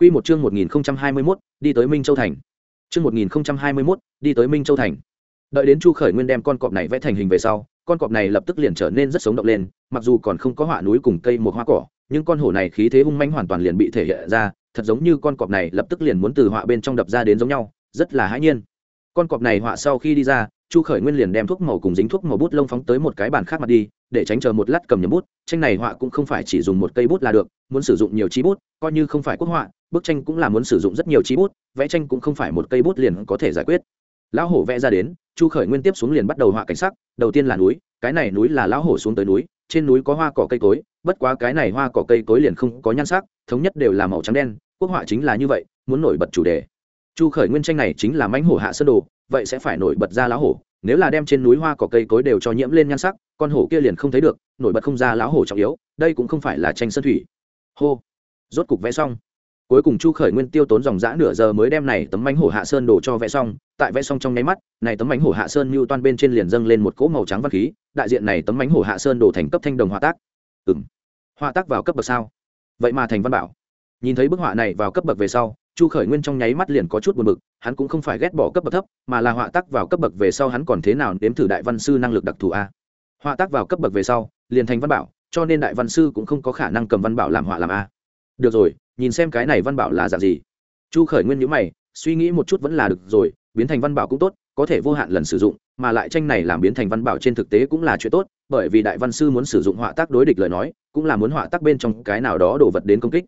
Quy một chương 1021, đi tới Minh Châu thành. Chương 1021, đi tới Minh Châu thành. Đợi đến Chu Khởi Nguyên đem con cọp này vẽ thành hình về sau, con cọp này lập tức liền trở nên rất sống động lên, mặc dù còn không có họa núi cùng cây một hoa cỏ, nhưng con hổ này khí thế hung mãnh hoàn toàn liền bị thể hiện ra, thật giống như con cọp này lập tức liền muốn từ họa bên trong đập ra đến giống nhau, rất là hãi nhiên. Con cọp này họa sau khi đi ra, Chu Khởi Nguyên liền đem thuốc màu cùng dính thuốc màu bút lông phóng tới một cái bàn khác mặt đi, để tránh chờ một lát cầm nhầm bút, tranh này họa cũng không phải chỉ dùng một cây bút là được, muốn sử dụng nhiều chi bút, coi như không phải quốc họa, bức tranh cũng là muốn sử dụng rất nhiều chi bút, vẽ tranh cũng không phải một cây bút liền có thể giải quyết. Lão hổ vẽ ra đến, chu khởi nguyên tiếp xuống liền bắt đầu họa cảnh sắc, đầu tiên là núi, cái này núi là lão hổ xuống tới núi, trên núi có hoa cỏ cây cối, bất quá cái này hoa cỏ cây cối liền không có nhan sắc, thống nhất đều là màu trắng đen, quốc họa chính là như vậy, muốn nổi bật chủ đề. Chu khởi nguyên tranh này chính là mãnh hổ hạ sơn đồ, vậy sẽ phải nổi bật ra lão hổ, nếu là đem trên núi hoa cỏ cây cối đều cho nhiễm lên nhan sắc, con hổ kia liền không thấy được, nổi bật không ra lão hổ trọng yếu, đây cũng không phải là tranh sơn thủy. Hô. Rốt cục vẽ xong cuối cùng chu khởi nguyên tiêu tốn dòng dã nửa giờ mới đem này tấm mánh hổ hạ sơn đổ cho vẽ xong. Tại vẽ xong trong nháy mắt, này tấm mánh hổ hạ sơn mưu toan bên trên liền dâng lên một cỗ màu trắng văn khí, đại diện này tấm mánh hổ hạ sơn đổ thành cấp thanh đồng họa tác. Ừ m họa tác vào cấp bậc sao? Vậy mà thành văn bảo. Nhìn thấy bức họa này vào cấp bậc về sau, chu khởi nguyên trong nháy mắt liền có chút buồn bực, hắn cũng không phải ghét bỏ cấp bậc thấp, mà là họa tác vào cấp bậc về sau hắn còn thế nào đếm thử đại văn sư năng lực đặc thù a? Họa tác vào cấp bậc về sau, liền thành văn bảo, cho nên đại văn sư cũng không có khả năng cầm văn bảo làm họa làm a được rồi, nhìn xem cái này văn bảo là dạng gì. Chu khởi nguyên nhữ mày, suy nghĩ một chút vẫn là được rồi, biến thành văn bảo cũng tốt, có thể vô hạn lần sử dụng, mà lại tranh này làm biến thành văn bảo trên thực tế cũng là chuyện tốt, bởi vì đại văn sư muốn sử dụng họa tác đối địch lời nói, cũng là muốn họa tác bên trong cái nào đó đổ vật đến công kích.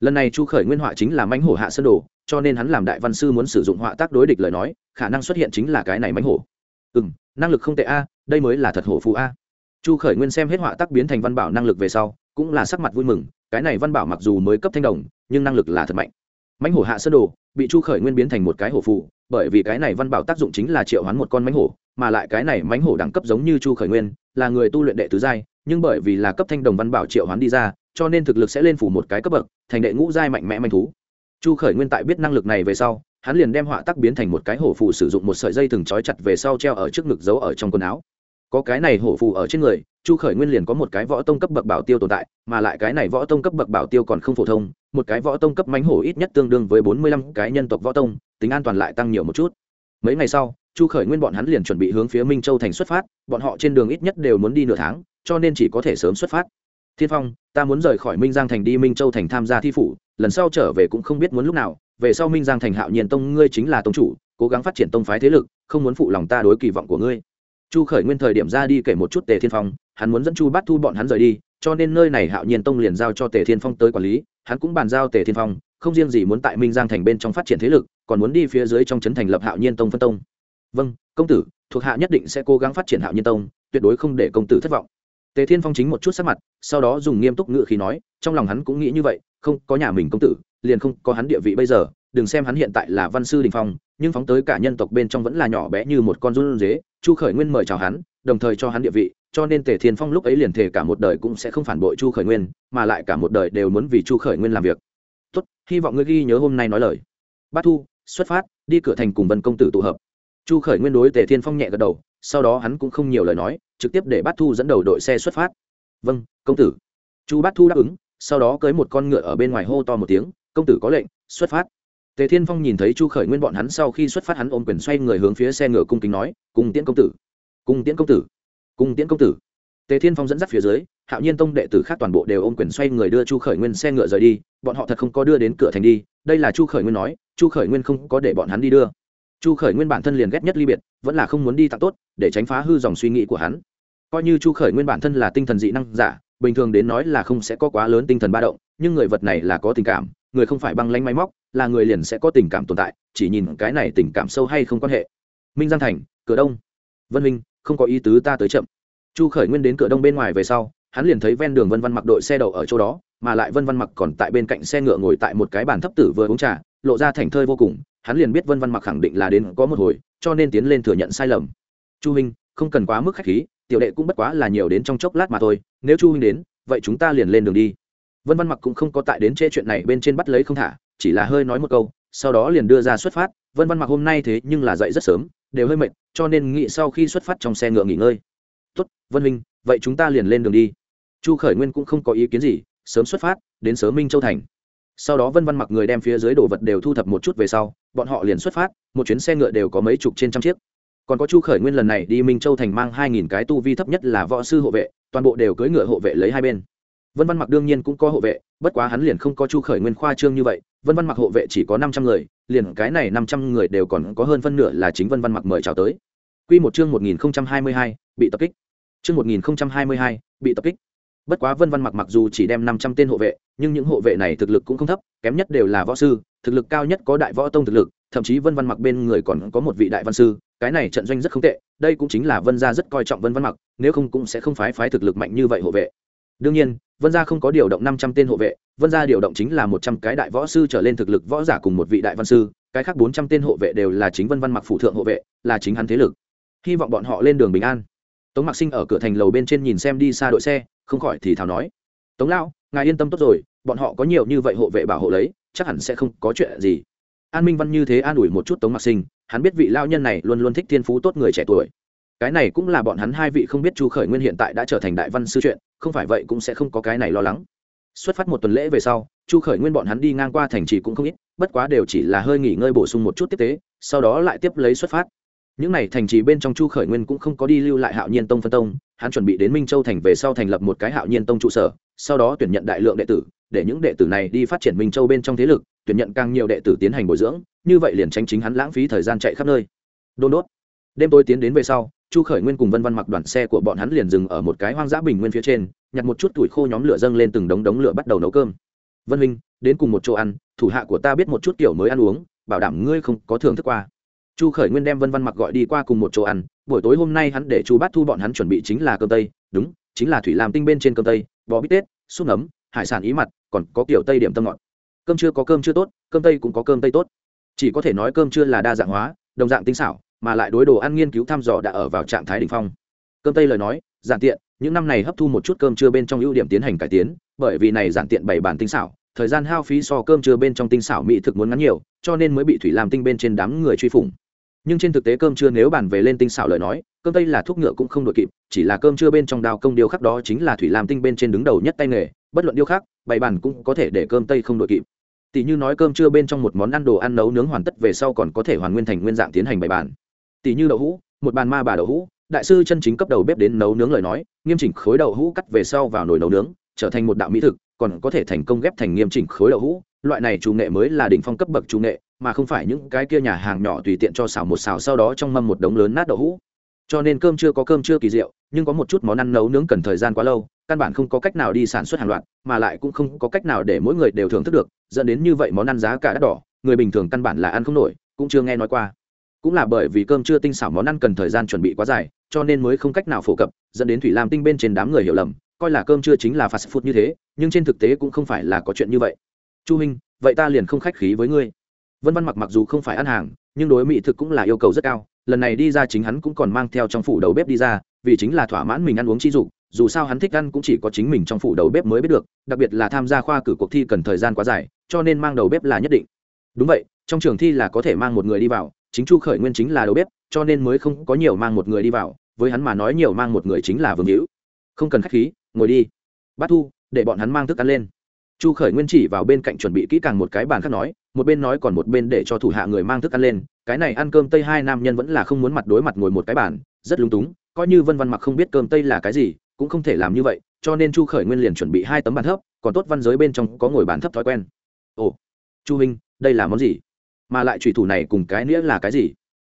Lần này chu khởi nguyên họa chính là mánh hổ hạ sơn đồ, cho nên hắn làm đại văn sư muốn sử dụng họa tác đối địch lời nói, khả năng xuất hiện chính là cái này mánh hổ. Ừ m năng lực không tệ a, đây mới là thật hổ phụ a. Chu khởi nguyên xem hết họa tác biến thành văn bảo năng lực về sau, cũng là sắc mặt vui mừng cái này văn bảo mặc dù mới cấp thanh đồng, nhưng năng lực là thật mạnh. Mãnh hổ hạ sơn đồ, bị chu khởi nguyên biến thành một cái hổ phụ bởi vì cái này văn bảo tác dụng chính là triệu hoán một con mãnh hổ, mà lại cái này mãnh hổ đẳng cấp giống như chu khởi nguyên, là người tu luyện đệ tứ giai, nhưng bởi vì là cấp thanh đồng văn bảo triệu hoán đi ra, cho nên thực lực sẽ lên phủ một cái cấp bậc, thành đệ ngũ giai mạnh mẽ manh thú. Chu khởi nguyên tại biết năng lực này về sau, hắn liền đem họa tác biến thành một cái hổ phụ sử dụng một sợi dây thừng trói chặt về sau treo ở trước ngực giấu ở trong quần áo. Có cái này hổ phù ở trên người chu khởi nguyên liền có một cái võ tông cấp bậc bảo tiêu tồn tại, mà lại cái này võ tông cấp bậc bảo tiêu còn không phổ thông, một cái võ tông cấp mánh hổ ít nhất tương đương với bốn mươi lăm cái nhân tộc võ tông, tính an toàn lại tăng nhiều một chút. Mấy ngày sau, chu khởi nguyên bọn hắn liền chuẩn bị hướng phía minh châu thành xuất phát, bọn họ trên đường ít nhất đều muốn đi nửa tháng, cho nên chỉ có thể sớm xuất phát. Thiên phong, ta muốn rời khỏi minh giang thành đi minh châu thành tham gia thi phủ, lần sau trở về cũng không biết muốn lúc nào, về sau minh giang thành hạo nhiên tông ngươi chính là tông chủ, cố gắng phát triển tông phái thế lực, không muốn phụ lòng ta đối kỳ vọng của ngươi chu khởi nguyên thời điểm ra đi kể một chút tề thiên phong, hắn muốn dẫn chu bát thu bọn hắn rời đi, cho nên nơi này hạo nhiên tông liền giao cho tề thiên phong tới quản lý, hắn cũng bàn giao tề thiên phong, không riêng gì muốn tại minh giang thành bên trong phát triển thế lực, còn muốn đi phía dưới trong trấn thành lập hạo nhiên tông phân tông. Vâng công tử, thuộc hạ nhất định sẽ cố gắng phát triển hạo nhiên tông, tuyệt đối không để công tử thất vọng. Tề thiên phong chính một chút sắc mặt, sau đó dùng nghiêm túc ngự khí nói, trong lòng hắn cũng nghĩ như vậy, không có nhà mình công tử, liền không có hắn địa vị bây giờ, đừng xem hắn hiện tại là văn sư đình phong nhưng phóng tới cả nhân tộc bên trong vẫn là nhỏ bé như một con run dế, chu khởi nguyên mời chào hắn, đồng thời cho hắn địa vị, cho nên tề thiên phong lúc ấy liền thể cả một đời cũng sẽ không phản bội chu khởi nguyên, mà lại cả một đời đều muốn vì chu khởi nguyên làm việc. Tốt, hy vọng ngươi ghi nhớ hôm nay nói lời. Bát thu, xuất phát, đi cửa thành cùng vân công tử tụ hợp. Chu khởi nguyên đối tề thiên phong nhẹ gật đầu, sau đó hắn cũng không nhiều lời nói, trực tiếp để bát thu dẫn đầu đội xe xuất phát. Vâng công tử. Chu bát thu đáp ứng, sau đó cưới một con ngựa ở bên ngoài hô to một tiếng, công tử có lệnh, xuất phát tề thiên phong nhìn thấy chu khởi nguyên bọn hắn sau khi xuất phát hắn ôm quyền xoay người hướng phía xe ngựa cung kính nói cùng tiễn công tử cùng tiễn công tử cùng tiễn công tử. Tề thiên phong dẫn dắt phía dưới, hạo nhiên tông đệ tử khác toàn bộ đều ôm quyền xoay người đưa chu khởi nguyên xe ngựa rời đi, bọn họ thật không có đưa đến cửa thành đi. Đây là chu khởi nguyên nói, chu khởi nguyên không có để bọn hắn đi đưa. Chu khởi nguyên bản thân liền ghét nhất ly biệt, vẫn là không muốn đi tặng tốt, để tránh phá hư dòng suy nghĩ của hắn. Coi như chu khởi nguyên bản thân là tinh thần dị năng giả, bình thường đến nói là không sẽ có quá lớn tinh thần ba động, nhưng người vật này là có tình cảm người không phải băng lanh máy móc, là người liền sẽ có tình cảm tồn tại, chỉ nhìn cái này tình cảm sâu hay không quan hệ. Minh giang thành, cửa đông. Vân minh không có ý tứ ta tới chậm. Chu khởi nguyên đến cửa đông bên ngoài về sau, hắn liền thấy ven đường vân văn mặc đội xe đậu ở chỗ đó, mà lại vân văn mặc còn tại bên cạnh xe ngựa ngồi tại một cái bàn thấp tử vừa uống trà, lộ ra thành thơi vô cùng, hắn liền biết vân văn mặc khẳng định là đến có một hồi, cho nên tiến lên thừa nhận sai lầm. Chu huynh, không cần quá mức khách khí, tiểu đệ cũng bất quá là nhiều đến trong chốc lát mà thôi, nếu chu huynh đến, vậy chúng ta liền lên đường đi vân văn mặc cũng không có tại đến chê chuyện này bên trên bắt lấy không thả, chỉ là hơi nói một câu, sau đó liền đưa ra xuất phát. Vân văn mặc hôm nay thế nhưng là dậy rất sớm, đều hơi mệt, cho nên nghĩ sau khi xuất phát trong xe ngựa nghỉ ngơi. Tốt, vân minh vậy chúng ta liền lên đường đi. Chu khởi nguyên cũng không có ý kiến gì, sớm xuất phát, đến sớm minh châu thành. Sau đó vân văn mặc người đem phía dưới đồ vật đều thu thập một chút về sau, bọn họ liền xuất phát, một chuyến xe ngựa đều có mấy chục trên trăm chiếc. Còn có chu khởi nguyên lần này đi minh châu thành mang hai nghìn cái tu vi thấp nhất là võ sư hộ vệ, toàn bộ đều cưỡi ngựa hộ vệ lấy hai bên vân văn mặc đương nhiên cũng có hộ vệ, bất quá hắn liền không có chu khởi nguyên khoa trương như vậy. Vân văn mặc hộ vệ chỉ có năm trăm người, liền cái này năm trăm người đều còn có hơn phân nửa là chính vân văn mặc mời chào tới. Quy một chương một nghìn hai mươi hai, bị tập kích. Chương một nghìn hai mươi hai, bị tập kích. Bất quá vân văn mặc mặc dù chỉ đem năm trăm tên hộ vệ, nhưng những hộ vệ này thực lực cũng không thấp, kém nhất đều là võ sư, thực lực cao nhất có đại võ tông thực lực, thậm chí vân văn mặc bên người còn có một vị đại văn sư, cái này trận doanh rất không tệ, đây cũng chính là vân gia rất coi trọng vân văn mặc, nếu không cũng sẽ không phái phái thực lực mạnh như vậy hộ vệ. Đương nhiên vân gia không có điều động năm trăm tên hộ vệ, vân gia điều động chính là một trăm cái đại võ sư trở lên thực lực võ giả cùng một vị đại văn sư, cái khác bốn trăm tên hộ vệ đều là chính vân văn mặc phụ thượng hộ vệ, là chính hắn thế lực. Hy vọng bọn họ lên đường bình an. Tống mặc sinh ở cửa thành lầu bên trên nhìn xem đi xa đội xe, không khỏi thì thào nói, tống lão, ngài yên tâm tốt rồi, bọn họ có nhiều như vậy hộ vệ bảo hộ lấy, chắc hẳn sẽ không có chuyện gì. An minh văn như thế an ủi một chút tống mặc sinh, hắn biết vị lao nhân này luôn luôn thích thiên phú tốt người trẻ tuổi cái này cũng là bọn hắn hai vị không biết chu khởi nguyên hiện tại đã trở thành đại văn sư chuyện, không phải vậy cũng sẽ không có cái này lo lắng. Xuất phát một tuần lễ về sau, chu khởi nguyên bọn hắn đi ngang qua thành trì cũng không ít, bất quá đều chỉ là hơi nghỉ ngơi bổ sung một chút tiếp tế, sau đó lại tiếp lấy xuất phát. Những n à y thành trì bên trong chu khởi nguyên cũng không có đi lưu lại hạo nhiên tông phân tông, hắn chuẩn bị đến minh châu thành về sau thành lập một cái hạo nhiên tông trụ sở, sau đó tuyển nhận đại lượng đệ tử, để những đệ tử này đi phát triển minh châu bên trong thế lực, tuyển nhận càng nhiều đệ tử tiến hành bồi dưỡng, như vậy liền tránh chính hắn lãng phí thời gian chạy khắp nơi. Đôn đốt. Đêm tôi tiến đến về sau chu khởi nguyên cùng vân văn mặc đoàn xe của bọn hắn liền dừng ở một cái hoang dã bình nguyên phía trên, nhặt một chút tuổi khô nhóm lửa dâng lên từng đống đống lửa bắt đầu nấu cơm. Vân minh đến cùng một chỗ ăn, thủ hạ của ta biết một chút kiểu mới ăn uống, bảo đảm ngươi không có thưởng thức qua. Chu khởi nguyên đem vân văn mặc gọi đi qua cùng một chỗ ăn, buổi tối hôm nay hắn để chu bát thu bọn hắn chuẩn bị chính là cơm tây. Đúng, chính là thủy làm tinh bên trên cơm tây, bò bít tết, súp nấm, hải sản ý mặt, còn có kiểu tây điểm tâm ngọt. Cơm chưa có cơm chưa tốt, cơm tây cũng có cơm tây tốt. Chỉ có thể nói cơm chưa là đa dạng hóa, đồng dạng tinh xảo mà lại đối đồ ăn nghiên cứu thăm dò đã ở vào trạng thái đ ỉ n h phong. Cơm tây lời nói, giản tiện, những năm này hấp thu một chút cơm chưa bên trong ưu điểm tiến hành cải tiến, bởi vì này giản tiện bảy bản tinh xảo, thời gian hao phí so cơm chưa bên trong tinh xảo mỹ thực muốn ngắn nhiều, cho nên mới bị thủy làm tinh bên trên đám người truy phủng. Nhưng trên thực tế cơm chưa nếu bàn về lên tinh xảo lời nói, cơm tây là thuốc ngựa cũng không đội kịp, chỉ là cơm chưa bên trong đào công điêu khắc đó chính là thủy làm tinh bên trên đứng đầu nhất tay nghề, bất luận điêu khắc, bày bản cũng có thể để cơm tây không đội kịp. Tỷ như nói cơm trưa bên trong một món ăn đồ ăn nấu nướng hoàn tất về sau còn có thể hoàn nguyên thành nguyên dạng tiến hành bày bàn tỷ như đậu hũ, một bàn ma bà đậu hũ, đại sư chân chính cấp đầu bếp đến nấu nướng lời nói, nghiêm chỉnh khối đậu hũ cắt về sau vào nồi nấu nướng, trở thành một đạo mỹ thực, còn có thể thành công ghép thành nghiêm chỉnh khối đậu hũ. Loại này chủ nghệ mới là đỉnh phong cấp bậc chủ nghệ, mà không phải những cái kia nhà hàng nhỏ tùy tiện cho xào một xào sau đó trong mâm một đống lớn nát đậu hũ. Cho nên cơm chưa có cơm chưa kỳ diệu, nhưng có một chút món ăn nấu nướng cần thời gian quá lâu, căn bản không có cách nào đi sản xuất hàng loạt, mà lại cũng không có cách nào để mỗi người đều thưởng thức được, dẫn đến như vậy món ăn giá cả đắt đỏ, người bình thường căn bản là ăn không nổi, cũng chưa nghe nói qua cũng là bởi vì cơm chưa tinh xảo món ăn cần thời gian chuẩn bị quá dài, cho nên mới không cách nào phổ cập, dẫn đến thủy lam tinh bên trên đám người hiểu lầm, coi là cơm chưa chính là fast food như thế, nhưng trên thực tế cũng không phải là có chuyện như vậy. Chu minh, vậy ta liền không khách khí với ngươi. Vân văn mặc mặc dù không phải ăn hàng, nhưng đối mỹ thực cũng là yêu cầu rất cao, lần này đi ra chính hắn cũng còn mang theo trong phủ đầu bếp đi ra, vì chính là thỏa mãn mình ăn uống chi dục, dù sao hắn thích ăn cũng chỉ có chính mình trong phủ đầu bếp mới biết được, đặc biệt là tham gia khoa cử cuộc thi cần thời gian quá dài, cho nên mang đầu bếp là nhất định. Đúng vậy, trong trường thi là có thể mang một người đi vào chính chu khởi nguyên chính là đầu bếp, cho nên mới không có nhiều mang một người đi vào, với hắn mà nói nhiều mang một người chính là vương hữu. Không cần k h á c h khí, ngồi đi. Bát thu, để bọn hắn mang thức ăn lên. Chu khởi nguyên chỉ vào bên cạnh chuẩn bị kỹ càng một cái bàn khác nói, một bên nói còn một bên để cho thủ hạ người mang thức ăn lên, cái này ăn cơm tây hai nam nhân vẫn là không muốn mặt đối mặt ngồi một cái bàn, rất lúng túng, coi như vân văn mặc không biết cơm tây là cái gì, cũng không thể làm như vậy, cho nên chu khởi nguyên liền chuẩn bị hai tấm bàn thấp, còn tốt văn giới bên trong có ngồi bàn thấp thói quen. Ồ, chu huynh đây là món gì? Mà lại trùy thủ này cùng cái nghĩa là cái gì?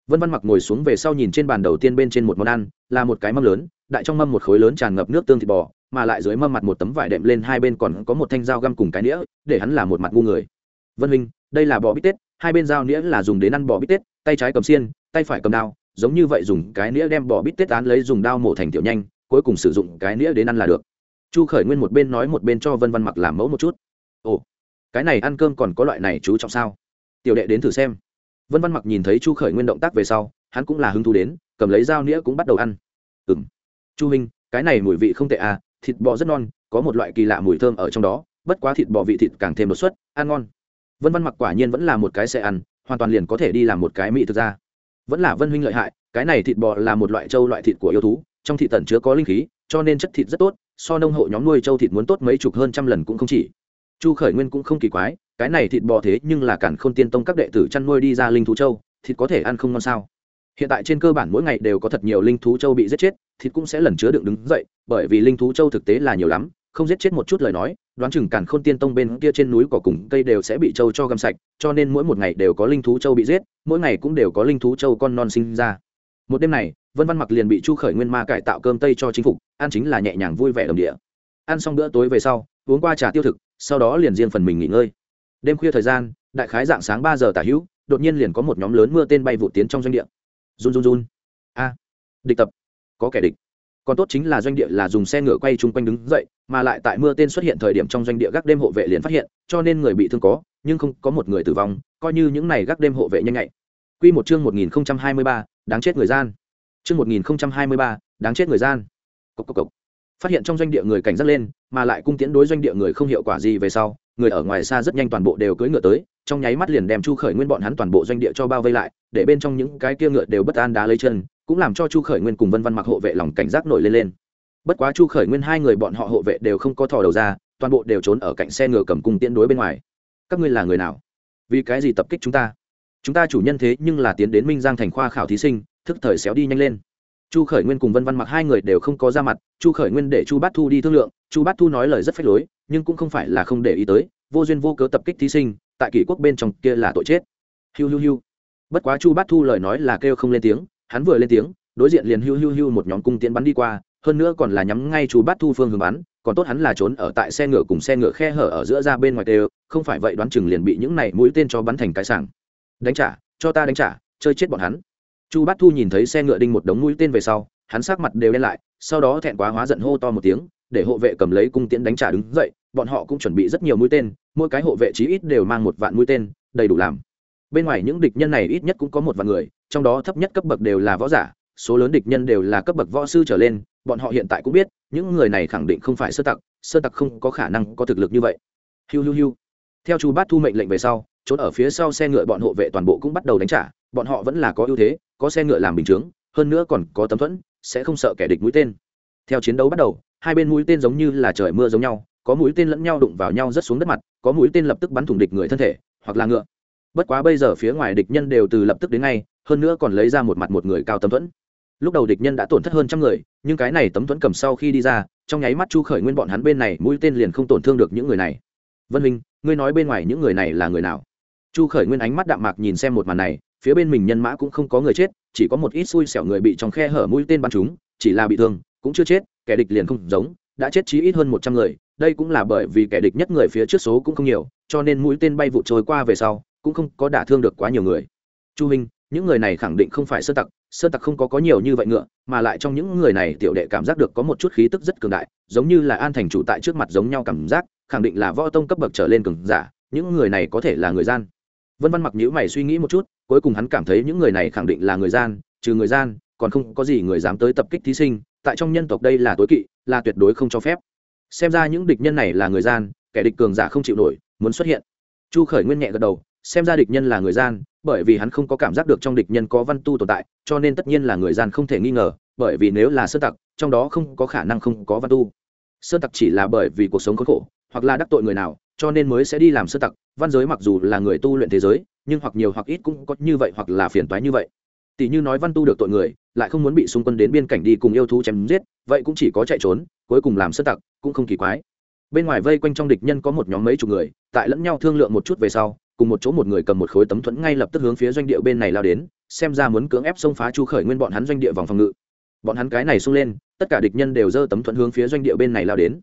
Vân văn mặc ngồi xuống về sau nhìn trên bàn đầu tiên bên trên một món ăn là một cái mâm lớn đại trong mâm một khối lớn tràn ngập nước tương thịt bò mà lại dưới mâm mặt một tấm vải đệm lên hai bên còn có một thanh dao găm cùng cái nĩa để hắn là một mặt ngu người. Vân Minh, đây là bò bít tết hai bên dao nĩa là dùng đến ăn bò bít tết tay trái cầm xiên tay phải cầm đao giống như vậy dùng cái nĩa đem bò bít tết án lấy dùng đao mổ thành tiểu nhanh cuối cùng sử dụng cái nĩa đến ăn là được. Chu khởi nguyên một bên nói một bên cho vân văn mặc làm mẫu một chút. Ồ cái này ăn cơm còn có loại này chú trọng sao? Tiểu đệ đến thử xem. Vân văn mặc nhìn thấy chu khởi nguyên động tác về sau, hắn cũng là hứng thú đến, cầm lấy dao nĩa cũng bắt đầu ăn. Ừ m chu huynh cái này mùi vị không tệ à thịt bò rất non, có một loại kỳ lạ mùi thơm ở trong đó, bất quá thịt bò vị thịt càng thêm đột suất ăn ngon. Vân văn mặc quả nhiên vẫn là một cái sẽ ăn, hoàn toàn liền có thể đi làm một cái mỹ thực ra. Vẫn là vân huynh lợi hại, cái này thịt bò là một loại trâu loại thịt của yêu thú, trong thịt tẩn chứa có linh khí, cho nên chất thịt rất tốt, so nông hộ nhóm nuôi trâu thịt muốn tốt mấy chục hơn trăm lần cũng không chỉ. Chu khởi nguyên cũng không kỳ quái cái này thịt bò thế nhưng là cản khôn tiên tông các đệ tử chăn nuôi đi ra linh thú châu, thịt có thể ăn không ngon sao? Hiện tại trên cơ bản mỗi ngày đều có thật nhiều linh thú châu bị giết chết, thịt cũng sẽ lần chứa đựng đứng dậy, bởi vì linh thú châu thực tế là nhiều lắm, không giết chết một chút lời nói, đoán chừng cản khôn tiên tông bên kia trên núi cỏ cùng cây đều sẽ bị châu cho găm sạch, cho nên mỗi một ngày đều có linh thú châu bị giết, mỗi ngày cũng đều có linh thú châu con non sinh ra. Một đêm này, vân văn mặc liền bị chu khởi nguyên ma cải tạo cơm tây cho chính phục, ăn chính là nhẹ nhàng vui vẻ đồng địa. Ăn xong bữa tối về sau, uống qua trà tiêu thực, sau đó liền riêng phần mình nghỉ ngơi đêm khuya thời gian đại khái dạng sáng ba giờ tả hữu đột nhiên liền có một nhóm lớn mưa tên bay vụ tiến trong doanh địa run run run a địch tập có kẻ địch còn tốt chính là doanh địa là dùng xe ngựa quay chung quanh đứng dậy mà lại tại mưa tên xuất hiện thời điểm trong doanh địa gác đêm hộ vệ liền phát hiện cho nên người bị thương có nhưng không có một người tử vong coi như những này gác đêm hộ vệ nhanh nhạy Quy một chương 1023, đáng chết người gian. Chương 1023, đáng chết người gian. Cốc cốc cốc. Phát hiện trong doanh địa người cảnh giác lên, mà lại cung tiễn đối doanh địa người không hiệu quả gì về sau, người ở ngoài xa rất nhanh toàn bộ đều cưỡi ngựa tới, trong nháy mắt liền đem Chu Khởi Nguyên bọn hắn toàn bộ doanh địa cho bao vây lại, để bên trong những cái kia ngựa đều bất an đá lấy chân, cũng làm cho Chu Khởi Nguyên cùng Vân Văn Mặc hộ vệ lòng cảnh giác nổi lên lên. Bất quá Chu Khởi Nguyên hai người bọn họ hộ vệ đều không có thò đầu ra, toàn bộ đều trốn ở cạnh xe ngựa cầm cung tiễn đối bên ngoài. Các ngươi là người nào? Vì cái gì tập kích chúng ta? chúng ta chủ nhân thế nhưng là tiến đến minh giang thành khoa khảo thí sinh thức thời xéo đi nhanh lên chu khởi nguyên cùng vân văn mặc hai người đều không có ra mặt, chu khởi nguyên để chu bát thu đi thương lượng, chu bát thu nói lời rất phách lối, nhưng cũng không phải là không để ý tới, vô duyên vô cớ tập kích thí sinh, tại kỷ quốc bên trong kia là tội chết. Hiu hiu hiu. Bất quá chu bát thu lời nói là kêu không lên tiếng, hắn vừa lên tiếng, đối diện liền hiu hiu hiu một nhóm cung tiến bắn đi qua, hơn nữa còn là nhắm ngay chu bát thu phương hướng bắn, còn tốt hắn là trốn ở tại xe ngựa cùng xe ngựa khe hở ở giữa ra bên ngoài đều, không phải vậy đoán chừng liền bị những này mũi tên cho bắn thành cái sảng. Đánh trả, cho ta đánh trả, chơi chết bọn hắn chu bát thu nhìn thấy xe ngựa đinh một đống mũi tên về sau, hắn sắc mặt đều đen lại, sau đó thẹn quá hóa giận hô to một tiếng, để hộ vệ cầm lấy cung tiễn đánh trả đứng dậy, bọn họ cũng chuẩn bị rất nhiều mũi tên, mỗi cái hộ vệ chí ít đều mang một vạn mũi tên, đầy đủ làm. Bên ngoài những địch nhân này ít nhất cũng có một vạn người, trong đó thấp nhất cấp bậc đều là võ giả, số lớn địch nhân đều là cấp bậc võ sư trở lên, bọn họ hiện tại cũng biết, những người này khẳng định không phải sơ tặc sơ tặc không có khả năng có thực lực như vậy. Hiu hiu hiu. Theo chu bát thu mệnh lệnh về sau trốn ở phía sau xe ngựa bọn hộ vệ toàn bộ cũng bắt đầu đánh trả, bọn họ vẫn là có ưu thế có xe ngựa làm bình chướng, hơn nữa còn có tấm thuẫn, sẽ không sợ kẻ địch mũi tên. Theo chiến đấu bắt đầu, hai bên mũi tên giống như là trời mưa giống nhau, có mũi tên lẫn nhau đụng vào nhau rất xuống đất mặt, có mũi tên lập tức bắn thủng địch người thân thể, hoặc là ngựa. Bất quá bây giờ phía ngoài địch nhân đều từ lập tức đến ngay, hơn nữa còn lấy ra một mặt một người cao tấm thuẫn. Lúc đầu địch nhân đã tổn thất hơn trăm người, nhưng cái này tấm thuẫn cầm sau khi đi ra, trong nháy mắt chu khởi nguyên bọn hắn bên này mũi tên liền không tổn thương được những người này. Vân minh ngươi nói bên ngoài những người này là người nào? Chu khởi nguyên ánh mắt đạm mạc nhìn xem một màn này phía bên mình nhân mã cũng không có người chết, chỉ có một ít xui xẻo người bị trong khe hở mũi tên bắn chúng, chỉ là bị thương, cũng chưa chết, kẻ địch liền không giống, đã chết chí ít hơn một trăm người, đây cũng là bởi vì kẻ địch nhất người phía trước số cũng không nhiều, cho nên mũi tên bay vụ trôi qua về sau, cũng không có đả thương được quá nhiều người. Chu hình những người này khẳng định không phải sơ tặc sơ tặc không có có nhiều như vậy ngựa, mà lại trong những người này tiểu đệ cảm giác được có một chút khí tức rất cường đại, giống như là an thành chủ tại trước mặt giống nhau cảm giác, khẳng định là võ tông cấp bậc trở lên cường giả, những người này có thể là người gian vân văn mặc nhữ mày suy nghĩ một chút, cuối cùng hắn cảm thấy những người này khẳng định là người gian, trừ người gian, còn không có gì người dám tới tập kích thí sinh, tại trong nhân tộc đây là tối kỵ, là tuyệt đối không cho phép. Xem ra những địch nhân này là người gian, kẻ địch cường giả không chịu nổi, muốn xuất hiện. Chu khởi nguyên nhẹ gật đầu, xem ra địch nhân là người gian, bởi vì hắn không có cảm giác được trong địch nhân có văn tu tồn tại, cho nên tất nhiên là người gian không thể nghi ngờ, bởi vì nếu là sơ tặc, trong đó không có khả năng không có văn tu. Sơ tặc chỉ là bởi vì cuộc sống khốn khổ, hoặc là đắc tội người nào cho nên mới sẽ đi làm sơ tặc. Văn giới mặc dù là người tu luyện thế giới, nhưng hoặc nhiều hoặc ít cũng có như vậy hoặc là phiền toái như vậy. Tỷ như nói văn tu được tội người, lại không muốn bị xung quân đến biên cảnh đi cùng yêu thú chém giết, vậy cũng chỉ có chạy trốn, cuối cùng làm sơ tặc, cũng không kỳ quái. Bên ngoài vây quanh trong địch nhân có một nhóm mấy chục người, tại lẫn nhau thương lượng một chút về sau, cùng một chỗ một người cầm một khối tấm thuẫn ngay lập tức hướng phía doanh địa bên này lao đến, xem ra muốn cưỡng ép xông phá chu khởi nguyên bọn hắn doanh địa vòng phòng ngự. Bọn hắn cái này xông lên, tất cả địch nhân đều giơ tấm thuẫn hướng phía doanh địa bên này lao đến.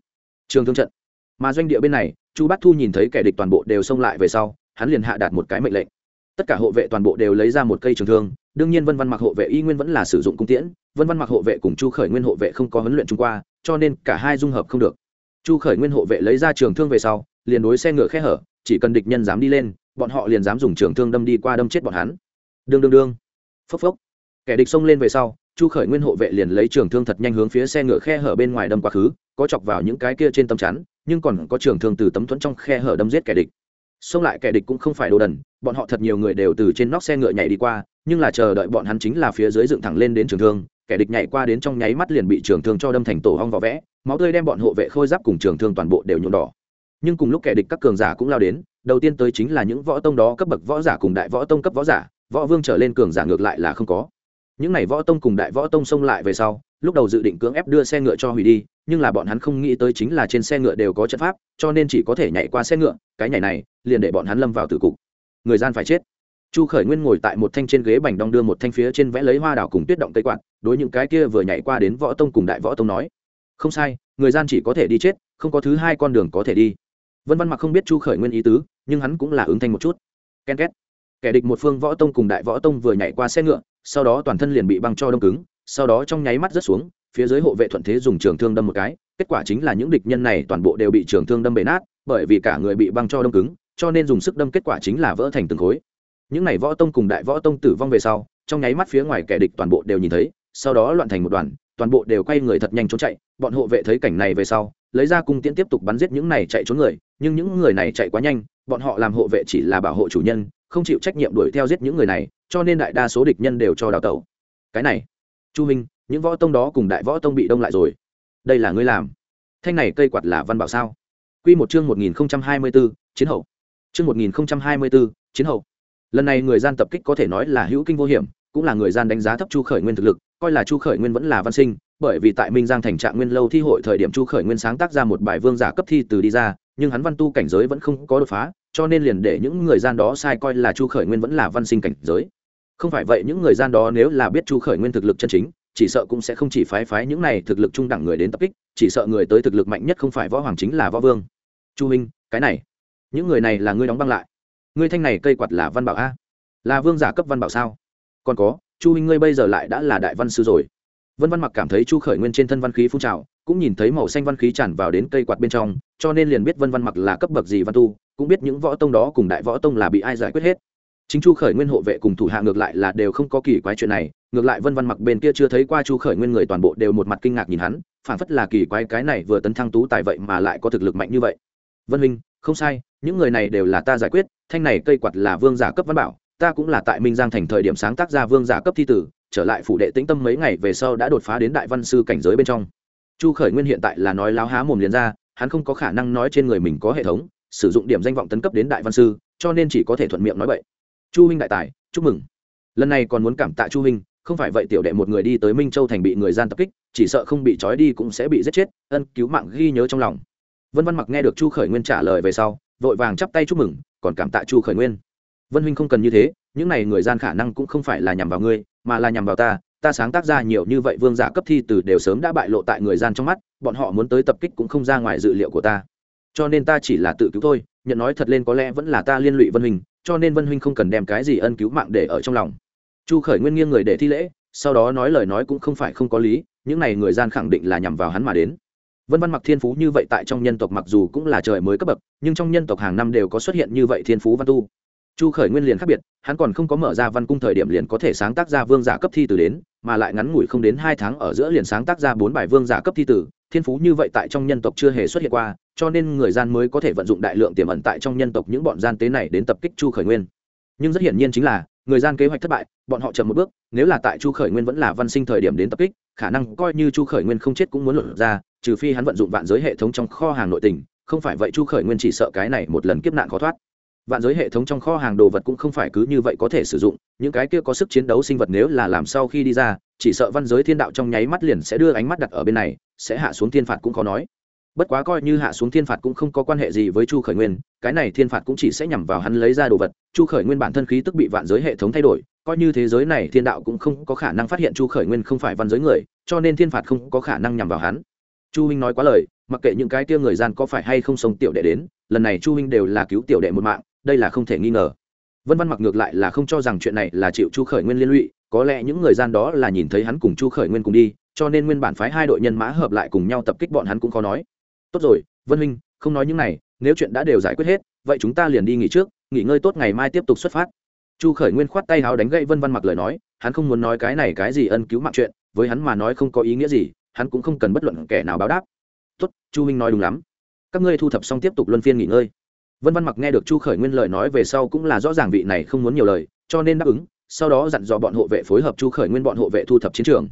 Trường thương trận. Mà doanh địa bên này chu bát thu nhìn thấy kẻ địch toàn bộ đều xông lại về sau, hắn liền hạ đạt một cái mệnh lệnh. Tất cả hộ vệ toàn bộ đều lấy ra một cây trường thương, đương nhiên vân văn mặc hộ vệ y nguyên vẫn là sử dụng cung tiễn, vân văn mặc hộ vệ cùng chu khởi nguyên hộ vệ không có huấn luyện chung qua, cho nên cả hai dung hợp không được. Chu khởi nguyên hộ vệ lấy ra trường thương về sau, liền đối xe ngựa khe hở, chỉ cần địch nhân dám đi lên, bọn họ liền dám dùng trường thương đâm đi qua đâm chết bọn hắn. Đương đương đương. Phốc phốc. Kẻ địch xông lên về sau, chu khởi nguyên hộ vệ liền lấy trường thương thật nhanh hướng phía xe ngựa khe hở bên ngoài đâm quá khứ, có chọc vào những cái kia trên tấm chắn nhưng còn có trường thương từ tấm thuẫn trong khe hở đâm giết kẻ địch. Xông lại kẻ địch cũng không phải đồ đần, bọn họ thật nhiều người đều từ trên nóc xe ngựa nhảy đi qua, nhưng là chờ đợi bọn hắn chính là phía dưới dựng thẳng lên đến trường thương, kẻ địch nhảy qua đến trong nháy mắt liền bị trường thương cho đâm thành tổ hong vỏ vẽ, máu tươi đem bọn hộ vệ khôi giáp cùng trường thương toàn bộ đều nhuộm đỏ. Nhưng cùng lúc kẻ địch các cường giả cũng lao đến, đầu tiên tới chính là những võ tông đó cấp bậc võ giả cùng đại võ tông cấp võ giả, võ vương trở lên cường giả ngược lại là không có. Những n à y võ tông cùng đại võ tông xông lại về sau, lúc đầu dự định cưỡng ép đưa xe ngựa cho hủy đi nhưng là bọn hắn không nghĩ tới chính là trên xe ngựa đều có trận pháp, cho nên chỉ có thể nhảy qua xe ngựa, cái nhảy này, liền để bọn hắn lâm vào tử cục. Người gian phải chết. Chu khởi nguyên ngồi tại một thanh trên ghế bành đong đưa một thanh phía trên vẽ lấy hoa đảo cùng tuyết động cây quạt, đối những cái kia vừa nhảy qua đến võ tông cùng đại võ tông nói, không sai, người gian chỉ có thể đi chết, không có thứ hai con đường có thể đi. Vân văn mặc không biết chu khởi nguyên ý tứ, nhưng hắn cũng là ứng thanh một chút. Ken két. Kẻ địch một phương võ tông cùng đại võ tông vừa nhảy qua xe ngựa, sau đó toàn thân liền bị băng cho đông cứng, sau đó trong nháy mắt rớt xuống phía dưới hộ vệ thuận thế dùng trường thương đâm một cái, kết quả chính là những địch nhân này toàn bộ đều bị trường thương đâm bể nát, bởi vì cả người bị băng cho đông cứng, cho nên dùng sức đâm kết quả chính là vỡ thành từng khối. Những này võ tông cùng đại võ tông tử vong về sau, trong nháy mắt phía ngoài kẻ địch toàn bộ đều nhìn thấy, sau đó loạn thành một đoàn, toàn bộ đều quay người thật nhanh trốn chạy. Bọn hộ vệ thấy cảnh này về sau, lấy ra cung tiễn tiếp tục bắn giết những này chạy trốn người, nhưng những người này chạy quá nhanh, bọn họ làm hộ vệ chỉ là bảo hộ chủ nhân, không chịu trách nhiệm đuổi theo giết những người này, cho nên đại đa số địch nhân đều cho đào tẩu. Cái này, chu minh những võ tông đó cùng đại võ tông bị đông lại rồi. Đây là ngươi làm. Thanh này cây quạt là văn bảo sao? Q một chương một nghìn hai mươi b ố chiến hậu. Chương một nghìn hai mươi b ố chiến hậu. Lần này người gian tập kích có thể nói là hữu kinh vô hiểm, cũng là người gian đánh giá thấp chu khởi nguyên thực lực, coi là chu khởi nguyên vẫn là văn sinh, bởi vì tại minh giang thành trạng nguyên lâu thi hội thời điểm chu khởi nguyên sáng tác ra một bài vương giả cấp thi từ đi ra, nhưng hắn văn tu cảnh giới vẫn không có đột phá, cho nên liền để những người gian đó sai coi là chu khởi nguyên vẫn là văn sinh cảnh giới. Không phải vậy, những người gian đó nếu là biết chu khởi nguyên thực lực chân chính chỉ sợ cũng sẽ không chỉ phái phái những này thực lực trung đẳng người đến tập kích, chỉ sợ người tới thực lực mạnh nhất không phải võ hoàng chính là võ vương. Chu minh, cái này, những người này là ngươi đóng băng lại. Ngươi thanh này cây quạt là văn bảo a. Là vương giả cấp văn bảo sao? Còn có, chu minh ngươi bây giờ lại đã là đại văn sư rồi. Vân văn mặc cảm thấy chu khởi nguyên trên thân văn khí phun trào, cũng nhìn thấy màu xanh văn khí tràn vào đến cây quạt bên trong, cho nên liền biết vân văn mặc là cấp bậc gì văn tu, cũng biết những võ tông đó cùng đại võ tông là bị ai giải quyết hết. Chính chu khởi nguyên hộ vệ cùng thủ hạ ngược lại là đều không có kỳ quái chuyện này ngược lại vân văn mặc bên kia chưa thấy qua chu khởi nguyên người toàn bộ đều một mặt kinh ngạc nhìn hắn, phản phất là kỳ quái cái này vừa tấn thăng tú tài vậy mà lại có thực lực mạnh như vậy. Vân minh, không sai, những người này đều là ta giải quyết, thanh này cây quạt là vương giả cấp văn bảo, ta cũng là tại minh giang thành thời điểm sáng tác ra vương giả cấp thi tử, trở lại phủ đệ tĩnh tâm mấy ngày về sau đã đột phá đến đại văn sư cảnh giới bên trong. Chu khởi nguyên hiện tại là nói láo há mồm liền ra, hắn không có khả năng nói trên người mình có hệ thống, sử dụng điểm danh vọng tấn cấp đến đại văn sư, cho nên chỉ có thể thuận miệng nói vậy chu huynh đại tài, chúc mừng. Lần này còn muốn cảm tạ chu huynh không phải vậy tiểu đệ một người đi tới minh châu thành bị người gian tập kích, chỉ sợ không bị trói đi cũng sẽ bị giết chết, ân, cứu mạng ghi nhớ trong lòng. Vân văn mặc nghe được chu khởi nguyên trả lời về sau, vội vàng chắp tay chúc mừng, còn cảm tạ chu khởi nguyên. Vân huynh không cần như thế, những này người gian khả năng cũng không phải là nhằm vào ngươi, mà là nhằm vào ta ta sáng tác ra nhiều như vậy vương giả cấp thi từ đều sớm đã bại lộ tại người gian trong mắt, bọn họ muốn tới tập kích cũng không ra ngoài dự liệu của ta. Cho nên ta chỉ là tự cứu thôi, nhận nói thật lên có lẽ vẫn là ta liên lụy vân huynh, cho nên vân huynh không cần đem cái gì ân cứu mạng để ở trong lòng chu khởi nguyên nghiêng người để thi lễ, sau đó nói lời nói cũng không phải không có lý, những này người gian khẳng định là nhằm vào hắn mà đến. Vân văn mặc thiên phú như vậy tại trong nhân tộc mặc dù cũng là trời mới cấp bậc, nhưng trong nhân tộc hàng năm đều có xuất hiện như vậy thiên phú văn tu. Chu khởi nguyên liền khác biệt, hắn còn không có mở ra văn cung thời điểm liền có thể sáng tác ra vương giả cấp thi từ đến, mà lại ngắn ngủi không đến hai tháng ở giữa liền sáng tác ra bốn bài vương giả cấp thi tử thiên phú như vậy tại trong nhân tộc chưa hề xuất hiện qua, cho nên người gian mới có thể vận dụng đại lượng tiềm ẩn tại trong nhân tộc những bọn gian tế này đến tập kích chu khởi nguyên. Nhưng rất hiển nhiên chính là người gian kế hoạch thất bại, bọn họ chậm một bước, nếu là tại chu khởi nguyên vẫn là văn sinh thời điểm đến tập kích, khả năng coi như chu khởi nguyên không chết cũng muốn luận ra, trừ phi hắn vận dụng vạn giới hệ thống trong kho hàng nội tình, không phải vậy chu khởi nguyên chỉ sợ cái này một lần kiếp nạn khó thoát. Vạn giới hệ thống trong kho hàng đồ vật cũng không phải cứ như vậy có thể sử dụng, những cái kia có sức chiến đấu sinh vật nếu là làm sau khi đi ra, chỉ sợ văn giới thiên đạo trong nháy mắt liền sẽ đưa ánh mắt đặt ở bên này, sẽ hạ xuống thiên phạt cũng khó nói bất quá coi như hạ xuống thiên phạt cũng không có quan hệ gì với chu khởi nguyên, cái này thiên phạt cũng chỉ sẽ nhằm vào hắn lấy ra đồ vật. Chu khởi nguyên bản thân khí tức bị vạn giới hệ thống thay đổi, coi như thế giới này thiên đạo cũng không có khả năng phát hiện chu khởi nguyên không phải văn giới người, cho nên thiên phạt không có khả năng nhằm vào hắn. Chu huynh nói quá lời, mặc kệ những cái tia người gian có phải hay không sống tiểu đệ đến, lần này chu huynh đều là cứu tiểu đệ một mạng, đây là không thể nghi ngờ. Vân văn mặc ngược lại là không cho rằng chuyện này là chịu chu khởi nguyên liên lụy, có lẽ những người gian đó là nhìn thấy hắn cùng chu khởi nguyên cùng đi, cho nên nguyên bản phái hai đội nhân mã hợp lại cùng nhau tập kích bọn hắn cũng khó nói tốt rồi, vân huynh, không nói những này, nếu chuyện đã đều giải quyết hết, vậy chúng ta liền đi nghỉ trước, nghỉ ngơi tốt ngày mai tiếp tục xuất phát. Chu khởi nguyên khoát tay háo đánh gậy vân văn mặc lời nói, hắn không muốn nói cái này cái gì ân cứu mạng chuyện, với hắn mà nói không có ý nghĩa gì, hắn cũng không cần bất luận kẻ nào báo đáp. Tốt, chu huynh nói đúng lắm. Các ngươi thu thập xong tiếp tục luân phiên nghỉ ngơi. Vân văn mặc nghe được chu khởi nguyên lời nói về sau cũng là rõ ràng vị này không muốn nhiều lời, cho nên đáp ứng, sau đó dặn dò bọn hộ vệ phối hợp chu khởi nguyên bọn hộ vệ thu thập chiến trường.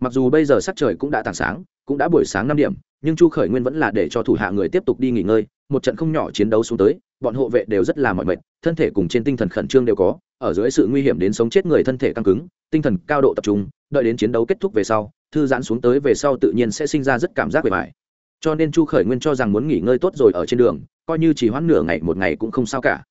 Mặc dù bây giờ sắc trời cũng đã tảng sáng, cũng đã buổi sáng năm điểm nhưng chu khởi nguyên vẫn là để cho thủ hạ người tiếp tục đi nghỉ ngơi, một trận không nhỏ chiến đấu xuống tới, bọn hộ vệ đều rất là mỏi mệt, thân thể cùng trên tinh thần khẩn trương đều có, ở dưới sự nguy hiểm đến sống chết người thân thể căng cứng, tinh thần cao độ tập trung, đợi đến chiến đấu kết thúc về sau, thư giãn xuống tới về sau tự nhiên sẽ sinh ra rất cảm giác bề mại cho nên chu khởi nguyên cho rằng muốn nghỉ ngơi tốt rồi ở trên đường, coi như chỉ hoãn nửa ngày một ngày cũng không sao cả.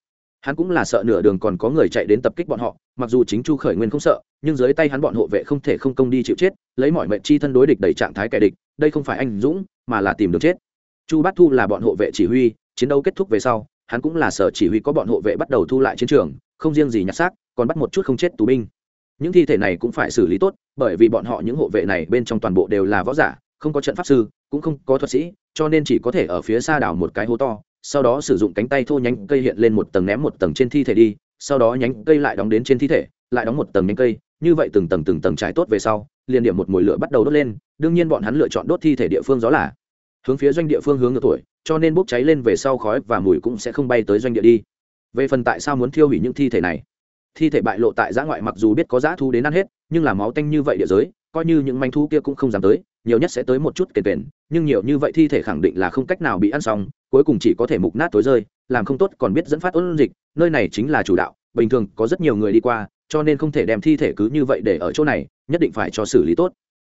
Hắn cũng là sợ nửa đường còn có người chạy đến tập kích bọn họ, mặc dù chính chu khởi nguyên không sợ, nhưng dưới tay hắn bọn hộ vệ không thể không công đi chịu chết, lấy mọi mệnh chi thân đối địch đầy trạng thái kẻ địch đây không phải anh dũng, mà là tìm đường chết. Chu bát thu là bọn hộ vệ chỉ huy, chiến đấu kết thúc về sau, hắn cũng là sở chỉ huy có bọn hộ vệ bắt đầu thu lại chiến trường, không riêng gì nhặt xác, còn bắt một chút không chết tù binh. Những thi thể này cũng phải xử lý tốt, bởi vì bọn họ những hộ vệ này bên trong toàn bộ đều là võ giả, không có trận pháp sư, cũng không có thuật sĩ, cho nên chỉ có thể ở phía xa đảo một cái hố to, sau đó sử dụng cánh tay thô nhánh cây hiện lên một tầng ném một tầng trên thi thể đi, sau đó nhánh cây lại đóng đến trên thi thể, lại đóng một tầng nhánh cây như vậy từng tầng từng tầng trải tốt về sau, liền điểm một mùi lửa bắt đầu đốt lên, đương nhiên bọn hắn lựa chọn đốt thi thể địa phương gió là hướng phía doanh địa phương hướng ngược tuổi, cho nên bốc cháy lên về sau khói và mùi cũng sẽ không bay tới doanh địa đi. Về phần tại sao muốn thiêu hủy những thi thể này? Thi thể bại lộ tại giã ngoại mặc dù biết có giã thu đến ăn hết, nhưng là máu tanh như vậy địa giới, coi như những manh thu kia cũng không dám tới, nhiều nhất sẽ tới một chút kền kền, nhưng nhiều như vậy thi thể khẳng định là không cách nào bị ăn xong, cuối cùng chỉ có thể mục nát tối rơi, làm không tốt còn biết dẫn phát ôn dịch, nơi này chính là chủ đạo, bình thường có rất nhiều người đi qua cho nên không thể đem thi thể cứ như vậy để ở chỗ này nhất định phải cho xử lý tốt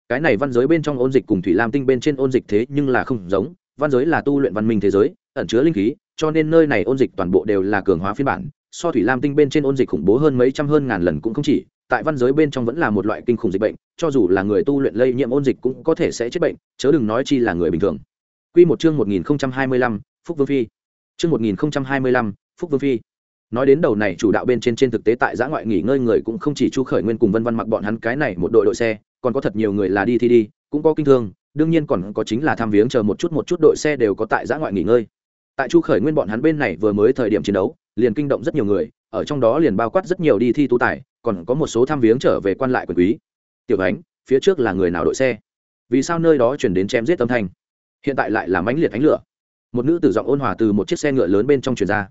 cái này văn giới bên trong ôn dịch cùng thủy lam tinh bên trên ôn dịch thế nhưng là không giống văn giới là tu luyện văn minh thế giới ẩn chứa linh khí cho nên nơi này ôn dịch toàn bộ đều là cường hóa phiên bản so thủy lam tinh bên trên ôn dịch khủng bố hơn mấy trăm hơn ngàn lần cũng không chỉ tại văn giới bên trong vẫn là một loại kinh khủng dịch bệnh cho dù là người tu luyện lây nhiễm ôn dịch cũng có thể sẽ chết bệnh chớ đừng nói chi là người bình thường Quy một chương 1025, Phúc Vương Phi. Chương 1025, Phúc Vương Phi. Nói đến đầu này chủ đạo bên trên trên thực tế tại giã ngoại nghỉ ngơi người cũng không chỉ Chu Khởi Nguyên cùng Vân Vân mặc bọn hắn cái này một đội đội xe, còn có thật nhiều người là đi thi đi, cũng có kinh thương, đương nhiên còn có chính là tham viếng chờ một chút một chút đội xe đều có tại giã ngoại nghỉ ngơi. Tại Chu Khởi Nguyên bọn hắn bên này vừa mới thời điểm chiến đấu, liền kinh động rất nhiều người, ở trong đó liền bao quát rất nhiều đi thi tu tài, còn có một số tham viếng trở về quan lại quyền quý. Tiểu Ánh, phía trước là người nào đội xe? Vì sao nơi đó chuyển đến chém giết âm thanh? hiện tại lại là mãnh liệt ánh lửa một nữ tử giọng ôn hòa từ một chiếc xe ngựa lớn bên trong truyền ra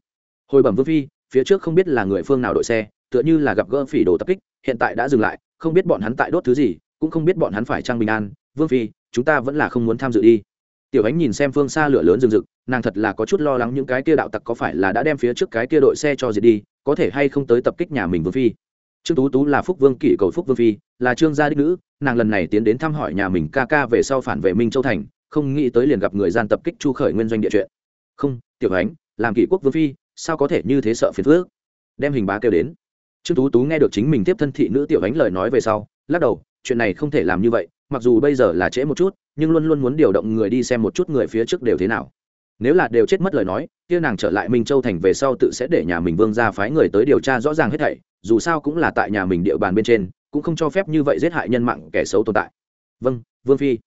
hồi bẩm vương phi phía trước không biết là người phương nào đội xe, tựa như là gặp gỡ phỉ đồ tập kích, hiện tại đã dừng lại, không biết bọn hắn tại đốt thứ gì, cũng không biết bọn hắn phải trang bình an. Vương phi, chúng ta vẫn là không muốn tham dự đi. Tiểu ánh nhìn xem phương xa lửa lớn rừng rực, nàng thật là có chút lo lắng những cái kia đạo tặc có phải là đã đem phía trước cái kia đội xe cho diệt đi, có thể hay không tới tập kích nhà mình vương phi. Trương tú tú là phúc vương kỷ cầu phúc vương phi, là trương gia đích nữ, nàng lần này tiến đến thăm hỏi nhà mình ca ca về sau phản về minh châu thành, không nghĩ tới liền gặp người gian tập kích chu khởi nguyên doanh địa chuyện. Không, tiểu ánh, làm kỷ quốc vương phi sao có thể như thế sợ phiền phước đem hình bá kêu đến. Trương tú tú nghe được chính mình tiếp thân thị nữ tiểu ánh lời nói về sau, lắc đầu, chuyện này không thể làm như vậy, mặc dù bây giờ là trễ một chút, nhưng luôn luôn muốn điều động người đi xem một chút người phía trước đều thế nào. Nếu là đều chết mất lời nói, kia nàng trở lại minh châu thành về sau tự sẽ để nhà mình vương ra phái người tới điều tra rõ ràng hết thảy, dù sao cũng là tại nhà mình địa bàn bên trên, cũng không cho phép như vậy giết hại nhân mạng kẻ xấu tồn tại. Vâng vương phi.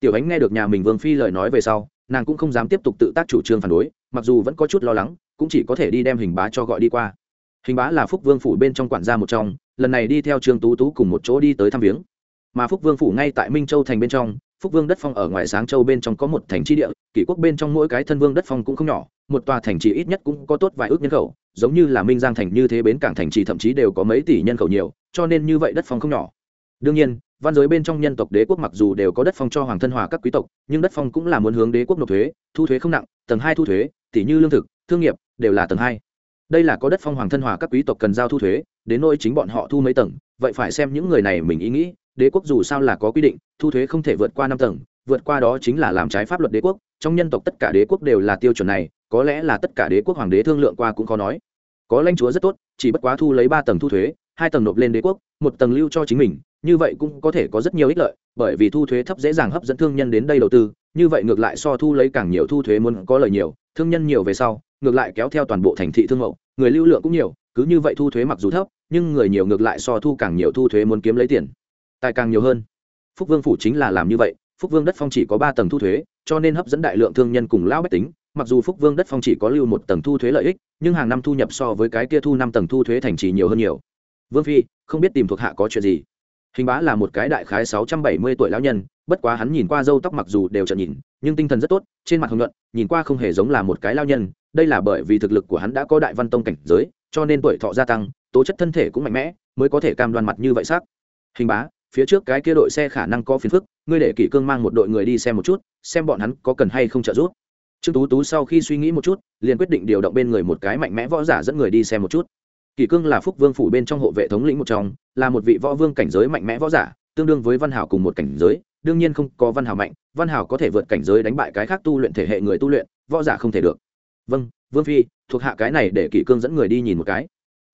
Tiểu ánh nghe được nhà mình vương phi lời nói về sau, nàng cũng không dám tiếp tục tự tác chủ trương phản đối, mặc dù vẫn có chút lo lắng cũng chỉ có thể đi đem hình bá cho gọi đi qua. Hình bá là phúc vương phủ bên trong quản gia một trong, lần này đi theo trương tú tú cùng một chỗ đi tới thăm viếng. Mà phúc vương phủ ngay tại minh châu thành bên trong, phúc vương đất phong ở ngoài sáng châu bên trong có một thành tri địa, kỷ quốc bên trong mỗi cái thân vương đất phong cũng không nhỏ, một tòa thành trì ít nhất cũng có tốt vài ước nhân khẩu, giống như là minh giang thành như thế bến cảng thành trì thậm chí đều có mấy tỷ nhân khẩu nhiều, cho nên như vậy đất phong không nhỏ. Đương nhiên, văn giới bên trong nhân tộc đế quốc mặc dù đều có đất phong cho hoàng thân hòa các quý tộc, nhưng đất phong cũng là muốn hướng đế quốc nộp thuế, thu thuế không nặng, tầng hai thu thuế, tỷ như lương thực, thương nghiệp đều là tầng hai. Đây là có đất phong hoàng thân hòa các quý tộc cần giao thu thuế, đến nỗi chính bọn họ thu mấy tầng, vậy phải xem những người này mình ý nghĩ, đế quốc dù sao là có quy định, thu thuế không thể vượt qua năm tầng, vượt qua đó chính là làm trái pháp luật đế quốc, trong nhân tộc tất cả đế quốc đều là tiêu chuẩn này, có lẽ là tất cả đế quốc hoàng đế thương lượng qua cũng khó nói. Có lãnh chúa rất tốt, chỉ bất quá thu lấy ba tầng thu thuế, hai tầng nộp lên đế quốc, một tầng lưu cho chính mình như vậy cũng có thể có rất nhiều ích lợi, bởi vì thu thuế thấp dễ dàng hấp dẫn thương nhân đến đây đầu tư, như vậy ngược lại so thu lấy càng nhiều thu thuế muốn có lợi nhiều, thương nhân nhiều về sau, ngược lại kéo theo toàn bộ thành thị thương mẫu người lưu lượng cũng nhiều, cứ như vậy thu thuế mặc dù thấp, nhưng người nhiều ngược lại so thu càng nhiều thu thuế muốn kiếm lấy tiền, tài càng nhiều hơn. Phúc vương phủ chính là làm như vậy, phúc vương đất phong chỉ có ba tầng thu thuế, cho nên hấp dẫn đại lượng thương nhân cùng lão bách tính, mặc dù phúc vương đất phong chỉ có lưu một tầng thu thuế lợi ích, nhưng hàng năm thu nhập so với cái kia thu năm tầng thu thuế thành trì nhiều hơn nhiều. Vương phi, không biết tìm thuộc hạ có chuyện gì? Hình bá là một cái đại khái sáu trăm bảy mươi tuổi lão nhân, bất quá hắn nhìn qua râu tóc mặc dù đều trợn nhìn, nhưng tinh thần rất tốt, trên mặt hồng nhuận, nhìn qua không hề giống là một cái lao nhân, đây là bởi vì thực lực của hắn đã có đại văn tông cảnh giới, cho nên tuổi thọ gia tăng, tố chất thân thể cũng mạnh mẽ, mới có thể cam đoan mặt như vậy sắc hình bá, phía trước cái kia đội xe khả năng có phiền phức, ngươi để kỷ cương mang một đội người đi xem một chút, xem bọn hắn có cần hay không trợ giúp. Trương tú tú sau khi suy nghĩ một chút, liền quyết định điều động bên người một cái mạnh mẽ võ giả dẫn người đi xem một chút. Kỷ cương là phúc vương phủ bên trong hộ vệ thống lĩnh một trong là một vị võ vương cảnh giới mạnh mẽ võ giả, tương đương với văn hảo cùng một cảnh giới, đương nhiên không có văn hảo mạnh, văn hảo có thể vượt cảnh giới đánh bại cái khác tu luyện thể hệ người tu luyện, võ giả không thể được. Vâng vương phi, thuộc hạ cái này để kỷ cương dẫn người đi nhìn một cái.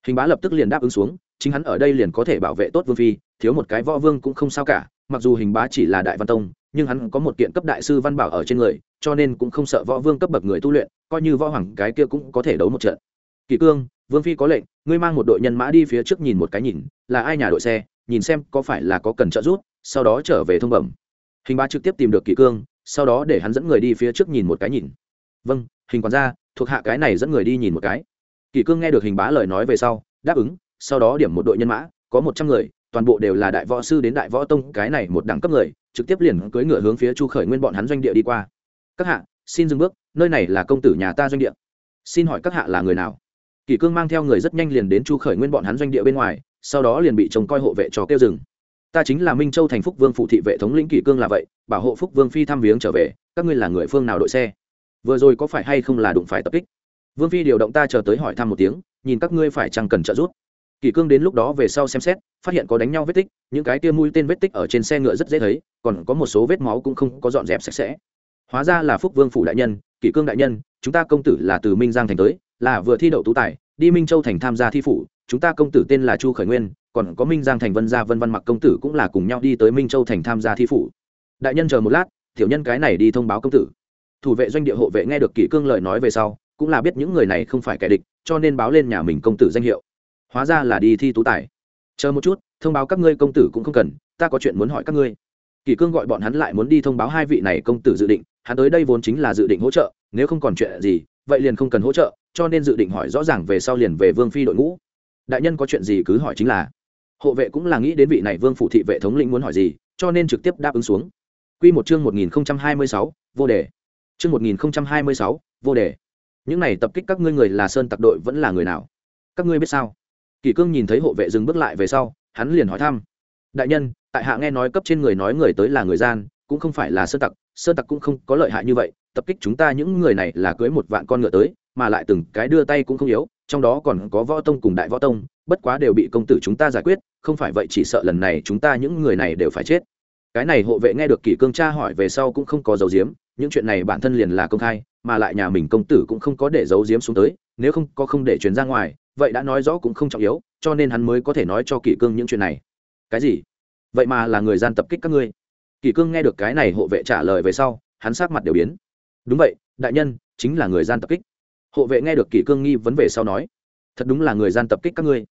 Hình bá lập tức liền đáp ứng xuống, chính hắn ở đây liền có thể bảo vệ tốt vương phi, thiếu một cái võ vương cũng không sao cả, mặc dù hình bá chỉ là đại văn tông, nhưng hắn có một kiện cấp đại sư văn bảo ở trên người, cho nên cũng không sợ võ vương cấp bậc người tu luyện, coi như võ hoàng cái kia cũng có thể đấu một trận. Kỷ cương vương phi có lệnh, ngươi mang một đội nhân mã đi phía trước nhìn một cái nhìn, là ai nhà đội xe, nhìn xem có phải là có cần trợ giúp, sau đó trở về thông bẩm. Hình bá trực tiếp tìm được kỷ cương, sau đó để hắn dẫn người đi phía trước nhìn một cái nhìn. Vâng hình quản gia, thuộc hạ cái này dẫn người đi nhìn một cái. Kỷ cương nghe được hình bá lời nói về sau, đáp ứng, sau đó điểm một đội nhân mã, có một trăm người, toàn bộ đều là đại võ sư đến đại võ tông, cái này một đẳng cấp người, trực tiếp liền cưỡi ngựa hướng phía chu khởi nguyên bọn hắn doanh địa đi qua. Các hạ, xin dừng bước, nơi này là công tử nhà ta doanh địa. Xin hỏi các hạ là người nào? Kỷ cương mang theo người rất nhanh liền đến chu khởi nguyên bọn hắn doanh địa bên ngoài, sau đó liền bị trông coi hộ vệ cho kêu rừng ta chính là minh châu thành phúc vương phụ thị vệ thống lĩnh kỷ cương là vậy, bảo hộ phúc vương phi thăm viếng trở về, các ngươi là người phương nào đội xe? Vừa rồi có phải hay không là đụng phải tập kích? Vương phi điều động ta chờ tới hỏi thăm một tiếng, nhìn các ngươi phải chăng cần trợ giúp. Kỷ cương đến lúc đó về sau xem xét, phát hiện có đánh nhau vết tích, những cái tia mũi tên vết tích ở trên xe ngựa rất dễ thấy, còn có một số vết máu cũng không có dọn dẹp sạch sẽ. Hóa ra là phúc vương phủ đại nhân kỷ cương đại nhân, chúng ta công tử là từ minh giang thành tới, là vừa thi đậu tú tài, đi minh châu thành tham gia thi phủ, chúng ta công tử tên là chu khởi nguyên, còn có minh giang thành vân gia vân văn mặc công tử cũng là cùng nhau đi tới minh châu thành tham gia thi phủ. Đại nhân chờ một lát, tiểu nhân cái này đi thông báo công tử. Thủ vệ doanh địa hộ vệ nghe được kỷ cương lời nói về sau, cũng là biết những người này không phải kẻ địch, cho nên báo lên nhà mình công tử danh hiệu. Hóa ra là đi thi tú tài. Chờ một chút, thông báo các ngươi công tử cũng không cần, ta có chuyện muốn hỏi các ngươi kỷ cương gọi bọn hắn lại muốn đi thông báo hai vị này công tử dự định hắn tới đây vốn chính là dự định hỗ trợ nếu không còn chuyện gì vậy liền không cần hỗ trợ cho nên dự định hỏi rõ ràng về sau liền về vương phi đội ngũ đại nhân có chuyện gì cứ hỏi chính là hộ vệ cũng là nghĩ đến vị này vương phủ thị vệ thống lĩnh muốn hỏi gì cho nên trực tiếp đáp ứng xuống Quy một chương 1026, vô đề. Chương 1026, vô đề. Những này tập kích các ngươi người là sơn tặc đội vẫn là người nào? Các ngươi biết sao? Kỷ Cương nhìn thấy hộ vệ dừng bước lại về sau, hắn liền hỏi thăm. Đại nhân, tại hạ nghe nói cấp trên người nói người tới là người gian, cũng không phải là sơn tặc, sơn tặc cũng không có lợi hại như vậy, tập kích chúng ta những người này là cưới một vạn con ngựa tới, mà lại từng cái đưa tay cũng không yếu, trong đó còn có võ tông cùng đại võ tông, bất quá đều bị công tử chúng ta giải quyết, không phải vậy chỉ sợ lần này chúng ta những người này đều phải chết. Cái này hộ vệ nghe được kỷ cương tra hỏi về sau cũng không có dấu diếm những chuyện này bản thân liền là công khai mà lại nhà mình công tử cũng không có để giấu diếm xuống tới nếu không có không để truyền ra ngoài vậy đã nói rõ cũng không trọng yếu cho nên hắn mới có thể nói cho kỷ cương những chuyện này. Cái gì? Vậy mà là người gian tập kích các ngươi. Kỳ cương nghe được cái này hộ vệ trả lời về sau, hắn sát mặt đều biến. Đúng vậy, đại nhân, chính là người gian tập kích. Hộ vệ nghe được kỳ cương nghi vấn về sau nói, thật đúng là người gian tập kích các ngươi.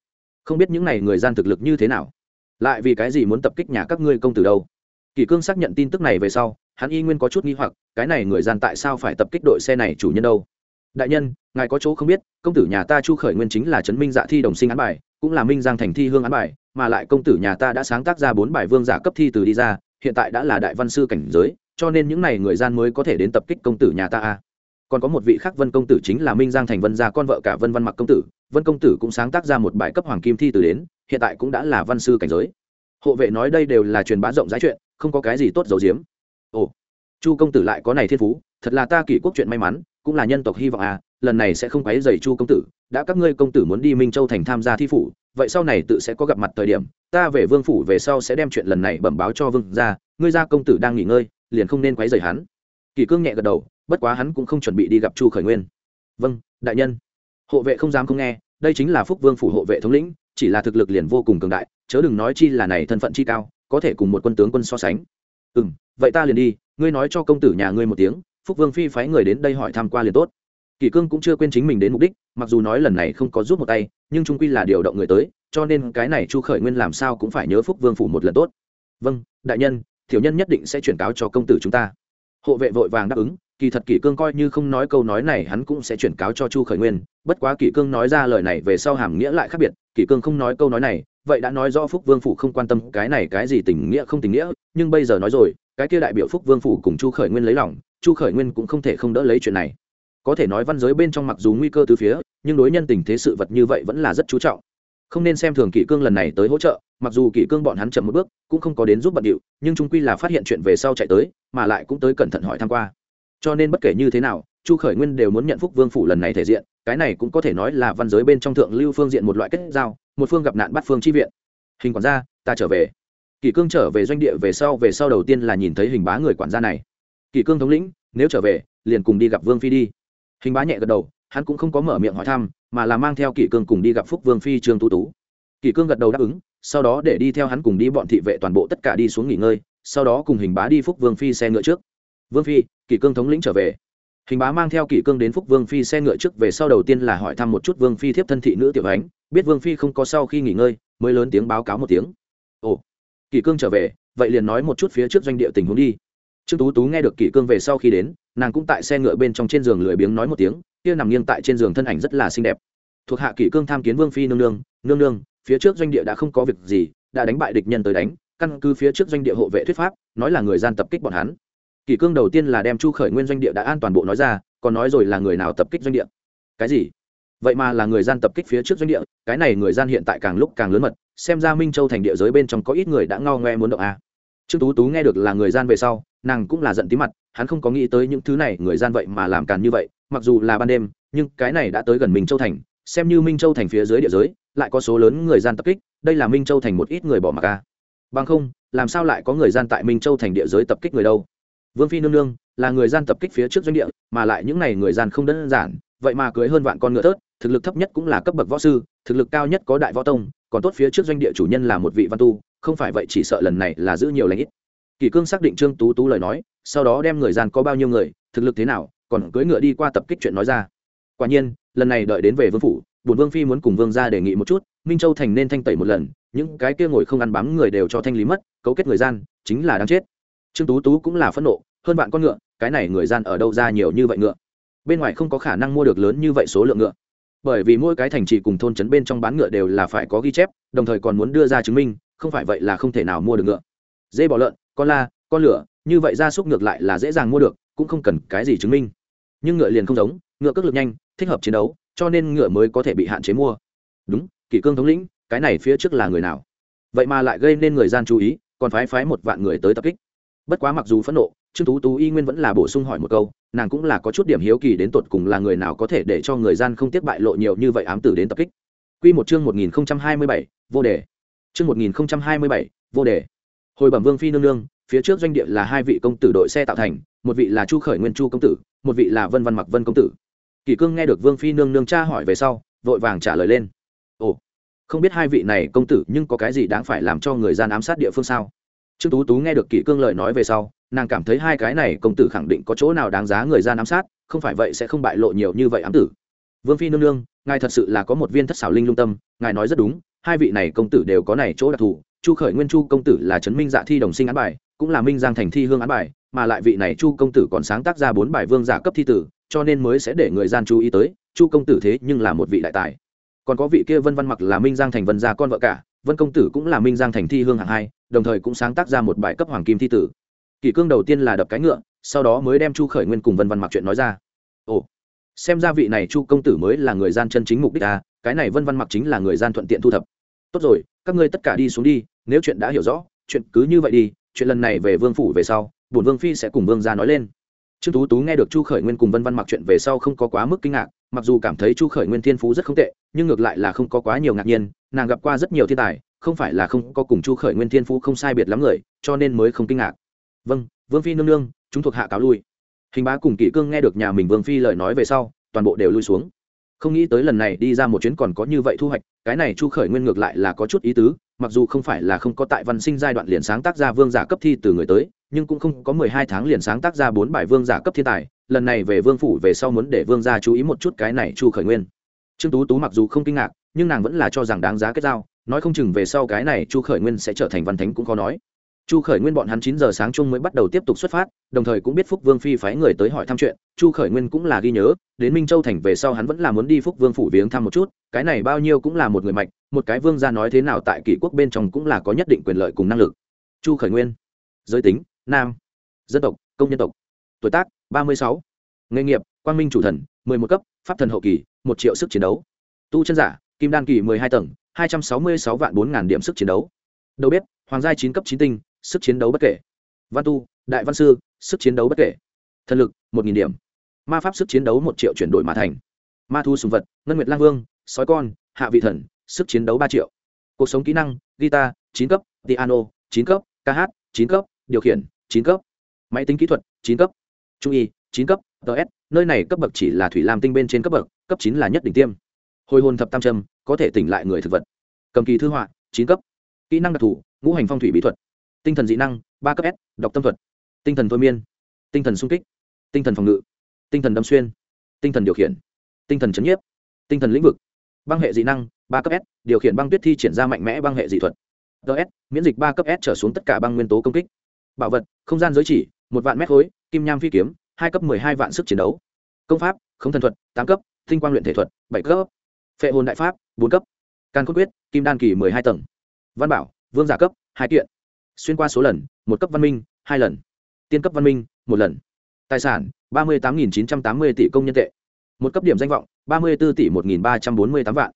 Không biết những n à y người gian thực lực như thế nào? Lại vì cái gì muốn tập kích nhà các ngươi công tử đâu? Kỳ cương xác nhận tin tức này về sau, hắn y nguyên có chút nghi hoặc, cái này người gian tại sao phải tập kích đội xe này chủ nhân đâu? Đại nhân, ngài có chỗ không biết, công tử nhà ta chu khởi nguyên chính là trấn minh dạ thi đồng sinh án bài, cũng là minh giang thành thi hương án bài mà lại công tử nhà ta đã sáng tác ra bốn bài vương giả cấp thi từ đi ra, hiện tại đã là đại văn sư cảnh giới, cho nên những n à y người gian mới có thể đến tập kích công tử nhà ta a. Còn có một vị khác vân công tử chính là minh giang thành vân gia con vợ cả vân văn mặc công tử, vân công tử cũng sáng tác ra một bài cấp hoàng kim thi từ đến, hiện tại cũng đã là văn sư cảnh giới. Hộ vệ nói đây đều là truyền bá rộng rãi chuyện, không có cái gì tốt giấu giếm. Ồ, chu công tử lại có này thiên phú, thật là ta kỷ quốc chuyện may mắn, cũng là nhân tộc hy vọng à lần này sẽ không quấy dày chu công tử, đã các ngươi công tử muốn đi minh châu thành tham gia thi phủ vậy sau này tự sẽ có gặp mặt thời điểm, ta về vương phủ về sau sẽ đem chuyện lần này bẩm báo cho vương ra ngươi ra công tử đang nghỉ ngơi, liền không nên quấy rầy hắn. Kỳ cương nhẹ gật đầu, bất quá hắn cũng không chuẩn bị đi gặp chu khởi nguyên. Vâng đại nhân. Hộ vệ không dám không nghe, đây chính là phúc vương phủ hộ vệ thống lĩnh, chỉ là thực lực liền vô cùng cường đại, chớ đừng nói chi là này thân phận chi cao, có thể cùng một quân tướng quân so sánh. Ừ vậy ta liền đi, ngươi nói cho công tử nhà ngươi một tiếng, phúc vương phi phái người đến đây hỏi tham q u a liền tốt kỷ cương cũng chưa quên chính mình đến mục đích, mặc dù nói lần này không có rút một tay, nhưng trung quy là điều động người tới, cho nên cái này chu khởi nguyên làm sao cũng phải nhớ phúc vương phủ một lần tốt. Vâng đại nhân thiểu nhân nhất định sẽ chuyển cáo cho công tử chúng ta. Hộ vệ vội vàng đáp ứng, kỳ thật kỷ cương coi như không nói câu nói này, hắn cũng sẽ chuyển cáo cho chu khởi nguyên. Bất quá kỷ cương nói ra lời này về sau hàm nghĩa lại khác biệt kỷ cương không nói câu nói này, vậy đã nói rõ phúc vương phủ không quan tâm cái này cái gì tình nghĩa không tình nghĩa, nhưng bây giờ nói rồi, cái kia đại biểu phúc vương phủ cùng chu khởi nguyên lấy lòng, chu khởi nguyên cũng không thể không đỡ lấy chuyện này có thể nói văn giới bên trong mặc dù nguy cơ từ phía, nhưng đối nhân tình thế sự vật như vậy vẫn là rất chú trọng. Không nên xem thường kỷ cương lần này tới hỗ trợ, mặc dù kỷ cương bọn hắn chậm một bước, cũng không có đến giúp bận điệu, nhưng trung quy là phát hiện chuyện về sau chạy tới, mà lại cũng tới cẩn thận hỏi tham q u a cho nên bất kể như thế nào, chu khởi nguyên đều muốn nhận phúc vương phủ lần này thể diện, cái này cũng có thể nói là văn giới bên trong thượng lưu phương diện một loại kết giao, một phương gặp nạn bắt phương chi viện. Hình quản gia, ta trở về. Kỷ cương trở về doanh địa về sau về sau đầu tiên là nhìn thấy hình bá người quản gia này. Kỷ cương thống lĩnh, nếu trở về, liền cùng đi gặp vương phi đi hình bá nhẹ gật đầu, hắn cũng không có mở miệng hỏi thăm, mà là mang theo kỷ cương cùng đi gặp phúc vương phi trương tú tú. Kỷ cương gật đầu đáp ứng, sau đó để đi theo hắn cùng đi bọn thị vệ toàn bộ tất cả đi xuống nghỉ ngơi, sau đó cùng hình bá đi phúc vương phi xe ngựa trước. Vương phi, kỷ cương thống lĩnh trở về. Hình bá mang theo kỷ cương đến phúc vương phi xe ngựa trước, về sau đầu tiên là hỏi thăm một chút vương phi thiếp thân thị nữ tiểu ánh, biết vương phi không có sau khi nghỉ ngơi, mới lớn tiếng báo cáo một tiếng. Ồ, kỷ cương trở về, vậy liền nói một chút phía trước doanh địa tình huống đi trương tú tú nghe được kỷ cương về sau khi đến, nàng cũng tại xe ngựa bên trong trên giường lười biếng nói một tiếng, kia nằm nghiêng tại trên giường thân ảnh rất là xinh đẹp. Thuộc hạ kỷ cương tham kiến vương phi nương nương nương nương, phía trước doanh địa đã không có việc gì, đã đánh bại địch nhân tới đánh, căn cứ phía trước doanh địa hộ vệ thuyết pháp, nói là người gian tập kích bọn hắn. Kỷ cương đầu tiên là đem chu khởi nguyên doanh địa đã an toàn bộ nói ra, còn nói rồi là người nào tập kích doanh địa. Cái gì? Vậy mà là người gian tập kích phía trước doanh địa, cái này người gian hiện tại càng lúc càng lớn mật, xem ra minh châu thành địa giới bên trong có ít người đã ngao ngoe muốn động a. à trương tú tú nghe được là người gian về sau, nàng cũng là giận tí mặt, hắn không có nghĩ tới những thứ này người gian vậy mà làm càn như vậy, mặc dù là ban đêm, nhưng cái này đã tới gần minh châu thành, xem như minh châu thành phía dưới địa giới, lại có số lớn người gian tập kích, đây là minh châu thành một ít người bỏ mặc ca bằng không, làm sao lại có người gian tại minh châu thành địa giới tập kích người đâu? Vương phi nương nương là người gian tập kích phía trước doanh địa, mà lại những n à y người gian không đơn giản, vậy mà cưới hơn vạn con ngựa tớt thực lực thấp nhất cũng là cấp bậc võ sư, thực lực cao nhất có đại võ tông, còn tốt phía trước doanh địa chủ nhân là một vị văn tu không phải vậy chỉ sợ lần này là giữ nhiều lãnh ít. Kỳ cương xác định trương tú tú lời nói, sau đó đem người gian có bao nhiêu người, thực lực thế nào, còn cưỡi ngựa đi qua tập kích chuyện nói ra. Quả nhiên, lần này đợi đến về vương phủ, bùn vương phi muốn cùng vương ra đề nghị một chút, minh châu thành nên thanh tẩy một lần, những cái kia ngồi không ăn bám người đều cho thanh lý mất, cấu kết người gian, chính là đáng chết. Trương tú tú cũng là phẫn nộ, hơn bạn con ngựa, cái này người gian ở đâu ra nhiều như vậy ngựa? Bên ngoài không có khả năng mua được lớn như vậy số lượng ngựa. Bởi vì mỗi cái thành trì cùng thôn trấn bên trong bán ngựa đều là phải có ghi chép, đồng thời còn muốn đưa ra chứng minh không phải vậy là không thể nào mua được ngựa. Dê bò lợn con la con lửa như vậy gia súc ngược lại là dễ dàng mua được cũng không cần cái gì chứng minh. Nhưng ngựa liền không giống ngựa cước lực nhanh thích hợp chiến đấu cho nên ngựa mới có thể bị hạn chế mua. Đúng kỷ cương thống lĩnh cái này phía trước là người nào? Vậy mà lại gây nên người gian chú ý còn phái phái một vạn người tới tập kích. Bất quá mặc dù phẫn nộ trương tú tú y nguyên vẫn là bổ sung hỏi một câu nàng cũng là có chút điểm hiếu kỳ đến tột cùng là người nào có thể để cho người gian không tiếp bại lộ nhiều như vậy ám tử đến tập kích. Quy một chương 1027, vô đề. Chương 1027, vô đề. Hồi bẩm Vương phi nương nương, phía trước doanh địa là hai vị công tử đội xe tạo thành, một vị là Chu Khởi Nguyên Chu công tử, một vị là Vân Văn Mặc Vân công tử. Kỷ Cương nghe được Vương phi nương nương tra hỏi về sau, vội vàng trả lời lên. Ồ, không biết hai vị này công tử nhưng có cái gì đáng phải làm cho người gian ám sát địa phương sao? Trương Tú Tú nghe được Kỷ Cương lời nói về sau, nàng cảm thấy hai cái này công tử khẳng định có chỗ nào đáng giá người gian ám sát, không phải vậy sẽ không bại lộ nhiều như vậy ám tử. Vương phi nương nương, ngài thật sự là có một viên thất xảo linh lung tâm, ngài nói rất đúng, hai vị này công tử đều có này chỗ đặc thù, Chu Khởi Nguyên Chu công tử là trấn minh dạ thi đồng sinh án bài, cũng là minh giang thành thi hương án bài, mà lại vị này Chu công tử còn sáng tác ra bốn bài vương giả cấp thi tử, cho nên mới sẽ để người gian chú ý tới, Chu công tử thế nhưng là một vị đại tài. Còn có vị kia Vân Văn Mặc là minh giang thành vân gia con vợ cả, Vân công tử cũng là minh giang thành thi hương hạng hai, đồng thời cũng sáng tác ra một bài cấp hoàng kim thi tử kỷ cương đầu tiên là đập cái ngựa sau đó mới đem chu khởi nguyên cùng vân văn mặc chuyện nói ra ồ xem ra vị này chu công tử mới là người gian chân chính mục đích à cái này vân văn mặc chính là người gian thuận tiện thu thập. Tốt rồi, các ngươi tất cả đi xuống đi, nếu chuyện đã hiểu rõ, chuyện cứ như vậy đi, chuyện lần này về vương phủ về sau, bổn vương phi sẽ cùng vương gia nói lên. Trương tú tú nghe được chu khởi nguyên cùng vân văn mặc chuyện về sau không có quá mức kinh ngạc, mặc dù cảm thấy chu khởi nguyên thiên phú rất không tệ, nhưng ngược lại là không có quá nhiều ngạc nhiên, nàng gặp qua rất nhiều thiên tài, không phải là không có cùng chu khởi nguyên thiên phú không sai biệt lắm người, cho nên mới không kinh ngạc. Vâng vương phi nương nương, chúng thuộc hạ cáo lui. Hình bá cùng kỷ cương nghe được nhà mình vương phi lời nói về sau, toàn bộ đều lui xuống không nghĩ tới lần này đi ra một chuyến còn có như vậy thu hoạch, cái này chu khởi nguyên ngược lại là có chút ý tứ, mặc dù không phải là không có tại văn sinh giai đoạn liền sáng tác ra vương giả cấp thi từ người tới, nhưng cũng không có mười hai tháng liền sáng tác ra bốn bài vương giả cấp thiên tài, lần này về vương phủ về sau muốn để vương gia chú ý một chút cái này chu khởi nguyên. Trương tú tú mặc dù không kinh ngạc, nhưng nàng vẫn là cho rằng đáng giá kết giao, nói không chừng về sau cái này chu khởi nguyên sẽ trở thành văn thánh cũng khó nói chu khởi nguyên bọn hắn chín giờ sáng chung mới bắt đầu tiếp tục xuất phát, đồng thời cũng biết phúc vương phi phái người tới hỏi thăm chuyện. Chu khởi nguyên cũng là ghi nhớ, đến minh châu thành về sau hắn vẫn là muốn đi phúc vương phủ viếng thăm một chút, cái này bao nhiêu cũng là một người mạnh một cái vương gia nói thế nào tại kỷ quốc bên trong cũng là có nhất định quyền lợi cùng năng lực. Chu khởi nguyên, giới tính, nam, dân tộc, công nhân tộc, tuổi tác, ba mươi sáu, nghề nghiệp, quang minh chủ thần, mười một cấp, pháp thần hậu kỳ, một triệu sức chiến đấu. Tu chân giả, kim đan kỳ mười hai tầng, hai trăm sáu mươi sáu vạn bốn ngàn điểm sức chiến đấu. Đầu bếp, hoàng gia chín cấp chín tinh sức chiến đấu bất kể. Văn tu, đại văn sư, sức chiến đấu bất kể. Thần lực, một nghìn điểm. Ma pháp sức chiến đấu một triệu chuyển đổi mà thành. Ma thu sùng vật, ngân nguyệt lang vương, sói con, hạ vị thần, sức chiến đấu ba triệu. Cuộc sống kỹ năng, guitar, chín cấp, piano, chín cấp, ca hát, chín cấp, điều khiển, chín cấp. Máy tính kỹ thuật, chín cấp. Trung y, chín cấp ts nơi này cấp bậc chỉ là thủy lam tinh bên trên cấp bậc, cấp chín là nhất đỉnh tiêm. Hồi hồn thập tam trâm, có thể tỉnh lại người thực vật. Cầm kỳ thư họa, chín cấp. Kỹ năng đặc thù, ngũ hành phong thủy bí thuật tinh thần dị năng, ba cấp s, đọc tâm thuật. Tinh thần thôi miên. Tinh thần sung kích. Tinh thần phòng ngự. Tinh thần đâm xuyên. Tinh thần điều khiển. Tinh thần chấn nhiếp. Tinh thần lĩnh vực. Băng hệ dị năng, ba cấp s, điều khiển băng tuyết thi triển ra mạnh mẽ băng hệ dị thuật. Ts miễn dịch ba cấp s trở xuống tất cả băng nguyên tố công kích. Bảo vật, không gian giới chỉ, một vạn mét khối, kim nham phi kiếm, hai cấp mười hai vạn sức chiến đấu. Công pháp, không thần thuật, tám cấp, tinh quang luyện thể thuật, bảy cấp. Phệ hồn đại pháp, bốn cấp. Can cốt quyết, kim đan kỳ mười hai tầng. Văn bảo, vương giả cấp, hai kiện xuyên qua số lần, một cấp văn minh, hai lần. Tiên cấp văn minh, một lần. Tài sản, ba mươi tám chín trăm tám mươi tỷ công nhân tệ. Một cấp điểm danh vọng, ba mươi bốn tỷ một ba trăm bốn mươi tám vạn.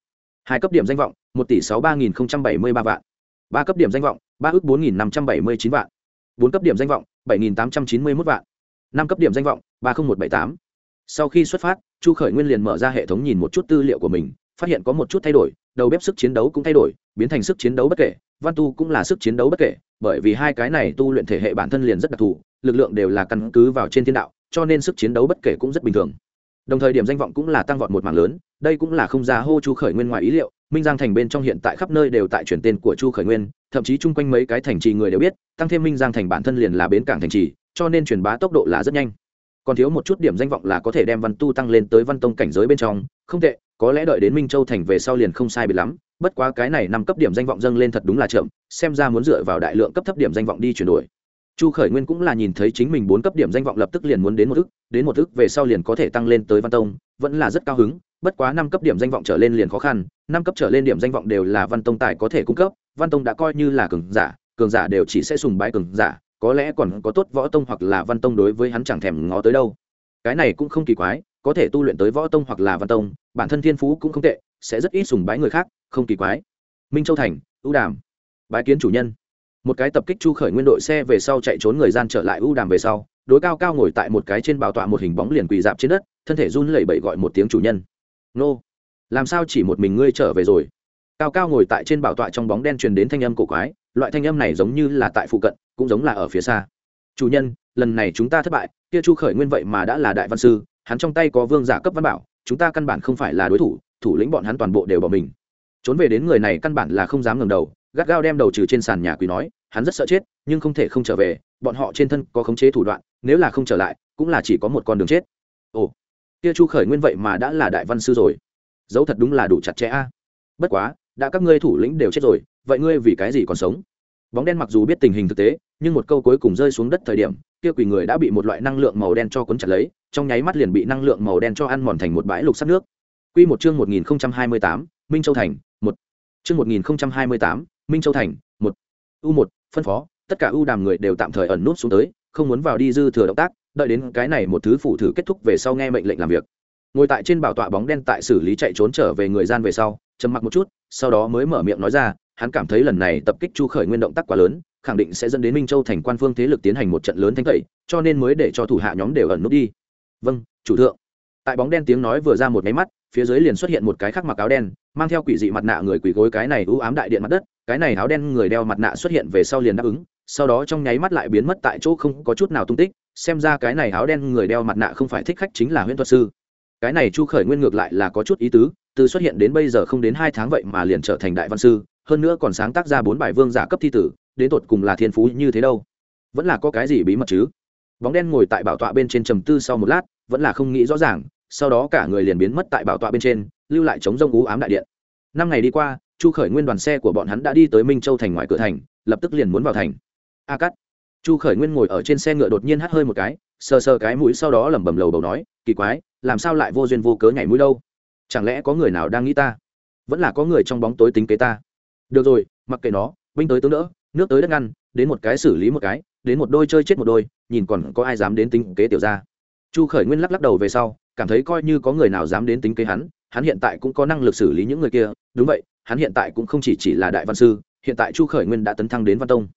Hai cấp điểm danh vọng, một tỷ sáu ba nghìn bảy mươi ba vạn. Ba cấp điểm danh vọng, ba ước bốn nghìn năm trăm bảy mươi chín vạn. Bốn cấp điểm danh vọng, bảy nghìn tám trăm chín mươi một vạn. Năm cấp điểm danh vọng, ba mươi một bảy tám. Sau khi xuất phát, chu khởi nguyên liền mở ra hệ thống nhìn một chút tư liệu của mình, phát hiện có một chút thay đổi, đầu bếp sức chiến đấu cũng thay đổi, biến thành sức chiến đấu bất kể, văn tu cũng là sức chiến đấu bất kể bởi vì hai cái này tu luyện thể hệ bản thân liền rất đặc thù, lực lượng đều là căn cứ vào trên thiên đạo, cho nên sức chiến đấu bất kể cũng rất bình thường. Đồng thời điểm danh vọng cũng là tăng vọt một mảng lớn, đây cũng là không ra hô chu khởi nguyên ngoài ý liệu, minh giang thành bên trong hiện tại khắp nơi đều tại chuyển tên của chu khởi nguyên, thậm chí chung quanh mấy cái thành trì người đều biết, tăng thêm minh giang thành bản thân liền là bến cảng thành trì, cho nên truyền bá tốc độ là rất nhanh. Còn thiếu một chút điểm danh vọng là có thể đem văn tu tăng lên tới văn tông cảnh giới bên trong, không tệ, có lẽ đợi đến minh châu thành về sau liền không sai bị lắm bất quá cái này năm cấp điểm danh vọng dâng lên thật đúng là chậm, xem ra muốn dựa vào đại lượng cấp thấp điểm danh vọng đi chuyển đổi. Chu khởi nguyên cũng là nhìn thấy chính mình bốn cấp điểm danh vọng lập tức liền muốn đến một ức, đến một ức về sau liền có thể tăng lên tới văn tông, vẫn là rất cao hứng, bất quá năm cấp điểm danh vọng trở lên liền khó khăn, năm cấp trở lên điểm danh vọng đều là văn tông tài có thể cung cấp, văn tông đã coi như là cường giả cường giả đều chỉ sẽ sùng bái cường giả, có lẽ còn có tốt võ tông hoặc là văn tông đối với hắn chẳng thèm ngó tới đâu. Cái này cũng không kỳ quái, có thể tu luyện tới võ tông hoặc là văn tông, bản thân thiên phú cũng không tệ sẽ rất ít sùng bái người khác, không kỳ quái. Minh châu thành, ưu đàm. Bái kiến chủ nhân. Một cái tập kích chu khởi nguyên đội xe về sau chạy trốn người gian trở lại ưu đàm về sau, đối cao cao ngồi tại một cái trên bảo tọa một hình bóng liền quỳ dạp trên đất, thân thể run lẩy bẩy gọi một tiếng chủ nhân. Nô. Làm sao chỉ một mình ngươi trở về rồi? Cao cao ngồi tại trên bảo tọa trong bóng đen truyền đến thanh âm cổ quái, loại thanh âm này giống như là tại phụ cận, cũng giống là ở phía xa. Chủ nhân, lần này chúng ta thất bại, kia chu khởi nguyên vậy mà đã là đại văn sư, hắn trong tay có vương giả cấp văn bảo, chúng ta căn bản không phải là đối thủ thủ lĩnh bọn hắn toàn bộ đều bỏ mình. Trốn về đến người này căn bản là không dám ngẩng đầu, gắt gao đem đầu trừ trên sàn nhà quỳ nói, hắn rất sợ chết, nhưng không thể không trở về, bọn họ trên thân có khống chế thủ đoạn, nếu là không trở lại, cũng là chỉ có một con đường chết. Ồ, kia chu khởi nguyên vậy mà đã là đại văn sư rồi. Dấu thật đúng là đủ chặt chẽ a. Bất quá, đã các ngươi thủ lĩnh đều chết rồi, vậy ngươi vì cái gì còn sống? Bóng đen mặc dù biết tình hình thực tế, nhưng một câu cuối cùng rơi xuống đất thời điểm, kia quỳ người đã bị một loại năng lượng màu đen cho cuốn chặt lấy, trong nháy mắt liền bị năng lượng màu đen cho ăn mòn thành một bãi lục sắt nước. Quy một chương 1028, Minh Châu thành, 1. Chương 1028, Minh Châu thành, 1. U1, phân phó, tất cả ưu đàm người đều tạm thời ẩn nút xuống tới, không muốn vào đi dư thừa động tác, đợi đến cái này một thứ phụ thử kết thúc về sau nghe mệnh lệnh làm việc. Ngồi tại trên bảo tọa bóng đen tại xử lý chạy trốn trở về người gian về sau, trầm mặc một chút, sau đó mới mở miệng nói ra, hắn cảm thấy lần này tập kích chu khởi nguyên động tác quá lớn khẳng định sẽ dẫn đến minh châu thành quan phương thế lực tiến hành một trận lớn thanh tẩy cho nên mới để cho thủ hạ nhóm đều ẩn nút đi vâng chủ thượng tại bóng đen tiếng nói vừa ra một máy mắt phía dưới liền xuất hiện một cái khắc mặc áo đen, mang theo quỷ dị mặt nạ người quỷ gối cái này ưu ám đại điện mặt đất, cái này áo đen người đeo mặt nạ xuất hiện về sau liền đáp ứng, sau đó trong nháy mắt lại biến mất tại chỗ không có chút nào tung tích, xem ra cái này áo đen người đeo mặt nạ không phải thích khách chính là huyễn thuật sư. Cái này chu khởi nguyên ngược lại là có chút ý tứ, từ xuất hiện đến bây giờ không đến hai tháng vậy mà liền trở thành đại văn sư, hơn nữa còn sáng tác ra bốn bài vương giả cấp thi tử, đến tột cùng là thiên phú như thế đâu? Vẫn là có cái gì bí mật chứ? Bóng đen ngồi tại bảo tọa bên trên trầm tư sau một lát, vẫn là không nghĩ rõ ràng sau đó cả người liền biến mất tại bảo tọa bên trên, lưu lại chống rông ú ám đại điện. Năm ngày đi qua, chu khởi nguyên đoàn xe của bọn hắn đã đi tới minh châu thành ngoài cửa thành, lập tức liền muốn vào thành. A cắt chu khởi nguyên ngồi ở trên xe ngựa đột nhiên hắt hơi một cái, sờ sờ cái mũi sau đó lẩm bẩm lầu bầu nói, kỳ quái, làm sao lại vô duyên vô cớ nhảy mũi đâu? Chẳng lẽ có người nào đang nghĩ ta? Vẫn là có người trong bóng tối tính kế ta? Được rồi, mặc kệ nó, binh tới tướng đỡ, nước tới đất ngăn, đến một cái xử lý một cái, đến một đôi chơi chết một đôi, nhìn còn có ai dám đến tính kế tiểu ra chu khởi nguyên lắc lắc đầu về sau cảm thấy coi như có người nào dám đến tính kế hắn hắn hiện tại cũng có năng lực xử lý những người kia. Đúng vậy, hắn hiện tại cũng không chỉ chỉ là đại văn sư, hiện tại chu khởi nguyên đã tấn thăng đến văn tông.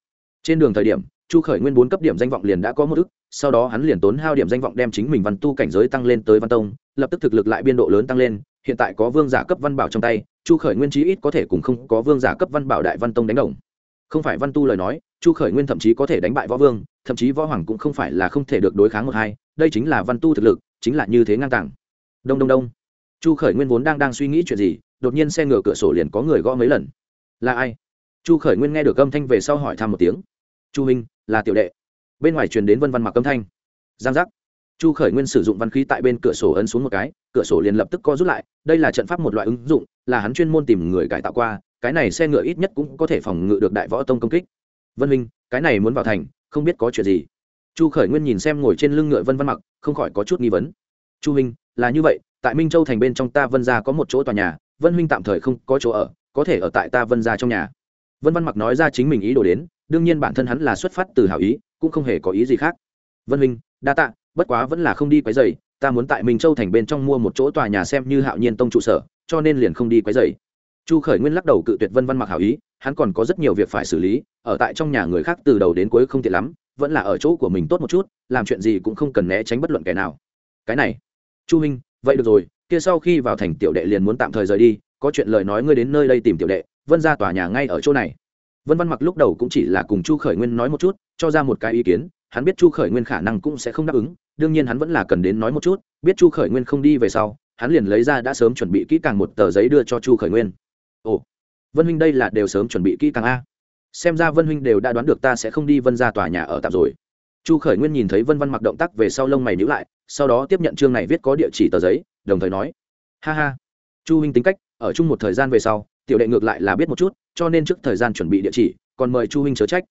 Trên đường thời điểm, chu khởi nguyên bốn cấp điểm danh vọng liền đã có một ức, sau đó hắn liền tốn hao điểm danh vọng đem chính mình văn tu cảnh giới tăng lên tới văn tông, lập tức thực lực lại biên độ lớn tăng lên, hiện tại có vương giả cấp văn bảo trong tay, chu khởi nguyên chí ít có thể cùng không có vương giả cấp văn bảo đại văn tông đánh đồng. Không phải văn tu lời nói, chu khởi nguyên thậm chí có thể đánh bại võ vương, thậm chí võ hoàng cũng không phải là không thể được đối kháng một hai, đây chính là văn tu thực lực chính là như thế ngang tàng. Đông đông đông. Chu khởi nguyên vốn đang đang suy nghĩ chuyện gì, đột nhiên xe ngựa cửa sổ liền có người gõ mấy lần. Là ai? Chu khởi nguyên nghe được âm thanh về sau hỏi thăm một tiếng. Chu minh, là tiểu đệ. Bên ngoài truyền đến vân văn mặc âm thanh. Giang giác. Chu khởi nguyên sử dụng văn khí tại bên cửa sổ ấn xuống một cái, cửa sổ liền lập tức co rút lại. Đây là trận pháp một loại ứng dụng, là hắn chuyên môn tìm người cải tạo qua, cái này xe ngựa ít nhất cũng có thể phòng ngự được đại võ tông công kích. Vân minh, cái này muốn vào thành, không biết có chuyện gì chu khởi nguyên nhìn xem ngồi trên lưng ngựa vân văn mặc, không khỏi có chút nghi vấn. Chu huynh, là như vậy, tại minh châu thành bên trong ta vân gia có một chỗ tòa nhà, vân huynh tạm thời không có chỗ ở, có thể ở tại ta vân gia trong nhà. Vân văn mặc nói ra chính mình ý đồ đến, đương nhiên bản thân hắn là xuất phát từ hảo ý, cũng không hề có ý gì khác. Vân huynh, đa tạ, bất quá vẫn là không đi quấy dày ta muốn tại minh châu thành bên trong mua một chỗ tòa nhà xem như hạo nhiên tông trụ sở, cho nên liền không đi quấy dày chu khởi nguyên lắc đầu cự tuyệt vân văn mặc hảo ý, hắn còn có rất nhiều việc phải xử lý, ở tại trong nhà người khác từ đầu đến cuối không tiện lắm vẫn là ở chỗ của mình tốt một chút làm chuyện gì cũng không cần né tránh bất luận kẻ nào. Cái này chu minh, vậy được rồi kia sau khi vào thành tiểu đệ liền muốn tạm thời rời đi có chuyện lời nói ngươi đến nơi đây tìm tiểu đệ vân ra tòa nhà ngay ở chỗ này. Vân văn mặc lúc đầu cũng chỉ là cùng chu khởi nguyên nói một chút cho ra một cái ý kiến hắn biết chu khởi nguyên khả năng cũng sẽ không đáp ứng đương nhiên hắn vẫn là cần đến nói một chút biết chu khởi nguyên không đi về sau hắn liền lấy ra đã sớm chuẩn bị kỹ càng một tờ giấy đưa cho chu khởi nguyên. Ồ vân huynh đây là đều sớm chuẩn bị kỹ càng a? Xem ra vân huynh đều đã đoán được ta sẽ không đi vân ra tòa nhà ở tạm rồi. Chu khởi nguyên nhìn thấy vân văn mặc động tác về sau lông mày nhữ lại, sau đó tiếp nhận chương này viết có địa chỉ tờ giấy, đồng thời nói, ha ha. Chu huynh tính cách, ở chung một thời gian về sau, tiểu đệ ngược lại là biết một chút, cho nên trước thời gian chuẩn bị địa chỉ, còn mời chu huynh chớ trách.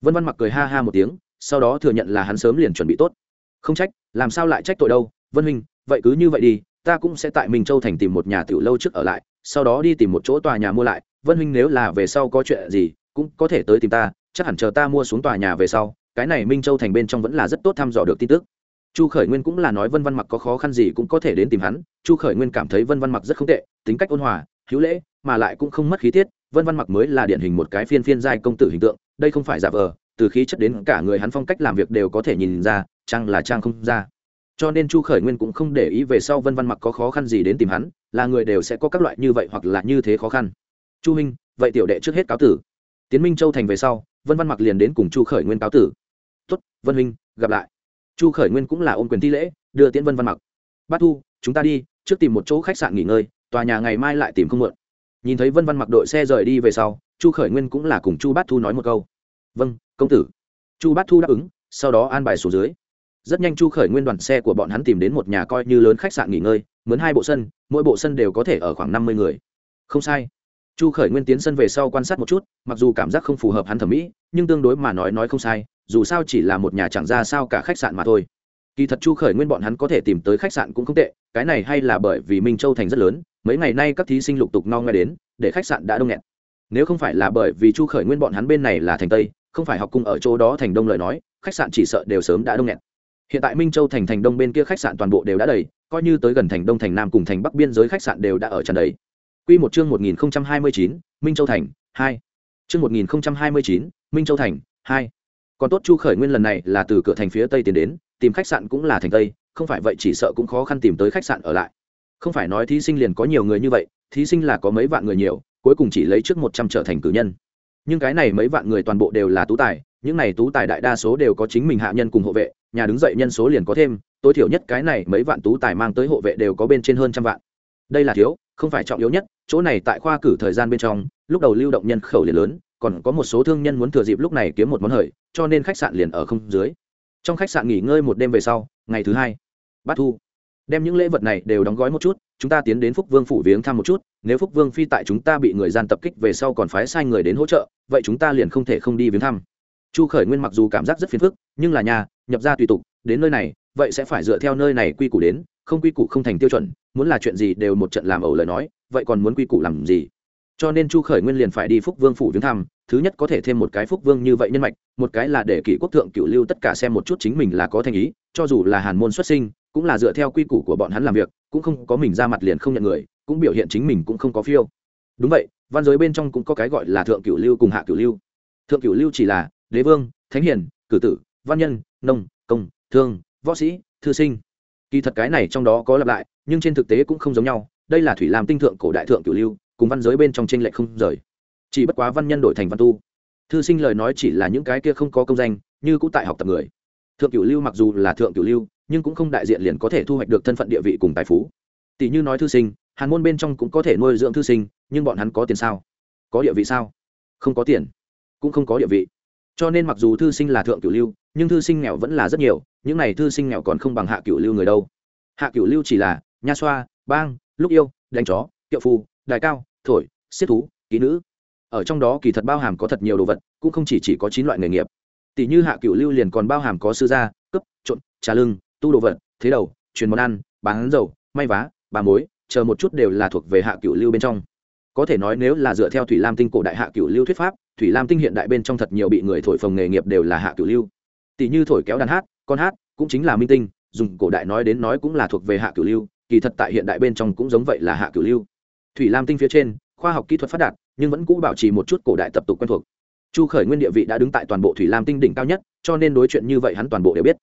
Vân văn mặc cười ha ha một tiếng, sau đó thừa nhận là hắn sớm liền chuẩn bị tốt. Không trách, làm sao lại trách tội đâu? Vân huynh, vậy cứ như vậy đi, ta cũng sẽ tại minh châu thành tìm một nhà tiểu lâu trước ở lại, sau đó đi tìm một chỗ tòa nhà mua lại. Vân huynh nếu là về sau có chuyện gì cũng có thể tới tìm ta, chắc hẳn chờ ta mua xuống tòa nhà về sau, cái này minh châu thành bên trong vẫn là rất tốt thăm dò được tin tức. Chu khởi nguyên cũng là nói vân văn mặc có khó khăn gì cũng có thể đến tìm hắn, chu khởi nguyên cảm thấy vân văn mặc rất không tệ, tính cách ôn hòa, hữu lễ, mà lại cũng không mất khí tiết, vân văn mặc mới là điển hình một cái phiên phiên giai công tử hình tượng, đây không phải giả vờ, từ khí chất đến cả người hắn phong cách làm việc đều có thể nhìn ra trang là trang không ra. Cho nên chu khởi nguyên cũng không để ý về sau vân văn mặc có khó khăn gì đến tìm hắn, là người đều sẽ có các loại như vậy hoặc là như thế khó khăn. Chu huynh, vậy tiểu đệ trước hết cáo tử tiến minh châu thành về sau, vân văn mặc liền đến cùng chu khởi nguyên cáo tử. Tuất vân huynh, gặp lại. Chu khởi nguyên cũng là ôm quyền thi lễ, đưa tiễn vân văn mặc. Bát thu, chúng ta đi, trước tìm một chỗ khách sạn nghỉ ngơi, tòa nhà ngày mai lại tìm không mượn nhìn thấy vân văn mặc đội xe rời đi về sau, chu khởi nguyên cũng là cùng chu bát thu nói một câu. Vâng công tử. Chu bát thu đáp ứng, sau đó an bài xuống dưới. Rất nhanh chu khởi nguyên đoàn xe của bọn hắn tìm đến một nhà coi như lớn khách sạn nghỉ ngơi, mướn hai bộ sân, mỗi bộ sân đều có thể ở khoảng năm mươi người. Không sai chu khởi nguyên tiến sân về sau quan sát một chút, mặc dù cảm giác không phù hợp hắn thẩm mỹ, nhưng tương đối mà nói nói không sai, dù sao chỉ là một nhà chẳng ra sao cả khách sạn mà thôi. Kỳ thật chu khởi nguyên bọn hắn có thể tìm tới khách sạn cũng không tệ, cái này hay là bởi vì minh châu thành rất lớn, mấy ngày nay các thí sinh lục tục no nghe đến, để khách sạn đã đông nghẹt. Nếu không phải là bởi vì chu khởi nguyên bọn hắn bên này là thành tây, không phải học cung ở chỗ đó thành đông lời nói, khách sạn chỉ sợ đều sớm đã đông nghẹt. Hiện tại minh châu thành thành đông bên kia khách sạn toàn bộ đều đã đầy, coi như tới gần thành đông, thành nam cùng thành bắc biên giới khách sạn đều đã ở tràn đầy. Quy một chương 1029, Minh Châu thành 2. Chương 1029, Minh Châu thành 2. Còn tốt Chu Khởi Nguyên lần này là từ cửa thành phía tây tiến đến, tìm khách sạn cũng là thành tây, không phải vậy chỉ sợ cũng khó khăn tìm tới khách sạn ở lại. Không phải nói thí sinh liền có nhiều người như vậy, thí sinh là có mấy vạn người nhiều, cuối cùng chỉ lấy trước 100 trở thành cử nhân. Nhưng cái này mấy vạn người toàn bộ đều là tú tài, những này tú tài đại đa số đều có chính mình hạ nhân cùng hộ vệ, nhà đứng dậy nhân số liền có thêm, tối thiểu nhất cái này mấy vạn tú tài mang tới hộ vệ đều có bên trên hơn trăm vạn. Đây là thiếu, không phải trọng yếu nhất, chỗ này tại khoa cử thời gian bên trong lúc đầu lưu động nhân khẩu liền lớn còn có một số thương nhân muốn thừa dịp lúc này kiếm một món hời cho nên khách sạn liền ở không dưới. Trong khách sạn nghỉ ngơi một đêm về sau ngày thứ hai bát thu. Đem những lễ vật này đều đóng gói một chút chúng ta tiến đến phúc vương phủ viếng thăm một chút nếu phúc vương phi tại chúng ta bị người gian tập kích về sau còn phái sai người đến hỗ trợ vậy chúng ta liền không thể không đi viếng thăm. Chu khởi nguyên mặc dù cảm giác rất phiền phức nhưng là nhà nhập ra tùy tục đến nơi này vậy sẽ phải dựa theo nơi này quy củ đến không quy củ không thành tiêu chuẩn muốn là chuyện gì đều một trận làm ẩu lời nói, vậy còn muốn quy củ làm gì? Cho nên chu khởi nguyên liền phải đi phúc vương phủ viếng thăm, thứ nhất có thể thêm một cái phúc vương như vậy nhân mạch, một cái là để kỷ quốc thượng cựu lưu tất cả xem một chút chính mình là có thành ý, cho dù là hàn môn xuất sinh, cũng là dựa theo quy củ của bọn hắn làm việc, cũng không có mình ra mặt liền không nhận người, cũng biểu hiện chính mình cũng không có phiêu. Đúng vậy, văn giới bên trong cũng có cái gọi là thượng cựu lưu cùng hạ cựu lưu. Thượng cựu lưu chỉ là đế vương, thánh hiền, cử tử, văn nhân, nông, công, thương, võ sĩ, thư sinh. Kỳ thật cái này trong đó có lặp lại nhưng trên thực tế cũng không giống nhau, đây là thủy làm tinh thượng cổ đại thượng cửu lưu, cùng văn giới bên trong tranh lệch không rời. Chỉ bất quá văn nhân đổi thành văn tu. Thư sinh lời nói chỉ là những cái kia không có công danh, như cũ tại học tập người. Thượng cửu lưu mặc dù là thượng cửu lưu, nhưng cũng không đại diện liền có thể thu hoạch được thân phận địa vị cùng tài phú. Tỷ như nói thư sinh, hàn môn bên trong cũng có thể nuôi dưỡng thư sinh, nhưng bọn hắn có tiền sao? Có địa vị sao? Không có tiền. Cũng không có địa vị. Cho nên mặc dù thư sinh là thượng cửu lưu, nhưng thư sinh nghèo vẫn là rất nhiều, những này thư sinh nghèo còn không bằng hạ cửu lưu người đâu. Hạ cửu lưu chỉ là nha xoa bang lúc yêu đánh chó kiệu phù, đài cao thổi xiết thú ký nữ. Ở trong đó kỳ thật bao hàm có thật nhiều đồ vật cũng không chỉ chỉ có chín loại nghề nghiệp. Tỷ như hạ cựu lưu liền còn bao hàm có sư gia cấp trộn trà lưng tu đồ vật thế đầu truyền món ăn bán dầu may vá bà mối chờ một chút đều là thuộc về hạ cựu lưu bên trong. Có thể nói nếu là dựa theo thủy lam tinh cổ đại hạ cựu lưu thuyết pháp thủy lam tinh hiện đại bên trong thật nhiều bị người thổi phồng nghề nghiệp đều là hạ cựu lưu. Tỷ như thổi kéo đàn hát con hát cũng chính là minh tinh dùng cổ đại nói đến nói cũng là thuộc về hạ cửu lưu kỳ thật tại hiện đại bên trong cũng giống vậy là hạ cửu lưu. Thủy lam tinh phía trên, khoa học kỹ thuật phát đạt, nhưng vẫn cũ bảo trì một chút cổ đại tập tục quen thuộc. Chu khởi nguyên địa vị đã đứng tại toàn bộ thủy lam tinh đỉnh cao nhất, cho nên đối chuyện như vậy hắn toàn bộ đều biết.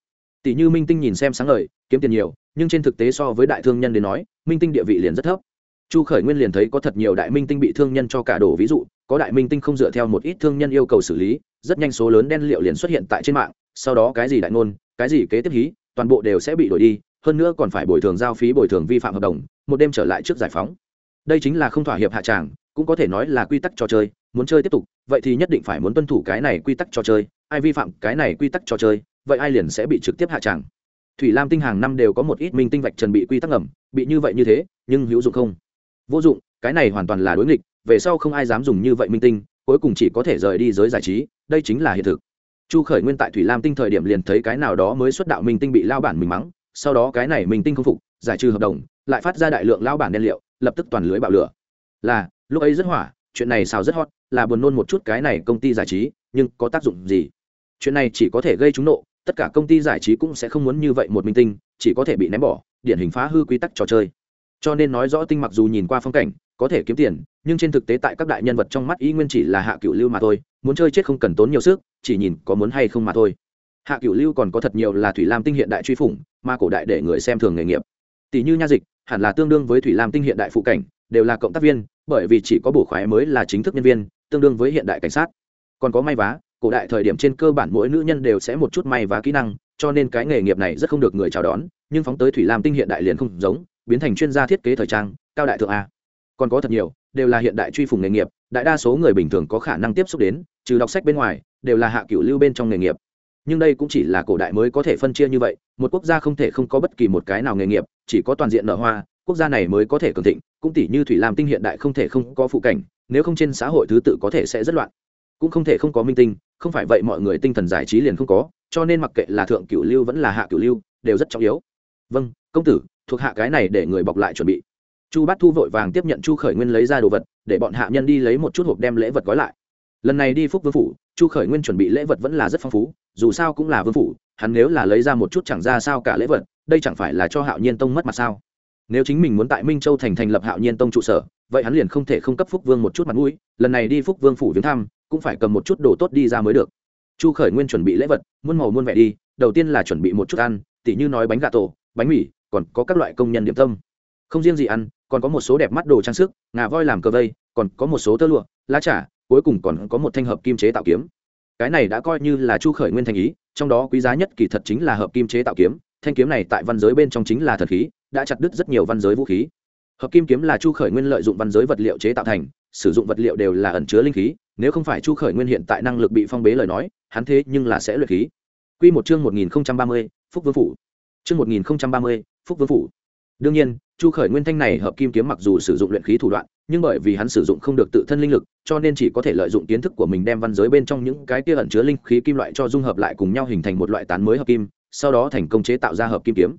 Tỷ như minh tinh nhìn xem sáng ngời, kiếm tiền nhiều, nhưng trên thực tế so với đại thương nhân đến nói, minh tinh địa vị liền rất thấp. Chu khởi nguyên liền thấy có thật nhiều đại minh tinh bị thương nhân cho cả đổ ví dụ, có đại minh tinh không dựa theo một ít thương nhân yêu cầu xử lý, rất nhanh số lớn đen liệu liền xuất hiện tại trên mạng, sau đó cái gì đại ngôn, cái gì kế tiếp hí, toàn bộ đều sẽ bị đổi đi hơn nữa còn phải bồi thường giao phí bồi thường vi phạm hợp đồng, một đêm trở lại trước giải phóng. Đây chính là không thỏa hiệp hạ tràng, cũng có thể nói là quy tắc trò chơi, muốn chơi tiếp tục, vậy thì nhất định phải muốn tuân thủ cái này quy tắc trò chơi, ai vi phạm cái này quy tắc trò chơi, vậy ai liền sẽ bị trực tiếp hạ tràng. Thủy lam tinh hàng năm đều có một ít minh tinh vạch trần bị quy tắc ngầm, bị như vậy như thế, nhưng hữu dụng không? Vô dụng, cái này hoàn toàn là đối nghịch, về sau không ai dám dùng như vậy minh tinh, cuối cùng chỉ có thể rời đi giới giải trí, đây chính là hiện thực. Chu khởi nguyên tại thủy lam tinh thời điểm liền thấy cái nào đó mới xuất đạo minh tinh bị lao bản mình mắng sau đó cái này mình tinh không phục, giải trừ hợp đồng, lại phát ra đại lượng lao bản đen liệu, lập tức toàn lưới bạo lửa. Là, lúc ấy rất hỏa, chuyện này sao rất hot, là buồn nôn một chút cái này công ty giải trí, nhưng có tác dụng gì? Chuyện này chỉ có thể gây trúng nộ, tất cả công ty giải trí cũng sẽ không muốn như vậy một minh tinh, chỉ có thể bị ném bỏ, điển hình phá hư quy tắc trò chơi. Cho nên nói rõ tinh mặc dù nhìn qua phong cảnh, có thể kiếm tiền, nhưng trên thực tế tại các đại nhân vật trong mắt ý nguyên chỉ là hạ cựu lưu mà thôi, muốn chơi chết không cần tốn nhiều sức, chỉ nhìn có muốn hay không mà thôi hạ cửu lưu còn có thật nhiều là thủy lam tinh hiện đại truy phủng, mà cổ đại để người xem thường nghề nghiệp. Tỷ như nha dịch, hẳn là tương đương với thủy lam tinh hiện đại phụ cảnh, đều là cộng tác viên, bởi vì chỉ có bổ khoái mới là chính thức nhân viên, tương đương với hiện đại cảnh sát. Còn có may vá, cổ đại thời điểm trên cơ bản mỗi nữ nhân đều sẽ một chút may vá kỹ năng, cho nên cái nghề nghiệp này rất không được người chào đón, nhưng phóng tới thủy lam tinh hiện đại liền không giống, biến thành chuyên gia thiết kế thời trang, cao đại thượng a. Còn có thật nhiều, đều là hiện đại truy phủng nghề nghiệp, đại đa số người bình thường có khả năng tiếp xúc đến, trừ đọc sách bên ngoài, đều là hạ cửu lưu bên trong nghề nghiệp nhưng đây cũng chỉ là cổ đại mới có thể phân chia như vậy, một quốc gia không thể không có bất kỳ một cái nào nghề nghiệp, chỉ có toàn diện nở hoa, quốc gia này mới có thể cường thịnh, cũng tỷ như thủy lam tinh hiện đại không thể không có phụ cảnh, nếu không trên xã hội thứ tự có thể sẽ rất loạn. Cũng không thể không có minh tinh, không phải vậy mọi người tinh thần giải trí liền không có, cho nên mặc kệ là thượng cửu lưu vẫn là hạ cửu lưu, đều rất trọng yếu. Vâng công tử, thuộc hạ cái này để người bọc lại chuẩn bị. Chu bát thu vội vàng tiếp nhận chu khởi nguyên lấy ra đồ vật, để bọn hạ nhân đi lấy một chút hộp đem lễ vật gói lại. Lần này đi phúc vương phủ, chu khởi nguyên chuẩn bị lễ vật vẫn là rất phong phú dù sao cũng là vương phủ, hắn nếu là lấy ra một chút chẳng ra sao cả lễ vật, đây chẳng phải là cho hạo nhiên tông mất mặt sao? Nếu chính mình muốn tại minh châu thành thành lập hạo nhiên tông trụ sở, vậy hắn liền không thể không cấp phúc vương một chút mặt mũi, lần này đi phúc vương phủ viếng thăm, cũng phải cầm một chút đồ tốt đi ra mới được. Chu khởi nguyên chuẩn bị lễ vật, muôn màu muôn vẻ đi, đầu tiên là chuẩn bị một chút ăn, tỉ như nói bánh gà tổ, bánh mì, còn có các loại công nhân điểm tâm. Không riêng gì ăn, còn có một số đẹp mắt đồ trang sức, ngà voi làm cờ vây, còn có một số tơ lụa, lá trà, cuối cùng còn có một thanh hợp kim chế tạo kiếm cái này đã coi như là chu khởi nguyên thành ý trong đó quý giá nhất kỳ thật chính là hợp kim chế tạo kiếm thanh kiếm này tại văn giới bên trong chính là thần khí đã chặt đứt rất nhiều văn giới vũ khí hợp kim kiếm là chu khởi nguyên lợi dụng văn giới vật liệu chế tạo thành sử dụng vật liệu đều là ẩn chứa linh khí nếu không phải chu khởi nguyên hiện tại năng lực bị phong bế lời nói hắn thế nhưng là sẽ luyện khí Quy một chương 1030, Phúc Vương phủ. Chương 1030, Phúc Vương phủ. Đương nhiên, Chu Khởi Nguyên thanh này hợp kim kiếm mặc dù sử dụng luyện khí thủ đoạn, nhưng bởi vì hắn sử dụng không được tự thân linh lực, cho nên chỉ có thể lợi dụng kiến thức của mình đem văn giới bên trong những cái kia ẩn chứa linh khí kim loại cho dung hợp lại cùng nhau hình thành một loại tán mới hợp kim, sau đó thành công chế tạo ra hợp kim kiếm.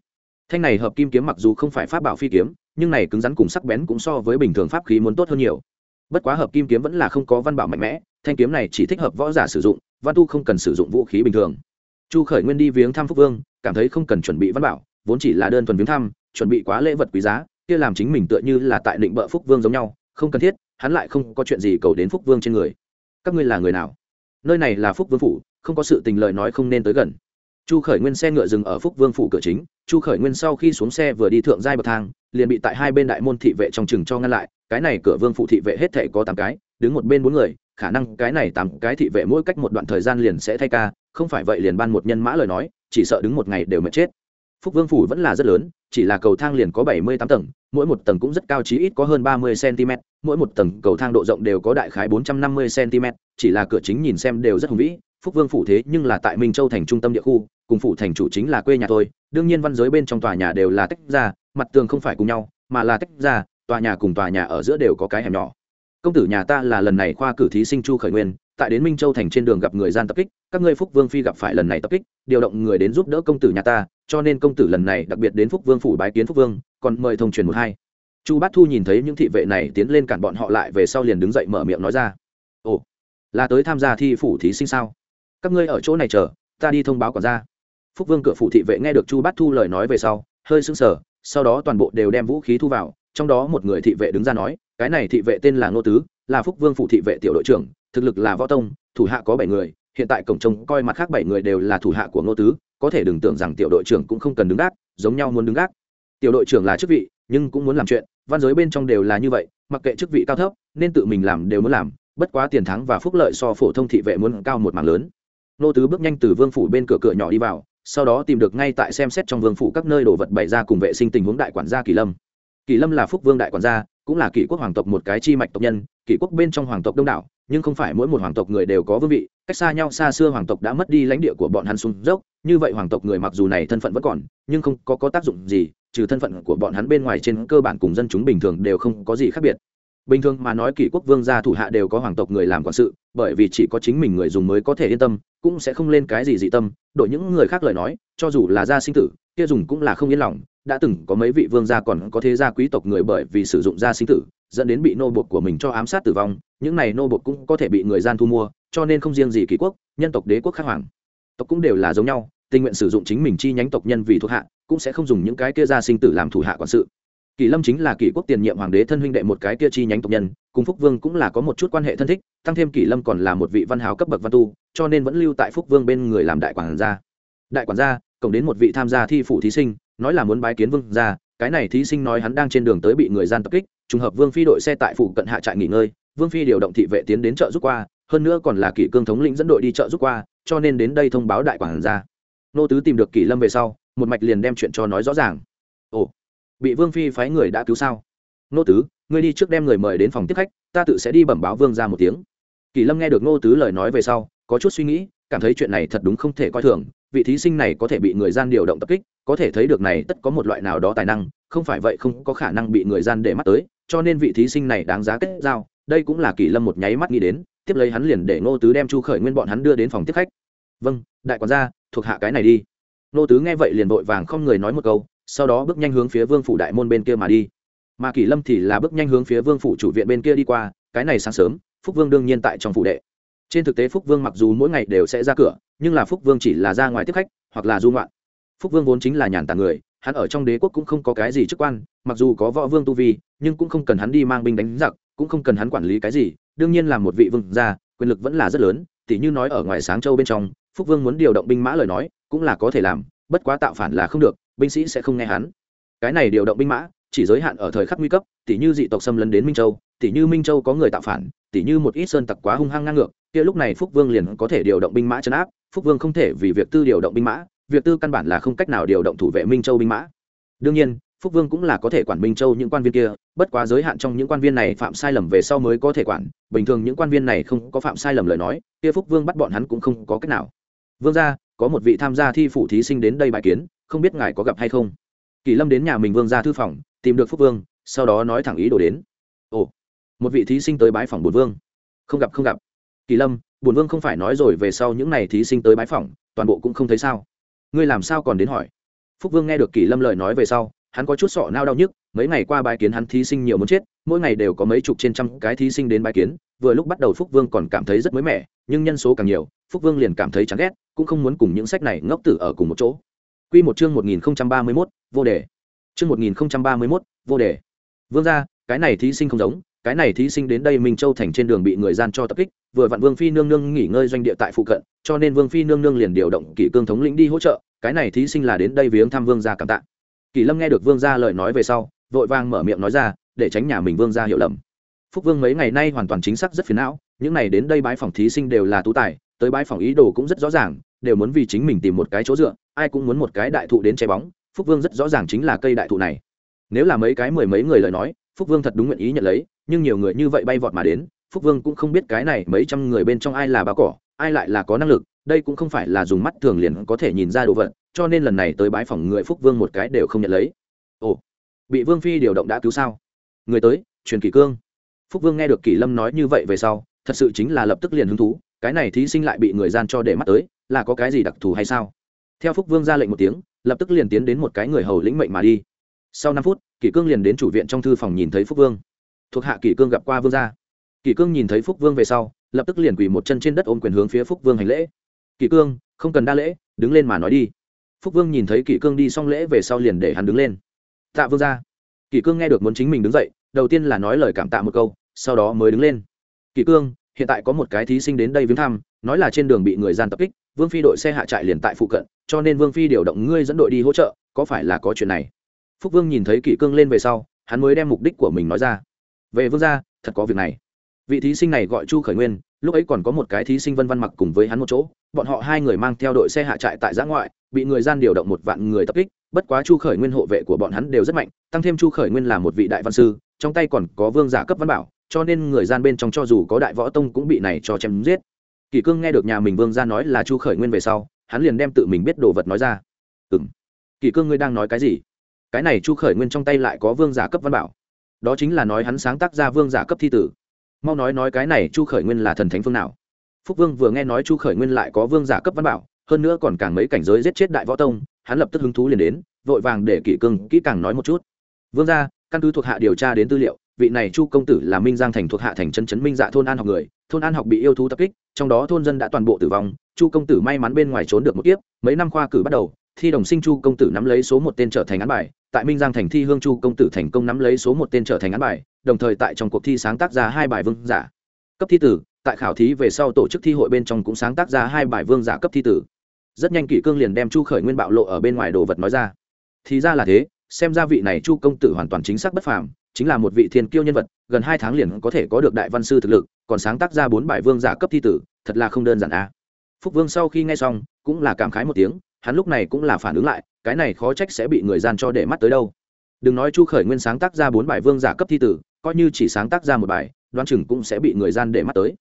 Thanh này hợp kim kiếm mặc dù không phải pháp bảo phi kiếm, nhưng này cứng rắn cùng sắc bén cũng so với bình thường pháp khí muốn tốt hơn nhiều. Bất quá hợp kim kiếm vẫn là không có văn bảo mạnh mẽ, thanh kiếm này chỉ thích hợp võ giả sử dụng, văn tu không cần sử dụng vũ khí bình thường. Chu Khởi Nguyên đi viếng thăm Phúc Vương, cảm thấy không cần chuẩn bị văn bảo, vốn chỉ là đơn thuần viếng thăm, chuẩn bị quá lễ vật quý giá, kia làm chính mình tựa như là tại định bợ phúc vương giống nhau, không cần thiết, hắn lại không có chuyện gì cầu đến phúc vương trên người. Các ngươi là người nào? Nơi này là phúc vương phủ, không có sự tình lời nói không nên tới gần. Chu khởi nguyên xe ngựa dừng ở phúc vương phủ cửa chính, chu khởi nguyên sau khi xuống xe vừa đi thượng giai bậc thang, liền bị tại hai bên đại môn thị vệ trong chừng cho ngăn lại, cái này cửa vương phủ thị vệ hết thể có tám cái, đứng một bên bốn người, khả năng cái này tám cái thị vệ mỗi cách một đoạn thời gian liền sẽ thay ca, không phải vậy liền ban một nhân mã lời nói, chỉ sợ đứng một ngày đều mệt chết phúc vương phủ vẫn là rất lớn, chỉ là cầu thang liền có bảy mươi tám tầng, mỗi một tầng cũng rất cao chí ít có hơn ba mươi cm mỗi một tầng cầu thang độ rộng đều có đại khái bốn trăm năm mươi cm chỉ là cửa chính nhìn xem đều rất hùng vĩ, phúc vương phủ thế nhưng là tại minh châu thành trung tâm địa khu, cùng phủ thành chủ chính là quê nhà tôi. đương nhiên văn giới bên trong tòa nhà đều là tách ra, mặt tường không phải cùng nhau, mà là tách ra, tòa nhà cùng tòa nhà ở giữa đều có cái hẻm nhỏ công tử nhà ta là lần này khoa cử thí sinh chu khởi nguyên tại đến minh châu thành trên đường gặp người gian tập kích, các ngươi phúc vương phi gặp phải lần này tập kích, điều động người đến giúp đỡ công tử nhà ta, cho nên công tử lần này đặc biệt đến phúc vương phủ bái kiến phúc vương, còn mời thông truyền một hai. Chu bát thu nhìn thấy những thị vệ này tiến lên cản bọn họ lại về sau liền đứng dậy mở miệng nói ra. Ồ, là tới tham gia thi phủ thí sinh sao? Các ngươi ở chỗ này chờ, ta đi thông báo quản gia. Phúc vương cửa phủ thị vệ nghe được chu bát thu lời nói về sau, hơi sững sờ, sau đó toàn bộ đều đem vũ khí thu vào, trong đó một người thị vệ đứng ra nói, cái này thị vệ tên là ngô tứ là phúc vương Phụ thị vệ tiểu đội trưởng, thực lực là võ tông, thủ hạ có bảy người, hiện tại cổng trông coi mặt khác bảy người đều là thủ hạ của ngô tứ, có thể đừng tưởng rằng tiểu đội trưởng cũng không cần đứng gác, giống nhau muốn đứng gác. Tiểu đội trưởng là chức vị, nhưng cũng muốn làm chuyện, văn giới bên trong đều là như vậy, mặc kệ chức vị cao thấp, nên tự mình làm đều muốn làm, bất quá tiền thắng và phúc lợi so phổ thông thị vệ muốn cao một mảng lớn. Nô tứ bước nhanh từ vương phủ bên cửa cửa nhỏ đi vào, sau đó tìm được ngay tại xem xét trong vương phủ các nơi đồ vật bày ra cùng vệ sinh tình huống đại quản gia kỳ lâm. Kỳ lâm là phúc vương đại quản gia, cũng là kỷ quốc hoàng tộc một cái chi mạch tộc nhân kỷ quốc bên trong hoàng tộc đông đảo nhưng không phải mỗi một hoàng tộc người đều có vương vị cách xa nhau xa xưa hoàng tộc đã mất đi lãnh địa của bọn hắn xuống dốc như vậy hoàng tộc người mặc dù này thân phận vẫn còn nhưng không có, có tác dụng gì trừ thân phận của bọn hắn bên ngoài trên cơ bản cùng dân chúng bình thường đều không có gì khác biệt. Bình thường mà nói kỷ quốc vương gia thủ hạ đều có hoàng tộc người làm quản sự bởi vì chỉ có chính mình người dùng mới có thể yên tâm cũng sẽ không lên cái gì dị tâm. Đội những người khác lời nói cho dù là gia sinh tử kia dùng cũng là không yên lòng đã từng có mấy vị vương gia còn có thế gia quý tộc người bởi vì sử dụng gia sinh tử dẫn đến bị nô bột của mình cho ám sát tử vong, những này nô bột cũng có thể bị người gian thu mua, cho nên không riêng gì kỷ quốc, nhân tộc đế quốc khắc hoàng. Tộc cũng đều là giống nhau, tình nguyện sử dụng chính mình chi nhánh tộc nhân vì thuộc hạ, cũng sẽ không dùng những cái kia gia sinh tử làm thủ hạ quản sự. Kỳ lâm chính là kỷ quốc tiền nhiệm hoàng đế thân huynh đệ một cái kia chi nhánh tộc nhân, cùng phúc vương cũng là có một chút quan hệ thân thích, tăng thêm kỷ lâm còn là một vị văn hào cấp bậc văn tu, cho nên vẫn lưu tại phúc vương bên người làm đại quản gia. Đại quản gia, cộng đến một vị tham gia thi phủ thí sinh, nói là muốn bái kiến vương gia, cái này thí sinh nói hắn đang trên đường tới bị người gian tập kích trùng hợp vương phi đội xe tại phủ cận hạ trại nghỉ ngơi, vương phi điều động thị vệ tiến đến chợ giúp qua, hơn nữa còn là kỷ cương thống lĩnh dẫn đội đi chợ giúp qua, cho nên đến đây thông báo đại quản gia. Nô tứ tìm được kỷ lâm về sau, một mạch liền đem chuyện cho nói rõ ràng. Ồ, bị vương phi phái người đã cứu sao? Nô tứ, ngươi đi trước đem người mời đến phòng tiếp khách, ta tự sẽ đi bẩm báo vương ra một tiếng. Kỳ lâm nghe được nô tứ lời nói về sau, có chút suy nghĩ, cảm thấy chuyện này thật đúng không thể coi thường, vị thí sinh này có thể bị người gian điều động tập kích, có thể thấy được này tất có một loại nào đó tài năng, không phải vậy không có khả năng bị người gian để mắt tới cho nên vị thí sinh này đáng giá kết giao. Đây cũng là Kỷ lâm một nháy mắt nghĩ đến, tiếp lấy hắn liền để ngô tứ đem chu khởi nguyên bọn hắn đưa đến phòng tiếp khách. Vâng đại quản gia, thuộc hạ cái này đi. Ngô tứ nghe vậy liền vội vàng không người nói một câu, sau đó bước nhanh hướng phía vương phủ đại môn bên kia mà đi. Mà Kỷ lâm thì là bước nhanh hướng phía vương phủ chủ viện bên kia đi qua, cái này sáng sớm, phúc vương đương nhiên tại trong phủ đệ. Trên thực tế phúc vương mặc dù mỗi ngày đều sẽ ra cửa, nhưng là phúc vương chỉ là ra ngoài tiếp khách, hoặc là du ngoạn. Phúc vương vốn chính là nhàn tàng người hắn ở trong đế quốc cũng không có cái gì chức quan, mặc dù có võ vương tu vi, nhưng cũng không cần hắn đi mang binh đánh giặc, cũng không cần hắn quản lý cái gì, đương nhiên là một vị vương gia, quyền lực vẫn là rất lớn, tỉ như nói ở ngoài sáng châu bên trong, phúc vương muốn điều động binh mã lời nói, cũng là có thể làm, bất quá tạo phản là không được, binh sĩ sẽ không nghe hắn. Cái này điều động binh mã, chỉ giới hạn ở thời khắc nguy cấp, tỉ như dị tộc xâm lấn đến minh châu, tỉ như minh châu có người tạo phản, tỉ như một ít sơn tặc quá hung hăng ngang ngược, kia lúc này phúc vương liền có thể điều động binh mã chấn áp, phúc vương không thể vì việc tư điều động binh mã việc tư căn bản là không cách nào điều động thủ vệ minh châu binh mã. Đương nhiên, phúc vương cũng là có thể quản minh châu những quan viên kia, bất quá giới hạn trong những quan viên này phạm sai lầm về sau mới có thể quản, bình thường những quan viên này không có phạm sai lầm lời nói, kia phúc vương bắt bọn hắn cũng không có cách nào. Vương gia, có một vị tham gia thi phủ thí sinh đến đây bài kiến, không biết ngài có gặp hay không? Kỳ lâm đến nhà mình vương ra thư phòng, tìm được phúc vương, sau đó nói thẳng ý đồ đến. Ồ, một vị thí sinh tới bái phòng bồn vương. Không gặp không gặp. Kỳ lâm bồn vương không phải nói rồi về sau những n à y thí sinh tới bái phòng, toàn bộ cũng không thấy sao ngươi làm sao còn đến hỏi phúc vương nghe được Kỷ lâm lời nói về sau hắn có chút sọ nao đau nhức mấy ngày qua bài kiến hắn thí sinh nhiều muốn chết mỗi ngày đều có mấy chục trên trăm cái thí sinh đến bài kiến vừa lúc bắt đầu phúc vương còn cảm thấy rất mới mẻ nhưng nhân số càng nhiều phúc vương liền cảm thấy chán ghét cũng không muốn cùng những sách này ngốc tử ở cùng một chỗ Quy một chương 1031, vô đề. Chương 1031, vô đề. Vương gia, cái này thí sinh không giống, cái này thí sinh đến đây Minh Châu thành trên đường bị người gian cho tập kích, vừa vặn Vương phi nương nương nghỉ ngơi doanh địa tại phụ cận, cho nên vương phi nương nương liền điều động kỷ cương thống lĩnh đi hỗ trợ, cái này thí sinh là đến đây viếng thăm vương gia cảm tạ. Kỷ lâm nghe được vương gia lời nói về sau, vội vàng mở miệng nói ra, để tránh nhà mình vương gia hiểu lầm. Phúc vương mấy ngày nay hoàn toàn chính xác rất phiền não, những này đến đây bái phòng thí sinh đều là tú tài, tới bái phòng ý đồ cũng rất rõ ràng, đều muốn vì chính mình tìm một cái chỗ dựa, ai cũng muốn một cái đại thụ đến che bóng, phúc vương rất rõ ràng chính là cây đại thụ này. Nếu là mấy cái mười mấy người lời nói, phúc vương thật đúng nguyện ý nhận lấy, nhưng nhiều người như vậy bay vọt mà đến phúc vương cũng không biết cái này mấy trăm người bên trong ai là bao cỏ, ai lại là có năng lực, đây cũng không phải là dùng mắt thường liền có thể nhìn ra đồ vật, cho nên lần này tới bái phòng người phúc vương một cái đều không nhận lấy. Ồ, bị vương phi điều động đã cứu sao? Người tới, truyền kỷ cương. Phúc vương nghe được kỷ lâm nói như vậy về sau, thật sự chính là lập tức liền hứng thú, cái này thí sinh lại bị người gian cho để mắt tới, là có cái gì đặc thù hay sao? Theo phúc vương ra lệnh một tiếng, lập tức liền tiến đến một cái người hầu lĩnh mệnh mà đi. Sau năm phút, kỷ cương liền đến chủ viện trong thư phòng nhìn thấy phúc vương. Thuộc hạ kỷ cương gặp qua vương gia kỷ cương nhìn thấy phúc vương về sau, lập tức liền quỳ một chân trên đất ôm quyền hướng phía phúc vương hành lễ. Kỷ cương, không cần đa lễ, đứng lên mà nói đi. Phúc vương nhìn thấy kỷ cương đi xong lễ về sau liền để hắn đứng lên. Tạ vương gia. Kỷ cương nghe được muốn chính mình đứng dậy, đầu tiên là nói lời cảm tạ một câu, sau đó mới đứng lên. Kỷ cương, hiện tại có một cái thí sinh đến đây viếng thăm, nói là trên đường bị người gian tập kích, vương phi đội xe hạ trại liền tại phụ cận, cho nên vương phi điều động ngươi dẫn đội đi hỗ trợ, có phải là có chuyện này? Phúc vương nhìn thấy kỷ cương lên về sau, hắn mới đem mục đích của mình nói ra. Về vương gia, thật có việc này vị thí sinh này gọi chu khởi nguyên lúc ấy còn có một cái thí sinh vân văn mặc cùng với hắn một chỗ bọn họ hai người mang theo đội xe hạ trại tại giã ngoại bị người gian điều động một vạn người tập kích bất quá chu khởi nguyên hộ vệ của bọn hắn đều rất mạnh tăng thêm chu khởi nguyên là một vị đại văn sư trong tay còn có vương giả cấp văn bảo cho nên người gian bên trong cho dù có đại võ tông cũng bị này cho chém giết kỳ cương nghe được nhà mình vương gia nói là chu khởi nguyên về sau hắn liền đem tự mình biết đồ vật nói ra ừ m kỳ cương ngươi đang nói cái gì cái này chu khởi nguyên trong tay lại có vương giả cấp văn bảo đó chính là nói hắn sáng tác ra vương giả cấp thi tử mau nói nói cái này chu khởi nguyên là thần thánh phương nào? Phúc vương vừa nghe nói chu khởi nguyên lại có vương giả cấp văn bảo, hơn nữa còn càng mấy cảnh giới giết chết đại võ tông, hắn lập tức hứng thú liền đến, vội vàng để kỷ cương kỹ càng nói một chút. Vương gia, căn cứ thuộc hạ điều tra đến tư liệu, vị này chu công tử là minh giang thành thuộc hạ thành chân chấn minh dạ thôn an học người, thôn an học bị yêu thú tập kích, trong đó thôn dân đã toàn bộ tử vong, chu công tử may mắn bên ngoài trốn được một kiếp, mấy năm khoa cử bắt đầu, thi đồng sinh chu công tử nắm lấy số một tên trở thành án bài tại minh giang thành thi hương chu công tử thành công nắm lấy số một tên trở thành án bài, đồng thời tại trong cuộc thi sáng tác ra hai bài vương giả. Cấp thi tử, tại khảo thí về sau tổ chức thi hội bên trong cũng sáng tác ra hai bài vương giả cấp thi tử. Rất nhanh kỷ cương liền đem chu khởi nguyên bạo lộ ở bên ngoài đồ vật nói ra. Thì ra là thế, xem ra vị này chu công tử hoàn toàn chính xác bất phàm, chính là một vị thiên kiêu nhân vật, gần hai tháng liền có thể có được đại văn sư thực lực, còn sáng tác ra bốn bài vương giả cấp thi tử, thật là không đơn giản a à. phúc vương sau khi nghe xong, cũng là cảm khái một tiếng hắn lúc này cũng là phản ứng lại, cái này khó trách sẽ bị người gian cho để mắt tới đâu. Đừng nói chu khởi nguyên sáng tác ra bốn bài vương giả cấp thi tử, coi như chỉ sáng tác ra một bài đoan chừng cũng sẽ bị người gian để mắt tới.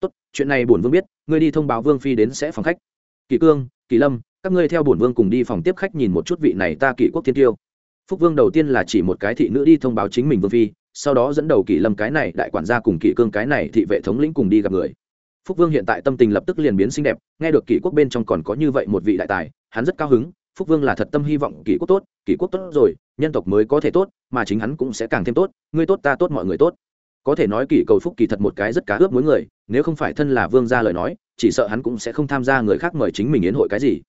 Tốt, chuyện này bổn vương biết, ngươi đi thông báo vương phi đến sẽ phòng khách. Kỳ cương, kỳ lâm, các ngươi theo bổn vương cùng đi phòng tiếp khách nhìn một chút vị này ta kỷ quốc thiên tiêu. Phúc vương đầu tiên là chỉ một cái thị nữ đi thông báo chính mình vương phi, sau đó dẫn đầu kỷ lâm cái này, đại quản gia cùng kỷ cương cái này thị vệ thống lĩnh cùng đi gặp người. Phúc vương hiện tại tâm tình lập tức liền biến xinh đẹp, nghe được kỷ quốc bên trong còn có như vậy một vị đại tài hắn rất cao hứng, phúc vương là thật tâm hy vọng kỷ quốc tốt, kỷ quốc tốt rồi, nhân tộc mới có thể tốt, mà chính hắn cũng sẽ càng thêm tốt, ngươi tốt ta tốt mọi người tốt. Có thể nói kỷ cầu phúc kỳ thật một cái rất cá ướp mỗi người, nếu không phải thân là vương gia lời nói, chỉ sợ hắn cũng sẽ không tham gia người khác mời chính mình yến hội cái gì.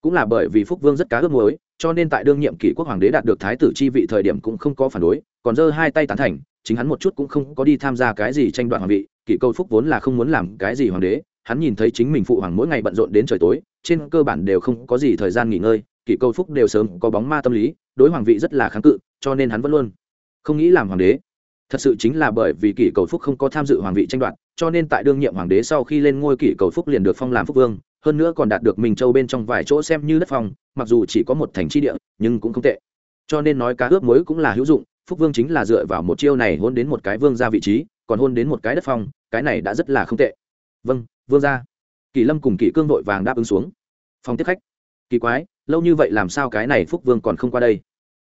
Cũng là bởi vì phúc vương rất cá ướp muối, cho nên tại đương nhiệm kỷ quốc hoàng đế đạt được thái tử chi vị thời điểm cũng không có phản đối, còn giơ hai tay tán thành, chính hắn một chút cũng không có đi tham gia cái gì tranh đoạt hoàng vị, kỷ Cầu phúc vốn là không muốn làm cái gì hoàng đế, hắn nhìn thấy chính mình phụ hoàng mỗi ngày bận rộn đến trời tối trên cơ bản đều không có gì thời gian nghỉ ngơi, kỷ câu phúc đều sớm có bóng ma tâm lý, đối hoàng vị rất là kháng cự, cho nên hắn vẫn luôn không nghĩ làm hoàng đế. Thật sự chính là bởi vì kỷ cầu phúc không có tham dự hoàng vị tranh đoạt, cho nên tại đương nhiệm hoàng đế sau khi lên ngôi, kỷ cầu phúc liền được phong làm phúc vương, hơn nữa còn đạt được mình châu bên trong vài chỗ xem như đất phong, mặc dù chỉ có một thành tri địa, nhưng cũng không tệ. Cho nên nói cá ướp mối cũng là hữu dụng, phúc vương chính là dựa vào một chiêu này hôn đến một cái vương ra vị trí, còn hôn đến một cái đất phong, cái này đã rất là không tệ. Vâng vương ra kỳ lâm cùng kỳ cương vội vàng đáp ứng xuống. Phòng tiếp khách. Kỳ quái, lâu như vậy làm sao cái này phúc vương còn không qua đây?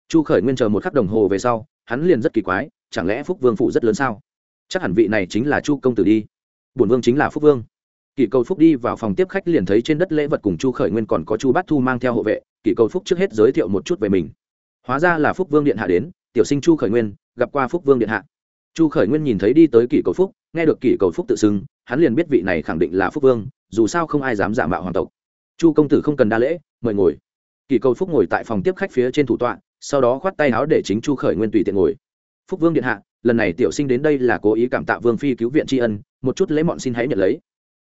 Chu khởi nguyên chờ một khắc đồng hồ về sau, hắn liền rất kỳ quái, chẳng lẽ phúc vương phụ rất lớn sao? Chắc hẳn vị này chính là chu công tử đi. Bổn vương chính là phúc vương. Kỳ cầu phúc đi vào phòng tiếp khách liền thấy trên đất lễ vật cùng chu khởi nguyên còn có chu bát thu mang theo hộ vệ kỳ cầu phúc trước hết giới thiệu một chút về mình. Hóa ra là phúc vương điện hạ đến, tiểu sinh chu khởi nguyên, gặp qua phúc vương điện hạ. Chu khởi nguyên nhìn thấy đi tới kỳ cầu phúc, nghe được kỳ cầu phúc tự xưng hắn liền biết vị này khẳng định là phúc vương, dù sao không ai dám giả mạo hoàng tộc. Chu công tử không cần đa lễ, mời ngồi. Kỳ cầu phúc ngồi tại phòng tiếp khách phía trên thủ tọa, sau đó khoát tay áo để chính chu khởi nguyên tùy tiện ngồi. Phúc vương điện hạ, lần này tiểu sinh đến đây là cố ý cảm tạ vương phi cứu viện tri ân, một chút lễ mọn xin hãy nhận lấy.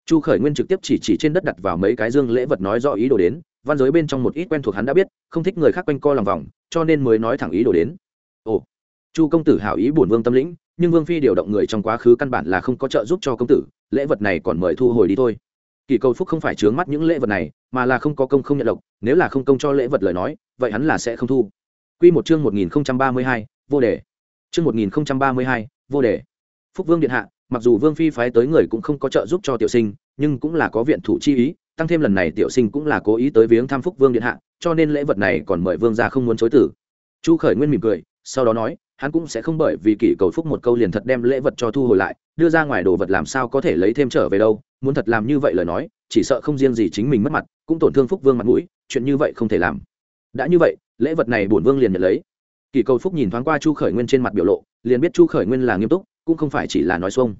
Chu khởi nguyên trực tiếp chỉ chỉ trên đất đặt vào mấy cái dương lễ vật nói rõ ý đồ đến, văn giới bên trong một ít quen thuộc hắn đã biết, không thích người khác quanh co lòng vòng, cho nên mới nói thẳng ý đồ đến. Ồ, chu công tử hảo ý bổn vương tâm lĩnh nhưng vương phi điều động người trong quá khứ căn bản là không có trợ giúp cho công tử lễ vật này còn mời thu hồi đi thôi kỳ cầu phúc không phải chướng mắt những lễ vật này mà là không có công không nhận lộc nếu là không công cho lễ vật lời nói vậy hắn là sẽ không thu Quy một chương 1032, vô đề. Chương 1032, vô đề. Phúc Vương điện hạ, mặc dù Vương phi phái tới người cũng không có trợ giúp cho tiểu sinh, nhưng cũng là có viện thủ chi ý, tăng thêm lần này tiểu sinh cũng là cố ý tới viếng thăm Phúc Vương điện hạ, cho nên lễ vật này còn mời vương gia không muốn chối từ. Chu Khởi Nguyên mỉm cười, sau đó nói, hắn cũng sẽ không bởi vì kỷ cầu phúc một câu liền thật đem lễ vật cho thu hồi lại, đưa ra ngoài đồ vật làm sao có thể lấy thêm trở về đâu, muốn thật làm như vậy lời nói, chỉ sợ không riêng gì chính mình mất mặt, cũng tổn thương Phúc Vương mặt mũi, chuyện như vậy không thể làm. Đã như vậy, lễ vật này bổn vương liền nhận lấy. Kỷ cầu phúc nhìn thoáng qua chu khởi nguyên trên mặt biểu lộ liền biết chu khởi nguyên là nghiêm túc cũng không phải chỉ là nói xuông.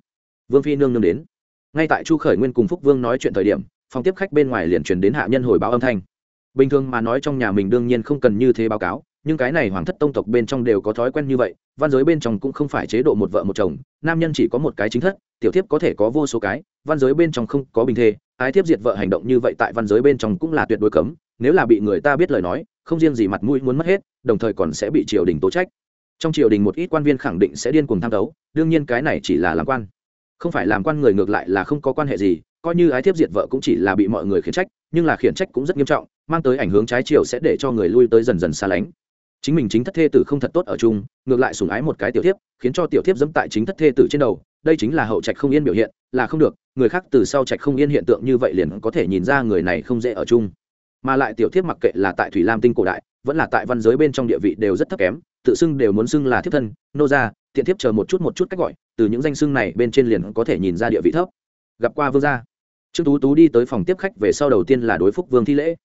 Vương phi nương nương đến. Ngay tại chu khởi nguyên cùng phúc vương nói chuyện thời điểm phòng tiếp khách bên ngoài liền truyền đến hạ nhân hồi báo âm thanh. Bình thường mà nói trong nhà mình đương nhiên không cần như thế báo cáo nhưng cái này hoàng thất tông tộc bên trong đều có thói quen như vậy, văn giới bên trong cũng không phải chế độ một vợ một chồng, nam nhân chỉ có một cái chính thất, tiểu thiếp có thể có vô số cái, văn giới bên trong không có bình thê, ái thiếp diệt vợ hành động như vậy tại văn giới bên trong cũng là tuyệt đối cấm, nếu là bị người ta biết lời nói, không riêng gì mặt mũi muốn mất hết, đồng thời còn sẽ bị triều đình tố trách. Trong triều đình một ít quan viên khẳng định sẽ điên cuồng tham đấu, đương nhiên cái này chỉ là làm quan. Không phải làm quan người ngược lại là không có quan hệ gì, coi như ái thiếp diệt vợ cũng chỉ là bị mọi người khiển trách, nhưng là khiển trách cũng rất nghiêm trọng, mang tới ảnh hướng trái chiều sẽ để cho người lui tới dần dần xa lánh chính mình chính thất thê tử không thật tốt ở chung, ngược lại sủng ái một cái tiểu thiếp, khiến cho tiểu thiếp dẫm tại chính thất thê tử trên đầu. Đây chính là hậu trạch không yên biểu hiện, là không được, người khác từ sau trạch không yên hiện tượng như vậy liền có thể nhìn ra người này không dễ ở chung. Mà lại tiểu thiếp mặc kệ là tại thủy lam tinh cổ đại, vẫn là tại văn giới bên trong địa vị đều rất thấp kém, tự xưng đều muốn xưng là thiếp thân, nô gia, tiện thiếp chờ một chút một chút cách gọi, từ những danh xưng này bên trên liền có thể nhìn ra địa vị thấp. Gặp qua vương gia, trương tú tú đi tới phòng tiếp khách về sau đầu tiên là đối phúc vương thi lễ.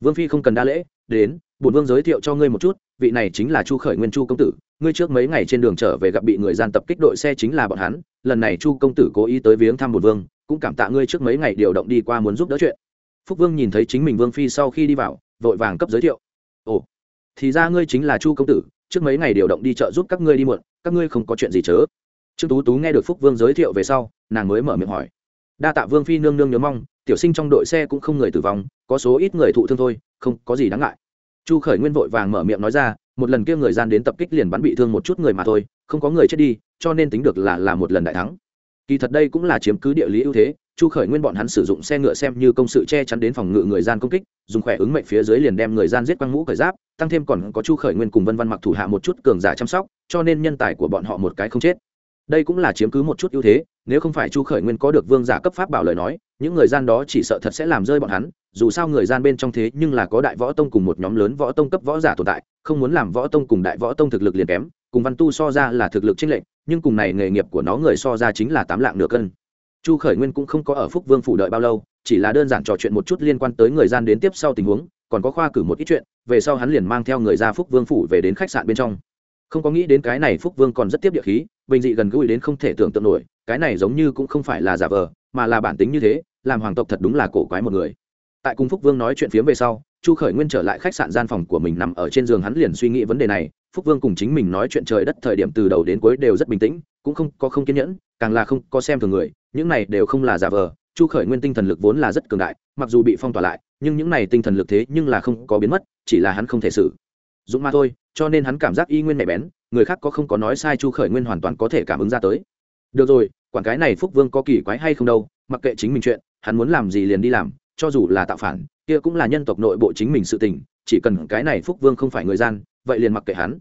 Vương phi không cần đa lễ, đến, bổn vương giới thiệu cho ngươi một chút vị này chính là chu khởi nguyên chu công tử, ngươi trước mấy ngày trên đường trở về gặp bị người gian tập kích đội xe chính là bọn hắn, lần này chu công tử cố ý tới viếng thăm một vương, cũng cảm tạ ngươi trước mấy ngày điều động đi qua muốn giúp đỡ chuyện. Phúc vương nhìn thấy chính mình vương phi sau khi đi vào, vội vàng cấp giới thiệu. Ồ, thì ra ngươi chính là chu công tử, trước mấy ngày điều động đi chợ giúp các ngươi đi muộn, các ngươi không có chuyện gì chớ. Trương tú tú nghe được phúc vương giới thiệu về sau, nàng mới mở miệng hỏi. Đa tạ vương phi nương nương nhớ mong, tiểu sinh trong đội xe cũng không người tử vong, có số ít người thụ thương thôi, không có gì đáng ngại chu khởi nguyên vội vàng mở miệng nói ra, một lần kia người gian đến tập kích liền bắn bị thương một chút người mà thôi, không có người chết đi, cho nên tính được là là một lần đại thắng. Kỳ thật đây cũng là chiếm cứ địa lý ưu thế, chu khởi nguyên bọn hắn sử dụng xe ngựa xem như công sự che chắn đến phòng ngự người gian công kích, dùng khỏe ứng mệnh phía dưới liền đem người gian giết quăng mũ khởi giáp, tăng thêm còn có chu khởi nguyên cùng vân văn mặc thủ hạ một chút cường giả chăm sóc, cho nên nhân tài của bọn họ một cái không chết đây cũng là chiếm cứ một chút ưu thế, nếu không phải chu khởi nguyên có được vương giả cấp pháp bảo lời nói, những người gian đó chỉ sợ thật sẽ làm rơi bọn hắn, dù sao người gian bên trong thế nhưng là có đại võ tông cùng một nhóm lớn võ tông cấp võ giả tồn tại, không muốn làm võ tông cùng đại võ tông thực lực liền kém, cùng văn tu so ra là thực lực trinh lệnh nhưng cùng này nghề nghiệp của nó người so ra chính là tám lạng nửa cân. Chu khởi nguyên cũng không có ở phúc vương phủ đợi bao lâu, chỉ là đơn giản trò chuyện một chút liên quan tới người gian đến tiếp sau tình huống, còn có khoa cử một ít chuyện, về sau hắn liền mang theo người ra phúc vương phủ về đến khách sạn bên trong. Không có nghĩ đến cái này phúc vương còn rất tiếp địa khí bình dị gần gũi đến không thể tưởng tượng nổi, cái này giống như cũng không phải là giả vờ, mà là bản tính như thế, làm hoàng tộc thật đúng là cổ quái một người. Tại cung phúc vương nói chuyện phía về sau, chu khởi nguyên trở lại khách sạn gian phòng của mình nằm ở trên giường hắn liền suy nghĩ vấn đề này. Phúc vương cùng chính mình nói chuyện trời đất thời điểm từ đầu đến cuối đều rất bình tĩnh, cũng không có không kiên nhẫn, càng là không có xem thường người, những này đều không là giả vờ. Chu khởi nguyên tinh thần lực vốn là rất cường đại, mặc dù bị phong tỏa lại, nhưng những này tinh thần lực thế nhưng là không có biến mất, chỉ là hắn không thể xử. Dũng ma thôi, cho nên hắn cảm giác y nguyên mẹ bén người khác có không có nói sai chu khởi nguyên hoàn toàn có thể cảm ứng ra tới. Được rồi, quản cái này phúc vương có kỳ quái hay không đâu, mặc kệ chính mình chuyện, hắn muốn làm gì liền đi làm, cho dù là tạo phản, kia cũng là nhân tộc nội bộ chính mình sự tình, chỉ cần cái này phúc vương không phải người gian, vậy liền mặc kệ hắn.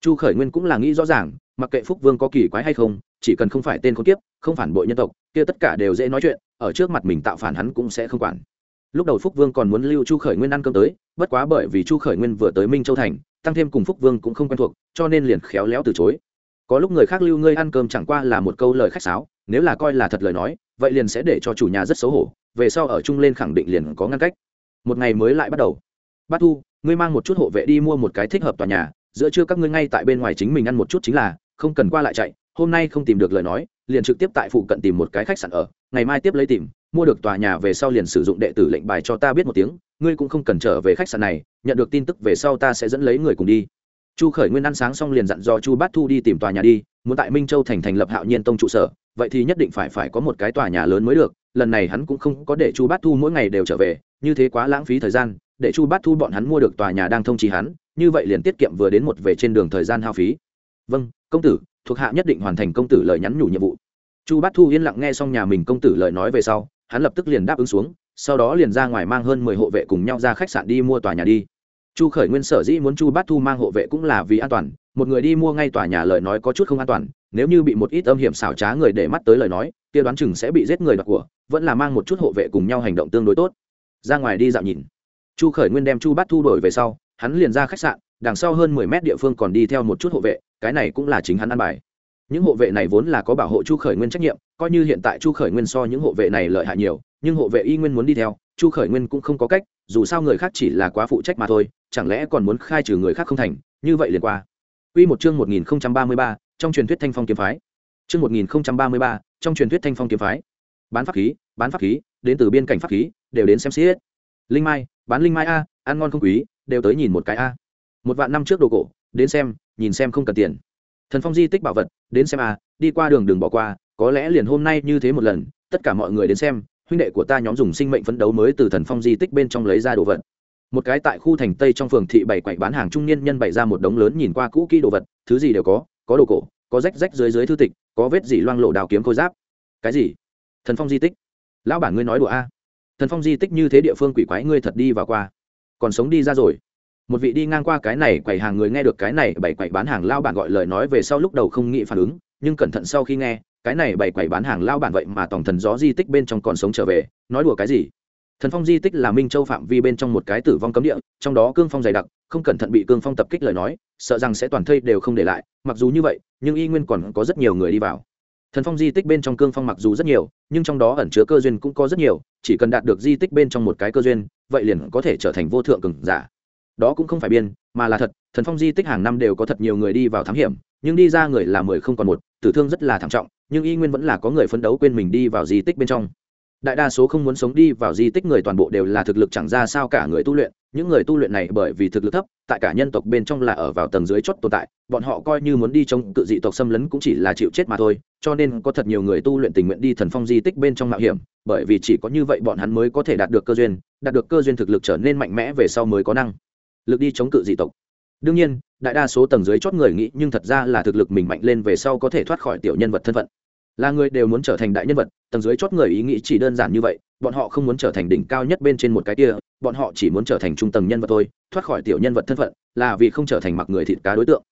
Chu khởi nguyên cũng là nghĩ rõ ràng, mặc kệ phúc vương có kỳ quái hay không, chỉ cần không phải tên có kiếp, không phản bội nhân tộc, kia tất cả đều dễ nói chuyện, ở trước mặt mình tạo phản hắn cũng sẽ không quản. Lúc đầu phúc vương còn muốn lưu chu khởi nguyên ăn cơm tới, bất quá bởi vì chu khởi nguyên vừa tới minh châu thành tăng thêm cùng phúc vương cũng không quen thuộc, cho nên liền khéo léo từ chối. Có lúc người khác lưu ngươi ăn cơm chẳng qua là một câu lời khách sáo, nếu là coi là thật lời nói, vậy liền sẽ để cho chủ nhà rất xấu hổ, về sau ở chung lên khẳng định liền có ngăn cách. Một ngày mới lại bắt đầu. Bát thu, ngươi mang một chút hộ vệ đi mua một cái thích hợp tòa nhà, giữa trưa các ngươi ngay tại bên ngoài chính mình ăn một chút chính là, không cần qua lại chạy, hôm nay không tìm được lời nói, liền trực tiếp tại phụ cận tìm một cái khách sạn ở, ngày mai tiếp lấy tìm, mua được tòa nhà về sau liền sử dụng đệ tử lệnh bài cho ta biết một tiếng ngươi cũng không cần trở về khách sạn này, nhận được tin tức về sau ta sẽ dẫn lấy người cùng đi. Chu khởi nguyên ăn sáng xong liền dặn do chu bát thu đi tìm tòa nhà đi, muốn tại minh châu thành thành lập hạo nhiên tông trụ sở, vậy thì nhất định phải phải có một cái tòa nhà lớn mới được, lần này hắn cũng không có để chu bát thu mỗi ngày đều trở về, như thế quá lãng phí thời gian, để chu bát thu bọn hắn mua được tòa nhà đang thông trì hắn, như vậy liền tiết kiệm vừa đến một về trên đường thời gian hao phí. Vâng công tử, thuộc hạ nhất định hoàn thành công tử lời nhắn nhủ nhiệm vụ. Chu bát thu yên lặng nghe xong nhà mình công tử lời nói về sau, hắn lập tức liền đáp ứng xuống sau đó liền ra ngoài mang hơn mười hộ vệ cùng nhau ra khách sạn đi mua tòa nhà đi. Chu khởi nguyên sở dĩ muốn chu bát thu mang hộ vệ cũng là vì an toàn, một người đi mua ngay tòa nhà lời nói có chút không an toàn, nếu như bị một ít âm hiểm xảo trá người để mắt tới lời nói, kia đoán chừng sẽ bị giết người đoạt của, vẫn là mang một chút hộ vệ cùng nhau hành động tương đối tốt. Ra ngoài đi dạo nhìn. Chu khởi nguyên đem chu bát thu đổi về sau, hắn liền ra khách sạn, đằng sau hơn mười mét địa phương còn đi theo một chút hộ vệ, cái này cũng là chính hắn ăn bài. Những hộ vệ này vốn là có bảo hộ chu khởi nguyên trách nhiệm, coi như hiện tại chu khởi nguyên so những hộ vệ này lợi hại nhiều nhưng hộ vệ y nguyên muốn đi theo chu khởi nguyên cũng không có cách dù sao người khác chỉ là quá phụ trách mà thôi chẳng lẽ còn muốn khai trừ người khác không thành như vậy liền qua Quy một chương 1033, trong truyền thuyết Thanh Phong kiếm phái. Chương 1033, trong truyền thuyết Thanh Phong kiếm phái. Bán pháp khí, bán pháp khí, đến từ biên cảnh pháp khí, đều đến xem xét. Linh mai, bán linh mai a, ăn ngon không quý, đều tới nhìn một cái a. Một vạn năm trước đồ cổ, đến xem, nhìn xem không cần tiền. Thần Phong di tích bảo vật, đến xem a, đi qua đường đừng bỏ qua, có lẽ liền hôm nay như thế một lần, tất cả mọi người đến xem, huynh đệ của ta nhóm dùng sinh mệnh phấn đấu mới từ Thần Phong di tích bên trong lấy ra đồ vật. Một cái tại khu thành tây trong phường thị bảy quậy bán hàng trung niên nhân bày ra một đống lớn nhìn qua cũ kỹ đồ vật, thứ gì đều có có đồ cổ, có rách rách dưới dưới thư tịch, có vết gì loang lộ đào kiếm khôi giáp. Cái gì? Thần phong di tích? Lão bản ngươi nói đùa a. Thần phong di tích như thế địa phương quỷ quái ngươi thật đi vào qua. Còn sống đi ra rồi. Một vị đi ngang qua cái này quầy hàng người nghe được cái này bảy quầy bán hàng lao bản gọi lời nói về sau lúc đầu không nghĩ phản ứng, nhưng cẩn thận sau khi nghe cái này bảy quầy bán hàng lao bản vậy mà tổng thần gió di tích bên trong còn sống trở về, nói đùa cái gì? Thần phong di tích là minh châu phạm vi bên trong một cái tử vong cấm địa, trong đó cương phong dày đặc, không cẩn thận bị cương phong tập kích lời nói, sợ rằng sẽ toàn thây đều không để lại, mặc dù như vậy, nhưng y nguyên còn có rất nhiều người đi vào. Thần phong di tích bên trong cương phong mặc dù rất nhiều, nhưng trong đó ẩn chứa cơ duyên cũng có rất nhiều, chỉ cần đạt được di tích bên trong một cái cơ duyên, vậy liền có thể trở thành vô thượng cường giả. Đó cũng không phải biên, mà là thật, thần phong di tích hàng năm đều có thật nhiều người đi vào thám hiểm, nhưng đi ra người là mười không còn một, tử thương rất là thảm trọng nhưng y nguyên vẫn là có người phấn đấu quên mình đi vào di tích bên trong. Đại đa số không muốn sống đi vào di tích người toàn bộ đều là thực lực chẳng ra sao cả người tu luyện, những người tu luyện này bởi vì thực lực thấp, tại cả nhân tộc bên trong là ở vào tầng dưới chót tồn tại, bọn họ coi như muốn đi trong cự dị tộc xâm lấn cũng chỉ là chịu chết mà thôi, cho nên có thật nhiều người tu luyện tình nguyện đi thần phong di tích bên trong mạo hiểm, bởi vì chỉ có như vậy bọn hắn mới có thể đạt được cơ duyên, đạt được cơ duyên thực lực trở nên mạnh mẽ về sau mới có năng lực đi chống cự dị tộc. Đương nhiên, đại đa số tầng dưới chót người nghĩ nhưng thật ra là thực lực mình mạnh lên về sau có thể thoát khỏi tiểu nhân vật thân phận là người đều muốn trở thành đại nhân vật, tầng dưới chót người ý nghĩ chỉ đơn giản như vậy, bọn họ không muốn trở thành đỉnh cao nhất bên trên một cái kia, bọn họ chỉ muốn trở thành trung tầng nhân vật thôi, thoát khỏi tiểu nhân vật thân phận, là vì không trở thành mặc người thịt cá đối tượng.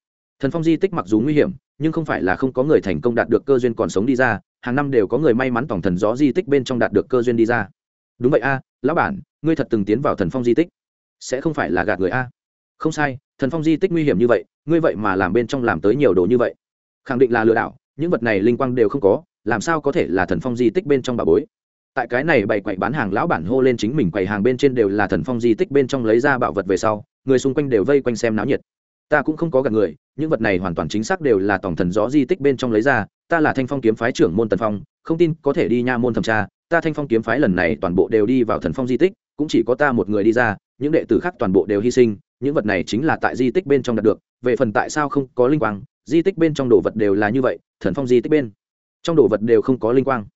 Thần phong di tích mặc dù nguy hiểm, nhưng không phải là không có người thành công đạt được cơ duyên còn sống đi ra, hàng năm đều có người may mắn tổng thần gió di tích bên trong đạt được cơ duyên đi ra. Đúng vậy a, lão bản, ngươi thật từng tiến vào thần phong di tích? Sẽ không phải là gạt người a? Không sai, thần phong di tích nguy hiểm như vậy, ngươi vậy mà làm bên trong làm tới nhiều đồ như vậy. Khẳng định là lừa đảo những vật này linh quang đều không có, làm sao có thể là thần phong di tích bên trong bà bối? Tại cái này bày quậy bán hàng lão bản hô lên chính mình quầy hàng bên trên đều là thần phong di tích bên trong lấy ra bảo vật về sau, người xung quanh đều vây quanh xem náo nhiệt. Ta cũng không có gặp người, những vật này hoàn toàn chính xác đều là tổng thần gió di tích bên trong lấy ra, ta là thanh phong kiếm phái trưởng môn tần phong, không tin có thể đi nha môn thẩm tra, ta thanh phong kiếm phái lần này toàn bộ đều đi vào thần phong di tích, cũng chỉ có ta một người đi ra, những đệ tử khác toàn bộ đều hy sinh, những vật này chính là tại di tích bên trong đạt được, về phần tại sao không có linh quang di tích bên trong đồ vật đều là như vậy, thần phong di tích bên trong đồ vật đều không có linh quang.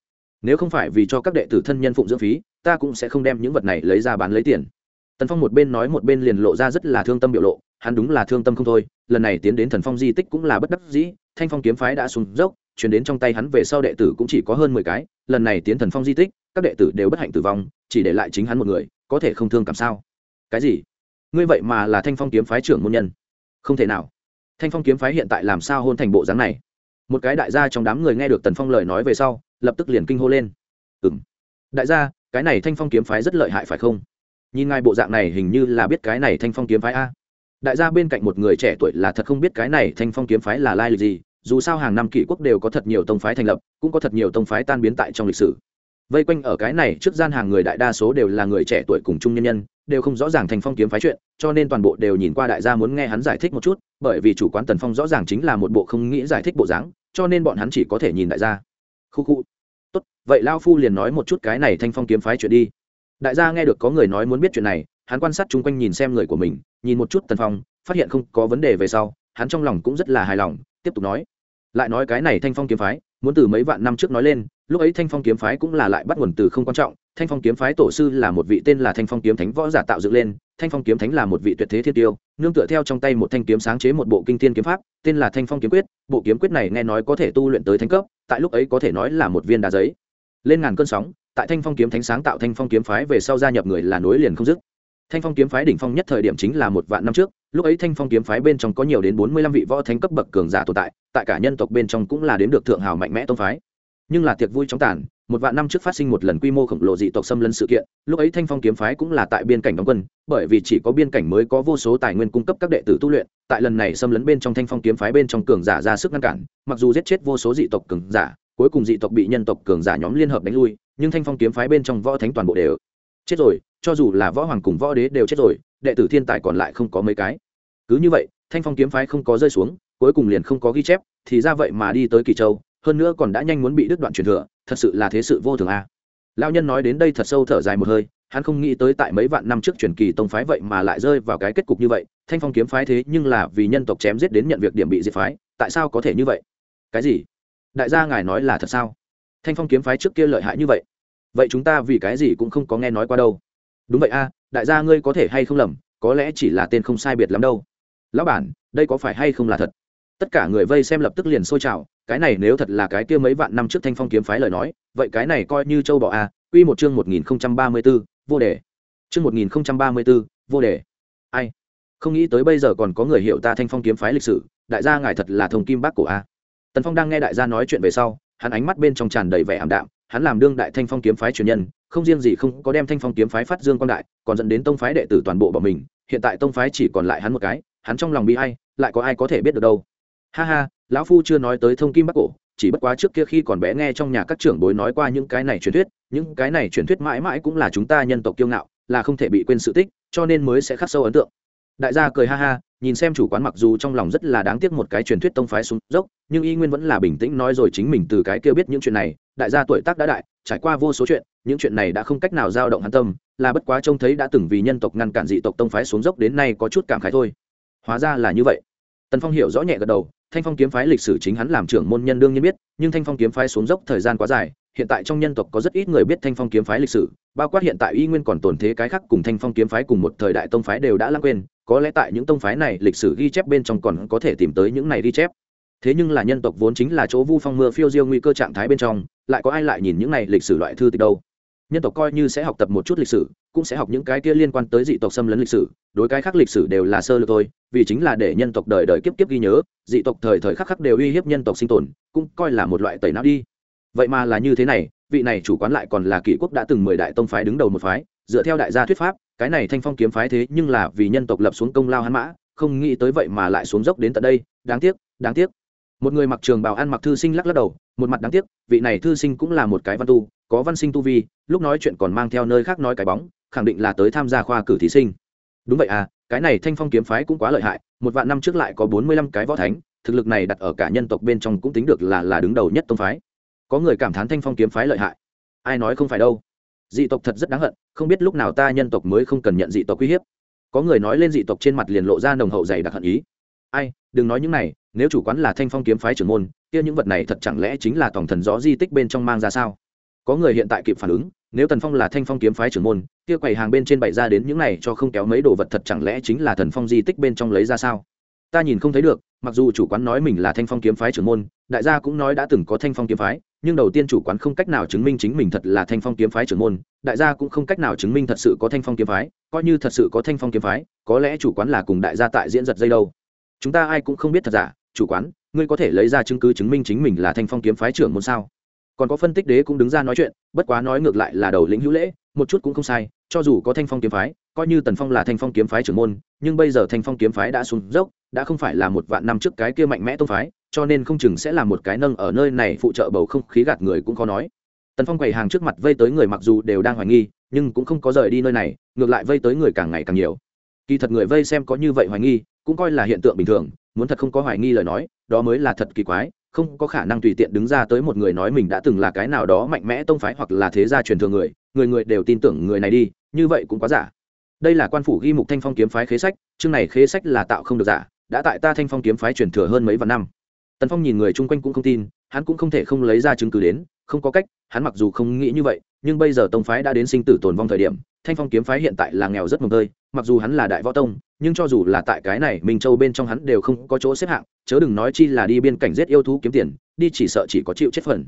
Nếu không phải vì cho các đệ tử thân nhân phụng dưỡng phí, ta cũng sẽ không đem những vật này lấy ra bán lấy tiền. Tần phong một bên nói một bên liền lộ ra rất là thương tâm biểu lộ, hắn đúng là thương tâm không thôi, lần này tiến đến thần phong di tích cũng là bất đắc dĩ, thanh phong kiếm phái đã xuống dốc, chuyển đến trong tay hắn về sau đệ tử cũng chỉ có hơn mười cái, lần này tiến thần phong di tích, các đệ tử đều bất hạnh tử vong, chỉ để lại chính hắn một người, có thể không thương cảm sao? Cái gì? Ngươi vậy mà là thanh phong kiếm phái trưởng môn nhân. Không thể nào thanh phong kiếm phái hiện tại làm sao hôn thành bộ dáng này? Một cái đại gia trong đám người nghe được tần phong lời nói về sau, lập tức liền kinh hô lên. Ừ m đại gia, cái này thanh phong kiếm phái rất lợi hại phải không? Nhìn ngài bộ dạng này hình như là biết cái này thanh phong kiếm phái a. Đại gia bên cạnh một người trẻ tuổi là thật không biết cái này thanh phong kiếm phái là lai lịch gì, dù sao hàng năm kỷ quốc đều có thật nhiều tông phái thành lập, cũng có thật nhiều tông phái tan biến tại trong lịch sử vây quanh ở cái này trước gian hàng người đại đa số đều là người trẻ tuổi cùng trung nhân nhân, đều không rõ ràng thành phong kiếm phái chuyện, cho nên toàn bộ đều nhìn qua đại gia muốn nghe hắn giải thích một chút, bởi vì chủ quán tần phong rõ ràng chính là một bộ không nghĩ giải thích bộ dáng, cho nên bọn hắn chỉ có thể nhìn đại gia. Khu khu. Tốt, vậy lao phu liền nói một chút cái này thanh phong kiếm phái chuyện đi. Đại gia nghe được có người nói muốn biết chuyện này, hắn quan sát chung quanh nhìn xem người của mình, nhìn một chút tần phong, phát hiện không có vấn đề về sau, hắn trong lòng cũng rất là hài lòng, tiếp tục nói. Lại nói cái này thanh phong kiếm phái, muốn từ mấy vạn năm trước nói lên lúc ấy thanh phong kiếm phái cũng là lại bắt nguồn từ không quan trọng. Thanh phong kiếm phái tổ sư là một vị tên là thanh phong kiếm thánh võ giả tạo dựng lên. Thanh phong kiếm thánh là một vị tuyệt thế thiên tiêu. Nương tựa theo trong tay một thanh kiếm sáng chế một bộ kinh thiên kiếm pháp, tên là thanh phong kiếm quyết. Bộ kiếm quyết này nghe nói có thể tu luyện tới thanh cấp, tại lúc ấy có thể nói là một viên đá giấy. Lên ngàn cơn sóng, tại thanh phong kiếm thánh sáng tạo thanh phong kiếm phái về sau gia nhập người là nối liền không dứt. Thanh phong kiếm phái đỉnh phong nhất thời điểm chính là một vạn năm trước. Lúc ấy thanh phong kiếm phái bên trong có nhiều đến bốn mươi lăm vị võ thánh cấp bậc cường giả tồn tại tại cả nhân tộc bên trong cũng là đến được thượng hào mạnh mẽ tông phái nhưng là tiệc vui chóng tàn, một vạn năm trước phát sinh một lần quy mô khổng lồ dị tộc xâm lấn sự kiện, lúc ấy thanh phong kiếm phái cũng là tại biên cảnh đóng quân, bởi vì chỉ có biên cảnh mới có vô số tài nguyên cung cấp các đệ tử tu luyện, tại lần này xâm lấn bên trong thanh phong kiếm phái bên trong cường giả ra sức ngăn cản, mặc dù giết chết vô số dị tộc cường giả, cuối cùng dị tộc bị nhân tộc cường giả nhóm liên hợp đánh lui, nhưng thanh phong kiếm phái bên trong võ thánh toàn bộ đều chết rồi, cho dù là võ hoàng cùng võ đế đều chết rồi, đệ tử thiên tài còn lại không có mấy cái. Cứ như vậy, thanh phong kiếm phái không có rơi xuống, cuối cùng liền không có ghi chép, thì ra vậy mà đi tới kỳ châu hơn nữa còn đã nhanh muốn bị đứt đoạn truyền thừa, thật sự là thế sự vô thường a. À. lao nhân nói đến đây thật sâu thở dài một hơi, hắn không nghĩ tới tại mấy vạn năm trước truyền kỳ tông phái vậy mà lại rơi vào cái kết cục như vậy, thanh phong kiếm phái thế nhưng là vì nhân tộc chém giết đến nhận việc điểm bị diệt phái, tại sao có thể như vậy? Cái gì? Đại gia ngài nói là thật sao? Thanh phong kiếm phái trước kia lợi hại như vậy. Vậy chúng ta vì cái gì cũng không có nghe nói qua đâu. Đúng vậy a, đại gia ngươi có thể hay không lầm, có lẽ chỉ là tên không sai biệt lắm đâu. Lão bản, đây có phải hay không là thật? Tất cả người vây xem lập tức liền sôi trào cái này nếu thật là cái kia mấy vạn năm trước thanh phong kiếm phái lời nói vậy cái này coi như châu bọ a à, quy một chương một nghìn không trăm ba mươi 1034, vô đề. Chương một nghìn không trăm ba mươi 1034, vô đề. Ai? Không nghĩ tới bây giờ còn có người hiểu ta thanh phong kiếm phái lịch sử đại gia ngài thật là thông kim bác cổ a tần phong đang nghe đại gia nói chuyện về sau hắn ánh mắt bên trong tràn đầy vẻ ảm đạm hắn làm đương đại thanh phong kiếm phái truyền nhân không riêng gì không có đem thanh phong kiếm phái phát dương quan đại còn dẫn đến tông phái đệ tử toàn bộ bỏ mình hiện tại tông phái chỉ còn lại hắn một cái hắn trong lòng bị ai lại có ai có thể biết được đâu. Ha ha lão phu chưa nói tới thông kim bắc cổ, chỉ bất quá trước kia khi còn bé nghe trong nhà các trưởng bối nói qua những cái này truyền thuyết, những cái này truyền thuyết mãi mãi cũng là chúng ta nhân tộc kiêu ngạo, là không thể bị quên sự tích, cho nên mới sẽ khắc sâu ấn tượng. Đại gia cười ha ha, nhìn xem chủ quán mặc dù trong lòng rất là đáng tiếc một cái truyền thuyết tông phái xuống dốc, nhưng y nguyên vẫn là bình tĩnh nói rồi chính mình từ cái kia biết những chuyện này, đại gia tuổi tác đã đại, trải qua vô số chuyện, những chuyện này đã không cách nào dao động hắn tâm, là bất quá trông thấy đã từng vì nhân tộc ngăn cản dị tộc tông phái xuống dốc đến nay có chút cảm khái thôi. Hóa ra là như vậy. Tần phong hiểu rõ nhẹ gật đầu thanh phong kiếm phái lịch sử chính hắn làm trưởng môn nhân đương nhiên biết, nhưng thanh phong kiếm phái xuống dốc thời gian quá dài, hiện tại trong nhân tộc có rất ít người biết thanh phong kiếm phái lịch sử, bao quát hiện tại y nguyên còn tồn thế cái khác cùng thanh phong kiếm phái cùng một thời đại tông phái đều đã lãng quên, có lẽ tại những tông phái này lịch sử ghi chép bên trong còn có thể tìm tới những này ghi chép. Thế nhưng là nhân tộc vốn chính là chỗ vu phong mưa phiêu diêu nguy cơ trạng thái bên trong, lại có ai lại nhìn những này lịch sử loại thư từ đâu? Nhân tộc coi như sẽ học tập một chút lịch sử cũng sẽ học những cái kia liên quan tới dị tộc xâm lấn lịch sử, đối cái khác lịch sử đều là sơ lược thôi, vì chính là để nhân tộc đời đời kiếp kiếp ghi nhớ, dị tộc thời thời khắc khắc đều uy hiếp nhân tộc sinh tồn, cũng coi là một loại tẩy não đi. Vậy mà là như thế này, vị này chủ quán lại còn là kỷ quốc đã từng mười đại tông phái đứng đầu một phái, dựa theo đại gia thuyết pháp, cái này thanh phong kiếm phái thế nhưng là vì nhân tộc lập xuống công lao hắn mã, không nghĩ tới vậy mà lại xuống dốc đến tận đây, đáng tiếc đáng tiếc. Một người mặc trường bào ăn mặc thư sinh lắc lắc đầu, một mặt đáng tiếc, vị này thư sinh cũng là một cái văn tu, có văn sinh tu vi, lúc nói chuyện còn mang theo nơi khác nói cái bóng khẳng định là tới tham gia khoa cử thí sinh. Đúng vậy à cái này thanh phong kiếm phái cũng quá lợi hại, một vạn năm trước lại có bốn mươi lăm cái võ thánh, thực lực này đặt ở cả nhân tộc bên trong cũng tính được là là đứng đầu nhất tông phái. Có người cảm thán thanh phong kiếm phái lợi hại. Ai nói không phải đâu. Dị tộc thật rất đáng hận, không biết lúc nào ta nhân tộc mới không cần nhận dị tộc uy hiếp. Có người nói lên dị tộc trên mặt liền lộ ra nồng hậu dày đặc hận ý. Ai, đừng nói những này, nếu chủ quán là thanh phong kiếm phái trưởng môn, kia những vật này thật chẳng lẽ chính là tổng thần gió di tích bên trong mang ra sao? Có người hiện tại kịp phản ứng, nếu tần phong là thanh phong kiếm phái trưởng môn, kia quầy hàng bên trên bày ra đến những này cho không kéo mấy đồ vật thật chẳng lẽ chính là thần phong di tích bên trong lấy ra sao? Ta nhìn không thấy được, mặc dù chủ quán nói mình là thanh phong kiếm phái trưởng môn, đại gia cũng nói đã từng có thanh phong kiếm phái, nhưng đầu tiên chủ quán không cách nào chứng minh chính mình thật là thanh phong kiếm phái trưởng môn, đại gia cũng không cách nào chứng minh thật sự có thanh phong kiếm phái, coi như thật sự có thanh phong kiếm phái, có lẽ chủ quán là cùng đại gia tại diễn giật dây đâu. Chúng ta ai cũng không biết thật giả, chủ quán, ngươi có thể lấy ra chứng cứ chứng minh chính mình là thanh phong kiếm phái trưởng môn sao? Còn có phân tích đế cũng đứng ra nói chuyện, bất quá nói ngược lại là đầu lĩnh hữu lễ, một chút cũng không sai, cho dù có thanh phong kiếm phái, coi như tần phong là thanh phong kiếm phái trưởng môn, nhưng bây giờ thanh phong kiếm phái đã xuống dốc, đã không phải là một vạn năm trước cái kia mạnh mẽ tông phái, cho nên không chừng sẽ là một cái nâng ở nơi này phụ trợ bầu không khí gạt người cũng khó nói. Tần phong quầy hàng trước mặt vây tới người mặc dù đều đang hoài nghi, nhưng cũng không có rời đi nơi này, ngược lại vây tới người càng ngày càng nhiều. Kỳ thật người vây xem có như vậy hoài nghi, cũng coi là hiện tượng bình thường, muốn thật không có hoài nghi lời nói, đó mới là thật kỳ quái không có khả năng tùy tiện đứng ra tới một người nói mình đã từng là cái nào đó mạnh mẽ tông phái hoặc là thế gia truyền thừa người người người đều tin tưởng người này đi, như vậy cũng quá giả. Đây là quan phủ ghi mục thanh phong kiếm phái khế sách, chương này khế sách là tạo không được giả, đã tại ta thanh phong kiếm phái truyền thừa hơn mấy vạn năm. Tần phong nhìn người chung quanh cũng không tin, hắn cũng không thể không lấy ra chứng cứ đến, không có cách, hắn mặc dù không nghĩ như vậy, nhưng bây giờ tông phái đã đến sinh tử tồn vong thời điểm, thanh phong kiếm phái hiện tại là nghèo rất mồm tơi mặc dù hắn là đại võ tông, nhưng cho dù là tại cái này minh châu bên trong hắn đều không có chỗ xếp hạng, chớ đừng nói chi là đi biên cảnh giết yêu thú kiếm tiền, đi chỉ sợ chỉ có chịu chết phần.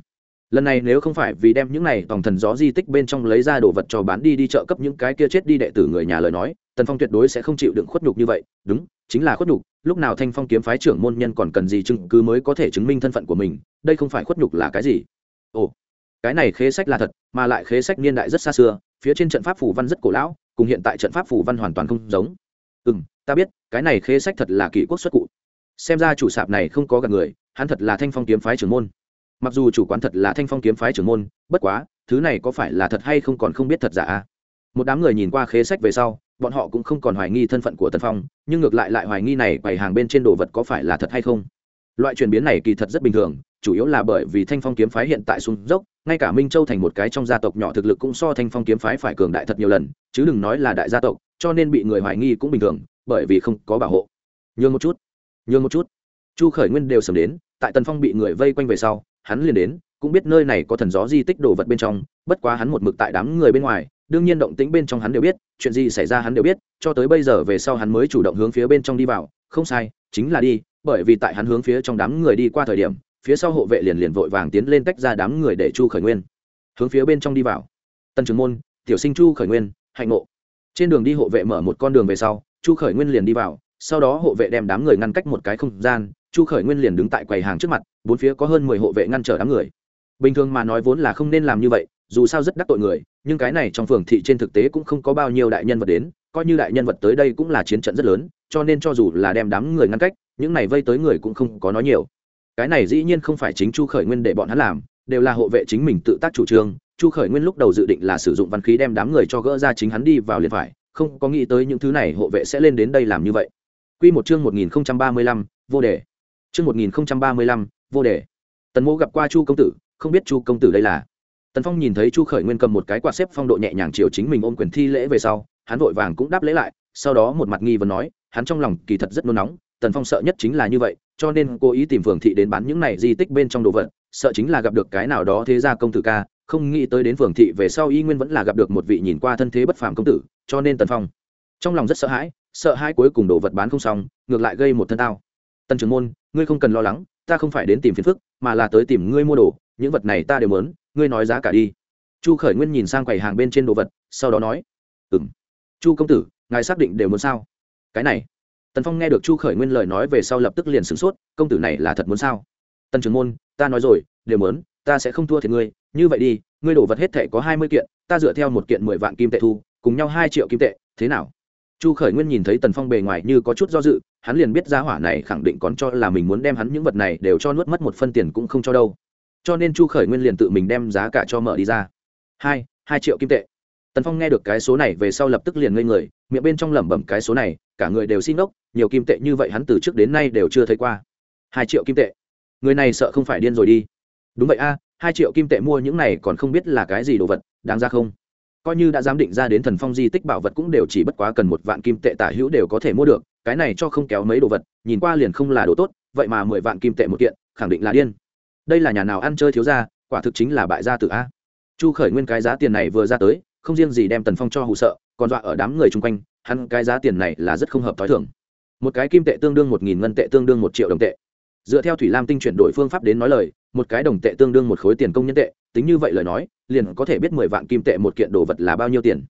Lần này nếu không phải vì đem những này tòng thần gió di tích bên trong lấy ra đồ vật cho bán đi đi chợ cấp những cái kia chết đi đệ tử người nhà lời nói, tần phong tuyệt đối sẽ không chịu đựng khuất nhục như vậy. Đúng, chính là khuất nhục, lúc nào thanh phong kiếm phái trưởng môn nhân còn cần gì chứng cứ mới có thể chứng minh thân phận của mình, đây không phải khuất nhục là cái gì? Ồ, cái này khế sách là thật, mà lại khế sách niên đại rất xa xưa, phía trên trận pháp phủ văn rất cổ lão cùng hiện tại trận pháp phủ văn hoàn toàn không giống. Ừ m ta biết, cái này khế sách thật là kỷ quốc xuất cụ. Xem ra chủ sạp này không có gặp người, hắn thật là thanh phong kiếm phái trưởng môn. Mặc dù chủ quán thật là thanh phong kiếm phái trưởng môn, bất quá, thứ này có phải là thật hay không còn không biết thật giả à? một đám người nhìn qua khế sách về sau, bọn họ cũng không còn hoài nghi thân phận của tân phong, nhưng ngược lại lại hoài nghi này quầy hàng bên trên đồ vật có phải là thật hay không. Loại chuyển biến này kỳ thật rất bình thường chủ yếu là bởi vì thanh phong kiếm phái hiện tại xuống dốc, ngay cả minh châu thành một cái trong gia tộc nhỏ thực lực cũng so thanh phong kiếm phái phải cường đại thật nhiều lần, chứ đừng nói là đại gia tộc, cho nên bị người hoài nghi cũng bình thường, bởi vì không có bảo hộ. Nhường một chút, nhường một chút. Chu khởi nguyên đều sầm đến, tại tần phong bị người vây quanh về sau, hắn liền đến, cũng biết nơi này có thần gió di tích đồ vật bên trong, bất quá hắn một mực tại đám người bên ngoài, đương nhiên động tĩnh bên trong hắn đều biết, chuyện gì xảy ra hắn đều biết, cho tới bây giờ về sau hắn mới chủ động hướng phía bên trong đi vào, không sai, chính là đi, bởi vì tại hắn hướng phía trong đám người đi qua thời điểm phía sau hộ vệ liền liền vội vàng tiến lên tách ra đám người để chu khởi nguyên. Hướng phía bên trong đi vào. Tân trường môn, tiểu sinh chu khởi nguyên, hạnh ngộ. Trên đường đi hộ vệ mở một con đường về sau, chu khởi nguyên liền đi vào, sau đó hộ vệ đem đám người ngăn cách một cái không gian, chu khởi nguyên liền đứng tại quầy hàng trước mặt, bốn phía có hơn mười hộ vệ ngăn trở đám người. Bình thường mà nói vốn là không nên làm như vậy, dù sao rất đắc tội người, nhưng cái này trong phường thị trên thực tế cũng không có bao nhiêu đại nhân vật đến, coi như đại nhân vật tới đây cũng là chiến trận rất lớn, cho nên cho dù là đem đám người ngăn cách, những này vây tới người cũng không có nói nhiều cái này dĩ nhiên không phải chính chu khởi nguyên để bọn hắn làm đều là hộ vệ chính mình tự tác chủ trương chu khởi nguyên lúc đầu dự định là sử dụng văn khí đem đám người cho gỡ ra chính hắn đi vào liền phải không có nghĩ tới những thứ này hộ vệ sẽ lên đến đây làm như vậy Quy một chương 1035, vô đề. Chương 1035, vô đề. Tần Mộ gặp qua Chu công tử, không biết Chu công tử đây là. Tần Phong nhìn thấy Chu Khởi Nguyên cầm một cái quạt xếp phong độ nhẹ nhàng chiều chính mình ôm quyền thi lễ về sau, hắn vội vàng cũng đáp lễ lại, sau đó một mặt nghi vấn nói, hắn trong lòng kỳ thật rất nôn nóng, Tần Phong sợ nhất chính là như vậy, cho nên cố ý tìm phường thị đến bán những này di tích bên trong đồ vật, sợ chính là gặp được cái nào đó thế gia công tử ca, không nghĩ tới đến phường thị về sau y nguyên vẫn là gặp được một vị nhìn qua thân thế bất phàm công tử, cho nên Tần Phong trong lòng rất sợ hãi, sợ hai cuối cùng đồ vật bán không xong ngược lại gây một thân tao. Tân trưởng môn ngươi không cần lo lắng ta không phải đến tìm phiền phức mà là tới tìm ngươi mua đồ những vật này ta đều mớn ngươi nói giá cả đi. Chu khởi nguyên nhìn sang quầy hàng bên trên đồ vật sau đó nói ừ m chu công tử ngài xác định đều muốn sao? Cái này tần phong nghe được chu khởi nguyên lời nói về sau lập tức liền sửng sốt, công tử này là thật muốn sao? Tần trưởng môn, ta nói rồi, đều mớn ta sẽ không thua thiệt ngươi, như vậy đi, ngươi đổ vật hết thể có hai mươi kiện, ta dựa theo một kiện mười vạn kim tệ thu, cùng nhau hai triệu kim tệ, thế nào? Chu khởi nguyên nhìn thấy tần phong bề ngoài như có chút do dự, hắn liền biết giá hỏa này khẳng định còn cho là mình muốn đem hắn những vật này đều cho nuốt mất một phân tiền cũng không cho đâu. Cho nên chu khởi nguyên liền tự mình đem giá cả cho mở đi ra. Hai hai triệu kim tệ. Tần phong nghe được cái số này về sau lập tức liền ngây người, miệng bên trong lẩm bẩm cái số này cả người đều xin ốc, nhiều kim tệ như vậy hắn từ trước đến nay đều chưa thấy qua. Hai triệu kim tệ. Người này sợ không phải điên rồi đi. Đúng vậy a, hai triệu kim tệ mua những này còn không biết là cái gì đồ vật, đáng ra không? Coi như đã giám định ra đến thần phong di tích bảo vật cũng đều chỉ bất quá cần một vạn kim tệ tả hữu đều có thể mua được, cái này cho không kéo mấy đồ vật, nhìn qua liền không là đồ tốt, vậy mà mười vạn kim tệ một kiện, khẳng định là điên. Đây là nhà nào ăn chơi thiếu ra quả thực chính là bại gia tử a. Chu khởi nguyên cái giá tiền này vừa ra tới, không riêng gì đem tần phong cho hụ sợ, còn dọa ở đám người chung quanh hắn cái giá tiền này là rất không hợp t h ó i thưởng một cái kim tệ tương đương một nghìn ngân tệ tương đương một triệu đồng tệ. Dựa theo thủy lam tinh chuyển đổi phương pháp đến nói lời, một cái đồng tệ tương đương một khối tiền công nhân tệ, tính như vậy lời nói, liền có thể biết mười vạn kim tệ một kiện đồ vật là bao nhiêu tiền.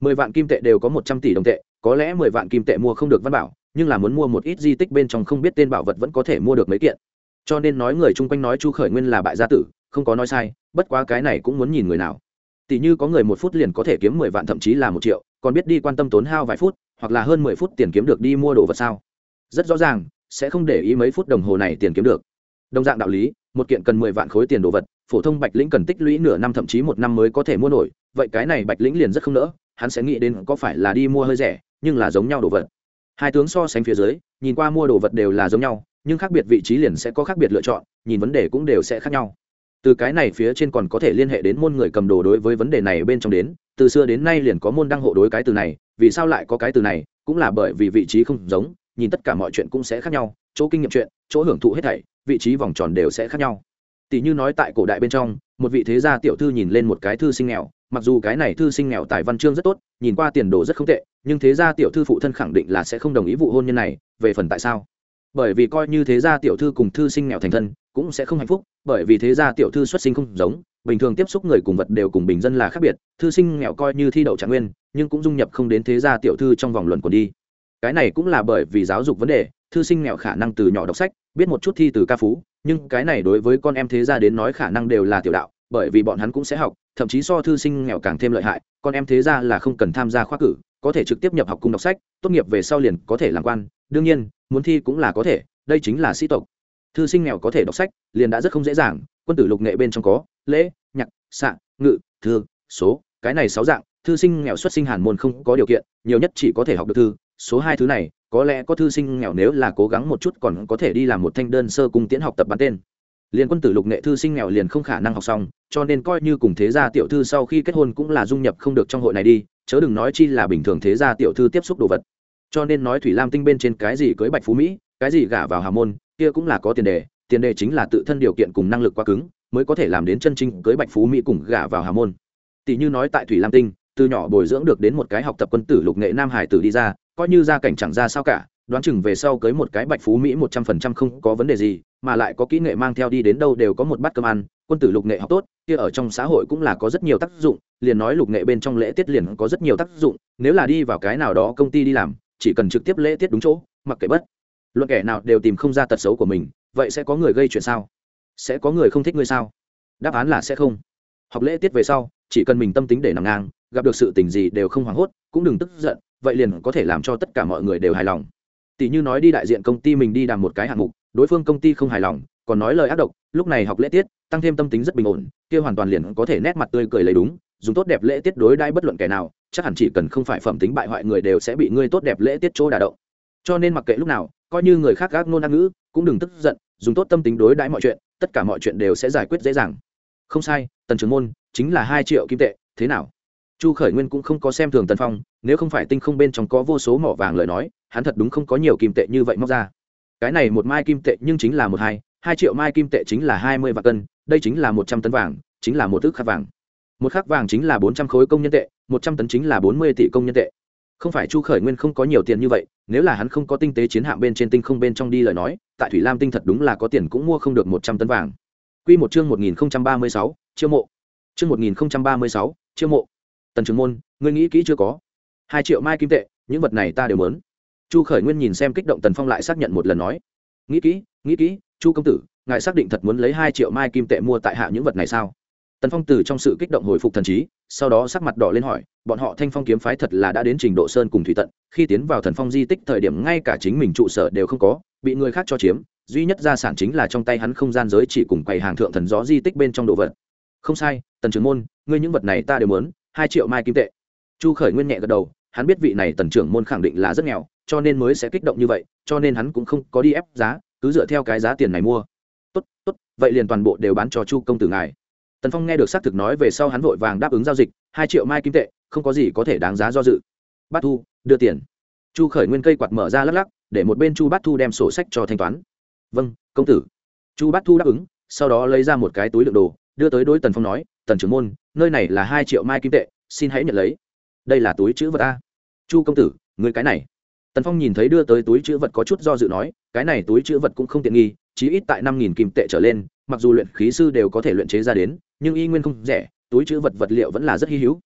Mười vạn kim tệ đều có một trăm tỷ đồng tệ, có lẽ mười vạn kim tệ mua không được văn bảo, nhưng là muốn mua một ít di tích bên trong không biết tên bảo vật vẫn có thể mua được mấy kiện. Cho nên nói người chung quanh nói chu khởi nguyên là bại gia tử, không có nói sai, bất quá cái này cũng muốn nhìn người nào. Tỷ như có người một phút liền có thể kiếm mười vạn, thậm chí là một triệu còn biết đi quan tâm tốn hao vài phút, hoặc là hơn mười phút tiền kiếm được đi mua đồ vật sao? Rất rõ ràng, sẽ không để ý mấy phút đồng hồ này tiền kiếm được. Đồng dạng đạo lý, một kiện cần mười vạn khối tiền đồ vật, phổ thông bạch lĩnh cần tích lũy nửa năm thậm chí một năm mới có thể mua nổi, vậy cái này bạch lĩnh liền rất không nỡ, hắn sẽ nghĩ đến có phải là đi mua hơi rẻ, nhưng là giống nhau đồ vật. Hai tướng so sánh phía dưới, nhìn qua mua đồ vật đều là giống nhau, nhưng khác biệt vị trí liền sẽ có khác biệt lựa chọn, nhìn vấn đề cũng đều sẽ khác nhau từ cái này phía trên còn có thể liên hệ đến môn người cầm đồ đối với vấn đề này bên trong đến, từ xưa đến nay liền có môn đăng hộ đối cái từ này, vì sao lại có cái từ này, cũng là bởi vì vị trí không giống, nhìn tất cả mọi chuyện cũng sẽ khác nhau, chỗ kinh nghiệm chuyện, chỗ hưởng thụ hết thảy, vị trí vòng tròn đều sẽ khác nhau. Tỷ như nói tại cổ đại bên trong, một vị thế gia tiểu thư nhìn lên một cái thư sinh nghèo, mặc dù cái này thư sinh nghèo tài văn chương rất tốt, nhìn qua tiền đồ rất không tệ, nhưng thế gia tiểu thư phụ thân khẳng định là sẽ không đồng ý vụ hôn nhân này, về phần tại sao? Bởi vì coi như thế gia tiểu thư cùng thư sinh nghèo thành thân cũng sẽ không hạnh phúc, bởi vì thế gia tiểu thư xuất sinh không giống, bình thường tiếp xúc người cùng vật đều cùng bình dân là khác biệt, thư sinh nghèo coi như thi đậu trạng nguyên, nhưng cũng dung nhập không đến thế gia tiểu thư trong vòng luận còn đi. Cái này cũng là bởi vì giáo dục vấn đề, thư sinh nghèo khả năng từ nhỏ đọc sách, biết một chút thi từ ca phú, nhưng cái này đối với con em thế gia đến nói khả năng đều là tiểu đạo, bởi vì bọn hắn cũng sẽ học, thậm chí so thư sinh nghèo càng thêm lợi hại, con em thế gia là không cần tham gia khoa cử, có thể trực tiếp nhập học cùng đọc sách, tốt nghiệp về sau liền có thể làm quan, đương nhiên, muốn thi cũng là có thể, đây chính là sĩ tộc thư sinh nghèo có thể đọc sách, liền đã rất không dễ dàng, quân tử lục nghệ bên trong có, lễ, nhạc, xạ, ngự, thư, số, cái này sáu dạng, thư sinh nghèo xuất sinh hàn môn không có điều kiện, nhiều nhất chỉ có thể học được thư, số hai thứ này, có lẽ có thư sinh nghèo nếu là cố gắng một chút còn có thể đi làm một thanh đơn sơ cung tiễn học tập bắn tên. Liền quân tử lục nghệ thư sinh nghèo liền không khả năng học xong, cho nên coi như cùng thế gia tiểu thư sau khi kết hôn cũng là dung nhập không được trong hội này đi, chớ đừng nói chi là bình thường thế gia tiểu thư tiếp xúc đồ vật. Cho nên nói thủy lam tinh bên trên cái gì cưới bạch phú mỹ, cái gì gả vào hà môn kia cũng là có tiền đề tiền đề chính là tự thân điều kiện cùng năng lực quá cứng, mới có thể làm đến chân chính cưới bạch phú mỹ cùng gả vào hà môn. Tỷ như nói tại thủy lam tinh, từ nhỏ bồi dưỡng được đến một cái học tập quân tử lục nghệ nam hải tử đi ra, coi như gia cảnh chẳng ra sao cả, đoán chừng về sau cưới một cái bạch phú mỹ một trăm phần trăm không có vấn đề gì, mà lại có kỹ nghệ mang theo đi đến đâu đều có một bát cơm ăn, quân tử lục nghệ học tốt, kia ở trong xã hội cũng là có rất nhiều tác dụng, liền nói lục nghệ bên trong lễ tiết liền có rất nhiều tác dụng, nếu là đi vào cái nào đó công ty đi làm, chỉ cần trực tiếp lễ tiết đúng chỗ, mặc kệ bất luận kẻ nào đều tìm không ra tật xấu của mình, vậy sẽ có người gây chuyện sao? Sẽ có người không thích ngươi sao? Đáp án là sẽ không. Học lễ tiết về sau, chỉ cần mình tâm tính để nằm ngang, gặp được sự tình gì đều không hoảng hốt, cũng đừng tức giận, vậy liền có thể làm cho tất cả mọi người đều hài lòng. Tỷ như nói đi đại diện công ty mình đi đàm một cái hạng mục, đối phương công ty không hài lòng, còn nói lời ác độc, lúc này học lễ tiết, tăng thêm tâm tính rất bình ổn, kia hoàn toàn liền có thể nét mặt tươi cười lấy đúng, dùng tốt đẹp lễ tiết đối đãi bất luận kẻ nào, chắc hẳn chỉ cần không phải phẩm tính bại hoại người đều sẽ bị ngươi tốt đẹp lễ tiết chỗ đả động cho nên mặc kệ lúc nào, coi như người khác gác nôn ăn ngữ, cũng đừng tức giận, dùng tốt tâm tính đối đãi mọi chuyện, tất cả mọi chuyện đều sẽ giải quyết dễ dàng. Không sai, tần trưởng môn chính là hai triệu kim tệ, thế nào? Chu khởi nguyên cũng không có xem thường tần phong, nếu không phải tinh không bên trong có vô số mỏ vàng lời nói, hắn thật đúng không có nhiều kim tệ như vậy móc ra. Cái này một mai kim tệ nhưng chính là một hai hai triệu mai kim tệ chính là hai mươi vạn cân, đây chính là một trăm tấn vàng, chính là một ước khắc vàng. Một khắc vàng chính là bốn trăm khối công nhân tệ, một trăm tấn chính là bốn mươi tỷ công nhân tệ không phải chu khởi nguyên không có nhiều tiền như vậy, nếu là hắn không có tinh tế chiến hạm bên trên tinh không bên trong đi lời nói, tại thủy lam tinh thật đúng là có tiền cũng mua không được một trăm tấn vàng. Q một chương một nghìn ba mươi sáu, chiêu mộ. Chương một nghìn ba mươi sáu, chiêu mộ. Tần trường môn, ngươi nghĩ kỹ chưa có? Hai triệu mai kim tệ, những vật này ta đều mớn chu khởi nguyên nhìn xem kích động tần phong lại xác nhận một lần nói. Nghĩ kỹ nghĩ kỹ, chu công tử, ngài xác định thật muốn lấy hai triệu mai kim tệ mua tại hạ những vật này sao? Tần phong từ trong sự kích động hồi phục thần trí, sau đó sắc mặt đỏ lên hỏi, bọn họ thanh phong kiếm phái thật là đã đến trình độ sơn cùng thủy tận, khi tiến vào thần phong di tích thời điểm ngay cả chính mình trụ sở đều không có, bị người khác cho chiếm, duy nhất gia sản chính là trong tay hắn không gian giới chỉ cùng quầy hàng thượng thần gió di tích bên trong đồ vật. Không sai, tần trưởng môn, ngươi những vật này ta đều muốn, hai triệu mai kim tệ. Chu khởi nguyên nhẹ gật đầu, hắn biết vị này tần trưởng môn khẳng định là rất nghèo, cho nên mới sẽ kích động như vậy, cho nên hắn cũng không có đi ép giá, cứ dựa theo cái giá tiền này mua. Tốt tốt, vậy liền toàn bộ đều bán cho chu công tử ngài tần phong nghe được xác thực nói về sau hắn vội vàng đáp ứng giao dịch, hai triệu mai kim tệ, không có gì có thể đáng giá do dự. Bát thu, đưa tiền. Chu khởi nguyên cây quạt mở ra lắc lắc, để một bên chu bát thu đem sổ sách cho thanh toán. Vâng công tử. Chu bát thu đáp ứng, sau đó lấy ra một cái túi đựng đồ, đưa tới đối tần phong nói, tần trưởng môn, nơi này là hai triệu mai kim tệ, xin hãy nhận lấy. Đây là túi chữ vật a chu công tử người cái này. Tần phong nhìn thấy đưa tới túi chữ vật có chút do dự nói, cái này túi chữ vật cũng không tiện nghi, chí ít tại năm nghìn kim tệ trở lên, mặc dù luyện khí sư đều có thể luyện chế ra đến nhưng y nguyên không rẻ, túi chữ vật vật liệu vẫn là rất hy hữu.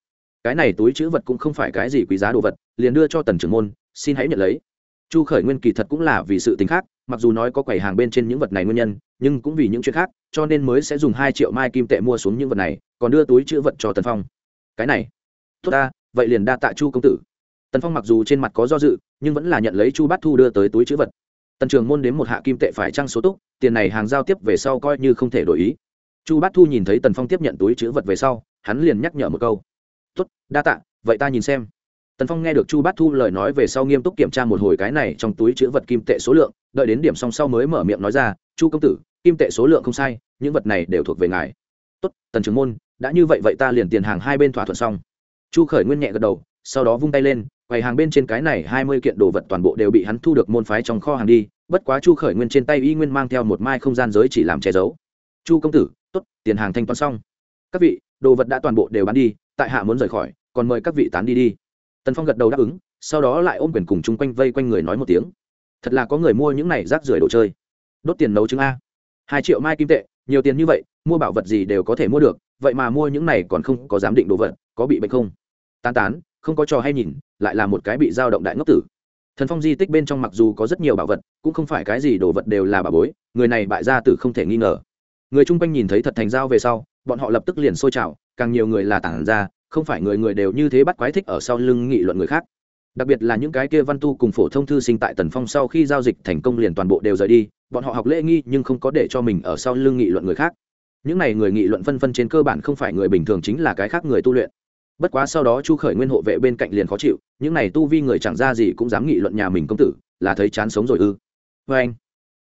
Cái này túi chữ vật cũng không phải cái gì quý giá đồ vật, liền đưa cho tần trưởng môn, xin hãy nhận lấy. Chu khởi nguyên kỳ thật cũng là vì sự t ì n h khác, mặc dù nói có quầy hàng bên trên những vật này nguyên nhân, nhưng cũng vì những chuyện khác, cho nên mới sẽ dùng hai triệu mai kim tệ mua xuống những vật này, còn đưa túi chữ vật cho tần phong. Cái này, tốt ta, vậy liền đa tạ chu công tử. Tần phong mặc dù trên mặt có do dự, nhưng vẫn là nhận lấy chu bát thu đưa tới túi chữ vật. Tần trường môn đến một hạ kim tệ phải trăng số túc, tiền này hàng giao tiếp về sau coi như không thể đổi ý chu bát thu nhìn thấy tần phong tiếp nhận túi chữ vật về sau, hắn liền nhắc nhở một câu. Tốt, đa tạ, vậy ta nhìn xem. Tần phong nghe được chu bát thu lời nói về sau nghiêm túc kiểm tra một hồi cái này trong túi chữ vật kim tệ số lượng, đợi đến điểm song sau mới mở miệng nói ra, chu công tử, kim tệ số lượng không sai, những vật này đều thuộc về ngài. Tốt, tần trưởng môn, đã như vậy vậy ta liền tiền hàng hai bên thỏa thuận xong. Chu khởi nguyên nhẹ gật đầu, sau đó vung tay lên, quầy hàng bên trên cái này hai mươi kiện đồ vật toàn bộ đều bị hắn thu được môn phái trong kho hàng đi, bất quá chu khởi nguyên trên tay y nguyên mang theo một mai không gian giới chỉ làm che giấu. Chu công tử Tốt, tiền hàng thanh toán xong. Các vị đồ vật đã toàn bộ đều bán đi tại hạ muốn rời khỏi còn mời các vị tán đi đi. Tần phong gật đầu đáp ứng sau đó lại ôm quyền cùng chung quanh vây quanh người nói một tiếng. Thật là có người mua những này rác rưởi đồ chơi. Đốt tiền nấu trứng a. Hai triệu mai kim tệ nhiều tiền như vậy mua bảo vật gì đều có thể mua được vậy mà mua những này còn không có giám định đồ vật có bị bệnh không? Tán tán không có trò hay nhìn lại là một cái bị dao động đại ngốc tử. Thần phong di tích bên trong mặc dù có rất nhiều bảo vật cũng không phải cái gì đồ vật đều là bà bối người này bại gia tử không thể nghi ngờ người chung quanh nhìn thấy thật thành dao về sau, bọn họ lập tức liền sôi trào, càng nhiều người là tản ra, không phải người người đều như thế bắt quái thích ở sau lưng nghị luận người khác. Đặc biệt là những cái kia văn tu cùng phổ thông thư sinh tại tần phong sau khi giao dịch thành công liền toàn bộ đều rời đi, bọn họ học lễ nghi nhưng không có để cho mình ở sau lưng nghị luận người khác. Những n à y người nghị luận phân phân trên cơ bản không phải người bình thường chính là cái khác người tu luyện. Bất quá sau đó chu khởi nguyên hộ vệ bên cạnh liền khó chịu, những n à y tu vi người chẳng ra gì cũng dám nghị luận nhà mình công tử, là thấy chán sống rồi ư. Vê anh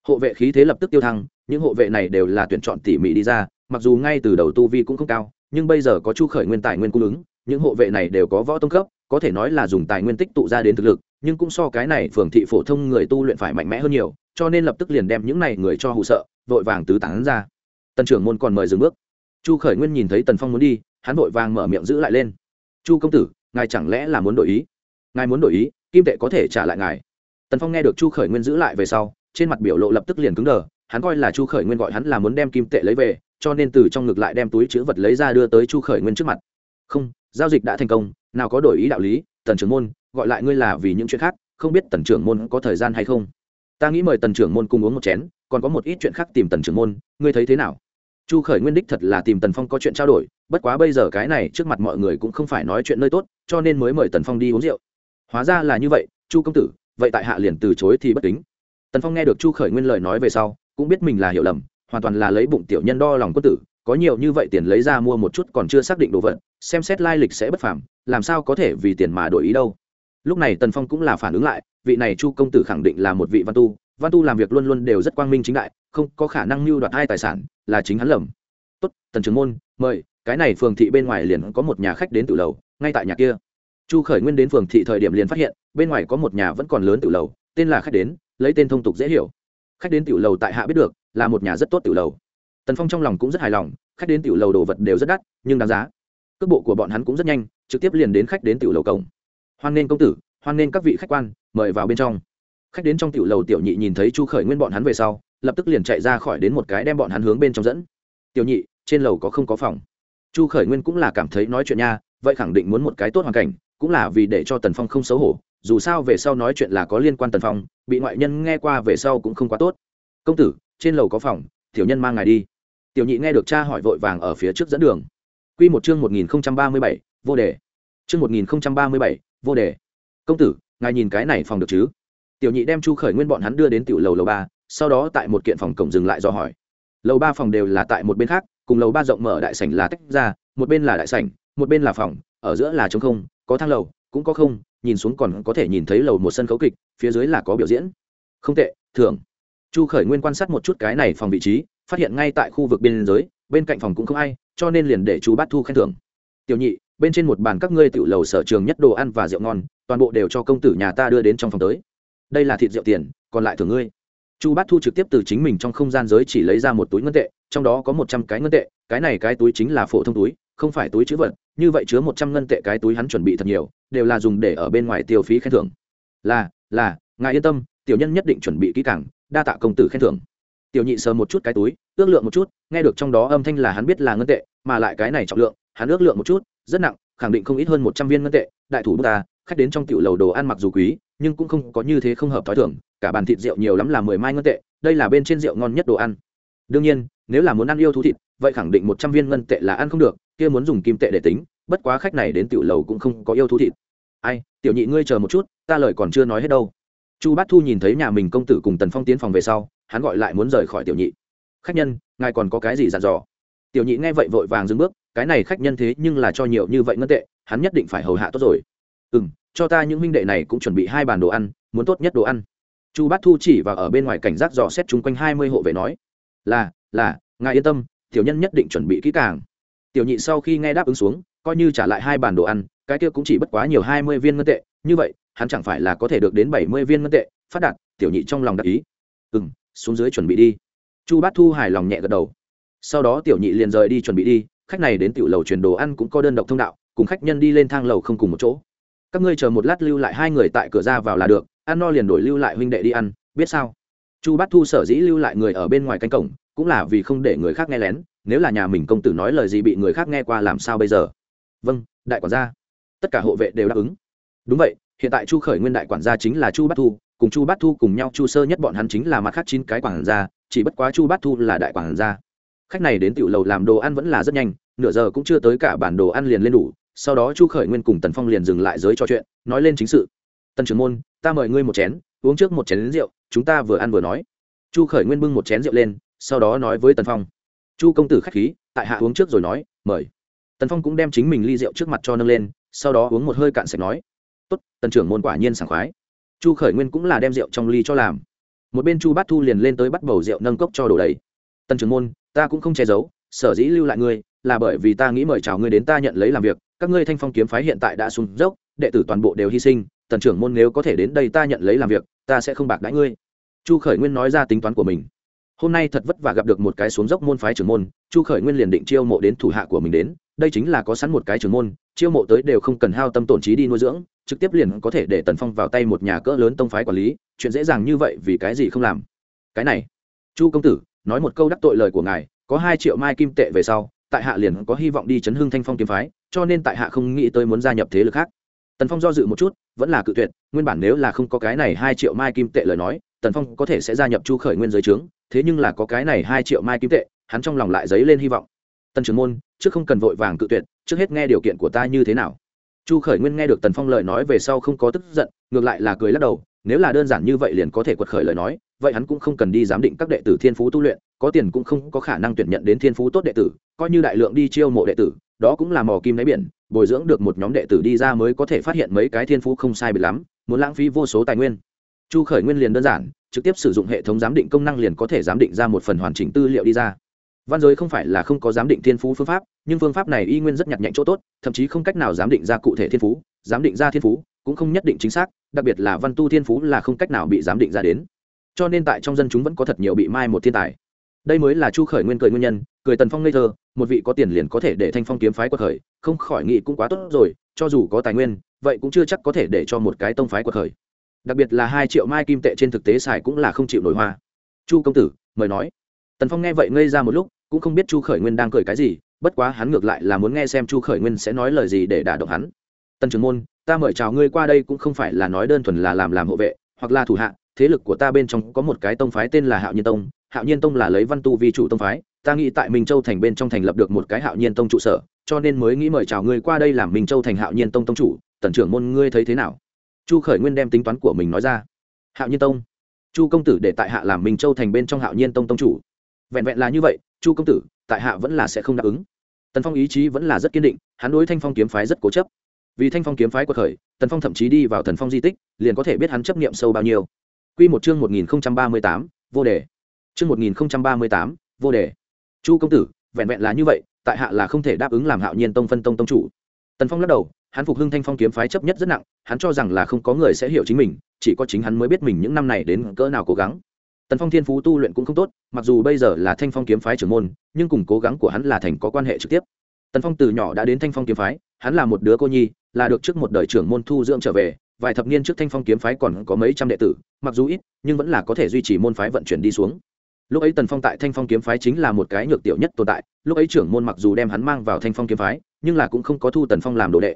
hộ vệ khí thế lập tức tiêu thăng những hộ vệ này đều là tuyển chọn tỉ mỉ đi ra, mặc dù ngay từ đầu tu vi cũng không cao, nhưng bây giờ có chu khởi nguyên tài nguyên cung ứng, những hộ vệ này đều có võ tông cấp, có thể nói là dùng tài nguyên tích tụ ra đến thực lực, nhưng cũng so cái này phường thị phổ thông người tu luyện phải mạnh mẽ hơn nhiều, cho nên lập tức liền đem những này người cho hụ sợ, vội vàng tứ tán ra. Tần trưởng môn còn mời dừng bước. Chu khởi nguyên nhìn thấy tần phong muốn đi, hắn vội vàng mở miệng giữ lại lên. Chu công tử, ngài chẳng lẽ là muốn đổi ý? Ngài muốn đổi ý, kim tệ có thể trả lại ngài. Tần phong nghe được chu khởi nguyên giữ lại về sau, trên mặt biểu lộ lập tức liền cứng đờ hắn coi là chu khởi nguyên gọi hắn là muốn đem kim tệ lấy về, cho nên từ trong ngực lại đem túi chữ vật lấy ra đưa tới chu khởi nguyên trước mặt. Không, giao dịch đã thành công, nào có đổi ý đạo lý, tần trưởng môn, gọi lại ngươi là vì những chuyện khác, không biết tần trưởng môn có thời gian hay không? Ta nghĩ mời tần trưởng môn cùng uống một chén, còn có một ít chuyện khác tìm tần trưởng môn, ngươi thấy thế nào? Chu khởi nguyên đích thật là tìm tần phong có chuyện trao đổi, bất quá bây giờ cái này trước mặt mọi người cũng không phải nói chuyện nơi tốt, cho nên mới mời tần phong đi uống rượu. Hóa ra là như vậy, chu công tử, vậy tại hạ liền từ chối thì bất kính. Tần phong nghe được chu khởi nguyên lời nói về sau cũng biết mình là hiểu lầm, hoàn toàn là lấy bụng tiểu nhân đo lòng quân tử, có nhiều như vậy tiền lấy ra mua một chút còn chưa xác định đồ vật, xem xét lai lịch sẽ bất phàm, làm sao có thể vì tiền mà đổi ý đâu. Lúc này tần phong cũng là phản ứng lại, vị này chu công tử khẳng định là một vị văn tu văn tu làm việc luôn luôn đều rất quang minh chính đại, không có khả năng mưu đoạt hai tài sản, là chính hắn lầm. Tốt, tần trưởng môn, mời, cái này phường thị bên ngoài liền có một nhà khách đến từ lầu, ngay tại nhà kia. Chu khởi nguyên đến phường thị thời điểm liền phát hiện, bên ngoài có một nhà vẫn còn lớn từ lầu, tên là khách đến, lấy tên thông tục dễ hiểu khách đến tiểu lầu tại hạ biết được, là một nhà rất tốt tiểu lầu. Tần phong trong lòng cũng rất hài lòng, khách đến tiểu lầu đồ vật đều rất đắt, nhưng đáng giá. Cước bộ của bọn hắn cũng rất nhanh, trực tiếp liền đến khách đến tiểu lầu cổng. Hoan nghênh công tử, hoan nghênh các vị khách quan, mời vào bên trong. Khách đến trong tiểu lầu tiểu nhị nhìn thấy chu khởi nguyên bọn hắn về sau, lập tức liền chạy ra khỏi đến một cái đem bọn hắn hướng bên trong dẫn. Tiểu nhị, trên lầu có không có phòng? Chu khởi nguyên cũng là cảm thấy nói chuyện nha, vậy khẳng định muốn một cái tốt hoàn cảnh, cũng là vì để cho tần phong không xấu hổ dù sao về sau nói chuyện là có liên quan tần phong, bị ngoại nhân nghe qua về sau cũng không quá tốt. Công tử, trên lầu có phòng, tiểu nhân mang ngài đi. Tiểu nhị nghe được cha hỏi vội vàng ở phía trước dẫn đường. Q một chương một nghìn ba mươi bảy, vô đề. Chương một nghìn ba mươi bảy, vô đề. Công tử, ngài nhìn cái này phòng được chứ? Tiểu nhị đem chu khởi nguyên bọn hắn đưa đến tiểu lầu lầu ba, sau đó tại một kiện phòng cổng dừng lại do hỏi. Lầu ba phòng đều là tại một bên khác, cùng lầu ba rộng mở đại sảnh là tách ra, một bên là đại sảnh, một bên là phòng, ở giữa là trống không, có thang lầu, cũng có không nhìn xuống còn có thể nhìn thấy lầu một sân khấu kịch, phía dưới là có biểu diễn. Không tệ thường chu khởi nguyên quan sát một chút cái này phòng vị trí, phát hiện ngay tại khu vực biên giới, bên cạnh phòng cũng không ai, cho nên liền để chú bát thu khen thưởng. Tiểu nhị, bên trên một bàn các ngươi tự lầu sở trường nhất đồ ăn và rượu ngon, toàn bộ đều cho công tử nhà ta đưa đến trong phòng tới. Đây là thịt rượu tiền, còn lại thường ngươi. Chu bát thu trực tiếp từ chính mình trong không gian giới chỉ lấy ra một túi ngân tệ, trong đó có một trăm cái ngân tệ, cái này cái túi chính là phổ thông túi, không phải túi chữ vật như vậy chứa một trăm ngân tệ cái túi hắn chuẩn bị thật nhiều, đều là dùng để ở bên ngoài tiêu phí khen thưởng. Là là, ngài yên tâm, tiểu nhân nhất định chuẩn bị kỹ càng, đa tạ công tử khen thưởng. Tiểu nhị sờ một chút cái túi, ước lượng một chút, nghe được trong đó âm thanh là hắn biết là ngân tệ, mà lại cái này trọng lượng, hắn ước lượng một chút, rất nặng, khẳng định không ít hơn một trăm viên ngân tệ, đại thủ bức ta, khách đến trong tiểu lầu đồ ăn mặc dù quý, nhưng cũng không có như thế không hợp t h ó i thưởng cả bàn thịt rượu nhiều lắm là mười mai ngân tệ, đây là bên trên rượu ngon nhất đồ ăn đương nhiên, nếu là muốn ăn yêu thú thịt, vậy khẳng định một trăm viên ngân tệ là ăn không được, kia muốn dùng kim tệ để tính, bất quá khách này đến tiểu lầu cũng không có yêu thú thịt. Ai, tiểu nhị ngươi chờ một chút, ta lời còn chưa nói hết đâu. Chu bát thu nhìn thấy nhà mình công tử cùng tần phong tiến phòng về sau, hắn gọi lại muốn rời khỏi tiểu nhị. Khách nhân, ngài còn có cái gì dặn dò? Tiểu nhị nghe vậy vội vàng dừng bước, cái này khách nhân thế nhưng là cho nhiều như vậy ngân tệ, hắn nhất định phải hầu hạ tốt rồi. Ừ m cho ta những huynh đệ này cũng chuẩn bị hai bàn đồ ăn, muốn tốt nhất đồ ăn. Chu bát thu chỉ và ở bên ngoài cảnh giác dò xét chung quanh hai mươi hộ vệ nói là là, ngài yên tâm, tiểu nhân nhất định chuẩn bị kỹ càng. Tiểu nhị sau khi nghe đáp ứng xuống, coi như trả lại hai bàn đồ ăn, cái kia cũng chỉ bất quá nhiều hai mươi viên ngân tệ. Như vậy, hắn chẳng phải là có thể được đến bảy mươi viên ngân tệ? Phát đạt, tiểu nhị trong lòng đặc ý. Ừ m xuống dưới chuẩn bị đi. Chu bát thu hài lòng nhẹ gật đầu. Sau đó tiểu nhị liền rời đi chuẩn bị đi. Khách này đến tiểu lầu truyền đồ ăn cũng có đơn độc thông đạo, cùng khách nhân đi lên thang lầu không cùng một chỗ. Các ngươi chờ một lát lưu lại hai người tại cửa ra vào là được, ăn no liền đổi lưu lại huynh đệ đi ăn, biết sao? Chu bát thu sở dĩ lưu lại người ở bên ngoài cánh cổng, cũng là vì không để người khác nghe lén, nếu là nhà mình công tử nói lời gì bị người khác nghe qua làm sao bây giờ? Vâng đại quản gia. Tất cả hộ vệ đều đáp ứng. Đúng vậy, hiện tại chu khởi nguyên đại quản gia chính là chu bát thu, cùng chu bát thu cùng nhau chu sơ nhất bọn hắn chính là mặt khác chín cái quản gia, chỉ bất quá chu bát thu là đại quản gia. Khách này đến tiểu lầu làm đồ ăn vẫn là rất nhanh, nửa giờ cũng chưa tới cả bản đồ ăn liền lên đủ, sau đó chu khởi nguyên cùng tần phong liền dừng lại giới trò chuyện, nói lên chính sự. Tần trưởng môn, ta mời ngươi một chén, uống trước một chén rượu chúng ta vừa ăn vừa nói. Chu khởi nguyên bưng một chén rượu lên, sau đó nói với tần phong. Chu công tử k h á c h khí, tại hạ uống trước rồi nói, mời. Tần phong cũng đem chính mình ly rượu trước mặt cho nâng lên, sau đó uống một hơi cạn sạch nói. Tốt, tần trưởng môn quả nhiên sảng khoái. Chu khởi nguyên cũng là đem rượu trong ly cho làm. Một bên chu bát thu liền lên tới bắt bầu rượu nâng cốc cho đổ đầy. Tần trưởng môn, ta cũng không che giấu, sở dĩ lưu lại ngươi, là bởi vì ta nghĩ mời chào ngươi đến ta nhận lấy làm việc, các ngươi thanh phong kiếm phái hiện tại đã xuống dốc, đệ tử toàn bộ đều hy sinh, tần trưởng môn nếu có thể đến đây ta nhận lấy làm việc ta sẽ không bạc đãi ngươi. Chu khởi nguyên nói ra tính toán của mình. Hôm nay thật vất vả gặp được một cái xuống dốc môn phái trưởng môn, chu khởi nguyên liền định chiêu mộ đến thủ hạ của mình đến, đây chính là có sẵn một cái trưởng môn, chiêu mộ tới đều không cần hao tâm tổn trí đi nuôi dưỡng, trực tiếp liền có thể để tần phong vào tay một nhà cỡ lớn tông phái quản lý, chuyện dễ dàng như vậy vì cái gì không làm? Cái này, chu công tử, nói một câu đắc tội lời của ngài, có hai triệu mai kim tệ về sau, tại hạ liền có hy vọng đi chấn hưng thanh phong kiếm phái, cho nên tại hạ không nghĩ tới muốn gia nhập thế lực khác tần phong do dự một chút, vẫn là cự tuyệt, nguyên bản nếu là không có cái này hai triệu mai kim tệ lời nói, tần phong có thể sẽ gia nhập chu khởi nguyên giới trướng, thế nhưng là có cái này hai triệu mai kim tệ, hắn trong lòng lại dấy lên hy vọng. Tần trưởng môn, trước không cần vội vàng cự tuyệt, trước hết nghe điều kiện của ta như thế nào? Chu khởi nguyên nghe được tần phong lời nói về sau không có tức giận, ngược lại là cười lắc đầu, nếu là đơn giản như vậy liền có thể quật khởi lời nói, vậy hắn cũng không cần đi giám định các đệ tử thiên phú tu luyện, có tiền cũng không có khả năng tuyển nhận đến thiên phú tốt đệ tử, coi như đại lượng đi chiêu mộ đệ tử, đó cũng là mò kim đáy biển bồi dưỡng được một nhóm đệ tử đi ra mới có thể phát hiện mấy cái thiên phú không sai biệt lắm, muốn lãng phí vô số tài nguyên. Chu khởi nguyên liền đơn giản, trực tiếp sử dụng hệ thống giám định công năng liền có thể giám định ra một phần hoàn chỉnh tư liệu đi ra. Văn giới không phải là không có giám định thiên phú phương pháp, nhưng phương pháp này y nguyên rất nhặt nhạnh chỗ tốt, thậm chí không cách nào giám định ra cụ thể thiên phú, giám định ra thiên phú cũng không nhất định chính xác, đặc biệt là văn tu thiên phú là không cách nào bị giám định ra đến. Cho nên tại trong dân chúng vẫn có thật nhiều bị mai một thiên tài. Đây mới là chu khởi nguyên cười nguyên nhân cười tần phong ngây thơ, một vị có tiền liền có thể để thanh phong kiếm phái quật khởi, không khỏi nghĩ cũng quá tốt rồi, cho dù có tài nguyên, vậy cũng chưa chắc có thể để cho một cái tông phái quật khởi. Đặc biệt là hai triệu mai kim tệ trên thực tế xài cũng là không chịu nổi hoa. Chu công tử, mời nói. Tần phong nghe vậy ngây ra một lúc, cũng không biết chu khởi nguyên đang cười cái gì, bất quá hắn ngược lại là muốn nghe xem chu khởi nguyên sẽ nói lời gì để đả động hắn. Tần trưởng môn, ta mời chào ngươi qua đây cũng không phải là nói đơn thuần là làm làm hộ vệ, hoặc là thủ hạ, thế lực của ta bên trong có một cái tông phái tên là hạo nhiên tông. Hạo nhiên tông là lấy văn tu vi chủ tông phái ta nghĩ tại minh châu thành bên trong thành lập được một cái hạo nhiên tông trụ sở, cho nên mới nghĩ mời chào ngươi qua đây làm minh châu thành hạo nhiên tông tông chủ, tần trưởng môn ngươi thấy thế nào? Chu khởi nguyên đem tính toán của mình nói ra. Hạo nhiên tông. Chu công tử để tại hạ làm minh châu thành bên trong hạo nhiên tông tông chủ. Vẹn vẹn là như vậy, chu công tử, tại hạ vẫn là sẽ không đáp ứng. Tần phong ý chí vẫn là rất kiên định, hắn đối thanh phong kiếm phái rất cố chấp. Vì thanh phong kiếm phái của khởi, tần phong thậm chí đi vào thần phong di tích, liền có thể biết hắn chấp nghiệm sâu bao nhiêu. Q một chương một nghìn ba mươi tám, vô đề. Chương một nghìn ba mươi tám, vô đề chu công tử, vẹn vẹn là như vậy, tại hạ là không thể đáp ứng làm hạo nhiên tông phân tông tông chủ. Tần phong lắc đầu, hắn phục hưng thanh phong kiếm phái chấp nhất rất nặng, hắn cho rằng là không có người sẽ hiểu chính mình, chỉ có chính hắn mới biết mình những năm này đến cỡ nào cố gắng. Tần phong thiên phú tu luyện cũng không tốt, mặc dù bây giờ là thanh phong kiếm phái trưởng môn, nhưng cùng cố gắng của hắn là thành có quan hệ trực tiếp. Tần phong từ nhỏ đã đến thanh phong kiếm phái, hắn là một đứa cô nhi, là được trước một đời trưởng môn thu dưỡng trở về, vài thập niên trước thanh phong kiếm phái còn có mấy trăm đệ tử, mặc dù ít, nhưng vẫn là có thể duy trì môn phái vận chuyển đi xuống lúc ấy tần phong tại thanh phong kiếm phái chính là một cái nhược tiểu nhất tồn tại, lúc ấy trưởng môn mặc dù đem hắn mang vào thanh phong kiếm phái, nhưng là cũng không có thu tần phong làm đồ đệ.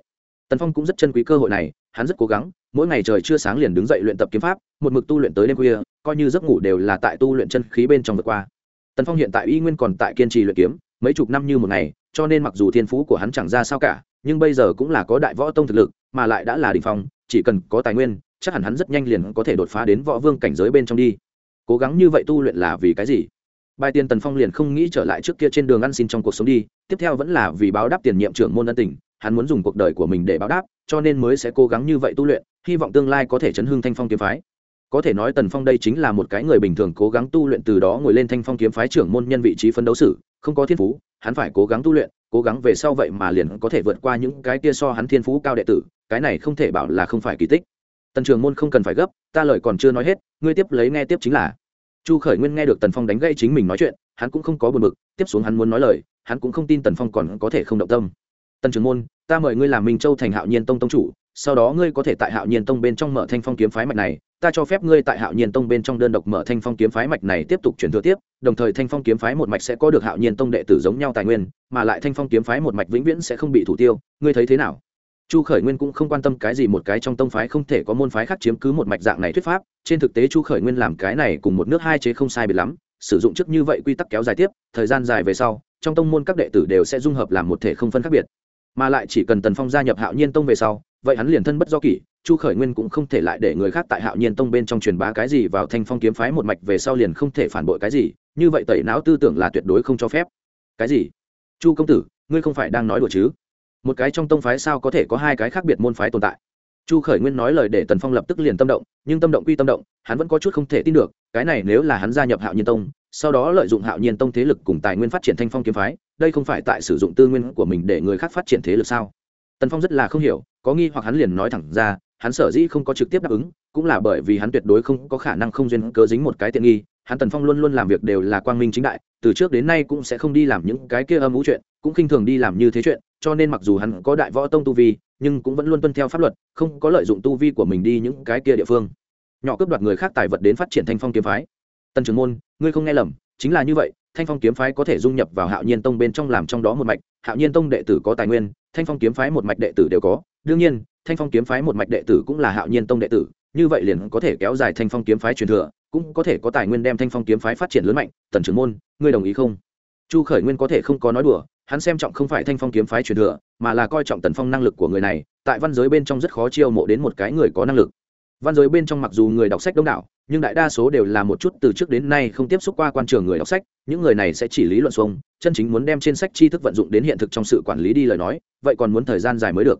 Tần phong cũng rất chân quý cơ hội này, hắn rất cố gắng, mỗi ngày trời chưa sáng liền đứng dậy luyện tập kiếm pháp, một mực tu luyện tới đêm khuya, coi như giấc ngủ đều là tại tu luyện chân khí bên trong vượt qua. Tần phong hiện tại y nguyên còn tại kiên trì luyện kiếm, mấy chục năm như một ngày, cho nên mặc dù thiên phú của hắn chẳng ra sao cả, nhưng bây giờ cũng là có đại võ tông thực lực, mà lại đã là đình phong, chỉ cần có tài nguyên, chắc hẳn hắn rất nhanh liền có thể đột phá đến võ vương cảnh giới bên trong đi cố gắng như vậy tu luyện là vì cái gì? Bài tiền tần phong liền không nghĩ trở lại trước kia trên đường ăn xin trong cuộc sống đi, tiếp theo vẫn là vì báo đáp tiền nhiệm trưởng môn ân tình, hắn muốn dùng cuộc đời của mình để báo đáp, cho nên mới sẽ cố gắng như vậy tu luyện, hy vọng tương lai có thể chấn hương thanh phong kiếm phái. Có thể nói tần phong đây chính là một cái người bình thường cố gắng tu luyện từ đó ngồi lên thanh phong kiếm phái trưởng môn nhân vị trí phân đấu sử không có thiên phú, hắn phải cố gắng tu luyện, cố gắng về sau vậy mà liền có thể vượt qua những cái kia so hắn thiên phú cao đệ tử, cái này không thể bảo là không phải kỳ tích tần trường môn không cần phải gấp, ta lời còn chưa nói hết, ngươi tiếp lấy nghe tiếp chính là. Chu khởi nguyên nghe được tần phong đánh gây chính mình nói chuyện, hắn cũng không có buồn bực, tiếp xuống hắn muốn nói lời, hắn cũng không tin tần phong còn có thể không động tâm. Tần Trường môn, ta mời ngươi làm minh châu thành hạo nhiên tông tông chủ, sau đó ngươi có thể tại hạo nhiên tông bên trong mở thanh phong kiếm phái mạch này, ta cho phép ngươi tại hạo nhiên tông bên trong đơn độc mở thanh phong kiếm phái mạch này tiếp tục chuyển thừa tiếp, đồng thời thanh phong kiếm phái một mạch sẽ có được hạo nhiên tông đệ tử giống nhau tài nguyên, mà lại thanh phong kiếm phái một mạch vĩnh viễn sẽ không bị thủ tiêu, ngươi thấy thế nào? Chu khởi nguyên cũng không quan tâm cái gì một cái trong tông phái không thể có môn phái khác chiếm cứ một mạch dạng này thuyết pháp. Trên thực tế chu khởi nguyên làm cái này cùng một nước hai chế không sai biệt lắm, sử dụng trước như vậy quy tắc kéo dài tiếp, thời gian dài về sau, trong tông môn các đệ tử đều sẽ dung hợp làm một thể không phân khác biệt. Mà lại chỉ cần tần phong gia nhập hạo nhiên tông về sau, vậy hắn liền thân bất do kỷ, chu khởi nguyên cũng không thể lại để người khác tại hạo nhiên tông bên trong truyền bá cái gì vào thanh phong kiếm phái một mạch về sau liền không thể phản bội cái gì, như vậy tẩy não tư tưởng là tuyệt đối không cho phép. Cái gì? Chu công tử, ngươi không phải đang nói đùa chứ? Một cái trong tông phái sao có thể có hai cái khác biệt môn phái tồn tại? Chu khởi nguyên nói lời để tần phong lập tức liền tâm động, nhưng tâm động quy tâm động, hắn vẫn có chút không thể tin được, cái này nếu là hắn gia nhập hạo nhiên tông, sau đó lợi dụng hạo nhiên tông thế lực cùng tài nguyên phát triển thanh phong kiếm phái, đây không phải tại sử dụng tư nguyên của mình để người khác phát triển thế lực sao? Tần phong rất là không hiểu, có nghi hoặc hắn liền nói thẳng ra, hắn sở dĩ không có trực tiếp đáp ứng, cũng là bởi vì hắn tuyệt đối không có khả năng không duyên cớ dính một cái tiện nghi, hắn tần phong luôn luôn làm việc đều là quang minh chính đại, từ trước đến nay cũng sẽ không đi làm những cái kia âm ủ chuyện, cũng khinh thường đi làm như thế chuyện cho nên mặc dù hắn có đại võ tông tu vi, nhưng cũng vẫn luôn tuân theo pháp luật, không có lợi dụng tu vi của mình đi những cái kia địa phương. Nhỏ cướp đoạt người khác tài vật đến phát triển thanh phong kiếm phái. Tần trưởng môn, ngươi không nghe lầm, chính là như vậy, thanh phong kiếm phái có thể dung nhập vào hạo nhiên tông bên trong làm trong đó một mạch, hạo nhiên tông đệ tử có tài nguyên, thanh phong kiếm phái một mạch đệ tử đều có. Đương nhiên, thanh phong kiếm phái một mạch đệ tử cũng là hạo nhiên tông đệ tử, như vậy liền có thể kéo dài thanh phong kiếm phái truyền thừa, cũng có thể có tài nguyên đem thanh phong kiếm phái phát triển lớn mạnh. Tần trưởng môn, ngươi đồng ý không? Chu khởi nguyên có thể không có nói đùa hắn xem trọng không phải thanh phong kiếm phái truyền thừa, mà là coi trọng tần phong năng lực của người này, tại văn giới bên trong rất khó chiêu mộ đến một cái người có năng lực. Văn giới bên trong mặc dù người đọc sách đông đảo, nhưng đại đa số đều là một chút từ trước đến nay không tiếp xúc qua quan trường người đọc sách, những người này sẽ chỉ lý luận xuông, chân chính muốn đem trên sách tri thức vận dụng đến hiện thực trong sự quản lý đi lời nói, vậy còn muốn thời gian dài mới được.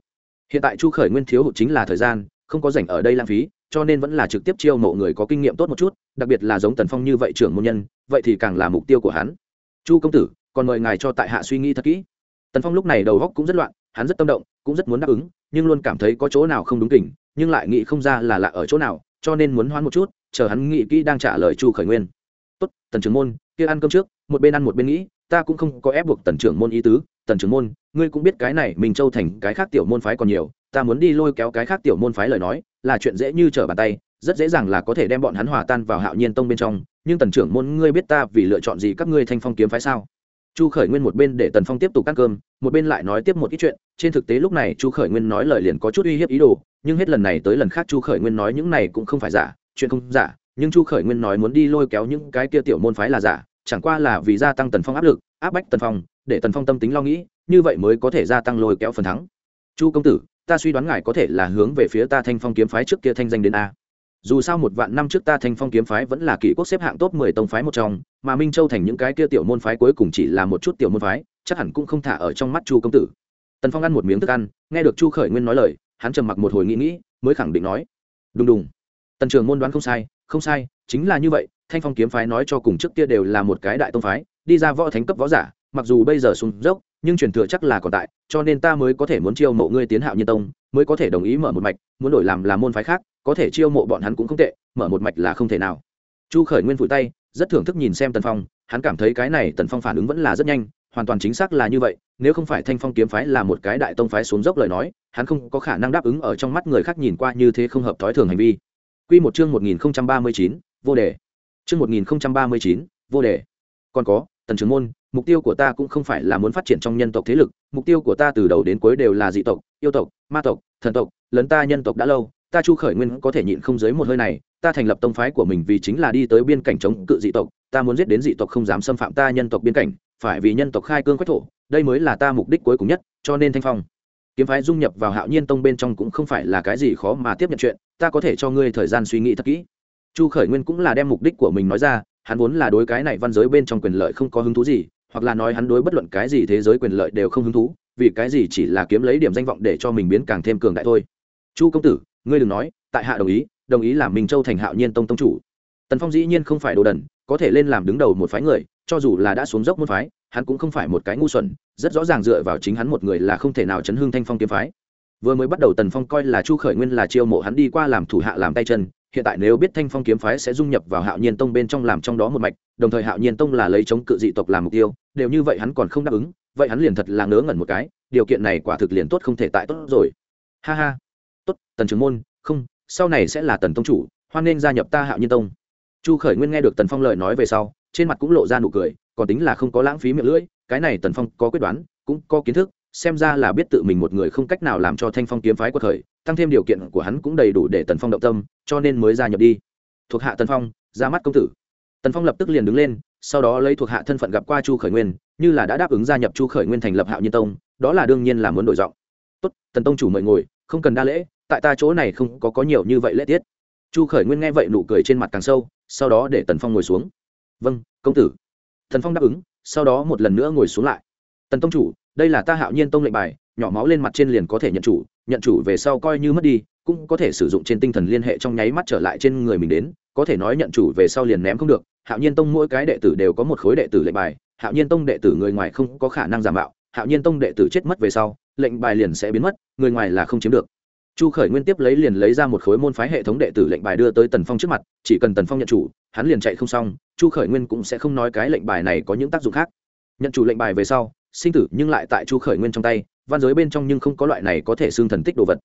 Hiện tại chu khởi nguyên thiếu hụt chính là thời gian, không có rảnh ở đây lãng phí, cho nên vẫn là trực tiếp chiêu mộ người có kinh nghiệm tốt một chút, đặc biệt là giống tần phong như vậy trưởng môn nhân, vậy thì càng là mục tiêu của hắn. Chu công tử còn mời ngài cho tại hạ suy nghĩ thật kỹ. Tần phong lúc này đầu góc cũng rất loạn, hắn rất tâm động, cũng rất muốn đáp ứng, nhưng luôn cảm thấy có chỗ nào không đúng kỉnh, nhưng lại nghĩ không ra là lạ ở chỗ nào, cho nên muốn hoán một chút, chờ hắn nghĩ kỹ đang trả lời chu khởi nguyên. Tốt, tần trưởng môn, kia ăn cơm trước, một bên ăn một bên nghĩ, ta cũng không có ép buộc tần trưởng môn ý tứ. Tần trưởng môn, ngươi cũng biết cái này mình châu thành cái khác tiểu môn phái còn nhiều, ta muốn đi lôi kéo cái khác tiểu môn phái lời nói, là chuyện dễ như trở bàn tay, rất dễ dàng là có thể đem bọn hắn hòa tan vào hạo nhiên tông bên trong, nhưng tần trưởng môn, ngươi biết ta vì lựa chọn gì các ngươi thanh phong kiếm phái sao? Chu khởi nguyên một bên để tần phong tiếp tục ăn cơm, một bên lại nói tiếp một ít chuyện. Trên thực tế lúc này chu khởi nguyên nói lời liền có chút uy hiếp ý đồ, nhưng hết lần này tới lần khác chu khởi nguyên nói những này cũng không phải giả, chuyện không giả, nhưng chu khởi nguyên nói muốn đi lôi kéo những cái kia tiểu môn phái là giả, chẳng qua là vì gia tăng tần phong áp lực, áp bách tần phong, để tần phong tâm tính lo nghĩ, như vậy mới có thể gia tăng lôi kéo phần thắng. Chu công tử, ta suy đoán ngài có thể là hướng về phía ta thanh phong kiếm phái trước kia thanh danh đến a dù sao một vạn năm trước ta thanh phong kiếm phái vẫn là kỷ quốc xếp hạng top mười tông phái một trong, mà minh châu thành những cái kia tiểu môn phái cuối cùng chỉ là một chút tiểu môn phái, chắc hẳn cũng không thả ở trong mắt chu công tử. Tần phong ăn một miếng thức ăn, nghe được chu khởi nguyên nói lời, hắn trầm mặc một hồi nghĩ nghĩ, mới khẳng định nói, đùng đùng, tần trường môn đoán không sai không sai, chính là như vậy, thanh phong kiếm phái nói cho cùng trước kia đều là một cái đại tông phái, đi ra võ thánh cấp võ giả, mặc dù bây giờ xuống dốc, nhưng truyền thừa chắc là còn tại, cho nên ta mới có thể muốn chiêu mộ ngươi tiến hạo nhân tông, mới có thể đồng ý mở một mạch, muốn đổi làm là môn phái khác có thể chiêu mộ bọn hắn cũng không tệ mở một mạch là không thể nào chu khởi nguyên vùi tay rất thưởng thức nhìn xem tần phong hắn cảm thấy cái này tần phong phản ứng vẫn là rất nhanh hoàn toàn chính xác là như vậy nếu không phải thanh phong kiếm phái là một cái đại tông phái xuống dốc lời nói hắn không có khả năng đáp ứng ở trong mắt người khác nhìn qua như thế không hợp thói thường hành vi Quy một chương 1039, vô đề. Chương 1039, vô đề. Còn có, tần trưởng môn, mục tiêu của ta cũng không phải là muốn phát triển trong nhân tộc thế lực, mục tiêu của ta từ đầu đến cuối đều là dị tộc, yêu tộc, ma tộc, thần tộc, lớn ta nhân tộc đã lâu, ta Chu Khởi Nguyên có thể nhịn không dưới một hơi này, ta thành lập tông phái của mình vì chính là đi tới biên cảnh chống cự dị tộc, ta muốn giết đến dị tộc không dám xâm phạm ta nhân tộc biên cảnh, phải vì nhân tộc khai cương quách thổ, đây mới là ta mục đích cuối cùng nhất, cho nên Thanh Phong kiếm phái dung nhập vào Hạo Nhiên tông bên trong cũng không phải là cái gì khó mà tiếp nhận chuyện, ta có thể cho ngươi thời gian suy nghĩ thật kỹ. Chu Khởi Nguyên cũng là đem mục đích của mình nói ra, hắn vốn là đối cái này văn giới bên trong quyền lợi không có hứng thú gì, hoặc là nói hắn đối bất luận cái gì thế giới quyền lợi đều không hứng thú, vì cái gì chỉ là kiếm lấy điểm danh vọng để cho mình biến càng thêm cường đại thôi. Chu công tử, ngươi đừng nói, tại hạ đồng ý đồng ý làm minh châu thành hạo nhiên tông tông chủ. Tần phong dĩ nhiên không phải đồ đần có thể lên làm đứng đầu một phái người cho dù là đã xuống dốc một phái hắn cũng không phải một cái ngu xuẩn rất rõ ràng dựa vào chính hắn một người là không thể nào chấn hương thanh phong kiếm phái. Vừa mới bắt đầu tần phong coi là chu khởi nguyên là chiêu mộ hắn đi qua làm thủ hạ làm tay chân hiện tại nếu biết thanh phong kiếm phái sẽ dung nhập vào hạo nhiên tông bên trong làm trong đó một mạch đồng thời hạo nhiên tông là lấy chống cự dị tộc làm mục tiêu đều như vậy hắn còn không đáp ứng vậy hắn liền thật là ngớ ngẩn một cái điều kiện này quả thực liền tốt không thể tại tốt rồi. Ha ha tốt, tần trưởng môn, không, sau này sẽ là tần tông chủ, hoan nên gia nhập ta hạo nhiên tông. Chu khởi nguyên nghe được tần phong lời nói về sau, trên mặt cũng lộ ra nụ cười, còn tính là không có lãng phí miệng lưỡi, cái này tần phong có quyết đoán, cũng có kiến thức, xem ra là biết tự mình một người không cách nào làm cho thanh phong kiếm phái quật khởi, tăng thêm điều kiện của hắn cũng đầy đủ để tần phong động tâm, cho nên mới gia nhập đi. Thuộc hạ tần phong, ra mắt công tử. Tần phong lập tức liền đứng lên, sau đó lấy thuộc hạ thân phận gặp qua chu khởi nguyên, như là đã đáp ứng gia nhập chu khởi nguyên thành lập hạo nhiên tông, đó là đương nhiên là muốn đổi giọng. Tốt, tần tông chủ mời ngồi không cần đa lễ, tại ta chỗ này không có có nhiều như vậy lễ tiết. Chu khởi nguyên nghe vậy nụ cười trên mặt càng sâu, sau đó để tần phong ngồi xuống. Vâng công tử. Thần phong đáp ứng, sau đó một lần nữa ngồi xuống lại. Tần tông chủ, đây là ta hạo nhiên tông lệnh bài, nhỏ máu lên mặt trên liền có thể nhận chủ nhận chủ về sau coi như mất đi, cũng có thể sử dụng trên tinh thần liên hệ trong nháy mắt trở lại trên người mình đến, có thể nói nhận chủ về sau liền ném không được. Hạo nhiên tông mỗi cái đệ tử đều có một khối đệ tử lệnh bài, hạo nhiên tông đệ tử người ngoài không có khả năng giả mạo, hạo nhiên tông đệ tử chết mất về sau lệnh bài liền sẽ biến mất, người ngoài là không chiếm được. Chu khởi nguyên tiếp lấy liền lấy ra một khối môn phái hệ thống đệ tử lệnh bài đưa tới tần phong trước mặt, chỉ cần tần phong nhận chủ, hắn liền chạy không xong, chu khởi nguyên cũng sẽ không nói cái lệnh bài này có những tác dụng khác. Nhận chủ lệnh bài về sau, sinh tử nhưng lại tại chu khởi nguyên trong tay, văn giới bên trong nhưng không có loại này có thể xương thần tích đồ vật.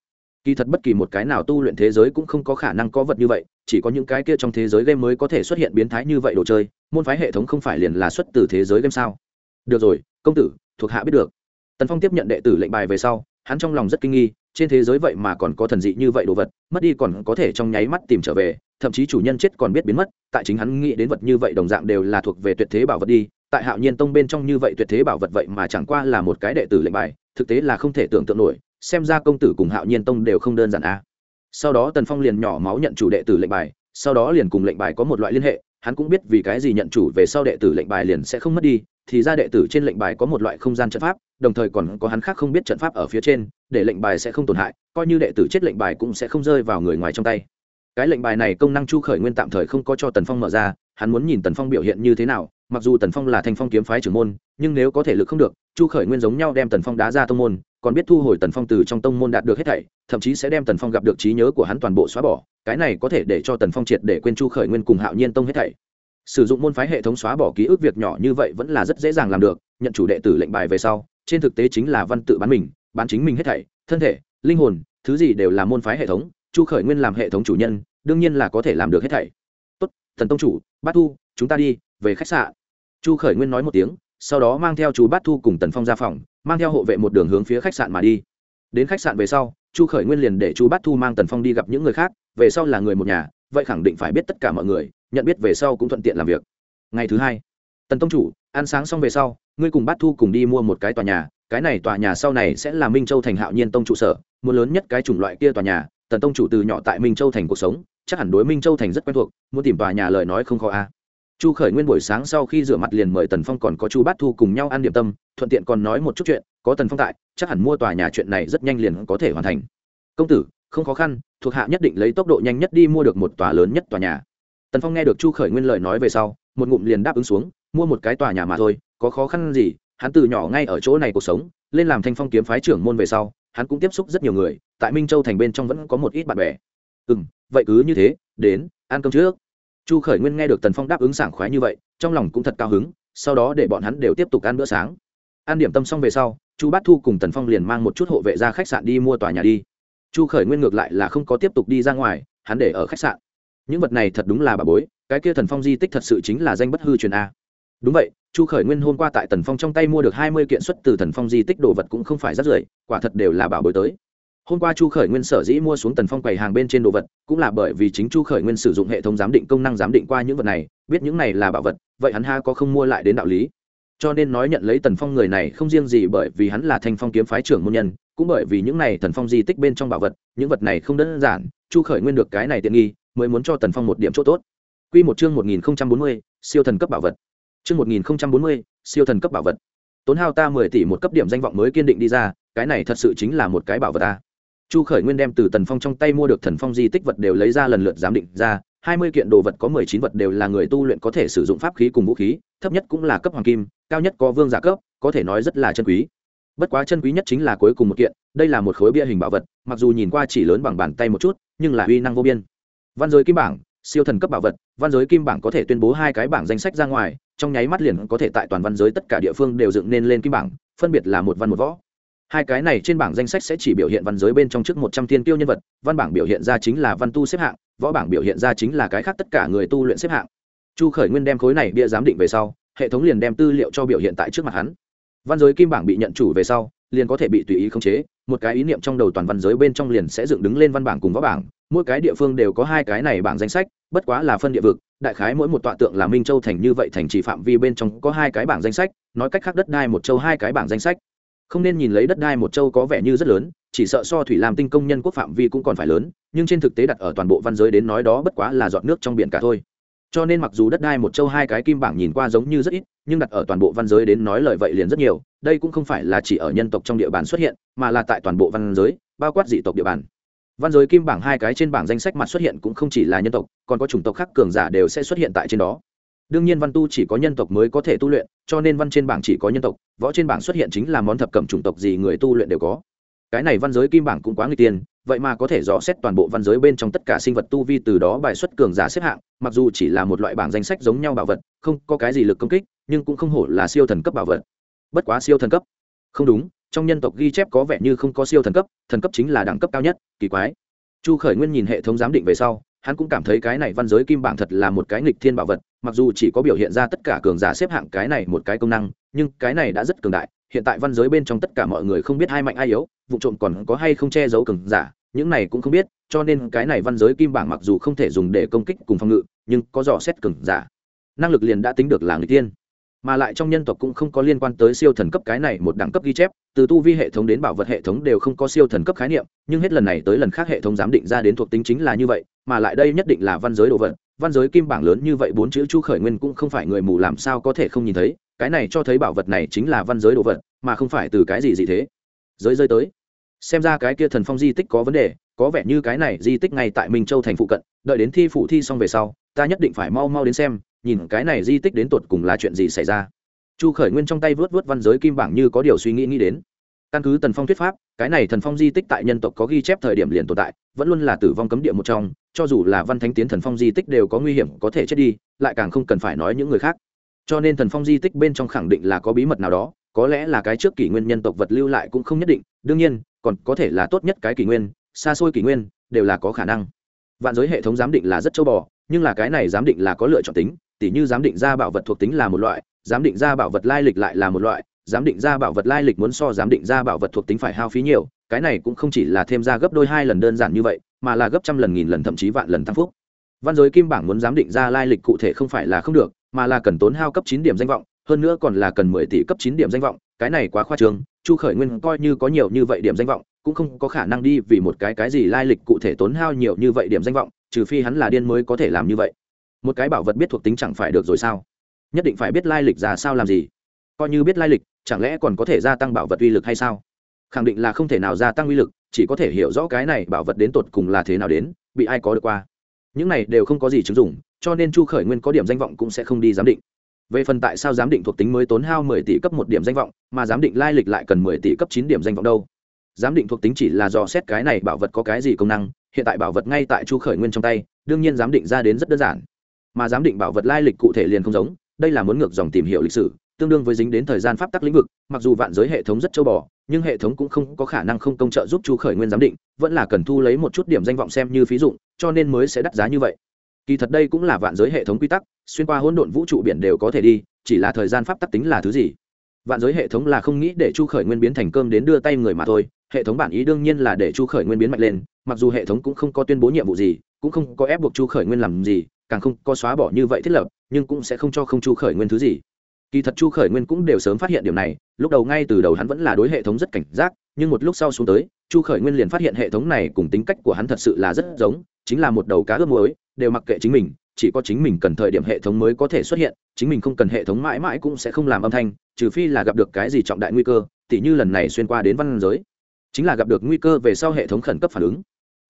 Kỳ thật bất kỳ một cái nào tu luyện thế giới cũng không có khả năng có vật như vậy, chỉ có những cái kia trong thế giới game mới có thể xuất hiện biến thái như vậy đồ chơi, môn phái hệ thống không phải liền là xuất từ thế giới game sao? Được rồi, công tử, thuộc hạ biết được tần phong tiếp nhận đệ tử lệnh bài về sau, hắn trong lòng rất kinh nghi, trên thế giới vậy mà còn có thần dị như vậy đồ vật, mất đi còn có thể trong nháy mắt tìm trở về, thậm chí chủ nhân chết còn biết biến mất, tại chính hắn nghĩ đến vật như vậy đồng dạng đều là thuộc về tuyệt thế bảo vật đi, tại hạo nhiên tông bên trong như vậy tuyệt thế bảo vật vậy mà chẳng qua là một cái đệ tử lệnh bài, thực tế là không thể tưởng tượng nổi, xem ra công tử cùng hạo nhiên tông đều không đơn giản a à. sau đó tần phong liền nhỏ máu nhận chủ đệ tử lệnh bài, sau đó liền cùng lệnh bài có một loại liên hệ, hắn cũng biết vì cái gì nhận chủ về sau đệ tử lệnh bài liền sẽ không mất đi thì ra đệ tử trên lệnh bài có một loại không gian trận pháp, đồng thời còn có hắn khác không biết trận pháp ở phía trên, để lệnh bài sẽ không tổn hại, coi như đệ tử chết lệnh bài cũng sẽ không rơi vào người ngoài trong tay. Cái lệnh bài này công năng chu khởi nguyên tạm thời không có cho tần phong mở ra, hắn muốn nhìn tần phong biểu hiện như thế nào, mặc dù tần phong là thanh phong kiếm phái trưởng môn, nhưng nếu có thể lực không được, chu khởi nguyên giống nhau đem tần phong đá ra tông môn, còn biết thu hồi tần phong từ trong tông môn đạt được hết thảy, thậm chí sẽ đem tần phong gặp được trí nhớ của hắn toàn bộ xóa bỏ, cái này có thể để cho tần phong triệt để quên chu khởi nguyên cùng hạo nhiên tông hết thảy sử dụng môn phái hệ thống xóa bỏ ký ức việc nhỏ như vậy vẫn là rất dễ dàng làm được, nhận chủ đệ tử lệnh bài về sau, trên thực tế chính là văn tự bán mình, bán chính mình hết thảy, thân thể, linh hồn, thứ gì đều là môn phái hệ thống, chu khởi nguyên làm hệ thống chủ nhân, đương nhiên là có thể làm được hết thảy. Tốt, thần tông chủ, bát thu, chúng ta đi, về khách sạn. Chu khởi nguyên nói một tiếng, sau đó mang theo chú bát thu cùng tần phong ra phòng, mang theo hộ vệ một đường hướng phía khách sạn mà đi. Đến khách sạn về sau, chu khởi nguyên liền để chú bát thu mang tần phong đi gặp những người khác, về sau là người một nhà, vậy khẳng định phải biết tất cả mọi người nhận biết về sau cũng thuận tiện làm việc. Ngày thứ hai, tần tông chủ, ăn sáng xong về sau, ngươi cùng bát thu cùng đi mua một cái tòa nhà, cái này tòa nhà sau này sẽ là minh châu thành hạo nhiên tông trụ sở, muốn lớn nhất cái chủng loại kia tòa nhà, tần tông chủ từ nhỏ tại minh châu thành cuộc sống, chắc hẳn đối minh châu thành rất quen thuộc, muốn tìm tòa nhà lời nói không khó a. Chu khởi nguyên buổi sáng sau khi rửa mặt liền mời tần phong còn có chu bát thu cùng nhau ăn điểm tâm, thuận tiện còn nói một chút chuyện, có tần phong tại, chắc hẳn mua tòa nhà chuyện này rất nhanh liền có thể hoàn thành. Công tử, không khó khăn, thuộc hạ nhất định lấy tốc độ nhanh nhất đi mua được một tòa lớn nhất tòa nhà tần phong nghe được chu khởi nguyên lời nói về sau, một ngụm liền đáp ứng xuống, mua một cái tòa nhà mà thôi, có khó khăn gì, hắn từ nhỏ ngay ở chỗ này cuộc sống, lên làm thanh phong kiếm phái trưởng môn về sau, hắn cũng tiếp xúc rất nhiều người, tại minh châu thành bên trong vẫn có một ít bạn bè. Ừ m vậy cứ như thế, đến, ăn cơm trước. Chu khởi nguyên nghe được tần phong đáp ứng sảng khoái như vậy, trong lòng cũng thật cao hứng, sau đó để bọn hắn đều tiếp tục ăn bữa sáng. Ăn điểm tâm xong về sau, chu bát thu cùng tần phong liền mang một chút hộ vệ ra khách sạn đi mua tòa nhà đi. Chu khởi nguyên ngược lại là không có tiếp tục đi ra ngoài, hắn để ở khách sạn những vật này thật đúng là bà bối, cái kia thần phong di tích thật sự chính là danh bất hư truyền a. Đúng vậy, chu khởi nguyên hôm qua tại tần phong trong tay mua được hai mươi kiện xuất từ thần phong di tích đồ vật cũng không phải rất rưởi, quả thật đều là bảo bối tới. Hôm qua chu khởi nguyên sở dĩ mua xuống tần phong quầy hàng bên trên đồ vật, cũng là bởi vì chính chu khởi nguyên sử dụng hệ thống giám định công năng giám định qua những vật này, biết những này là bảo vật, vậy hắn ha có không mua lại đến đạo lý. Cho nên nói nhận lấy tần phong người này không riêng gì bởi vì hắn là thanh phong kiếm phái trưởng môn nhân, cũng bởi vì những này thần phong di tích bên trong bảo vật, những vật này không đơn giản, chu khởi nguyên được cái này tiện nghi mới muốn cho tần phong một điểm chỗ tốt. Q một chương một nghìn bốn mươi, siêu thần cấp bảo vật. Chương một nghìn bốn mươi, siêu thần cấp bảo vật. Tốn hao ta mười tỷ một cấp điểm danh vọng mới kiên định đi ra, cái này thật sự chính là một cái bảo vật ta. Chu khởi nguyên đem từ tần phong trong tay mua được thần phong di tích vật đều lấy ra lần lượt giám định ra, hai mươi kiện đồ vật có mười chín vật đều là người tu luyện có thể sử dụng pháp khí cùng vũ khí, thấp nhất cũng là cấp hoàng kim, cao nhất có vương giả cấp, có thể nói rất là chân quý. Bất quá chân quý nhất chính là cuối cùng một kiện, đây là một khối bia hình bảo vật, mặc dù nhìn qua chỉ lớn bằng bàn tay một chút, nhưng là uy năng vô biên văn giới kim bảng, siêu thần cấp bảo vật, văn giới kim bảng có thể tuyên bố hai cái bảng danh sách ra ngoài, trong nháy mắt liền có thể tại toàn văn giới tất cả địa phương đều dựng nên lên kim bảng, phân biệt là một văn một võ. Hai cái này trên bảng danh sách sẽ chỉ biểu hiện văn giới bên trong trước một trăm thiên tiêu nhân vật, văn bảng biểu hiện ra chính là văn tu xếp hạng, võ bảng biểu hiện ra chính là cái khác tất cả người tu luyện xếp hạng. Chu khởi nguyên đem khối này bia giám định về sau, hệ thống liền đem tư liệu cho biểu hiện tại trước mặt hắn. Văn giới kim bảng bị nhận chủ về sau, liền có thể bị tùy ý khống chế, một cái ý niệm trong đầu toàn văn giới bên trong liền sẽ dựng đứng lên văn bảng cùng võ bảng mỗi cái địa phương đều có hai cái này bảng danh sách, bất quá là phân địa vực, đại khái mỗi một tọa tượng là minh châu thành như vậy, thành trì phạm vi bên trong có hai cái bảng danh sách, nói cách khác đất đai một châu hai cái bảng danh sách. Không nên nhìn lấy đất đai một châu có vẻ như rất lớn, chỉ sợ so thủy làm tinh công nhân quốc phạm vi cũng còn phải lớn, nhưng trên thực tế đặt ở toàn bộ văn giới đến nói đó bất quá là giọt nước trong biển cả thôi. Cho nên mặc dù đất đai một châu hai cái kim bảng nhìn qua giống như rất ít, nhưng đặt ở toàn bộ văn giới đến nói lời vậy liền rất nhiều, đây cũng không phải là chỉ ở nhân tộc trong địa bàn xuất hiện, mà là tại toàn bộ văn giới, bao quát dị tộc địa bàn văn giới kim bảng hai cái trên bảng danh sách mặt xuất hiện cũng không chỉ là nhân tộc còn có chủng tộc khác cường giả đều sẽ xuất hiện tại trên đó. Đương nhiên văn tu chỉ có nhân tộc mới có thể tu luyện cho nên văn trên bảng chỉ có nhân tộc võ trên bảng xuất hiện chính là món thập cẩm chủng tộc gì người tu luyện đều có. Cái này văn giới kim bảng cũng quá người tiền, vậy mà có thể rõ xét toàn bộ văn giới bên trong tất cả sinh vật tu vi từ đó bài xuất cường giả xếp hạng mặc dù chỉ là một loại bảng danh sách giống nhau bảo vật không có cái gì lực công kích nhưng cũng không hổ là siêu thần cấp bảo vật. Bất quá siêu thần cấp. Không đúng trong nhân tộc ghi chép có vẻ như không có siêu thần cấp thần cấp chính là đẳng cấp cao nhất, kỳ quái. Chu khởi nguyên nhìn hệ thống giám định về sau, hắn cũng cảm thấy cái này văn giới kim bảng thật là một cái nghịch thiên bảo vật, mặc dù chỉ có biểu hiện ra tất cả cường giả xếp hạng cái này một cái công năng, nhưng cái này đã rất cường đại, hiện tại văn giới bên trong tất cả mọi người không biết ai mạnh ai yếu, vụ trộm còn có hay không che giấu cường giả, những này cũng không biết, cho nên cái này văn giới kim bảng mặc dù không thể dùng để công kích cùng phòng ngự, nhưng có dò xét cường giả. Năng lực liền đã tính được là người tiên mà lại trong nhân tộc cũng không có liên quan tới siêu thần cấp cái này một đẳng cấp ghi chép, từ tu vi hệ thống đến bảo vật hệ thống đều không có siêu thần cấp khái niệm, nhưng hết lần này tới lần khác hệ thống giám định ra đến thuộc tính chính là như vậy, mà lại đây nhất định là văn giới đồ vật, văn giới kim bảng lớn như vậy bốn chữ chu khởi nguyên cũng không phải người mù làm sao có thể không nhìn thấy, cái này cho thấy bảo vật này chính là văn giới đồ vật, mà không phải từ cái gì gì thế. Giới rơi tới. Xem ra cái kia thần phong di tích có vấn đề, có vẻ như cái này di tích ngay tại minh châu thành phụ cận, đợi đến thi phụ thi xong về sau, ta nhất định phải mau mau đến xem nhìn cái này di tích đến tột cùng là chuyện gì xảy ra. Chu khởi nguyên trong tay vớt vớt văn giới kim bảng như có điều suy nghĩ nghĩ đến. Căn cứ tần phong thuyết pháp, cái này thần phong di tích tại nhân tộc có ghi chép thời điểm liền tồn tại, vẫn luôn là tử vong cấm địa một trong, cho dù là văn thánh tiến thần phong di tích đều có nguy hiểm, có thể chết đi, lại càng không cần phải nói những người khác. Cho nên thần phong di tích bên trong khẳng định là có bí mật nào đó, có lẽ là cái trước kỷ nguyên nhân tộc vật lưu lại cũng không nhất định, đương nhiên, còn có thể là tốt nhất cái kỷ nguyên, xa xôi kỷ nguyên, đều là có khả năng. Vạn giới hệ thống giám định là rất châu bò, nhưng là cái này giám định là có lựa chọn tính tỉ như giám định ra bảo vật thuộc tính là một loại, giám định ra bảo vật lai lịch lại là một loại, giám định ra bảo vật lai lịch muốn so giám định ra bảo vật thuộc tính phải hao phí nhiều, cái này cũng không chỉ là thêm ra gấp đôi hai lần đơn giản như vậy, mà là gấp trăm lần, nghìn lần, thậm chí vạn lần tăng phúc. Văn giới kim bảng muốn giám định ra lai lịch cụ thể không phải là không được, mà là cần tốn hao cấp chín điểm danh vọng, hơn nữa còn là cần mười tỷ cấp chín điểm danh vọng, cái này quá khoa trương, chu khởi nguyên coi như có nhiều như vậy điểm danh vọng, cũng không có khả năng đi vì một cái cái gì lai lịch cụ thể tốn hao nhiều như vậy điểm danh vọng, trừ phi hắn là điên mới có thể làm như vậy một cái bảo vật biết thuộc tính chẳng phải được rồi sao? Nhất định phải biết lai lịch ra sao làm gì? Coi như biết lai lịch, chẳng lẽ còn có thể gia tăng bảo vật uy lực hay sao? Khẳng định là không thể nào gia tăng uy lực, chỉ có thể hiểu rõ cái này bảo vật đến tột cùng là thế nào đến, bị ai có được qua. Những này đều không có gì chứng dụng, cho nên chu khởi nguyên có điểm danh vọng cũng sẽ không đi giám định. Về phần tại sao giám định thuộc tính mới tốn hao mười tỷ cấp một điểm danh vọng, mà giám định lai lịch lại cần mười tỷ cấp chín điểm danh vọng đâu? Giám định thuộc tính chỉ là do xét cái này bảo vật có cái gì công năng, hiện tại bảo vật ngay tại chu khởi nguyên trong tay, đương nhiên giám định ra đến rất đơn giản mà giám định bảo vật lai lịch cụ thể liền không giống, đây là muốn ngược dòng tìm hiểu lịch sử, tương đương với dính đến thời gian pháp tắc lĩnh vực, mặc dù vạn giới hệ thống rất châu bò, nhưng hệ thống cũng không có khả năng không công trợ giúp chu khởi nguyên giám định, vẫn là cần thu lấy một chút điểm danh vọng xem như phí dụng, cho nên mới sẽ đắt giá như vậy. Kỳ thật đây cũng là vạn giới hệ thống quy tắc, xuyên qua hỗn độn vũ trụ biển đều có thể đi, chỉ là thời gian pháp tắc tính là thứ gì? Vạn giới hệ thống là không nghĩ để chu khởi nguyên biến thành cơm đến đưa tay người mà thôi, hệ thống bản ý đương nhiên là để chu khởi nguyên biến mạnh lên, mặc dù hệ thống cũng không có tuyên bố nhiệm vụ gì, cũng không có ép buộc chu khởi nguyên làm gì càng không có xóa bỏ như vậy thiết lập, nhưng cũng sẽ không cho không chu khởi nguyên thứ gì. Kỳ thật chu khởi nguyên cũng đều sớm phát hiện điều này, lúc đầu ngay từ đầu hắn vẫn là đối hệ thống rất cảnh giác, nhưng một lúc sau xuống tới, chu khởi nguyên liền phát hiện hệ thống này cùng tính cách của hắn thật sự là rất giống, chính là một đầu cá ướp muối, đều mặc kệ chính mình, chỉ có chính mình cần thời điểm hệ thống mới có thể xuất hiện, chính mình không cần hệ thống mãi mãi cũng sẽ không làm âm thanh, trừ phi là gặp được cái gì trọng đại nguy cơ, tỉ như lần này xuyên qua đến văn giới. Chính là gặp được nguy cơ về sau hệ thống khẩn cấp phản ứng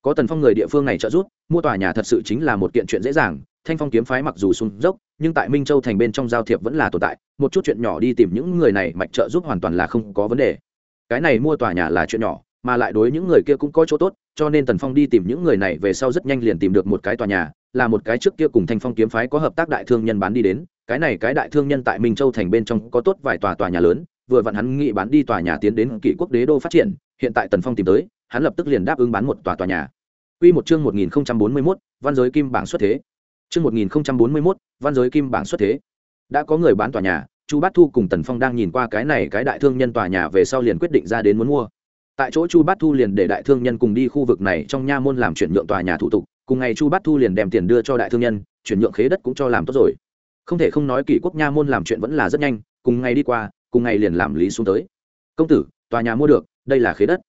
có tần phong người địa phương này trợ giúp, mua tòa nhà thật sự chính là một kiện chuyện dễ dàng, thanh phong kiếm phái mặc dù sung dốc, nhưng tại minh châu thành bên trong giao thiệp vẫn là tồn tại, một chút chuyện nhỏ đi tìm những người này mạch trợ giúp hoàn toàn là không có vấn đề. Cái này mua tòa nhà là chuyện nhỏ, mà lại đối những người kia cũng có chỗ tốt, cho nên tần phong đi tìm những người này về sau rất nhanh liền tìm được một cái tòa nhà, là một cái trước kia cùng thanh phong kiếm phái có hợp tác đại thương nhân bán đi đến. Cái này cái đại thương nhân tại minh châu thành bên trong có tốt vài tòa tòa nhà lớn, vừa vặn hắn nghĩ bán đi tòa nhà tiến đến kỷ quốc đế đô phát triển, hiện tại tần phong tìm tới hắn lập tức liền đáp ứng bán một tòa tòa nhà Quy một chương 1041, văn giới kim bảng xuất thế. Chương 1041, văn giới kim bảng xuất thế. Đã có người bán tòa nhà, Chu Bát Thu cùng Tần Phong đang nhìn qua cái này cái đại thương nhân tòa nhà về sau liền quyết định ra đến muốn mua. Tại chỗ Chu Bát Thu liền để đại thương nhân cùng đi khu vực này trong nha môn làm chuyển nhượng tòa nhà thủ tục, cùng ngày Chu Bát Thu liền đem tiền đưa cho đại thương nhân, chuyển nhượng khế đất cũng cho làm tốt rồi. Không thể không nói kỷ quốc nha môn làm chuyện vẫn là rất nhanh, cùng ngày đi qua, cùng ngày liền làm lý xuống tới. Công tử, tòa nhà mua được, đây là khế đất.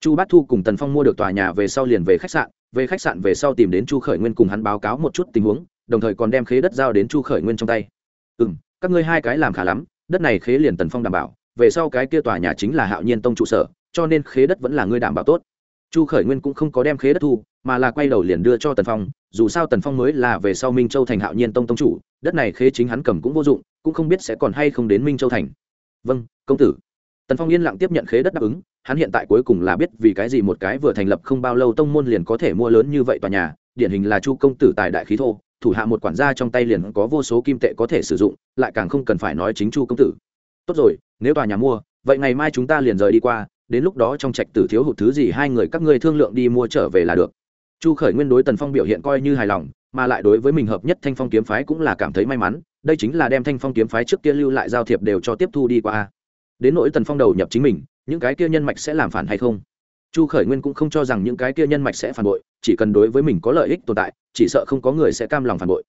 Chu Bát Thu cùng Tần Phong mua được tòa nhà về sau liền về khách sạn, về khách sạn về sau tìm đến chu khởi nguyên cùng hắn báo cáo một chút tình huống đồng thời còn đem khế đất giao đến chu khởi nguyên trong tay. Ừ m các ngươi hai cái làm khá lắm đất này khế liền tần phong đảm bảo về sau cái kia tòa nhà chính là hạo nhiên tông trụ sở cho nên khế đất vẫn là ngươi đảm bảo tốt. Chu khởi nguyên cũng không có đem khế đất thu mà là quay đầu liền đưa cho tần phong dù sao tần phong mới là về sau minh châu thành hạo nhiên tông tông chủ đất này khế chính hắn cầm cũng vô dụng cũng không biết sẽ còn hay không đến minh châu thành. Vâng công tử tần phong yên lặng tiếp nhận khế đất đáp ứng, hắn hiện tại cuối cùng là biết vì cái gì một cái vừa thành lập không bao lâu tông môn liền có thể mua lớn như vậy tòa nhà, điển hình là chu công tử tài đại khí thô, thủ hạ một quản gia trong tay liền có vô số kim tệ có thể sử dụng, lại càng không cần phải nói chính chu công tử. Tốt rồi, nếu tòa nhà mua, vậy ngày mai chúng ta liền rời đi qua, đến lúc đó trong trạch tử thiếu hụt thứ gì hai người các ngươi thương lượng đi mua trở về là được. Chu khởi nguyên đối tần phong biểu hiện coi như hài lòng, mà lại đối với mình hợp nhất thanh phong kiếm phái cũng là cảm thấy may mắn, đây chính là đem thanh phong kiếm phái trước kia lưu lại giao thiệp đều cho tiếp thu đi qua đến nỗi tần phong đầu nhập chính mình, những cái kia nhân mạch sẽ làm phản hay không? Chu khởi nguyên cũng không cho rằng những cái kia nhân mạch sẽ phản bội, chỉ cần đối với mình có lợi ích tồn tại, chỉ sợ không có người sẽ cam lòng phản bội.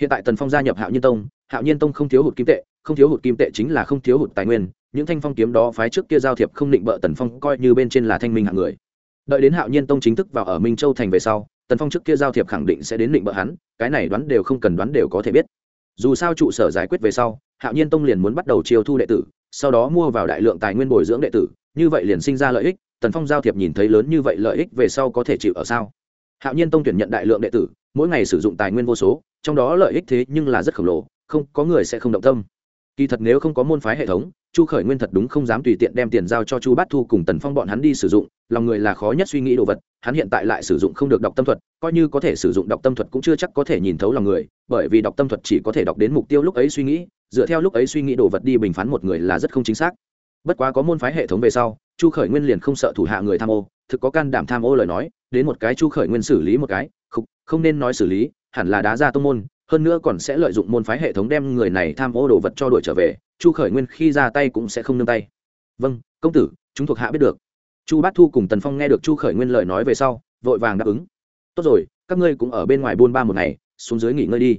Hiện tại tần phong gia nhập hạo nhiên tông, hạo nhiên tông không thiếu hụt kim tệ, không thiếu hụt kim tệ chính là không thiếu hụt tài nguyên, những thanh phong kiếm đó phái trước kia giao thiệp không định bợ tần phong coi như bên trên là thanh minh hạng người. Đợi đến hạo nhiên tông chính thức vào ở minh châu thành về sau, tần phong trước kia giao thiệp khẳng định sẽ đến định bợ hắn, cái này đoán đều không cần đoán đều có thể biết. Dù sao trụ sở giải quyết về sau, hạo nhiên tông liền muốn bắt đầu chiêu thu đệ tử sau đó mua vào đại lượng tài nguyên bồi dưỡng đệ tử, như vậy liền sinh ra lợi ích, tần phong giao thiệp nhìn thấy lớn như vậy lợi ích về sau có thể chịu ở sao? Hạo nhiên tông tuyển nhận đại lượng đệ tử, mỗi ngày sử dụng tài nguyên vô số, trong đó lợi ích thế nhưng là rất khổng lồ, không, có người sẽ không động tâm. Kỳ thật nếu không có môn phái hệ thống, chu khởi nguyên thật đúng không dám tùy tiện đem tiền giao cho chu bát thu cùng tần phong bọn hắn đi sử dụng lòng người là khó nhất suy nghĩ đồ vật hắn hiện tại lại sử dụng không được đọc tâm thuật coi như có thể sử dụng đọc tâm thuật cũng chưa chắc có thể nhìn thấu lòng người bởi vì đọc tâm thuật chỉ có thể đọc đến mục tiêu lúc ấy suy nghĩ dựa theo lúc ấy suy nghĩ đồ vật đi bình phán một người là rất không chính xác. Bất quá có môn phái hệ thống về sau chu khởi nguyên liền không sợ thủ hạ người tham ô thực có can đảm tham ô lời nói đến một cái chu khởi nguyên xử lý một cái không, không nên nói xử lý hẳn là đá ra tông môn hơn nữa còn sẽ lợi dụng môn phái hệ thống đem người này tham ô đồ vật cho đuổi trở về chu khởi nguyên khi ra tay cũng sẽ không nương tay. Vâng công tử chúng thuộc hạ biết được chu bát thu cùng tần phong nghe được chu khởi nguyên lời nói về sau, vội vàng đáp ứng. Tốt rồi, các ngươi cũng ở bên ngoài buôn ba một ngày, xuống dưới nghỉ ngơi đi.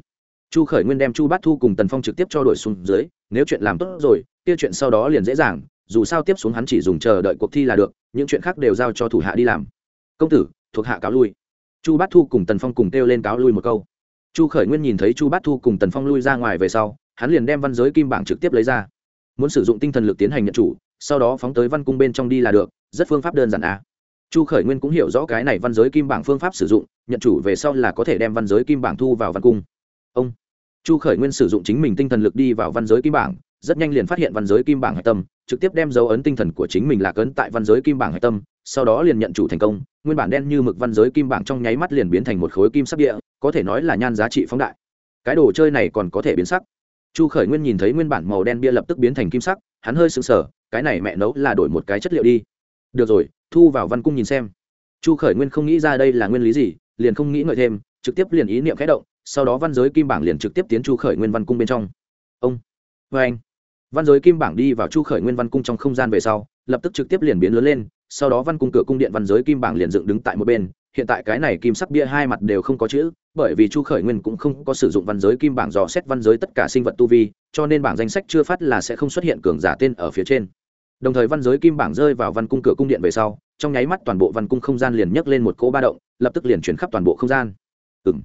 Chu khởi nguyên đem chu bát thu cùng tần phong trực tiếp cho đổi xuống dưới, nếu chuyện làm tốt rồi, kia chuyện sau đó liền dễ dàng, dù sao tiếp xuống hắn chỉ dùng chờ đợi cuộc thi là được, những chuyện khác đều giao cho thủ hạ đi làm. Công tử, thuộc hạ cáo lui. Chu bát thu cùng tần phong cùng kêu lên cáo lui một câu. Chu khởi nguyên nhìn thấy chu bát thu cùng tần phong lui ra ngoài về sau, hắn liền đem văn giới kim bảng trực tiếp lấy ra. Muốn sử dụng tinh thần lực tiến hành nhận chủ, sau đó phóng tới văn cung bên trong đi là được rất phương pháp đơn giản à. chu khởi nguyên cũng hiểu rõ cái này văn giới kim bảng phương pháp sử dụng, nhận chủ về sau là có thể đem văn giới kim bảng thu vào văn cung. Ông. Chu khởi nguyên sử dụng chính mình tinh thần lực đi vào văn giới kim bảng, rất nhanh liền phát hiện văn giới kim bảng hạch tâm, trực tiếp đem dấu ấn tinh thần của chính mình lạc ấn tại văn giới kim bảng hạch tâm, sau đó liền nhận chủ thành công, nguyên bản đen như mực văn giới kim bảng trong nháy mắt liền biến thành một khối kim sắc địa, có thể nói là nhan giá trị phóng đại. Cái đồ chơi này còn có thể biến sắc. Chu khởi nguyên nhìn thấy nguyên bản màu đen bia lập tức biến thành kim sắc, hắn hơi sững sờ, cái này mẹ nấu là đổi một cái chất liệu đi được rồi, thu vào văn cung nhìn xem. Chu khởi nguyên không nghĩ ra đây là nguyên lý gì, liền không nghĩ ngợi thêm, trực tiếp liền ý niệm khẽ động, sau đó văn giới kim bảng liền trực tiếp tiến chu khởi nguyên văn cung bên trong. Ông vê anh. Văn giới kim bảng đi vào chu khởi nguyên văn cung trong không gian về sau, lập tức trực tiếp liền biến lớn lên, sau đó văn cung cửa cung điện văn giới kim bảng liền dựng đứng tại một bên, hiện tại cái này kim sắc bia hai mặt đều không có chữ, bởi vì chu khởi nguyên cũng không có sử dụng văn giới kim bảng dò xét văn giới tất cả sinh vật tu vi, cho nên bảng danh sách chưa phát là sẽ không xuất hiện cường giả tên ở phía trên đồng thời văn giới kim bảng rơi vào văn cung cửa cung điện về sau, trong nháy mắt toàn bộ văn cung không gian liền nhấc lên một cỗ ba động, lập tức liền chuyển khắp toàn bộ không gian. Ừ m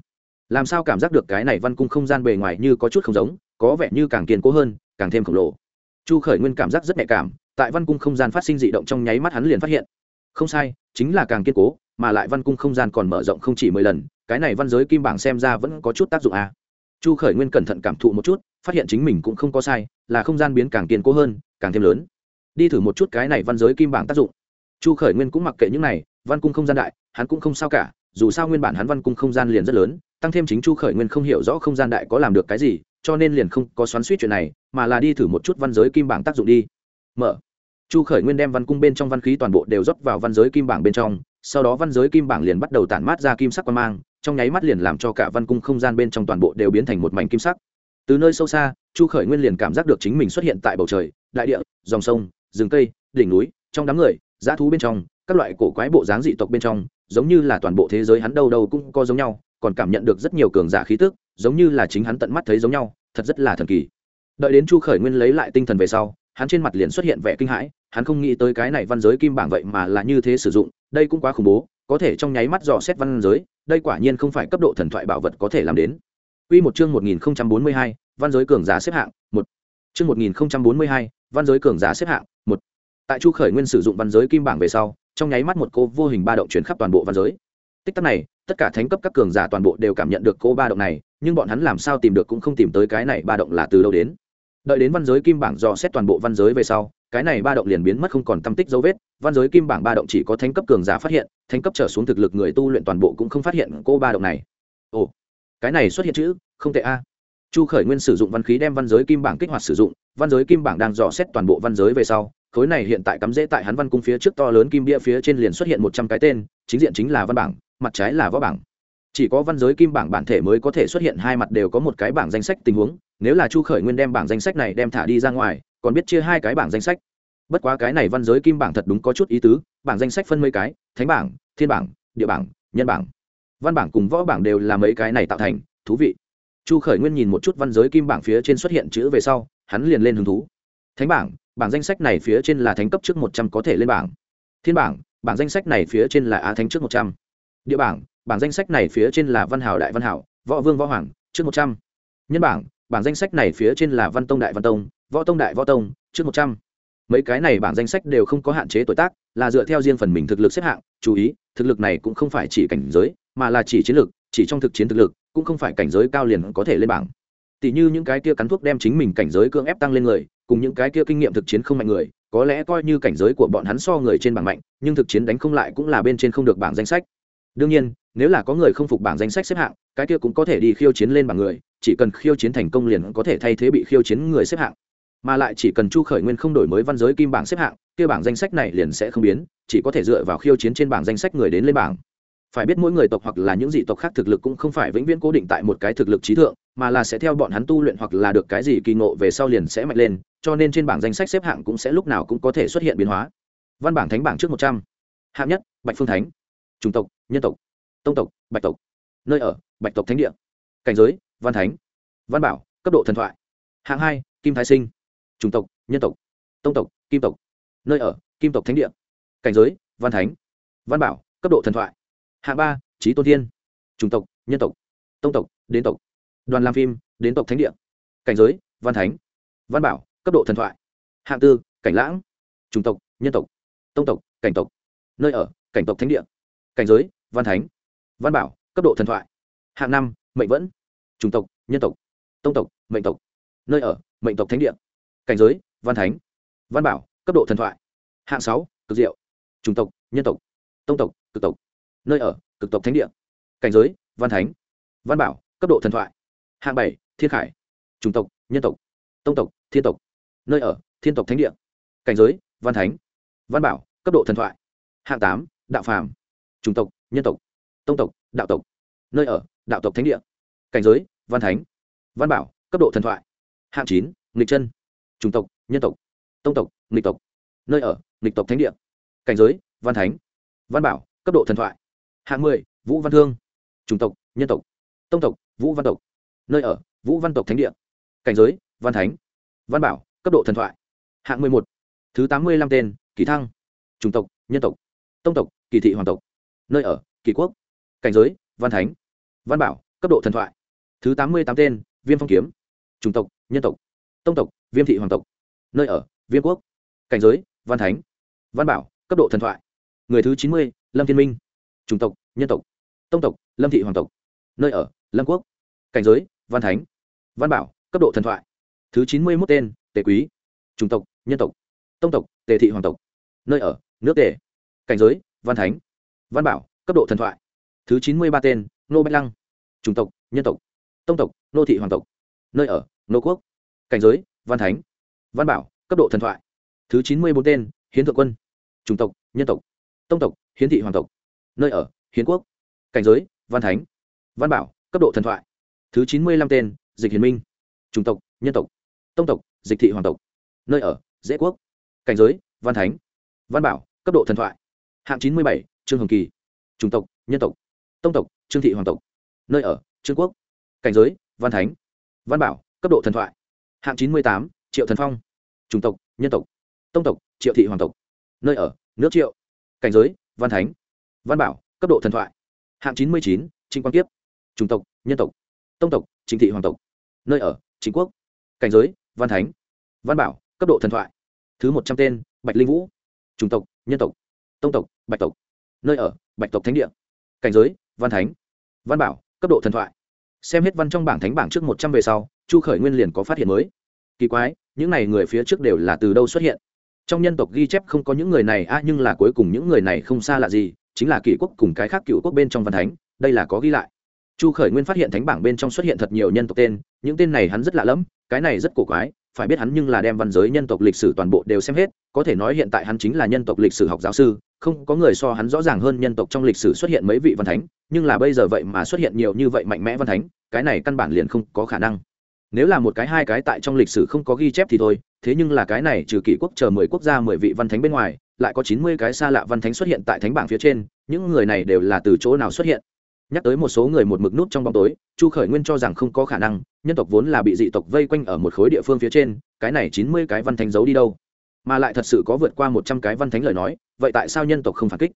làm sao cảm giác được cái này văn cung không gian bề ngoài như có chút không giống, có vẻ như càng kiên cố hơn, càng thêm khổng lồ. Chu khởi nguyên cảm giác rất nhạy cảm, tại văn cung không gian phát sinh d ị động trong nháy mắt hắn liền phát hiện. Không sai, chính là càng kiên cố, mà lại văn cung không gian còn mở rộng không chỉ mười lần, cái này văn giới kim bảng xem ra vẫn có chút tác dụng à. chu khởi nguyên cẩn thận cảm thụ một chút, phát hiện chính mình cũng không có sai, là không gian biến càng kiên cố hơn, càng thêm lớn đi thử một chút cái này văn giới kim bảng tác dụng. Chu khởi nguyên cũng mặc kệ những này, văn cung không gian đại, hắn cũng không sao cả, dù sao nguyên bản hắn văn cung không gian liền rất lớn, tăng thêm chính chu khởi nguyên không hiểu rõ không gian đại có làm được cái gì, cho nên liền không có xoắn suýt chuyện này, mà là đi thử một chút văn giới kim bảng tác dụng đi. Mở. Chu khởi nguyên đem văn cung bên trong văn khí toàn bộ đều rót vào văn giới kim bảng bên trong, sau đó văn giới kim bảng liền bắt đầu tản mát ra kim sắc quan mang, trong nháy mắt liền làm cho cả văn cung không gian bên trong toàn bộ đều biến thành một mảnh kim sắc. Từ nơi sâu xa, chu khởi nguyên liền cảm giác được chính mình xuất hiện tại bầu trời, đại địa, dòng sông rừng cây đỉnh núi trong đám người dã thú bên trong các loại cổ quái bộ dáng dị tộc bên trong giống như là toàn bộ thế giới hắn đâu đâu cũng có giống nhau còn cảm nhận được rất nhiều cường giả khí tức giống như là chính hắn tận mắt thấy giống nhau thật rất là thần kỳ đợi đến chu khởi nguyên lấy lại tinh thần về sau hắn trên mặt liền xuất hiện vẻ kinh hãi hắn không nghĩ tới cái này văn giới kim bảng vậy mà là như thế sử dụng đây cũng quá khủng bố có thể trong nháy mắt dò xét văn giới đây quả nhiên không phải cấp độ thần thoại bảo vật có thể làm đến Quy một chương 1042, văn giới cường giả xếp hạng, 1. Chương 1042, văn giới cường giả xếp hạng, Tại Chu Khởi Nguyên sử dụng văn giới kim bảng về sau, trong nháy mắt một cô vô hình ba động chuyển khắp toàn bộ văn giới. Tích tắc này, tất cả thánh cấp các cường giả toàn bộ đều cảm nhận được cô ba động này, nhưng bọn hắn làm sao tìm được cũng không tìm tới cái này ba động là từ đâu đến. Đợi đến văn giới kim bảng dò xét toàn bộ văn giới về sau, cái này ba động liền biến mất không còn tâm tích dấu vết, văn giới kim bảng ba động chỉ có thánh cấp cường giả phát hiện, thánh cấp trở xuống thực lực người tu luyện toàn bộ cũng không phát hiện cô ba động này. Ồ, cái này xuất hiện chữ không tệ a chu khởi nguyên sử dụng văn khí đem văn giới kim bảng kích hoạt sử dụng văn giới kim bảng đang dò xét toàn bộ văn giới về sau khối này hiện tại cắm rễ tại hắn văn cung phía trước to lớn kim bia phía trên liền xuất hiện một trăm cái tên, chính diện chính là văn bảng, mặt trái là võ bảng. Chỉ có văn giới kim bảng bản thể mới có thể xuất hiện hai mặt đều có một cái bảng danh sách tình huống, nếu là chu khởi nguyên đem bảng danh sách này đem thả đi ra ngoài, còn biết chia hai cái bảng danh sách. Bất quá cái này văn giới kim bảng thật đúng có chút ý tứ, bảng danh sách phân mấy cái, thánh bảng, thiên bảng, địa bảng, nhân bảng. Văn bảng cùng võ bảng đều là mấy cái này tạo thành, thú vị. Chu khởi nguyên nhìn một chút văn giới kim bảng phía trên xuất hiện chữ về sau, hắn liền lên hứng thú. Thánh bảng bảng danh sách này phía trên là thánh cấp trước một trăm có thể lên bảng. Thiên bảng bảng danh sách này phía trên là á thánh trước một trăm. Địa bảng bảng danh sách này phía trên là văn hảo đại văn hảo, võ vương võ hoàng, trước một trăm. Nhân bảng bảng danh sách này phía trên là văn tông đại văn tông, võ tông đại võ tông, trước một trăm. Mấy cái này bảng danh sách đều không có hạn chế tuổi tác, là dựa theo riêng phần mình thực lực xếp hạng, chú ý, thực lực này cũng không phải chỉ cảnh giới, mà là chỉ chiến lực, chỉ trong thực chiến thực lực, cũng không phải cảnh giới cao liền có thể lên bảng. Tỷ như những cái kia cắn thuốc đem chính mình cảnh giới cưỡng ép tăng lên người cùng những cái kia kinh nghiệm thực chiến không mạnh người, có lẽ coi như cảnh giới của bọn hắn so người trên bảng mạnh, nhưng thực chiến đánh không lại cũng là bên trên không được bảng danh sách. Đương nhiên, nếu là có người không phục bảng danh sách xếp hạng, cái kia cũng có thể đi khiêu chiến lên bảng người, chỉ cần khiêu chiến thành công liền có thể thay thế bị khiêu chiến người xếp hạng. Mà lại chỉ cần chu khởi nguyên không đổi mới văn giới kim bảng xếp hạng, kia bảng danh sách này liền sẽ không biến, chỉ có thể dựa vào khiêu chiến trên bảng danh sách người đến lên bảng phải biết mỗi người tộc hoặc là những dị tộc khác thực lực cũng không phải vĩnh viễn cố định tại một cái thực lực trí thượng, mà là sẽ theo bọn hắn tu luyện hoặc là được cái gì kỳ ngộ về sau liền sẽ mạnh lên, cho nên trên bảng danh sách xếp hạng cũng sẽ lúc nào cũng có thể xuất hiện biến hóa. Văn bảng thánh bảng trước một trăm. Hạng nhất, bạch phương thánh. Chủng tộc, nhân tộc. Tông tộc, bạch tộc. Nơi ở, bạch tộc thánh địa. Cảnh giới, văn thánh. Văn bảo, cấp độ thần thoại. Hạng hai, kim thái sinh. Chủng tộc, nhân tộc. Tông tộc, kim tộc. Nơi ở, kim tộc thánh địa. Cảnh giới, văn thánh. Văn bảo, cấp độ thần thoại hạng ba trí tôn thiên. Chủng tộc, nhân tộc, tông tộc đến tộc. Đoàn làm phim đến tộc thánh địa. Cảnh giới, văn thánh. Văn bảo, cấp độ thần thoại. Hạng tư, cảnh lãng. Chủng tộc, nhân tộc. Tông tộc, cảnh tộc. Nơi ở, cảnh tộc thánh địa. Cảnh giới, văn thánh. Văn bảo, cấp độ thần thoại. Hạng năm, mệnh vẫn. Chủng tộc, nhân tộc. Tông tộc, mệnh tộc. Nơi ở, mệnh tộc thánh địa. Cảnh giới, văn thánh. Văn bảo, cấp độ thần thoại. Hạng sáu, cực diệu. Chủng tộc, nhân tộc. Tông tộc, cực tộc nơi ở, cực tộc thánh địa. Cảnh giới, văn thánh. Văn bảo, cấp độ thần thoại. Hạng bảy, thiên khải. Chủng tộc, nhân tộc. Tông tộc, thiên tộc. Nơi ở, thiên tộc thánh địa. Cảnh giới, văn thánh. Văn bảo, cấp độ thần thoại. Hạng tám, đạo phàm. Chủng tộc, nhân tộc. Tông tộc, đạo tộc. Nơi ở, đạo tộc thánh địa. Cảnh giới, văn thánh. Văn bảo, cấp độ thần thoại. Hạng chín, nghịch chân. Chủng tộc, nhân tộc. Tông tộc, nghịch tộc. Nơi ở, nghịch tộc thánh địa. Cảnh giới, văn thánh. Văn bảo, cấp độ thần thoại hạng mười, vũ văn thương. Chủng tộc, nhân tộc. Tông tộc, vũ văn tộc. Nơi ở, vũ văn tộc thánh địa. Cảnh giới, văn thánh. Văn bảo, cấp độ thần thoại. Hạng mười một, thứ tám mươi lăm tên kỳ thăng. Chủng tộc, nhân tộc. Tông tộc kỳ thị hoàng tộc. Nơi ở kỳ quốc. Cảnh giới, văn thánh. Văn bảo, cấp độ thần thoại. Thứ tám mươi tám tên, viêm phong kiếm. Chủng tộc, nhân tộc. Tông tộc, viêm thị hoàng tộc. Nơi ở, viêm quốc. Cảnh giới, văn thánh. Văn bảo, cấp độ thần thoại. Người thứ chín mươi, lâm thiên minh chủng tộc, nhân tộc, tông tộc, lâm thị hoàng tộc. Nơi ở, lâm quốc. Cảnh giới, văn thánh. Văn bảo, cấp độ thần thoại. Thứ chín mươi mốt tên, tề quý. Chủng tộc, nhân tộc, tông tộc, tề thị hoàng tộc. Nơi ở, nước tề. Cảnh giới, văn thánh. Văn bảo, cấp độ thần thoại. Thứ chín mươi ba tên, nô bách lăng. Chủng tộc, nhân tộc, tông tộc, nô thị hoàng tộc. Nơi ở, nô quốc. Cảnh giới, văn thánh. Văn bảo, cấp độ thần thoại. Thứ chín mươi bốn tên, hiến thượng quân. Chủng tộc, nhân tộc, tông tộc, hiến thị hoàng tộc nơi ở, hiến quốc. Cảnh giới, văn thánh. Văn bảo, cấp độ thần thoại. Thứ chín mươi lăm tên, dịch hiền minh. Chủng tộc, nhân tộc. Tông tộc, dịch thị hoàng tộc. Nơi ở, dễ quốc. Cảnh giới, văn thánh. Văn bảo, cấp độ thần thoại. Hạng chín mươi bảy, trương hồng kỳ. Chủng tộc, nhân tộc. Tông tộc, trương thị hoàng tộc. Nơi ở, trương quốc. Cảnh giới, văn thánh. Văn bảo, cấp độ thần thoại. Hạng chín mươi tám, triệu thần phong. Chủng tộc, nhân tộc. Tông tộc, triệu thị hoàng tộc. Nơi ở, nước triệu. Cảnh giới, văn thánh văn bảo, cấp độ thần thoại. Hạng chín mươi chín trinh quan kiếp. Chủng tộc, nhân tộc. Tông tộc chính thị hoàng tộc. Nơi ở chính quốc. Cảnh giới, văn thánh. Văn bảo, cấp độ thần thoại. Thứ một trăm tên, bạch linh vũ. Chủng tộc, nhân tộc. Tông tộc, bạch tộc. Nơi ở, bạch tộc thánh địa. Cảnh giới, văn thánh. Văn bảo, cấp độ thần thoại. Xem hết văn trong bảng thánh bảng trước một trăm về sau, chu khởi nguyên liền có phát hiện mới. Kỳ quái, những n à y người phía trước đều là từ đâu xuất hiện? Trong nhân tộc ghi chép không có những người này a nhưng là cuối cùng những người này không xa lạ gì chính là kỷ quốc cùng cái khác cựu quốc bên trong văn thánh, đây là có ghi lại. Chu khởi nguyên phát hiện thánh bảng bên trong xuất hiện thật nhiều nhân tộc tên, những tên này hắn rất lạ lẫm, cái này rất cổ quái, phải biết hắn nhưng là đem văn giới nhân tộc lịch sử toàn bộ đều xem hết, có thể nói hiện tại hắn chính là nhân tộc lịch sử học giáo sư, không có người so hắn rõ ràng hơn nhân tộc trong lịch sử xuất hiện mấy vị văn thánh, nhưng là bây giờ vậy mà xuất hiện nhiều như vậy mạnh mẽ văn thánh, cái này căn bản liền không có khả năng. Nếu là một cái hai cái tại trong lịch sử không có ghi chép thì thôi, thế nhưng là cái này trừ kỷ quốc chờ mười quốc gia mười vị văn thánh bên ngoài lại có chín mươi cái xa lạ văn thánh xuất hiện tại thánh bảng phía trên những người này đều là từ chỗ nào xuất hiện nhắc tới một số người một mực nút trong bóng tối chu khởi nguyên cho rằng không có khả năng nhân tộc vốn là bị dị tộc vây quanh ở một khối địa phương phía trên cái này chín mươi cái văn thánh giấu đi đâu mà lại thật sự có vượt qua một trăm cái văn thánh lời nói vậy tại sao nhân tộc không phản kích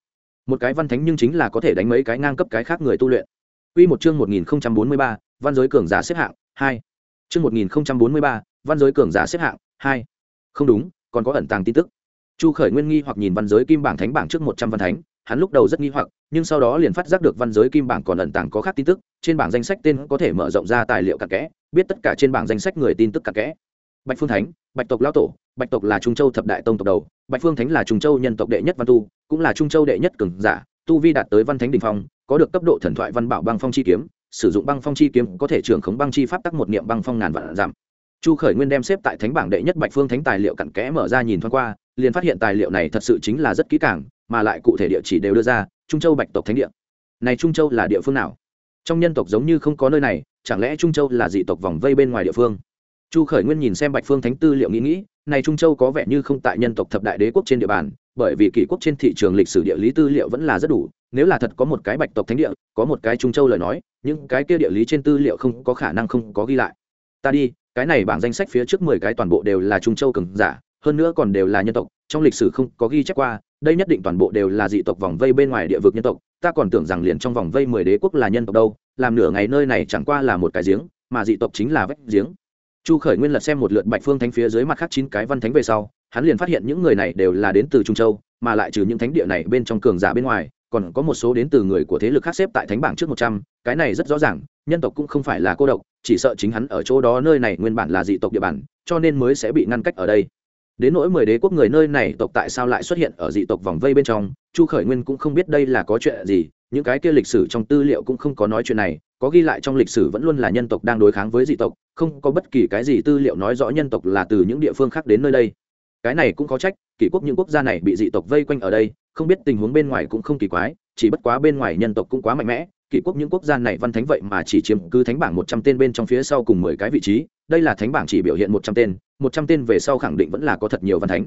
một cái văn thánh nhưng chính là có thể đánh mấy cái ngang cấp cái khác người tu luyện Quy một chương 1043, văn giới cường giả xếp hạng 2. Chương 1043, văn giới cường giả xếp hạng 2. Không đúng, còn có ẩn tàng tin tức. Chu Khởi Nguyên nghi hoặc nhìn văn giới kim bảng thánh bảng trước 100 văn thánh, hắn lúc đầu rất nghi hoặc, nhưng sau đó liền phát giác được văn giới kim bảng còn ẩn tàng có khác tin tức, trên bảng danh sách tên có thể mở rộng ra tài liệu cặn kẽ, biết tất cả trên bảng danh sách người tin tức cặn kẽ. Bạch Phương Thánh, Bạch tộc lão tổ, Bạch tộc là Trung Châu thập đại tông tộc đầu, Bạch Phương Thánh là Trung Châu nhân tộc đệ nhất văn tu, cũng là Trung Châu đệ nhất cường giả, tu vi đạt tới văn thánh đỉnh phong, có được cấp độ thần thoại văn bảo băng phong chi kiếm, sử dụng băng phong chi kiếm có thể trưởng khống băng chi pháp tắc một niệm băng phong ngàn vạn giảm. Chu Khởi Nguyên đem xếp tại thánh bảng đệ nhất Bạch Phương Thánh tài liệu cặn kẽ mở ra nhìn thoáng qua, liền phát hiện tài liệu này thật sự chính là rất kỹ càng, mà lại cụ thể địa chỉ đều đưa ra, Trung Châu Bạch tộc thánh địa. Này Trung Châu là địa phương nào? Trong nhân tộc giống như không có nơi này, chẳng lẽ Trung Châu là dị tộc vòng vây bên ngoài địa phương? chu khởi nguyên nhìn xem bạch phương thánh tư liệu nghĩ nghĩ này trung châu có vẻ như không tại nhân tộc thập đại đế quốc trên địa bàn bởi vì kỷ quốc trên thị trường lịch sử địa lý tư liệu vẫn là rất đủ nếu là thật có một cái bạch tộc thánh địa có một cái trung châu lời nói những cái kia địa lý trên tư liệu không có khả năng không có ghi lại ta đi cái này bảng danh sách phía trước mười cái toàn bộ đều là trung châu cường giả hơn nữa còn đều là nhân tộc, trong lịch sử không có ghi chép qua, đây nhất định toàn bộ đều là dị tộc vòng vây bên ngoài địa vực nhân tộc, ta còn tưởng rằng liền trong vòng vây mười đế quốc là nhân tộc đâu, làm nửa ngày nơi này chẳng qua là một cái giếng, mà dị tộc chính là vách giếng. Chu khởi nguyên lật xem một lượt bạch phương thánh phía dưới mặt khác chín cái văn thánh về sau, hắn liền phát hiện những người này đều là đến từ trung châu, mà lại trừ những thánh địa này bên trong cường giả bên ngoài, còn có một số đến từ người của thế lực khác xếp tại thánh bảng trước một trăm, cái này rất rõ ràng, nhân tộc cũng không phải là cô độc, chỉ sợ chính hắn ở chỗ đó nơi này nguyên bản là dị tộc địa bản cho nên mới sẽ bị ngăn cách ở đây đến nỗi mười đế quốc người nơi này tộc tại sao lại xuất hiện ở dị tộc vòng vây bên trong, chu khởi nguyên cũng không biết đây là có chuyện gì, những cái kia lịch sử trong tư liệu cũng không có nói chuyện này, có ghi lại trong lịch sử vẫn luôn là nhân tộc đang đối kháng với dị tộc, không có bất kỳ cái gì tư liệu nói rõ nhân tộc là từ những địa phương khác đến nơi đây. Cái này cũng có trách, kỷ quốc những quốc gia này bị dị tộc vây quanh ở đây, không biết tình huống bên ngoài cũng không kỳ quái, chỉ bất quá bên ngoài nhân tộc cũng quá mạnh mẽ, kỷ quốc những quốc gia này văn thánh vậy mà chỉ chiếm cứ thánh bảng một trăm tên bên trong phía sau cùng mười cái vị trí đây là thánh bảng chỉ biểu hiện một trăm tên, một trăm tên về sau khẳng định vẫn là có thật nhiều văn thánh.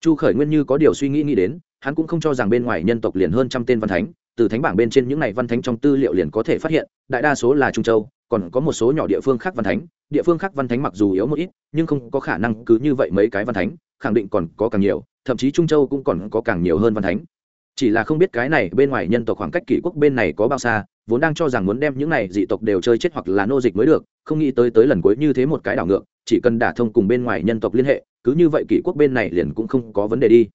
Chu khởi nguyên như có điều suy nghĩ nghĩ đến, hắn cũng không cho rằng bên ngoài nhân tộc liền hơn trăm tên văn thánh, từ thánh bảng bên trên những này văn thánh trong tư liệu liền có thể phát hiện, đại đa số là trung châu, còn có một số nhỏ địa phương khác văn thánh. Địa phương khác văn thánh mặc dù yếu một ít, nhưng không có khả năng cứ như vậy mấy cái văn thánh, khẳng định còn có càng nhiều, thậm chí trung châu cũng còn có càng nhiều hơn văn thánh chỉ là không biết cái này bên ngoài nhân tộc khoảng cách kỷ quốc bên này có bao xa, vốn đang cho rằng muốn đem những này dị tộc đều chơi chết hoặc là nô dịch mới được, không nghĩ tới tới lần cuối như thế một cái đảo ngược, chỉ cần đả thông cùng bên ngoài nhân tộc liên hệ, cứ như vậy kỷ quốc bên này liền cũng không có vấn đề đi.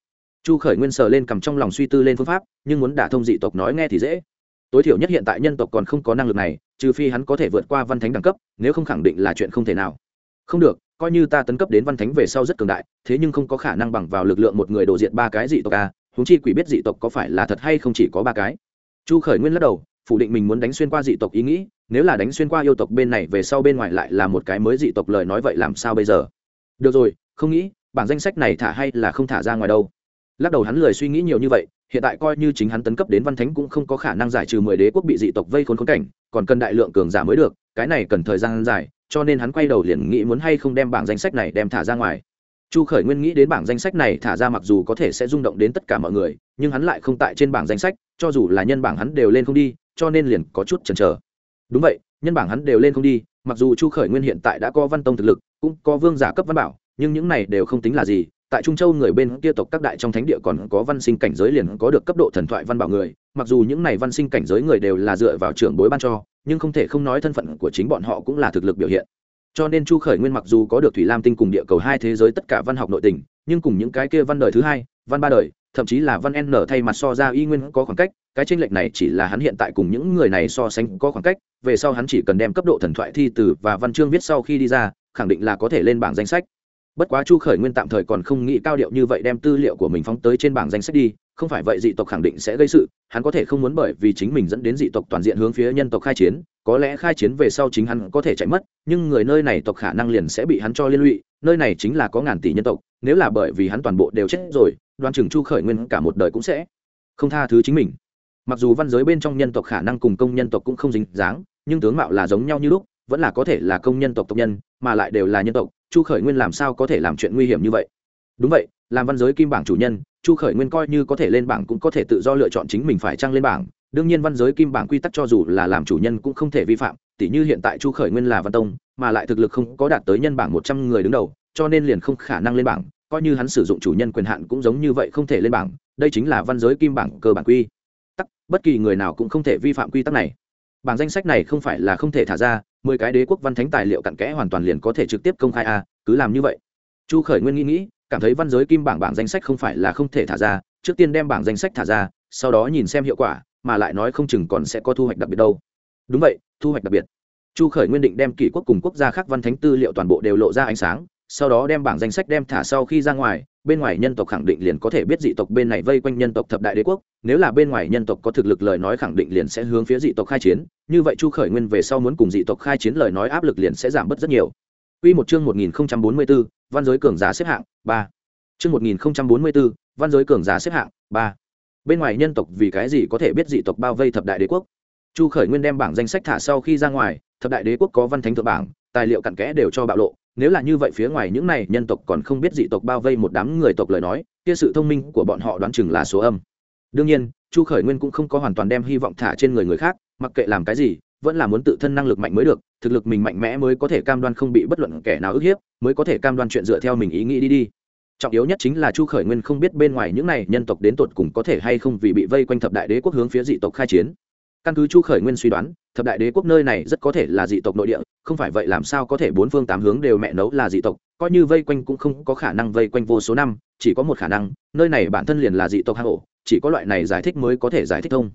Chu khởi nguyên sờ lên cầm trong lòng suy tư lên phương pháp, nhưng muốn đả thông dị tộc nói nghe thì dễ. Tối thiểu nhất hiện tại nhân tộc còn không có năng lực này, trừ phi hắn có thể vượt qua văn thánh đẳng cấp, nếu không khẳng định là chuyện không thể nào. Không được, coi như ta tấn cấp đến văn thánh về sau rất cường đại, thế nhưng không có khả năng bằng vào lực lượng một người đổ diện ba cái dị tộc a huống chi quỷ biết dị tộc có phải là thật hay không chỉ có ba cái. Chu khởi nguyên lắc đầu, phủ định mình muốn đánh xuyên qua dị tộc ý nghĩ, nếu là đánh xuyên qua yêu tộc bên này về sau bên ngoài lại là một cái mới dị tộc lời nói vậy làm sao bây giờ? Được rồi, không nghĩ, bảng danh sách này thả hay là không thả ra ngoài đâu. Lắc đầu hắn lười suy nghĩ nhiều như vậy, hiện tại coi như chính hắn tấn cấp đến văn thánh cũng không có khả năng giải trừ mười đế quốc bị dị tộc vây khốn khốn cảnh, còn cần đại lượng cường giả mới được, cái này cần thời gian dài, cho nên hắn quay đầu liền nghĩ muốn hay không đem bảng danh sách này đem thả ra ngoài chu khởi nguyên nghĩ đến bảng danh sách này thả ra mặc dù có thể sẽ rung động đến tất cả mọi người, nhưng hắn lại không tại trên bảng danh sách, cho dù là nhân bảng hắn đều lên không đi, cho nên liền có chút chần chờ. Đúng vậy, nhân bảng hắn đều lên không đi, mặc dù chu khởi nguyên hiện tại đã có văn tông thực lực, cũng có vương giả cấp văn bảo, nhưng những này đều không tính là gì, tại trung châu người bên kia tộc các đại trong thánh địa còn có văn sinh cảnh giới liền có được cấp độ thần thoại văn bảo người, mặc dù những này văn sinh cảnh giới người đều là dựa vào trưởng bối ban cho, nhưng không thể không nói thân phận của chính bọn họ cũng là thực lực biểu hiện cho nên chu khởi nguyên mặc dù có được thủy lam tinh cùng địa cầu hai thế giới tất cả văn học nội tình, nhưng cùng những cái kia văn đời thứ hai, văn ba đời, thậm chí là văn n thay mặt so ra y nguyên có khoảng cách, cái tranh lệch này chỉ là hắn hiện tại cùng những người này so sánh có khoảng cách, về sau hắn chỉ cần đem cấp độ thần thoại thi từ và văn chương viết sau khi đi ra, khẳng định là có thể lên bảng danh sách. Bất quá chu khởi nguyên tạm thời còn không nghĩ cao điệu như vậy đem tư liệu của mình phóng tới trên bảng danh sách đi không phải vậy dị tộc khẳng định sẽ gây sự, hắn có thể không muốn bởi vì chính mình dẫn đến dị tộc toàn diện hướng phía nhân tộc khai chiến, có lẽ khai chiến về sau chính hắn có thể chạy mất, nhưng người nơi này tộc khả năng liền sẽ bị hắn cho liên lụy, nơi này chính là có ngàn tỷ nhân tộc, nếu là bởi vì hắn toàn bộ đều chết rồi, đoan chừng chu khởi nguyên cả một đời cũng sẽ không tha thứ chính mình. Mặc dù văn giới bên trong nhân tộc khả năng cùng công nhân tộc cũng không dính dáng, nhưng tướng mạo là giống nhau như lúc, vẫn là có thể là công nhân tộc tộc nhân, mà lại đều là nhân tộc, chu khởi nguyên làm sao có thể làm chuyện nguy hiểm như vậy? Đúng vậy, làm văn giới kim bảng chủ nhân chu khởi nguyên coi như có thể lên bảng cũng có thể tự do lựa chọn chính mình phải trăng lên bảng. Đương nhiên văn giới kim bảng quy tắc cho dù là làm chủ nhân cũng không thể vi phạm, tỉ như hiện tại chu khởi nguyên là văn tông, mà lại thực lực không có đạt tới nhân bảng một trăm người đứng đầu, cho nên liền không khả năng lên bảng, coi như hắn sử dụng chủ nhân quyền hạn cũng giống như vậy không thể lên bảng, đây chính là văn giới kim bảng cơ bản quy tắc, bất kỳ người nào cũng không thể vi phạm quy tắc này. Bảng danh sách này không phải là không thể thả ra, mười cái đế quốc văn thánh tài liệu cặn kẽ hoàn toàn liền có thể trực tiếp công khai a, cứ làm như vậy. Chu khởi nguyên nghĩ nghĩ cảm thấy văn giới kim bảng bảng danh sách không phải là không thể thả ra, trước tiên đem bảng danh sách thả ra, sau đó nhìn xem hiệu quả, mà lại nói không chừng còn sẽ có thu hoạch đặc biệt đâu. Đúng vậy, thu hoạch đặc biệt. Chu khởi nguyên định đem kỷ quốc cùng quốc gia khác văn thánh tư liệu toàn bộ đều lộ ra ánh sáng, sau đó đem bảng danh sách đem thả sau khi ra ngoài, bên ngoài nhân tộc khẳng định liền có thể biết dị tộc bên này vây quanh nhân tộc thập đại đế quốc, nếu là bên ngoài nhân tộc có thực lực lời nói khẳng định liền sẽ hướng phía dị tộc khai chiến, như vậy chu khởi nguyên về sau muốn cùng dị tộc khai chiến lời nói áp lực liền sẽ giảm bớt rất nhiều. Quy một chương 1044, văn giới cường giả xếp hạng 3. Chương 1044, văn giới cường giả xếp hạng 3. Bên ngoài nhân tộc vì cái gì có thể biết dị tộc bao vây thập đại đế quốc? Chu Khởi Nguyên đem bảng danh sách thả sau khi ra ngoài, thập đại đế quốc có văn thánh thượng bảng, tài liệu cặn kẽ đều cho bạo lộ, nếu là như vậy phía ngoài những này nhân tộc còn không biết dị tộc bao vây một đám người tộc lời nói, kia sự thông minh của bọn họ đoán chừng là số âm. Đương nhiên, Chu Khởi Nguyên cũng không có hoàn toàn đem hy vọng thả trên người người khác, mặc kệ làm cái gì, vẫn là muốn tự thân năng lực mạnh mới được, thực lực mình mạnh mẽ mới có thể cam đoan không bị bất luận kẻ nào ức hiếp, mới có thể cam đoan chuyện dựa theo mình ý nghĩ đi đi. Trọng yếu nhất chính là chu khởi nguyên không biết bên ngoài những này nhân tộc đến tột cùng có thể hay không vì bị vây quanh thập đại đế quốc hướng phía dị tộc khai chiến. Căn cứ chu khởi nguyên suy đoán, thập đại đế quốc nơi này rất có thể là dị tộc nội địa, không phải vậy làm sao có thể bốn phương tám hướng đều mẹ nấu là dị tộc, coi như vây quanh cũng không có khả năng vây quanh vô số năm, chỉ có một khả năng, nơi này bản thân liền là dị tộc hang ổ, chỉ có loại này giải thích mới có thể giải thích thông.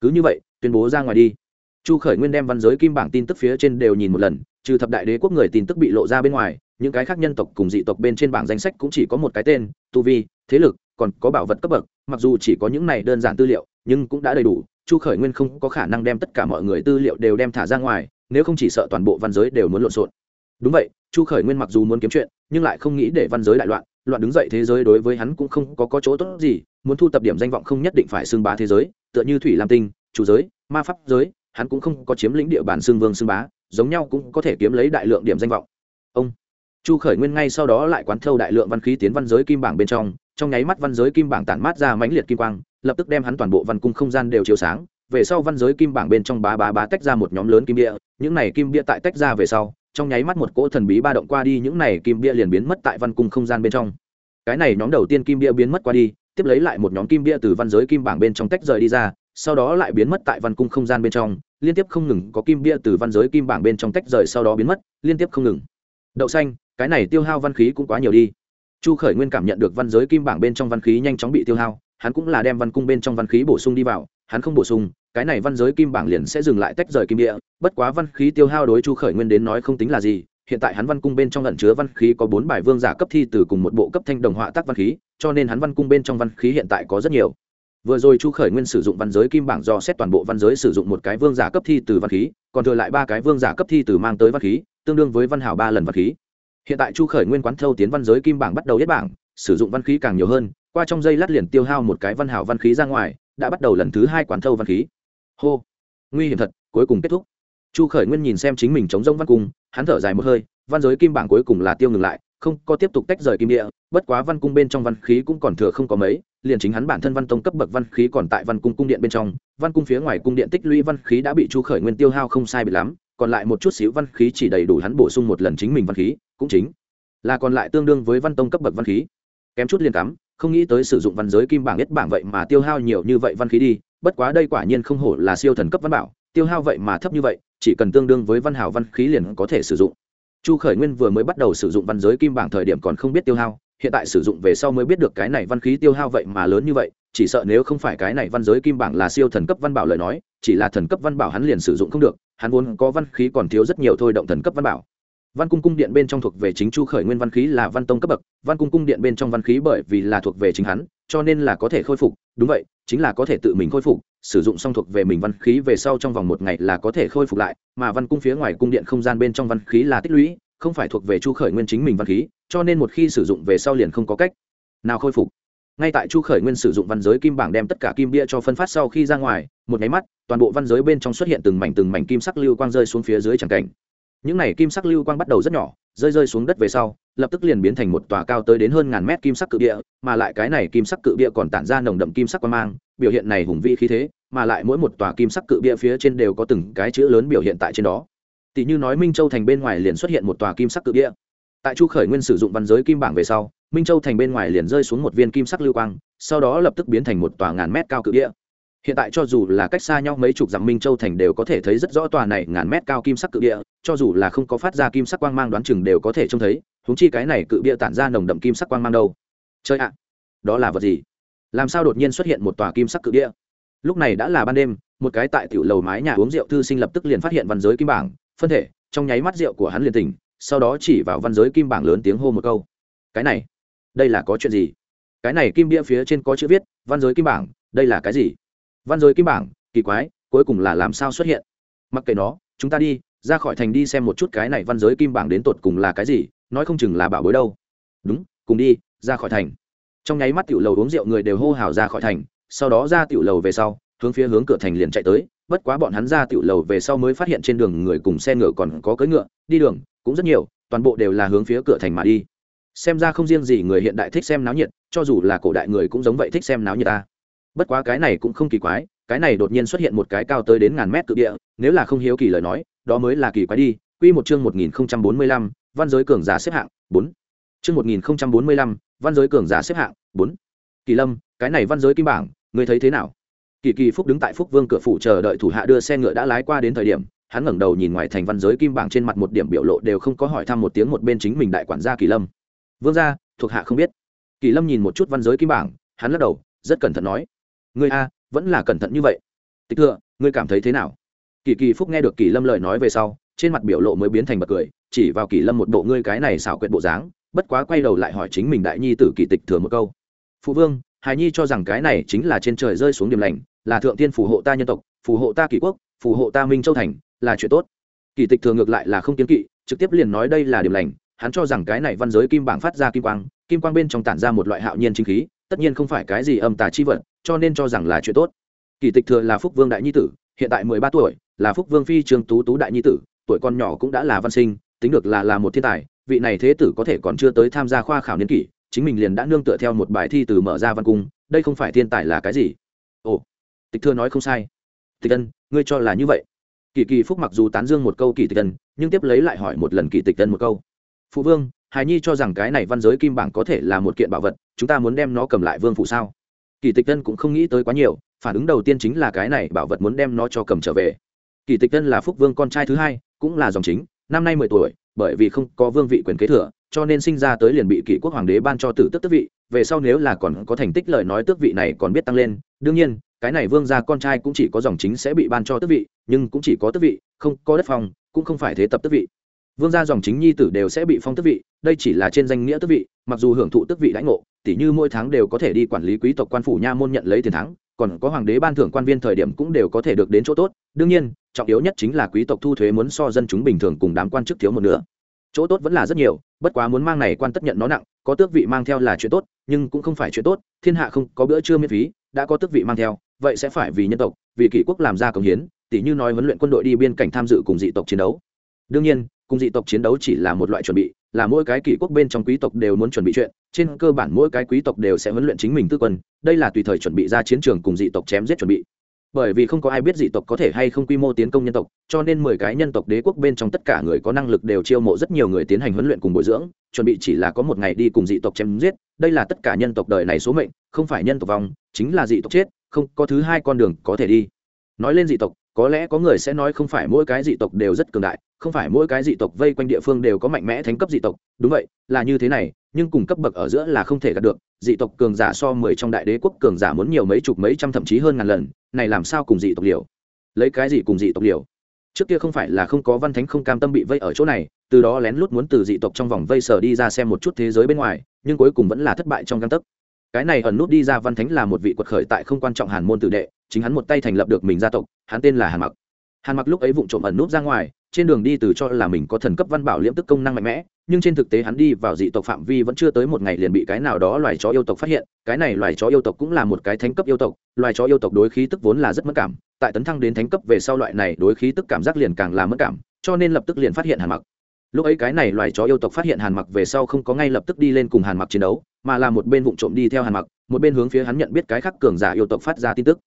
Cứ như vậy, tuyên bố ra ngoài đi chu khởi nguyên đem văn giới kim bảng tin tức phía trên đều nhìn một lần trừ thập đại đế quốc người tin tức bị lộ ra bên ngoài những cái khác nhân tộc cùng dị tộc bên trên bảng danh sách cũng chỉ có một cái tên tu vi thế lực còn có bảo vật cấp bậc mặc dù chỉ có những này đơn giản tư liệu nhưng cũng đã đầy đủ chu khởi nguyên không có khả năng đem tất cả mọi người tư liệu đều đem thả ra ngoài nếu không chỉ sợ toàn bộ văn giới đều muốn lộn xộn. Đúng vậy chu khởi nguyên mặc dù muốn kiếm chuyện nhưng lại không nghĩ để văn giới đại loạn loạn đứng dậy thế giới đối với hắn cũng không có, có chỗ tốt gì muốn thu tập điểm danh vọng không nhất định phải xưng bá thế giới tựa như thủy lam tinh chủ giới ma pháp giới hắn cũng không có chiếm lĩnh địa bàn xương vương xương bá, giống nhau cũng có thể kiếm lấy đại lượng điểm danh vọng. Ông chu khởi nguyên ngay sau đó lại quán thâu đại lượng văn khí tiến văn giới kim bảng bên trong trong nháy mắt văn giới kim bảng tản mát ra mãnh liệt kim quang, lập tức đem hắn toàn bộ văn cung không gian đều chiếu sáng. Về sau văn giới kim bảng bên trong bá bá bá tách ra một nhóm lớn kim bia, những này kim bia tại tách ra về sau, trong nháy mắt một cỗ thần bí ba động qua đi, những này kim bia liền biến mất tại văn cung không gian bên trong. Cái này nhóm đầu tiên kim bia biến mất qua đi, tiếp lấy lại một nhóm kim bia từ văn giới kim bảng bên trong tách rời đi ra sau đó lại biến mất tại văn cung không gian bên trong, liên tiếp không ngừng có kim bia từ văn giới kim bảng bên trong tách rời sau đó biến mất, liên tiếp không ngừng. Đậu xanh, cái này tiêu hao văn khí cũng quá nhiều đi. Chu khởi nguyên cảm nhận được văn giới kim bảng bên trong văn khí nhanh chóng bị tiêu hao, hắn cũng là đem văn cung bên trong văn khí bổ sung đi vào, hắn không bổ sung, cái này văn giới kim bảng liền sẽ dừng lại tách rời kim địa bất quá văn khí tiêu hao đối chu khởi nguyên đến nói không tính là gì, hiện tại hắn văn cung bên trong lẩn chứa văn khí có bốn bài vương giả cấp thi từ cùng một bộ cấp thanh đồng họa tác văn khí, cho nên hắn văn cung bên trong văn khí hiện tại có rất nhiều vừa rồi chu khởi nguyên sử dụng văn giới kim bảng do xét toàn bộ văn giới sử dụng một cái vương giả cấp thi từ văn khí, còn thừa lại ba cái vương giả cấp thi từ mang tới văn khí, tương đương với văn hảo ba lần văn khí. Hiện tại chu khởi nguyên quán thâu tiến văn giới kim bảng bắt đầu yết bảng, sử dụng văn khí càng nhiều hơn, qua trong dây lát liền tiêu hao một cái văn hảo văn khí ra ngoài, đã bắt đầu lần thứ hai quán thâu văn khí. Hô! Nguy hiểm thật, cuối cùng kết thúc. Chu khởi nguyên nhìn xem chính mình chống rông văn cung, hắn thở dài một hơi, văn giới kim bảng cuối cùng là tiêu ngừng lại, không có tiếp tục tách rời kim địa, bất quá văn cung bên trong văn khí cũng còn thừa không có mấy liền chính hắn bản thân văn tông cấp bậc văn khí còn tại văn cung cung điện bên trong, văn cung phía ngoài cung điện tích lũy văn khí đã bị chu khởi nguyên tiêu hao không sai bị lắm, còn lại một chút xíu văn khí chỉ đầy đủ hắn bổ sung một lần chính mình văn khí, cũng chính là còn lại tương đương với văn tông cấp bậc văn khí. Kém chút liền cắm, không nghĩ tới sử dụng văn giới kim bảng nhất bảng vậy mà tiêu hao nhiều như vậy văn khí đi, bất quá đây quả nhiên không hổ là siêu thần cấp văn bảo, tiêu hao vậy mà thấp như vậy, chỉ cần tương đương với văn hào văn khí liền có thể sử dụng. Chu khởi nguyên vừa mới bắt đầu sử dụng văn giới kim bảng thời điểm còn không biết tiêu hao hiện tại sử dụng về sau mới biết được cái này văn khí tiêu hao vậy mà lớn như vậy, chỉ sợ nếu không phải cái này văn giới kim bảng là siêu thần cấp văn bảo lời nói, chỉ là thần cấp văn bảo hắn liền sử dụng không được, hắn vốn có văn khí còn thiếu rất nhiều thôi động thần cấp văn bảo. Văn cung cung điện bên trong thuộc về chính chu khởi nguyên văn khí là văn tông cấp bậc, văn cung cung điện bên trong văn khí bởi vì là thuộc về chính hắn, cho nên là có thể khôi phục, đúng vậy, chính là có thể tự mình khôi phục, sử dụng xong thuộc về mình văn khí về sau trong vòng một ngày là có thể khôi phục lại, mà văn cung phía ngoài cung điện không gian bên trong văn khí là tích lũy không phải thuộc về chu khởi nguyên chính mình văn khí, cho nên một khi sử dụng về sau liền không có cách nào khôi phục. Ngay tại chu khởi nguyên sử dụng văn giới kim bảng đem tất cả kim bia cho phân phát sau khi ra ngoài, một nháy mắt, toàn bộ văn giới bên trong xuất hiện từng mảnh từng mảnh kim sắc lưu quang rơi xuống phía dưới tràng cảnh. Những này kim sắc lưu quang bắt đầu rất nhỏ, rơi rơi xuống đất về sau, lập tức liền biến thành một tòa cao tới đến hơn ngàn mét kim sắc cự địa mà lại cái này kim sắc cự địa còn tản ra nồng đậm kim sắc quang mang, biểu hiện này hùng vĩ khí thế, mà lại mỗi một tòa kim sắc cự địa phía trên đều có từng cái chữ lớn biểu hiện tại trên đó tỷ như nói minh châu thành bên ngoài liền xuất hiện một tòa kim sắc cự địa tại chu khởi nguyên sử dụng văn giới kim bảng về sau, minh châu thành bên ngoài liền rơi xuống một viên kim sắc lưu quang, sau đó lập tức biến thành một tòa ngàn mét cao cự địa hiện tại cho dù là cách xa nhau mấy chục dặm minh châu thành đều có thể thấy rất rõ tòa này ngàn mét cao kim sắc cự địa cho dù là không có phát ra kim sắc quang mang đoán chừng đều có thể trông thấy húng chi cái này cự địa tản ra nồng đậm kim sắc quang mang đâu. Chơi ạ, đó là vật gì? Làm sao đột nhiên xuất hiện một tòa kim sắc cự địa lúc này đã là ban đêm, một cái tại tiểu lầu mái nhà uống rượu thư sinh lập tức liền phát hiện văn giới kim bảng phân thể, trong nháy mắt rượu của hắn liền tỉnh, sau đó chỉ vào văn giới kim bảng lớn tiếng hô một câu. Cái này, đây là có chuyện gì? Cái này kim bia phía trên có chữ viết, văn giới kim bảng, đây là cái gì? Văn giới kim bảng, kỳ quái, cuối cùng là làm sao xuất hiện? Mặc kệ nó, chúng ta đi, ra khỏi thành đi xem một chút cái này văn giới kim bảng đến tột cùng là cái gì, nói không chừng là bảo bối đâu. Đúng, cùng đi, ra khỏi thành. Trong nháy mắt tiểu lầu uống rượu người đều hô hào ra khỏi thành, sau đó ra tiểu lầu về sau hướng phía hướng cửa thành liền chạy tới bất quá bọn hắn ra tiểu lầu về sau mới phát hiện trên đường người cùng xe ngựa còn có cưỡi ngựa đi đường cũng rất nhiều toàn bộ đều là hướng phía cửa thành mà đi xem ra không riêng gì người hiện đại thích xem náo nhiệt cho dù là cổ đại người cũng giống vậy thích xem náo nhiệt ta bất quá cái này cũng không kỳ quái cái này đột nhiên xuất hiện một cái cao tới đến ngàn mét cự địa nếu là không hiếu kỳ lời nói đó mới là kỳ quái đi Quy một chương 1045, văn giới cường giả xếp hạng 4. Chương 1045, văn giới cường giả xếp hạng 4. Kỳ Lâm, cái này văn giới kim bảng, ngươi thấy thế nào? Kỳ Kỳ Phúc đứng tại Phúc Vương cửa phủ chờ đợi thủ hạ đưa xe ngựa đã lái qua đến thời điểm, hắn ngẩng đầu nhìn ngoài thành văn giới kim bảng trên mặt một điểm biểu lộ đều không có hỏi thăm một tiếng một bên chính mình đại quản gia Kỳ Lâm. Vương gia, thuộc hạ không biết. Kỳ Lâm nhìn một chút văn giới kim bảng, hắn lắc đầu, rất cẩn thận nói: "Ngươi a, vẫn là cẩn thận như vậy." Tịch Thừa, ngươi cảm thấy thế nào? Kỳ Kỳ Phúc nghe được Kỳ Lâm lời nói về sau, trên mặt biểu lộ mới biến thành bật cười, chỉ vào Kỳ Lâm một bộ ngươi cái này xảo quyệt bộ dáng, bất quá quay đầu lại hỏi chính mình đại nhi tử Kỳ Tịch Thừa một câu. "Phụ vương, Hải Nhi cho rằng cái này chính là trên trời rơi xuống điểm lành, là thượng tiên phù hộ ta nhân tộc, phù hộ ta kỷ quốc, phù hộ ta Minh Châu thành, là chuyện tốt." Kỳ Tịch Thừa ngược lại là không kiến kỵ, trực tiếp liền nói đây là điểm lành, hắn cho rằng cái này văn giới kim bảng phát ra kim quang, kim quang bên trong tản ra một loại hạo nhiên chính khí, tất nhiên không phải cái gì âm tà chi vật, cho nên cho rằng là chuyện tốt. Kỳ Tịch Thừa là Phúc Vương đại nhi tử, hiện tại mười ba tuổi, là Phúc Vương phi Trương Tú Tú đại nhi tử, tuổi con nhỏ cũng đã là văn sinh, tính được là là một thiên tài, vị này thế tử có thể còn chưa tới tham gia khoa khảo niên kỷ, chính mình liền đã nương tựa theo một bài thi từ mở ra văn cung, đây không phải thiên tài là cái gì? Ồ, Tịch thưa nói không sai. Tịch Ân, ngươi cho là như vậy? Kỳ Kỳ Phúc mặc dù tán dương một câu Kỳ Tịch Ân, nhưng tiếp lấy lại hỏi một lần Kỳ Tịch Ân một câu. Phụ vương, Hải Nhi cho rằng cái này văn giới kim bảng có thể là một kiện bảo vật, chúng ta muốn đem nó cầm lại vương phủ sao? Kỳ Tịch Ân cũng không nghĩ tới quá nhiều, phản ứng đầu tiên chính là cái này bảo vật muốn đem nó cho cầm trở về. Kỳ Tịch Ân là Phúc Vương con trai thứ hai, cũng là dòng chính, năm nay mười tuổi, bởi vì không có vương vị quyền kế thừa, cho nên sinh ra tới liền bị kỷ quốc hoàng đế ban cho tử tước tước vị, về sau nếu là còn có thành tích lời nói tước vị này còn biết tăng lên, đương nhiên, cái này vương gia con trai cũng chỉ có dòng chính sẽ bị ban cho tước vị, nhưng cũng chỉ có tước vị, không có đất phòng, cũng không phải thế tập tước vị. vương gia dòng chính nhi tử đều sẽ bị phong tước vị đây chỉ là trên danh nghĩa tước vị mặc dù hưởng thụ tước vị lãnh ngộ tỷ như mỗi tháng đều có thể đi quản lý quý tộc quan phủ nha môn nhận lấy tiền thắng còn có hoàng đế ban thưởng quan viên thời điểm cũng đều có thể được đến chỗ tốt. Đương nhiên, trọng yếu nhất chính là quý tộc thu thuế muốn so dân chúng bình thường cùng đám quan chức thiếu một nửa. Chỗ tốt vẫn là rất nhiều, bất quá muốn mang này quan tất nhận nó nặng, có tước vị mang theo là chuyện tốt, nhưng cũng không phải chuyện tốt, thiên hạ không có bữa trưa miễn phí, đã có tước vị mang theo, vậy sẽ phải vì nhân tộc, vì kỷ quốc làm ra công hiến tỷ như nói huấn luyện quân đội đi biên cảnh tham dự cùng dị tộc chiến đấu. Đương nhiên, cùng dị tộc chiến đấu chỉ là một loại chuẩn bị là mỗi cái kỷ quốc bên trong quý tộc đều muốn chuẩn bị chuyện, trên cơ bản mỗi cái quý tộc đều sẽ huấn luyện chính mình tư quân, đây là tùy thời chuẩn bị ra chiến trường cùng dị tộc chém giết chuẩn bị. Bởi vì không có ai biết dị tộc có thể hay không quy mô tiến công nhân tộc, cho nên mười cái nhân tộc đế quốc bên trong tất cả người có năng lực đều chiêu mộ rất nhiều người tiến hành huấn luyện cùng bồi dưỡng, chuẩn bị chỉ là có một ngày đi cùng dị tộc chém giết, đây là tất cả nhân tộc đời này số mệnh, không phải nhân tộc vong, chính là dị tộc chết, không, có thứ hai con đường có thể đi. Nói lên dị tộc, có lẽ có người sẽ nói không phải mỗi cái dị tộc đều rất cường đại không phải mỗi cái dị tộc vây quanh địa phương đều có mạnh mẽ thánh cấp dị tộc, đúng vậy, là như thế này, nhưng cùng cấp bậc ở giữa là không thể gạt được, dị tộc cường giả so mười trong đại đế quốc cường giả muốn nhiều mấy chục mấy trăm thậm chí hơn ngàn lần, này làm sao cùng dị tộc liều? Lấy cái gì cùng dị tộc liều? Trước kia không phải là không có văn thánh không cam tâm bị vây ở chỗ này, từ đó lén lút muốn từ dị tộc trong vòng vây sở đi ra xem một chút thế giới bên ngoài, nhưng cuối cùng vẫn là thất bại trong găng tấc. Cái này ẩn nút đi ra văn thánh là một vị quật khởi tại không quan trọng hàn môn tử đệ, chính hắn một tay thành lập được mình gia tộc, hắn tên là hàn mặc. Hàn mặc lúc ấy vụng trộm ẩn nút ra ngoài trên đường đi từ cho là mình có thần cấp văn bảo liễm tức công năng mạnh mẽ, nhưng trên thực tế hắn đi vào dị tộc phạm vi vẫn chưa tới một ngày liền bị cái nào đó loài chó yêu tộc phát hiện, cái này loài chó yêu tộc cũng là một cái thánh cấp yêu tộc, loài chó yêu tộc đối khí tức vốn là rất mất cảm, tại tấn thăng đến thánh cấp về sau loại này đối khí tức cảm giác liền càng là mất cảm, cho nên lập tức liền phát hiện hàn mặc. Lúc ấy cái này loài chó yêu tộc phát hiện hàn mặc về sau không có ngay lập tức đi lên cùng hàn mặc chiến đấu, mà là một bên vụ trộm đi theo hàn mặc, một bên hướng phía hắn nhận biết cái khác cường giả yêu tộc phát ra tin tức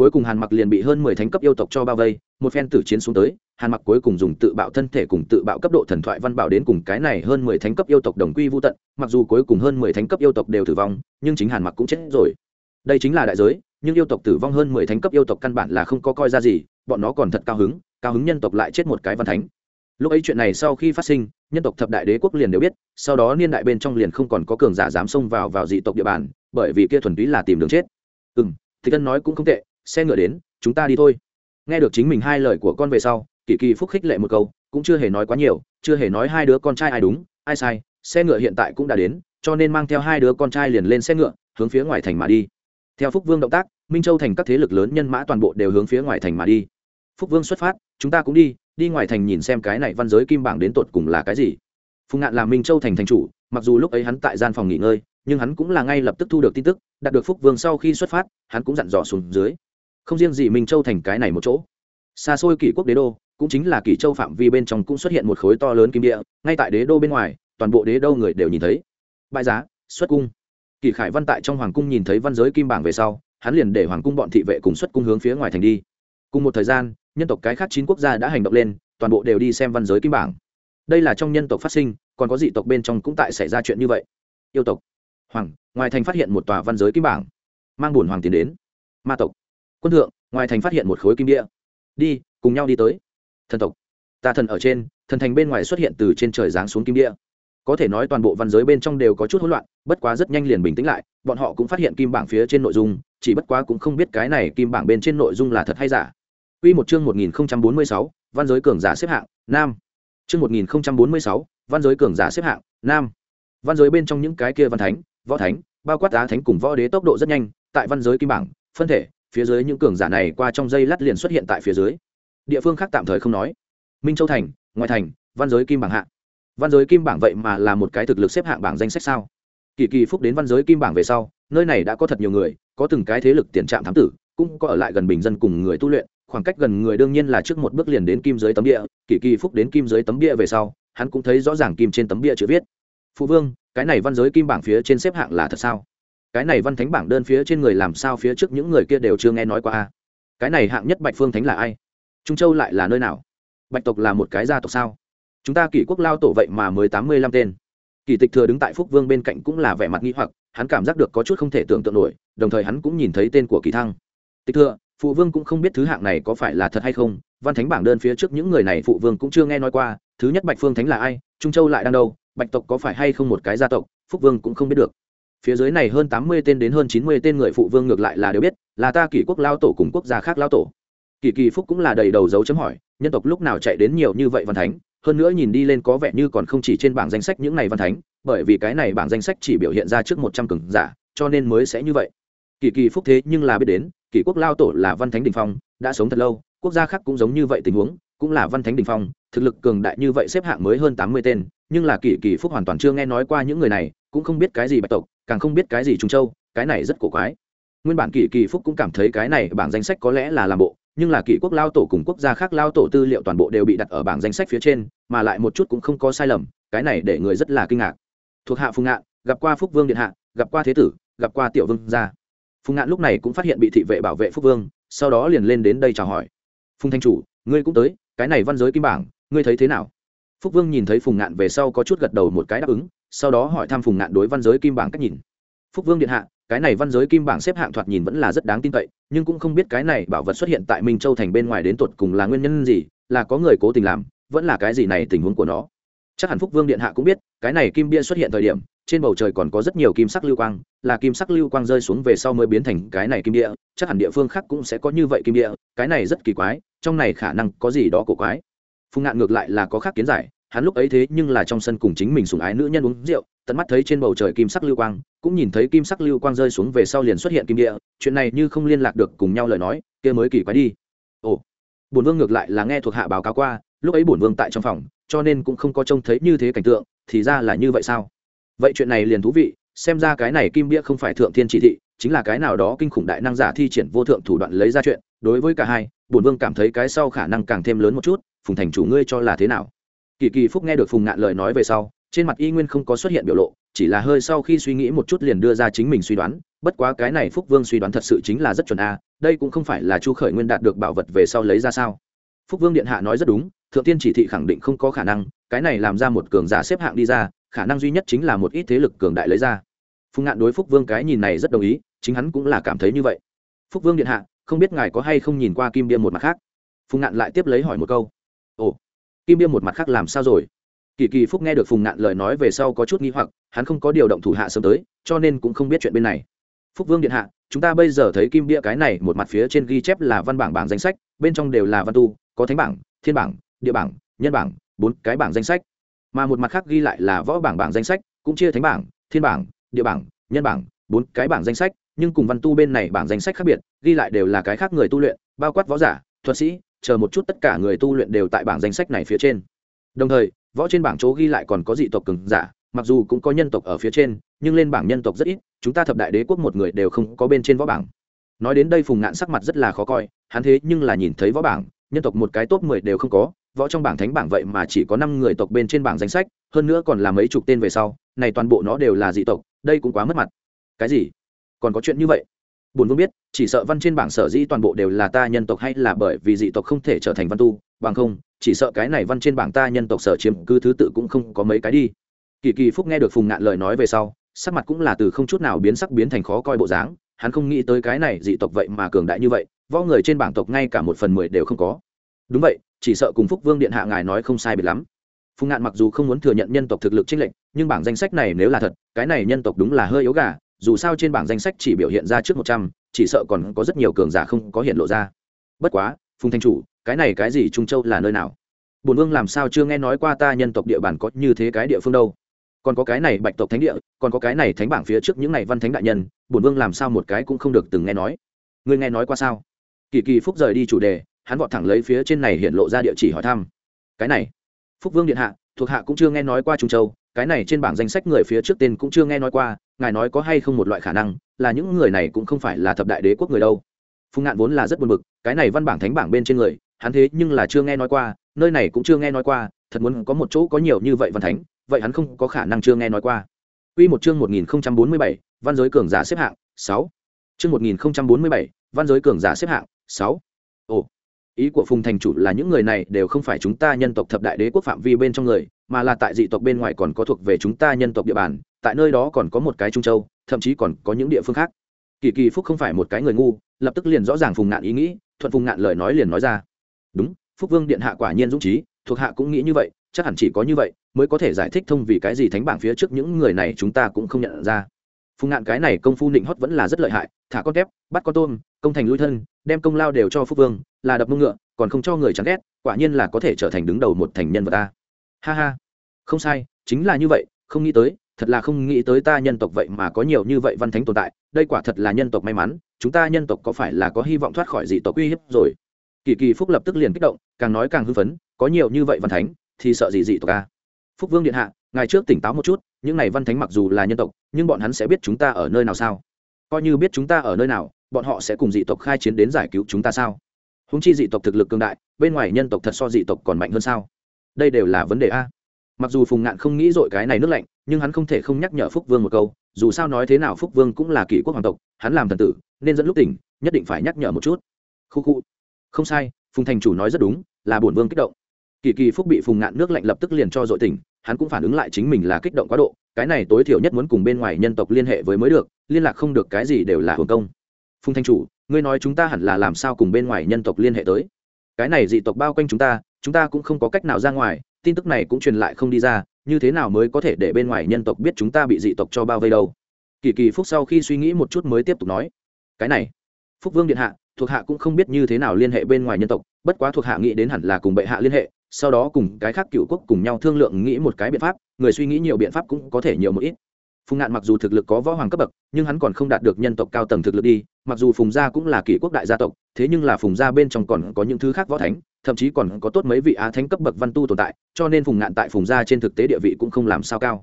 cuối cùng hàn mặc liền bị hơn mười thánh cấp yêu tộc cho bao vây, một phen tử chiến xuống tới, hàn mặc cuối cùng dùng tự bạo thân thể cùng tự bạo cấp độ thần thoại văn bảo đến cùng cái này hơn mười thánh cấp yêu tộc đồng quy vô tận, mặc dù cuối cùng hơn mười thánh cấp yêu tộc đều tử vong, nhưng chính hàn mặc cũng chết rồi. Đây chính là đại giới, nhưng yêu tộc tử vong hơn mười thánh cấp yêu tộc căn bản là không có coi ra gì, bọn nó còn thật cao hứng cao hứng nhân tộc lại chết một cái văn thánh. Lúc ấy chuyện này sau khi phát sinh, nhân tộc thập đại đế quốc liền đều biết, sau đó niên đại bên trong liền không còn có cường giả dám xông vào vào dị tộc địa bàn, bởi vì kia thuần túy là tìm đường chết. Ừ m thì cân nói cũng không tệ xe ngựa đến, chúng ta đi thôi. Nghe được chính mình hai lời của con về sau, kỳ kỳ phúc khích lệ một câu, cũng chưa hề nói quá nhiều, chưa hề nói hai đứa con trai ai đúng, ai sai, xe ngựa hiện tại cũng đã đến, cho nên mang theo hai đứa con trai liền lên xe ngựa, hướng phía ngoài thành mà đi. Theo phúc vương động tác, minh châu thành các thế lực lớn nhân mã toàn bộ đều hướng phía ngoài thành mà đi. Phúc vương xuất phát, chúng ta cũng đi đi ngoài thành nhìn xem cái này văn giới kim bảng đến tột cùng là cái gì. Phùng ngạn là minh châu thành thành chủ, mặc dù lúc ấy hắn tại gian phòng nghỉ ngơi, nhưng hắn cũng là ngay lập tức thu được tin tức, đạt được phúc vương sau khi xuất phát, hắn cũng dặn dò xuống dưới không riêng gì minh châu thành cái này một chỗ xa xôi kỷ quốc đế đô cũng chính là kỷ châu phạm vi bên trong cũng xuất hiện một khối to lớn kim địa ngay tại đế đô bên ngoài toàn bộ đế đô người đều nhìn thấy bại giá xuất cung kỷ khải văn tại trong hoàng cung nhìn thấy văn giới kim bảng về sau hắn liền để hoàng cung bọn thị vệ cùng xuất cung hướng phía ngoài thành đi cùng một thời gian nhân tộc cái khác chín quốc gia đã hành động lên toàn bộ đều đi xem văn giới kim bảng đây là trong nhân tộc phát sinh còn có dị tộc bên trong cũng tại xảy ra chuyện như vậy yêu tộc hoàng ngoài thành phát hiện một tòa văn giới kim bảng mang bùn hoàng tiến đến ma tộc quân thượng ngoài thành phát hiện một khối kim địa đi cùng nhau đi tới. Thần tộc. Tà thần ở trên thần thành bên ngoài xuất hiện từ trên trời giáng xuống kim địa có thể nói toàn bộ văn giới bên trong đều có chút hỗn loạn bất quá rất nhanh liền bình tĩnh lại bọn họ cũng phát hiện kim bảng phía trên nội dung chỉ bất quá cũng không biết cái này kim bảng bên trên nội dung là thật hay giả. Quy một chương 1046, văn giới cường giả xếp hạng, nam. Chương 1046, văn giới cường giả xếp hạng, nam. Văn giới bên trong những cái kia văn thánh, võ thánh, bao quát á thánh cùng võ đế tốc độ rất nhanh, tại văn giới kim bảng, phân thể, phía dưới những cường giả này qua trong dây lát liền xuất hiện tại phía dưới. Địa phương khác tạm thời không nói. Minh Châu thành, ngoại thành, văn giới kim bảng hạng. Văn giới kim bảng vậy mà là một cái thực lực xếp hạng bảng danh sách sao? Kỳ kỳ phúc đến văn giới kim bảng về sau, nơi này đã có thật nhiều người, có từng cái thế lực tiền trạm thám tử, cũng có ở lại gần bình dân cùng người tu luyện, khoảng cách gần người đương nhiên là trước một bước liền đến kim giới tấm địa kỳ kỳ phúc đến kim giới tấm địa về sau hắn cũng thấy rõ ràng kim trên tấm địa chữ viết phụ vương cái này văn giới kim bảng phía trên xếp hạng là thật sao cái này văn thánh bảng đơn phía trên người làm sao phía trước những người kia đều chưa nghe nói qua a? Cái này hạng nhất bạch phương thánh là ai? Trung châu lại là nơi nào? Bạch tộc là một cái gia tộc sao? Chúng ta kỷ quốc lao tổ vậy mà mới tám mươi lăm tên. Kỳ tịch thừa đứng tại phúc vương bên cạnh cũng là vẻ mặt nghi hoặc, hắn cảm giác được có chút không thể tưởng tượng nổi, đồng thời hắn cũng nhìn thấy tên của kỳ thăng. Tịch thừa, phụ vương cũng không biết thứ hạng này có phải là thật hay không, văn thánh bảng đơn phía trước những người này phụ vương cũng chưa nghe nói qua, thứ nhất bạch phương thánh là ai, trung châu lại đang đâu, bạch tộc có phải hay không một cái gia tộc, phúc vương cũng không biết được phía dưới này hơn tám mươi tên đến hơn chín mươi tên người phụ vương ngược lại là đều biết, là ta kỷ quốc lao tổ cùng quốc gia khác lao tổ. Kỳ kỳ phúc cũng là đầy đầu dấu chấm hỏi, nhân tộc lúc nào chạy đến nhiều như vậy văn thánh? Hơn nữa nhìn đi lên có vẻ như còn không chỉ trên bảng danh sách những này văn thánh, bởi vì cái này bảng danh sách chỉ biểu hiện ra trước một trăm cường giả, cho nên mới sẽ như vậy. Kỳ kỳ phúc thế nhưng là biết đến kỳ quốc lao tổ là văn thánh đình phong, đã sống thật lâu, quốc gia khác cũng giống như vậy tình huống, cũng là văn thánh đình phong, thực lực cường đại như vậy xếp hạng mới hơn tám mươi tên, nhưng là kỳ kỳ phúc hoàn toàn chưa nghe nói qua những người này, cũng không biết cái gì bạch tộc càng không biết cái gì trung châu, cái này rất cổ quái. Nguyên bản kỳ kỳ phúc cũng cảm thấy cái này bảng danh sách có lẽ là làm bộ, nhưng là kỷ quốc lao tổ cùng quốc gia khác lao tổ tư liệu toàn bộ đều bị đặt ở bảng danh sách phía trên, mà lại một chút cũng không có sai lầm, cái này để người rất là kinh ngạc. Thuộc hạ phùng ngạn, gặp qua phúc vương điện hạ, gặp qua thế tử, gặp qua tiểu vương gia. Phùng ngạn lúc này cũng phát hiện bị thị vệ bảo vệ phúc vương, sau đó liền lên đến đây chào hỏi. Phùng thanh chủ, ngươi cũng tới, cái này văn giới kim bảng, ngươi thấy thế nào? Phúc vương nhìn thấy phùng ngạn về sau có chút gật đầu một cái đáp ứng sau đó hỏi thăm phùng ngạn đối văn giới kim bảng cách nhìn. Phúc vương điện hạ, cái này văn giới kim bảng xếp hạng thoạt nhìn vẫn là rất đáng tin cậy, nhưng cũng không biết cái này bảo vật xuất hiện tại minh châu thành bên ngoài đến tột cùng là nguyên nhân gì, là có người cố tình làm, vẫn là cái gì này tình huống của nó. Chắc hẳn phúc vương điện hạ cũng biết, cái này kim bia xuất hiện thời điểm, trên bầu trời còn có rất nhiều kim sắc lưu quang, là kim sắc lưu quang rơi xuống về sau mới biến thành cái này kim địa chắc hẳn địa phương khác cũng sẽ có như vậy kim địa cái này rất kỳ quái, trong này khả năng có gì đó cổ quái. Phùng ngạn ngược lại là có khác kiến giải hắn lúc ấy thế nhưng là trong sân cùng chính mình sùng ái nữ nhân uống rượu, tận mắt thấy trên bầu trời kim sắc lưu quang, cũng nhìn thấy kim sắc lưu quang rơi xuống về sau liền xuất hiện kim địa, chuyện này như không liên lạc được cùng nhau lời nói, kia mới kỳ quái đi. Ồ, bổn vương ngược lại là nghe thuộc hạ báo cáo qua, lúc ấy bổn vương tại trong phòng, cho nên cũng không có trông thấy như thế cảnh tượng, thì ra là như vậy sao? Vậy chuyện này liền thú vị, xem ra cái này kim bia không phải thượng thiên chỉ thị, chính là cái nào đó kinh khủng đại năng giả thi triển vô thượng thủ đoạn lấy ra chuyện, đối với cả hai, bổn vương cảm thấy cái sau khả năng càng thêm lớn một chút, phùng thành chủ ngươi cho là thế nào? Kỳ kỳ phúc nghe được phùng ngạn lời nói về sau, trên mặt y nguyên không có xuất hiện biểu lộ, chỉ là hơi sau khi suy nghĩ một chút liền đưa ra chính mình suy đoán, bất quá cái này phúc vương suy đoán thật sự chính là rất chuẩn a, đây cũng không phải là chu khởi nguyên đạt được bảo vật về sau lấy ra sao. Phúc vương điện hạ nói rất đúng, thượng tiên chỉ thị khẳng định không có khả năng, cái này làm ra một cường giả xếp hạng đi ra, khả năng duy nhất chính là một ít thế lực cường đại lấy ra. Phùng ngạn đối phúc vương cái nhìn này rất đồng ý, chính hắn cũng là cảm thấy như vậy. Phúc vương điện hạ, không biết ngài có hay không nhìn qua kim biên một mặt khác? Phùng ngạn lại tiếp lấy hỏi một câu. Ồ kim biêm một mặt khác làm sao rồi? Kỳ kỳ phúc nghe được phùng ngạn lời nói về sau có chút nghi hoặc, hắn không có điều động thủ hạ sớm tới, cho nên cũng không biết chuyện bên này. Phúc vương điện hạ, chúng ta bây giờ thấy kim bia cái này một mặt phía trên ghi chép là văn bảng bảng danh sách, bên trong đều là văn tu, có thánh bảng, thiên bảng, địa bảng, nhân bảng, bốn cái bảng danh sách. Mà một mặt khác ghi lại là võ bảng bảng danh sách, cũng chia thánh bảng, thiên bảng, địa bảng, nhân bảng, bốn cái bảng danh sách, nhưng cùng văn tu bên này bảng danh sách khác biệt, ghi lại đều là cái khác người tu luyện, bao quát võ giả, thuật sĩ chờ một chút tất cả người tu luyện đều tại bảng danh sách này phía trên. Đồng thời, võ trên bảng chỗ ghi lại còn có dị tộc cường giả, mặc dù cũng có nhân tộc ở phía trên, nhưng lên bảng nhân tộc rất ít, chúng ta thập đại đế quốc một người đều không có bên trên võ bảng. Nói đến đây phùng ngạn sắc mặt rất là khó coi, hắn thế nhưng là nhìn thấy võ bảng, nhân tộc một cái top mười đều không có, võ trong bảng thánh bảng vậy mà chỉ có năm người tộc bên trên bảng danh sách, hơn nữa còn là mấy chục tên về sau, này toàn bộ nó đều là dị tộc, đây cũng quá mất mặt. Cái gì? Còn có chuyện như vậy? Bùn vương biết, chỉ sợ văn trên bảng sở dĩ toàn bộ đều là ta nhân tộc hay là bởi vì dị tộc không thể trở thành văn tu, bằng không, chỉ sợ cái này văn trên bảng ta nhân tộc sở chiếm cứ thứ tự cũng không có mấy cái đi. Kỳ kỳ phúc nghe được phùng ngạn lời nói về sau, sắc mặt cũng là từ không chút nào biến sắc biến thành khó coi bộ dáng, hắn không nghĩ tới cái này dị tộc vậy mà cường đại như vậy, võ người trên bảng tộc ngay cả một phần mười đều không có. Đúng vậy, chỉ sợ cùng phúc vương điện hạ ngài nói không sai biệt lắm. Phùng ngạn mặc dù không muốn thừa nhận nhân tộc thực lực trinh lệnh nhưng bảng danh sách này nếu là thật, cái này nhân tộc đúng là hơi yếu gà dù sao trên bảng danh sách chỉ biểu hiện ra trước một trăm, chỉ sợ còn có rất nhiều cường giả không có hiện lộ ra. Bất quá, phùng thanh chủ, cái này cái gì trung châu là nơi nào? Bổn vương làm sao chưa nghe nói qua ta nhân tộc địa bàn có như thế cái địa phương đâu? Còn có cái này bạch tộc thánh địa, còn có cái này thánh bảng phía trước những này văn thánh đại nhân, bổn vương làm sao một cái cũng không được từng nghe nói? Ngươi nghe nói qua sao? Kỳ kỳ phúc rời đi chủ đề, hắn vọt thẳng lấy phía trên này hiện lộ ra địa chỉ hỏi thăm. Cái này, phúc vương điện hạ, thuộc hạ cũng chưa nghe nói qua trung châu, cái này trên bảng danh sách người phía trước tên cũng chưa nghe nói qua ngài nói có hay không một loại khả năng là những người này cũng không phải là thập đại đế quốc người đâu phùng ngạn vốn là rất buồn bực cái này văn bảng thánh bảng bên trên người hắn thế nhưng là chưa nghe nói qua nơi này cũng chưa nghe nói qua thật muốn có một chỗ có nhiều như vậy văn thánh vậy hắn không có khả năng chưa nghe nói qua Quy một chương 1047, văn giới cường giả xếp hạng 6. Chương 1047, văn giới cường giả xếp hạng 6. Ồ, ý của Phùng thành chủ là những người này đều không phải chúng ta nhân tộc thập đại đế quốc phạm vi bên trong người, mà là tại dị tộc bên ngoài còn có thuộc về chúng ta nhân tộc địa bàn, tại nơi đó còn có một cái trung châu, thậm chí còn có những địa phương khác. Kỳ Kỳ Phúc không phải một cái người ngu, lập tức liền rõ ràng Phùng Ngạn ý nghĩ, thuận Phùng Ngạn lời nói liền nói ra. Đúng, Phúc Vương điện hạ quả nhiên dũng trí, thuộc hạ cũng nghĩ như vậy, chắc hẳn chỉ có như vậy mới có thể giải thích thông vì cái gì thánh bảng phía trước những người này chúng ta cũng không nhận ra phùng ngạn cái này công phu nịnh hót vẫn là rất lợi hại thả con kép bắt con tôm công thành lui thân đem công lao đều cho phúc vương là đập mông ngựa còn không cho người chán ghét quả nhiên là có thể trở thành đứng đầu một thành nhân vật ta ha ha không sai chính là như vậy không nghĩ tới thật là không nghĩ tới ta nhân tộc vậy mà có nhiều như vậy văn thánh tồn tại, đây quả thật là nhân tộc may mắn, chúng ta nhân tộc có phải là có hy vọng thoát khỏi dị tộc uy hiếp rồi? Kỳ kỳ phúc lập tức liền kích động, càng nói càng hưng phấn, có nhiều như vậy văn thánh, thì sợ gì dị tộc a phúc vương điện hạ ngày trước tỉnh táo một chút, những này văn thánh mặc dù là nhân tộc, nhưng bọn hắn sẽ biết chúng ta ở nơi nào sao? Coi như biết chúng ta ở nơi nào, bọn họ sẽ cùng dị tộc khai chiến đến giải cứu chúng ta sao? Húng chi dị tộc thực lực cương đại, bên ngoài nhân tộc thật so dị tộc còn mạnh hơn sao? Đây đều là vấn đề a mặc dù phùng ngạn không nghĩ dội cái này nước lạnh, nhưng hắn không thể không nhắc nhở phúc vương một câu, dù sao nói thế nào phúc vương cũng là kỷ quốc hoàng tộc, hắn làm thần tử, nên dẫn lúc tỉnh, nhất định phải nhắc nhở một chút. Khu khu. Không sai, phùng thành chủ nói rất đúng, là bổn vương kích động. Kỳ kỳ phúc bị phùng ngạn nước lạnh lập tức liền cho dội tỉnh, hắn cũng phản ứng lại chính mình là kích động quá độ, cái này tối thiểu nhất muốn cùng bên ngoài nhân tộc liên hệ với mới được, liên lạc không được cái gì đều là hưởng công. Phùng thanh chủ, ngươi nói chúng ta hẳn là làm sao cùng bên ngoài nhân tộc liên hệ tới? Cái này dị tộc bao quanh chúng ta chúng ta cũng không có cách nào ra ngoài tin tức này cũng truyền lại không đi ra, như thế nào mới có thể để bên ngoài nhân tộc biết chúng ta bị dị tộc cho bao vây đâu? Kỳ kỳ phúc sau khi suy nghĩ một chút mới tiếp tục nói, cái này, phúc vương điện hạ, thuộc hạ cũng không biết như thế nào liên hệ bên ngoài nhân tộc, bất quá thuộc hạ nghĩ đến hẳn là cùng bệ hạ liên hệ, sau đó cùng cái khác cựu quốc cùng nhau thương lượng nghĩ một cái biện pháp, người suy nghĩ nhiều biện pháp cũng có thể nhiều một ít. Phùng ngạn mặc dù thực lực có võ hoàng cấp bậc, nhưng hắn còn không đạt được nhân tộc cao tầng thực lực đi, mặc dù phùng gia cũng là kỷ quốc đại gia tộc, thế nhưng là phùng gia bên trong còn có những thứ khác võ thánh thậm chí còn có tốt mấy vị á thánh cấp bậc văn tu tồn tại, cho nên phùng ngạn tại phùng gia trên thực tế địa vị cũng không làm sao cao.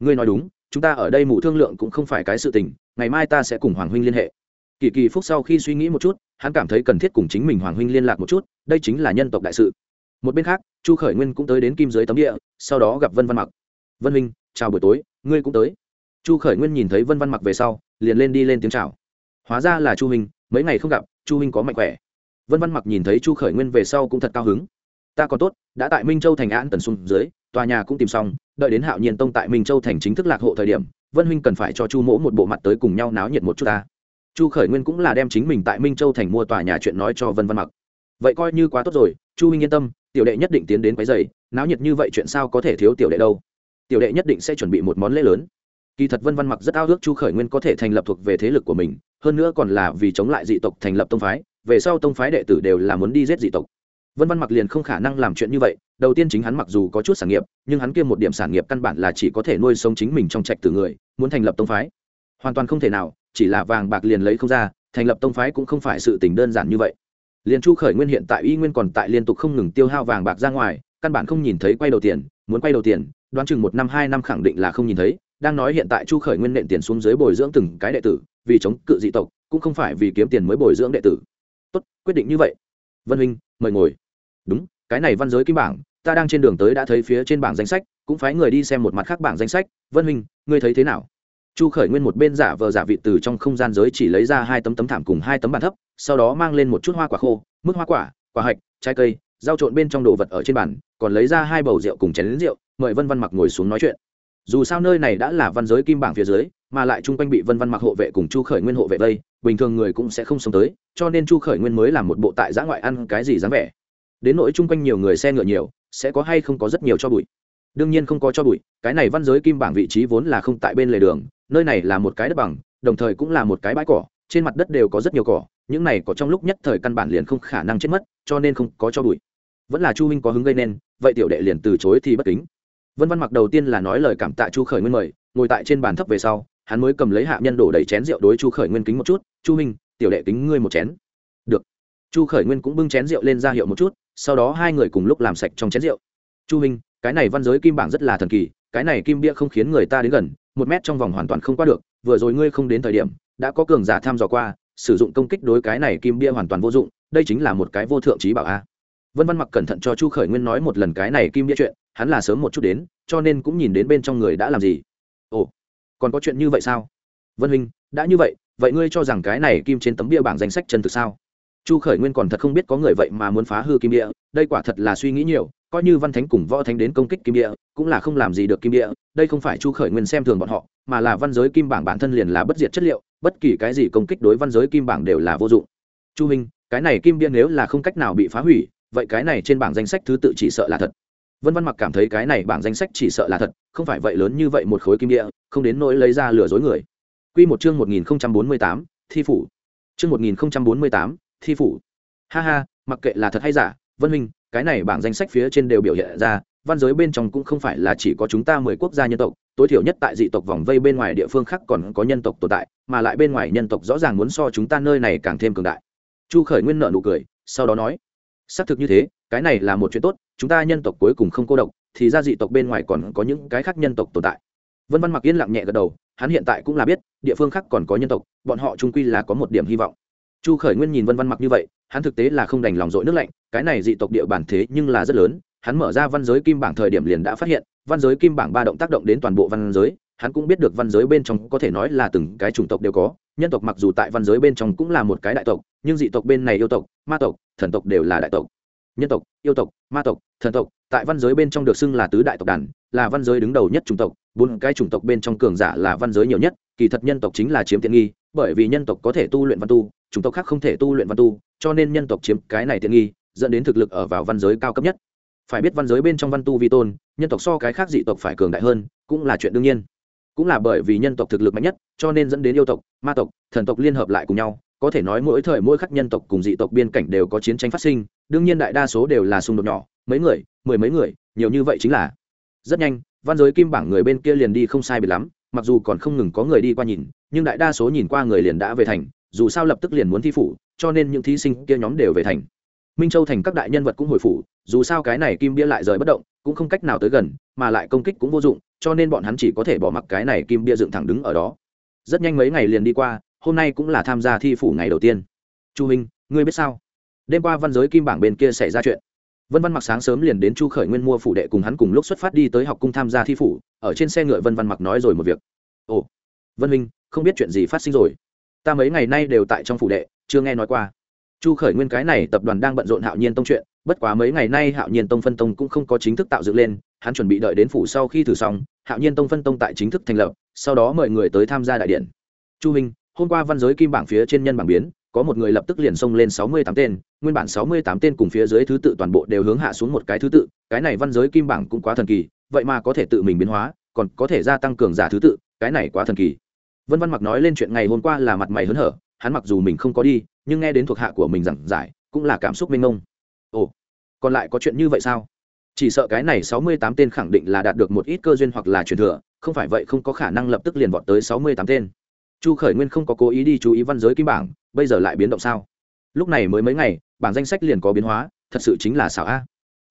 Ngươi nói đúng, chúng ta ở đây mụ thương lượng cũng không phải cái sự tình, ngày mai ta sẽ cùng hoàng huynh liên hệ. Kỳ kỳ phúc sau khi suy nghĩ một chút, hắn cảm thấy cần thiết cùng chính mình hoàng huynh liên lạc một chút, đây chính là nhân tộc đại sự. Một bên khác, chu khởi nguyên cũng tới đến kim giới tấm địa, sau đó gặp vân văn mặc. Vân huynh, chào buổi tối, ngươi cũng tới. Chu khởi nguyên nhìn thấy vân văn mặc về sau, liền lên đi lên tiếng chào. Hóa ra là chu huynh, mấy ngày không gặp, chu huynh có mạnh khỏe vân văn mặc nhìn thấy chu khởi nguyên về sau cũng thật cao hứng. Ta còn tốt, đã tại minh châu thành An tần xung dưới, tòa nhà cũng tìm xong, đợi đến hạo nhiên tông tại minh châu thành chính thức lạc hộ thời điểm, vân huynh cần phải cho chu mỗ một bộ mặt tới cùng nhau náo nhiệt một chút ta. Chu khởi nguyên cũng là đem chính mình tại minh châu thành mua tòa nhà chuyện nói cho vân văn mặc. Vậy coi như quá tốt rồi, chu huynh yên tâm, tiểu đệ nhất định tiến đến quái dày náo nhiệt như vậy chuyện sao có thể thiếu tiểu đệ đâu? Tiểu đệ nhất định sẽ chuẩn bị một món lễ lớn. Kỳ thật vân văn mặc rất ao ước chu khởi nguyên có thể thành lập thuộc về thế lực của mình, hơn nữa còn là vì chống lại dị tộc thành lập tông phái về sau tông phái đệ tử đều là muốn đi giết dị tộc. Vân văn mặc liền không khả năng làm chuyện như vậy, đầu tiên chính hắn mặc dù có chút sản nghiệp, nhưng hắn kiêm một điểm sản nghiệp căn bản là chỉ có thể nuôi sống chính mình trong trạch từ người, muốn thành lập tông phái. Hoàn toàn không thể nào, chỉ là vàng bạc liền lấy không ra, thành lập tông phái cũng không phải sự tình đơn giản như vậy. Liền chu khởi nguyên hiện tại y nguyên còn tại liên tục không ngừng tiêu hao vàng bạc ra ngoài, căn bản không nhìn thấy quay đầu tiền, muốn quay đầu tiền, đoán chừng một năm, hai năm khẳng định là không nhìn thấy, đang nói hiện tại chu khởi nguyên nện tiền xuống dưới bồi dưỡng từng cái đệ tử, vì chống cự dị tộc, cũng không phải vì kiếm tiền mới bồi dưỡng đệ tử tốt, quyết định như vậy. Vân huynh, mời ngồi. Đúng, cái này văn giới kim bảng, ta đang trên đường tới đã thấy phía trên bảng danh sách, cũng phái người đi xem một mặt khác bảng danh sách. Vân huynh, ngươi thấy thế nào? Chu khởi nguyên một bên giả vờ giả vị từ trong không gian giới chỉ lấy ra hai tấm tấm thảm cùng hai tấm bàn thấp, sau đó mang lên một chút hoa quả khô, mức hoa quả quả hạch, trái cây, rau trộn bên trong đồ vật ở trên bàn, còn lấy ra hai bầu rượu cùng chén lính rượu, mời vân văn mặc ngồi xuống nói chuyện. Dù sao nơi này đã là văn giới kim bảng phía dưới mà lại chung quanh bị vân văn mặc hộ vệ cùng chu khởi nguyên hộ vệ vây, bình thường người cũng sẽ không sống tới, cho nên chu khởi nguyên mới làm một bộ tại giã ngoại ăn cái gì dám vẻ. Đến nỗi chung quanh nhiều người xe ngựa nhiều, sẽ có hay không có rất nhiều cho bụi. Đương nhiên không có cho bụi, cái này văn giới kim bảng vị trí vốn là không tại bên lề đường, nơi này là một cái đất bằng, đồng thời cũng là một cái bãi cỏ, trên mặt đất đều có rất nhiều cỏ, những này có trong lúc nhất thời căn bản liền không khả năng chết mất, cho nên không có cho bụi. Vẫn là chu minh có hứng gây nên, vậy tiểu đệ liền từ chối thì bất kính. Vân văn mặc đầu tiên là nói lời cảm tạ chu khởi nguyên mời, ngồi tại trên bàn thấp về sau hắn mới cầm lấy hạ nhân đổ đầy chén rượu đối chu khởi nguyên kính một chút, chu minh tiểu đệ kính ngươi một chén. Được. Chu khởi nguyên cũng bưng chén rượu lên ra hiệu một chút, sau đó hai người cùng lúc làm sạch trong chén rượu. Chu minh cái này văn giới kim bảng rất là thần kỳ, cái này kim bia không khiến người ta đến gần, một mét trong vòng hoàn toàn không qua được, vừa rồi ngươi không đến thời điểm, đã có cường giả tham dò qua, sử dụng công kích đối cái này kim bia hoàn toàn vô dụng, đây chính là một cái vô thượng trí bảo a. Vân văn mặc cẩn thận cho chu khởi nguyên nói một lần cái này kim bia chuyện, hắn là sớm một chút đến, cho nên cũng nhìn đến bên trong người đã làm gì. Ồ còn có chuyện như vậy sao? Vân huynh, đã như vậy vậy ngươi cho rằng cái này kim trên tấm bia bảng danh sách chân thực sao? Chu khởi nguyên còn thật không biết có người vậy mà muốn phá hư kim địa đây quả thật là suy nghĩ nhiều, coi như văn thánh cùng võ thánh đến công kích kim địa cũng là không làm gì được kim địa đây không phải chu khởi nguyên xem thường bọn họ, mà là văn giới kim bảng bản thân liền là bất diệt chất liệu, bất kỳ cái gì công kích đối văn giới kim bảng đều là vô dụng. Chu minh cái này kim bia nếu là không cách nào bị phá hủy, vậy cái này trên bảng danh sách thứ tự chỉ sợ là thật. Vân văn mặc cảm thấy cái này bảng danh sách chỉ sợ là thật, không phải vậy lớn như vậy một khối kim địa không đến nỗi lấy ra lừa dối người Quy một chương 1048, thi phủ. Chương 1048, thi phủ. Ha ha, mặc kệ là thật hay giả, Vân huynh, cái này bảng danh sách phía trên đều biểu hiện ra văn giới bên trong cũng không phải là chỉ có chúng ta mười quốc gia nhân tộc tối thiểu nhất tại dị tộc vòng vây bên ngoài địa phương khác còn có nhân tộc tồn tại mà lại bên ngoài nhân tộc rõ ràng muốn so chúng ta nơi này càng thêm cường đại chu khởi nguyên nợ nụ cười sau đó nói xác thực như thế cái này là một chuyện tốt chúng ta nhân tộc cuối cùng không cô độc thì ra dị tộc bên ngoài còn có những cái khác nhân tộc tồn tại vân văn mặc yên lặng nhẹ gật đầu, hắn hiện tại cũng là biết, địa phương khác còn có nhân tộc, bọn họ trung quy là có một điểm hy vọng. Chu khởi nguyên nhìn vân văn mặc như vậy, hắn thực tế là không đành lòng dội nước lạnh, cái này dị tộc địa bản thế nhưng là rất lớn, hắn mở ra văn giới kim bảng thời điểm liền đã phát hiện, văn giới kim bảng ba động tác động đến toàn bộ văn giới, hắn cũng biết được văn giới bên trong có thể nói là từng cái chủng tộc đều có, nhân tộc mặc dù tại văn giới bên trong cũng là một cái đại tộc, nhưng dị tộc bên này yêu tộc, ma tộc, thần tộc đều là đại tộc. Nhân tộc, yêu tộc, ma tộc, thần tộc tại văn giới bên trong được xưng là tứ đại tộc đàn, là văn giới đứng đầu nhất chủng tộc, bốn cái chủng tộc bên trong cường giả là văn giới nhiều nhất, kỳ thật nhân tộc chính là chiếm tiện nghi, bởi vì nhân tộc có thể tu luyện văn tu, chủng tộc khác không thể tu luyện văn tu, cho nên nhân tộc chiếm cái này tiện nghi, dẫn đến thực lực ở vào văn giới cao cấp nhất. Phải biết văn giới bên trong văn tu vi tôn, nhân tộc so cái khác dị tộc phải cường đại hơn, cũng là chuyện đương nhiên. Cũng là bởi vì nhân tộc thực lực mạnh nhất, cho nên dẫn đến yêu tộc, ma tộc, thần tộc liên hợp lại cùng nhau, có thể nói mỗi thời mỗi khắc nhân tộc cùng dị tộc biên cảnh đều có chiến tranh phát sinh, đương nhiên đại đa số đều là xung đột nhỏ mấy người, mười mấy người, nhiều như vậy chính là. Rất nhanh, văn giới kim bảng người bên kia liền đi không sai biệt lắm, mặc dù còn không ngừng có người đi qua nhìn, nhưng đại đa số nhìn qua người liền đã về thành, dù sao lập tức liền muốn thi phủ, cho nên những thí sinh kia nhóm đều về thành. Minh châu thành các đại nhân vật cũng hồi phủ, dù sao cái này kim bia lại rời bất động, cũng không cách nào tới gần, mà lại công kích cũng vô dụng, cho nên bọn hắn chỉ có thể bỏ mặc cái này kim bia dựng thẳng đứng ở đó. Rất nhanh mấy ngày liền đi qua, hôm nay cũng là tham gia thi phủ ngày đầu tiên. Chu minh, ngươi biết sao? Đêm qua văn giới kim bảng bên kia xảy ra chuyện vân văn mặc sáng sớm liền đến chu khởi nguyên mua phủ đệ cùng hắn cùng lúc xuất phát đi tới học cung tham gia thi phủ, ở trên xe ngựa vân văn mặc nói rồi một việc. Ồ, vân minh không biết chuyện gì phát sinh rồi. Ta mấy ngày nay đều tại trong phủ đệ, chưa nghe nói qua. Chu khởi nguyên cái này tập đoàn đang bận rộn hạo nhiên tông chuyện, bất quá mấy ngày nay hạo nhiên tông phân tông cũng không có chính thức tạo dựng lên, hắn chuẩn bị đợi đến phủ sau khi thử xong, hạo nhiên tông phân tông tại chính thức thành lập, sau đó mời người tới tham gia đại điện. Chu minh hôm qua văn giới kim bảng phía trên nhân bảng biến có một người lập tức liền xông lên sáu mươi tám tên, nguyên bản sáu mươi tám tên cùng phía dưới thứ tự toàn bộ đều hướng hạ xuống một cái thứ tự, cái này văn giới kim bảng cũng quá thần kỳ, vậy mà có thể tự mình biến hóa, còn có thể gia tăng cường giả thứ tự, cái này quá thần kỳ. Vân văn mặc nói lên chuyện ngày hôm qua là mặt mày hớn hở, hắn mặc dù mình không có đi, nhưng nghe đến thuộc hạ của mình giảng giải, cũng là cảm xúc mênh mông. Ồ, còn lại có chuyện như vậy sao? Chỉ sợ cái này sáu mươi tám tên khẳng định là đạt được một ít cơ duyên hoặc là truyền thừa, không phải vậy không có khả năng lập tức liền vọt tới sáu mươi tám tên chu khởi nguyên không có cố ý đi chú ý văn giới kim bảng, bây giờ lại biến động sao? Lúc này mới mấy ngày, bảng danh sách liền có biến hóa, thật sự chính là xảo a.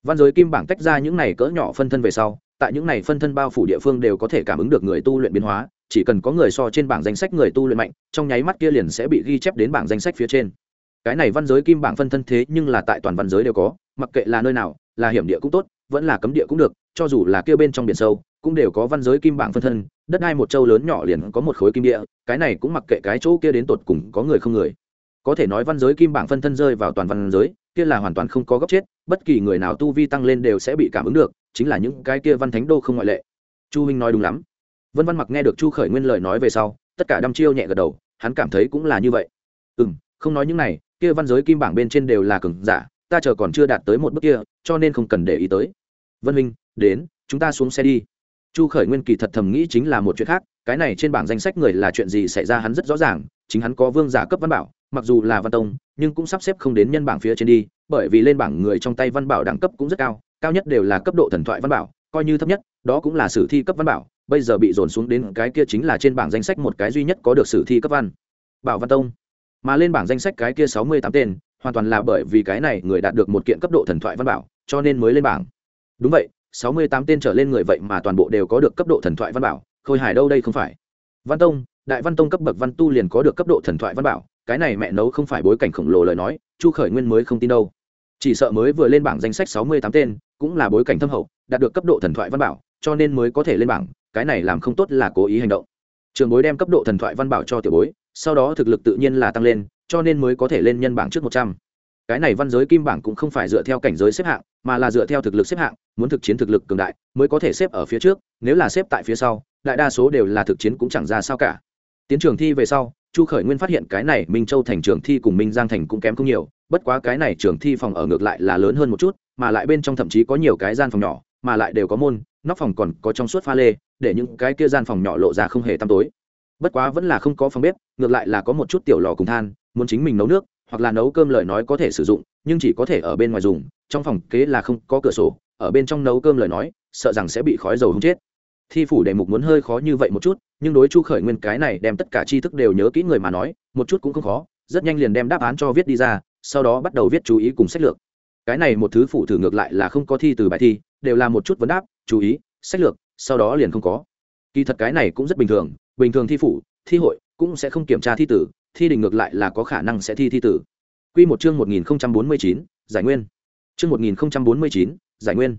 Văn giới kim bảng tách ra những này cỡ nhỏ phân thân về sau, tại những này phân thân bao phủ địa phương đều có thể cảm ứng được người tu luyện biến hóa, chỉ cần có người so trên bảng danh sách người tu luyện mạnh, trong nháy mắt kia liền sẽ bị ghi chép đến bảng danh sách phía trên. Cái này văn giới kim bảng phân thân thế nhưng là tại toàn văn giới đều có, mặc kệ là nơi nào, là hiểm địa cũng tốt, vẫn là cấm địa cũng được cho dù là kia bên trong biển sâu, cũng đều có văn giới kim bảng phân thân, đất hai một châu lớn nhỏ liền có một khối kim địa, cái này cũng mặc kệ cái chỗ kia đến tột cùng có người không người. Có thể nói văn giới kim bảng phân thân rơi vào toàn văn giới, kia là hoàn toàn không có góc chết, bất kỳ người nào tu vi tăng lên đều sẽ bị cảm ứng được, chính là những cái kia văn thánh đô không ngoại lệ. Chu huynh nói đúng lắm. Vân văn mặc nghe được chu khởi nguyên lời nói về sau, tất cả đăm chiêu nhẹ gật đầu, hắn cảm thấy cũng là như vậy. Ừ m không nói những này, kia văn giới kim bảng bên trên đều là cừng giả, ta chờ còn chưa đạt tới một bước kia, cho nên không cần để ý tới. Vân minh đến, chúng ta xuống xe đi. Chu khởi nguyên kỳ thật thầm nghĩ chính là một chuyện khác, cái này trên bảng danh sách người là chuyện gì xảy ra hắn rất rõ ràng, chính hắn có vương giả cấp văn bảo, mặc dù là văn tông, nhưng cũng sắp xếp không đến nhân bảng phía trên đi, bởi vì lên bảng người trong tay văn bảo đẳng cấp cũng rất cao cao nhất đều là cấp độ thần thoại văn bảo, coi như thấp nhất, đó cũng là sử thi cấp văn bảo, bây giờ bị dồn xuống đến cái kia chính là trên bảng danh sách một cái duy nhất có được sử thi cấp văn. Bảo văn tông. Mà lên bảng danh sách cái kia sáu mươi tám tên, hoàn toàn là bởi vì cái này người đạt được một kiện cấp độ thần thoại văn bảo, cho nên mới lên bảng. Đúng vậy sáu mươi tám tên trở lên người vậy mà toàn bộ đều có được cấp độ thần thoại văn bảo, khôi hài đâu đây không phải? Văn tông, đại văn tông cấp bậc văn tu liền có được cấp độ thần thoại văn bảo, cái này mẹ nấu không phải bối cảnh khổng lồ lời nói, chu khởi nguyên mới không tin đâu. Chỉ sợ mới vừa lên bảng danh sách sáu mươi tám tên, cũng là bối cảnh thâm hậu, đạt được cấp độ thần thoại văn bảo, cho nên mới có thể lên bảng, cái này làm không tốt là cố ý hành động. Trường bối đem cấp độ thần thoại văn bảo cho tiểu bối, sau đó thực lực tự nhiên là tăng lên, cho nên mới có thể lên nhân bảng trước một trăm cái này văn giới kim bảng cũng không phải dựa theo cảnh giới xếp hạng, mà là dựa theo thực lực xếp hạng, muốn thực chiến thực lực cường đại mới có thể xếp ở phía trước, nếu là xếp tại phía sau, đại đa số đều là thực chiến cũng chẳng ra sao cả. Tiến trường thi về sau, chu khởi nguyên phát hiện cái này minh châu thành trường thi cùng minh giang thành cũng kém không nhiều, bất quá cái này trường thi phòng ở ngược lại là lớn hơn một chút, mà lại bên trong thậm chí có nhiều cái gian phòng nhỏ, mà lại đều có môn, nóc phòng còn có trong suốt pha lê, để những cái kia gian phòng nhỏ lộ ra không hề tăm tối. Bất quá vẫn là không có phòng bếp, ngược lại là có một chút tiểu lò cùng than, muốn chính mình nấu nước hoặc là nấu cơm lời nói có thể sử dụng, nhưng chỉ có thể ở bên ngoài dùng, trong phòng kế là không có cửa sổ, ở bên trong nấu cơm lời nói, sợ rằng sẽ bị khói dầu không chết. Thi phủ đề mục muốn hơi khó như vậy một chút, nhưng đối chu khởi nguyên cái này đem tất cả tri thức đều nhớ kỹ người mà nói, một chút cũng không khó, rất nhanh liền đem đáp án cho viết đi ra, sau đó bắt đầu viết chú ý cùng sách lược. Cái này một thứ phụ thử ngược lại là không có thi từ bài thi, đều là một chút vấn đáp, chú ý, sách lược, sau đó liền không có. Kỳ thật cái này cũng rất bình thường bình thường thi phủ, thi hội cũng sẽ không kiểm tra thi tử thi đình ngược lại là có khả năng sẽ thi thi tử Quy một chương 1049, giải nguyên. Chương 1049, giải nguyên.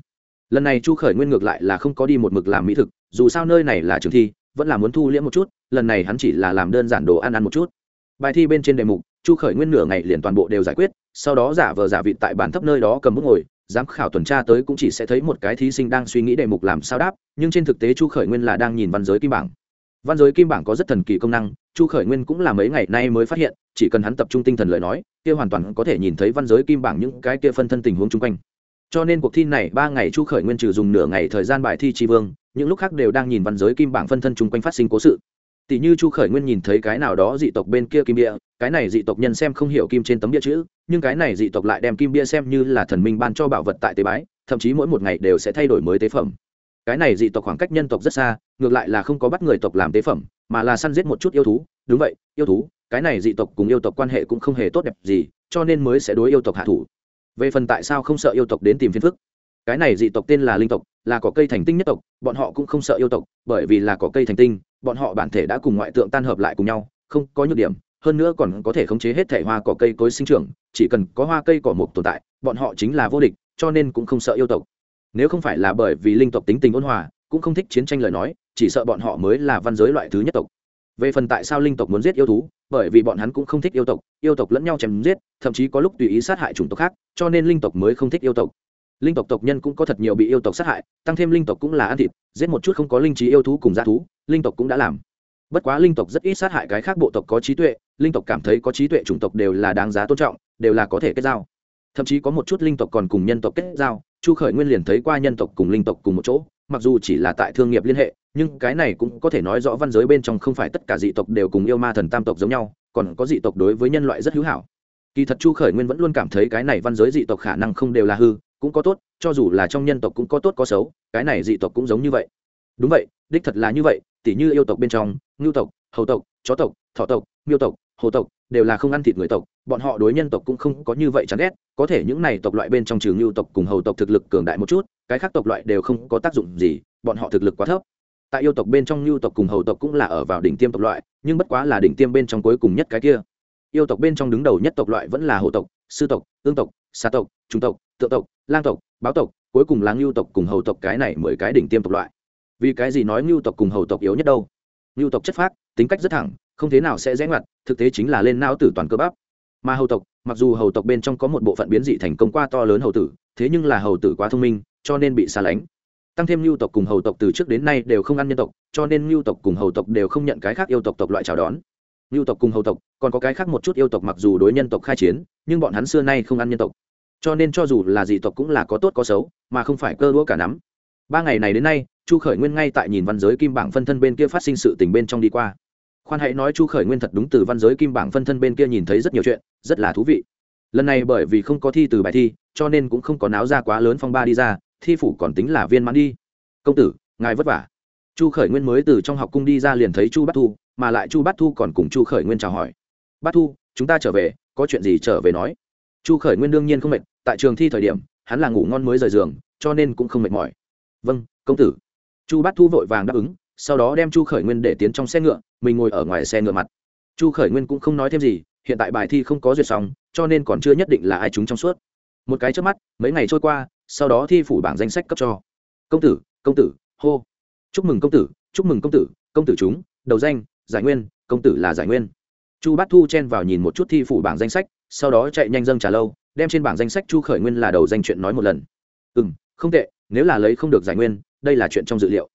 Lần này Chu Khởi Nguyên ngược lại là không có đi một mực làm mỹ thực, dù sao nơi này là trường thi, vẫn là muốn thu liễm một chút, lần này hắn chỉ là làm đơn giản đồ ăn ăn một chút. Bài thi bên trên đề mục, Chu Khởi Nguyên nửa ngày liền toàn bộ đều giải quyết, sau đó giả vờ giả vị tại bàn thấp nơi đó cầm bút ngồi, giám khảo tuần tra tới cũng chỉ sẽ thấy một cái thí sinh đang suy nghĩ đề mục làm sao đáp, nhưng trên thực tế Chu Khởi Nguyên là đang nhìn văn giới kim bảng. Văn giới kim bảng có rất thần kỳ công năng, Chu Khởi Nguyên cũng là mấy ngày nay mới phát hiện, chỉ cần hắn tập trung tinh thần lời nói, kia hoàn toàn có thể nhìn thấy văn giới kim bảng những cái kia phân thân tình huống chung quanh. Cho nên cuộc thi này ba ngày chu khởi nguyên trừ dùng nửa ngày thời gian bài thi tri vương những lúc khác đều đang nhìn văn giới kim bảng phân thân chung quanh phát sinh cố sự. Tỷ như chu khởi nguyên nhìn thấy cái nào đó dị tộc bên kia kim bia cái này dị tộc nhân xem không hiểu kim trên tấm bia chữ nhưng cái này dị tộc lại đem kim bia xem như là thần minh ban cho bảo vật tại tế bái thậm chí mỗi một ngày đều sẽ thay đổi mới tế phẩm cái này dị tộc khoảng cách nhân tộc rất xa, ngược lại là không có bắt người tộc làm tế phẩm, mà là săn giết một chút yêu thú. Đúng vậy, yêu thú, cái này dị tộc cùng yêu tộc quan hệ cũng không hề tốt đẹp gì, cho nên mới sẽ đối yêu tộc hạ thủ. Về phần tại sao không sợ yêu tộc đến tìm phiền phức? Cái này dị tộc tên là linh tộc, là có cây thành tinh nhất tộc, bọn họ cũng không sợ yêu tộc, bởi vì là có cây thành tinh, bọn họ bản thể đã cùng ngoại tượng tan hợp lại cùng nhau, không có nhược điểm, hơn nữa còn có thể khống chế hết thể hoa cỏ cây cối sinh trưởng, chỉ cần có hoa cây cỏ mục tồn tại, bọn họ chính là vô địch, cho nên cũng không sợ yêu tộc nếu không phải là bởi vì linh tộc tính tình ôn hòa, cũng không thích chiến tranh lời nói, chỉ sợ bọn họ mới là văn giới loại thứ nhất tộc. Về phần tại sao linh tộc muốn giết yêu thú, bởi vì bọn hắn cũng không thích yêu tộc yêu tộc lẫn nhau chém giết, thậm chí có lúc tùy ý sát hại chủng tộc khác, cho nên linh tộc mới không thích yêu tộc. Linh tộc tộc nhân cũng có thật nhiều bị yêu tộc sát hại, tăng thêm linh tộc cũng là ăn thịt, giết một chút không có linh trí yêu thú cùng g thú, linh tộc cũng đã làm. Bất quá linh tộc rất ít sát hại cái khác bộ tộc có trí tuệ, linh tộc cảm thấy có trí tuệ chủng tộc đều là đáng giá tôn trọng, đều là có thể kết giao. Thậm chí có một chút linh tộc còn cùng nhân tộc kết giao chu khởi nguyên liền thấy qua nhân tộc cùng linh tộc cùng một chỗ, mặc dù chỉ là tại thương nghiệp liên hệ, nhưng cái này cũng có thể nói rõ văn giới bên trong không phải tất cả dị tộc đều cùng yêu ma thần tam tộc giống nhau, còn có dị tộc đối với nhân loại rất hữu hảo. Kỳ thật chu khởi nguyên vẫn luôn cảm thấy cái này văn giới dị tộc khả năng không đều là hư, cũng có tốt, cho dù là trong nhân tộc cũng có tốt có xấu, cái này dị tộc cũng giống như vậy. Đúng vậy, đích thật là như vậy, tỉ như yêu tộc bên trong, ngưu tộc, hầu tộc, chó tộc thọ tộc, miêu tộc, hồ tộc, đều là không ăn thịt người tộc bọn họ đối nhân tộc cũng không có như vậy chán ghét, có thể những này tộc loại bên trong trừ ngưu tộc cùng hầu tộc thực lực cường đại một chút, cái khác tộc loại đều không có tác dụng gì, bọn họ thực lực quá thấp. Tại yêu tộc bên trong ngưu tộc cùng hầu tộc cũng là ở vào đỉnh tiêm tộc loại, nhưng bất quá là đỉnh tiêm bên trong cuối cùng nhất cái kia. Yêu tộc bên trong đứng đầu nhất tộc loại vẫn là hầu tộc, sư tộc, ương tộc xa tộc, trung tộc, tự tộc, lang tộc báo tộc, cuối cùng là ngưu tộc cùng hầu tộc cái này mười cái đỉnh tiêm tộc loại. Vì cái gì nói ngưu tộc cùng hầu tộc yếu nhất đâu? Ngưu tộc chất phác, tính cách rất thẳng, không thế nào sẽ rẽ ngoặt, thực tế chính là lên não tử toàn cơ bắp mà hầu tộc, mặc dù hầu tộc bên trong có một bộ phận biến dị thành công qua to lớn hầu tử, thế nhưng là hầu tử quá thông minh, cho nên bị xa lánh. Tăng thêm lưu tộc cùng hầu tộc từ trước đến nay đều không ăn nhân tộc, cho nên lưu tộc cùng hầu tộc đều không nhận cái khác yêu tộc tộc loại chào đón. Lưu tộc cùng hầu tộc, còn có cái khác một chút yêu tộc mặc dù đối nhân tộc khai chiến, nhưng bọn hắn xưa nay không ăn nhân tộc. Cho nên cho dù là dị tộc cũng là có tốt có xấu, mà không phải cơ đũa cả nắm. Ba ngày này đến nay, chu khởi nguyên ngay tại nhìn văn giới kim bảng phân thân bên kia phát sinh sự tình bên trong đi qua khoan hãy nói chu khởi nguyên thật đúng từ văn giới kim bảng phân thân bên kia nhìn thấy rất nhiều chuyện, rất là thú vị. Lần này bởi vì không có thi từ bài thi, cho nên cũng không có náo ra quá lớn phong ba đi ra, thi phủ còn tính là viên mãn đi. Công tử, ngài vất vả. Chu khởi nguyên mới từ trong học cung đi ra liền thấy chu bát thu, mà lại chu bát thu còn cùng chu khởi nguyên chào hỏi. Bát thu, chúng ta trở về, có chuyện gì trở về nói. Chu khởi nguyên đương nhiên không mệt, tại trường thi thời điểm, hắn là ngủ ngon mới rời giường, cho nên cũng không mệt mỏi. Vâng công tử. Chu bát thu vội vàng đáp ứng sau đó đem chu khởi nguyên để tiến trong xe ngựa, mình ngồi ở ngoài xe ngựa mặt. Chu khởi nguyên cũng không nói thêm gì, hiện tại bài thi không có duyệt xong, cho nên còn chưa nhất định là ai chúng trong suốt. Một cái trước mắt, mấy ngày trôi qua, sau đó thi phủ bảng danh sách cấp cho. Công tử công tử, hô. Chúc mừng công tử, chúc mừng công tử công tử chúng đầu danh, giải nguyên, công tử là giải nguyên. Chu bát thu chen vào nhìn một chút thi phủ bảng danh sách, sau đó chạy nhanh dâng trả lâu, đem trên bảng danh sách chu khởi nguyên là đầu danh chuyện nói một lần. Ừ m không tệ, nếu là lấy không được giải nguyên, đây là chuyện trong dự liệu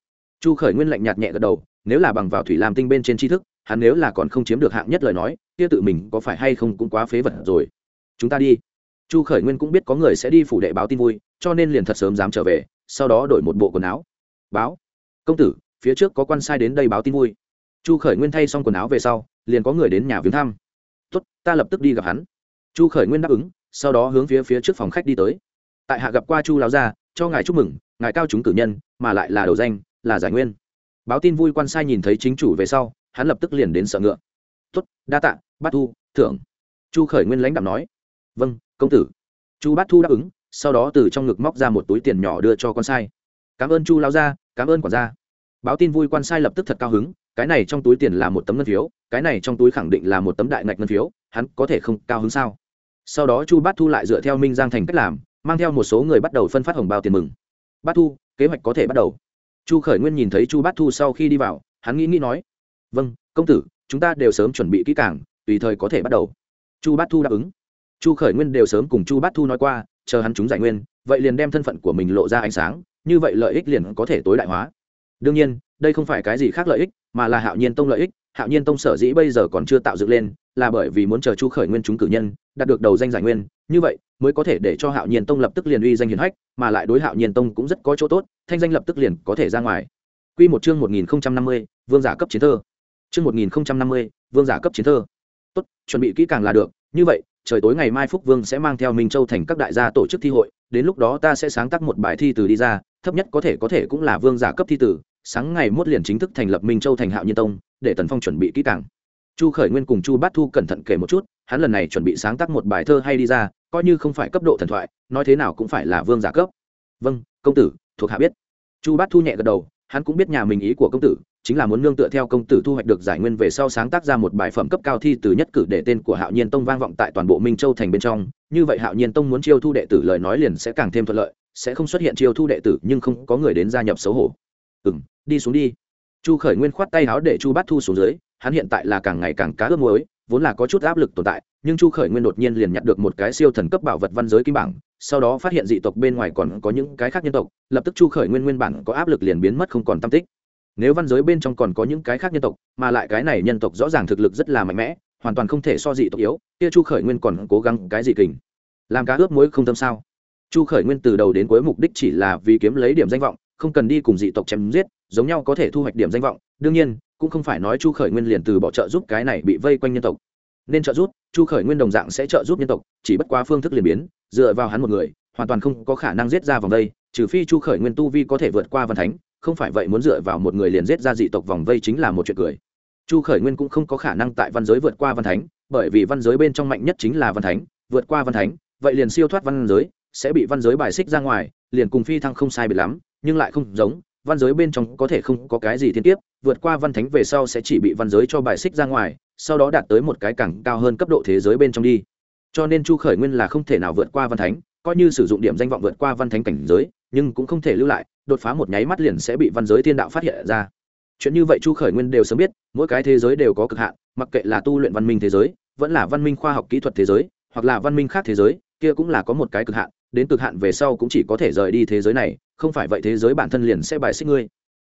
chu khởi nguyên lạnh nhạt nhẹ gật đầu, nếu là bằng vào thủy làm tinh bên trên tri thức, hắn nếu là còn không chiếm được hạng nhất lời nói, kia tự mình có phải hay không cũng quá phế vật rồi. Chúng ta đi. Chu khởi nguyên cũng biết có người sẽ đi phủ đệ báo tin vui, cho nên liền thật sớm dám trở về, sau đó đổi một bộ quần áo. Báo. Công tử, phía trước có quan sai đến đây báo tin vui. Chu khởi nguyên thay xong quần áo về sau, liền có người đến nhà viếng thăm. Tốt, ta lập tức đi gặp hắn. Chu khởi nguyên đáp ứng, sau đó hướng phía phía trước phòng khách đi tới. Tại hạ gặp qua chu láo gia, cho ngài chúc mừng, ngài cao chúng cử nhân, mà lại là đầu danh là giải nguyên. Báo tin vui quan sai nhìn thấy chính chủ về sau, hắn lập tức liền đến sợ ngựa. Tuất đa tạ, bát thu, thưởng. Chu khởi nguyên lãnh đạo nói. Vâng công tử. Chu bát thu đáp ứng, sau đó từ trong ngực móc ra một túi tiền nhỏ đưa cho con sai. Cảm ơn chu lao gia, cảm ơn quản gia. Báo tin vui quan sai lập tức thật cao hứng, cái này trong túi tiền là một tấm ngân phiếu, cái này trong túi khẳng định là một tấm đại ngạch ngân phiếu, hắn có thể không cao hứng sao? Sau đó chu bát thu lại dựa theo minh giang thành cách làm, mang theo một số người bắt đầu phân phát hồng bao tiền mừng. Bát thu, kế hoạch có thể bắt đầu chu khởi nguyên nhìn thấy chu bát thu sau khi đi vào, hắn nghĩ nghĩ nói vâng công tử, chúng ta đều sớm chuẩn bị kỹ càng, tùy thời có thể bắt đầu. Chu bát thu đáp ứng. Chu khởi nguyên đều sớm cùng chu bát thu nói qua, chờ hắn chúng giải nguyên, vậy liền đem thân phận của mình lộ ra ánh sáng, như vậy lợi ích liền có thể tối đại hóa. Đương nhiên, đây không phải cái gì khác lợi ích, mà là hạo nhiên tông lợi ích. Hạo nhiên tông sở dĩ bây giờ còn chưa tạo dựng lên, là bởi vì muốn chờ chu khởi nguyên chúng cử nhân, đạt được đầu danh giải nguyên. Như vậy mới có thể để cho hạo nhiên tông lập tức liền uy danh hiển hách mà lại đối hạo nhiên tông cũng rất có chỗ tốt thanh danh lập tức liền có thể ra ngoài Quy một chương 1050, vương giả cấp chiến thơ. Chương 1050, vương giả cấp chiến thơ. Tốt, chuẩn bị kỹ càng là được, như vậy, trời tối ngày mai Phúc Vương sẽ mang theo Minh Châu thành các đại gia tổ chức thi hội, đến lúc đó ta sẽ sáng tác một bài thi từ đi ra, thấp nhất có thể có thể cũng là vương giả cấp thi tử, sáng ngày mốt liền chính thức thành lập Minh Châu thành Hạo Nhiên Tông, để Tần Phong chuẩn bị kỹ càng. Chu Khởi Nguyên cùng Chu Bát Thu cẩn thận kể một chút, hắn lần này chuẩn bị sáng tác một bài thơ hay đi ra, coi như không phải cấp độ thần thoại, nói thế nào cũng phải là vương giả cấp. Vâng, công tử, thuộc hạ biết. Chu Bát Thu nhẹ gật đầu, hắn cũng biết nhà mình ý của công tử chính là muốn nương tựa theo công tử thu hoạch được giải nguyên về sau sáng tác ra một bài phẩm cấp cao thi từ nhất cử để tên của hạo nhiên tông vang vọng tại toàn bộ minh châu thành bên trong như vậy hạo nhiên tông muốn chiêu thu đệ tử lời nói liền sẽ càng thêm thuận lợi sẽ không xuất hiện chiêu thu đệ tử nhưng không có người đến gia nhập xấu hổ ừ m đi xuống đi chu khởi nguyên khoát tay áo để chu bát thu xuống dưới hắn hiện tại là càng ngày càng cá ướp muối, vốn là có chút áp lực tồn tại, nhưng chu khởi nguyên đột nhiên liền nhặt được một cái siêu thần cấp bảo vật văn giới kim bảng, sau đó phát hiện dị tộc bên ngoài còn có những cái khác nhân tộc, lập tức chu khởi nguyên nguyên bản có áp lực liền biến mất không còn tam tích. Nếu văn giới bên trong còn có những cái khác nhân tộc, mà lại cái này nhân tộc rõ ràng thực lực rất là mạnh mẽ, hoàn toàn không thể so dị tộc yếu, kia chu khởi nguyên còn cố gắng cái gì kình? Làm cá ướp muối không tâm sao? Chu khởi nguyên từ đầu đến cuối mục đích chỉ là vì kiếm lấy điểm danh vọng, không cần đi cùng dị tộc chém giết, giống nhau có thể thu hoạch điểm danh vọng. Đương nhiên cũng không phải nói chu khởi nguyên liền từ bỏ trợ giúp cái này bị vây quanh nhân tộc. Nên trợ giúp, chu khởi nguyên đồng dạng sẽ trợ giúp nhân tộc, chỉ bất quá phương thức liền biến, dựa vào hắn một người, hoàn toàn không có khả năng giết ra vòng vây, trừ phi chu khởi nguyên tu vi có thể vượt qua văn thánh, không phải vậy muốn dựa vào một người liền giết ra dị tộc vòng vây chính là một chuyện cười. Chu khởi nguyên cũng không có khả năng tại văn giới vượt qua văn thánh, bởi vì văn giới bên trong mạnh nhất chính là văn thánh, vượt qua văn thánh, vậy liền siêu thoát văn giới, sẽ bị văn giới bài xích ra ngoài, liền cùng phi thăng không sai biệt lắm, nhưng lại không giống, văn giới bên trong có thể không có cái gì thiên tiếp vượt qua văn thánh về sau sẽ chỉ bị văn giới cho bài xích ra ngoài, sau đó đạt tới một cái cẳng cao hơn cấp độ thế giới bên trong đi. Cho nên chu khởi nguyên là không thể nào vượt qua văn thánh, coi như sử dụng điểm danh vọng vượt qua văn thánh cảnh giới, nhưng cũng không thể lưu lại, đột phá một nháy mắt liền sẽ bị văn giới thiên đạo phát hiện ra. Chuyện như vậy chu khởi nguyên đều sớm biết, mỗi cái thế giới đều có cực hạn, mặc kệ là tu luyện văn minh thế giới, vẫn là văn minh khoa học kỹ thuật thế giới, hoặc là văn minh khác thế giới, kia cũng là có một cái cực hạn, đến cực hạn về sau cũng chỉ có thể rời đi thế giới này, không phải vậy thế giới bản thân liền sẽ bài xích ngươi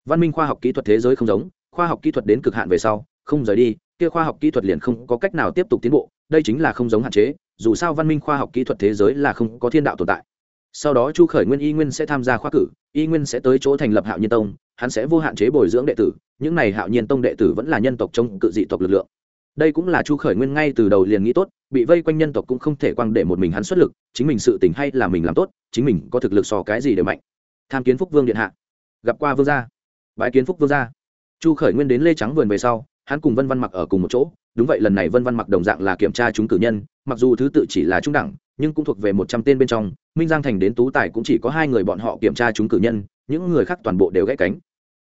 văn minh khoa học kỹ thuật thế giới không giống, khoa học kỹ thuật đến cực hạn về sau, không rời đi, kia khoa học kỹ thuật liền không có cách nào tiếp tục tiến bộ, đây chính là không giống hạn chế, dù sao văn minh khoa học kỹ thuật thế giới là không có thiên đạo tồn tại. Sau đó chu khởi nguyên y nguyên sẽ tham gia khoa cử, y nguyên sẽ tới chỗ thành lập hạo nhiên tông, hắn sẽ vô hạn chế bồi dưỡng đệ tử, những này hạo nhiên tông đệ tử vẫn là nhân tộc chống cự dị tộc lực lượng. Đây cũng là chu khởi nguyên ngay từ đầu liền nghĩ tốt, bị vây quanh nhân tộc cũng không thể quăng để một mình hắn xuất lực, chính mình sự tình hay là mình làm tốt, chính mình có thực lực so cái gì đều mạnh. Tham kiến phúc vương điện hạ. Gặp qua vương gia bãi kiến phúc vương gia. Chu khởi nguyên đến lê trắng vườn về sau, hắn cùng vân văn mặc ở cùng một chỗ. Đúng vậy, lần này vân văn mặc đồng dạng là kiểm tra chúng cử nhân, mặc dù thứ tự chỉ là trung đẳng, nhưng cũng thuộc về một trăm tên bên trong. Minh giang thành đến tú tài cũng chỉ có hai người bọn họ kiểm tra chúng cử nhân, những người khác toàn bộ đều gãy cánh.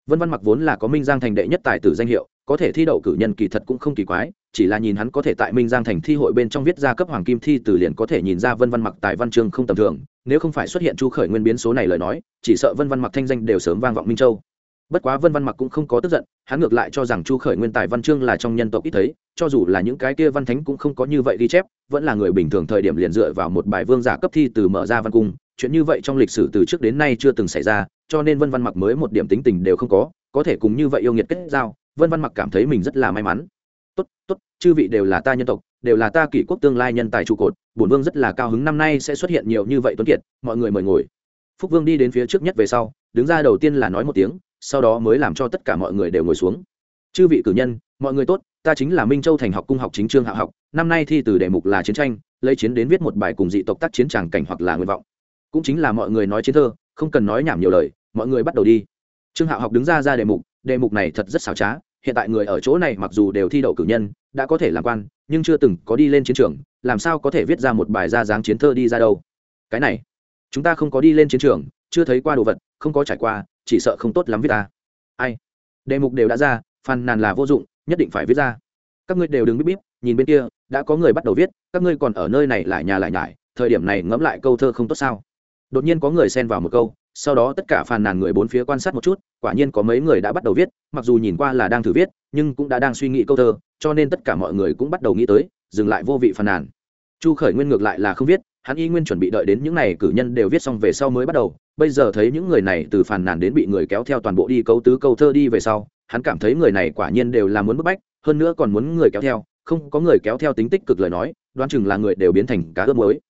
Vân văn mặc vốn là có minh giang thành đệ nhất tài tử danh hiệu, có thể thi đậu cử nhân kỳ thật cũng không kỳ quái, chỉ là nhìn hắn có thể tại minh giang thành thi hội bên trong viết ra cấp hoàng kim thi từ liền có thể nhìn ra vân văn mặc tài văn chương không tầm thường. Nếu không phải xuất hiện chu khởi nguyên biến số này lời nói, chỉ sợ vân văn mặc thanh danh đều sớm vang vọng minh châu bất quá vân văn mặc cũng không có tức giận, hắn ngược lại cho rằng chu khởi nguyên tài văn chương là trong nhân tộc ít thấy, cho dù là những cái kia văn thánh cũng không có như vậy ghi chép, vẫn là người bình thường thời điểm liền dựa vào một bài vương giả cấp thi từ mở ra văn cung, chuyện như vậy trong lịch sử từ trước đến nay chưa từng xảy ra, cho nên vân văn mặc mới một điểm tính tình đều không có có thể cùng như vậy yêu nghiệt kết giao, vân văn mặc cảm thấy mình rất là may mắn. Tốt tốt, chư vị đều là ta nhân tộc, đều là ta kỷ quốc tương lai nhân tài trụ cột, bổn vương rất là cao hứng năm nay sẽ xuất hiện nhiều như vậy tuấn kiệt, mọi người mời ngồi. Phúc vương đi đến phía trước nhất về sau, đứng ra đầu tiên là nói một tiếng sau đó mới làm cho tất cả mọi người đều ngồi xuống. Chư vị cử nhân, mọi người tốt, ta chính là minh châu thành học cung học chính trương hạ học, năm nay thi từ đề mục là chiến tranh, lấy chiến đến viết một bài cùng dị tộc tác chiến tràng cảnh hoặc là nguyện vọng. Cũng chính là mọi người nói chiến thơ, không cần nói nhảm nhiều lời, mọi người bắt đầu đi. Trương Hạ học đứng ra ra đề mục đề mục này thật rất xảo trá, hiện tại người ở chỗ này mặc dù đều thi đậu cử nhân, đã có thể làm quan, nhưng chưa từng có đi lên chiến trường, làm sao có thể viết ra một bài ra dáng chiến thơ đi ra đâu? Cái này, chúng ta không có đi lên chiến trường, chưa thấy qua đồ vật, không có trải qua chỉ sợ không tốt lắm viết ta. Ai? Đề mục đều đã ra, phàn nàn là vô dụng, nhất định phải viết ra. Các ngươi đều đừng biết bíp, nhìn bên kia, đã có người bắt đầu viết, các ngươi còn ở nơi này lại nhà lại nhải, thời điểm này ngẫm lại câu thơ không tốt sao? Đột nhiên có người xen vào một câu, sau đó tất cả phàn nàn người bốn phía quan sát một chút, quả nhiên có mấy người đã bắt đầu viết, mặc dù nhìn qua là đang thử viết, nhưng cũng đã đang suy nghĩ câu thơ, cho nên tất cả mọi người cũng bắt đầu nghĩ tới, dừng lại vô vị phàn nàn. Chu khởi nguyên ngược lại là không viết hắn y nguyên chuẩn bị đợi đến những n à y cử nhân đều viết xong về sau mới bắt đầu. Bây giờ thấy những người này từ phàn nàn đến bị người kéo theo toàn bộ đi câu tứ câu thơ đi về sau, hắn cảm thấy người này quả nhiên đều là muốn bức bách, hơn nữa còn muốn người kéo theo, không có người kéo theo tính tích cực lời nói, đoán chừng là người đều biến thành cá ướp mới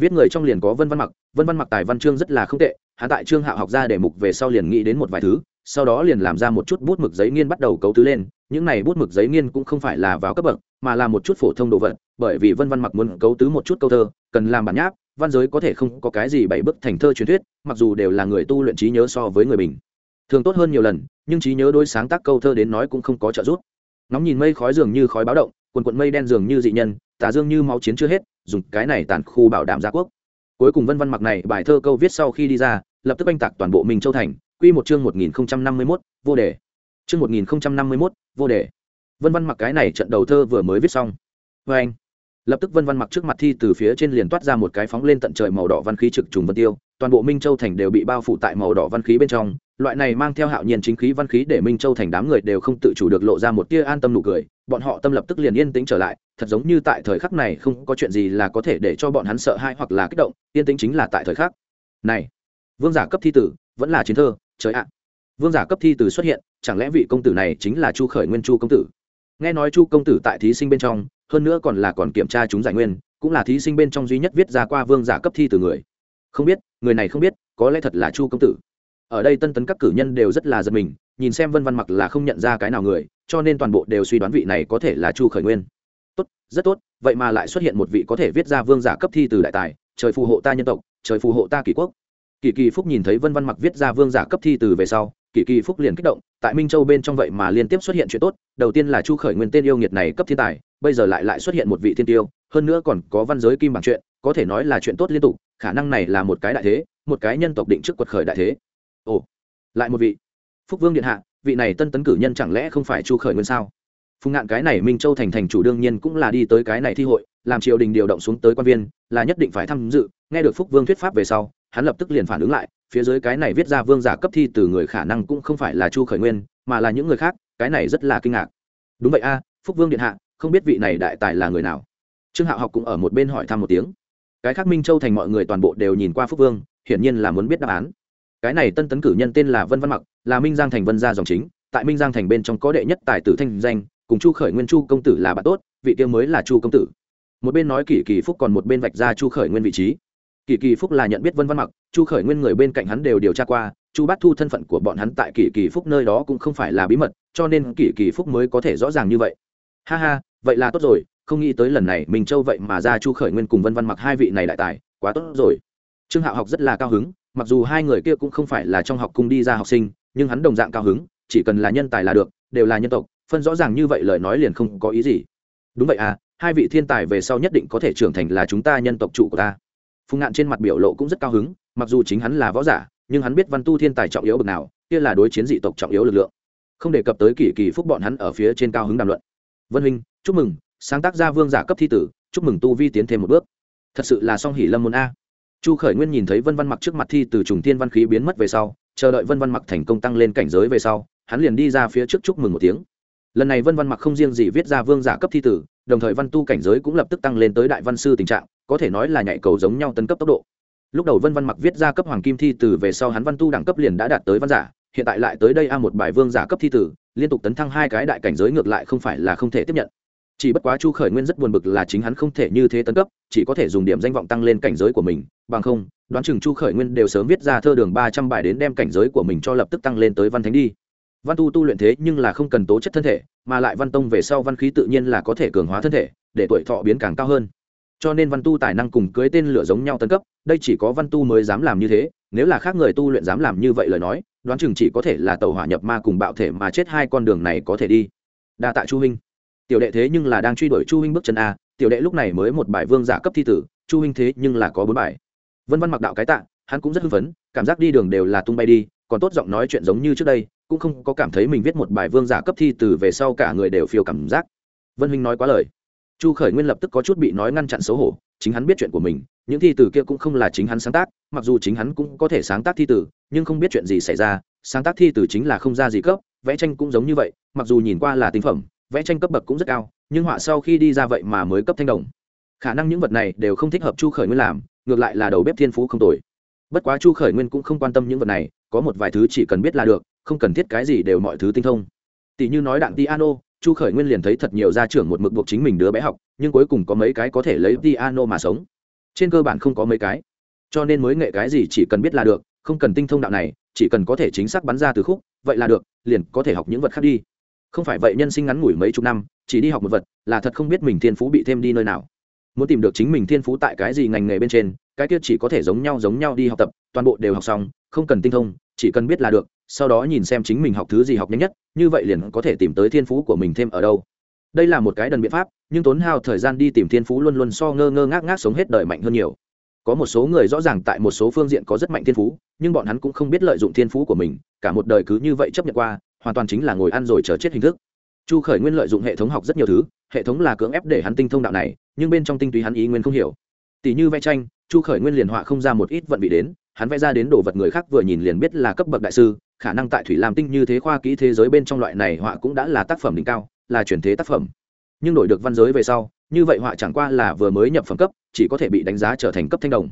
viết người trong liền có vân văn mặc, vân văn mặc tài văn chương rất là không tệ, hắn tại trương hạo học ra để mục về sau liền nghĩ đến một vài thứ, sau đó liền làm ra một chút bút mực giấy nghiên bắt đầu cấu tứ lên, những này bút mực giấy nghiên cũng không phải là vào cấp bậc mà là một chút phổ thông đồ vật bởi vì vân văn mặc muốn cấu tứ một chút câu thơ cần làm bản nháp văn giới có thể không có cái gì bảy bức thành thơ truyền thuyết mặc dù đều là người tu luyện trí nhớ so với người bình. Thường tốt hơn nhiều lần nhưng trí nhớ đôi sáng tác câu thơ đến nói cũng không có trợ giúp. Nóng nhìn mây khói dường như khói báo động quần quận mây đen dường như dị nhân tà dương như máu chiến chưa hết dùng cái này tàn khu bảo đảm gia quốc. Cuối cùng vân văn mặc này bài thơ câu viết sau khi đi ra lập tức oanh tạc toàn bộ minh châu thành. Quy một chương một nghìn năm mươi 1051, vô đề. Chương một nghìn năm mươi 1051, vô đề vân văn mặc cái này trận đầu thơ vừa mới viết xong. Vê anh. Lập tức vân văn mặc trước mặt thi từ phía trên liền toát ra một cái phóng lên tận trời màu đỏ văn khí trực trùng vân tiêu, toàn bộ minh châu thành đều bị bao phủ tại màu đỏ văn khí bên trong. Loại này mang theo hạo nhiên chính khí văn khí để minh châu thành đám người đều không tự chủ được lộ ra một tia an tâm nụ cười. Bọn họ tâm lập tức liền yên tĩnh trở lại, thật giống như tại thời khắc này không có chuyện gì là có thể để cho bọn hắn sợ hãi hoặc là kích động, yên tĩnh chính là tại thời khắc. Này, vương giả cấp thi tử, vẫn là chiến thơ, trời ạ. Vương giả cấp thi tử xuất hiện, chẳng lẽ vị công tử này chính là chu khởi nguyên chu công tử? Nghe nói chu công tử tại thí sinh bên trong, hơn nữa còn là còn kiểm tra chúng giải nguyên, cũng là thí sinh bên trong duy nhất viết ra qua vương giả cấp thi từ người. Không biết, người này không biết, có lẽ thật là chu công tử. Ở đây tân tấn các cử nhân đều rất là giật mình, nhìn xem vân văn mặc là không nhận ra cái nào người, cho nên toàn bộ đều suy đoán vị này có thể là chu khởi nguyên. Tốt, rất tốt, vậy mà lại xuất hiện một vị có thể viết ra vương giả cấp thi từ đại tài, trời phù hộ ta nhân tộc, trời phù hộ ta kỷ quốc. Kỳ kỳ phúc nhìn thấy vân văn mặc viết ra vương giả cấp thi từ về sau kỳ kỳ phúc liền kích động, tại minh châu bên trong vậy mà liên tiếp xuất hiện chuyện tốt, đầu tiên là chu khởi nguyên tên yêu nghiệt này cấp thiên tài, bây giờ lại lại xuất hiện một vị thiên tiêu, hơn nữa còn có văn giới kim bằng chuyện, có thể nói là chuyện tốt liên tục, khả năng này là một cái đại thế, một cái nhân tộc định trước quật khởi đại thế. Ồ, lại một vị. Phúc vương điện hạ, vị này tân tấn cử nhân chẳng lẽ không phải chu khởi nguyên sao? Phùng ngạn cái này minh châu thành thành chủ đương nhiên cũng là đi tới cái này thi hội, làm triều đình điều động xuống tới quan viên, là nhất định phải tham dự, nghe được phúc vương thuyết pháp về sau, hắn lập tức liền phản ứng lại phía dưới cái này viết ra vương giả cấp thi từ người khả năng cũng không phải là chu khởi nguyên, mà là những người khác, cái này rất là kinh ngạc. Đúng vậy a, phúc vương điện hạ, không biết vị này đại tài là người nào? Trương hạo học cũng ở một bên hỏi thăm một tiếng. Cái khác minh châu thành mọi người toàn bộ đều nhìn qua phúc vương, hiển nhiên là muốn biết đáp án. Cái này tân tấn cử nhân tên là vân văn mặc, là minh giang thành vân gia dòng chính, tại minh giang thành bên trong có đệ nhất tài tử thanh danh, cùng chu khởi nguyên chu công tử là bạn tốt, vị kia mới là chu công tử. Một bên nói kỷ kỳ phúc còn một bên vạch ra chu khởi nguyên vị trí. Kỳ kỳ phúc là nhận biết vân văn mặc, chu khởi nguyên người bên cạnh hắn đều điều tra qua, chu bát thu thân phận của bọn hắn tại Kỳ kỳ phúc nơi đó cũng không phải là bí mật, cho nên Kỳ kỳ phúc mới có thể rõ ràng như vậy. Ha ha, vậy là tốt rồi, không nghĩ tới lần này mình châu vậy mà ra chu khởi nguyên cùng vân văn mặc hai vị này đại tài, quá tốt rồi. Trương hạo học rất là cao hứng, mặc dù hai người kia cũng không phải là trong học cung đi ra học sinh, nhưng hắn đồng dạng cao hứng, chỉ cần là nhân tài là được, đều là nhân tộc, phân rõ ràng như vậy lời nói liền không có ý gì. Đúng vậy à hai vị thiên tài về sau nhất định có thể trưởng thành là chúng ta nhân tộc trụ của ta phùng ngạn trên mặt biểu lộ cũng rất cao hứng, mặc dù chính hắn là võ giả, nhưng hắn biết văn tu thiên tài trọng yếu bực nào, kia là đối chiến dị tộc trọng yếu lực lượng. Không đề cập tới kỳ kỳ phúc bọn hắn ở phía trên cao hứng đàm luận. Vân huynh, chúc mừng, sáng tác ra vương giả cấp thi tử, chúc mừng tu vi tiến thêm một bước. Thật sự là song hỷ lâm môn a. Chu khởi nguyên nhìn thấy vân văn mặc trước mặt thi từ trùng thiên văn khí biến mất về sau, chờ đợi vân văn mặc thành công tăng lên cảnh giới về sau, hắn liền đi ra phía trước chúc mừng một tiếng. Lần này vân văn mặc không riêng gì viết ra vương giả cấp thi tử, đồng thời văn tu cảnh giới cũng lập tức tăng lên tới đại văn sư tình trạng có thể nói là nhạy cầu giống nhau tấn cấp tốc độ. Lúc đầu vân văn mặc viết ra cấp hoàng kim thi tử về sau hắn văn tu đẳng cấp liền đã đạt tới văn giả, hiện tại lại tới đây a một bài vương giả cấp thi tử liên tục tấn thăng hai cái đại cảnh giới ngược lại không phải là không thể tiếp nhận. Chỉ bất quá chu khởi nguyên rất buồn bực là chính hắn không thể như thế tấn cấp, chỉ có thể dùng điểm danh vọng tăng lên cảnh giới của mình, bằng không, đoán chừng chu khởi nguyên đều sớm viết ra thơ đường ba trăm bài đến đem cảnh giới của mình cho lập tức tăng lên tới văn thánh đi. Văn tu tu luyện thế nhưng là không cần tố chất thân thể, mà lại văn tông về sau văn khí tự nhiên là có thể cường hóa thân thể, để tuổi thọ biến càng cao hơn cho nên văn tu tài năng cùng cưới tên lửa giống nhau tân cấp, đây chỉ có văn tu mới dám làm như thế, nếu là khác người tu luyện dám làm như vậy lời nói, đoán chừng chỉ có thể là tàu hỏa nhập ma cùng bạo thể mà chết hai con đường này có thể đi. Đa tạ chu huynh. Tiểu đệ thế nhưng là đang truy đuổi chu huynh bước chân a, tiểu đệ lúc này mới một bài vương giả cấp thi tử, chu huynh thế nhưng là có bốn bài. Vân văn mặc đạo cái tạ, hắn cũng rất hưng phấn, cảm giác đi đường đều là tung bay đi, còn tốt giọng nói chuyện giống như trước đây, cũng không có cảm thấy mình viết một bài vương giả cấp thi từ về sau cả người đều phiêu cảm giác. Vân huynh nói quá lời chu khởi nguyên lập tức có chút bị nói ngăn chặn xấu hổ, chính hắn biết chuyện của mình, những thi từ kia cũng không là chính hắn sáng tác, mặc dù chính hắn cũng có thể sáng tác thi từ, nhưng không biết chuyện gì xảy ra, sáng tác thi từ chính là không ra gì cấp, vẽ tranh cũng giống như vậy, mặc dù nhìn qua là tinh phẩm, vẽ tranh cấp bậc cũng rất cao, nhưng họa sau khi đi ra vậy mà mới cấp thanh đồng. Khả năng những vật này đều không thích hợp chu khởi nguyên làm, ngược lại là đầu bếp thiên phú không tồi. Bất quá chu khởi nguyên cũng không quan tâm những vật này, có một vài thứ chỉ cần biết là được, không cần thiết cái gì đều mọi thứ tinh thông. Tỷ như nói đạn piano chu khởi nguyên liền thấy thật nhiều gia trưởng một mực buộc chính mình đứa bé học, nhưng cuối cùng có mấy cái có thể lấy piano mà sống. Trên cơ bản không có mấy cái. Cho nên mới nghệ cái gì chỉ cần biết là được, không cần tinh thông đạo này, chỉ cần có thể chính xác bắn ra từ khúc, vậy là được, liền có thể học những vật khác đi. Không phải vậy nhân sinh ngắn ngủi mấy chục năm, chỉ đi học một vật, là thật không biết mình thiên phú bị thêm đi nơi nào. Muốn tìm được chính mình thiên phú tại cái gì ngành nghề bên trên, cái kia chỉ có thể giống nhau giống nhau đi học tập, toàn bộ đều học xong, không cần tinh thông, chỉ cần biết là được sau đó nhìn xem chính mình học thứ gì học nhanh nhất, như vậy liền có thể tìm tới thiên phú của mình thêm ở đâu. Đây là một cái đần biện pháp, nhưng tốn hao thời gian đi tìm thiên phú luôn luôn so ngơ ngơ ngác ngác sống hết đời mạnh hơn nhiều. Có một số người rõ ràng tại một số phương diện có rất mạnh thiên phú, nhưng bọn hắn cũng không biết lợi dụng thiên phú của mình, cả một đời cứ như vậy chấp nhận qua, hoàn toàn chính là ngồi ăn rồi chờ chết hình thức. Chu khởi nguyên lợi dụng hệ thống học rất nhiều thứ, hệ thống là cưỡng ép để hắn tinh thông đạo này, nhưng bên trong tinh túy hắn ý nguyên không hiểu. Tỷ như vẽ tranh, chu khởi nguyên liền họa không ra một ít vận vị đến, hắn vẽ ra đến đồ vật người khác vừa nhìn liền biết là cấp bậc đại sư khả năng tại thủy lam tinh như thế khoa kỹ thế giới bên trong loại này họa cũng đã là tác phẩm đỉnh cao là chuyển thế tác phẩm nhưng đổi được văn giới về sau như vậy họa chẳng qua là vừa mới nhập phẩm cấp chỉ có thể bị đánh giá trở thành cấp thanh đồng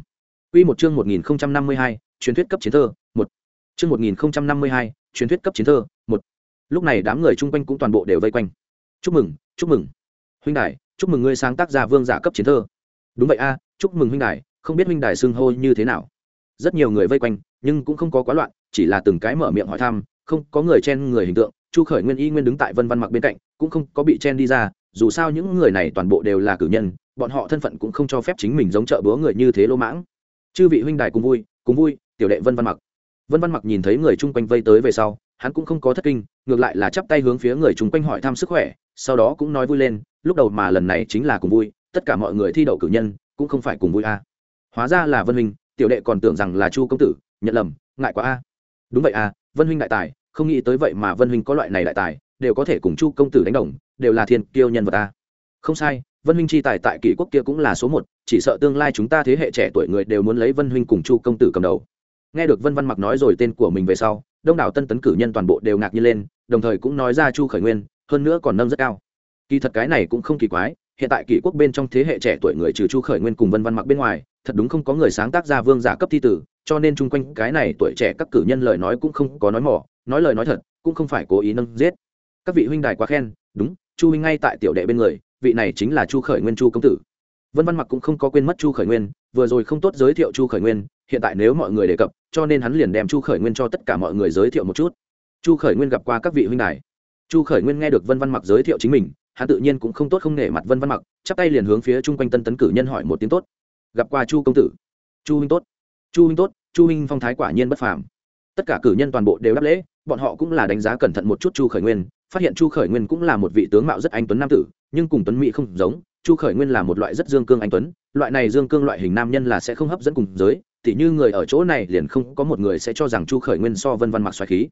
Quy một chương 1052, truyền thuyết cấp chiến thơ, 1. Chương 1052, truyền thuyết cấp chiến thơ, 1. Lúc này đám người chung quanh cũng toàn bộ đều vây quanh. Chúc mừng, chúc mừng. Huynh đài, chúc mừng ngươi sáng tác ra vương giả cấp chiến thơ. Đúng vậy a, chúc mừng huynh đài, không biết huynh đài xưng hô như thế nào. Rất nhiều người vây quanh, nhưng cũng không có quá loạn, chỉ là từng cái mở miệng hỏi thăm, không có người chen người hình tượng, Chu Khởi Nguyên y nguyên đứng tại Vân Văn Mặc bên cạnh, cũng không có bị chen đi ra, dù sao những người này toàn bộ đều là cử nhân, bọn họ thân phận cũng không cho phép chính mình giống trợ búa người như thế lô mãng. Chư vị huynh đài cùng vui cùng vui tiểu đệ vân văn mặc. Vân văn mặc nhìn thấy người chung quanh vây tới về sau hắn cũng không có thất kinh ngược lại là chắp tay hướng phía người chung quanh hỏi thăm sức khỏe sau đó cũng nói vui lên lúc đầu mà lần này chính là cùng vui tất cả mọi người thi đậu cử nhân cũng không phải cùng vui a. Hóa ra là vân huynh tiểu đệ còn tưởng rằng là chu công tử nhận lầm ngại quá a đúng vậy à, vân huynh đại tài không nghĩ tới vậy mà vân huynh có loại này đại tài đều có thể cùng chu công tử đánh đồng đều là thiên kiêu nhân vật ta. không sai vân huynh chi tài tại kỷ quốc kia cũng là số một chỉ sợ tương lai chúng ta thế hệ trẻ tuổi người đều muốn lấy vân huynh cùng chu công tử cầm đầu nghe được vân văn mặc nói rồi tên của mình về sau đông đảo tân tấn cử nhân toàn bộ đều ngạc nhiên lên đồng thời cũng nói ra chu khởi nguyên hơn nữa còn nâng rất cao kỳ thật cái này cũng không kỳ quái hiện tại kỷ quốc bên trong thế hệ trẻ tuổi người trừ chu khởi nguyên cùng vân văn mặc bên ngoài thật đúng không có người sáng tác ra vương giả cấp thi tử cho nên chung quanh cái này tuổi trẻ các cử nhân lời nói cũng không có nói mỏ, nói lời nói thật, cũng không phải cố ý nâng giết. Các vị huynh đài quá khen, đúng, chu huynh ngay tại tiểu đệ bên người, vị này chính là chu khởi nguyên chu công tử. Vân văn mặc cũng không có quên mất chu khởi nguyên, vừa rồi không tốt giới thiệu chu khởi nguyên, hiện tại nếu mọi người đề cập, cho nên hắn liền đem chu khởi nguyên cho tất cả mọi người giới thiệu một chút. Chu khởi nguyên gặp qua các vị huynh đài. Chu khởi nguyên nghe được vân văn mặc giới thiệu chính mình, hắn tự nhiên cũng không tốt không nể mặt vân văn mặc, chắp tay liền hướng phía chung quanh tân tấn cử nhân hỏi một tiếng tốt. Gặp qua chu công tử. Chu huynh tốt chu huynh tốt, chu huynh phong thái quả nhiên bất phàm. Tất cả cử nhân toàn bộ đều đáp lễ, bọn họ cũng là đánh giá cẩn thận một chút chu khởi nguyên, phát hiện chu khởi nguyên cũng là một vị tướng mạo rất anh tuấn nam tử, nhưng cùng tuấn mỹ không giống, chu khởi nguyên là một loại rất dương cương anh tuấn, loại này dương cương loại hình nam nhân là sẽ không hấp dẫn cùng giới, tỉ như người ở chỗ này liền không có một người sẽ cho rằng chu khởi nguyên so vân văn mặc xoài khí.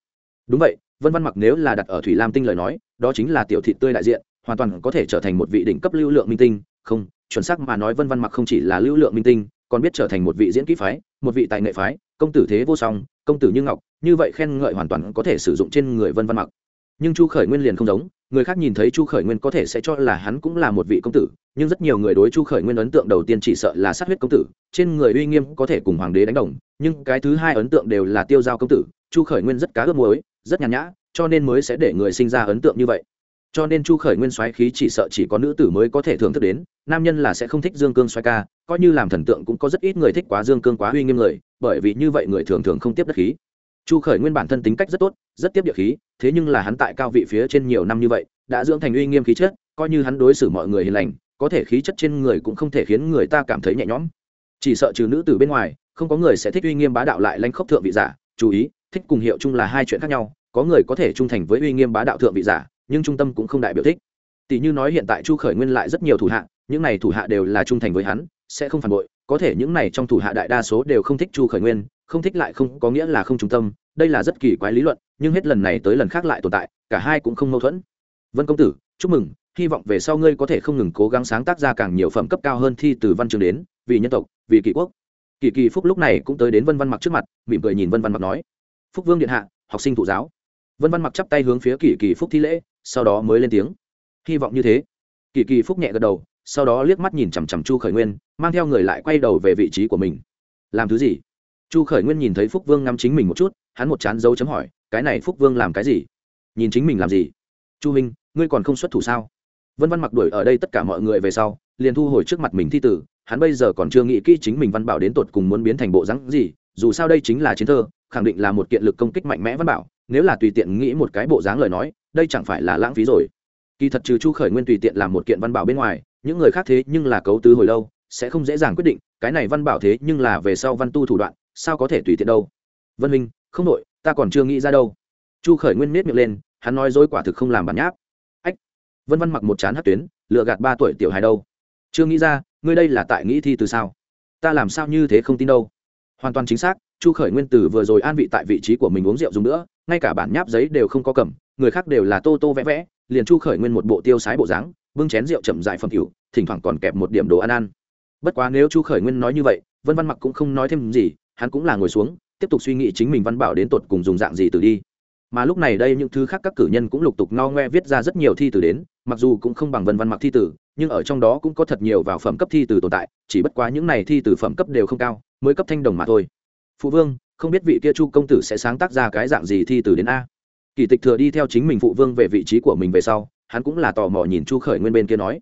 Đúng vậy, vân văn mặc nếu là đặt ở thủy lam tinh lời nói, đó chính là tiểu thị tươi đại diện, hoàn toàn có thể trở thành một vị đỉnh cấp lưu lượng minh tinh. Không, chuẩn xác mà nói vân văn mặc không chỉ là lưu lượng minh tinh còn biết trở thành một vị diễn kỹ phái, một vị tài nghệ phái, công tử thế vô song, công tử như ngọc, như vậy khen ngợi hoàn toàn có thể sử dụng trên người vân văn mặc. Nhưng chu khởi nguyên liền không giống, người khác nhìn thấy chu khởi nguyên có thể sẽ cho là hắn cũng là một vị công tử, nhưng rất nhiều người đối chu khởi nguyên ấn tượng đầu tiên chỉ sợ là sát huyết công tử, trên người uy nghiêm có thể cùng hoàng đế đánh đồng, nhưng cái thứ hai ấn tượng đều là tiêu giao công tử, chu khởi nguyên rất cá ướp muối, rất nhàn nhã, cho nên mới sẽ để người sinh ra ấn tượng như vậy cho nên chu khởi nguyên xoáy khí chỉ sợ chỉ có nữ tử mới có thể thưởng thức đến, nam nhân là sẽ không thích dương cương xoáy ca, coi như làm thần tượng cũng có rất ít người thích quá dương cương quá uy nghiêm người, bởi vì như vậy người thường thường không tiếp đất khí. Chu khởi nguyên bản thân tính cách rất tốt, rất tiếp địa khí, thế nhưng là hắn tại cao vị phía trên nhiều năm như vậy, đã dưỡng thành uy nghiêm khí chất, coi như hắn đối xử mọi người hiền lành, có thể khí chất trên người cũng không thể khiến người ta cảm thấy nhẹ nhõm. Chỉ sợ trừ nữ từ bên ngoài, không có người sẽ thích uy nghiêm bá đạo lại lanh khốc thượng vị giả. Chú ý, thích cùng hiệu chung là hai chuyện khác nhau, có người có thể trung thành với uy nghiêm bá đạo thượng vị giả nhưng trung tâm cũng không đại biểu thích. Tỷ như nói hiện tại chu khởi nguyên lại rất nhiều thủ hạ, những này thủ hạ đều là trung thành với hắn, sẽ không phản bội. Có thể những này trong thủ hạ đại đa số đều không thích chu khởi nguyên, không thích lại không, có nghĩa là không trung tâm. Đây là rất kỳ quái lý luận, nhưng hết lần này tới lần khác lại tồn tại, cả hai cũng không mâu thuẫn. Vân công tử, chúc mừng. Hy vọng về sau ngươi có thể không ngừng cố gắng sáng tác ra càng nhiều phẩm cấp cao hơn thi từ văn chương đến, vì nhân tộc, vì kỷ quốc. Kỳ kỳ phúc lúc này cũng tới đến vân văn mặc trước mặt, mỉm cười nhìn vân văn mặc nói, phúc vương điện hạ, học sinh thụ giáo vân văn mặc chắp tay hướng phía kỳ kỳ phúc thi lễ, sau đó mới lên tiếng. Hy vọng như thế. Kỳ kỳ phúc nhẹ gật đầu, sau đó liếc mắt nhìn chằm chằm chu khởi nguyên, mang theo người lại quay đầu về vị trí của mình. Làm thứ gì? Chu khởi nguyên nhìn thấy phúc vương ngắm chính mình một chút, hắn một chán dấu chấm hỏi, cái này phúc vương làm cái gì? Nhìn chính mình làm gì? Chu minh, ngươi còn không xuất thủ sao? Vân văn mặc đuổi ở đây tất cả mọi người về sau, liền thu hồi trước mặt mình thi tử, hắn bây giờ còn chưa nghĩ kỹ chính mình văn bảo đến tột cùng muốn biến thành bộ rắn gì, dù sao đây chính là chiến thơ, khẳng định là một kiện lực công kích mạnh mẽ văn bảo nếu là tùy tiện nghĩ một cái bộ dáng lời nói, đây chẳng phải là lãng phí rồi. Kỳ thật trừ chu khởi nguyên tùy tiện làm một kiện văn bảo bên ngoài, những người khác thế nhưng là cấu tứ hồi lâu, sẽ không dễ dàng quyết định, cái này văn bảo thế nhưng là về sau văn tu thủ đoạn, sao có thể tùy tiện đâu. Vân minh, không đội ta còn chưa nghĩ ra đâu. Chu khởi nguyên miết miệng lên, hắn nói dối quả thực không làm bản nháp. Ách, vân văn mặc một chán hát tuyến, lựa gạt ba tuổi tiểu hài đâu. Chưa nghĩ ra, ngươi đây là tại nghĩ thi từ sao? Ta làm sao như thế không tin đâu? Hoàn toàn chính xác chu khởi nguyên tử vừa rồi an vị tại vị trí của mình uống rượu dùng nữa, ngay cả bản nháp giấy đều không có cầm, người khác đều là tô tô vẽ vẽ, liền chu khởi nguyên một bộ tiêu sái bộ dáng, bưng chén rượu chậm dại phẩm cửu thỉnh thoảng còn kẹp một điểm đồ ăn ăn. Bất quá nếu chu khởi nguyên nói như vậy, vân văn mặc cũng không nói thêm gì, hắn cũng là ngồi xuống, tiếp tục suy nghĩ chính mình văn bảo đến tột cùng dùng dạng gì từ đi. Mà lúc này đây những thứ khác các cử nhân cũng lục tục no ngoe viết ra rất nhiều thi từ đến, mặc dù cũng không bằng vân văn mặc thi tử nhưng ở trong đó cũng có thật nhiều vào phẩm cấp thi từ tồn tại, chỉ bất quá những này thi từ phẩm cấp đều không cao, mới cấp thanh đồng mà thôi phụ vương, không biết vị kia chu công tử sẽ sáng tác ra cái dạng gì thi từ đến a. Kỳ tịch thừa đi theo chính mình phụ vương về vị trí của mình về sau, hắn cũng là tò mò nhìn chu khởi nguyên bên kia nói.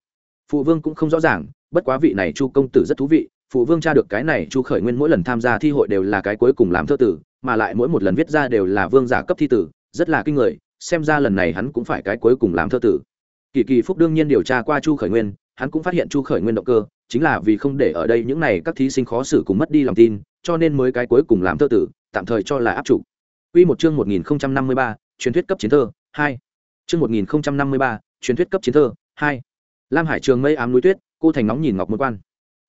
Phụ vương cũng không rõ ràng, bất quá vị này chu công tử rất thú vị, phụ vương tra được cái này chu khởi nguyên mỗi lần tham gia thi hội đều là cái cuối cùng làm thơ tử, mà lại mỗi một lần viết ra đều là vương giả cấp thi tử, rất là kinh người, xem ra lần này hắn cũng phải cái cuối cùng làm thơ tử. Kỳ kỳ phúc đương nhiên điều tra qua chu khởi nguyên, hắn cũng phát hiện chu khởi nguyên động cơ, chính là vì không để ở đây những này các thí sinh khó xử cùng mất đi lòng tin cho nên mới cái cuối cùng làm thơ tử tạm thời cho là áp chủ Quy một chương 1053, truyền thuyết cấp chiến thơ 2. Chương 1053, truyền thuyết cấp chiến thơ 2. Lam Hải Trường mây ám núi tuyết, cô thành nóng nhìn ngọc môn quan.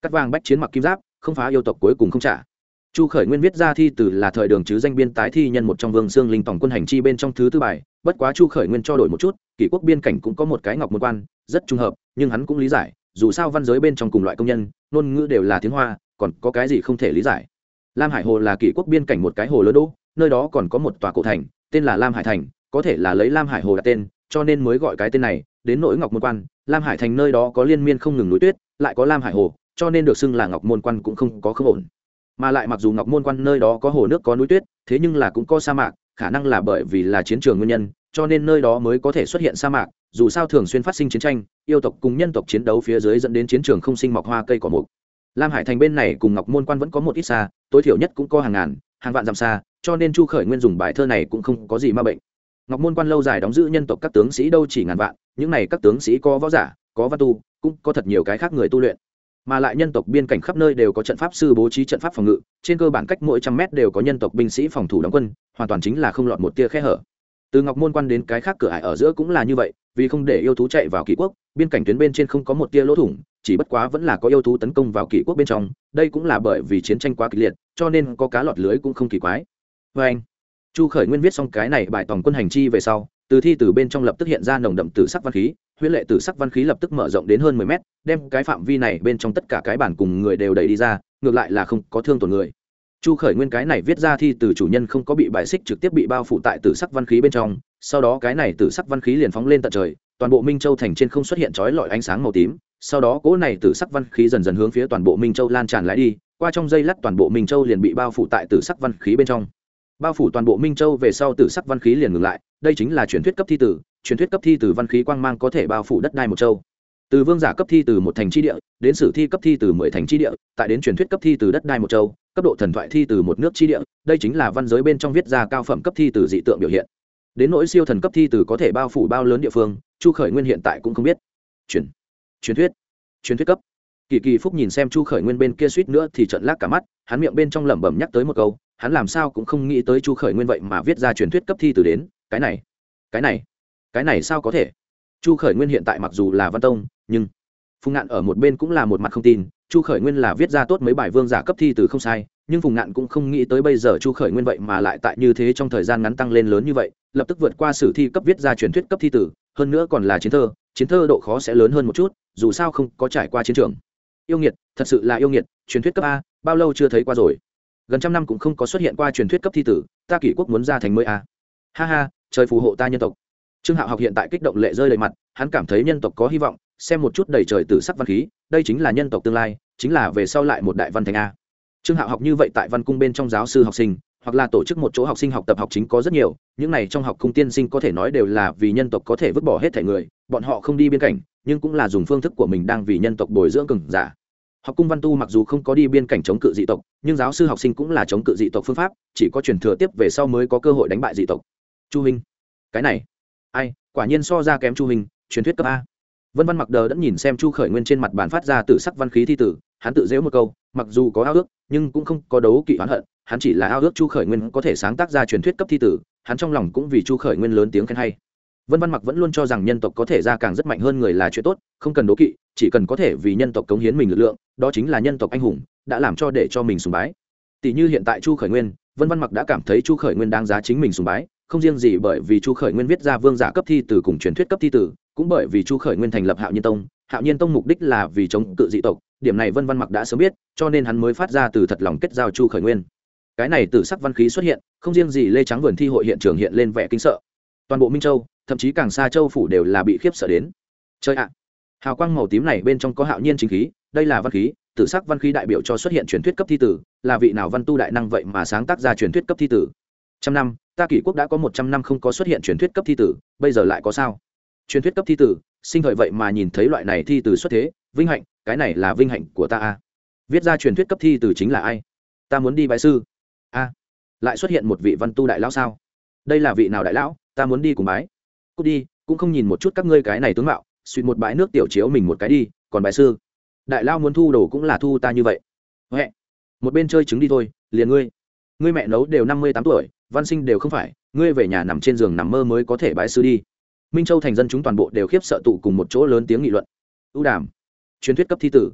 Cắt vàng bách chiến mặc kim giáp, không phá yêu tộc cuối cùng không trả. Chu Khởi Nguyên viết ra thi từ là thời đường chứ danh biên tái thi nhân một trong Vương Xương Linh tổng quân hành chi bên trong thứ tư bài, bất quá Chu Khởi Nguyên cho đổi một chút, kỷ quốc biên cảnh cũng có một cái ngọc môn quan, rất trùng hợp, nhưng hắn cũng lý giải, dù sao văn giới bên trong cùng loại công nhân, ngôn ngữ đều là tiếng Hoa, còn có cái gì không thể lý giải. Lam Hải Hồ là kỷ quốc biên cảnh một cái hồ lớn đô, nơi đó còn có một tòa cổ thành, tên là Lam Hải thành, có thể là lấy Lam Hải Hồ đặt tên, cho nên mới gọi cái tên này, đến nỗi Ngọc Môn Quan, Lam Hải thành nơi đó có liên miên không ngừng núi tuyết, lại có Lam Hải Hồ, cho nên được xưng là Ngọc Môn Quan cũng không có không ổn. Mà lại mặc dù Ngọc Môn Quan nơi đó có hồ nước có núi tuyết, thế nhưng là cũng có sa mạc, khả năng là bởi vì là chiến trường nguyên nhân, cho nên nơi đó mới có thể xuất hiện sa mạc, dù sao thường xuyên phát sinh chiến tranh, yêu tộc cùng nhân tộc chiến đấu phía dưới dẫn đến chiến trường không sinh mọc hoa cây cỏ mục. Lam Hải thành bên này cùng Ngọc Môn Quan vẫn có một ít xa, tối thiểu nhất cũng có hàng ngàn, hàng vạn dặm xa, cho nên Chu Khởi Nguyên dùng bài thơ này cũng không có gì ma bệnh. Ngọc Môn Quan lâu dài đóng giữ nhân tộc các tướng sĩ đâu chỉ ngàn vạn, những này các tướng sĩ có võ giả, có văn tu, cũng có thật nhiều cái khác người tu luyện mà lại nhân tộc biên cảnh khắp nơi đều có trận pháp sư bố trí trận pháp phòng ngự trên cơ bản cách mỗi trăm mét đều có nhân tộc binh sĩ phòng thủ đóng quân hoàn toàn chính là không lọt một tia khe hở từ ngọc môn quan đến cái khác cửa ải ở giữa cũng là như vậy vì không để yêu thú chạy vào kỷ quốc biên cảnh tuyến bên trên không có một tia lỗ thủng chỉ bất quá vẫn là có yêu thú tấn công vào kỷ quốc bên trong, đây cũng là bởi vì chiến tranh quá kịch liệt, cho nên có cá lọt lưới cũng không kỳ quái. Vê anh, chu khởi nguyên viết xong cái này bài toàn quân hành chi về sau, từ thi từ bên trong lập tức hiện ra nồng đậm tử sắc văn khí, huyễn lệ tử sắc văn khí lập tức mở rộng đến hơn mười mét, đem cái phạm vi này bên trong tất cả cái bản cùng người đều đẩy đi ra, ngược lại là không có thương tổn người. Chu khởi nguyên cái này viết ra thi từ chủ nhân không có bị bài xích trực tiếp bị bao phủ tại tử sắc văn khí bên trong, sau đó cái này tử sắc văn khí liền phóng lên tận trời, toàn bộ minh châu thành trên không xuất hiện chói lọi ánh sáng màu tím sau đó cỗ này tử sắc văn khí dần dần hướng phía toàn bộ minh châu lan tràn lại đi, qua trong dây lắt toàn bộ minh châu liền bị bao phủ tại tử sắc văn khí bên trong. Bao phủ toàn bộ minh châu về sau tử sắc văn khí liền ngừng lại, đây chính là truyền thuyết cấp thi tử, truyền thuyết cấp thi từ văn khí quang mang có thể bao phủ đất đai một châu. Từ vương giả cấp thi từ một thành tri địa, đến sử thi cấp thi từ mười thành tri địa, tại đến truyền thuyết cấp thi từ đất đai một châu, cấp độ thần thoại thi từ một nước tri địa, đây chính là văn giới bên trong viết ra cao phẩm cấp thi từ dị tượng biểu hiện. Đến nỗi siêu thần cấp thi từ có thể bao phủ bao lớn địa phương, chu khởi nguyên hiện tại cũng không biết. Truyền truyền thuyết truyền thuyết cấp. Kỳ kỳ phúc nhìn xem chu khởi nguyên bên kia suýt nữa thì trận lác cả mắt, hắn miệng bên trong lẩm bẩm nhắc tới một câu, hắn làm sao cũng không nghĩ tới chu khởi nguyên vậy mà viết ra truyền thuyết cấp thi từ đến, cái này cái này cái này sao có thể? Chu khởi nguyên hiện tại mặc dù là văn tông, nhưng phùng ngạn ở một bên cũng là một mặt không tin, chu khởi nguyên là viết ra tốt mấy bài vương giả cấp thi từ không sai, nhưng phùng ngạn cũng không nghĩ tới bây giờ chu khởi nguyên vậy mà lại tại như thế trong thời gian ngắn tăng lên lớn như vậy, lập tức vượt qua sử thi cấp viết ra truyền thuyết cấp thi tử hơn nữa còn là chiến thơ chiến thơ độ khó sẽ lớn hơn một chút, dù sao không có trải qua chiến trường. Yêu nghiệt, thật sự là yêu nghiệt, truyền thuyết cấp a, bao lâu chưa thấy qua rồi? Gần trăm năm cũng không có xuất hiện qua truyền thuyết cấp thi tử, ta kỷ quốc muốn ra thành mới a. Ha ha, trời phù hộ ta nhân tộc. Trương hạo học hiện tại kích động lệ rơi đầy mặt, hắn cảm thấy nhân tộc có hy vọng, xem một chút đầy trời tử sắc văn khí, đây chính là nhân tộc tương lai, chính là về sau lại một đại văn thành a. Trương hạo học như vậy tại văn cung bên trong giáo sư học sinh hoặc là tổ chức một chỗ học sinh học tập học chính có rất nhiều, những này trong học cung tiên sinh có thể nói đều là vì nhân tộc có thể vứt bỏ hết thể người, bọn họ không đi biên cảnh, nhưng cũng là dùng phương thức của mình đang vì nhân tộc bồi dưỡng cừng giả. Học cung văn tu mặc dù không có đi biên cảnh chống cự dị tộc, nhưng giáo sư học sinh cũng là chống cự dị tộc phương pháp, chỉ có truyền thừa tiếp về sau mới có cơ hội đánh bại dị tộc. Chu hình cái này, ai, quả nhiên so ra kém chu hình truyền thuyết cấp a vân văn mặc đờ đã nhìn xem chu khởi nguyên trên mặt bàn phát ra từ sắc văn khí thi tử, hắn tự dễu một câu, mặc dù có ao ước, nhưng cũng không có đấu kỵ oán hận, hắn chỉ là ao ước chu khởi nguyên có thể sáng tác ra truyền thuyết cấp thi tử, hắn trong lòng cũng vì chu khởi nguyên lớn tiếng khen hay. Vân văn mặc vẫn luôn cho rằng nhân tộc có thể ra càng rất mạnh hơn người là chuyện tốt, không cần đố kỵ, chỉ cần có thể vì nhân tộc cống hiến mình lực lượng, đó chính là nhân tộc anh hùng, đã làm cho để cho mình sùng bái. Tỷ như hiện tại chu khởi nguyên, vân văn mặc đã cảm thấy chu khởi nguyên đáng giá chính mình sùng bái không riêng gì bởi vì chu khởi nguyên viết ra vương giả cấp thi từ cùng truyền thuyết cấp thi tử cũng bởi vì chu khởi nguyên thành lập hạo nhiên tông. Hạo nhiên tông mục đích là vì chống cự dị tộc, điểm này vân văn mặc đã sớm biết, cho nên hắn mới phát ra từ thật lòng kết giao chu khởi nguyên. Cái này từ sắc văn khí xuất hiện, không riêng gì lê trắng vườn thi hội hiện trường hiện lên vẻ kinh sợ. Toàn bộ minh châu, thậm chí càng xa châu phủ đều là bị khiếp sợ đến. Chơi ạ! Hào quang màu tím này bên trong có hạo nhiên chính khí, đây là văn khí tử sắc văn khí đại biểu cho xuất hiện truyền thuyết cấp thi tử là vị nào văn tu đại năng vậy mà sáng tác ra truyền thuyết cấp thi tử trăm năm ta kỷ quốc đã có một trăm năm không có xuất hiện truyền thuyết cấp thi tử, bây giờ lại có sao? Truyền thuyết cấp thi tử, sinh thời vậy mà nhìn thấy loại này thi tử xuất thế, vinh hạnh, cái này là vinh hạnh của ta a. Viết ra truyền thuyết cấp thi tử chính là ai? Ta muốn đi bái sư. A, lại xuất hiện một vị văn tu đại lão sao? Đây là vị nào đại lão? Ta muốn đi cùng bái. Cút đi, cũng không nhìn một chút các ngươi cái này tướng mạo suy một bãi nước tiểu chiếu mình một cái đi, còn bái sư. Đại lao muốn thu đồ cũng là thu ta như vậy. Huệ, một bên chơi trứng đi thôi, liền ngươi. Ngươi mẹ nấu đều năm mươi tám tuổi văn sinh đều không phải, ngươi về nhà nằm trên giường nằm mơ mới có thể bái sư đi. Minh châu thành dân chúng toàn bộ đều khiếp sợ tụ cùng một chỗ lớn tiếng nghị luận. Ưu đàm, truyền thuyết cấp thi tử.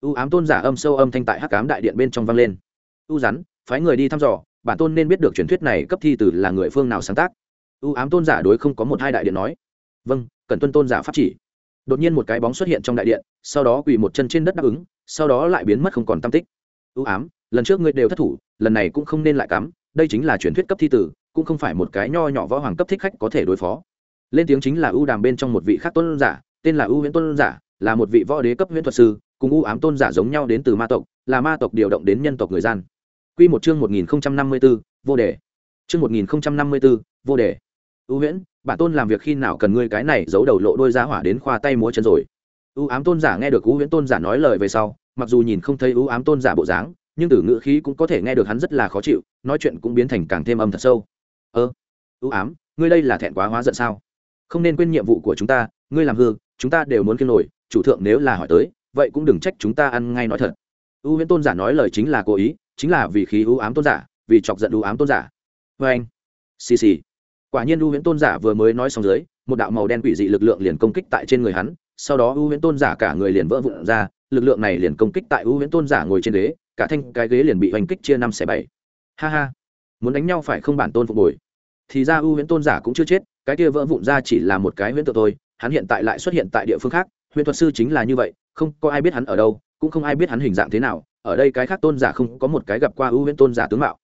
Ưu ám tôn giả âm sâu âm thanh tại hắc cám đại điện bên trong vang lên. Ưu rắn, phái người đi thăm dò, bản tôn nên biết được truyền thuyết này cấp thi tử là người phương nào sáng tác. Ưu ám tôn giả đối không có một hai đại điện nói. Vâng cần tuân tôn giả pháp chỉ. Đột nhiên một cái bóng xuất hiện trong đại điện, sau đó quỳ một chân trên đất đáp ứng, sau đó lại biến mất không còn tam tích. Ưu ám, lần trước ngươi đều thất thủ, lần này cũng không nên lại cắm đây chính là truyền thuyết cấp thi tử cũng không phải một cái nho nhỏ võ hoàng cấp thích khách có thể đối phó lên tiếng chính là ưu đàm bên trong một vị khác tôn giả tên là ưu huyễn tôn giả là một vị võ đế cấp huyễn thuật sư cùng ưu ám tôn giả giống nhau đến từ ma tộc là ma tộc điều động đến nhân tộc người gian Quy một chương 1054, vô đề. Chương 1054, vô đề. ưu huyễn bản tôn làm việc khi nào cần ngươi cái này giấu đầu lộ đôi ra hỏa đến khoa tay múa chân rồi ưu ám tôn giả nghe được ưu huyễn tôn giả nói lời về sau mặc dù nhìn không thấy ưu ám tôn giả bộ dáng nhưng từ ngữ khí cũng có thể nghe được hắn rất là khó chịu, nói chuyện cũng biến thành càng thêm âm thật sâu. Ơ, ưu ám, ngươi đây là thẹn quá hóa giận sao? Không nên quên nhiệm vụ của chúng ta, ngươi làm hư, chúng ta đều muốn kiên nổi, chủ thượng nếu là hỏi tới, vậy cũng đừng trách chúng ta ăn ngay nói thật. Ưu huyễn tôn giả nói lời chính là cố ý, chính là vì khí ưu ám tôn giả, vì chọc giận ưu ám tôn giả. Vê anh. Xì xì. Quả nhiên ưu huyễn tôn giả vừa mới nói xong dưới, một đạo màu đen quỷ dị lực lượng liền công kích tại trên người hắn, sau đó ưu huyễn tôn giả cả người liền vỡ vụn ra, lực lượng này liền công kích tại ưu huyễn tôn giả ngồi trên ghế cả thanh cái ghế liền bị hoành kích chia năm xẻ bảy. Ha ha. Muốn đánh nhau phải không bản tôn phục hồi? Thì ra ưu huyễn tôn giả cũng chưa chết, cái kia vỡ vụn ra chỉ là một cái huyễn tự thôi, hắn hiện tại lại xuất hiện tại địa phương khác, huyễn thuật sư chính là như vậy, không có ai biết hắn ở đâu, cũng không ai biết hắn hình dạng thế nào, ở đây cái khác tôn giả không có một cái gặp qua ưu huyễn tôn giả tướng mạo.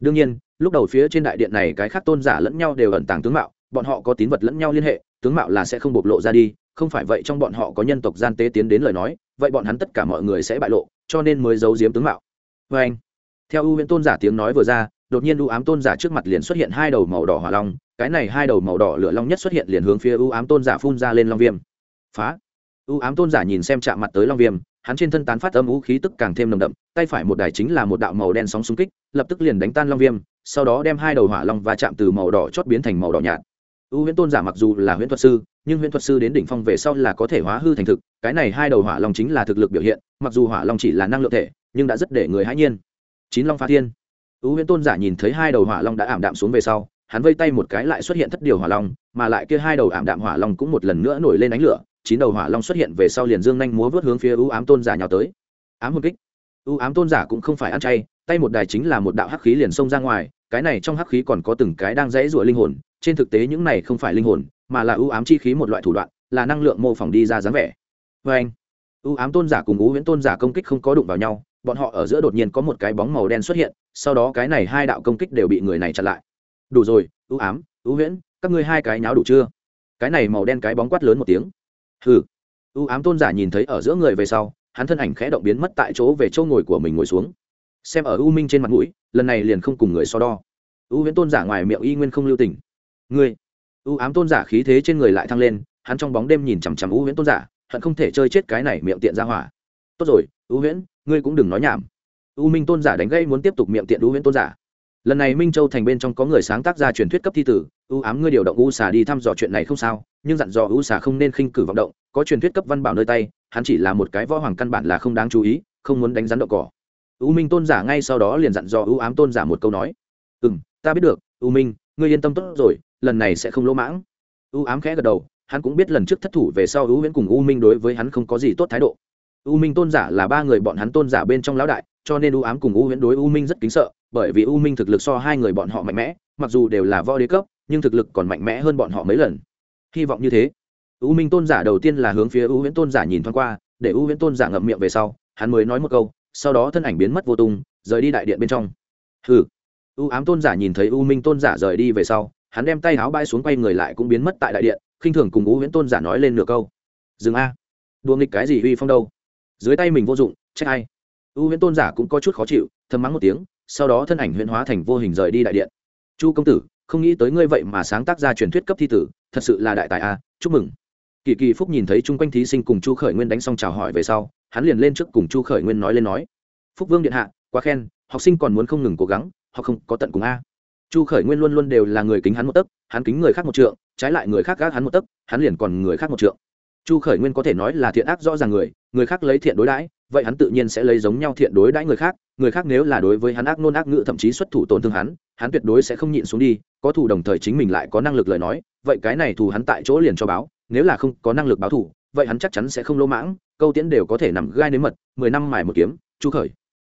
Đương nhiên, lúc đầu phía trên đại điện này cái khác tôn giả lẫn nhau đều ẩn tàng tướng mạo, bọn họ có tín vật lẫn nhau liên hệ, tướng mạo là sẽ không bộc lộ ra đi, không phải vậy trong bọn họ có nhân tộc gian tế tiến đến lời nói vậy bọn hắn tất cả mọi người sẽ bại lộ, cho nên mới giấu giếm tướng mạo. Vê anh, theo ưu huyễn tôn giả tiếng nói vừa ra, đột nhiên ưu ám tôn giả trước mặt liền xuất hiện hai đầu màu đỏ hỏa long, cái này hai đầu màu đỏ lửa long nhất xuất hiện liền hướng phía ưu ám tôn giả phun ra lên long viêm. Phá! Ưu ám tôn giả nhìn xem chạm mặt tới long viêm, hắn trên thân tán phát âm vũ khí tức càng thêm nồng đậm, tay phải một đài chính là một đạo màu đen sóng xung kích, lập tức liền đánh tan long viêm, sau đó đem hai đầu hỏa long và chạm từ màu đỏ chót biến thành màu đỏ nhạt u huyễn tôn giả mặc dù là huyễn thuật sư, nhưng huyễn thuật sư đến đỉnh phong về sau là có thể hóa hư thành thực, cái này hai đầu hỏa long chính là thực lực biểu hiện, mặc dù hỏa long chỉ là năng lượng thể, nhưng đã rất để người hãi nhiên. Chín long phá thiên. U huyễn tôn giả nhìn thấy hai đầu hỏa long đã ảm đạm xuống về sau, hắn vây tay một cái lại xuất hiện thất điều hỏa long, mà lại kia hai đầu ảm đạm hỏa long cũng một lần nữa nổi lên ánh lửa, chín đầu hỏa long xuất hiện về sau liền dương nhanh múa vớt hướng phía ưu ám tôn giả nhào tới. Ám hồn kích. Ưu ám tôn giả cũng không phải ăn chay, tay một đài chính là một đạo hắc khí liền xông ra ngoài cái này trong hắc khí còn có từng cái đang dãy rủa linh hồn, trên thực tế những này không phải linh hồn, mà là ưu ám chi khí một loại thủ đoạn, là năng lượng mô phỏng đi ra dáng vẻ. Vê anh, ưu ám tôn giả cùng u huyễn tôn giả công kích không có đụng vào nhau, bọn họ ở giữa đột nhiên có một cái bóng màu đen xuất hiện, sau đó cái này hai đạo công kích đều bị người này chặn lại. Đủ rồi, ưu ám, ưu huyễn, các ngươi hai cái nháo đủ chưa? Cái này màu đen cái bóng quát lớn một tiếng. Hừ. Ưu ám tôn giả nhìn thấy ở giữa người về sau, hắn thân ảnh khẽ động biến mất tại chỗ về chỗ ngồi của mình ngồi xuống xem ở u minh trên mặt mũi, lần này liền không cùng người so đo. U huyễn tôn giả ngoài miệng y nguyên không lưu tình. Ngươi, u ám tôn giả khí thế trên người lại thăng lên, hắn trong bóng đêm nhìn chằm chằm u huyễn tôn giả, hận không thể chơi chết cái này miệng tiện ra hỏa. Tốt rồi, u huyễn, ngươi cũng đừng nói nhảm. U minh tôn giả đánh gây muốn tiếp tục miệng tiện u huyễn tôn giả. Lần này minh châu thành bên trong có người sáng tác ra truyền thuyết cấp thi tử, u ám ngươi điều động u xà đi thăm dò chuyện này không sao, nhưng dặn dò u xà không nên khinh cử vọng động, có truyền thuyết cấp văn bảo nơi tay, hắn chỉ là một cái võ hoàng căn bản là không đáng chú ý, không muốn đánh rắn đậu cỏ u minh tôn giả ngay sau đó liền dặn dò u ám tôn giả một câu nói. Ừ m ta biết được, u minh, ngươi yên tâm tốt rồi, lần này sẽ không lỗ mãng. U ám khẽ gật đầu, hắn cũng biết lần trước thất thủ về sau u viễn cùng u minh đối với hắn không có gì tốt thái độ. U minh tôn giả là ba người bọn hắn tôn giả bên trong lão đại, cho nên u ám cùng u viễn đối u minh rất kính sợ, bởi vì u minh thực lực so hai người bọn họ mạnh mẽ, mặc dù đều là võ đế cấp, nhưng thực lực còn mạnh mẽ hơn bọn họ mấy lần. Hy vọng như thế. U minh tôn giả đầu tiên là hướng phía u viễn tôn giả nhìn thoáng qua, để u viễn tôn giả ngậm miệng về sau, hắn mới nói một câu sau đó thân ảnh biến mất vô tung, rời đi đại điện bên trong. Hừ. U ám tôn giả nhìn thấy u minh tôn giả rời đi về sau, hắn đem tay áo bay xuống quay người lại cũng biến mất tại đại điện, khinh thường cùng u huyễn tôn giả nói lên nửa câu. Dừng a. Đùa nghịch cái gì uy phong đâu? Dưới tay mình vô dụng, trách ai? U huyễn tôn giả cũng có chút khó chịu, thầm mắng một tiếng, sau đó thân ảnh huyễn hóa thành vô hình rời đi đại điện. Chu công tử, không nghĩ tới ngươi vậy mà sáng tác ra truyền thuyết cấp thi tử, thật sự là đại tài a, chúc mừng. Kỳ kỳ phúc nhìn thấy chung quanh thí sinh cùng chu khởi nguyên đánh xong chào hỏi về sau hắn liền lên trước cùng chu khởi nguyên nói lên nói, phúc vương điện hạ, quá khen, học sinh còn muốn không ngừng cố gắng họ không có tận cùng a. Chu khởi nguyên luôn luôn đều là người kính hắn một tấc, hắn kính người khác một trượng, trái lại người khác gác hắn một tấc, hắn liền còn người khác một trượng. Chu khởi nguyên có thể nói là thiện ác rõ ràng người người khác lấy thiện đối đãi, vậy hắn tự nhiên sẽ lấy giống nhau thiện đối đãi người khác người khác nếu là đối với hắn ác nôn ác ngự thậm chí xuất thủ tổn thương hắn hắn tuyệt đối sẽ không nhịn xuống đi, có thù đồng thời chính mình lại có năng lực lời nói, vậy cái này thù hắn tại chỗ liền cho báo, nếu là không có năng lực báo thù vậy hắn chắc chắn sẽ không lỗ mãng, câu tiễn đều có thể nằm gai nếm mật, mười năm mài một kiếm, chu khởi.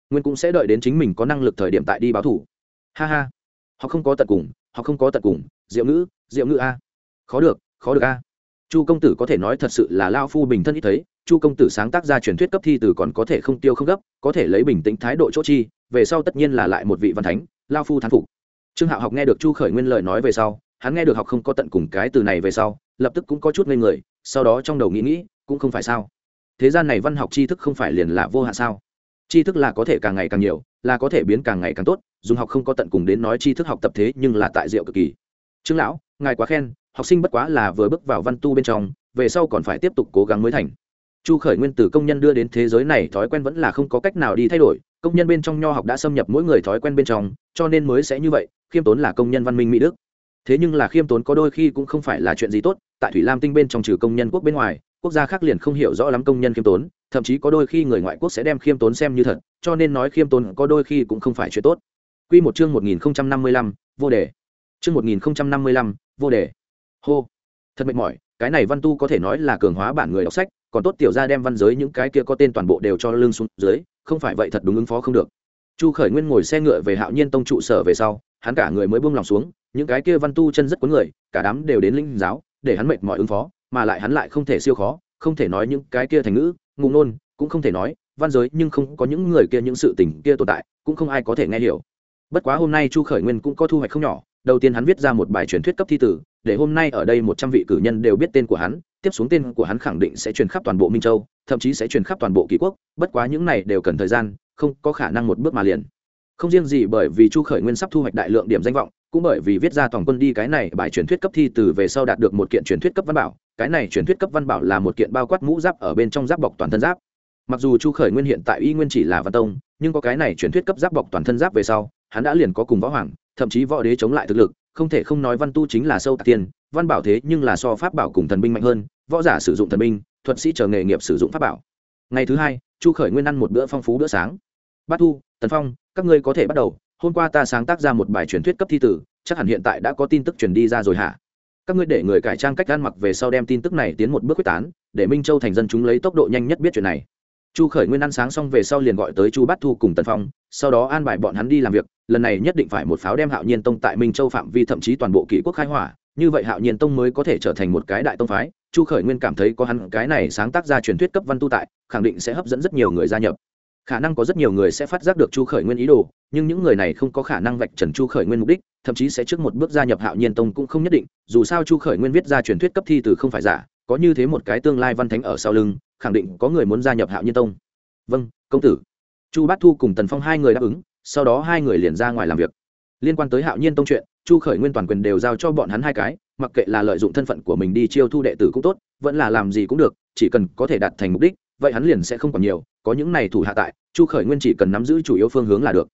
Nguyên cũng sẽ đợi đến chính mình có năng lực thời điểm tại đi báo thù ha ha. Họ không có tận cùng, họ không có tận cùng. Diệu ngữ diệu ngữ a. Khó được khó được a. Chu công tử có thể nói thật sự là lao phu bình thân ít thấy, chu công tử sáng tác ra truyền thuyết cấp thi từ còn có thể không tiêu không gấp, có thể lấy bình tĩnh thái độ chỗ chi, về sau tất nhiên là lại một vị văn thánh, lao phu thán phục. Trương hạo học nghe được chu khởi nguyên lời nói về sau, hắn nghe được học không có tận cùng cái từ này về sau lập tức cũng có chút ngây người, sau đó trong đầu nghĩ nghĩ, cũng không phải sao. Thế gian này văn học tri thức không phải liền là vô hạn sao? Tri thức là có thể càng ngày càng nhiều, là có thể biến càng ngày càng tốt, dùng học không có tận cùng đến nói tri thức học tập thế nhưng là tại diệu cực kỳ. Trương lão, ngài quá khen, học sinh bất quá là vừa bước vào văn tu bên trong, về sau còn phải tiếp tục cố gắng mới thành. Chu khởi nguyên từ công nhân đưa đến thế giới này thói quen vẫn là không có cách nào đi thay đổi, công nhân bên trong nho học đã xâm nhập mỗi người thói quen bên trong, cho nên mới sẽ như vậy, khiêm tốn là công nhân văn minh mỹ đức thế nhưng là khiêm tốn có đôi khi cũng không phải là chuyện gì tốt tại thủy lam tinh bên trong trừ công nhân quốc bên ngoài quốc gia khác liền không hiểu rõ lắm công nhân khiêm tốn thậm chí có đôi khi người ngoại quốc sẽ đem khiêm tốn xem như thật cho nên nói khiêm tốn có đôi khi cũng không phải chuyện tốt Quy một chương 1055, vô đề. Chương 1055, vô đề. Hô. Thật mệt mỏi, cái này văn tu có thể nói là cường hóa bản người đọc sách, còn tốt tiểu gia đem văn giới những cái kia có tên toàn bộ đều cho lưng xuống dưới, không phải vậy thật đúng ứng phó không được. Chu Khởi Nguyên ngồi xe ngựa về Hạo Nhiên tông trụ sở về sau, hắn cả người mới buông lòng xuống, những cái kia văn tu chân rất cuốn người, cả đám đều đến linh giáo, để hắn mệt mỏi ứng phó, mà lại hắn lại không thể siêu khó, không thể nói những cái kia thành ngữ, ngụ ngôn, cũng không thể nói, văn giới nhưng không có những người kia những sự tình kia tồn tại, cũng không ai có thể nghe hiểu. Bất quá hôm nay chu khởi nguyên cũng có thu hoạch không nhỏ đầu tiên hắn viết ra một bài truyền thuyết cấp thi tử để hôm nay ở đây một trăm vị cử nhân đều biết tên của hắn tiếp xuống tên của hắn khẳng định sẽ truyền khắp toàn bộ minh châu thậm chí sẽ truyền khắp toàn bộ kỷ quốc bất quá những này đều cần thời gian không có khả năng một bước mà liền. Không riêng gì bởi vì chu khởi nguyên sắp thu hoạch đại lượng điểm danh vọng cũng bởi vì viết ra toàn quân đi cái này, bài truyền thuyết cấp thi từ về sau đạt được một kiện truyền thuyết cấp văn bảo. Cái này truyền thuyết cấp văn bảo là một kiện bao quát mũ giáp ở bên trong giáp bọc toàn thân giáp. Mặc dù chu khởi nguyên hiện tại y nguyên chỉ là văn tông, nhưng có cái này truyền thuyết cấp giáp bọc toàn thân giáp về sau, hắn đã liền có cùng võ hoàng, thậm chí võ đế chống lại thực lực, không thể không nói văn tu chính là sâu tạc tiên, văn bảo thế nhưng là so pháp bảo cùng thần binh mạnh hơn, võ giả sử dụng thần binh, thuật sĩ chờ nghề nghiệp sử dụng pháp bảo. Ngày thứ hai, chu khởi nguyên ăn một bữa phong phú bữa sáng. Bát thu, tần phong, các ngươi có thể bắt đầu hôm qua ta sáng tác ra một bài truyền thuyết cấp thi tử, chắc hẳn hiện tại đã có tin tức truyền đi ra rồi hả? Các ngươi để người cải trang cách ăn mặc về sau đem tin tức này tiến một bước quyết tán, để minh châu thành dân chúng lấy tốc độ nhanh nhất biết chuyện này. Chu khởi nguyên ăn sáng xong về sau liền gọi tới chu bát thu cùng tần phong, sau đó an bài bọn hắn đi làm việc, lần này nhất định phải một pháo đem hạo nhiên tông tại minh châu phạm vi thậm chí toàn bộ kỷ quốc khai hỏa, như vậy hạo nhiên tông mới có thể trở thành một cái đại tông phái. Chu khởi nguyên cảm thấy có hắn cái này sáng tác ra truyền thuyết cấp văn tu tại, khẳng định sẽ hấp dẫn rất nhiều người gia nhập khả năng có rất nhiều người sẽ phát giác được chu khởi nguyên ý đồ, nhưng những người này không có khả năng vạch trần chu khởi nguyên mục đích, thậm chí sẽ trước một bước gia nhập hạo nhiên tông cũng không nhất định, dù sao chu khởi nguyên viết ra truyền thuyết cấp thi từ không phải giả, có như thế một cái tương lai văn thánh ở sau lưng, khẳng định có người muốn gia nhập hạo nhiên tông. Vâng công tử. Chu bát thu cùng tần phong hai người đáp ứng, sau đó hai người liền ra ngoài làm việc. Liên quan tới hạo nhiên tông chuyện, chu khởi nguyên toàn quyền đều giao cho bọn hắn hai cái, mặc kệ là lợi dụng thân phận của mình đi chiêu thu đệ tử cũng tốt, vẫn là làm gì cũng được, chỉ cần có thể đạt thành mục đích vậy hắn liền sẽ không còn nhiều, có những này thủ hạ tại, chu khởi nguyên chỉ cần nắm giữ chủ yếu phương hướng là được.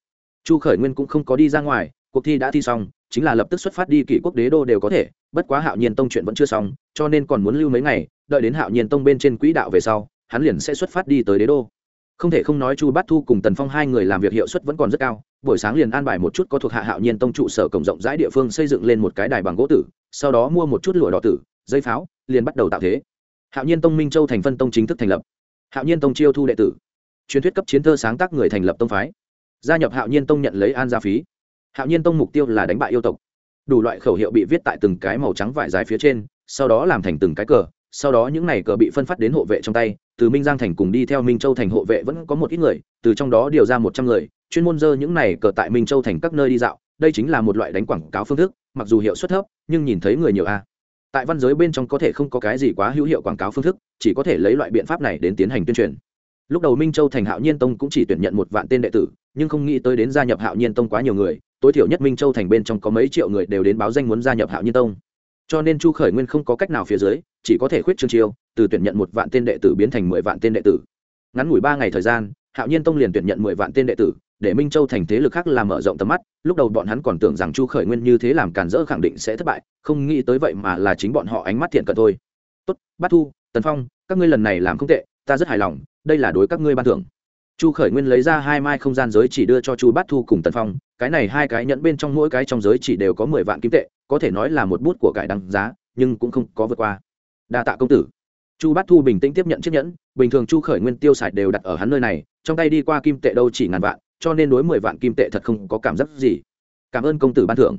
Chu khởi nguyên cũng không có đi ra ngoài, cuộc thi đã thi xong, chính là lập tức xuất phát đi kỷ quốc đế đô đều có thể, bất quá hạo nhiên tông chuyện vẫn chưa xong, cho nên còn muốn lưu mấy ngày, đợi đến hạo nhiên tông bên trên quỹ đạo về sau, hắn liền sẽ xuất phát đi tới đế đô. Không thể không nói chu bát thu cùng tần phong hai người làm việc hiệu suất vẫn còn rất cao, buổi sáng liền an bài một chút có thuộc hạ hạo nhiên tông trụ sở cổng rộng rãi địa phương xây dựng lên một cái đài bằng gỗ tử, sau đó mua một chút lụa đỏ tử dây pháo, liền bắt đầu tạo thế. Hạo nhiên tông minh châu thành phân tông chính thức thành lập hạo nhiên tông chiêu thu đệ tử. Truyền thuyết cấp chiến thơ sáng tác người thành lập tông phái. Gia nhập hạo nhiên tông nhận lấy an gia phí. Hạo nhiên tông mục tiêu là đánh bại yêu tộc. Đủ loại khẩu hiệu bị viết tại từng cái màu trắng vải dài phía trên, sau đó làm thành từng cái cờ, sau đó những này cờ bị phân phát đến hộ vệ trong tay. Từ minh giang thành cùng đi theo minh châu thành hộ vệ vẫn có một ít người, từ trong đó điều ra một trăm người. Chuyên môn dơ những này cờ tại minh châu thành các nơi đi dạo, đây chính là một loại đánh quảng cáo phương thức, mặc dù hiệu suất thấp, nhưng nhìn thấy người nhiều a tại văn giới bên trong có thể không có cái gì quá hữu hiệu quảng cáo phương thức, chỉ có thể lấy loại biện pháp này đến tiến hành tuyên truyền. Lúc đầu minh châu thành hạo nhiên tông cũng chỉ tuyển nhận một vạn tên đệ tử, nhưng không nghĩ tới đến gia nhập hạo nhiên tông quá nhiều người, tối thiểu nhất minh châu thành bên trong có mấy triệu người đều đến báo danh muốn gia nhập hạo nhiên tông. Cho nên chu khởi nguyên không có cách nào phía dưới, chỉ có thể khuyết trương chiêu, từ tuyển nhận một vạn tên đệ tử biến thành mười vạn tên đệ tử. Ngắn ngủi ba ngày thời gian, hạo nhiên tông liền tuyển nhận mười vạn tên đệ tử để minh châu thành thế lực khác làm mở rộng tầm mắt, lúc đầu bọn hắn còn tưởng rằng chu khởi nguyên như thế làm cản rỡ khẳng định sẽ thất bại, không nghĩ tới vậy mà là chính bọn họ ánh mắt thiện cận thôi. Tốt, bát thu, tần phong, các ngươi lần này làm không tệ, ta rất hài lòng, đây là đối các ngươi ban thưởng. Chu khởi nguyên lấy ra hai mai không gian giới chỉ đưa cho chu bát thu cùng tần phong, cái này hai cái nhẫn bên trong mỗi cái trong giới chỉ đều có mười vạn kim tệ, có thể nói là một bút của cải đăng giá, nhưng cũng không có vượt qua. Đa tạ công tử. Chu bát thu bình tĩnh tiếp nhận chiếc nhẫn, bình thường chu khởi nguyên tiêu xài đều đặt ở hắn nơi này, trong tay đi qua kim tệ đâu chỉ ngàn vạn cho nên đối mười vạn kim tệ thật không có cảm giác gì. Cảm ơn công tử ban thưởng.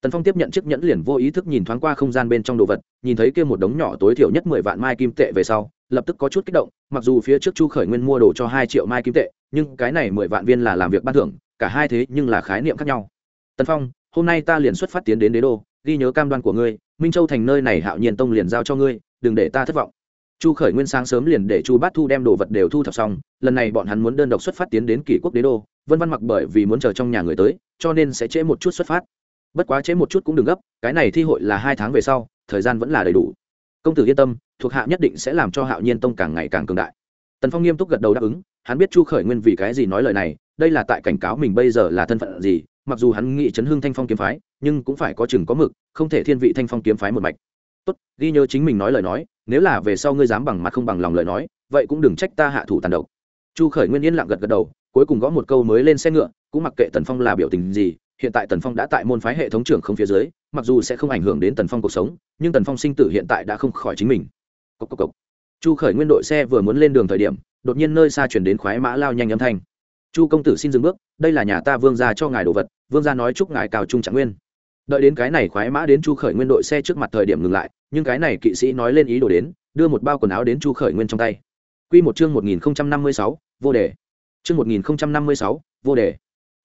Tần phong tiếp nhận chiếc nhẫn liền vô ý thức nhìn thoáng qua không gian bên trong đồ vật, nhìn thấy kia một đống nhỏ tối thiểu nhất mười vạn mai kim tệ về sau, lập tức có chút kích động, mặc dù phía trước chu khởi nguyên mua đồ cho hai triệu mai kim tệ, nhưng cái này mười vạn viên là làm việc ban thưởng, cả hai thế nhưng là khái niệm khác nhau. Tần phong, hôm nay ta liền xuất phát tiến đến đế đô, ghi nhớ cam đoan của ngươi, minh châu thành nơi này hạo nhiên tông liền giao cho ngươi, đừng để ta thất vọng. Chu khởi nguyên sáng sớm liền để chu bát thu đem đồ vật đều thu thập xong, lần này bọn hắn muốn đơn độc xuất phát tiến đến kỷ quốc đế đô vân văn mặc bởi vì muốn chờ trong nhà người tới, cho nên sẽ trễ một chút xuất phát. Bất quá trễ một chút cũng đừng gấp, cái này thi hội là hai tháng về sau, thời gian vẫn là đầy đủ. Công tử yên tâm, thuộc hạ nhất định sẽ làm cho hạo nhiên tông càng ngày càng cường đại. Tần phong nghiêm túc gật đầu đáp ứng, hắn biết chu khởi nguyên vì cái gì nói lời này, đây là tại cảnh cáo mình bây giờ là thân phận gì, mặc dù hắn nghĩ chấn hưng thanh phong kiếm phái, nhưng cũng phải có chừng có mực, không thể thiên vị thanh phong kiếm phái một mạch. Tốt, ghi nhớ chính mình nói lời nói, nếu là về sau ngươi dám bằng mặt không bằng lòng lời nói, vậy cũng đừng trách ta hạ thủ tàn độc. Chu khởi nguyên yên lặng gật gật đầu cuối cùng gõ một câu mới lên xe ngựa, cũng mặc kệ tần phong là biểu tình gì, hiện tại tần phong đã tại môn phái hệ thống trưởng không phía dưới, mặc dù sẽ không ảnh hưởng đến tần phong cuộc sống, nhưng tần phong sinh tử hiện tại đã không khỏi chính mình. Cốc cốc cốc. chu khởi nguyên đội xe vừa muốn lên đường thời điểm, đột nhiên nơi xa chuyển đến khoái mã lao nhanh âm thanh. Chu công tử xin dừng bước, đây là nhà ta vương gia cho ngài đồ vật, vương gia nói chúc ngài cào trung trạng nguyên. Đợi đến cái này khoái mã đến chu khởi nguyên đội xe trước mặt thời điểm ngừng lại, nhưng cái này kỵ sĩ nói lên ý đồ đến, đưa một bao quần áo đến chu khởi nguyên trong tay. Q một chương một nghìn năm mươi sáu, vô đề chương một nghìn năm mươi sáu, vô đề.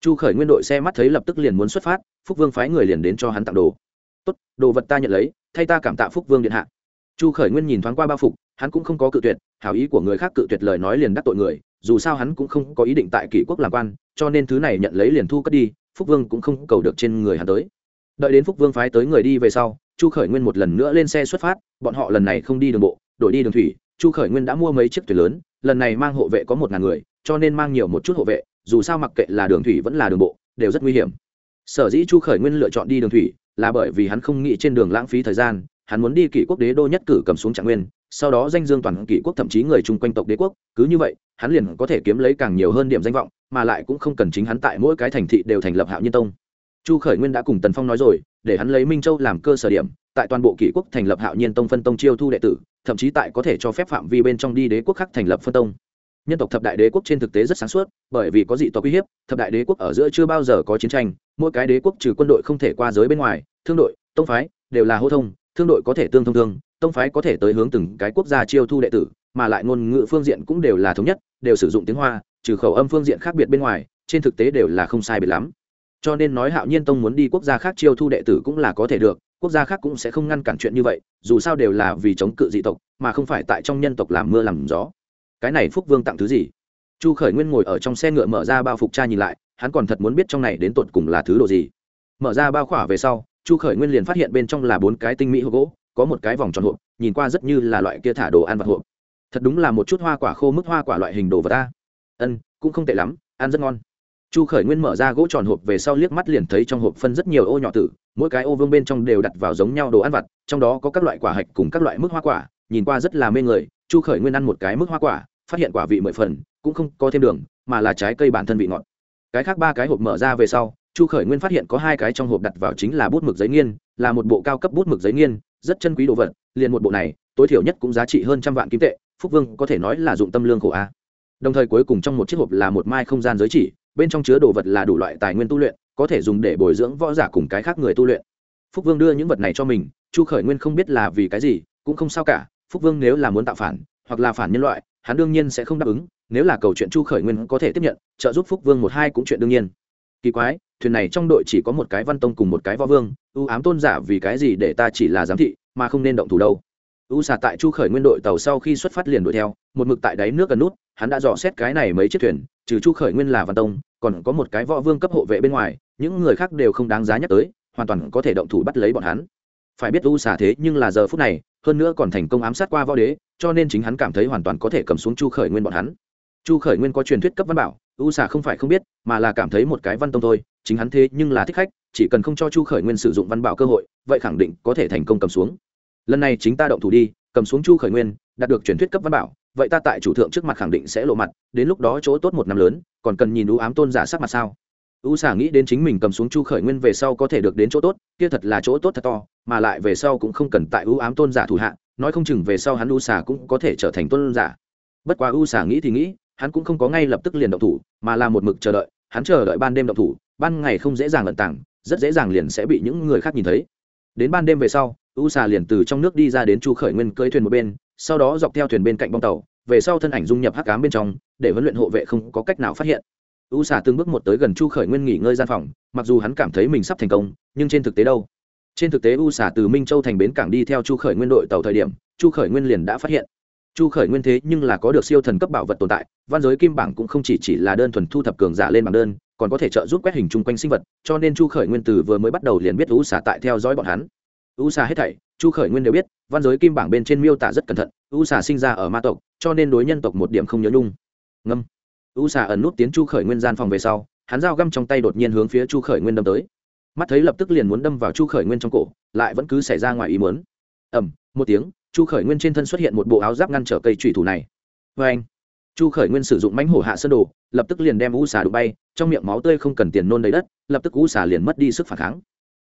Chu khởi nguyên đội xe mắt thấy lập tức liền muốn xuất phát, phúc vương phái người liền đến cho hắn tặng đồ. Tốt, đồ vật ta nhận lấy, thay ta cảm tạ phúc vương điện hạ. Chu khởi nguyên nhìn thoáng qua bao phục, hắn cũng không có cự tuyệt, hảo ý của người khác cự tuyệt lời nói liền đắc tội người, dù sao hắn cũng không có ý định tại kỷ quốc làm quan, cho nên thứ này nhận lấy liền thu cất đi, phúc vương cũng không cầu được trên người hắn tới. Đợi đến phúc vương phái tới người đi về sau, chu khởi nguyên một lần nữa lên xe xuất phát, bọn họ lần này không đi đường bộ, đổi đi đường thủy, chu khởi nguyên đã mua mấy chiếc thuyền lớn, lần này mang hộ vệ có một ngàn người cho nên mang nhiều một chút hộ vệ, dù sao mặc kệ là đường thủy vẫn là đường bộ, đều rất nguy hiểm. Sở dĩ chu khởi nguyên lựa chọn đi đường thủy là bởi vì hắn không nghĩ trên đường lãng phí thời gian, hắn muốn đi kỷ quốc đế đô nhất cử cầm xuống trạng nguyên, sau đó danh dương toàn kỷ quốc thậm chí người chung quanh tộc đế quốc, cứ như vậy, hắn liền có thể kiếm lấy càng nhiều hơn điểm danh vọng, mà lại cũng không cần chính hắn tại mỗi cái thành thị đều thành lập hạo nhiên tông. Chu khởi nguyên đã cùng tần phong nói rồi, để hắn lấy minh châu làm cơ sở điểm, tại toàn bộ kỷ quốc thành lập hạo nhiên tông phân tông chiêu thu đệ tử, thậm chí tại có thể cho phép phạm vi bên trong đi đế quốc khác thành lập phân tông nhân tộc thập đại đế quốc trên thực tế rất sáng suốt, bởi vì có dị tộc uy hiếp, thập đại đế quốc ở giữa chưa bao giờ có chiến tranh, mỗi cái đế quốc trừ quân đội không thể qua giới bên ngoài, thương đội, tông phái đều là hô thông, thương đội có thể tương thông thương, tông phái có thể tới hướng từng cái quốc gia chiêu thu đệ tử, mà lại ngôn ngữ phương diện cũng đều là thống nhất, đều sử dụng tiếng hoa, trừ khẩu âm phương diện khác biệt bên ngoài, trên thực tế đều là không sai biệt lắm. Cho nên nói hạo nhiên tông muốn đi quốc gia khác chiêu thu đệ tử cũng là có thể được, quốc gia khác cũng sẽ không ngăn cản chuyện như vậy, dù sao đều là vì chống cự dị tộc, mà không phải tại trong nhân tộc làm mưa làm gió cái này phúc vương tặng thứ gì? Chu khởi nguyên ngồi ở trong xe ngựa mở ra bao phục cha nhìn lại, hắn còn thật muốn biết trong này đến tột cùng là thứ đồ gì. Mở ra bao khỏa về sau, chu khởi nguyên liền phát hiện bên trong là bốn cái tinh mỹ hộp gỗ, có một cái vòng tròn hộp, nhìn qua rất như là loại kia thả đồ ăn vặt hộp. Thật đúng là một chút hoa quả khô mức hoa quả loại hình đồ vật ta ân, cũng không tệ lắm, ăn rất ngon. Chu khởi nguyên mở ra gỗ tròn hộp về sau liếc mắt liền thấy trong hộp phân rất nhiều ô nhỏ tử, mỗi cái ô vương bên trong đều đặt vào giống nhau đồ ăn vặt, trong đó có các loại quả hạch cùng các loại mức hoa quả, nhìn qua rất là mê người, chu khởi nguyên ăn một cái mức hoa quả phát hiện quả vị mười phần, cũng không có thêm đường, mà là trái cây bản thân vị ngọt. Cái khác ba cái hộp mở ra về sau, chu khởi nguyên phát hiện có hai cái trong hộp đặt vào chính là bút mực giấy nghiên, là một bộ cao cấp bút mực giấy nghiên, rất chân quý đồ vật, liền một bộ này, tối thiểu nhất cũng giá trị hơn trăm vạn kim tệ, phúc vương có thể nói là dụng tâm lương khổ a. Đồng thời cuối cùng trong một chiếc hộp là một mai không gian giới chỉ, bên trong chứa đồ vật là đủ loại tài nguyên tu luyện, có thể dùng để bồi dưỡng võ giả cùng cái khác người tu luyện. Phúc vương đưa những vật này cho mình, chu khởi nguyên không biết là vì cái gì, cũng không sao cả, phúc vương nếu là muốn tạo phản, hoặc là phản nhân loại hắn đương nhiên sẽ không đáp ứng, nếu là cầu chuyện chu khởi nguyên có thể tiếp nhận, trợ giúp phúc vương một hai cũng chuyện đương nhiên. Kỳ quái, thuyền này trong đội chỉ có một cái văn tông cùng một cái võ vương, ưu ám tôn giả vì cái gì để ta chỉ là giám thị, mà không nên động thủ đâu. U xà tại chu khởi nguyên đội tàu sau khi xuất phát liền đuổi theo, một mực tại đáy nước gần nút, hắn đã dò xét cái này mấy chiếc thuyền, trừ chu khởi nguyên là văn tông, còn có một cái võ vương cấp hộ vệ bên ngoài, những người khác đều không đáng giá nhắc tới, hoàn toàn có thể động thủ bắt lấy bọn hắn phải biết u xà thế nhưng là giờ phút này, hơn nữa còn thành công ám sát qua võ đế, cho nên chính hắn cảm thấy hoàn toàn có thể cầm xuống chu khởi nguyên bọn hắn. Chu khởi nguyên có truyền thuyết cấp văn bảo, u xà không phải không biết, mà là cảm thấy một cái văn tông thôi, chính hắn thế nhưng là thích khách, chỉ cần không cho chu khởi nguyên sử dụng văn bảo cơ hội, vậy khẳng định có thể thành công cầm xuống. Lần này chính ta động thủ đi, cầm xuống chu khởi nguyên, đạt được truyền thuyết cấp văn bảo, vậy ta tại chủ thượng trước mặt khẳng định sẽ lộ mặt, đến lúc đó chỗ tốt một năm lớn, còn cần nhìn ưu ám tôn giả sắc mặt sao? U xà nghĩ đến chính mình cầm xuống chu khởi nguyên về sau có thể được đến chỗ tốt, kia thật là chỗ tốt thật to, mà lại về sau cũng không cần tại ưu ám tôn giả thủ hạ, nói không chừng về sau hắn u xà cũng có thể trở thành tôn giả. Bất quá u xà nghĩ thì nghĩ, hắn cũng không có ngay lập tức liền động thủ, mà là một mực chờ đợi, hắn chờ đợi ban đêm động thủ, ban ngày không dễ dàng lận tảng rất dễ dàng liền sẽ bị những người khác nhìn thấy. Đến ban đêm về sau, u xà liền từ trong nước đi ra đến chu khởi nguyên cưới thuyền một bên, sau đó dọc theo thuyền bên cạnh bong tàu, về sau thân ảnh dung nhập hắc cám bên trong, để huấn luyện hộ vệ không có cách nào phát hiện u xà từng bước một tới gần chu khởi nguyên nghỉ ngơi gian phòng mặc dù hắn cảm thấy mình sắp thành công nhưng trên thực tế đâu? Trên thực tế u xà từ minh châu thành bến cảng đi theo chu khởi nguyên đội tàu thời điểm chu khởi nguyên liền đã phát hiện. Chu khởi nguyên thế nhưng là có được siêu thần cấp bảo vật tồn tại văn giới kim bảng cũng không chỉ, chỉ là đơn thuần thu thập cường giả lên bảng đơn còn có thể trợ giúp quét hình chung quanh sinh vật cho nên chu khởi nguyên từ vừa mới bắt đầu liền biết u xà tại theo dõi bọn hắn. U xà hết thảy chu khởi nguyên đều biết văn giới kim bảng bên trên miêu tả rất cẩn thận u xà sinh ra ở ma tộc cho nên đối nhân tộc một điểm không nhớ nhung. Ngâm u xà ẩn nút tiến chu khởi nguyên gian phòng về sau, hắn dao găm trong tay đột nhiên hướng phía chu khởi nguyên đâm tới. Mắt thấy lập tức liền muốn đâm vào chu khởi nguyên trong cổ, lại vẫn cứ xảy ra ngoài ý muốn. Ẩm một tiếng, chu khởi nguyên trên thân xuất hiện một bộ áo giáp ngăn trở cây trùy thủ này. Vê anh, chu khởi nguyên sử dụng mánh hổ hạ sơn đồ, lập tức liền đem u xà đụng bay, trong miệng máu tươi không cần tiền nôn đầy đất, lập tức u xà liền mất đi sức phản kháng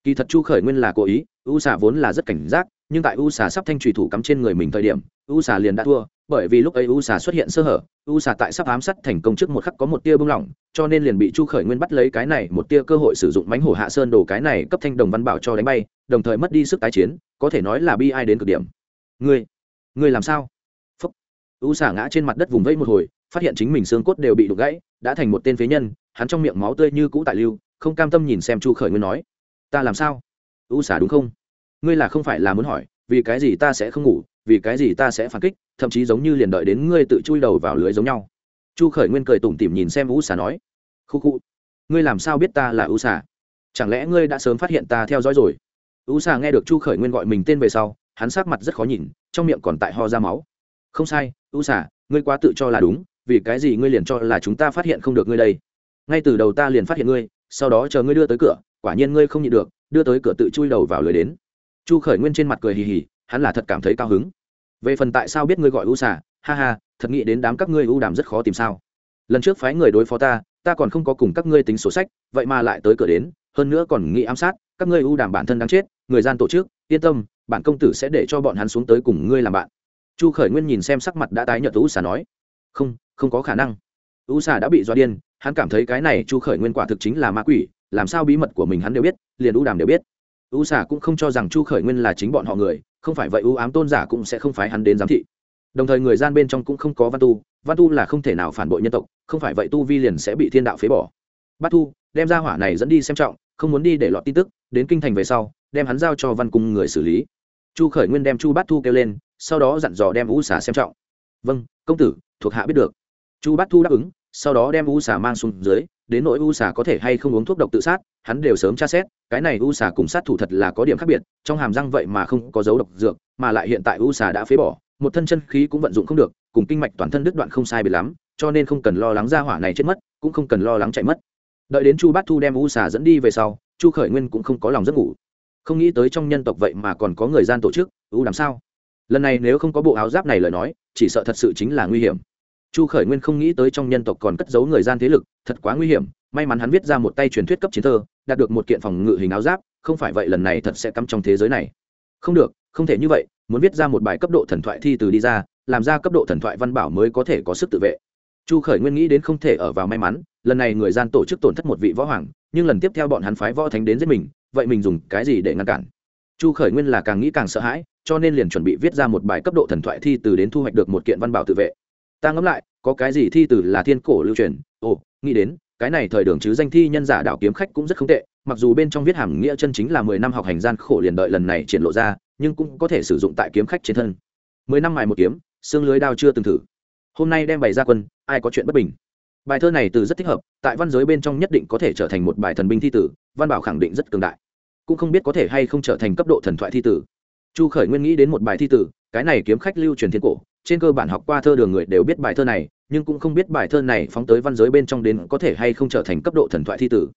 kỳ thật chu khởi nguyên là cố ý, u xà vốn là rất cảnh giác, nhưng tại u xà sắp thanh trùy thủ cắm trên người mình thời điểm, u xà liền đã thua, bởi vì lúc ấy u xà xuất hiện sơ hở, u xà tại sắp ám sát thành công trước một khắc có một tia bưng lỏng, cho nên liền bị chu khởi nguyên bắt lấy cái này một tia cơ hội sử dụng mánh hổ hạ sơn đồ cái này cấp thanh đồng văn bảo cho đánh bay, đồng thời mất đi sức tái chiến, có thể nói là bi ai đến cực điểm. Ngươi ngươi làm sao? Phúc. U xà ngã trên mặt đất vùng vẫy một hồi, phát hiện chính mình xương cốt đều bị đục gãy, đã thành một tên phế nhân, hắn trong miệng máu tươi như cũ tại lưu, không cam tâm nhìn xem chu khởi nguyên nói ta làm sao? U xả đúng không? Ngươi là không phải là muốn hỏi, vì cái gì ta sẽ không ngủ, vì cái gì ta sẽ phản kích, thậm chí giống như liền đợi đến ngươi tự chui đầu vào lưới giống nhau. Chu khởi nguyên cười tủm tỉm nhìn xem u xả nói, khu khu, ngươi làm sao biết ta là u xả? Chẳng lẽ ngươi đã sớm phát hiện ta theo dõi rồi? U xả nghe được chu khởi nguyên gọi mình tên về sau, hắn sát mặt rất khó nhìn, trong miệng còn tại ho ra máu. Không sai, u xả, ngươi quá tự cho là đúng, vì cái gì ngươi liền cho là chúng ta phát hiện không được ngươi đây? Ngay từ đầu ta liền phát hiện ngươi sau đó chờ ngươi đưa tới cửa, quả nhiên ngươi không nhịn được, đưa tới cửa tự chui đầu vào lưới đến. Chu khởi nguyên trên mặt cười hì hì, hắn là thật cảm thấy cao hứng. Về phần tại sao biết ngươi gọi u xả ha ha, thật nghĩ đến đám các ngươi u đàm rất khó tìm sao. Lần trước phái người đối phó ta ta còn không có cùng các ngươi tính sổ sách, vậy mà lại tới cửa đến, hơn nữa còn nghĩ ám sát, các ngươi u đàm bản thân đang chết, người gian tổ chức, yên tâm, bản công tử sẽ để cho bọn hắn xuống tới cùng ngươi làm bạn. Chu khởi nguyên nhìn xem sắc mặt đã tái nhợt u xà nói, không không có khả năng. U xà đã bị do điên hắn cảm thấy cái này chu khởi nguyên quả thực chính là ma quỷ, làm sao bí mật của mình hắn đều biết, liền u đàm đều biết. U xà cũng không cho rằng chu khởi nguyên là chính bọn họ người, không phải vậy u ám tôn giả cũng sẽ không phái hắn đến giám thị. Đồng thời người gian bên trong cũng không có văn tu văn tu là không thể nào phản bội nhân tộc, không phải vậy tu vi liền sẽ bị thiên đạo phế bỏ. Bát thu, đem ra hỏa này dẫn đi xem trọng, không muốn đi để lọt tin tức, đến kinh thành về sau, đem hắn giao cho văn cung người xử lý. Chu khởi nguyên đem chu bát thu kêu lên, sau đó dặn dò đem u xà xem trọng. Vâng công tử, thuộc hạ biết được. Chu bát thu đáp ứng sau đó đem u xà mang xuống dưới, đến nỗi u xà có thể hay không uống thuốc độc tự sát, hắn đều sớm tra xét, cái này u xà cùng sát thủ thật là có điểm khác biệt, trong hàm răng vậy mà không có dấu độc dược, mà lại hiện tại u xà đã phế bỏ, một thân chân khí cũng vận dụng không được, cùng kinh mạch toàn thân đứt đoạn không sai biệt lắm, cho nên không cần lo lắng ra hỏa này chết mất, cũng không cần lo lắng chạy mất. Đợi đến chu bát thu đem u xà dẫn đi về sau, chu khởi nguyên cũng không có lòng giấc ngủ. Không nghĩ tới trong nhân tộc vậy mà còn có người gian tổ chức, u làm sao? Lần này nếu không có bộ áo giáp này lời nói, chỉ sợ thật sự chính là nguy hiểm chu khởi nguyên không nghĩ tới trong nhân tộc còn cất giấu người gian thế lực, thật quá nguy hiểm, may mắn hắn viết ra một tay truyền thuyết cấp chiến thơ, đạt được một kiện phòng ngự hình áo giáp, không phải vậy lần này thật sẽ cắm trong thế giới này. Không được, không thể như vậy, muốn viết ra một bài cấp độ thần thoại thi từ đi ra, làm ra cấp độ thần thoại văn bảo mới có thể có sức tự vệ. Chu khởi nguyên nghĩ đến không thể ở vào may mắn, lần này người gian tổ chức tổn thất một vị võ hoàng, nhưng lần tiếp theo bọn hắn phái võ thánh đến giết mình, vậy mình dùng cái gì để ngăn cản? Chu khởi nguyên là càng nghĩ càng sợ hãi, cho nên liền chuẩn bị viết ra một bài cấp độ thần thoại thi từ đến thu hoạch được một kiện văn bảo tự vệ ta ngẫm lại, có cái gì thi từ là thiên cổ lưu truyền? Ồ, nghĩ đến, cái này thời đường chứ danh thi nhân giả đạo kiếm khách cũng rất không tệ, mặc dù bên trong viết hàm nghĩa chân chính là mười năm học hành gian khổ liền đợi lần này triển lộ ra, nhưng cũng có thể sử dụng tại kiếm khách trên thân. Mười năm mài một kiếm, xương lưới đao chưa từng thử. Hôm nay đem bày ra quân, ai có chuyện bất bình? Bài thơ này từ rất thích hợp, tại văn giới bên trong nhất định có thể trở thành một bài thần binh thi tử, văn bảo khẳng định rất cường đại. Cũng không biết có thể hay không trở thành cấp độ thần thoại thi tử. Chu khởi nguyên nghĩ đến một bài thi tử, cái này kiếm khách lưu truyền thiên cổ trên cơ bản học qua thơ đường người đều biết bài thơ này, nhưng cũng không biết bài thơ này phóng tới văn giới bên trong đến có thể hay không trở thành cấp độ thần thoại thi tử.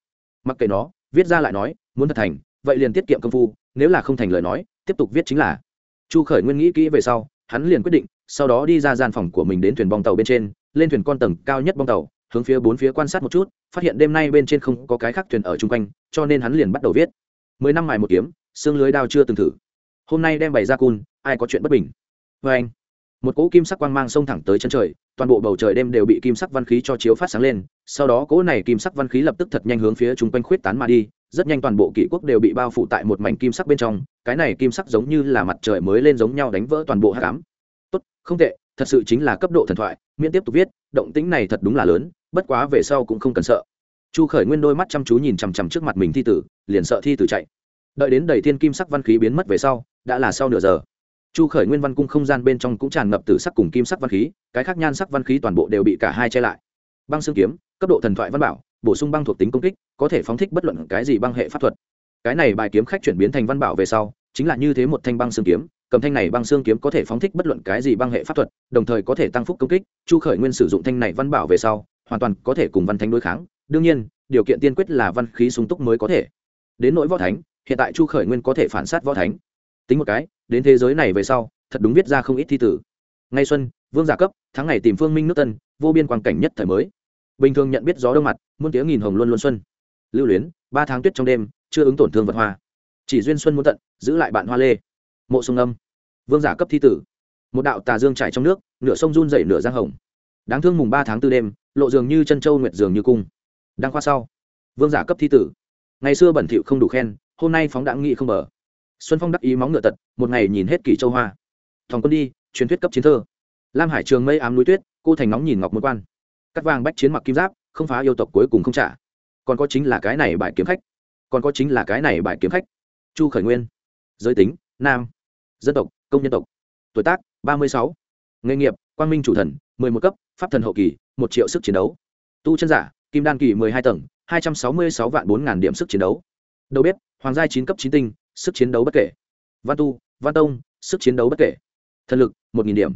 Mặc kệ nó, viết ra lại nói, muốn thật thành, vậy liền tiết kiệm công phu, nếu là không thành lời nói, tiếp tục viết chính là. Chu khởi nguyên nghĩ kỹ về sau, hắn liền quyết định, sau đó đi ra gian phòng của mình đến thuyền bong tàu bên trên, lên thuyền con tầng cao nhất bong tàu, hướng phía bốn phía quan sát một chút, phát hiện đêm nay bên trên không có cái khác thuyền ở chung quanh, cho nên hắn liền bắt đầu viết. Mười năm mài một kiếm, xương lưới đao chưa từng thử. Hôm nay đem bày ra cun, ai có chuyện bất bình? Vê anh một cỗ kim sắc quang mang xông thẳng tới chân trời, toàn bộ bầu trời đêm đều bị kim sắc văn khí cho chiếu phát sáng lên, sau đó cỗ này kim sắc văn khí lập tức thật nhanh hướng phía chung quanh khuyết tán mà đi, rất nhanh toàn bộ kỷ quốc đều bị bao phủ tại một mảnh kim sắc bên trong, cái này kim sắc giống như là mặt trời mới lên giống nhau đánh vỡ toàn bộ hát cám tốt, không tệ, thật sự chính là cấp độ thần thoại, miễn tiếp tục viết, động tĩnh này thật đúng là lớn, bất quá về sau cũng không cần sợ. Chu khởi nguyên đôi mắt chăm chú nhìn chằm chằm trước mặt mình thi tử, liền sợ thi tử chạy. Đợi đến đầy thiên kim sắc văn khí biến mất về sau, đã là sau nửa giờ chu khởi nguyên văn cung không gian bên trong cũng tràn ngập từ sắc cùng kim sắc văn khí, cái khác nhan sắc văn khí toàn bộ đều bị cả hai che lại. Băng xương kiếm, cấp độ thần thoại văn bảo, bổ sung băng thuộc tính công kích, có thể phóng thích bất luận cái gì băng hệ pháp thuật. Cái này bài kiếm khách chuyển biến thành văn bảo về sau, chính là như thế một thanh băng xương kiếm, cầm thanh này băng xương kiếm có thể phóng thích bất luận cái gì băng hệ pháp thuật, đồng thời có thể tăng phúc công kích. Chu khởi nguyên sử dụng thanh này văn bảo về sau, hoàn toàn có thể cùng văn thánh đối kháng. Đương nhiên, điều kiện tiên quyết là văn khí súng túc mới có thể. Đến nỗi võ thánh, hiện tại chu khởi nguyên có thể phản sát võ thánh tính một cái, đến thế giới này về sau, thật đúng viết ra không ít thi tử. Ngay xuân, vương giả cấp, tháng ngày tìm phương minh nước tân, vô biên quan cảnh nhất thời mới. Bình thường nhận biết gió đông mặt, muôn tiếng nghìn hồng luôn luôn xuân. Lưu luyến, ba tháng tuyết trong đêm, chưa ứng tổn thương vật hoa. Chỉ duyên xuân muốn tận, giữ lại bạn hoa lê. Mộ sông âm. Vương giả cấp thi tử. Một đạo tà dương trải trong nước, nửa sông run dậy nửa giang hồng. Đáng thương mùng ba tháng tư đêm, lộ dường như chân châu nguyệt dường như cung. Đang khoa sau. Vương giả cấp thi tử. Ngày xưa bẩn thỉu không đủ khen, hôm nay phóng đãng nghị không mở xuân phong đắc ý móng ngựa tật, một ngày nhìn hết kỷ châu hoa. Thòng quân đi, truyền thuyết cấp chiến thơ. Lam hải trường mây ám núi tuyết, cô thành nóng nhìn ngọc môn quan. Cắt vàng bách chiến mặc kim giáp, không phá yêu tộc cuối cùng không trả. Còn có chính là cái này bài kiếm khách. Còn có chính là cái này bài kiếm khách. Chu khởi nguyên. Giới tính, nam. Dân tộc, công nhân tộc. Tuổi tác, ba mươi sáu. Nghề nghiệp, quang minh chủ thần, mười một cấp, pháp thần hậu kỳ, một triệu sức chiến đấu. Tu chân giả, kim đan kỳ mười hai tầng, hai trăm sáu mươi sáu vạn bốn ngàn điểm sức chiến đấu. Đầu bếp, hoàng gia chín cấp chín tinh sức chiến đấu bất kể. Văn tu, văn tông, sức chiến đấu bất kể. Thần lực, một nghìn điểm.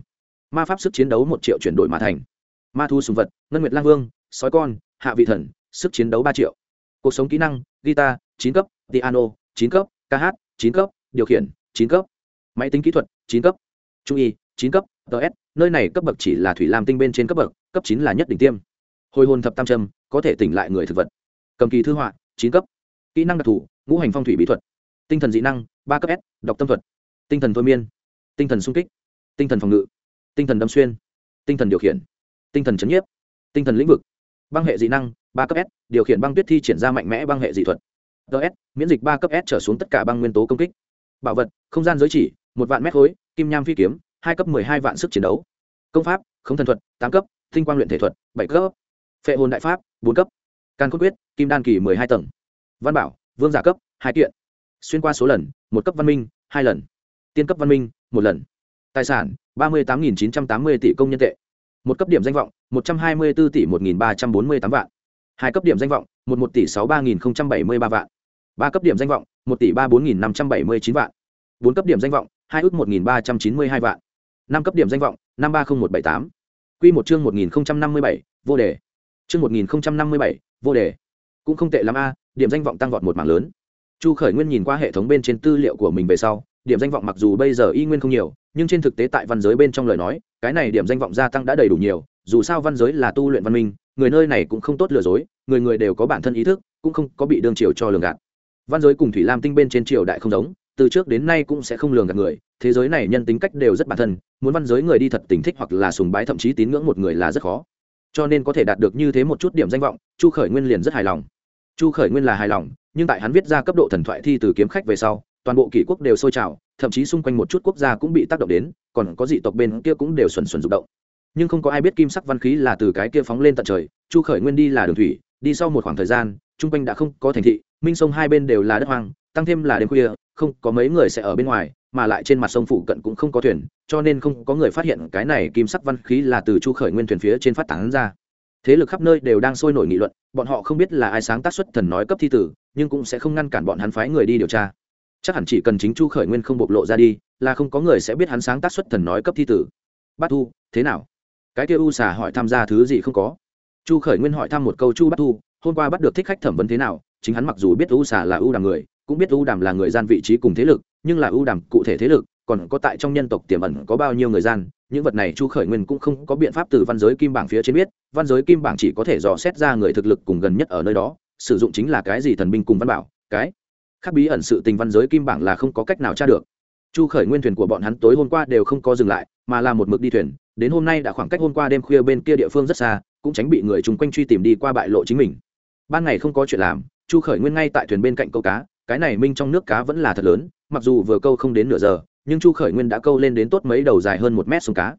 Ma pháp sức chiến đấu một triệu chuyển đổi mà thành. Ma thu sùng vật, ngân nguyệt lang vương, sói con, hạ vị thần, sức chiến đấu ba triệu. Cuộc sống kỹ năng, guitar, chín cấp, piano, chín cấp, ca hát, chín cấp, điều khiển, chín cấp. Máy tính kỹ thuật, chín cấp. Trung y, chín cấp ts nơi này cấp bậc chỉ là thủy lam tinh bên trên cấp bậc, cấp chín là nhất đỉnh tiêm. Hồi hồn thập tam trâm, có thể tỉnh lại người thực vật. Cầm kỳ thư họa, chín cấp. Kỹ năng đặc thù, ngũ hành phong thủy bí thuật tinh thần dị năng, ba cấp s, đọc tâm thuật. Tinh thần thôi miên. Tinh thần sung kích. Tinh thần phòng ngự. Tinh thần đâm xuyên. Tinh thần điều khiển. Tinh thần chấn nhiếp. Tinh thần lĩnh vực. Băng hệ dị năng, ba cấp s, điều khiển băng tuyết thi triển ra mạnh mẽ băng hệ dị thuật. Ts miễn dịch ba cấp s trở xuống tất cả băng nguyên tố công kích. Bảo vật, không gian giới chỉ, một vạn mét khối, kim nham phi kiếm, hai cấp mười hai vạn sức chiến đấu. Công pháp, không thần thuật, tám cấp, tinh quang luyện thể thuật, bảy cấp. Phệ hồn đại pháp, bốn cấp. Can cốt quyết, kim đan kỳ mười hai tầng. Văn bảo, vương giả cấp, hai kiện xuyên qua số lần, một cấp văn minh, hai lần. Tiên cấp văn minh, một lần. Tài sản, ba mươi tám nghìn chín trăm tám mươi tỷ công nhân tệ. Một cấp điểm danh vọng, một trăm hai mươi bốn tỷ một nghìn ba trăm bốn mươi tám vạn. Hai cấp điểm danh vọng, một một tỷ sáu ba nghìn bảy mươi ba vạn. Ba cấp điểm danh vọng, một tỷ ba bốn nghìn năm trăm bảy mươi chín vạn. Bốn cấp điểm danh vọng, hai ước một nghìn ba trăm chín mươi hai vạn. Năm cấp điểm danh vọng, năm ba không một bảy tám. Q một chương một nghìn năm mươi bảy, vô đề. Chương một nghìn năm mươi bảy, vô đề. Cũng không tệ l ắ m a, điểm danh vọng tăng vọt một mảng lớn chu khởi nguyên nhìn qua hệ thống bên trên tư liệu của mình về sau, điểm danh vọng mặc dù bây giờ y nguyên không nhiều, nhưng trên thực tế tại văn giới bên trong lời nói, cái này điểm danh vọng gia tăng đã đầy đủ nhiều, dù sao văn giới là tu luyện văn minh, người nơi này cũng không tốt lừa dối, người người đều có bản thân ý thức, cũng không có bị đương triều cho lường gạt. Văn giới cùng thủy lam tinh bên trên triều đại không giống, từ trước đến nay cũng sẽ không lường gạt người, thế giới này nhân tính cách đều rất bản thân, muốn văn giới người đi thật tình thích hoặc là sùng bái thậm chí tín ngưỡng một người là rất khó. Cho nên có thể đạt được như thế một chút điểm danh vọng, chu khởi nguyên liền rất hài lòng. Chu khởi nguyên là hài lòng nhưng tại hắn viết ra cấp độ thần thoại thi từ kiếm khách về sau, toàn bộ kỷ quốc đều sôi trào, thậm chí xung quanh một chút quốc gia cũng bị tác động đến, còn có dị tộc bên kia cũng đều xuẩn xuẩn rụng động. Nhưng không có ai biết kim sắc văn khí là từ cái kia phóng lên tận trời, chu khởi nguyên đi là đường thủy, đi sau một khoảng thời gian, chung quanh đã không có thành thị, minh sông hai bên đều là đất hoang, tăng thêm là đêm khuya, không có mấy người sẽ ở bên ngoài, mà lại trên mặt sông phụ cận cũng không có thuyền, cho nên không có người phát hiện cái này kim sắc văn khí là từ chu khởi nguyên thuyền phía trên phát tán ra thế lực khắp nơi đều đang sôi nổi nghị luận, bọn họ không biết là ai sáng tác xuất thần nói cấp thi tử, nhưng cũng sẽ không ngăn cản bọn hắn phái người đi điều tra. Chắc hẳn chỉ cần chính chu khởi nguyên không bộc lộ ra đi, là không có người sẽ biết hắn sáng tác xuất thần nói cấp thi tử. Bát thu, thế nào? Cái kia u xà hỏi tham gia thứ gì không có? Chu khởi nguyên hỏi thăm một câu chu bát thu, hôm qua bắt được thích khách thẩm vấn thế nào, chính hắn mặc dù biết u xà là u đàm người, cũng biết u đàm là người gian vị trí cùng thế lực, nhưng là u đàm cụ thể thế lực, còn có tại trong nhân tộc tiềm ẩn có bao nhiêu người gian những vật này chu khởi nguyên cũng không có biện pháp từ văn giới kim bảng phía trên biết, văn giới kim bảng chỉ có thể dò xét ra người thực lực cùng gần nhất ở nơi đó, sử dụng chính là cái gì thần binh cùng văn bảo, cái khác bí ẩn sự tình văn giới kim bảng là không có cách nào tra được. Chu khởi nguyên thuyền của bọn hắn tối hôm qua đều không có dừng lại, mà là một mực đi thuyền, đến hôm nay đã khoảng cách hôm qua đêm khuya bên kia địa phương rất xa, cũng tránh bị người chung quanh truy tìm đi qua bại lộ chính mình. Ban ngày không có chuyện làm, chu khởi nguyên ngay tại thuyền bên cạnh câu cá, cái này minh trong nước cá vẫn là thật lớn, mặc dù vừa câu không đến nửa giờ nhưng chu khởi nguyên đã câu lên đến tốt mấy đầu dài hơn một mét sông cá.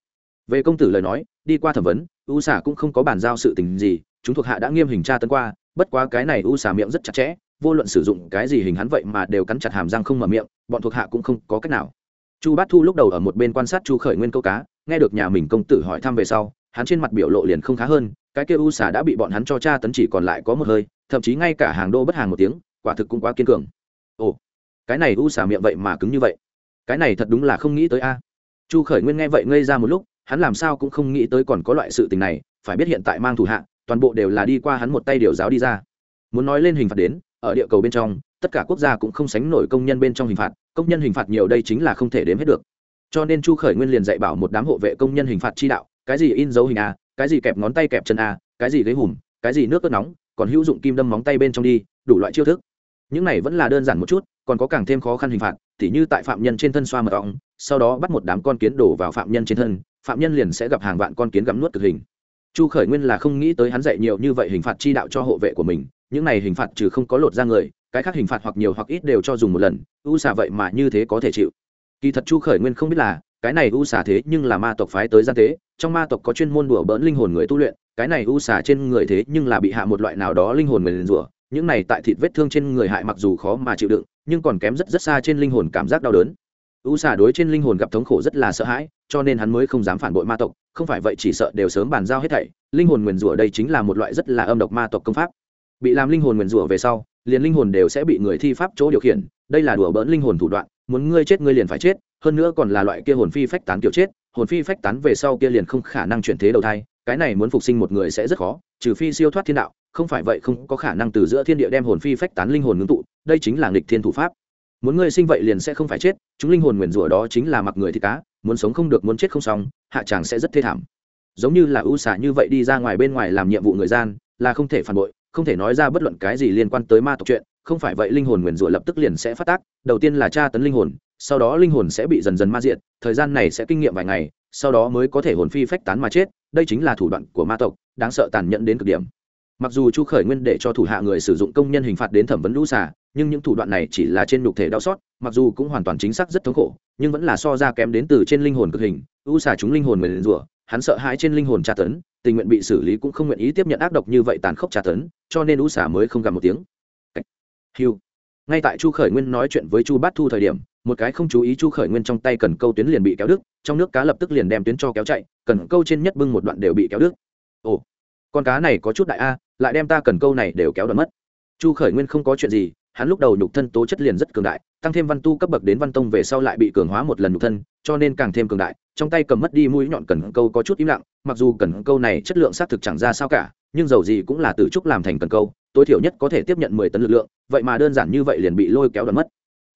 Về công tử lời nói, đi qua thẩm vấn, u xả cũng không có bàn giao sự tình gì, chúng thuộc hạ đã nghiêm hình tra tấn qua, bất quá cái này u xả miệng rất chặt chẽ, vô luận sử dụng cái gì hình hắn vậy mà đều cắn chặt hàm răng không mở miệng, bọn thuộc hạ cũng không có cách nào. Chu bát thu lúc đầu ở một bên quan sát chu khởi nguyên câu cá, nghe được nhà mình công tử hỏi thăm về sau, hắn trên mặt biểu lộ liền không khá hơn, cái kia u xả đã bị bọn hắn cho tra tấn chỉ còn lại có một hơi, thậm chí ngay cả hàng đô bất hàng một tiếng, quả thực cũng quá kiên cường. Ồ, cái này u xả miệng vậy mà cứng như vậy cái này thật đúng là không nghĩ tới a. Chu khởi nguyên nghe vậy ngây ra một lúc, hắn làm sao cũng không nghĩ tới còn có loại sự tình này, phải biết hiện tại mang thủ hạ, toàn bộ đều là đi qua hắn một tay điều giáo đi ra. Muốn nói lên hình phạt đến, ở địa cầu bên trong, tất cả quốc gia cũng không sánh nổi công nhân bên trong hình phạt, công nhân hình phạt nhiều đây chính là không thể đếm hết được. Cho nên chu khởi nguyên liền dạy bảo một đám hộ vệ công nhân hình phạt chi đạo, cái gì in dấu hình a, cái gì kẹp ngón tay kẹp chân a, cái gì ghế hùm, cái gì nước cất nóng, còn hữu dụng kim đâm móng tay bên trong đi, đủ loại chiêu thức. Những này vẫn là đơn giản một chút còn có càng thêm khó khăn hình phạt, tỉ như tại phạm nhân trên thân xoa mật ong, sau đó bắt một đám con kiến đổ vào phạm nhân trên thân, phạm nhân liền sẽ gặp hàng vạn con kiến gặm nuốt cực hình. Chu khởi nguyên là không nghĩ tới hắn dạy nhiều như vậy hình phạt chi đạo cho hộ vệ của mình, những này hình phạt trừ không có lột ra người, cái khác hình phạt hoặc nhiều hoặc ít đều cho dùng một lần, u xà vậy mà như thế có thể chịu. Kỳ thật chu khởi nguyên không biết là, cái này u xà thế nhưng là ma tộc phái tới gian tế, trong ma tộc có chuyên môn đùa bỡn linh hồn người tu luyện, cái này u xà trên người thế nhưng là bị hạ một loại nào đó linh hồn người liền rủa những này tại thịt vết thương trên người hại mặc dù khó mà chịu đựng, nhưng còn kém rất rất xa trên linh hồn cảm giác đau đớn. U xà đối trên linh hồn gặp thống khổ rất là sợ hãi, cho nên hắn mới không dám phản bội ma tộc, không phải vậy chỉ sợ đều sớm bàn giao hết thảy, linh hồn nguyền rủa đây chính là một loại rất là âm độc ma tộc công pháp. Bị làm linh hồn nguyền rủa về sau, liền linh hồn đều sẽ bị người thi pháp chỗ điều khiển, đây là đùa bỡn linh hồn thủ đoạn, muốn ngươi chết ngươi liền phải chết, hơn nữa còn là loại kia hồn phi phách tán kiểu chết, hồn phi phách tán về sau kia liền không khả năng chuyển thế đầu thai, cái này muốn phục sinh một người sẽ rất khó, trừ phi siêu thoát thiên đạo không phải vậy không có khả năng từ giữa thiên địa đem hồn phi phách tán linh hồn ngưng tụ, đây chính là nghịch thiên thủ pháp. Muốn ngươi sinh vậy liền sẽ không phải chết, chúng linh hồn nguyền rủa đó chính là mặc người thì cá, muốn sống không được muốn chết không xong, hạ chàng sẽ rất thê thảm. Giống như là ưu xả như vậy đi ra ngoài bên ngoài làm nhiệm vụ người gian, là không thể phản bội, không thể nói ra bất luận cái gì liên quan tới ma tộc chuyện, không phải vậy linh hồn nguyền rủa lập tức liền sẽ phát tác, đầu tiên là tra tấn linh hồn, sau đó linh hồn sẽ bị dần dần ma diện thời gian này sẽ kinh nghiệm vài ngày, sau đó mới có thể hồn phi phách tán mà chết, đây chính là thủ đoạn của ma tộc, đáng sợ tàn nhẫn đến cực điểm mặc dù chu khởi nguyên để cho thủ hạ người sử dụng công nhân hình phạt đến thẩm vấn lũ xả, nhưng những thủ đoạn này chỉ là trên nhục thể đau xót, mặc dù cũng hoàn toàn chính xác rất thống khổ, nhưng vẫn là so ra kém đến từ trên linh hồn cực hình, u xả chúng linh hồn người liền rủa, hắn sợ hãi trên linh hồn tra tấn, tình nguyện bị xử lý cũng không nguyện ý tiếp nhận ác độc như vậy tàn khốc tra tấn, cho nên u xả mới không gặp một tiếng. Hiu. Ngay tại chu khởi nguyên nói chuyện với chu bát thu thời điểm, một cái không chú ý chu khởi nguyên trong tay cần câu tuyến liền bị kéo đứt, trong nước cá lập tức liền đem tuyến cho kéo chạy, cần câu trên nhất bưng một đoạn đều bị kéo đứt. Ồ con cá này có chút đại a, lại đem ta cần câu này đều kéo đoạn mất. Chu khởi nguyên không có chuyện gì, hắn lúc đầu nhục thân tố chất liền rất cường đại, tăng thêm văn tu cấp bậc đến văn tông về sau lại bị cường hóa một lần nhục thân, cho nên càng thêm cường đại, trong tay cầm mất đi mũi nhọn cần câu có chút im lặng, mặc dù cần câu này chất lượng xác thực chẳng ra sao cả, nhưng dầu gì cũng là từ trúc làm thành cần câu, tối thiểu nhất có thể tiếp nhận mười tấn lực lượng, vậy mà đơn giản như vậy liền bị lôi kéo đoạn mất.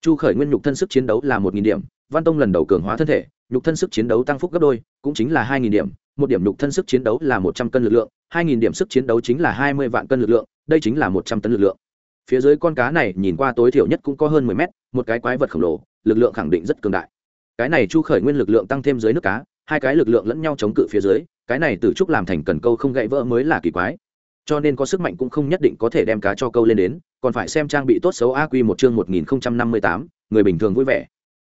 Chu khởi nguyên nhục thân sức chiến đấu là một nghìn điểm, văn tông lần đầu cường hóa thân thể, nhục thân sức chiến đấu tăng phúc gấp đôi, cũng chính là hai nghìn điểm một điểm nhục thân sức chiến đấu là một trăm cân lực lượng, hai nghìn điểm sức chiến đấu chính là hai mươi vạn cân lực lượng, đây chính là một trăm tấn lực lượng. Phía dưới con cá này nhìn qua tối thiểu nhất cũng có hơn mười mét, một cái quái vật khổng lồ, lực lượng khẳng định rất cường đại. Cái này chu khởi nguyên lực lượng tăng thêm dưới nước cá, hai cái lực lượng lẫn nhau chống cự phía dưới, cái này từ trúc làm thành cần câu không gãy vỡ mới là kỳ quái. Cho nên có sức mạnh cũng không nhất định có thể đem cá cho câu lên đến, còn phải xem trang bị tốt xấu a quy một chương một nghìn năm mươi tám, người bình thường vui vẻ.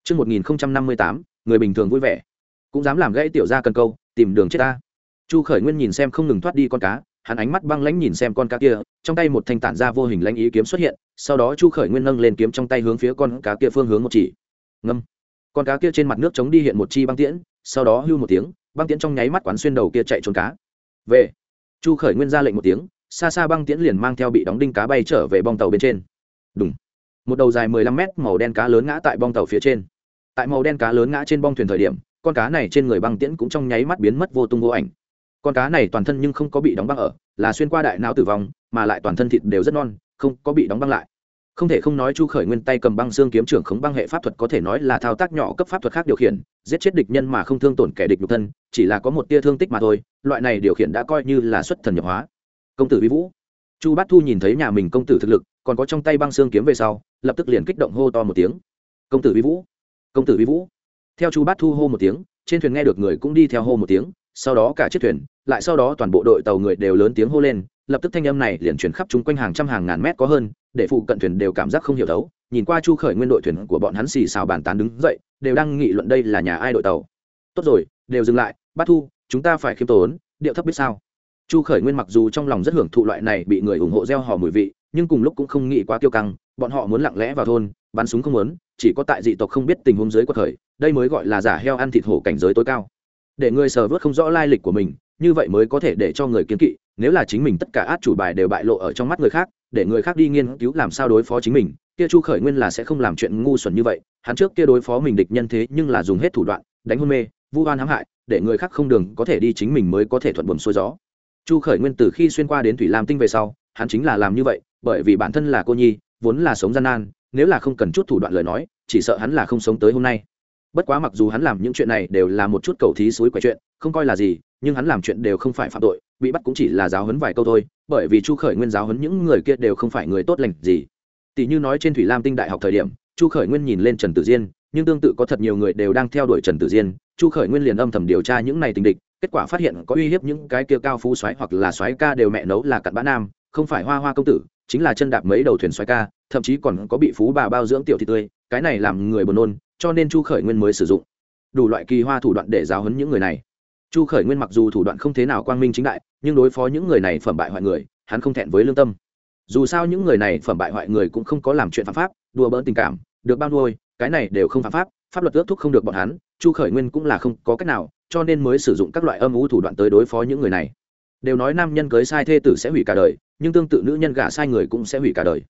Chương một nghìn năm mươi tám, người bình thường vui vẻ. Cũng dám làm gãy tiểu ra cần câu tìm đường chết ta. Chu khởi nguyên nhìn xem không ngừng thoát đi con cá, hắn ánh mắt băng lãnh nhìn xem con cá kia, trong tay một thanh tản ra vô hình lãnh ý kiếm xuất hiện, sau đó chu khởi nguyên nâng lên kiếm trong tay hướng phía con cá kia phương hướng một chỉ. Ngâm. Con cá kia trên mặt nước chống đi hiện một chi băng tiễn, sau đó hưu một tiếng, băng tiễn trong nháy mắt quán xuyên đầu kia chạy trốn cá. Về. Chu khởi nguyên ra lệnh một tiếng, xa xa băng tiễn liền mang theo bị đóng đinh cá bay trở về bong tàu bên trên. Đúng một đầu dài mười lăm mét màu đen cá lớn ngã tại bong tàu phía trên. Tại màu đen cá lớn ngã trên bong thuyền thời điểm con cá này trên người băng tiễn cũng trong nháy mắt biến mất vô tung vô ảnh. Con cá này toàn thân nhưng không có bị đóng băng ở, là xuyên qua đại não tử vong, mà lại toàn thân thịt đều rất non, không có bị đóng băng lại. Không thể không nói chu khởi nguyên tay cầm băng xương kiếm trưởng khống băng hệ pháp thuật có thể nói là thao tác nhỏ cấp pháp thuật khác điều khiển, giết chết địch nhân mà không thương tổn kẻ địch nhục thân, chỉ là có một tia thương tích mà thôi, loại này điều khiển đã coi như là xuất thần nhập hóa. Công tử vi vũ. Chu bát thu nhìn thấy nhà mình công tử thực lực, còn có trong tay băng xương kiếm về sau, lập tức liền kích động hô to một tiếng. Công tử vi vũ. Công tử vi vũ theo chu bát thu hô một tiếng, trên thuyền nghe được người cũng đi theo hô một tiếng, sau đó cả chiếc thuyền, lại sau đó toàn bộ đội tàu người đều lớn tiếng hô lên, lập tức thanh âm này liền chuyển khắp chung quanh hàng trăm hàng ngàn mét có hơn, để phụ cận thuyền đều cảm giác không hiểu thấu. Nhìn qua chu khởi nguyên đội thuyền của bọn hắn xì xào bàn tán đứng dậy, đều đang nghị luận đây là nhà ai đội tàu. Tốt rồi, đều dừng lại, bát thu, chúng ta phải khiêm tốn, điệu thấp biết sao? Chu khởi nguyên mặc dù trong lòng rất hưởng thụ loại này bị người ủng hộ gieo hò mùi vị nhưng cùng lúc cũng không nghĩ quá kiêu căng, bọn họ muốn lặng lẽ vào thôn, bắn súng không muốn, chỉ có tại dị tộc không biết tình huống dưới của thời đây mới gọi là giả heo ăn thịt hổ cảnh giới tối cao. Để người sờ vớt không rõ lai lịch của mình, như vậy mới có thể để cho người kiến kỵ, nếu là chính mình tất cả át chủ bài đều bại lộ ở trong mắt người khác, để người khác đi nghiên cứu làm sao đối phó chính mình, kia chu khởi nguyên là sẽ không làm chuyện ngu xuẩn như vậy, hắn trước kia đối phó mình địch nhân thế nhưng là dùng hết thủ đoạn, đánh hôn mê, vu oan hãm hại, để người khác không đường có thể đi chính mình mới có thể thuận buồm xuôi gió. Chu khởi nguyên từ khi xuyên qua đến thủy lam tinh về sau hắn chính là làm như vậy, bởi vì bản thân là cô nhi, vốn là sống gian nan, nếu là không cần chút thủ đoạn lời nói, chỉ sợ hắn là không sống tới hôm nay. Bất quá mặc dù hắn làm những chuyện này đều là một chút cầu thí suối quậy chuyện, không coi là gì, nhưng hắn làm chuyện đều không phải phạm tội, bị bắt cũng chỉ là giáo huấn vài câu thôi, bởi vì chu khởi nguyên giáo huấn những người kia đều không phải người tốt lành gì. Tỷ như nói trên thủy lam tinh đại học thời điểm, chu khởi nguyên nhìn lên trần tử diên, nhưng tương tự có thật nhiều người đều đang theo đuổi trần tử diên, chu khởi nguyên liền âm thầm điều tra những này tình địch, kết quả phát hiện có uy hiếp những cái kia cao phú xoáy hoặc là xoáy ca đều mẹ nấu là cặn bã nam không phải hoa hoa công tử, chính là chân đạp mấy đầu thuyền xoáy ca, thậm chí còn có bị phú bà bao dưỡng tiểu thị tươi, cái này làm người buồn nôn, cho nên chu khởi nguyên mới sử dụng. Đủ loại kỳ hoa thủ đoạn để giáo hấn những người này. Chu khởi nguyên mặc dù thủ đoạn không thế nào quang minh chính đại, nhưng đối phó những người này phẩm bại hoại người, hắn không thẹn với lương tâm. Dù sao những người này phẩm bại hoại người cũng không có làm chuyện phạm pháp, đùa bỡn tình cảm, được bao nuôi, cái này đều không phạm pháp pháp luật ước thúc không được bọn hắn, chu khởi nguyên cũng là không có cách nào, cho nên mới sử dụng các loại âm u thủ đoạn tới đối phó những người này đều nói nam nhân cưới sai thê tử sẽ hủy cả đời, nhưng tương tự nữ nhân gả sai người cũng sẽ hủy cả đời.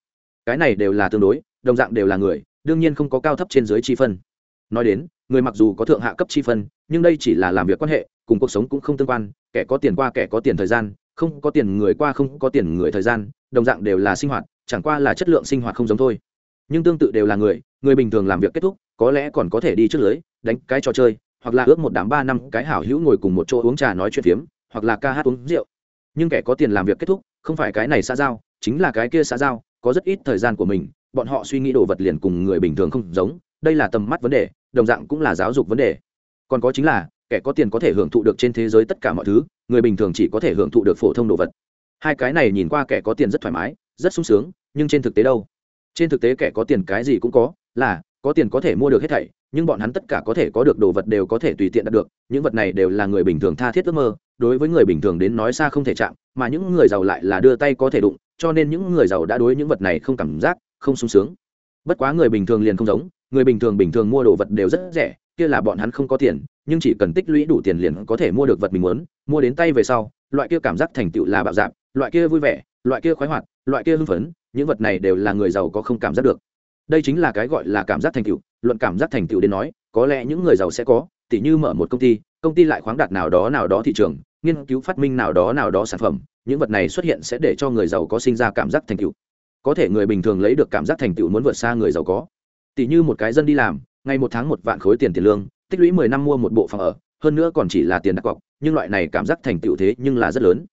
Cái này đều là tương đối, đồng dạng đều là người, đương nhiên không có cao thấp trên dưới chi phân. Nói đến, người mặc dù có thượng hạ cấp chi phân, nhưng đây chỉ là làm việc quan hệ, cùng cuộc sống cũng không tương quan, kẻ có tiền qua kẻ có tiền thời gian, không có tiền người qua không có tiền người thời gian, đồng dạng đều là sinh hoạt, chẳng qua là chất lượng sinh hoạt không giống thôi. Nhưng tương tự đều là người người bình thường làm việc kết thúc, có lẽ còn có thể đi trước lưới, đánh cái trò chơi, hoặc là ước một đám ba năm cái hảo hữu ngồi cùng một chỗ uống trà nói chuyện phiếm hoặc là ca hát uống rượu. Nhưng kẻ có tiền làm việc kết thúc, không phải cái này xã giao, chính là cái kia xã giao, có rất ít thời gian của mình, bọn họ suy nghĩ đồ vật liền cùng người bình thường không giống, đây là tầm mắt vấn đề, đồng dạng cũng là giáo dục vấn đề. Còn có chính là, kẻ có tiền có thể hưởng thụ được trên thế giới tất cả mọi thứ, người bình thường chỉ có thể hưởng thụ được phổ thông đồ vật. Hai cái này nhìn qua kẻ có tiền rất thoải mái, rất sung sướng, nhưng trên thực tế đâu? Trên thực tế kẻ có tiền cái gì cũng có, là, có tiền có thể mua được hết thảy, nhưng bọn hắn tất cả có thể có được đồ vật đều có thể tùy tiện đạt được, những vật này đều là người bình thường tha thiết ước mơ đối với người bình thường đến nói xa không thể chạm, mà những người giàu lại là đưa tay có thể đụng, cho nên những người giàu đã đối những vật này không cảm giác, không sung sướng. Bất quá người bình thường liền không giống, người bình thường bình thường mua đồ vật đều rất rẻ, kia là bọn hắn không có tiền, nhưng chỉ cần tích lũy đủ tiền liền có thể mua được vật mình muốn, mua đến tay về sau, loại kia cảm giác thành tựu là bạo dạp loại kia vui vẻ, loại kia khoái hoạt, loại kia hưng phấn, những vật này đều là người giàu có không cảm giác được. Đây chính là cái gọi là cảm giác thành tựu, luận cảm giác thành tựu đến nói, có lẽ những người giàu sẽ có, tỉ như mở một công ty công ty lại khoáng đạt nào đó nào đó thị trường, nghiên cứu phát minh nào đó nào đó sản phẩm, những vật này xuất hiện sẽ để cho người giàu có sinh ra cảm giác thành tựu. Có thể người bình thường lấy được cảm giác thành tựu muốn vượt xa người giàu có. Tỷ như một cái dân đi làm, ngày một tháng một vạn khối tiền tiền lương, tích lũy mười năm mua một bộ phòng ở, hơn nữa còn chỉ là tiền đặt cọc, nhưng loại này cảm giác thành tựu thế nhưng là rất lớn.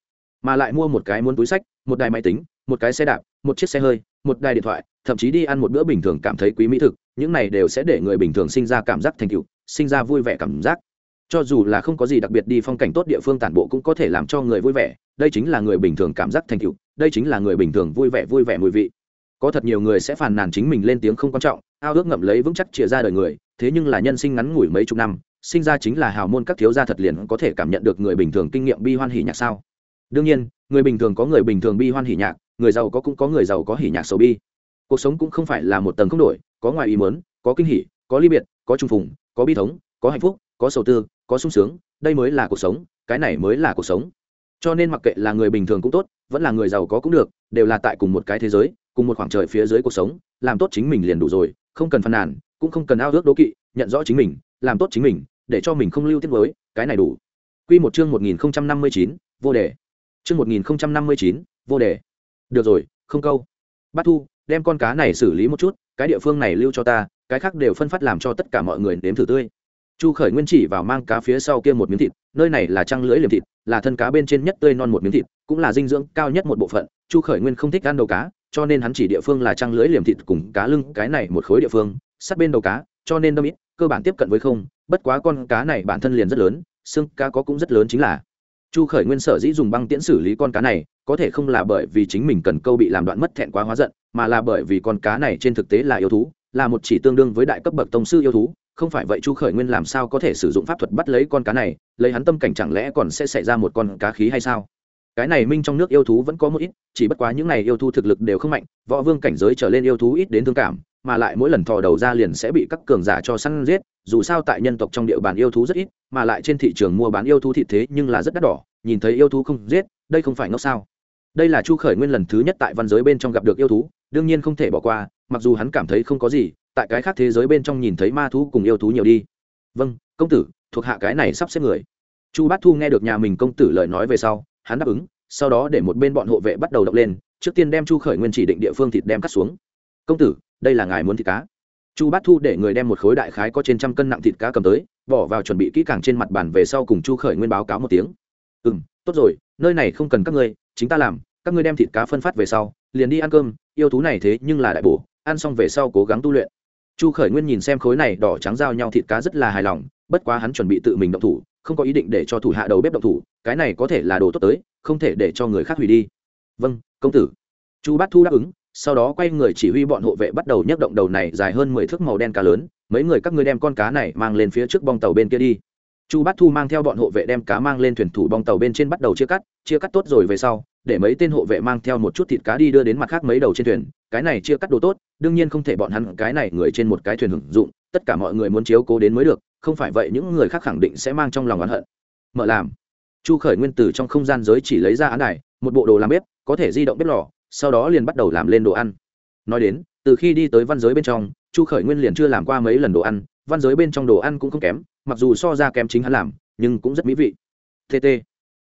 Mà lại mua một cái muốn túi sách, một đài máy tính, một cái xe đạp, một chiếc xe hơi, một đài điện thoại, thậm chí đi ăn một bữa bình thường cảm thấy quý mỹ thực, những này đều sẽ để người bình thường sinh ra cảm giác thành tựu, sinh ra vui vẻ cảm giác cho dù là không có gì đặc biệt đi phong cảnh tốt địa phương tản bộ cũng có thể làm cho người vui vẻ, đây chính là người bình thường cảm giác thành tựu, đây chính là người bình thường vui vẻ vui vẻ mùi vị. Có thật nhiều người sẽ phàn nàn chính mình lên tiếng không quan trọng, ao ước ngậm lấy vững chắc chia ra đời người, thế nhưng là nhân sinh ngắn ngủi mấy chục năm, sinh ra chính là hào môn các thiếu gia thật liền có thể cảm nhận được người bình thường kinh nghiệm bi hoan hỉ nhạc sao? Đương nhiên, người bình thường có người bình thường bi hoan hỉ nhạc, người giàu có cũng có người giàu có hỉ nhạc sầu bi. Cuộc sống cũng không phải là một tầng không đổi, có ngoài ý mớn có kinh hỉ, có ly biệt, có trung phùng, có bi thống, có hạnh phúc, có sầu tư có sung sướng đây mới là cuộc sống cái này mới là cuộc sống cho nên mặc kệ là người bình thường cũng tốt vẫn là người giàu có cũng được đều là tại cùng một cái thế giới cùng một khoảng trời phía dưới cuộc sống làm tốt chính mình liền đủ rồi không cần phàn nàn cũng không cần ao ước đố kỵ nhận rõ chính mình làm tốt chính mình để cho mình không lưu tiết với cái này đủ Quy một chương 1059, vô đề. Chương 1059, vô đề. Được rồi, không câu. Bát Thu, đem con cá này xử lý một chút, cái địa phương này lưu cho ta, cái khác đều phân phát làm cho tất cả mọi người nếm thử tươi. Chu Khởi Nguyên chỉ vào mang cá phía sau kia một miếng thịt, nơi này là trăng lưỡi liềm thịt, là thân cá bên trên nhất tươi non một miếng thịt, cũng là dinh dưỡng cao nhất một bộ phận. Chu Khởi Nguyên không thích ăn đầu cá, cho nên hắn chỉ địa phương là trăng lưỡi liềm thịt cùng cá lưng, cái này một khối địa phương, sát bên đầu cá, cho nên đâm ít, cơ bản tiếp cận với không, bất quá con cá này bản thân liền rất lớn, xương cá có cũng rất lớn chính là chu khởi nguyên sở dĩ dùng băng tiễn xử lý con cá này có thể không là bởi vì chính mình cần câu bị làm đoạn mất thẹn quá hóa giận mà là bởi vì con cá này trên thực tế là yêu thú là một chỉ tương đương với đại cấp bậc tông sư yêu thú không phải vậy chu khởi nguyên làm sao có thể sử dụng pháp thuật bắt lấy con cá này, lấy hắn tâm cảnh chẳng lẽ còn sẽ xảy ra một con cá khí hay sao? Cái này minh trong nước yêu thú vẫn có một ít, chỉ bất quá những này yêu thú thực lực đều không mạnh, võ vương cảnh giới trở lên yêu thú ít đến thương cảm, mà lại mỗi lần thò đầu ra liền sẽ bị các cường giả cho săn giết, dù sao tại nhân tộc trong địa bàn yêu thú rất ít, mà lại trên thị trường mua bán yêu thú thịt thế nhưng là rất đắt đỏ, nhìn thấy yêu thú không giết, đây không phải ngốc sao? Đây là chu khởi nguyên lần thứ nhất tại văn giới bên trong gặp được yêu thú, đương nhiên không thể bỏ qua, mặc dù hắn cảm thấy không có gì tại cái khác thế giới bên trong nhìn thấy ma thú cùng yêu thú nhiều đi. Vâng công tử, thuộc hạ cái này sắp xếp người. Chu bát thu nghe được nhà mình công tử lời nói về sau, hắn đáp ứng, sau đó để một bên bọn hộ vệ bắt đầu động lên, trước tiên đem chu khởi nguyên chỉ định địa phương thịt đem cắt xuống. Công tử, đây là ngài muốn thịt cá. Chu bát thu để người đem một khối đại khái có trên trăm cân nặng thịt cá cầm tới, bỏ vào chuẩn bị kỹ càng trên mặt bàn về sau cùng chu khởi nguyên báo cáo một tiếng. Ừ m tốt rồi, nơi này không cần các ngươi, chính ta làm, các ngươi đem thịt cá phân phát về sau, liền đi ăn cơm, yêu thú này thế nhưng là đại bổ, ăn xong về sau cố gắng tu luyện chu khởi nguyên nhìn xem khối này đỏ trắng giao nhau thịt cá rất là hài lòng, bất quá hắn chuẩn bị tự mình động thủ, không có ý định để cho thủ hạ đầu bếp động thủ, cái này có thể là đồ tốt tới, không thể để cho người khác hủy đi. Vâng công tử. Chu bát thu đáp ứng, sau đó quay người chỉ huy bọn hộ vệ bắt đầu nhấc động đầu này dài hơn mười thước màu đen cá lớn, mấy người các ngươi đem con cá này mang lên phía trước bong tàu bên kia đi chu bát thu mang theo bọn hộ vệ đem cá mang lên thuyền thủ bong tàu bên trên bắt đầu chia cắt chia cắt tốt rồi về sau, để mấy tên hộ vệ mang theo một chút thịt cá đi đưa đến mặt khác mấy đầu trên thuyền. Cái này chia cắt đồ tốt, đương nhiên không thể bọn hắn cái này người trên một cái thuyền hưởng dụng, tất cả mọi người muốn chiếu cố đến mới được, không phải vậy những người khác khẳng định sẽ mang trong lòng oán hận. Mở làm. Chu khởi nguyên từ trong không gian giới chỉ lấy ra án này một bộ đồ làm bếp, có thể di động bếp lò, sau đó liền bắt đầu làm lên đồ ăn. Nói đến, từ khi đi tới văn giới bên trong, chu khởi nguyên liền chưa làm qua mấy lần đồ ăn, văn giới bên trong đồ ăn cũng không kém mặc dù so ra kém chính hắn làm, nhưng cũng rất mỹ vị. Tt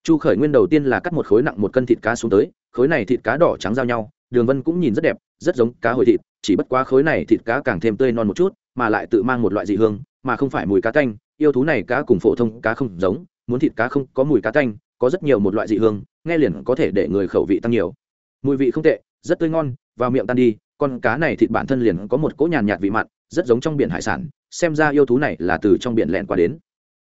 chu khởi nguyên đầu tiên là cắt một khối nặng một cân thịt cá xuống tới, khối này thịt cá đỏ trắng giao nhau, đường vân cũng nhìn rất đẹp, rất giống cá hồi thịt, chỉ bất quá khối này thịt cá càng thêm tươi non một chút, mà lại tự mang một loại dị hương, mà không phải mùi cá tanh, yêu thú này cá cùng phổ thông cá không giống, muốn thịt cá không có mùi cá tanh, có rất nhiều một loại dị hương, nghe liền có thể để người khẩu vị tăng nhiều. Mùi vị không tệ, rất tươi ngon, vào miệng tan đi, con cá này thịt bản thân liền có một cỗ nhàn nhạt vị mặn, rất giống trong biển hải sản xem ra yêu thú này là từ trong biển lẹn qua đến.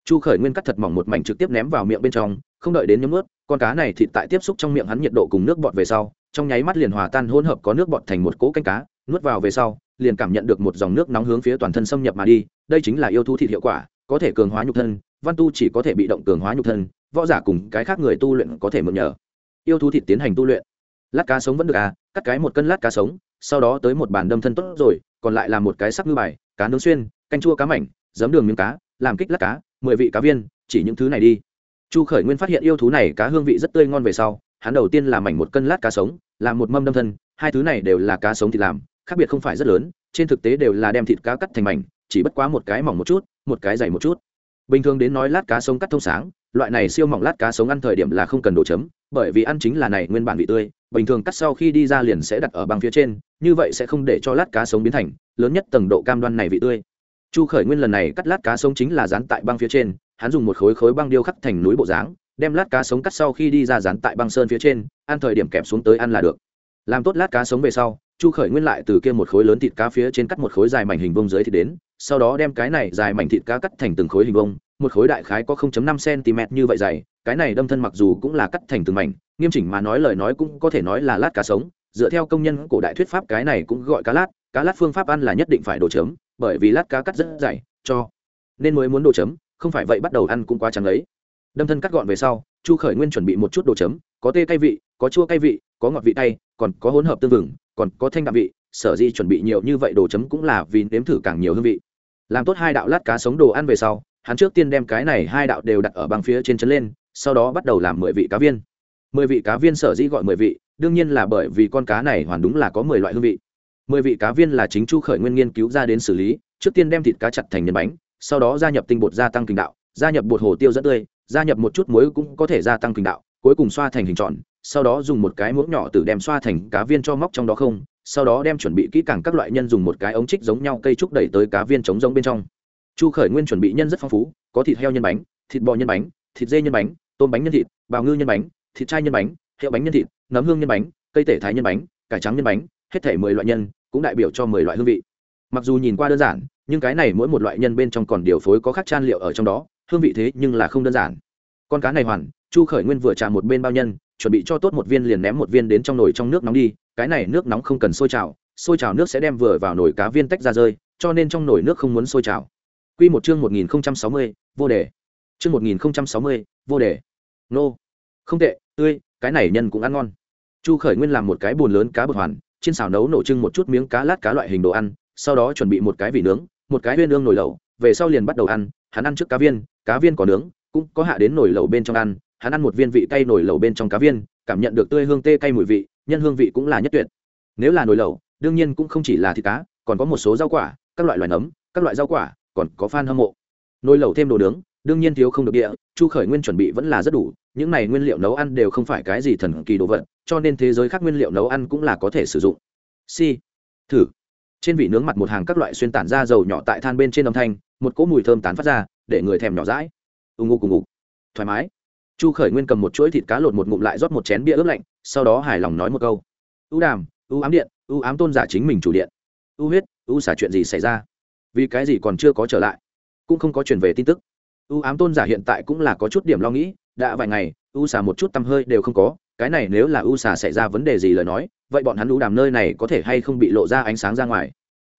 Chu khởi nguyên cắt thật mỏng một mảnh trực tiếp ném vào miệng bên trong, không đợi đến nhấm ướt con cá này thịt tại tiếp xúc trong miệng hắn nhiệt độ cùng nước bọt về sau, trong nháy mắt liền hòa tan hỗn hợp có nước bọt thành một cỗ canh cá, nuốt vào về sau, liền cảm nhận được một dòng nước nóng hướng phía toàn thân xâm nhập mà đi, đây chính là yêu thú thịt hiệu quả, có thể cường hóa nhục thân, văn tu chỉ có thể bị động cường hóa nhục thân, võ giả cùng cái khác người tu luyện có thể mượn nhờ. Yêu thú thịt tiến hành tu luyện. Lát cá sống vẫn được à cắt cái một cân lát cá sống, sau đó tới một bàn đâm thân tốt rồi, còn lại là một cái sắc ngư bài, cá nướng xuyên canh chua cá mảnh, giấm đường miếng cá, làm kích lát cá, mười vị cá viên, chỉ những thứ này đi. Chu khởi nguyên phát hiện yêu thú này cá hương vị rất tươi ngon về sau, hắn đầu tiên làm mảnh một cân lát cá sống, làm một mâm đâm thân, hai thứ này đều là cá sống thì làm, khác biệt không phải rất lớn, trên thực tế đều là đem thịt cá cắt thành mảnh, chỉ bất quá một cái mỏng một chút, một cái dày một chút. Bình thường đến nói lát cá sống cắt thông sáng, loại này siêu mỏng lát cá sống ăn thời điểm là không cần đổ chấm, bởi vì ăn chính là này nguyên bản vị tươi, bình thường cắt sau khi đi ra liền sẽ đặt ở băng phía trên, như vậy sẽ không để cho lát cá sống biến thành, lớn nhất tầng độ cam đoan này vị tươi chu khởi nguyên lần này cắt lát cá sống chính là dán tại băng phía trên, hắn dùng một khối khối băng điêu khắc thành núi bộ dáng, đem lát cá sống cắt sau khi đi ra dán tại băng sơn phía trên, ăn thời điểm kẹp xuống tới ăn là được. Làm tốt lát cá sống về sau, chu khởi nguyên lại từ kia một khối lớn thịt cá phía trên cắt một khối dài mảnh hình vông dưới thì đến, sau đó đem cái này dài mảnh thịt cá cắt thành từng khối hình vông một khối đại khái có 0.5 cm như vậy dày, cái này đâm thân mặc dù cũng là cắt thành từng mảnh, nghiêm chỉnh mà nói lời nói cũng có thể nói là lát cá sống, dựa theo công nhân cổ đại thuyết pháp cái này cũng gọi cá lát cá lát phương pháp ăn là nhất định phải đồ chấm bởi vì lát cá cắt rất dày, cho nên mới muốn đồ chấm, không phải vậy bắt đầu ăn cũng quá trắng lấy đâm thân cắt gọn về sau, chu khởi nguyên chuẩn bị một chút đồ chấm, có tê cay vị, có chua cay vị, có ngọt vị tay còn có hỗn hợp tương vừng, còn có thanh đạm vị, sở di chuẩn bị nhiều như vậy đồ chấm cũng là vì nếm thử càng nhiều hương vị. Làm tốt hai đạo lát cá sống đồ ăn về sau, hắn trước tiên đem cái này hai đạo đều đặt ở bằng phía trên chân lên, sau đó bắt đầu làm mười vị cá viên. Mười vị cá viên sở dĩ gọi mười vị, đương nhiên là bởi vì con cá này hoàn đúng là có mười loại hương vị mười vị cá viên là chính chu khởi nguyên nghiên cứu ra đến xử lý, trước tiên đem thịt cá chặt thành nhân bánh, sau đó gia nhập tinh bột gia tăng kinh đạo, gia nhập bột hồ tiêu dẫn tươi, gia nhập một chút muối cũng có thể gia tăng kinh đạo, cuối cùng xoa thành hình tròn, sau đó dùng một cái muỗng nhỏ từ đem xoa thành cá viên cho móc trong đó không, sau đó đem chuẩn bị kỹ càng các loại nhân dùng một cái ống trích giống nhau cây trúc đẩy tới cá viên chống giống bên trong. Chu khởi nguyên chuẩn bị nhân rất phong phú, có thịt heo nhân bánh, thịt bò nhân bánh, thịt dê nhân bánh, tôm bánh nhân thịt, bào ngư nhân bánh, thịt chai nhân bánh hiệu bánh nhân thịt, nấm hương nhân bánh, cây tể thái nhân bánh, cải trắng nhân bánh, hết thể mười loại nhân cũng đại biểu cho mười loại hương vị mặc dù nhìn qua đơn giản nhưng cái này mỗi một loại nhân bên trong còn điều phối có khác chan liệu ở trong đó hương vị thế nhưng là không đơn giản con cá này hoàn chu khởi nguyên vừa trả một bên bao nhân chuẩn bị cho tốt một viên liền ném một viên đến trong nồi trong nước nóng đi cái này nước nóng không cần sôi trào sôi trào nước sẽ đem vừa vào nồi cá viên tách ra rơi cho nên trong nồi nước không muốn sôi trào Quy một chương 1060, vô đề. Chương 1060, vô đề. Nô. Không tệ, tươi, cái này nhân cũng ăn ngon. Chu Khởi Nguyên làm một cái buồn lớn cá bột hoàn, trên xào nấu nổ trưng một chút miếng cá lát cá loại hình đồ ăn, sau đó chuẩn bị một cái vị nướng, một cái viên nướng nồi lẩu, về sau liền bắt đầu ăn, hắn ăn trước cá viên, cá viên có nướng, cũng có hạ đến nồi lẩu bên trong ăn, hắn ăn một viên vị cay nồi lẩu bên trong cá viên, cảm nhận được tươi hương tê cay mùi vị, nhân hương vị cũng là nhất tuyệt. Nếu là nồi lẩu, đương nhiên cũng không chỉ là thịt cá, còn có một số rau quả, các loại loài nấm, các loại rau quả, còn có phan hâm mộ nồi lẩu thêm đồ nướng đương nhiên thiếu không được địa chu khởi nguyên chuẩn bị vẫn là rất đủ những này nguyên liệu nấu ăn đều không phải cái gì thần kỳ đồ vật cho nên thế giới khác nguyên liệu nấu ăn cũng là có thể sử dụng. Si, thử. Trên vị nướng mặt một hàng các loại xuyên tản ra dầu nhỏ tại than bên trên âm thanh, một cỗ mùi thơm tán phát ra, để người thèm nhỏ rãi ưng ngô cùng ngục thoải mái. Chu khởi nguyên cầm một chuỗi thịt cá lột một ngụm lại rót một chén bia ướp lạnh, sau đó hài lòng nói một câu. Ưu đàm ưu ám điện ưu ám tôn giả chính mình chủ điện. Ưu huyết ưu xả chuyện gì xảy ra? Vì cái gì còn chưa có trở lại? Cũng không có truyền về tin tức. U ám tôn giả hiện tại cũng là có chút điểm lo nghĩ, đã vài ngày, u xả một chút tăm hơi đều không có cái này nếu là u xà xảy ra vấn đề gì lời nói, vậy bọn hắn u đàm nơi này có thể hay không bị lộ ra ánh sáng ra ngoài?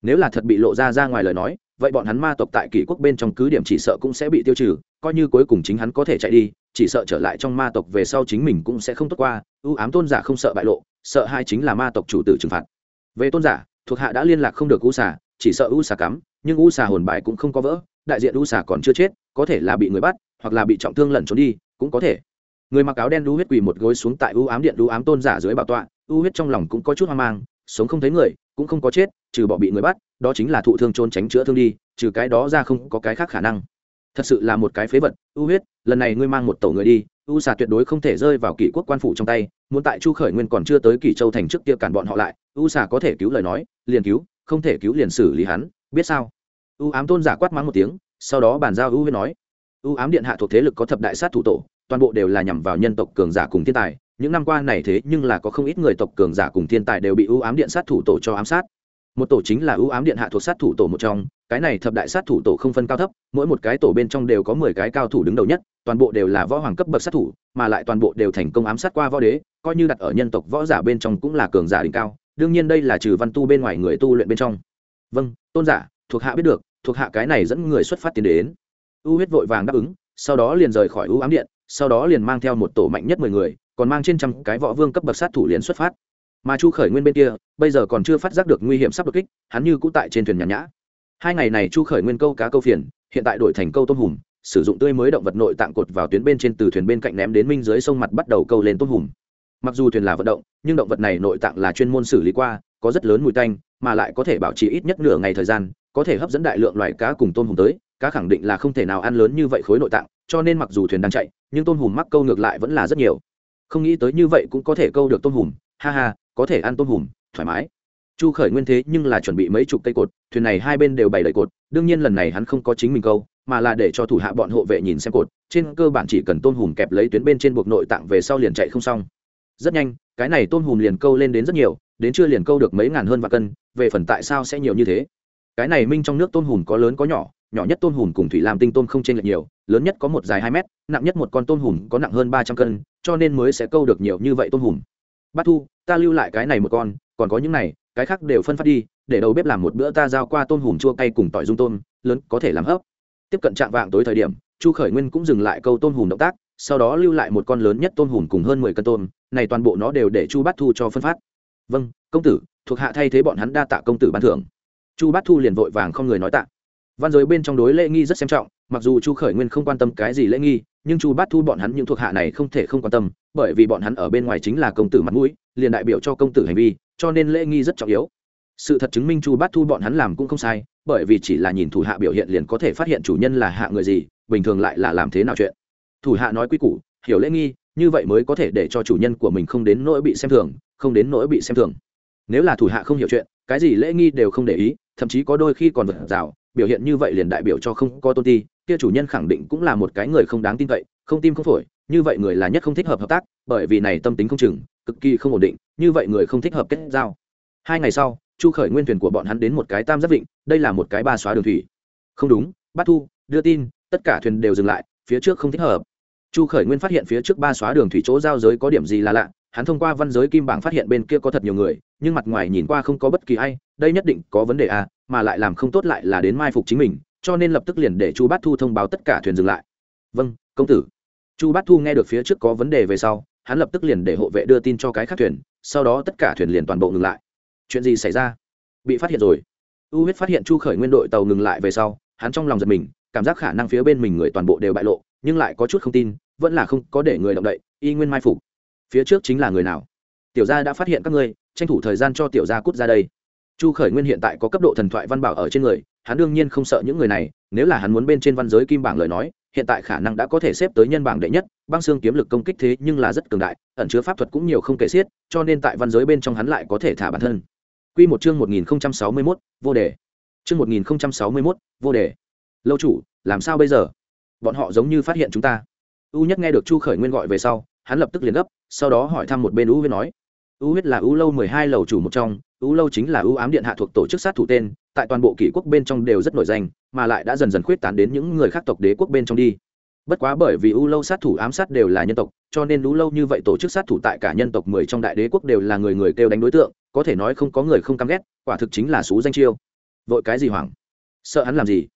Nếu là thật bị lộ ra ra ngoài lời nói, vậy bọn hắn ma tộc tại kỷ quốc bên trong cứ điểm chỉ sợ cũng sẽ bị tiêu trừ, coi như cuối cùng chính hắn có thể chạy đi, chỉ sợ trở lại trong ma tộc về sau chính mình cũng sẽ không tốt qua. Ưu ám tôn giả không sợ bại lộ, sợ hai chính là ma tộc chủ tử trừng phạt. Về tôn giả, thuộc hạ đã liên lạc không được u xà chỉ sợ u xà cắm, nhưng u xà hồn bài cũng không có vỡ, đại diện u xà còn chưa chết, có thể là bị người bắt, hoặc là bị trọng thương lẩn trốn đi, cũng có thể người mặc áo đen đu huyết quỳ một gối xuống tại u ám điện u ám tôn giả dưới bảo tọa, u huyết trong lòng cũng có chút hoang mang, sống không thấy người, cũng không có chết, trừ bỏ bị người bắt, đó chính là thụ thương trôn tránh chữa thương đi, trừ cái đó ra không có cái khác khả năng. Thật sự là một cái phế vật, u huyết, lần này ngươi mang một tổ người đi, u xà tuyệt đối không thể rơi vào kỷ quốc quan phủ trong tay, muốn tại chu khởi nguyên còn chưa tới kỷ châu thành trước kia cản bọn họ lại, u xà có thể cứu lời nói, liền cứu, không thể cứu liền xử lý hắn, biết sao? U ám tôn giả quát mắng một tiếng, sau đó bàn giao u huyết nói, u ám điện hạ thuộc thế lực có thập đại sát thủ tổ toàn bộ đều là nhằm vào nhân tộc cường giả cùng thiên tài, những năm qua này thế nhưng là có không ít người tộc cường giả cùng thiên tài đều bị ưu ám điện sát thủ tổ cho ám sát. Một tổ chính là ưu ám điện hạ thuộc sát thủ tổ một trong, cái này thập đại sát thủ tổ không phân cao thấp, mỗi một cái tổ bên trong đều có mười cái cao thủ đứng đầu nhất, toàn bộ đều là võ hoàng cấp bậc sát thủ, mà lại toàn bộ đều thành công ám sát qua võ đế, coi như đặt ở nhân tộc võ giả bên trong cũng là cường giả đỉnh cao, đương nhiên đây là trừ văn tu bên ngoài người tu luyện bên trong. Vâng tôn giả, thuộc hạ biết được, thuộc hạ cái này dẫn người xuất phát tiến đến. Ưu huyết vội vàng đáp ứng, sau đó liền rời khỏi ưu ám điện sau đó liền mang theo một tổ mạnh nhất mười người, còn mang trên trăm cái võ vương cấp bậc sát thủ liền xuất phát. Mà chu khởi nguyên bên kia, bây giờ còn chưa phát giác được nguy hiểm sắp đột kích, hắn như cũ tại trên thuyền nhàn nhã. Hai ngày này chu khởi nguyên câu cá câu phiền, hiện tại đổi thành câu tôm hùm, sử dụng tươi mới động vật nội tạng cột vào tuyến bên trên từ thuyền bên cạnh ném đến minh dưới sông mặt bắt đầu câu lên tôm hùm. Mặc dù thuyền là vận động, nhưng động vật này nội tạng là chuyên môn xử lý qua, có rất lớn mùi tanh, mà lại có thể bảo trì ít nhất nửa ngày thời gian, có thể hấp dẫn đại lượng loài cá cùng tôm hùm tới cá khẳng định là không thể nào ăn lớn như vậy khối nội tạng, cho nên mặc dù thuyền đang chạy, nhưng tôm hùm mắc câu ngược lại vẫn là rất nhiều. Không nghĩ tới như vậy cũng có thể câu được tôm hùm. Ha ha, có thể ăn tôm hùm, thoải mái. Chu khởi nguyên thế nhưng là chuẩn bị mấy chục cây cột, thuyền này hai bên đều bày đầy cột, đương nhiên lần này hắn không có chính mình câu, mà là để cho thủ hạ bọn hộ vệ nhìn xem cột, trên cơ bản chỉ cần tôm hùm kẹp lấy tuyến bên trên buộc nội tạng về sau liền chạy không xong. Rất nhanh, cái này tôm hùm liền câu lên đến rất nhiều, đến chưa liền câu được mấy ngàn hơn vạn cân, về phần tại sao sẽ nhiều như thế? Cái này minh trong nước tôm hùm có lớn có nhỏ nhỏ nhất tôm hùm cùng thủy làm tinh tôm không chênh lệch nhiều, lớn nhất có một dài hai mét, nặng nhất một con tôm hùm có nặng hơn ba trăm cân, cho nên mới sẽ câu được nhiều như vậy tôm hùm. Bát thu, ta lưu lại cái này một con, còn có những này, cái khác đều phân phát đi, để đầu bếp làm một bữa ta giao qua tôm hùm chua cay cùng tỏi dung tôm, lớn có thể làm hấp. Tiếp cận trạng vạng tối thời điểm, chu khởi nguyên cũng dừng lại câu tôm hùm động tác, sau đó lưu lại một con lớn nhất tôm hùm cùng hơn mười cân tôm, này toàn bộ nó đều để chu bát thu cho phân phát. Vâng công tử, thuộc hạ thay thế bọn hắn đa tạ công tử ban thưởng chu bát thu liền vội vàng không người nói tạ. Văn giới bên trong đối lễ nghi rất xem trọng, mặc dù chu khởi nguyên không quan tâm cái gì lễ nghi, nhưng chu bát thu bọn hắn những thuộc hạ này không thể không quan tâm, bởi vì bọn hắn ở bên ngoài chính là công tử mặt mũi, liền đại biểu cho công tử hành vi, cho nên lễ nghi rất trọng yếu. Sự thật chứng minh chu bát thu bọn hắn làm cũng không sai, bởi vì chỉ là nhìn thủ hạ biểu hiện liền có thể phát hiện chủ nhân là hạ người gì, bình thường lại là làm thế nào chuyện. Thủ hạ nói quy củ, hiểu lễ nghi, như vậy mới có thể để cho chủ nhân của mình không đến nỗi bị xem thường, không đến nỗi bị xem thường. Nếu là thủ hạ không hiểu chuyện, cái gì lễ nghi đều không để ý thậm chí có đôi khi còn vượt rào, biểu hiện như vậy liền đại biểu cho không có tôn ti, kia chủ nhân khẳng định cũng là một cái người không đáng tin cậy, không tim không phổi, như vậy người là nhất không thích hợp hợp tác, bởi vì này tâm tính không chừng, cực kỳ không ổn định, như vậy người không thích hợp kết giao. Hai ngày sau, chu khởi nguyên thuyền của bọn hắn đến một cái tam giác vịnh, đây là một cái ba xóa đường thủy. Không đúng bắt thu, đưa tin, tất cả thuyền đều dừng lại, phía trước không thích hợp. Chu khởi nguyên phát hiện phía trước ba xóa đường thủy chỗ giao giới có điểm gì là lạ, hắn thông qua văn giới kim bảng phát hiện bên kia có thật nhiều người nhưng mặt ngoài nhìn qua không có bất kỳ ai, đây nhất định có vấn đề à mà lại làm không tốt lại là đến mai phục chính mình, cho nên lập tức liền để chu bát thu thông báo tất cả thuyền dừng lại. Vâng công tử. Chu bát thu nghe được phía trước có vấn đề về sau, hắn lập tức liền để hộ vệ đưa tin cho cái khác thuyền, sau đó tất cả thuyền liền toàn bộ ngừng lại. Chuyện gì xảy ra? Bị phát hiện rồi. U huyết phát hiện chu khởi nguyên đội tàu ngừng lại về sau, hắn trong lòng giật mình, cảm giác khả năng phía bên mình người toàn bộ đều bại lộ, nhưng lại có chút không tin, vẫn là không có để người động đậy, y nguyên mai phục. Phía trước chính là người nào? Tiểu gia đã phát hiện các ngươi tranh thủ thời gian cho tiểu gia cút ra đây chu khởi nguyên hiện tại có cấp độ thần thoại văn bảo ở trên người hắn đương nhiên không sợ những người này nếu là hắn muốn bên trên văn giới kim bảng lời nói hiện tại khả năng đã có thể xếp tới nhân bảng đệ nhất băng xương kiếm lực công kích thế nhưng là rất cường đại ẩn chứa pháp thuật cũng nhiều không kể xiết cho nên tại văn giới bên trong hắn lại có thể thả bản thân Quy một chương 1061, vô đề. Chương 1061, vô đề. Lâu chủ, làm sao bây giờ? Bọn họ giống như phát hiện chúng ta. U Nhất nghe được Chu Khởi Nguyên gọi về sau, hắn lập tức liền gấp, sau đó hỏi thăm một bên U với nói: "U Huyết là U lâu 12 lầu chủ một trong, U lâu chính là U ám điện hạ thuộc tổ chức sát thủ tên, tại toàn bộ kỷ quốc bên trong đều rất nổi danh, mà lại đã dần dần khuyết tán đến những người khác tộc đế quốc bên trong đi. Bất quá bởi vì U lâu sát thủ ám sát đều là nhân tộc, cho nên U lâu như vậy tổ chức sát thủ tại cả nhân tộc 10 trong đại đế quốc đều là người người kêu đánh đối tượng, có thể nói không có người không căm ghét, quả thực chính là sú danh chiêu. Vội cái gì hoảng? Sợ hắn làm gì?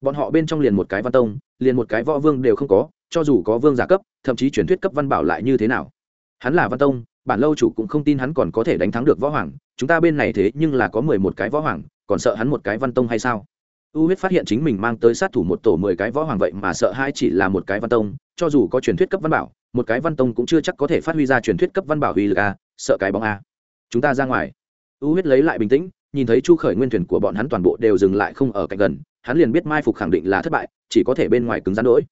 Bọn họ bên trong liền một cái văn tông, liền một cái võ vương đều không có, cho dù có vương giả cấp, thậm chí truyền thuyết cấp văn bảo lại như thế nào? Hắn là văn tông, bản lâu chủ cũng không tin hắn còn có thể đánh thắng được võ hoàng, chúng ta bên này thế nhưng là có 11 cái võ hoàng, còn sợ hắn một cái văn tông hay sao? u huyết phát hiện chính mình mang tới sát thủ một tổ mười cái võ hoàng vậy mà sợ hai chỉ là một cái văn tông cho dù có truyền thuyết cấp văn bảo một cái văn tông cũng chưa chắc có thể phát huy ra truyền thuyết cấp văn bảo huy lực a sợ cái bóng a. Chúng ta ra ngoài. U huyết lấy lại bình tĩnh nhìn thấy chu khởi nguyên thuyền của bọn hắn toàn bộ đều dừng lại không ở cạnh gần hắn liền biết mai phục khẳng định là thất bại chỉ có thể bên ngoài cứng rắn đỗi.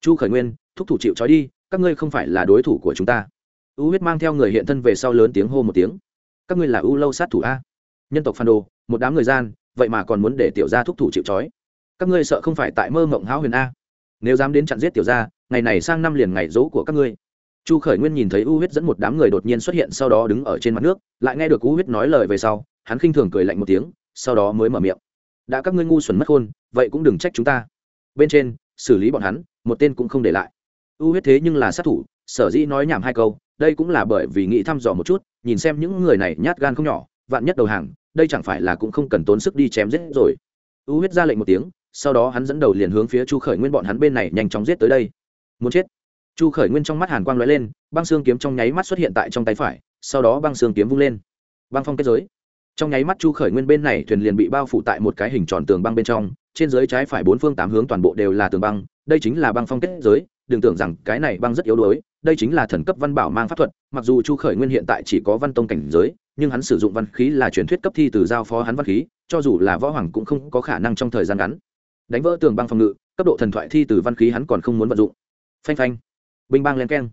Chu khởi nguyên thúc thủ chịu trói đi các ngươi không phải là đối thủ của chúng ta u huyết mang theo người hiện thân về sau lớn tiếng hô một tiếng. Các ngươi là u lâu sát thủ a. Nhân tộc phan đồ, một đám người gian, vậy mà còn muốn để tiểu gia thúc thủ chịu trói. Các ngươi sợ không phải tại mơ mộng háo huyền a. Nếu dám đến chặn giết tiểu gia, ngày này sang năm liền ngày dỗ của các ngươi. Chu khởi nguyên nhìn thấy u huyết dẫn một đám người đột nhiên xuất hiện sau đó đứng ở trên mặt nước, lại nghe được u huyết nói lời về sau, hắn khinh thường cười lạnh một tiếng, sau đó mới mở miệng. Đã các ngươi ngu xuẩn mất khôn vậy cũng đừng trách chúng ta. Bên trên, xử lý bọn hắn, một tên cũng không để lại. U huyết thế nhưng là sát thủ, sở dĩ nói nhảm hai câu đây cũng là bởi vì nghĩ thăm dò một chút, nhìn xem những người này nhát gan không nhỏ, vạn nhất đầu hàng, đây chẳng phải là cũng không cần tốn sức đi chém giết rồi. U huyết ra lệnh một tiếng, sau đó hắn dẫn đầu liền hướng phía chu khởi nguyên bọn hắn bên này nhanh chóng giết tới đây. Muốn chết. Chu khởi nguyên trong mắt hàn quang lóe lên, băng xương kiếm trong nháy mắt xuất hiện tại trong tay phải, sau đó băng xương kiếm vung lên. Băng phong kết giới. Trong nháy mắt chu khởi nguyên bên này thuyền liền bị bao phủ tại một cái hình tròn tường băng bên trong, trên dưới trái phải bốn phương tám hướng toàn bộ đều là tường băng, đây chính là băng phong kết giới đừng tưởng rằng cái này băng rất yếu đuối, đây chính là thần cấp văn bảo mang pháp thuật, mặc dù chu khởi nguyên hiện tại chỉ có văn tông cảnh giới, nhưng hắn sử dụng văn khí là truyền thuyết cấp thi từ giao phó hắn văn khí, cho dù là võ hoàng cũng không có khả năng trong thời gian ngắn. Đánh vỡ tường băng phòng ngự, cấp độ thần thoại thi từ văn khí hắn còn không muốn vận dụng. Phanh phanh. Binh bang len keng.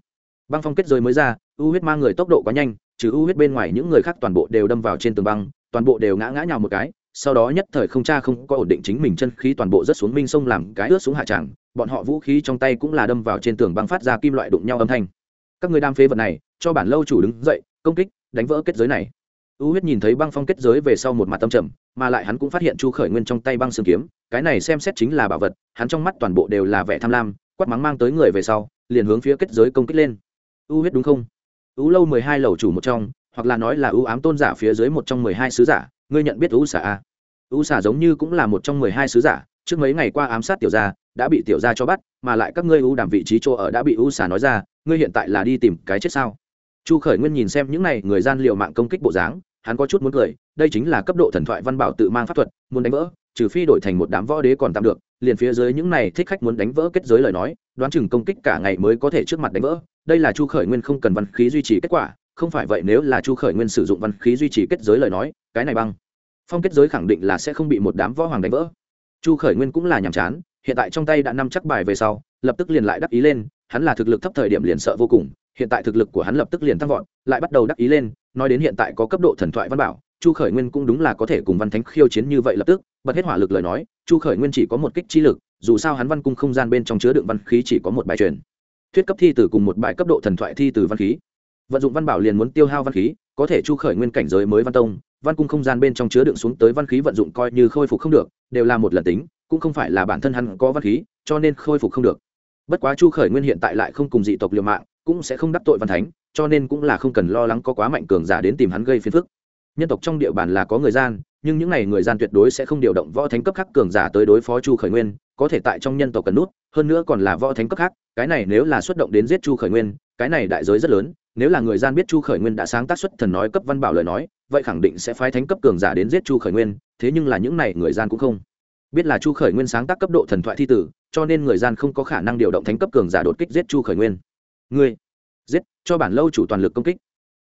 Băng phong kết giới mới ra u huyết mang người tốc độ quá nhanh, trừ u huyết bên ngoài những người khác toàn bộ đều đâm vào trên tường băng, toàn bộ đều ngã ngã nhào một cái sau đó nhất thời không cha không có ổn định chính mình chân khí toàn bộ rất xuống minh sông làm cái ướt xuống hạ tràng, bọn họ vũ khí trong tay cũng là đâm vào trên tường băng phát ra kim loại đụng nhau âm thanh. Các người đam phế vật này, cho bản lâu chủ đứng dậy, công kích, đánh vỡ kết giới này. U huyết nhìn thấy băng phong kết giới về sau một mặt tâm trầm, mà lại hắn cũng phát hiện chu khởi nguyên trong tay băng xương kiếm, cái này xem xét chính là bảo vật, hắn trong mắt toàn bộ đều là vẻ tham lam, quát mắng mang tới người về sau, liền hướng phía kết giới công kích lên. U huyết đúng không? U lâu mười hai lầu chủ một trong, hoặc là nói là u ám tôn giả phía dưới một trong mười hai sứ giả ngươi nhận biết u xả a u xả giống như cũng là một trong mười hai sứ giả, trước mấy ngày qua ám sát tiểu gia, đã bị tiểu gia cho bắt, mà lại các ngươi u đảm vị trí chỗ ở đã bị u xả nói ra, ngươi hiện tại là đi tìm cái chết sao? Chu khởi nguyên nhìn xem những này người gian liệu mạng công kích bộ dáng, hắn có chút muốn cười, đây chính là cấp độ thần thoại văn bảo tự mang pháp thuật, muốn đánh vỡ, trừ phi đổi thành một đám võ đế còn tạm được, liền phía dưới những này thích khách muốn đánh vỡ kết giới lời nói, đoán chừng công kích cả ngày mới có thể trước mặt đánh vỡ, đây là chu khởi nguyên không cần văn khí duy trì kết quả không phải vậy nếu là chu khởi nguyên sử dụng văn khí duy trì kết giới lời nói, cái này băng. Phong kết giới khẳng định là sẽ không bị một đám võ hoàng đánh vỡ. Chu khởi nguyên cũng là nhàm chán, hiện tại trong tay đã năm chắc bài về sau, lập tức liền lại đắc ý lên, hắn là thực lực thấp thời điểm liền sợ vô cùng, hiện tại thực lực của hắn lập tức liền tăng vọt, lại bắt đầu đắc ý lên, nói đến hiện tại có cấp độ thần thoại văn bảo, chu khởi nguyên cũng đúng là có thể cùng văn thánh khiêu chiến như vậy lập tức, bật hết hỏa lực lời nói, chu khởi nguyên chỉ có một kích chi lực, dù sao hắn văn cung không gian bên trong chứa đựng văn khí chỉ có một bài truyền. Thuyết cấp thi từ cùng một bài cấp độ thần thoại thi từ văn khí vận dụng văn bảo liền muốn tiêu hao văn khí, có thể chu khởi nguyên cảnh giới mới văn tông, văn cung không gian bên trong chứa đựng xuống tới văn khí vận dụng coi như khôi phục không được, đều là một lần tính, cũng không phải là bản thân hắn có văn khí, cho nên khôi phục không được. Bất quá chu khởi nguyên hiện tại lại không cùng dị tộc liều mạng, cũng sẽ không đắc tội văn thánh, cho nên cũng là không cần lo lắng có quá mạnh cường giả đến tìm hắn gây phiền phức. Nhân tộc trong địa bàn là có người gian, nhưng những n à y người gian tuyệt đối sẽ không điều động võ thánh cấp khác cường giả tới đối phó chu khởi nguyên, có thể tại trong nhân tộc cần nút, hơn nữa còn là võ thánh cấp khác, cái này nếu là xuất động đến giết chu khởi nguyên cái này đại giới rất lớn, nếu là người gian biết chu khởi nguyên đã sáng tác xuất thần nói cấp văn bảo lời nói, vậy khẳng định sẽ phái thánh cấp cường giả đến giết chu khởi nguyên, thế nhưng là những này người gian cũng không biết là chu khởi nguyên sáng tác cấp độ thần thoại thi tử, cho nên người gian không có khả năng điều động thánh cấp cường giả đột kích giết chu khởi nguyên. Ngươi giết, cho bản lâu chủ toàn lực công kích.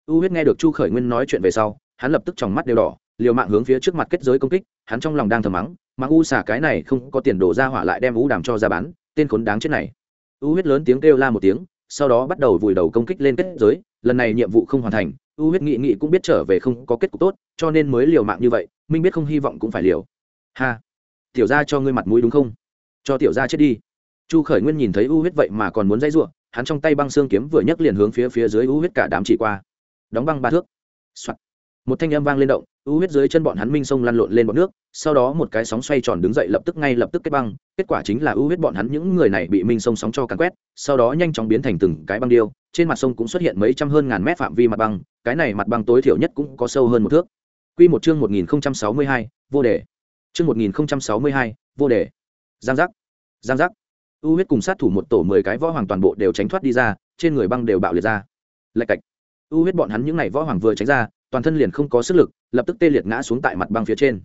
U huyết nghe được chu khởi nguyên nói chuyện về sau, hắn lập tức tròng mắt đều đỏ, liều mạng hướng phía trước mặt kết giới công kích, hắn trong lòng đang thầm mắng, mà u xả cái này không có tiền đổ ra hỏa lại đem u đàm cho ra bán, tên khốn đáng chết này. U huyết lớn tiếng kêu la một tiếng sau đó bắt đầu vùi đầu công kích lên kết giới, lần này nhiệm vụ không hoàn thành, u huyết nghị nghị cũng biết trở về không có kết cục tốt, cho nên mới liều mạng như vậy, minh biết không hy vọng cũng phải liều. Ha! Tiểu ra cho ngươi mặt mũi đúng không? Cho tiểu ra chết đi. Chu khởi nguyên nhìn thấy u huyết vậy mà còn muốn dãy ruộng, hắn trong tay băng xương kiếm vừa nhấc liền hướng phía phía dưới u huyết cả đám chỉ qua. Đóng băng ba thước、Soạn. một thanh âm vang lên động u huyết dưới chân bọn hắn minh sông lăn lộn lên bọn nước sau đó một cái sóng xoay tròn đứng dậy lập tức ngay lập tức kết băng kết quả chính là u huyết bọn hắn những người này bị minh sông sóng cho càn quét sau đó nhanh chóng biến thành từng cái băng điêu trên mặt sông cũng xuất hiện mấy trăm hơn ngàn mét phạm vi mặt băng cái này mặt băng tối thiểu nhất cũng có sâu hơn một thước Quy một chương một nghìn sáu mươi hai, vô đề. Chương một nghìn sáu mươi hai, vô đề. Giang giác. Giang giác u huyết cùng sát thủ một tổ mười cái võ hoàng toàn bộ đều tránh thoát đi ra trên người băng đều bạo liệt ra lạch cạch u huyết bọn hắn những n à y võ hoàng vừa tránh ra toàn thân liền không có sức lực lập tức tê liệt ngã xuống tại mặt băng phía trên.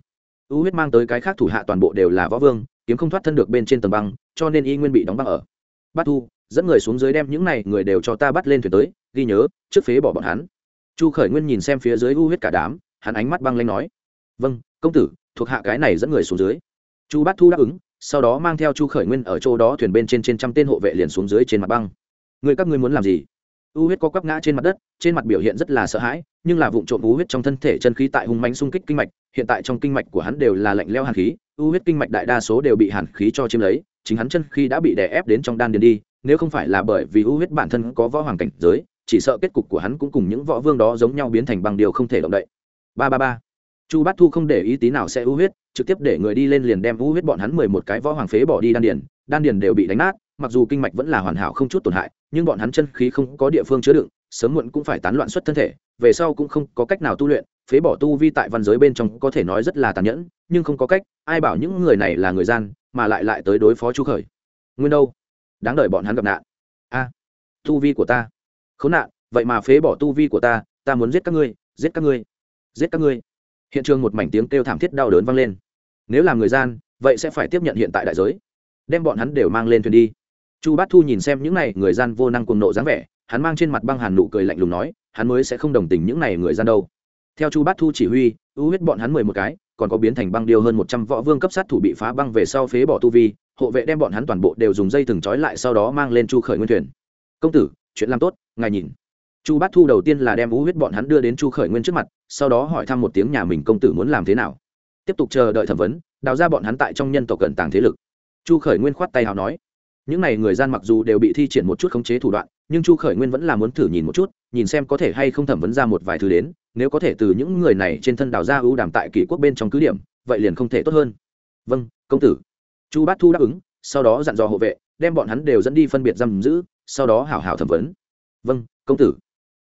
U huyết mang tới cái khác thủ hạ toàn bộ đều là võ vương, kiếm không thoát thân được bên trên tầng băng, cho nên y nguyên bị đóng băng ở. Bát thu, dẫn người xuống dưới đem những này người đều cho ta bắt lên thuyền tới, ghi nhớ, trước phế bỏ bọn hắn. Chu khởi nguyên nhìn xem phía dưới u huyết cả đám, hắn ánh mắt băng lanh nói vâng công tử, thuộc hạ cái này dẫn người xuống dưới. Chu bát thu đáp ứng, sau đó mang theo chu khởi nguyên ở chỗ đó thuyền bên trên trên trăm tên hộ vệ liền xuống dưới trên mặt băng. Người các ngươi muốn làm gì? U huyết co quắp ngã trên mặt đất, trên mặt biểu hiện rất là sợ hãi, nhưng là vụ trộm u huyết trong thân thể chân khí tại hung mánh xung kích kinh mạch, hiện tại trong kinh mạch của hắn đều là lạnh leo hàn khí, u huyết kinh mạch đại đa số đều bị hàn khí cho chiếm lấy, chính hắn chân khí đã bị đè ép đến trong đan điền đi, nếu không phải là bởi vì u huyết bản thân có võ hoàng cảnh giới, chỉ sợ kết cục của hắn cũng cùng những võ vương đó giống nhau biến thành bằng điều không thể động đậy. Ba ba ba. Chu bát thu không để ý tí nào sẽ u huyết, trực tiếp để người đi lên liền đem u huyết bọn hắn mười một cái võ hoàng phế bỏ đi đan điền đan điền đều bị đánh nát mặc dù kinh mạch vẫn là hoàn hảo không chút tổn hại, nhưng bọn hắn chân khí không có địa phương chứa đựng, sớm muộn cũng phải tán loạn xuất thân thể, về sau cũng không có cách nào tu luyện, phế bỏ tu vi tại văn giới bên trong có thể nói rất là tàn nhẫn, nhưng không có cách, ai bảo những người này là người gian, mà lại lại tới đối phó chu khởi. Nguyên đâu? Đáng đợi bọn hắn gặp nạn. A, tu vi của ta. Khốn nạn, vậy mà phế bỏ tu vi của ta ta muốn giết các ngươi, giết các ngươi, giết các ngươi. Hiện trường một mảnh tiếng kêu thảm thiết đau đớn vang lên. Nếu là người gian, vậy sẽ phải tiếp nhận hiện tại đại giới. Đem bọn hắn đều mang lên thuyền đi chu bát thu nhìn xem những n à y người gian vô năng cuồng nộ dáng vẻ, hắn mang trên mặt băng hàn nụ cười lạnh lùng nói, hắn mới sẽ không đồng tình những n à y người gian đâu. Theo chu bát thu chỉ huy, ưu huyết bọn hắn mười một cái, còn có biến thành băng điêu hơn một trăm võ vương cấp sát thủ bị phá băng về sau phế bỏ tu vi, hộ vệ đem bọn hắn toàn bộ đều dùng dây thừng trói lại sau đó mang lên chu khởi nguyên thuyền. Công tử, chuyện làm tốt, ngài nhìn. Chu bát thu đầu tiên là đem ưu huyết bọn hắn đưa đến chu khởi nguyên trước mặt, sau đó hỏi thăm một tiếng nhà mình công tử muốn làm thế nào. Tiếp tục chờ đợi thẩm vấn, đào ra bọn hắn tại trong nhân tộc cận tàng thế lực. Chu khởi nguyên khoát tay hào nói những n à y người gian mặc dù đều bị thi triển một chút khống chế thủ đoạn, nhưng chu khởi nguyên vẫn là muốn thử nhìn một chút, nhìn xem có thể hay không thẩm vấn ra một vài thứ đến, nếu có thể từ những người này trên thân đào ra ưu đàm tại kỷ quốc bên trong cứ điểm, vậy liền không thể tốt hơn. Vâng công tử. Chu bát thu đáp ứng, sau đó dặn dò hộ vệ, đem bọn hắn đều dẫn đi phân biệt giam giữ, sau đó hảo hảo thẩm vấn. Vâng công tử.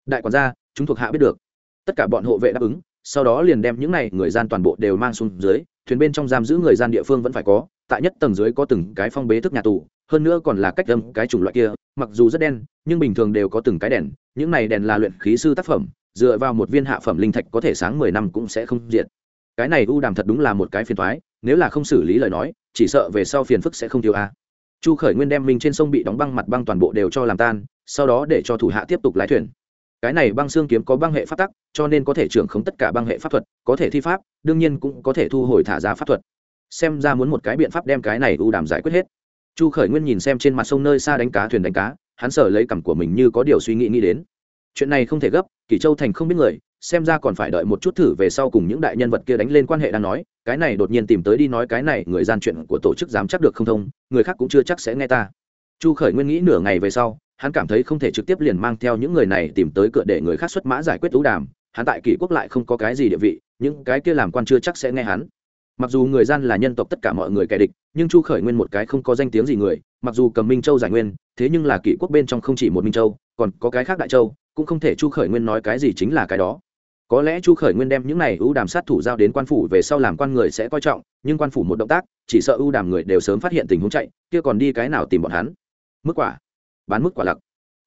Đại quản gia, chúng thuộc hạ biết được. Tất cả bọn hộ vệ đáp ứng, sau đó liền đem những n à y người gian toàn bộ đều mang xuống dưới, thuyền bên trong giam giữ người gian địa phương vẫn phải có tại nhất tầng dưới có từng cái phong bế thức nhà tù, hơn nữa còn là cách âm cái chủng loại kia, mặc dù rất đen, nhưng bình thường đều có từng cái đèn, những này đèn là luyện khí sư tác phẩm, dựa vào một viên hạ phẩm linh thạch có thể sáng mười năm cũng sẽ không diệt. Cái này u đàm thật đúng là một cái phiền thoái nếu là không xử lý lời nói, chỉ sợ về sau phiền phức sẽ không thiếu a. Chu khởi nguyên đem mình trên sông bị đóng băng mặt băng toàn bộ đều cho làm tan, sau đó để cho thủ hạ tiếp tục lái thuyền. Cái này băng xương kiếm có băng hệ pháp tắc, cho nên có thể trưởng khống tất cả băng hệ pháp thuật, có thể thi pháp, đương nhiên cũng có thể thu hồi thả ra pháp thuật xem ra muốn một cái biện pháp đem cái này u đàm giải quyết hết. Chu khởi nguyên nhìn xem trên mặt sông nơi xa đánh cá thuyền đánh cá, hắn sở lấy cằm của mình như có điều suy nghĩ nghĩ đến. Chuyện này không thể gấp kỷ châu thành không biết người, xem ra còn phải đợi một chút thử về sau cùng những đại nhân vật kia đánh lên quan hệ đang nói, cái này đột nhiên tìm tới đi nói cái này, người gian chuyện của tổ chức dám chắc được không thông, người khác cũng chưa chắc sẽ nghe ta. Chu khởi nguyên nghĩ nửa ngày về sau, hắn cảm thấy không thể trực tiếp liền mang theo những người này tìm tới cửa để người khác xuất mã giải quyết ưu đàm, hắn tại kỷ quốc lại không có cái gì địa vị, những cái kia làm quan chưa chắc sẽ nghe hắn mặc dù người gian là nhân tộc tất cả mọi người kẻ địch, nhưng chu khởi nguyên một cái không có danh tiếng gì người, mặc dù cầm minh châu giải nguyên, thế nhưng là kỷ quốc bên trong không chỉ một minh châu, còn có cái khác đại châu, cũng không thể chu khởi nguyên nói cái gì chính là cái đó. Có lẽ chu khởi nguyên đem những này ưu đàm sát thủ giao đến quan phủ về sau làm quan người sẽ coi trọng, nhưng quan phủ một động tác, chỉ sợ ưu đàm người đều sớm phát hiện tình huống chạy, kia còn đi cái nào tìm bọn hắn? Mức quả. Bán mức quả lặc.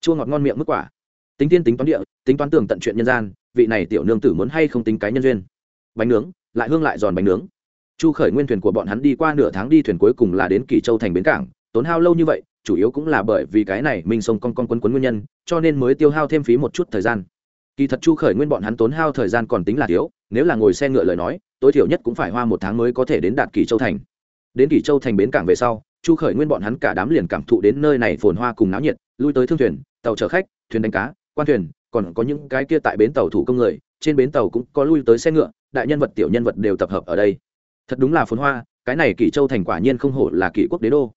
Chua ngọt ngon miệng mức quả. Tính tiên tính toán địa, tính toán tường tận chuyện nhân gian, vị này tiểu nương tử muốn hay không tính cái nhân duyên? Bánh nướng, lại hương lại giòn bánh nướng chu khởi nguyên thuyền của bọn hắn đi qua nửa tháng đi thuyền cuối cùng là đến kỳ châu thành bến cảng. Tốn hao lâu như vậy, chủ yếu cũng là bởi vì cái này minh sông con con quấn quấn nguyên nhân, cho nên mới tiêu hao thêm phí một chút thời gian. Kỳ thật chu khởi nguyên bọn hắn tốn hao thời gian còn tính là thiếu, nếu là ngồi xe ngựa lời nói, tối thiểu nhất cũng phải hoa một tháng mới có thể đến đạt kỳ châu thành. Đến kỳ châu thành bến cảng về sau, chu khởi nguyên bọn hắn cả đám liền cảm thụ đến nơi này phồn hoa cùng náo nhiệt, lui tới thương thuyền, tàu chở khách, thuyền đánh cá, quan thuyền, còn có những cái kia tại bến tàu thủ công người, trên bến tàu cũng có lui tới xe ngựa, đại nhân vật, tiểu nhân vật đều tập hợp ở đây thật đúng là phồn hoa, cái này kỷ châu thành quả nhiên không hổ là kỷ quốc đế đô.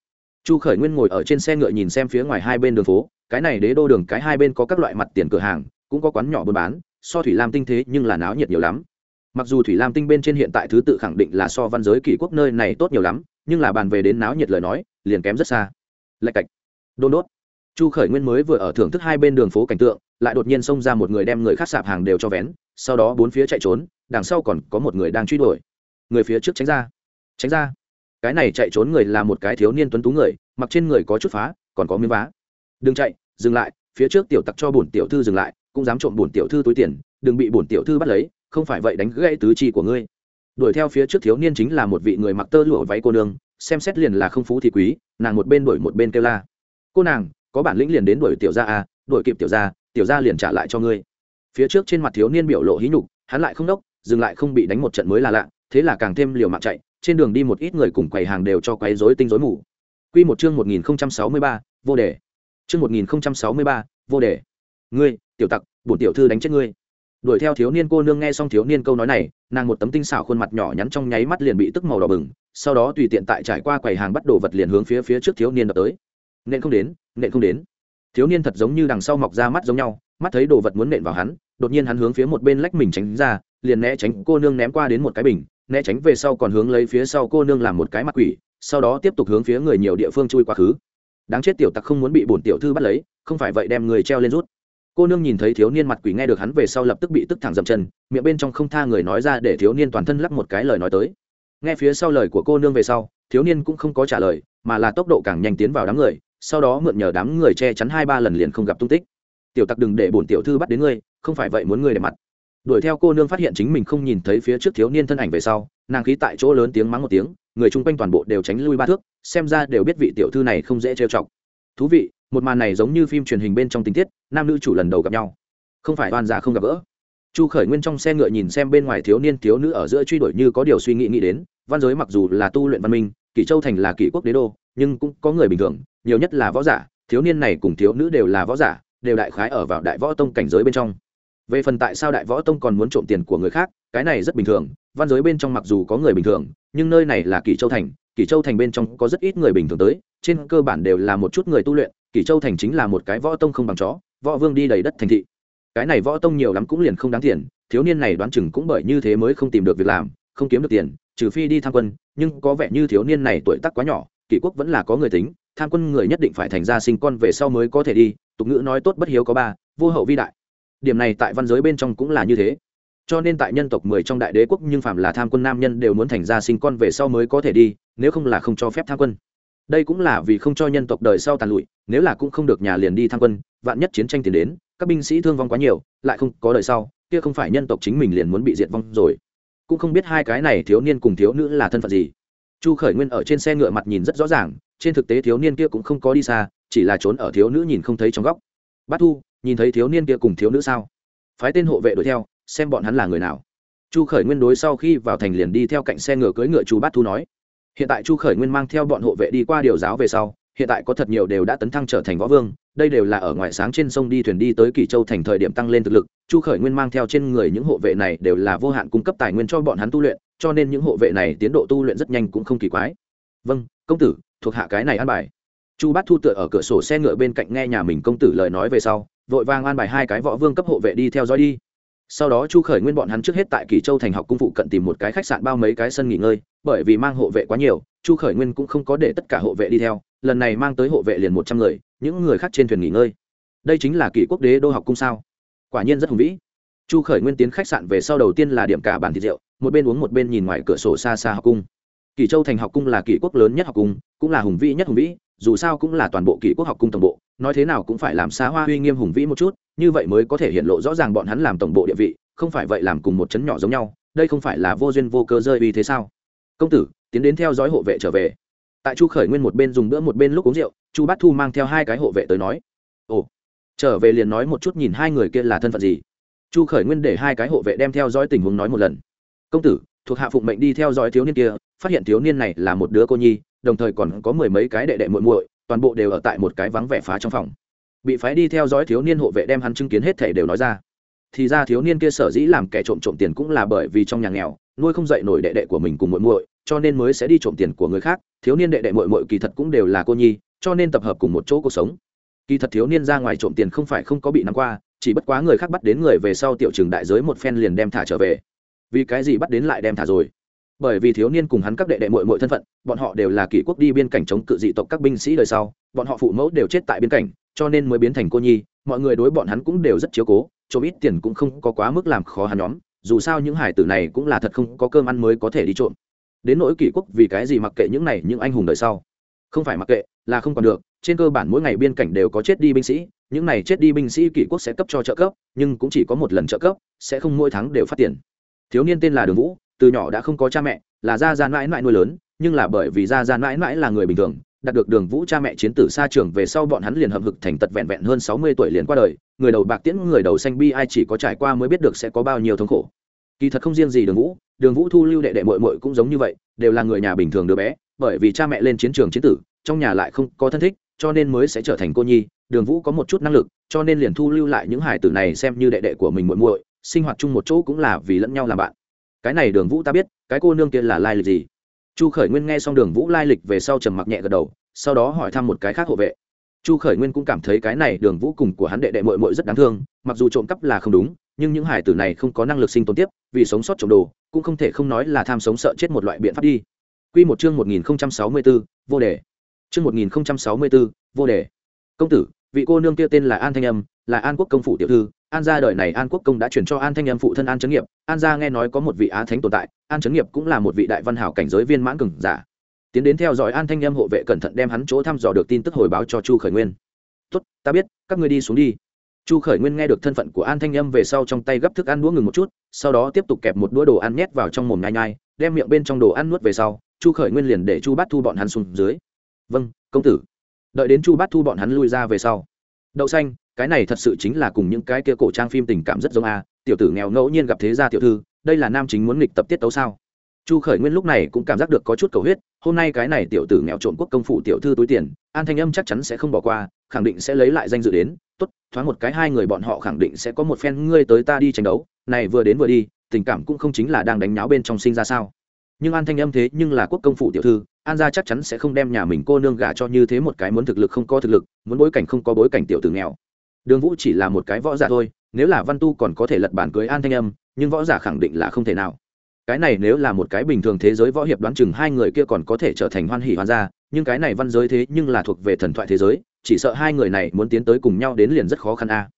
Chu khởi nguyên ngồi ở trên xe ngựa nhìn xem phía ngoài hai bên đường phố, cái này đế đô đường cái hai bên có các loại mặt tiền cửa hàng, cũng có quán nhỏ buôn bán, so thủy lam tinh thế nhưng là náo nhiệt nhiều lắm. Mặc dù thủy lam tinh bên trên hiện tại thứ tự khẳng định là so văn giới kỷ quốc nơi này tốt nhiều lắm, nhưng là bàn về đến náo nhiệt lời nói, liền kém rất xa. Lạch cạch. Đôn đốt. Chu khởi nguyên mới vừa ở thưởng thức hai bên đường phố cảnh tượng, lại đột nhiên xông ra một người đem người khác sạp hàng đều cho vén, sau đó bốn phía chạy trốn, đằng sau còn có một người đang truy đuổi người phía trước tránh ra. Tránh ra. Cái này chạy trốn người là một cái thiếu niên tuấn tú người, mặc trên người có chút phá, còn có miếng vá. Đừng chạy, dừng lại, phía trước tiểu tặc cho bổn tiểu thư dừng lại, cũng dám trộm bổn tiểu thư túi tiền, đừng bị bổn tiểu thư bắt lấy, không phải vậy đánh gãy tứ chi của ngươi. Đuổi theo phía trước thiếu niên chính là một vị người mặc tơ lụa váy cô nương, xem xét liền là không phú thì quý, nàng một bên đuổi một bên kêu la. Cô nàng, có bản lĩnh liền đến đuổi tiểu gia à đuổi kịp tiểu gia tiểu gia liền trả lại cho ngươi. Phía trước trên mặt thiếu niên biểu lộ hí nhục, hắn lại không đốc, dừng lại không bị đánh một trận mới là lạ thế là càng thêm liều mạng chạy, trên đường đi một ít người cùng quầy hàng đều cho quấy rối tinh rối mù. Quy một chương một nghìn sáu mươi ba, vô đề. Chương một nghìn sáu mươi ba, vô đề. Ngươi, tiểu tặc, bổn tiểu thư đánh chết ngươi. Đuổi theo thiếu niên cô nương nghe xong thiếu niên câu nói này, nàng một tấm tinh xảo khuôn mặt nhỏ nhắn trong nháy mắt liền bị tức màu đỏ bừng, sau đó tùy tiện tại trải qua quầy hàng bắt đồ vật liền hướng phía phía trước thiếu niên đập tới. Nện không đến, nện không đến. Thiếu niên thật giống như đằng sau mọc ra mắt giống nhau, mắt thấy đồ vật muốn nện vào hắn, đột nhiên hắn hướng phía một bên lách mình tránh ra, liền né tránh cô nương ném qua đến một cái bình né tránh về sau còn hướng lấy phía sau cô nương làm một cái mặt quỷ, sau đó tiếp tục hướng phía người nhiều địa phương chui quá khứ. Đáng chết tiểu tặc không muốn bị bổn tiểu thư bắt lấy, không phải vậy đem người treo lên rút. Cô nương nhìn thấy thiếu niên mặt quỷ nghe được hắn về sau lập tức bị tức thẳng dậm chân, miệng bên trong không tha người nói ra để thiếu niên toàn thân lắp một cái lời nói tới. Nghe phía sau lời của cô nương về sau, thiếu niên cũng không có trả lời, mà là tốc độ càng nhanh tiến vào đám người, sau đó mượn nhờ đám người che chắn hai ba lần liền không gặp tung tích. Tiểu tặc đừng để bổn tiểu thư bắt đến ngươi, không phải vậy muốn ngươi để mặt đuổi theo cô nương phát hiện chính mình không nhìn thấy phía trước thiếu niên thân ảnh về sau, nàng khí tại chỗ lớn tiếng mắng một tiếng, người chung quanh toàn bộ đều tránh lui ba thước, xem ra đều biết vị tiểu thư này không dễ trêu chọc. Thú vị, một màn này giống như phim truyền hình bên trong tình tiết, nam nữ chủ lần đầu gặp nhau. Không phải oan giả không gặp gỡ. Chu khởi nguyên trong xe ngựa nhìn xem bên ngoài thiếu niên thiếu nữ ở giữa truy đuổi như có điều suy nghĩ nghĩ đến, văn giới mặc dù là tu luyện văn minh, kỷ châu thành là kỷ quốc đế đô, nhưng cũng có người bình thường, nhiều nhất là võ giả, thiếu niên này cùng thiếu nữ đều là võ giả, đều đại khái ở vào đại võ tông cảnh giới bên trong về phần tại sao đại võ tông còn muốn trộm tiền của người khác, cái này rất bình thường, văn giới bên trong mặc dù có người bình thường, nhưng nơi này là kỷ châu thành, kỷ châu thành bên trong có rất ít người bình thường tới, trên cơ bản đều là một chút người tu luyện, kỷ châu thành chính là một cái võ tông không bằng chó, võ vương đi đầy đất thành thị. Cái này võ tông nhiều lắm cũng liền không đáng tiền, thiếu niên này đoán chừng cũng bởi như thế mới không tìm được việc làm, không kiếm được tiền, trừ phi đi tham quân, nhưng có vẻ như thiếu niên này tuổi tác quá nhỏ, kỷ quốc vẫn là có người tính, tham quân người nhất định phải thành ra sinh con về sau mới có thể đi, tục ngữ nói tốt bất hiếu có ba vô hậu vi đại điểm này tại văn giới bên trong cũng là như thế. Cho nên tại nhân tộc mười trong đại đế quốc nhưng phạm là tham quân nam nhân đều muốn thành ra sinh con về sau mới có thể đi, nếu không là không cho phép tham quân. Đây cũng là vì không cho nhân tộc đời sau tàn lụi, nếu là cũng không được nhà liền đi tham quân, vạn nhất chiến tranh tiến đến, các binh sĩ thương vong quá nhiều, lại không có đời sau, kia không phải nhân tộc chính mình liền muốn bị diệt vong rồi. Cũng không biết hai cái này thiếu niên cùng thiếu nữ là thân phận gì. Chu khởi nguyên ở trên xe ngựa mặt nhìn rất rõ ràng, trên thực tế thiếu niên kia cũng không có đi xa, chỉ là trốn ở thiếu nữ nhìn không thấy trong góc. Bát thu nhìn thấy thiếu niên kia cùng thiếu nữ sao? Phái tên hộ vệ đuổi theo, xem bọn hắn là người nào. Chu khởi nguyên đối sau khi vào thành liền đi theo cạnh xe ngựa cưỡi ngựa chu bát thu nói, hiện tại chu khởi nguyên mang theo bọn hộ vệ đi qua điều giáo về sau, hiện tại có thật nhiều đều đã tấn thăng trở thành võ vương, đây đều là ở ngoài sáng trên sông đi thuyền đi tới kỳ châu thành thời điểm tăng lên thực lực, chu khởi nguyên mang theo trên người những hộ vệ này đều là vô hạn cung cấp tài nguyên cho bọn hắn tu luyện, cho nên những hộ vệ này tiến độ tu luyện rất nhanh cũng không kỳ quái. Vâng công tử, thuộc hạ cái này ăn bài. Chu bát thu tựa ở cửa sổ xe ngựa bên cạnh nghe nhà mình công tử lời nói về sau vội vàng an bài hai cái võ vương cấp hộ vệ đi theo dõi đi. Sau đó chu khởi nguyên bọn hắn trước hết tại kỳ châu thành học cung phụ cận tìm một cái khách sạn bao mấy cái sân nghỉ ngơi, bởi vì mang hộ vệ quá nhiều, chu khởi nguyên cũng không có để tất cả hộ vệ đi theo, lần này mang tới hộ vệ liền một trăm người, những người khác trên thuyền nghỉ ngơi. Đây chính là kỷ quốc đế đô học cung sao? Quả nhiên rất hùng vĩ. Chu khởi nguyên tiến khách sạn về sau đầu tiên là điểm cả bàn thịt rượu, một bên uống một bên nhìn ngoài cửa sổ xa xa học cung. Kỷ châu thành học cung là kỷ quốc lớn nhất học cung, cũng là hùng vĩ nhất hùng vĩ, dù sao cũng là toàn bộ kỷ quốc học cung tổng bộ nói thế nào cũng phải làm xa hoa uy nghiêm hùng vĩ một chút, như vậy mới có thể hiện lộ rõ ràng bọn hắn làm tổng bộ địa vị, không phải vậy làm cùng một chấn nhỏ giống nhau, đây không phải là vô duyên vô cơ rơi uy thế sao? Công tử, tiến đến theo dõi hộ vệ trở về. Tại chu khởi nguyên một bên dùng bữa một bên lúc uống rượu, chu bát thu mang theo hai cái hộ vệ tới nói, ồ, trở về liền nói một chút nhìn hai người kia là thân phận gì. Chu khởi nguyên để hai cái hộ vệ đem theo dõi tình huống nói một lần, công tử, thuộc hạ phụng mệnh đi theo dõi thiếu niên kia, phát hiện thiếu niên này là một đứa cô nhi, đồng thời còn có mười mấy cái đệ đệ muội muội toàn bộ đều ở tại một cái vắng vẻ phá trong phòng. Bị phái đi theo dõi thiếu niên hộ vệ đem hắn chứng kiến hết thể đều nói ra. Thì ra thiếu niên kia sở dĩ làm kẻ trộm trộm tiền cũng là bởi vì trong nhà nghèo, nuôi không dậy nổi đệ đệ của mình cùng muội muội, cho nên mới sẽ đi trộm tiền của người khác. Thiếu niên đệ đệ muội muội kỳ thật cũng đều là cô nhi, cho nên tập hợp cùng một chỗ cuộc sống. Kỳ thật thiếu niên ra ngoài trộm tiền không phải không có bị nắm qua, chỉ bất quá người khác bắt đến người về sau tiểu trường đại giới một phen liền đem thả trở về. Vì cái gì bắt đến lại đem thả rồi? Bởi vì thiếu niên cùng hắn các đệ đệ muội muội thân phận, bọn họ đều là kỷ quốc đi biên cảnh chống cự dị tộc các binh sĩ đời sau, bọn họ phụ mẫu đều chết tại biên cảnh, cho nên mới biến thành cô nhi, mọi người đối bọn hắn cũng đều rất chiếu cố, cho ít tiền cũng không có quá mức làm khó hắn nhóm, dù sao những hải tử này cũng là thật không có cơm ăn mới có thể đi trộm. Đến nỗi kỷ quốc vì cái gì mặc kệ những này những anh hùng đời sau? Không phải mặc kệ, là không còn được, trên cơ bản mỗi ngày biên cảnh đều có chết đi binh sĩ, những này chết đi binh sĩ kỷ quốc sẽ cấp cho trợ cấp, nhưng cũng chỉ có một lần trợ cấp, sẽ không mỗi tháng đều phát tiền. Thiếu niên tên là đường vũ từ nhỏ đã không có cha mẹ, là gia gian mãi mãi nuôi lớn, nhưng là bởi vì gia gian mãi mãi là người bình thường, đạt được đường vũ cha mẹ chiến tử xa trường về sau bọn hắn liền hợp hực thành tật vẹn vẹn hơn sáu mươi tuổi liền qua đời, người đầu bạc tiễn, người đầu xanh bi ai chỉ có trải qua mới biết được sẽ có bao nhiêu thống khổ. Kỳ thật không riêng gì đường vũ đường vũ thu lưu đệ đệ mội mội cũng giống như vậy, đều là người nhà bình thường đứa bé, bởi vì cha mẹ lên chiến trường chiến tử, trong nhà lại không có thân thích, cho nên mới sẽ trở thành cô nhi. Đường vũ có một chút năng lực, cho nên liền thu lưu lại những hải tử này xem như đệ đệ của mình muội muội, sinh hoạt chung một chỗ cũng là vì lẫn nhau làm bạn cái này đường vũ ta biết, cái cô nương kia là lai lịch gì? Chu khởi nguyên nghe xong đường vũ lai lịch về sau trầm mặc nhẹ gật đầu, sau đó hỏi thăm một cái khác hộ vệ. Chu khởi nguyên cũng cảm thấy cái này đường vũ cùng của hắn đệ đệ mội mội rất đáng thương, mặc dù trộm cắp là không đúng, nhưng những hải tử này không có năng lực sinh tồn tiếp, vì sống sót trộm đồ, cũng không thể không nói là tham sống sợ chết một loại biện pháp đi. Q một chương một nghìn sáu mươi bốn vô đề. Chương một nghìn sáu mươi bốn vô đề. Công tử vị cô nương kia tên là an thanh âm, là an quốc công phủ tiểu thư. An gia đời này an quốc công đã chuyển cho an thanh âm phụ thân an trấn nghiệp. An gia nghe nói có một vị á thánh tồn tại, an trấn nghiệp cũng là một vị đại văn hảo cảnh giới viên mãn cường giả. Tiến đến theo dõi an thanh âm hộ vệ cẩn thận đem hắn chỗ thăm dò được tin tức hồi báo cho chu khởi nguyên. Tốt, ta biết, các ngươi đi xuống đi. Chu khởi nguyên nghe được thân phận của an thanh âm về sau trong tay gấp thức ăn đũa ngừng một chút, sau đó tiếp tục kẹp một đũa đồ ăn nhét vào trong mồm nhai nhai, đem miệng bên trong đồ ăn nuốt về sau, chu khởi nguyên liền để chu bát thu bọn hắn xuống dưới. Vâng công tử đợi đến chu bát thu bọn hắn lui ra về sau. Đậu xanh, cái này thật sự chính là cùng những cái kia cổ trang phim tình cảm rất giống a, tiểu tử nghèo ngẫu nhiên gặp thế gia tiểu thư, đây là nam chính muốn nghịch tập tiết tấu sao? Chu khởi nguyên lúc này cũng cảm giác được có chút cầu huyết, hôm nay cái này tiểu tử nghèo trộm quốc công phụ tiểu thư túi tiền, an thanh âm chắc chắn sẽ không bỏ qua, khẳng định sẽ lấy lại danh dự đến, tốt, thoáng một cái hai người bọn họ khẳng định sẽ có một phen ngươi tới ta đi tranh đấu, này vừa đến vừa đi, tình cảm cũng không chính là đang đánh nháo bên trong sinh ra sao nhưng an thanh âm thế nhưng là quốc công phủ tiểu thư, an gia chắc chắn sẽ không đem nhà mình cô nương gả cho như thế một cái muốn thực lực không có thực lực, muốn bối cảnh không có bối cảnh tiểu tử nghèo. Đường vũ chỉ là một cái võ giả thôi, nếu là văn tu còn có thể lật bản cưới an thanh âm, nhưng võ giả khẳng định là không thể nào. Cái này nếu là một cái bình thường thế giới võ hiệp đoán chừng hai người kia còn có thể trở thành hoan hỷ hoan gia, nhưng cái này văn giới thế nhưng là thuộc về thần thoại thế giới, chỉ sợ hai người này muốn tiến tới cùng nhau đến liền rất khó khăn a.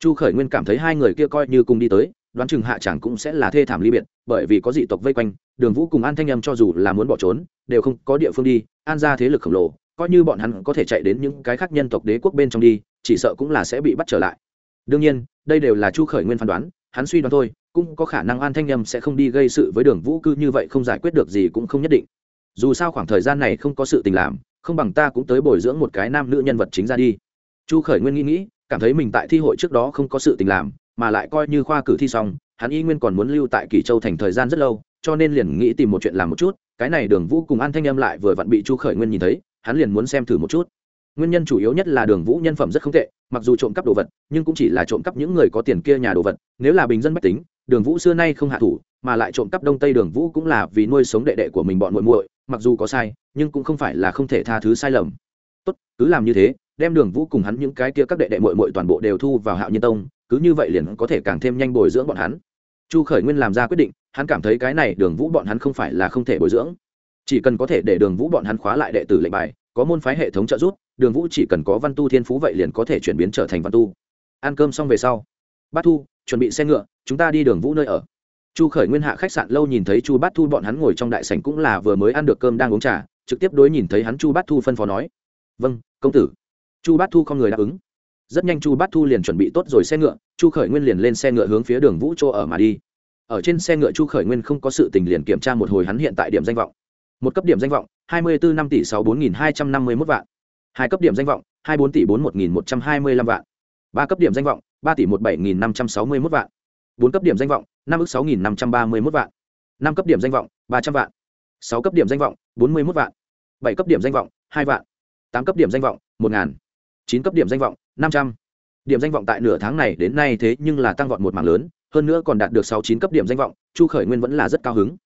Chu khởi nguyên cảm thấy hai người kia coi như cùng đi tới đoán chừng hạ chẳng cũng sẽ là thê thảm ly biệt, bởi vì có dị tộc vây quanh, đường vũ cùng an thanh âm cho dù là muốn bỏ trốn, đều không có địa phương đi, an ra thế lực khổng lồ, coi như bọn hắn có thể chạy đến những cái khác nhân tộc đế quốc bên trong đi, chỉ sợ cũng là sẽ bị bắt trở lại. Đương nhiên, đây đều là chu khởi nguyên phán đoán, hắn suy đoán thôi, cũng có khả năng an thanh nhâm sẽ không đi gây sự với đường vũ cư như vậy không giải quyết được gì cũng không nhất định. Dù sao khoảng thời gian này không có sự tình làm, không bằng ta cũng tới bồi dưỡng một cái nam nữ nhân vật chính ra đi. Chu khởi nguyên nghĩ nghĩ, cảm thấy mình tại thi hội trước đó không có sự tình làm mà lại coi như khoa cử thi xong, hắn y nguyên còn muốn lưu tại kỳ châu thành thời gian rất lâu, cho nên liền nghĩ tìm một chuyện làm một chút. Cái này đường vũ cùng an thanh âm lại vừa vặn bị chu khởi nguyên nhìn thấy, hắn liền muốn xem thử một chút. Nguyên nhân chủ yếu nhất là đường vũ nhân phẩm rất không tệ, mặc dù trộm cắp đồ vật, nhưng cũng chỉ là trộm cắp những người có tiền kia nhà đồ vật, nếu là bình dân bất tính, đường vũ xưa nay không hạ thủ, mà lại trộm cắp đông tây đường vũ cũng là vì nuôi sống đệ đệ của mình bọn muội muội, mặc dù có sai, nhưng cũng không phải là không thể tha thứ sai lầm. Tốt, cứ làm như thế, đem đường vũ cùng hắn những cái kia các đệ đệ muội muội toàn bộ đều thu vào hạo nhân tông cứ như vậy liền có thể càng thêm nhanh bồi dưỡng bọn hắn. Chu khởi nguyên làm ra quyết định, hắn cảm thấy cái này đường vũ bọn hắn không phải là không thể bồi dưỡng. Chỉ cần có thể để đường vũ bọn hắn khóa lại đệ tử lệnh bài, có môn phái hệ thống trợ giúp, đường vũ chỉ cần có văn tu thiên phú vậy liền có thể chuyển biến trở thành văn tu. Ăn cơm xong về sau, bát thu, chuẩn bị xe ngựa, chúng ta đi đường vũ nơi ở. Chu khởi nguyên hạ khách sạn lâu nhìn thấy chu bát thu bọn hắn ngồi trong đại sảnh cũng là vừa mới ăn được cơm đang uống trà, trực tiếp đối nhìn thấy hắn chu bát thu phân phó nói. Vâng công tử. Chu bát thu không người đáp ứng rất nhanh chu bát thu liền chuẩn bị tốt rồi xe ngựa chu khởi nguyên liền lên xe ngựa hướng phía đường vũ chỗ ở mà đi ở trên xe ngựa chu khởi nguyên không có sự tình liền kiểm tra một hồi hắn hiện tại điểm danh vọng một cấp điểm danh vọng hai mươi bốn năm tỷ sáu bốn nghìn hai trăm năm mươi mốt vạn hai cấp điểm danh vọng hai bốn tỷ bốn một nghìn một trăm hai mươi lăm vạn ba cấp điểm danh vọng ba tỷ một bảy nghìn năm trăm sáu mươi mốt vạn bốn cấp điểm danh vọng năm ước sáu nghìn năm trăm ba mươi mốt vạn năm cấp điểm danh vọng ba trăm vạn sáu cấp điểm danh vọng bốn mươi mốt vạn bảy cấp điểm danh vọng hai vạn tám cấp điểm danh vọng một ngàn chín cấp điểm danh vọng năm trăm. Điểm danh vọng tại nửa tháng này đến nay thế nhưng là tăng vọt một mảng lớn, hơn nữa còn đạt được sáu chín cấp điểm danh vọng, chu khởi nguyên vẫn là rất cao hứng.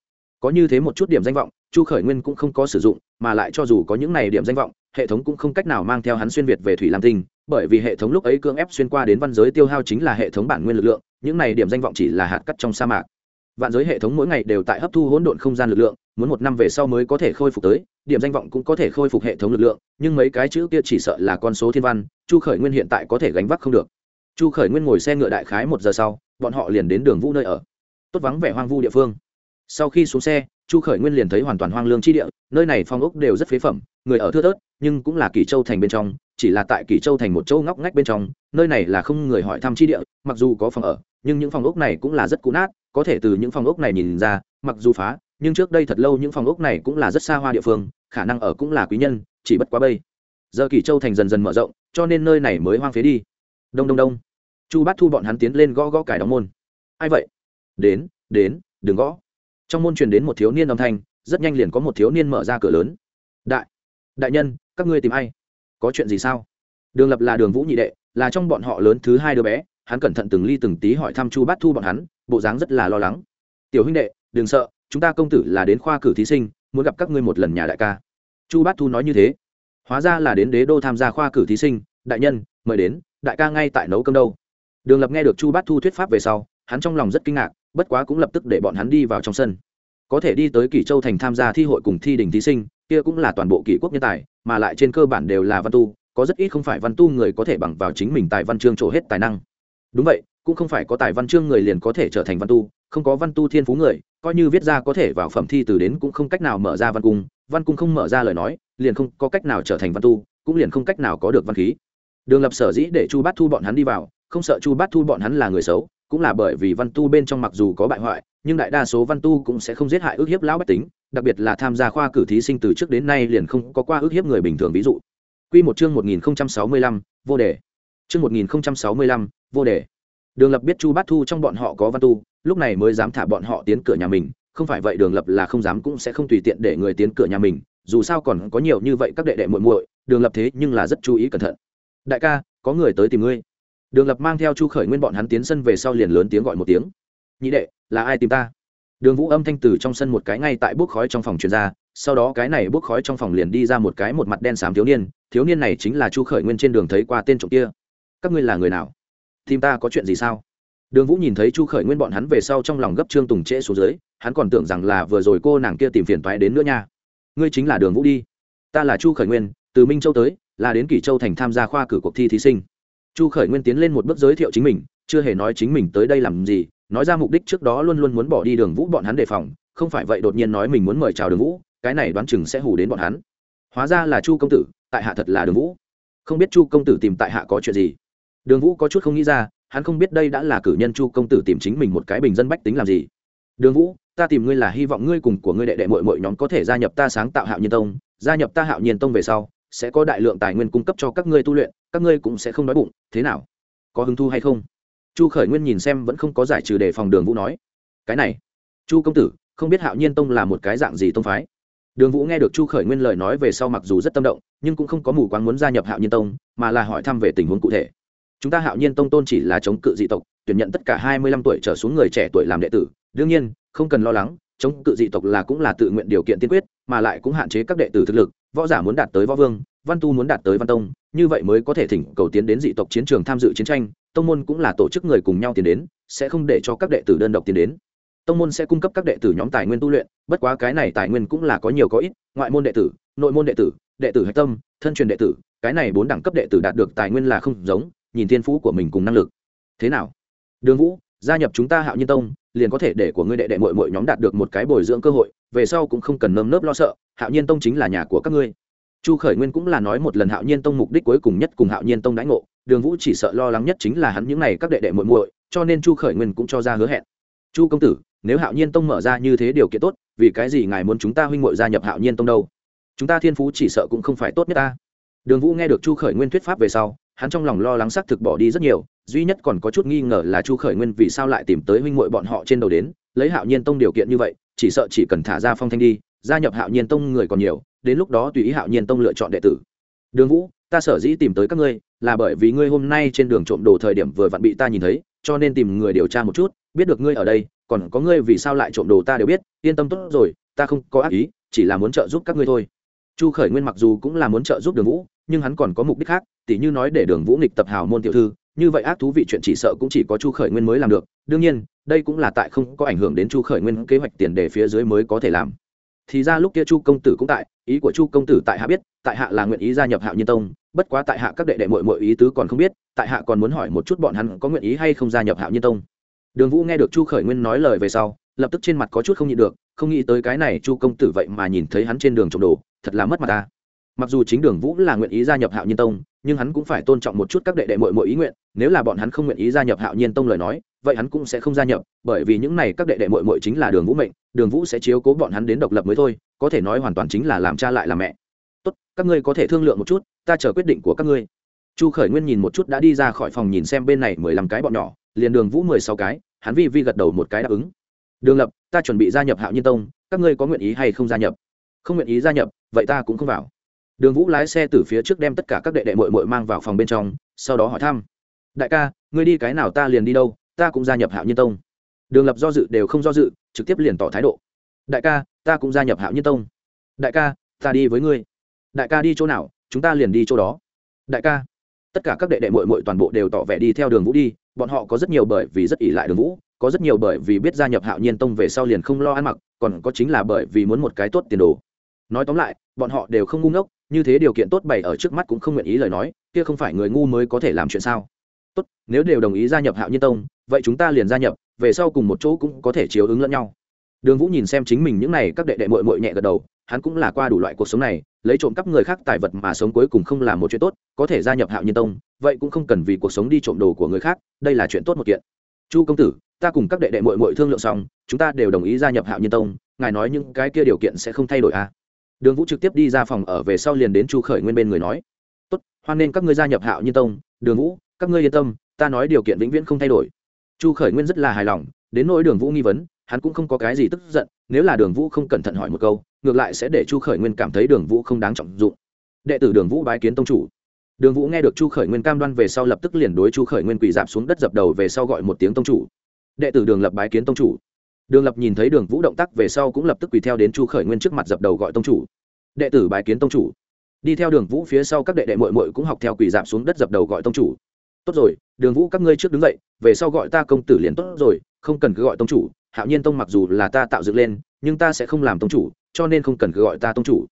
Có như thế một chút điểm danh vọng, chu khởi nguyên cũng không có sử dụng, mà lại cho dù có những này điểm danh vọng, hệ thống cũng không cách nào mang theo hắn xuyên việt về thủy lam tinh, bởi vì hệ thống lúc ấy cưỡng ép xuyên qua đến văn giới tiêu hao chính là hệ thống bản nguyên lực lượng, những này điểm danh vọng chỉ là hạt cắt trong sa mạc vạn giới hệ thống mỗi ngày đều tại hấp thu hỗn độn không gian lực lượng, muốn một năm về sau mới có thể khôi phục tới, điểm danh vọng cũng có thể khôi phục hệ thống lực lượng, nhưng mấy cái chữ kia chỉ sợ là con số thiên văn, chu khởi nguyên hiện tại có thể gánh vác không được. Chu khởi nguyên ngồi xe ngựa đại khái một giờ sau, bọn họ liền đến đường vũ nơi ở. Tốt vắng vẻ hoang vu địa phương. Sau khi xuống xe, chu khởi nguyên liền thấy hoàn toàn hoang lương chi địa, nơi này phong ốc đều rất phế phẩm, người ở thưa thớt, nhưng cũng là kỳ châu thành bên trong, chỉ là tại kỳ châu thành một châu ngóc ngách bên trong, nơi này là không người hỏi thăm chi địa, mặc dù có phòng ở, nhưng những phòng ốc này cũng là rất cũ nát có thể từ những phòng ốc này nhìn ra, mặc dù phá, nhưng trước đây thật lâu những phòng ốc này cũng là rất xa hoa địa phương, khả năng ở cũng là quý nhân, chỉ bất quá bây. Giờ kỳ châu thành dần dần mở rộng, cho nên nơi này mới hoang phế đi. Đông đông đông. Chu bát thu bọn hắn tiến lên gõ gõ cải đóng môn. Ai vậy? Đến đến, đừng gõ. Trong môn truyền đến một thiếu niên âm thanh, rất nhanh liền có một thiếu niên mở ra cửa lớn. Đại đại nhân, các ngươi tìm ai? Có chuyện gì sao? Đường lập là đường vũ nhị đệ, là trong bọn họ lớn thứ hai đứa bé hắn cẩn thận từng ly từng tí hỏi thăm chu bát thu bọn hắn, bộ dáng rất là lo lắng. Tiểu huynh đệ, đừng sợ, chúng ta công tử là đến khoa cử thí sinh, muốn gặp các ngươi một lần nhà đại ca. Chu bát thu nói như thế. Hóa ra là đến đế đô tham gia khoa cử thí sinh, đại nhân, mời đến, đại ca ngay tại nấu cơm đâu. Đường lập nghe được chu bát thu thuyết pháp về sau, hắn trong lòng rất kinh ngạc, bất quá cũng lập tức để bọn hắn đi vào trong sân. Có thể đi tới kỷ châu thành tham gia thi hội cùng thi đình thí sinh, kia cũng là toàn bộ kỷ quốc nhân tài, mà lại trên cơ bản đều là văn tu, có rất ít không phải văn tu người có thể bằng vào chính mình tài văn chương trổ hết tài năng đúng vậy cũng không phải có tài văn chương người liền có thể trở thành văn tu không có văn tu thiên phú người coi như viết ra có thể vào phẩm thi từ đến cũng không cách nào mở ra văn cung văn cung không mở ra lời nói liền không có cách nào trở thành văn tu cũng liền không cách nào có được văn khí đường lập sở dĩ để chu bát thu bọn hắn đi vào không sợ chu bát thu bọn hắn là người xấu cũng là bởi vì văn tu bên trong mặc dù có bại hoại nhưng đại đa số văn tu cũng sẽ không giết hại ước hiếp lão bách tính đặc biệt là tham gia khoa cử thí sinh từ trước đến nay liền không có qua ước hiếp người bình thường ví dụ Quy một chương 1065, vô đề. Chương 1065, vô đề. Đường Lập biết Chu Bát Thu trong bọn họ có văn tu, lúc này mới dám thả bọn họ tiến cửa nhà mình, không phải vậy Đường Lập là không dám cũng sẽ không tùy tiện để người tiến cửa nhà mình, dù sao còn có nhiều như vậy các đệ đệ muội muội, Đường Lập thế nhưng là rất chú ý cẩn thận. Đại ca, có người tới tìm ngươi. Đường Lập mang theo Chu Khởi Nguyên bọn hắn tiến sân về sau liền lớn tiếng gọi một tiếng. Nhị đệ, là ai tìm ta? Đường Vũ âm thanh từ trong sân một cái ngay tại bốc khói trong phòng truyền ra, sau đó cái này bốc khói trong phòng liền đi ra một cái một mặt đen xám thiếu niên, thiếu niên này chính là chu khởi nguyên trên đường thấy qua tên trộm kia các ngươi là người nào? Tìm ta có chuyện gì sao? Đường vũ nhìn thấy chu khởi nguyên bọn hắn về sau trong lòng gấp trương tùng trễ xuống dưới, hắn còn tưởng rằng là vừa rồi cô nàng kia tìm phiền toái đến nữa nha. Ngươi chính là đường vũ đi. Ta là chu khởi nguyên, từ minh châu tới, là đến kỷ châu thành tham gia khoa cử cuộc thi thí sinh. Chu khởi nguyên tiến lên một bước giới thiệu chính mình, chưa hề nói chính mình tới đây làm gì, nói ra mục đích trước đó luôn luôn muốn bỏ đi đường vũ bọn hắn đề phòng, không phải vậy đột nhiên nói mình muốn mời chào đường vũ, cái này đoán chừng sẽ hù đến bọn hắn. Hóa ra là chu công tử, tại hạ thật là đường vũ. Không biết chu công tử tìm tại hạ có chuyện gì đường vũ có chút không nghĩ ra, hắn không biết đây đã là cử nhân chu công tử tìm chính mình một cái bình dân bách tính làm gì. Đường vũ, ta tìm ngươi là hy vọng ngươi cùng của ngươi đệ đệ mội mội nhóm có thể gia nhập ta sáng tạo hạo nhiên tông, gia nhập ta hạo nhiên tông về sau, sẽ có đại lượng tài nguyên cung cấp cho các ngươi tu luyện, các ngươi cũng sẽ không đói bụng, thế nào? Có hứng thu hay không? Chu khởi nguyên nhìn xem vẫn không có giải trừ đề phòng đường vũ nói. Cái này, chu công tử, không biết hạo nhiên tông là một cái dạng gì tông phái? Đường vũ nghe được chu khởi nguyên lời nói về sau mặc dù rất tâm động, nhưng cũng không có mù quáng muốn gia nhập hạo nhiên tông, mà là hỏi thăm về tình huống cụ thể chúng ta hạo nhiên tông tôn chỉ là chống cự dị tộc, tuyển nhận tất cả hai mươi lăm tuổi trở xuống người trẻ tuổi làm đệ tử. Đương nhiên, không cần lo lắng, chống cự dị tộc là cũng là tự nguyện điều kiện tiên quyết, mà lại cũng hạn chế các đệ tử thực lực. Võ giả muốn đạt tới võ vương, văn tu muốn đạt tới văn tông, như vậy mới có thể thỉnh cầu tiến đến dị tộc chiến trường tham dự chiến tranh. Tông môn cũng là tổ chức người cùng nhau tiến đến, sẽ không để cho các đệ tử đơn độc tiến đến. Tông môn sẽ cung cấp các đệ tử nhóm tài nguyên tu luyện, bất quá cái này tài nguyên cũng là có nhiều có ít, ngoại môn đệ tử, nội môn đệ tử đệ tử hạch tâm, thân truyền đệ tử, cái này bốn đẳng cấp đệ tử đạt được tài nguyên là không giống nhìn thiên phú của mình cùng năng lực. Thế nào? Đường vũ, gia nhập chúng ta hạo nhiên tông, liền có thể để của ngươi đệ đệ mội mội nhóm đạt được một cái bồi dưỡng cơ hội, về sau cũng không cần nơm nớp lo sợ, hạo nhiên tông chính là nhà của các ngươi. Chu khởi nguyên cũng là nói một lần hạo nhiên tông mục đích cuối cùng nhất cùng hạo nhiên tông đãi ngộ, đường vũ chỉ sợ lo lắng nhất chính là hắn những n à y các đệ đệ muội muội, cho nên chu khởi nguyên cũng cho ra hứa hẹn. Chu công tử, nếu hạo nhiên tông mở ra như thế điều kiện tốt, vì cái gì ngài muốn chúng ta huynh muội gia nhập hạo nhiên tông đâu? Chúng ta thiên phú chỉ sợ cũng không phải tốt nhất ta. Đường vũ nghe được chu khởi nguyên thuyết pháp về sau hắn trong lòng lo lắng xác thực bỏ đi rất nhiều, duy nhất còn có chút nghi ngờ là chu khởi nguyên vì sao lại tìm tới huynh muội bọn họ trên đầu đến, lấy hạo nhiên tông điều kiện như vậy, chỉ sợ chỉ cần thả ra phong thanh đi, gia nhập hạo nhiên tông người còn nhiều, đến lúc đó tùy ý hạo nhiên tông lựa chọn đệ tử. Đường vũ, ta sở dĩ tìm tới các ngươi, là bởi vì ngươi hôm nay trên đường trộm đồ thời điểm vừa vặn bị ta nhìn thấy, cho nên tìm người điều tra một chút, biết được ngươi ở đây, còn có ngươi vì sao lại trộm đồ ta đều biết, yên tâm tốt rồi, ta không có ác ý, chỉ là muốn trợ giúp các ngươi thôi. Chu khởi nguyên mặc dù cũng là muốn trợ giúp đường vũ nhưng hắn còn có mục đích khác, tỉ như nói để đường vũ nghịch tập hào môn tiểu thư, như vậy ác thú vị chuyện chỉ sợ cũng chỉ có chu khởi nguyên mới làm được, đương nhiên, đây cũng là tại không có ảnh hưởng đến chu khởi nguyên kế hoạch tiền đề phía dưới mới có thể làm. Thì ra lúc kia chu công tử cũng tại, ý của chu công tử tại hạ biết, tại hạ là nguyện ý gia nhập hạo nhiên tông, bất quá tại hạ các đệ đệ mội mội ý tứ còn không biết, tại hạ còn muốn hỏi một chút bọn hắn có nguyện ý hay không gia nhập hạo nhiên tông. Đường vũ nghe được chu khởi nguyên nói lời về sau, lập tức trên mặt có chút không nhịn được, không nghĩ tới cái này chu công tử vậy mà nhìn thấy hắn trên đường trộm đồ, thật là mất mặt ta mặc dù chính đường vũ là nguyện ý gia nhập hạo nhiên tông, nhưng hắn cũng phải tôn trọng một chút các đệ đệ mội mội ý nguyện, nếu là bọn hắn không nguyện ý gia nhập hạo nhiên tông lời nói, vậy hắn cũng sẽ không gia nhập, bởi vì những này các đệ đệ mội mội chính là đường vũ mệnh, đường vũ sẽ chiếu cố bọn hắn đến độc lập mới thôi, có thể nói hoàn toàn chính là làm cha lại làm mẹ. Tốt, các ngươi có thể thương lượng một chút, ta chờ quyết định của các ngươi. Chu khởi nguyên nhìn một chút đã đi ra khỏi phòng nhìn xem bên này mười lăm cái bọn nhỏ, liền đường vũ mười sáu cái, hắn vi vi gật đầu một cái đáp ứng. Đường lập, ta chuẩn bị gia nhập hạo nhiên tông, các ngươi có nguyện ý hay không gia nhập? Không nguyện ý gia nhập, vậy ta cũng không vào đường vũ lái xe từ phía trước đem tất cả các đệ đệ mội mội mang vào phòng bên trong, sau đó hỏi thăm. Đại ca, ngươi đi cái nào ta liền đi đâu, ta cũng gia nhập hạo nhiên tông. Đường lập do dự đều không do dự, trực tiếp liền tỏ thái độ. Đại ca, ta cũng gia nhập hạo nhiên tông. Đại ca, ta đi với ngươi. Đại ca đi chỗ nào, chúng ta liền đi chỗ đó. Đại ca. Tất cả các đệ đệ mội mội toàn bộ đều tỏ vẻ đi theo đường vũ đi, bọn họ có rất nhiều bởi vì rất ỉ lại đường vũ, có rất nhiều bởi vì biết gia nhập hạo nhiên tông về sau liền không lo ăn mặc, còn có chính là bởi vì muốn một cái tốt tiền đồ nói tóm lại, bọn họ đều không ngu ngốc, như thế điều kiện tốt bày ở trước mắt cũng không nguyện ý lời nói, kia không phải người ngu mới có thể làm chuyện sao? Tốt, nếu đều đồng ý gia nhập hạo nhiên tông, vậy chúng ta liền gia nhập, về sau cùng một chỗ cũng có thể chiếu ứng lẫn nhau. Đường vũ nhìn xem chính mình những n à y các đệ đệ mội mội nhẹ gật đầu, hắn cũng là qua đủ loại cuộc sống này, lấy trộm cắp người khác tài vật mà sống cuối cùng không là một chuyện tốt, có thể gia nhập hạo nhiên tông, vậy cũng không cần vì cuộc sống đi trộm đồ của người khác, đây là chuyện tốt một kiện. Chu công tử, ta cùng các đệ đệ mội mội thương lượng xong, chúng ta đều đồng ý gia nhập hạo nhiên tông, ngài nói những cái kia điều kiện sẽ không thay đổi à đường vũ trực tiếp đi ra phòng ở về sau liền đến chu khởi nguyên bên người nói, tốt, hoan nên các ngươi gia nhập hạo nhiên tông. Đường vũ, các ngươi yên tâm, ta nói điều kiện vĩnh viễn không thay đổi. Chu khởi nguyên rất là hài lòng, đến nỗi đường vũ nghi vấn, hắn cũng không có cái gì tức giận, nếu là đường vũ không cẩn thận hỏi một câu, ngược lại sẽ để chu khởi nguyên cảm thấy đường vũ không đáng trọng dụng. Đệ tử đường vũ bái kiến tông chủ. Đường vũ nghe được chu khởi nguyên cam đoan về sau lập tức liền đối chu khởi nguyên quỳ dạp xuống đất dập đầu về sau gọi một tiếng tông chủ. Đệ tử đường lập bái kiến tông chủ đường lập nhìn thấy đường vũ động tác về sau cũng lập tức quỳ theo đến chu khởi nguyên trước mặt dập đầu gọi tông chủ. Đệ tử bái kiến tông chủ. Đi theo đường vũ phía sau các đệ đệ mội mội cũng học theo quỳ giảm xuống đất dập đầu gọi tông chủ. Tốt rồi, đường vũ các ngươi trước đứng dậy, về sau gọi ta công tử liền tốt rồi, không cần cứ gọi tông chủ. Hạo nhiên tông mặc dù là ta tạo dựng lên, nhưng ta sẽ không làm tông chủ, cho nên không cần cứ gọi ta tông chủ.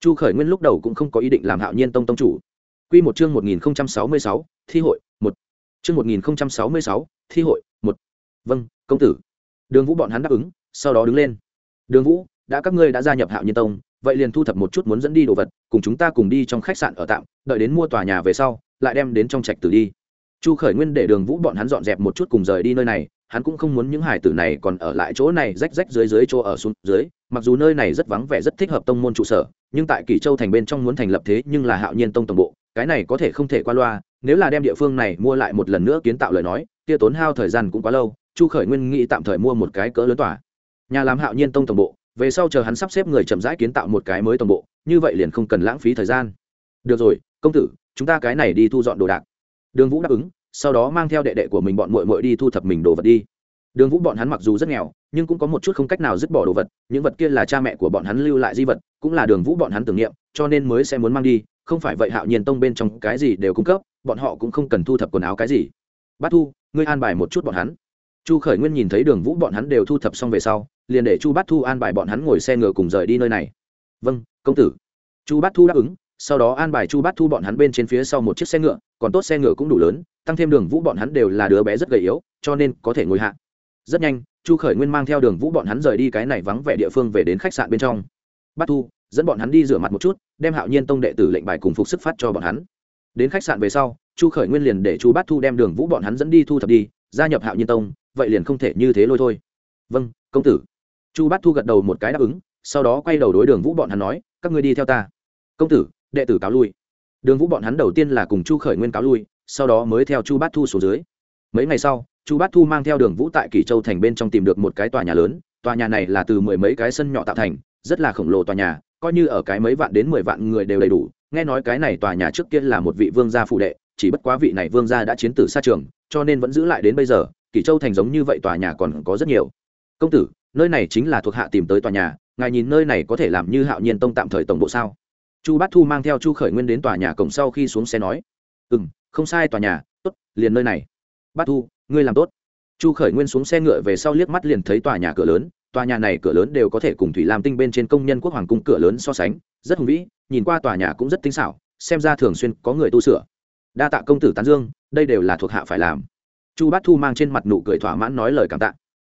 Chu khởi nguyên lúc đầu cũng không có ý định làm hạo nhiên tông tông chủ. Q một chương một nghìn sáu mươi sáu, thi hội, một. Chương một nghìn sáu mươi sáu, thi hội, một. Vâng công tử đường vũ bọn hắn đáp ứng, sau đó đứng lên. Đường vũ, đã các ngươi đã gia nhập hạo nhiên tông, vậy liền thu thập một chút muốn dẫn đi đồ vật, cùng chúng ta cùng đi trong khách sạn ở tạm, đợi đến mua tòa nhà về sau, lại đem đến trong trạch tử đi. Chu khởi nguyên để đường vũ bọn hắn dọn dẹp một chút cùng rời đi nơi này, hắn cũng không muốn những hải tử này còn ở lại chỗ này rách rách dưới dưới chỗ ở xuống dưới, mặc dù nơi này rất vắng vẻ rất thích hợp tông môn trụ sở, nhưng tại kỷ châu thành bên trong muốn thành lập thế nhưng là hạo nhiên tông tổng bộ, cái này có thể không thể qua loa, nếu là đem địa phương này mua lại một lần nữa kiến tạo lời nói, kia tốn hao thời gian cũng quá lâu chu khởi nguyên nghĩ tạm thời mua một cái cỡ lớn tỏa nhà làm hạo nhiên tông tổng bộ, về sau chờ hắn sắp xếp người chậm rãi kiến tạo một cái mới tổng bộ, như vậy liền không cần lãng phí thời gian. Được rồi, công tử, chúng ta cái này đi thu dọn đồ đạc. Đường vũ đáp ứng, sau đó mang theo đệ đệ của mình bọn mội mội đi thu thập mình đồ vật đi. Đường vũ bọn hắn mặc dù rất nghèo, nhưng cũng có một chút không cách nào dứt bỏ đồ vật, những vật kia là cha mẹ của bọn hắn lưu lại di vật, cũng là đường vũ bọn hắn tưởng niệm, cho nên mới sẽ muốn mang đi, không phải vậy hạo nhiên tông bên trong cái gì đều cung cấp, bọn họ cũng không cần thu thập quần áo cái gì. Bát thu, ngươi an bài một chút bọn hắn chu khởi nguyên nhìn thấy đường vũ bọn hắn đều thu thập xong về sau, liền để chu bát thu an bài bọn hắn ngồi xe ngựa cùng rời đi nơi này. Vâng công tử. Chu bát thu đáp ứng, sau đó an bài chu bát thu bọn hắn bên trên phía sau một chiếc xe ngựa, còn tốt xe ngựa cũng đủ lớn, tăng thêm đường vũ bọn hắn đều là đứa bé rất gầy yếu, cho nên có thể ngồi hạ. Rất nhanh, chu khởi nguyên mang theo đường vũ bọn hắn rời đi cái này vắng vẻ địa phương về đến khách sạn bên trong. Bát thu, dẫn bọn hắn đi rửa mặt một chút, đem hạo nhiên tông đệ tử lệnh bài cùng phục sức phát cho bọn hắn. Đến khách sạn về sau, chu khởi nguyên liền để chu bát thu đem đường vũ bọn hắn dẫn đi thu thập đi, gia nhập hạo nhiên tông vậy liền không thể như thế lôi thôi. Vâng công tử. Chu bát thu gật đầu một cái đáp ứng, sau đó quay đầu đối đường vũ bọn hắn nói, các ngươi đi theo ta. Công tử, đệ tử cáo lui. Đường vũ bọn hắn đầu tiên là cùng chu khởi nguyên cáo lui, sau đó mới theo chu bát thu xuống dưới. Mấy ngày sau, chu bát thu mang theo đường vũ tại kỷ châu thành bên trong tìm được một cái tòa nhà lớn, tòa nhà này là từ mười mấy cái sân nhỏ tạo thành, rất là khổng lồ tòa nhà, coi như ở cái mấy vạn đến mười vạn người đều đầy đủ. Nghe nói cái này tòa nhà trước kia là một vị vương gia phụ đệ, chỉ bất quá vị này vương gia đã chiến tử xa trường, cho nên vẫn giữ lại đến bây giờ kỷ châu thành giống như vậy tòa nhà còn có rất nhiều. Công tử, nơi này chính là thuộc hạ tìm tới tòa nhà, ngài nhìn nơi này có thể làm như hạo nhiên tông tạm thời tổng bộ sao? Chu bát thu mang theo chu khởi nguyên đến tòa nhà cổng sau khi xuống xe nói ừ m không sai tòa nhà, tốt, liền nơi này. Bát thu, ngươi làm tốt. Chu khởi nguyên xuống xe ngựa về sau liếc mắt liền thấy tòa nhà cửa lớn, tòa nhà này cửa lớn đều có thể cùng thủy lam tinh bên trên công nhân quốc hoàng cung cửa lớn so sánh, rất hùng vĩ, nhìn qua tòa nhà cũng rất tinh xảo, xem ra thường xuyên có người tu sửa. Đa tạ công tử tán dương, đây đều là thuộc hạ phải làm chu bát thu mang trên mặt nụ cười thỏa mãn nói lời cảm tạ.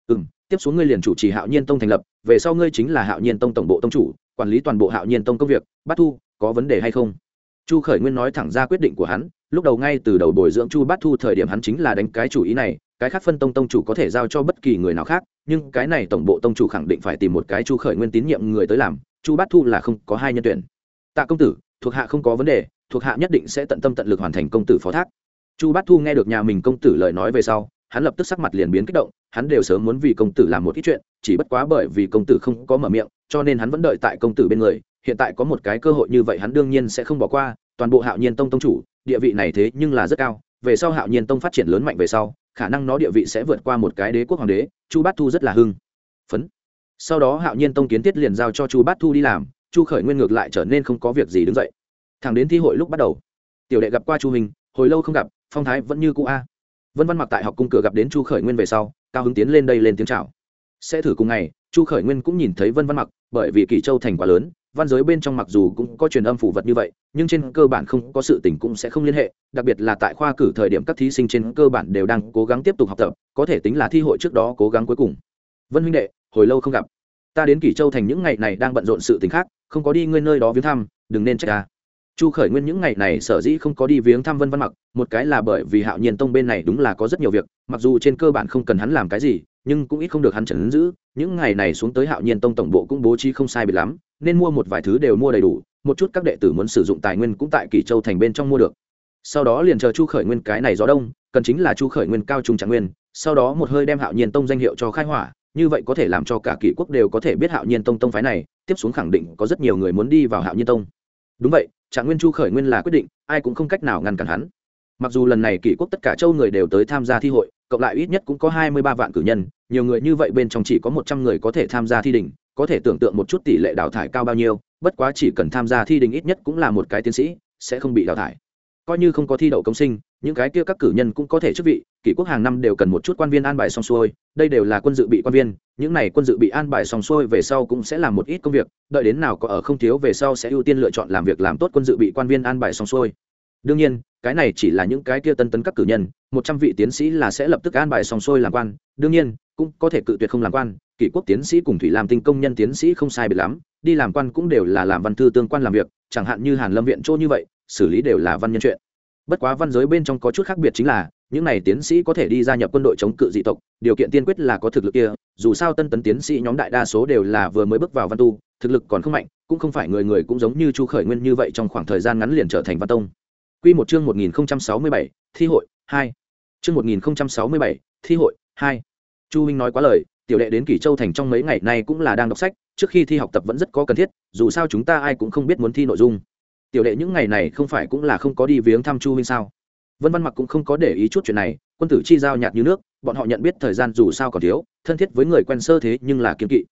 Ừ m tiếp xuống ngươi liền chủ trì hạo nhiên tông thành lập, về sau ngươi chính là hạo nhiên tông tổng bộ tông chủ, quản lý toàn bộ hạo nhiên tông công việc, bát thu, có vấn đề hay không? Chu khởi nguyên nói thẳng ra quyết định của hắn, lúc đầu ngay từ đầu bồi dưỡng chu bát thu thời điểm hắn chính là đánh cái chủ ý này, cái khác phân tông tông chủ có thể giao cho bất kỳ người nào khác, nhưng cái này tổng bộ tông chủ khẳng định phải tìm một cái chu khởi nguyên tín nhiệm người tới làm, chu bát thu là không có hai nhân tuyển. Tạ công tử, thuộc hạ không có vấn đề, thuộc hạ nhất định sẽ tận tâm tận lực hoàn thành công tử phó thác chu bát thu nghe được nhà mình công tử lời nói về sau, hắn lập tức sắc mặt liền biến kích động, hắn đều sớm muốn vì công tử làm một ít chuyện, chỉ bất quá bởi vì công tử không có mở miệng, cho nên hắn vẫn đợi tại công tử bên người, hiện tại có một cái cơ hội như vậy hắn đương nhiên sẽ không bỏ qua, toàn bộ hạo nhiên tông tông chủ, địa vị này thế nhưng là rất cao, về sau hạo nhiên tông phát triển lớn mạnh về sau, khả năng nó địa vị sẽ vượt qua một cái đế quốc hoàng đế, chu bát thu rất là hưng. Phấn. Sau đó hạo nhiên tông kiến thiết liền giao cho chu bát thu đi làm, chu khởi nguyên ngược lại trở nên không có việc gì đứng dậy. Thẳng đến thi hội lúc bắt đầu, tiểu đệ gặp qua chu hình hồi lâu không gặp, phong thái vẫn như cũ a. Vân văn mặc tại học cung cửa gặp đến chu khởi nguyên về sau, cao hứng tiến lên đây lên tiếng chào. Sẽ thử cùng ngày, chu khởi nguyên cũng nhìn thấy vân văn mặc, bởi vì kỷ châu thành quá lớn, văn giới bên trong mặc dù cũng có truyền âm phủ vật như vậy, nhưng trên cơ bản không có sự tình cũng sẽ không liên hệ, đặc biệt là tại khoa cử thời điểm các thí sinh trên cơ bản đều đang cố gắng tiếp tục học tập, có thể tính là thi hội trước đó cố gắng cuối cùng. Vân huynh đệ, hồi lâu không gặp. Ta đến kỷ châu thành những ngày này đang bận rộn sự tình khác, không có đi ngươi nơi đó viếng thăm, đừng nên trách ta chu khởi nguyên những ngày này sở dĩ không có đi viếng thăm vân văn mặc, một cái là bởi vì hạo nhiên tông bên này đúng là có rất nhiều việc, mặc dù trên cơ bản không cần hắn làm cái gì, nhưng cũng ít không được hắn chấn giữ. Những ngày này xuống tới hạo nhiên tông tổng bộ cũng bố trí không sai biệt lắm, nên mua một vài thứ đều mua đầy đủ, một chút các đệ tử muốn sử dụng tài nguyên cũng tại kỷ châu thành bên trong mua được. Sau đó liền chờ chu khởi nguyên cái này gió đông, cần chính là chu khởi nguyên cao trung trạng nguyên, sau đó một hơi đem hạo nhiên tông danh hiệu cho khai hỏa, như vậy có thể làm cho cả kỷ quốc đều có thể biết hạo nhiên tông tông phái này, tiếp xuống khẳng định có rất nhiều người muốn đi vào hạo nhiên tông. Đúng vậy trạng nguyên chu khởi nguyên là quyết định, ai cũng không cách nào ngăn cản hắn. Mặc dù lần này kỷ quốc tất cả châu người đều tới tham gia thi hội, cộng lại ít nhất cũng có hai mươi ba vạn cử nhân, nhiều người như vậy bên trong chỉ có một trăm người có thể tham gia thi đình có thể tưởng tượng một chút tỷ lệ đào thải cao bao nhiêu, bất quá chỉ cần tham gia thi đình ít nhất cũng là một cái tiến sĩ, sẽ không bị đào thải. Coi như không có thi đậu công sinh những cái kia các cử nhân cũng có thể chức vị, kỷ quốc hàng năm đều cần một chút quan viên an bài xong xuôi, đây đều là quân dự bị quan viên, những này quân dự bị an bài xong xuôi về sau cũng sẽ làm một ít công việc, đợi đến nào có ở không thiếu về sau sẽ ưu tiên lựa chọn làm việc làm tốt quân dự bị quan viên an bài xong xuôi. Đương nhiên, cái này chỉ là những cái kia tân tấn các cử nhân, một trăm vị tiến sĩ là sẽ lập tức an bài xong xuôi làm quan, đương nhiên, cũng có thể cự tuyệt không làm quan, kỷ quốc tiến sĩ cùng thủy làm tinh công nhân tiến sĩ không sai biệt lắm, đi làm quan cũng đều là làm văn thư tương quan làm việc, chẳng hạn như hàn lâm viện chỗ như vậy, xử lý đều là văn nhân chuyện bất quá văn giới bên trong có chút khác biệt chính là những này tiến sĩ có thể đi gia nhập quân đội chống cự dị tộc điều kiện tiên quyết là có thực lực kia dù sao tân tấn tiến sĩ nhóm đại đa số đều là vừa mới bước vào văn tu thực lực còn không mạnh cũng không phải người người cũng giống như chu khởi nguyên như vậy trong khoảng thời gian ngắn liền trở thành văn tông Quy một chương 1067, thi hội 2. Chương 1067, thi hội 2. Chu Minh nói quá lời, tiểu đệ đến Kỷ Châu thành trong mấy ngày nay cũng là đang đọc sách, trước khi thi học tập vẫn rất có cần thiết, dù sao chúng ta ai cũng không biết muốn thi nội dung. Tiểu đệ những ngày này không phải cũng là không có đi viếng thăm Chu Minh sao? Vân Văn Mặc cũng không có để ý chút chuyện này, quân tử chi giao nhạt như nước, bọn họ nhận biết thời gian dù sao còn thiếu, thân thiết với người quen sơ thế nhưng là kiếm kỵ.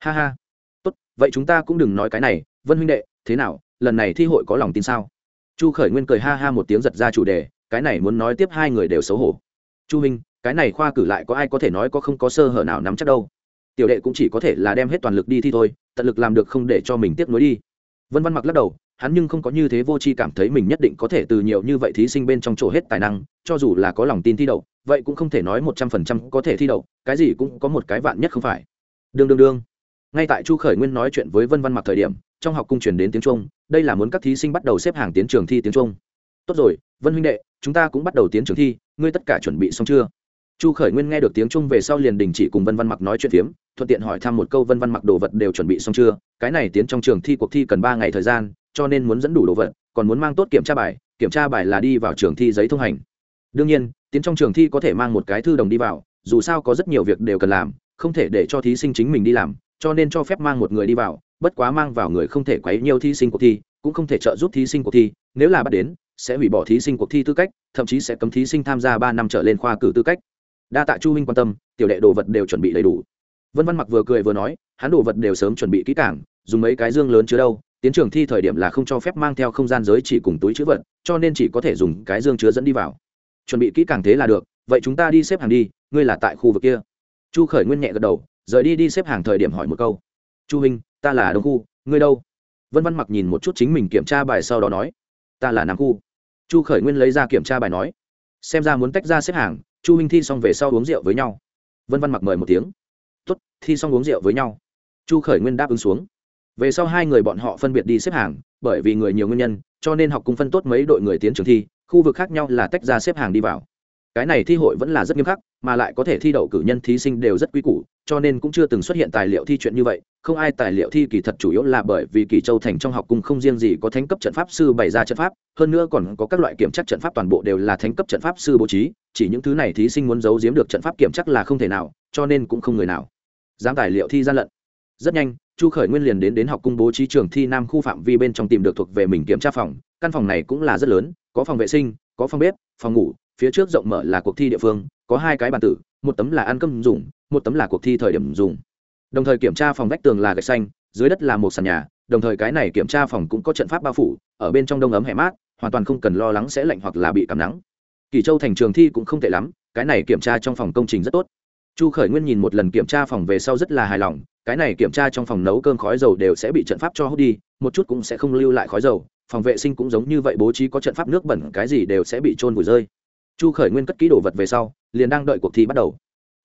Ha ha. Tốt, vậy chúng ta cũng đừng nói cái này, Vân huynh đệ, thế nào, lần này thi hội có lòng tin sao? chu khởi nguyên cười ha ha một tiếng giật ra chủ đề cái này muốn nói tiếp hai người đều xấu hổ chu minh cái này khoa cử lại có ai có thể nói có không có sơ hở nào nắm chắc đâu tiểu đệ cũng chỉ có thể là đem hết toàn lực đi thi thôi tận lực làm được không để cho mình tiếp nối đi vân văn mặc lắc đầu hắn nhưng không có như thế vô tri cảm thấy mình nhất định có thể từ nhiều như vậy thí sinh bên trong chỗ hết tài năng, cho dù là có lòng tin thi đậu, vậy cũng không thể nói một trăm phần trăm có thể thi đậu, cái gì cũng có một cái vạn nhất không phải. Đương đương đương. Ngay tại chu khởi nguyên nói chuyện với vân văn mặc thời điểm, trong học cung truyền đến tiếng trung đây là muốn các thí sinh bắt đầu xếp hàng tiến trường thi tiếng trung tốt rồi, vân huynh đệ, chúng ta cũng bắt đầu tiến trường thi, ngươi tất cả chuẩn bị xong chưa? Chu khởi nguyên nghe được tiếng trung về sau liền đình chỉ cùng vân văn mặc nói chuyện phiếm, thuận tiện hỏi thăm một câu vân văn mặc đồ vật đều chuẩn bị xong chưa? Cái này tiến trong trường thi cuộc thi cần ba ngày thời gian cho nên muốn dẫn đủ đồ vật, còn muốn mang tốt kiểm tra bài, kiểm tra bài là đi vào trường thi giấy thông hành. Đương nhiên, tiến trong trường thi có thể mang một cái thư đồng đi vào, dù sao có rất nhiều việc đều cần làm, không thể để cho thí sinh chính mình đi làm, cho nên cho phép mang một người đi vào, bất quá mang vào người không thể quấy nhiều thí sinh cuộc thi, cũng không thể trợ giúp thí sinh cuộc thi, nếu là bắt đến, sẽ hủy bỏ thí sinh cuộc thi tư cách, thậm chí sẽ cấm thí sinh tham gia ba năm trở lên khoa cử tư cách. Đa tạ chu minh quan tâm, tiểu đệ đồ vật đều chuẩn bị đầy đủ. Vân văn mặc vừa cười vừa nói, hắn đồ vật đều sớm chuẩn bị kỹ cảng dùng mấy cái dương lớn chứa đâu tiến trường thi thời điểm là không cho phép mang theo không gian giới chỉ cùng túi chứa vật, cho nên chỉ có thể dùng cái dương chứa dẫn đi vào. Chuẩn bị kỹ càng thế là được, vậy chúng ta đi xếp hàng đi, ngươi là tại khu vực kia. Chu khởi nguyên nhẹ gật đầu, rời đi đi xếp hàng thời điểm hỏi một câu. Chu minh ta là đông khu, ngươi đâu? Vân văn mặc nhìn một chút chính mình kiểm tra bài sau đó nói. Ta là nam khu. Chu khởi nguyên lấy ra kiểm tra bài nói. Xem ra muốn tách ra xếp hàng, chu minh thi xong về sau uống rượu với nhau. Vân văn mặc mời một tiếng. Tuất thi xong uống rượu với nhau. Chu khởi nguyên đáp ứng xuống về sau hai người bọn họ phân biệt đi xếp hàng, bởi vì người nhiều nguyên nhân, cho nên học cung phân tốt mấy đội người tiến trường thi, khu vực khác nhau là tách ra xếp hàng đi vào. Cái này thi hội vẫn là rất nghiêm khắc, mà lại có thể thi đậu cử nhân thí sinh đều rất quý củ, cho nên cũng chưa từng xuất hiện tài liệu thi chuyện như vậy. Không ai tài liệu thi kỳ thật chủ yếu là bởi vì kỳ châu thành trong học cung không riêng gì có thánh cấp trận pháp sư bày ra trận pháp, hơn nữa còn có các loại kiểm tra trận pháp toàn bộ đều là thánh cấp trận pháp sư bố trí, chỉ những thứ này thí sinh muốn giấu giếm được trận pháp kiểm tra là không thể nào, cho nên cũng không người nào dám tài liệu thi gian lận rất nhanh, chu khởi nguyên liền đến đến học cung bố trí trường thi nam khu phạm vi bên trong tìm được thuộc về mình kiểm tra phòng. Căn phòng này cũng là rất lớn, có phòng vệ sinh, có phòng bếp, phòng ngủ, phía trước rộng mở là cuộc thi địa phương, có hai cái bàn tử, một tấm là ăn cơm dùng, một tấm là cuộc thi thời điểm dùng. Đồng thời kiểm tra phòng vách tường là gạch xanh, dưới đất là một sàn nhà, đồng thời cái này kiểm tra phòng cũng có trận pháp bao phủ, ở bên trong đông ấm hẻ mát, hoàn toàn không cần lo lắng sẽ lạnh hoặc là bị cảm nắng. Kỳ châu thành trường thi cũng không tệ lắm, cái này kiểm tra trong phòng công trình rất tốt. Chu khởi nguyên nhìn một lần kiểm tra phòng về sau rất là hài lòng cái này kiểm tra trong phòng nấu cơm khói dầu đều sẽ bị trận pháp cho hút đi, một chút cũng sẽ không lưu lại khói dầu. Phòng vệ sinh cũng giống như vậy, bố trí có trận pháp nước bẩn, cái gì đều sẽ bị trôn vùi rơi. Chu khởi nguyên cất ký đồ vật về sau, liền đang đợi cuộc thi bắt đầu.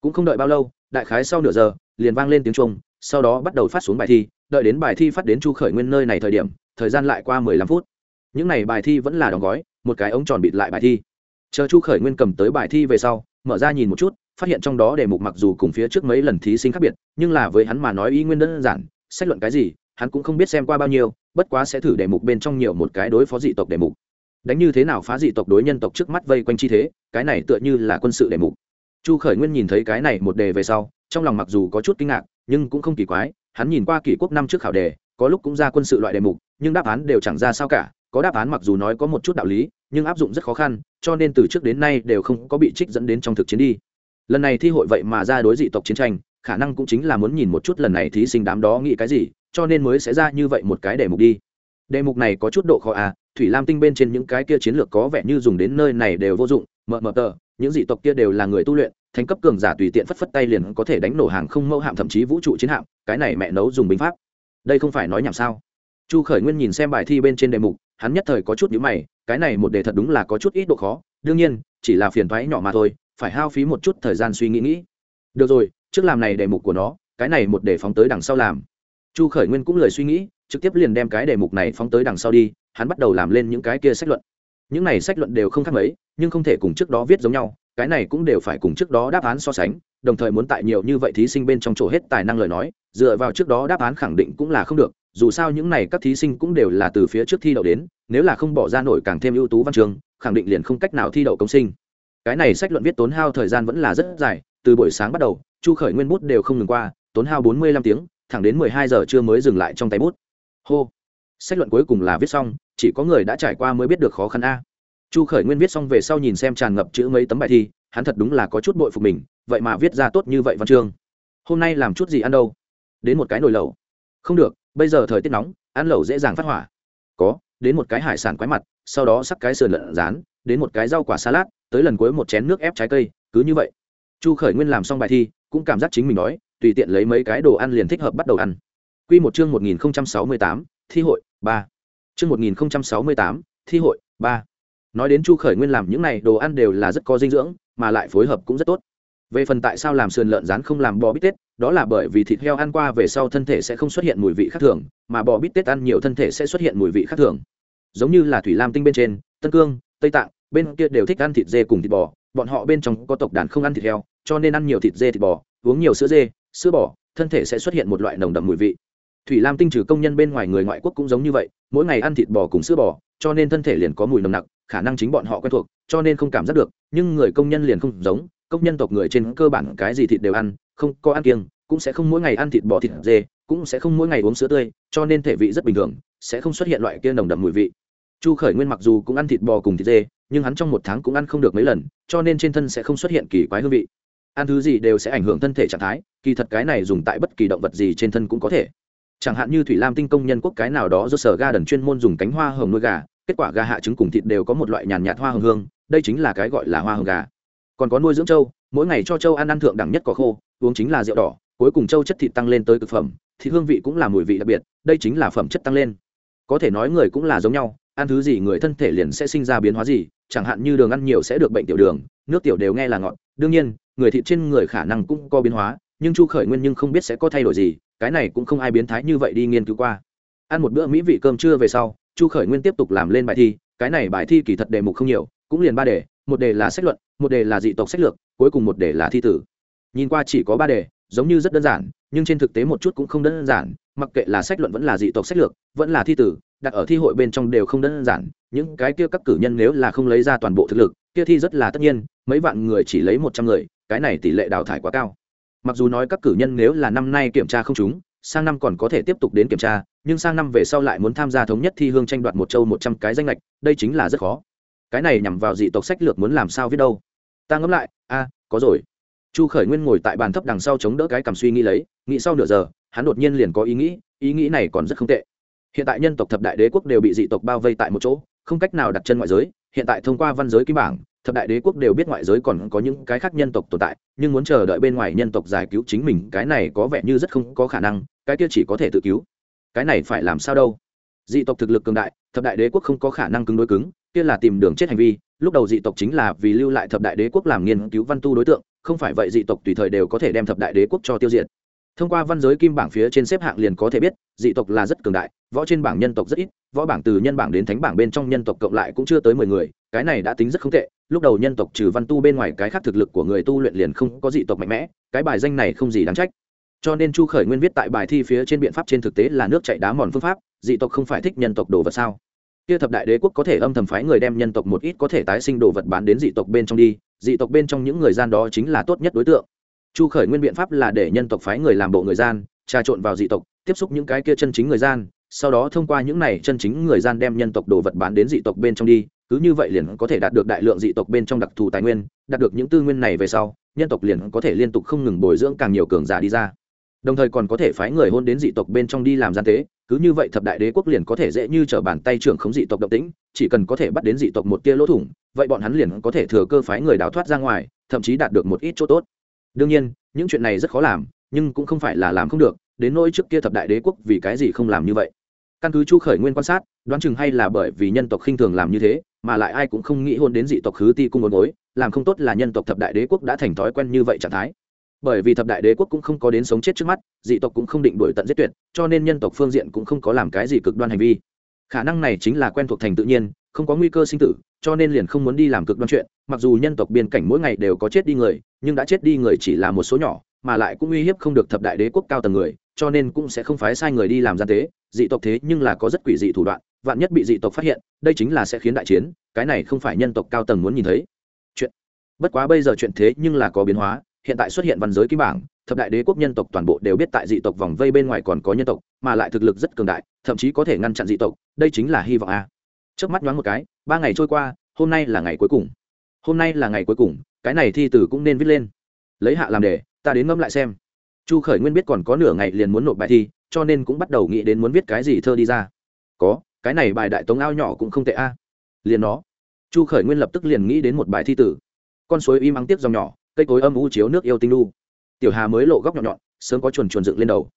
Cũng không đợi bao lâu, đại khái sau nửa giờ, liền vang lên tiếng trung sau đó bắt đầu phát xuống bài thi. Đợi đến bài thi phát đến chu khởi nguyên nơi này thời điểm, thời gian lại qua mười lăm phút. Những n à y bài thi vẫn là đóng gói, một cái ống tròn bịt lại bài thi. Chờ chu khởi nguyên cầm tới bài thi về sau, mở ra nhìn một chút phát hiện trong đó đề mục mặc dù cùng phía trước mấy lần thí sinh khác biệt, nhưng là với hắn mà nói ý nguyên đơn giản, xét luận cái gì, hắn cũng không biết xem qua bao nhiêu, bất quá sẽ thử đề mục bên trong nhiều một cái đối phó dị tộc đề mục. Đánh như thế nào phá dị tộc đối nhân tộc trước mắt vây quanh chi thế, cái này tựa như là quân sự đề mục. Chu khởi nguyên nhìn thấy cái này một đề về sau, trong lòng mặc dù có chút kinh ngạc, nhưng cũng không kỳ quái, hắn nhìn qua kỷ quốc năm trước khảo đề, có lúc cũng ra quân sự loại đề mục, nhưng đáp án đều chẳng ra sao cả, có đáp án mặc dù nói có một chút đạo lý, nhưng áp dụng rất khó khăn, cho nên từ trước đến nay đều không có bị trích dẫn đến trong thực chiến đi lần này thi hội vậy mà ra đối dị tộc chiến tranh, khả năng cũng chính là muốn nhìn một chút lần này thí sinh đám đó nghĩ cái gì, cho nên mới sẽ ra như vậy một cái đề mục đi. Đề mục này có chút độ khó à thủy lam tinh bên trên những cái kia chiến lược có vẻ như dùng đến nơi này đều vô dụng mờ mờ tờ, những dị tộc kia đều là người tu luyện, thành cấp cường giả tùy tiện phất phất tay liền có thể đánh nổ hàng không mẫu hạm thậm chí vũ trụ chiến hạm, cái này mẹ nấu dùng binh pháp. Đây không phải nói nhảm sao? Chu khởi nguyên nhìn xem bài thi bên trên đề mục, hắn nhất thời có chút nhữ mày, cái này một đề thật đúng là có chút ít độ khó, đương nhiên, chỉ là phiền thoái nhỏ mà thôi phải hao phí một chút thời gian suy nghĩ nghĩ. Được rồi, trước làm này đề mục của nó, cái này một đề phóng tới đằng sau làm. Chu khởi nguyên cũng lời suy nghĩ, trực tiếp liền đem cái đề mục này phóng tới đằng sau đi, hắn bắt đầu làm lên những cái kia sách luận. Những này sách luận đều không khác mấy, nhưng không thể cùng trước đó viết giống nhau, cái này cũng đều phải cùng trước đó đáp án so sánh, đồng thời muốn tại nhiều như vậy thí sinh bên trong chỗ hết tài năng lời nói, dựa vào trước đó đáp án khẳng định cũng là không được, dù sao những này các thí sinh cũng đều là từ phía trước thi đậu đến, nếu là không bỏ ra nổi càng thêm ưu tú văn trường, khẳng định liền không cách nào thi đậu công sinh cái này sách luận viết tốn hao thời gian vẫn là rất dài, từ buổi sáng bắt đầu, chu khởi nguyên bút đều không ngừng qua, tốn hao bốn mươi lăm tiếng, thẳng đến mười hai giờ trưa mới dừng lại trong tay bút. Hô. Sách luận cuối cùng là viết xong, chỉ có người đã trải qua mới biết được khó khăn a. Chu khởi nguyên viết xong về sau nhìn xem tràn ngập chữ mấy tấm bài thi, hắn thật đúng là có chút bội phục mình, vậy mà viết ra tốt như vậy văn chương. Hôm nay làm chút gì ăn đâu? Đến một cái nồi lẩu. Không được, bây giờ thời tiết nóng, ăn lẩu dễ dàng phát hỏa. Có, đến một cái hải sản quái mặt, sau đó sắc cái sườn lợn rán, đến một cái rau quả salad tới lần cuối một chén nước ép trái cây, cứ như vậy. Chu khởi nguyên làm xong bài thi, cũng cảm giác chính mình nói tùy tiện lấy mấy cái đồ ăn liền thích hợp bắt đầu ăn. Q một chương một nghìn sáu mươi tám, thi hội, ba. Chương một nghìn sáu mươi tám, thi hội, ba. Nói đến chu khởi nguyên làm những này đồ ăn đều là rất có dinh dưỡng, mà lại phối hợp cũng rất tốt. Về phần tại sao làm sườn lợn rán không làm bò bít tết, đó là bởi vì thịt heo ăn qua về sau thân thể sẽ không xuất hiện mùi vị khác thường, mà bò bít tết ăn nhiều thân thể sẽ xuất hiện mùi vị khác thường. Giống như là thủy lam tinh bên trên, tân cương, tây tạng bên kia đều thích ăn thịt dê cùng thịt bò, bọn họ bên trong có tộc đàn không ăn thịt heo, cho nên ăn nhiều thịt dê thịt bò, uống nhiều sữa dê, sữa bò, thân thể sẽ xuất hiện một loại nồng đậm mùi vị. Thủy lam tinh trừ công nhân bên ngoài người ngoại quốc cũng giống như vậy, mỗi ngày ăn thịt bò cùng sữa bò, cho nên thân thể liền có mùi nồng nặc, khả năng chính bọn họ quen thuộc, cho nên không cảm giác được, nhưng người công nhân liền không giống, công nhân tộc người trên cơ bản cái gì thịt đều ăn, không có ăn kiêng, cũng sẽ không mỗi ngày ăn thịt bò thịt dê, cũng sẽ không mỗi ngày uống sữa tươi, cho nên thể vị rất bình thường, sẽ không xuất hiện loại kia nồng đậm mùi vị chu khởi nguyên mặc dù cũng ăn thịt bò cùng thịt dê, nhưng hắn trong một tháng cũng ăn không được mấy lần, cho nên trên thân sẽ không xuất hiện kỳ quái hương vị. Ăn thứ gì đều sẽ ảnh hưởng thân thể trạng thái, kỳ thật cái này dùng tại bất kỳ động vật gì trên thân cũng có thể. Chẳng hạn như thủy lam tinh công nhân quốc cái nào đó do sở ga đần chuyên môn dùng cánh hoa hồng nuôi gà, kết quả gà hạ trứng cùng thịt đều có một loại nhàn nhạt hoa hồng hương, đây chính là cái gọi là hoa hồng gà. Còn có nuôi dưỡng trâu, mỗi ngày cho trâu ăn ăn thượng đẳng nhất có khô, uống chính là rượu đỏ, cuối cùng trâu chất thịt tăng lên tới cực phẩm thì hương vị cũng là mùi vị đặc biệt, đây chính là phẩm chất tăng lên. Có thể nói người cũng là giống nhau ăn thứ gì người thân thể liền sẽ sinh ra biến hóa gì, chẳng hạn như đường ăn nhiều sẽ được bệnh tiểu đường, nước tiểu đều nghe là ngọt. Đương nhiên, người thịt trên người khả năng cũng có biến hóa, nhưng chu khởi nguyên nhưng không biết sẽ có thay đổi gì, cái này cũng không ai biến thái như vậy đi nghiên cứu qua. Ăn một bữa mỹ vị cơm trưa về sau, chu khởi nguyên tiếp tục làm lên bài thi, cái này bài thi kỳ thật đề mục không nhiều, cũng liền ba đề, một đề là sách luận, một đề là dị tộc sách lược, cuối cùng một đề là thi tử. Nhìn qua chỉ có ba đề, giống như rất đơn giản, nhưng trên thực tế một chút cũng không đơn giản mặc kệ là sách luận vẫn là dị tộc sách lược, vẫn là thi tử, đặt ở thi hội bên trong đều không đơn giản. Những cái kia các cử nhân nếu là không lấy ra toàn bộ thực lực, kia thi rất là tất nhiên, mấy vạn người chỉ lấy một trăm người, cái này tỷ lệ đào thải quá cao. Mặc dù nói các cử nhân nếu là năm nay kiểm tra không trúng, sang năm còn có thể tiếp tục đến kiểm tra, nhưng sang năm về sau lại muốn tham gia thống nhất thi hương tranh đoạt một châu một trăm cái danh lệch, đây chính là rất khó. Cái này nhằm vào dị tộc sách lược muốn làm sao viết đâu. Ta ngẫm lại, a, có rồi. Chu khởi nguyên ngồi tại bàn thấp đằng sau chống đỡ cái cảm suy nghĩ lấy, nghĩ sau nửa giờ hắn đột nhiên liền có ý nghĩ ý nghĩ này còn rất không tệ. Hiện tại nhân tộc thập đại đế quốc đều bị dị tộc bao vây tại một chỗ, không cách nào đặt chân ngoại giới, hiện tại thông qua văn giới ký bảng, thập đại đế quốc đều biết ngoại giới còn có những cái khác nhân tộc tồn tại, nhưng muốn chờ đợi bên ngoài nhân tộc giải cứu chính mình, cái này có vẻ như rất không có khả năng, cái kia chỉ có thể tự cứu. Cái này phải làm sao đâu? Dị tộc thực lực cường đại, thập đại đế quốc không có khả năng cứng đối cứng, kia là tìm đường chết hành vi, lúc đầu dị tộc chính là vì lưu lại thập đại đế quốc làm nghiên cứu văn tu đối tượng, không phải vậy dị tộc tùy thời đều có thể đem thập đại đế quốc cho tiêu diệt thông qua văn giới kim bảng phía trên xếp hạng liền có thể biết, dị tộc là rất cường đại, võ trên bảng nhân tộc rất ít, võ bảng từ nhân bảng đến thánh bảng bên trong nhân tộc cộng lại cũng chưa tới mười người, cái này đã tính rất không tệ, lúc đầu nhân tộc trừ văn tu bên ngoài cái khác thực lực của người tu luyện liền không có dị tộc mạnh mẽ, cái bài danh này không gì đáng trách. Cho nên chu khởi nguyên viết tại bài thi phía trên biện pháp trên thực tế là nước chạy đá mòn phương pháp, dị tộc không phải thích nhân tộc đồ vật sao? Kia thập đại đế quốc có thể âm thầm phái người đem nhân tộc một ít có thể tái sinh đồ vật bán đến dị tộc bên trong đi, dị tộc bên trong những người gian đó chính là tốt nhất đối tượng chu khởi nguyên biện pháp là để nhân tộc phái người làm bộ người gian, trà trộn vào dị tộc, tiếp xúc những cái kia chân chính người gian, sau đó thông qua những này chân chính người gian đem nhân tộc đồ vật bán đến dị tộc bên trong đi, cứ như vậy liền có thể đạt được đại lượng dị tộc bên trong đặc thù tài nguyên, đạt được những tư nguyên này về sau, nhân tộc liền có thể liên tục không ngừng bồi dưỡng càng nhiều cường giả đi ra. Đồng thời còn có thể phái người hôn đến dị tộc bên trong đi làm gian tế, cứ như vậy thập đại đế quốc liền có thể dễ như t r ở bàn tay trưởng khống dị tộc động tĩnh, chỉ cần có thể bắt đến dị tộc một tia lỗ thủng, vậy bọn hắn liền có thể thừa cơ phái người đào thoát ra ngoài, thậm chí đạt được một ít chỗ tốt đương nhiên, những chuyện này rất khó làm, nhưng cũng không phải là làm không được, đến nỗi trước kia thập đại đế quốc vì cái gì không làm như vậy. Căn cứ chu khởi nguyên quan sát, đoán chừng hay là bởi vì nhân tộc khinh thường làm như thế, mà lại ai cũng không nghĩ hôn đến dị tộc khứ ti cung ồn gối, làm không tốt là nhân tộc thập đại đế quốc đã thành thói quen như vậy trạng thái. Bởi vì thập đại đế quốc cũng không có đến sống chết trước mắt, dị tộc cũng không định đuổi tận giết tuyệt, cho nên nhân tộc phương diện cũng không có làm cái gì cực đoan hành vi. Khả năng này chính là quen thuộc thành tự nhiên không có nguy cơ sinh tử, cho nên liền không muốn đi làm cực đoan chuyện. Mặc dù nhân tộc biên cảnh mỗi ngày đều có chết đi người, nhưng đã chết đi người chỉ là một số nhỏ, mà lại cũng uy hiếp không được thập đại đế quốc cao tầng người, cho nên cũng sẽ không phái sai người đi làm gian tế. Dị tộc thế nhưng là có rất quỷ dị thủ đoạn, vạn nhất bị dị tộc phát hiện, đây chính là sẽ khiến đại chiến, cái này không phải nhân tộc cao tầng muốn nhìn thấy. Chuyện. Bất quá bây giờ chuyện thế nhưng là có biến hóa, hiện tại xuất hiện văn giới kim bảng, thập đại đế quốc nhân tộc toàn bộ đều biết tại dị tộc vòng vây bên ngoài còn có nhân tộc, mà lại thực lực rất cường đại, thậm chí có thể ngăn chặn dị tộc, đây chính là hy vọng a trước mắt nhoáng một cái, ba ngày trôi qua, hôm nay là ngày cuối cùng. Hôm nay là ngày cuối cùng, cái này thi tử cũng nên viết lên. Lấy hạ làm đề, ta đến ngâm lại xem. Chu khởi nguyên biết còn có nửa ngày liền muốn nộp bài thi, cho nên cũng bắt đầu nghĩ đến muốn viết cái gì thơ đi ra. Có, cái này bài đại tống ao nhỏ cũng không tệ a. Liền nó. Chu khởi nguyên lập tức liền nghĩ đến một bài thi tử con suối im ắng tiếp dòng nhỏ, cây cối âm u chiếu nước yêu tinh lu. Tiểu hà mới lộ góc nhọn nhọn, sớm có chuồn chuồn dựng lên đầu.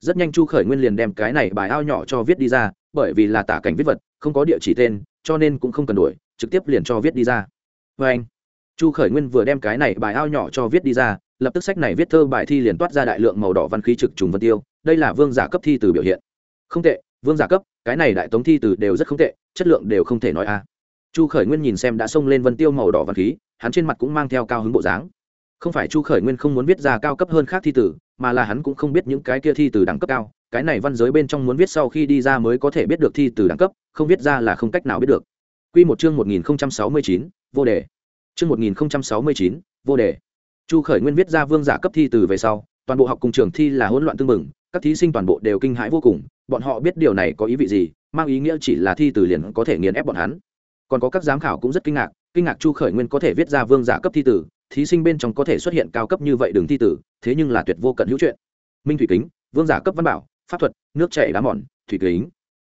Rất nhanh chu khởi nguyên liền đem cái này bài ao nhỏ cho viết đi ra bởi vì là tả cảnh viết vật, không có địa chỉ tên, cho nên cũng không cần đuổi, trực tiếp liền cho viết đi ra. Vê anh, chu khởi nguyên vừa đem cái này bài ao nhỏ cho viết đi ra, lập tức sách này viết thơ bài thi liền toát ra đại lượng màu đỏ văn khí trực trùng vân tiêu, đây là vương giả cấp thi từ biểu hiện. Không tệ, vương giả cấp, cái này đại tống thi từ đều rất không tệ, chất lượng đều không thể nói a. Chu khởi nguyên nhìn xem đã xông lên vân tiêu màu đỏ văn khí, hắn trên mặt cũng mang theo cao hứng bộ dáng. Không phải chu khởi nguyên không muốn viết ra cao cấp hơn khác thi tử mà là hắn cũng không biết những cái kia thi từ đẳng cấp cao cái này văn giới bên trong muốn viết sau khi đi ra mới có thể biết được thi từ đẳng cấp không viết ra là không cách nào biết được Quy một chương 1069, vô đề. Chương 1069, vô đề. Chu Khởi Nguyên viết ra vương giả cấp thi từ về sau, toàn bộ học cùng trường thi là hỗn loạn tương mừng, các thí sinh toàn bộ đều kinh hãi vô cùng, bọn họ biết điều này có ý vị gì, mang ý nghĩa chỉ là thi từ liền có thể nghiền ép bọn hắn. Còn có các giám khảo cũng rất kinh ngạc, kinh ngạc Chu Khởi Nguyên có thể viết ra vương giả cấp thi từ, thí sinh bên trong có thể xuất hiện cao cấp như vậy đường thi tử, thế nhưng là tuyệt vô cận hữu chuyện. Minh thủy kính, vương giả cấp văn bảo, pháp thuật, nước chảy đá mòn, thủy kính.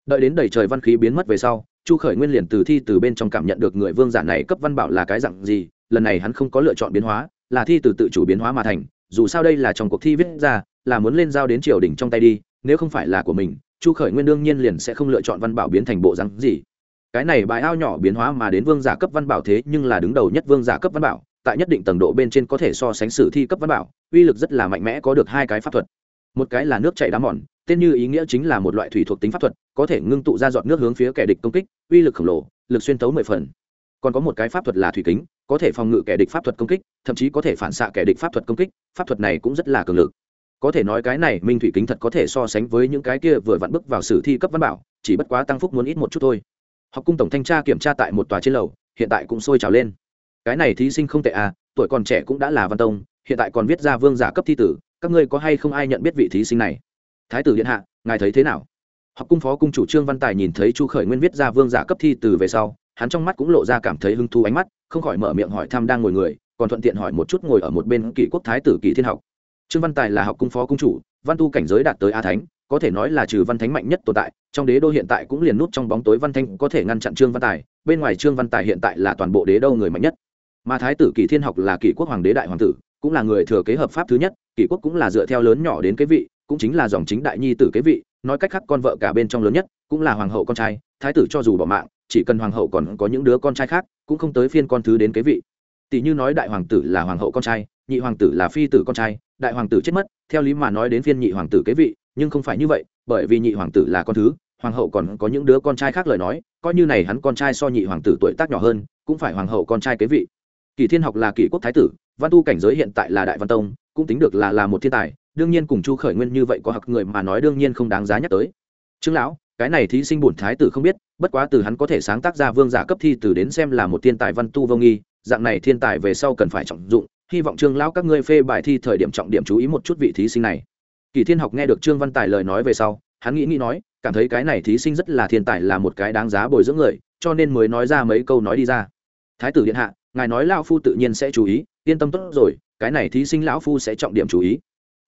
Đợi đến đầy trời văn khí biến mất về sau, chu khởi nguyên liền từ thi từ bên trong cảm nhận được người vương giả này cấp văn bảo là cái dặn gì, lần này hắn không có lựa chọn biến hóa, là thi từ tự chủ biến hóa mà thành, dù sao đây là trong cuộc thi viết ra, là muốn lên giao đến triều đình trong tay đi, nếu không phải là của mình, chu khởi nguyên đương nhiên liền sẽ không lựa chọn văn bảo biến thành bộ rắn gì. Cái này bài ao nhỏ biến hóa mà đến vương giả cấp văn bảo thế nhưng là đứng đầu nhất vương giả cấp văn bảo tại nhất định tầng độ bên trên có thể so sánh sử thi cấp văn bảo, uy lực rất là mạnh mẽ có được hai cái pháp thuật. Một cái là nước chảy đá mòn, tên như ý nghĩa chính là một loại thủy thuộc tính pháp thuật, có thể ngưng tụ ra giọt nước hướng phía kẻ địch công kích, uy lực khổng lồ, lực xuyên tấu mười phần. Còn có một cái pháp thuật là thủy kính, có thể phòng ngự kẻ địch pháp thuật công kích, thậm chí có thể phản xạ kẻ địch pháp thuật công kích, pháp thuật này cũng rất là cường lực. Có thể nói cái này, minh thủy kính thật có thể so sánh với những cái kia vừa vặn bước vào sử thi cấp văn bảo, chỉ bất quá tăng phúc muốn ít một chút thôi. Học cung tổng thanh tra kiểm tra tại một tòa trên lầu, hiện tại cũng sôi trào lên cái này thí sinh không tệ à tuổi còn trẻ cũng đã là văn tông, hiện tại còn viết ra vương giả cấp thi tử, các ngươi có hay không ai nhận biết vị thí sinh này? Thái tử điện hạ, ngài thấy thế nào? Học cung phó cung chủ trương văn tài nhìn thấy chu khởi nguyên viết ra vương giả cấp thi tử về sau, hắn trong mắt cũng lộ ra cảm thấy hứng thú ánh mắt, không khỏi mở miệng hỏi thăm đang ngồi người, còn thuận tiện hỏi một chút ngồi ở một bên kỷ quốc thái tử kỷ thiên học. Trương văn tài là học cung phó cung chủ, văn tu cảnh giới đạt tới a thánh, có thể nói là trừ văn thánh mạnh nhất tồn tại, trong đế đô hiện tại cũng liền nút trong bóng tối văn thanh có thể ngăn chặn trương văn tài, bên ngoài trương văn tài hiện tại là toàn bộ đế đô người mạnh nhất mà thái tử kỷ thiên học là kỷ quốc hoàng đế đại hoàng tử, cũng là người thừa kế hợp pháp thứ nhất, kỷ quốc cũng là dựa theo lớn nhỏ đến kế vị, cũng chính là dòng chính đại nhi tử kế vị, nói cách khác con vợ cả bên trong lớn nhất, cũng là hoàng hậu con trai, thái tử cho dù bỏ mạng, chỉ cần hoàng hậu còn có những đứa con trai khác, cũng không tới phiên con thứ đến kế vị. Tỷ như nói đại hoàng tử là hoàng hậu con trai, nhị hoàng tử là phi tử con trai, đại hoàng tử chết mất, theo lý mà nói đến phiên nhị hoàng tử kế vị, nhưng không phải như vậy, bởi vì nhị hoàng tử là con thứ, hoàng hậu còn có những đứa con trai khác lời nói, coi như này hắn con trai so nhị hoàng tử tuổi tác nhỏ hơn, cũng phải hoàng hậu con trai kế vị kỳ thiên học là kỷ quốc thái tử, văn tu cảnh giới hiện tại là đại văn tông, cũng tính được là là một thiên tài, đương nhiên cùng chu khởi nguyên như vậy có học người mà nói đương nhiên không đáng giá nhắc tới. Trương lão, cái này thí sinh bổn thái tử không biết, bất quá từ hắn có thể sáng tác ra vương giả cấp thi từ đến xem là một thiên tài văn tu vô nghi, dạng này thiên tài về sau cần phải trọng dụng, hy vọng trương lão các ngươi phê bài thi thời điểm trọng điểm chú ý một chút vị thí sinh này. Kỳ thiên học nghe được trương văn tài lời nói về sau, hắn nghĩ nghĩ nói, cảm thấy cái này thí sinh rất là thiên tài là một cái đáng giá bồi dưỡng người, cho nên mới nói ra mấy câu nói đi ra. Thái tử điện hạ ngài nói lão phu tự nhiên sẽ chú ý, yên tâm tốt rồi, cái này thí sinh lão phu sẽ trọng điểm chú ý.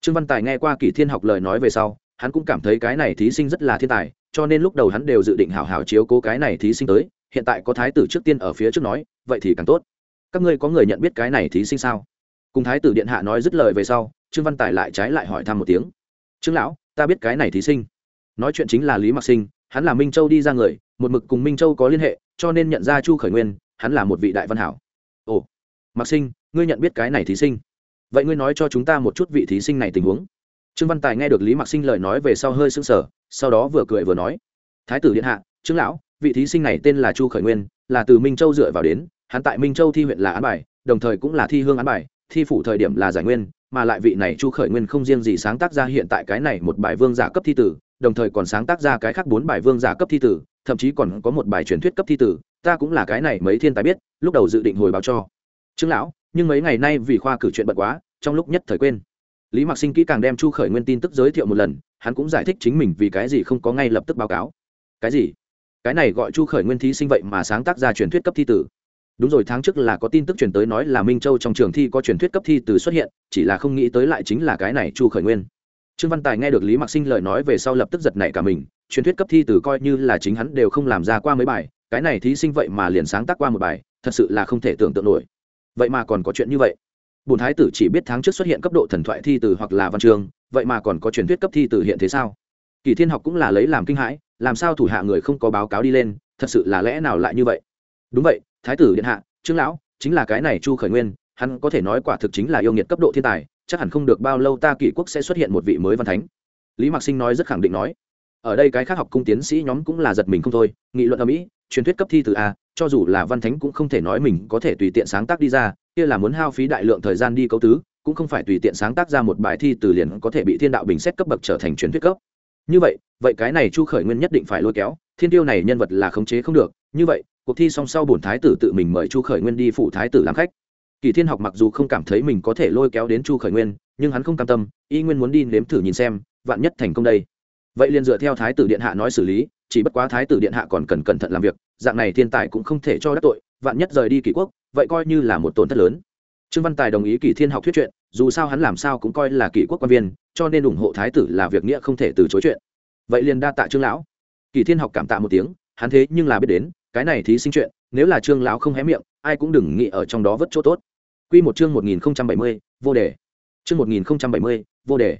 Trương văn tài nghe qua kỳ thiên học lời nói về sau, hắn cũng cảm thấy cái này thí sinh rất là thiên tài, cho nên lúc đầu hắn đều dự định hảo hảo chiếu cố cái này thí sinh tới, hiện tại có thái tử trước tiên ở phía trước nói, vậy thì càng tốt. Các ngươi có người nhận biết cái này thí sinh sao? Cùng thái tử điện hạ nói dứt lời về sau, trương văn tài lại trái lại hỏi thăm một tiếng. Trương lão, ta biết cái này thí sinh. Nói chuyện chính là lý mặc sinh, hắn là minh châu đi ra người, một mực cùng minh châu có liên hệ, cho nên nhận ra chu khởi nguyên, hắn là một vị đại văn hảo ồ mặc sinh, ngươi nhận biết cái này thí sinh. Vậy ngươi nói cho chúng ta một chút vị thí sinh này tình huống. Trương văn tài nghe được lý mặc sinh lời nói về sau hơi sững sờ, sau đó vừa cười vừa nói, thái tử điện hạ, trương lão, vị thí sinh này tên là chu khởi nguyên, là từ minh châu dựa vào đến, hắn tại minh châu thi huyện là án bài, đồng thời cũng là thi hương án bài, thi phủ thời điểm là giải nguyên, mà lại vị này chu khởi nguyên không riêng gì sáng tác ra hiện tại cái này một bài vương giả cấp thi tử đồng thời còn sáng tác ra cái khác bốn bài vương giả cấp thi tử, thậm chí còn có một bài truyền thuyết cấp thi tử, ta cũng là cái này mấy thiên tài biết, lúc đầu dự định hồi báo cho. Trương lão, nhưng mấy ngày nay vì khoa cử chuyện bận quá, trong lúc nhất thời quên. Lý mạc sinh kỹ càng đem chu khởi nguyên tin tức giới thiệu một lần, hắn cũng giải thích chính mình vì cái gì không có ngay lập tức báo cáo. Cái gì? Cái này gọi chu khởi nguyên thí sinh vậy mà sáng tác ra truyền thuyết cấp thi tử. Đúng rồi, tháng trước là có tin tức truyền tới nói là minh châu trong trường thi có truyền thuyết cấp thi từ xuất hiện, chỉ là không nghĩ tới lại chính là cái này chu khởi nguyên trương văn tài nghe được lý mạc sinh lời nói về sau lập tức giật nảy cả mình, truyền thuyết cấp thi từ coi như là chính hắn đều không làm ra qua mấy bài, cái này thí sinh vậy mà liền sáng tác qua một bài, thật sự là không thể tưởng tượng nổi. Vậy mà còn có chuyện như vậy. Bùn thái tử chỉ biết tháng trước xuất hiện cấp độ thần thoại thi từ hoặc là văn trường, vậy mà còn có truyền thuyết cấp thi từ hiện thế sao? Kỳ thiên học cũng là lấy làm kinh hãi, làm sao thủ hạ người không có báo cáo đi lên, thật sự là lẽ nào lại như vậy? Đúng vậy, thái tử điện hạ, trương lão, chính là cái này chu khởi nguyên, hắn có thể nói quả thực chính là yêu nghiệt cấp độ thiên tài chắc hẳn không được bao lâu ta kỷ quốc sẽ xuất hiện một vị mới văn thánh. Lý mạc sinh nói rất khẳng định nói. Ở đây cái khác học cung tiến sĩ nhóm cũng là giật mình không thôi, nghị luận ở mỹ truyền thuyết cấp thi từ a, cho dù là văn thánh cũng không thể nói mình có thể tùy tiện sáng tác đi ra, kia là muốn hao phí đại lượng thời gian đi cấu tứ, cũng không phải tùy tiện sáng tác ra một bài thi từ liền có thể bị thiên đạo bình xét cấp bậc trở thành truyền thuyết cấp. Như vậy vậy cái này chu khởi nguyên nhất định phải lôi kéo, thiên tiêu này nhân vật là khống chế không được, như vậy, cuộc thi song sau bổn thái tử tự mình mời chu khởi nguyên đi phụ thái tử làm khách kỳ thiên học mặc dù không cảm thấy mình có thể lôi kéo đến chu khởi nguyên, nhưng hắn không cam tâm, y nguyên muốn đi nếm thử nhìn xem, vạn nhất thành công đây. Vậy liền dựa theo thái tử điện hạ nói xử lý, chỉ bất quá thái tử điện hạ còn cần cẩn thận làm việc, dạng này thiên tài cũng không thể cho đắc tội, vạn nhất rời đi kỷ quốc, vậy coi như là một tổn thất lớn. Trương văn tài đồng ý kỳ thiên học thuyết chuyện, dù sao hắn làm sao cũng coi là kỷ quốc quan viên, cho nên ủng hộ thái tử là việc nghĩa không thể từ chối chuyện. Vậy liền đa tạ trương lão. Kỳ thiên học cảm tạ một tiếng, hắn thế nhưng là biết đến, cái này thí sinh chuyện, nếu là trương lão không hé miệng, ai cũng đừng nghĩ ở trong đó vớt chỗ tốt. Quy một chương 1070, vô đề. Chương 1070, vô đề.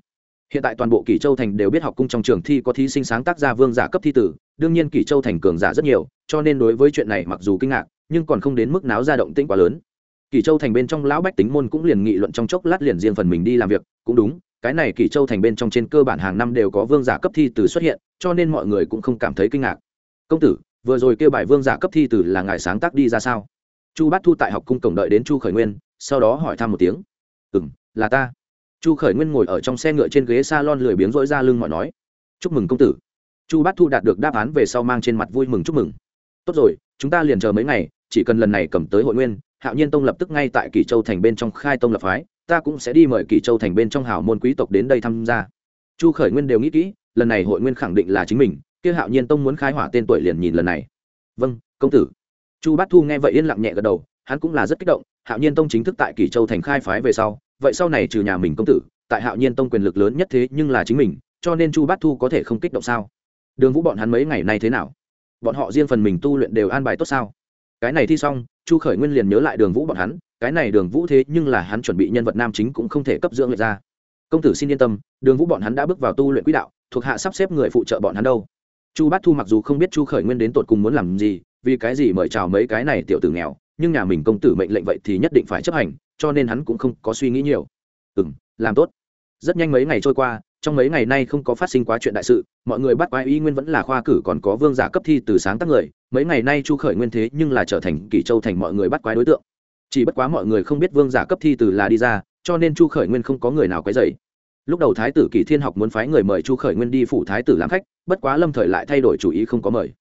Hiện tại toàn bộ Kỷ Châu thành đều biết học cung trong trường thi có thí sinh sáng tác ra vương giả cấp thi tử, đương nhiên Kỷ Châu thành cường giả rất nhiều, cho nên đối với chuyện này mặc dù kinh ngạc, nhưng còn không đến mức náo ra động tĩnh quá lớn. Kỷ Châu thành bên trong lão bách tính môn cũng liền nghị luận trong chốc lát liền riêng phần mình đi làm việc, cũng đúng, cái này Kỷ Châu thành bên trong trên cơ bản hàng năm đều có vương giả cấp thi tử xuất hiện, cho nên mọi người cũng không cảm thấy kinh ngạc. Công tử, vừa rồi kêu bài vương giả cấp thi tử là ngài sáng tác đi ra sao? Chu Bát Thu tại học cung cổng đợi đến Chu Khởi Nguyên, sau đó hỏi thăm một tiếng. Ừ m là ta. Chu khởi nguyên ngồi ở trong xe ngựa trên ghế s a lon lười biếng rỗi ra lưng mọi nói. Chúc mừng công tử. Chu bát thu đạt được đáp án về sau mang trên mặt vui mừng chúc mừng. Tốt rồi, chúng ta liền chờ mấy ngày, chỉ cần lần này cầm tới hội nguyên, hạo nhiên tông lập tức ngay tại kỳ châu thành bên trong khai tông lập phái, ta cũng sẽ đi mời kỳ châu thành bên trong hào môn quý tộc đến đây tham gia. Chu khởi nguyên đều nghĩ kỹ, lần này hội nguyên khẳng định là chính mình, kia hạo nhiên tông muốn khai hỏa tên tuổi liền nhìn lần này. Vâng công tử. Chu bát thu nghe vậy yên lặng nhẹ gật đầu, hắn cũng là rất kích động hạo nhiên tông chính thức tại kỷ châu thành khai phái về sau, vậy sau này trừ nhà mình công tử, tại hạo nhiên tông quyền lực lớn nhất thế nhưng là chính mình, cho nên chu bát thu có thể không kích động sao? Đường vũ bọn hắn mấy ngày nay thế nào? Bọn họ riêng phần mình tu luyện đều an bài tốt sao? Cái này thi xong, chu khởi nguyên liền nhớ lại đường vũ bọn hắn, cái này đường vũ thế nhưng là hắn chuẩn bị nhân vật nam chính cũng không thể cấp dưỡng luyện ra. Công tử xin yên tâm, đường vũ bọn hắn đã bước vào tu luyện quỹ đạo, thuộc hạ sắp xếp người phụ trợ bọn hắn đâu. Chu bát thu mặc dù không biết chu khởi nguyên đến tột cùng muốn làm gì, vì cái gì mời chào mấy cái này tiểu tử nghèo nhưng nhà mình công tử mệnh lệnh vậy thì nhất định phải chấp hành, cho nên hắn cũng không có suy nghĩ nhiều. Ừ m làm tốt. Rất nhanh mấy ngày trôi qua, trong mấy ngày nay không có phát sinh quá chuyện đại sự, mọi người bắt quái y nguyên vẫn là khoa cử còn có vương giả cấp thi từ sáng tác người, mấy ngày nay chu khởi nguyên thế nhưng là trở thành kỷ châu thành mọi người bắt quái đối tượng. Chỉ bất quá mọi người không biết vương giả cấp thi từ là đi ra, cho nên chu khởi nguyên không có người nào quấy dày lúc đầu thái tử kỷ thiên học muốn phái người mời chu khởi nguyên đi phủ thái tử làm khách, bất quá lâm thời lại thay đổi chủ ý không có mời.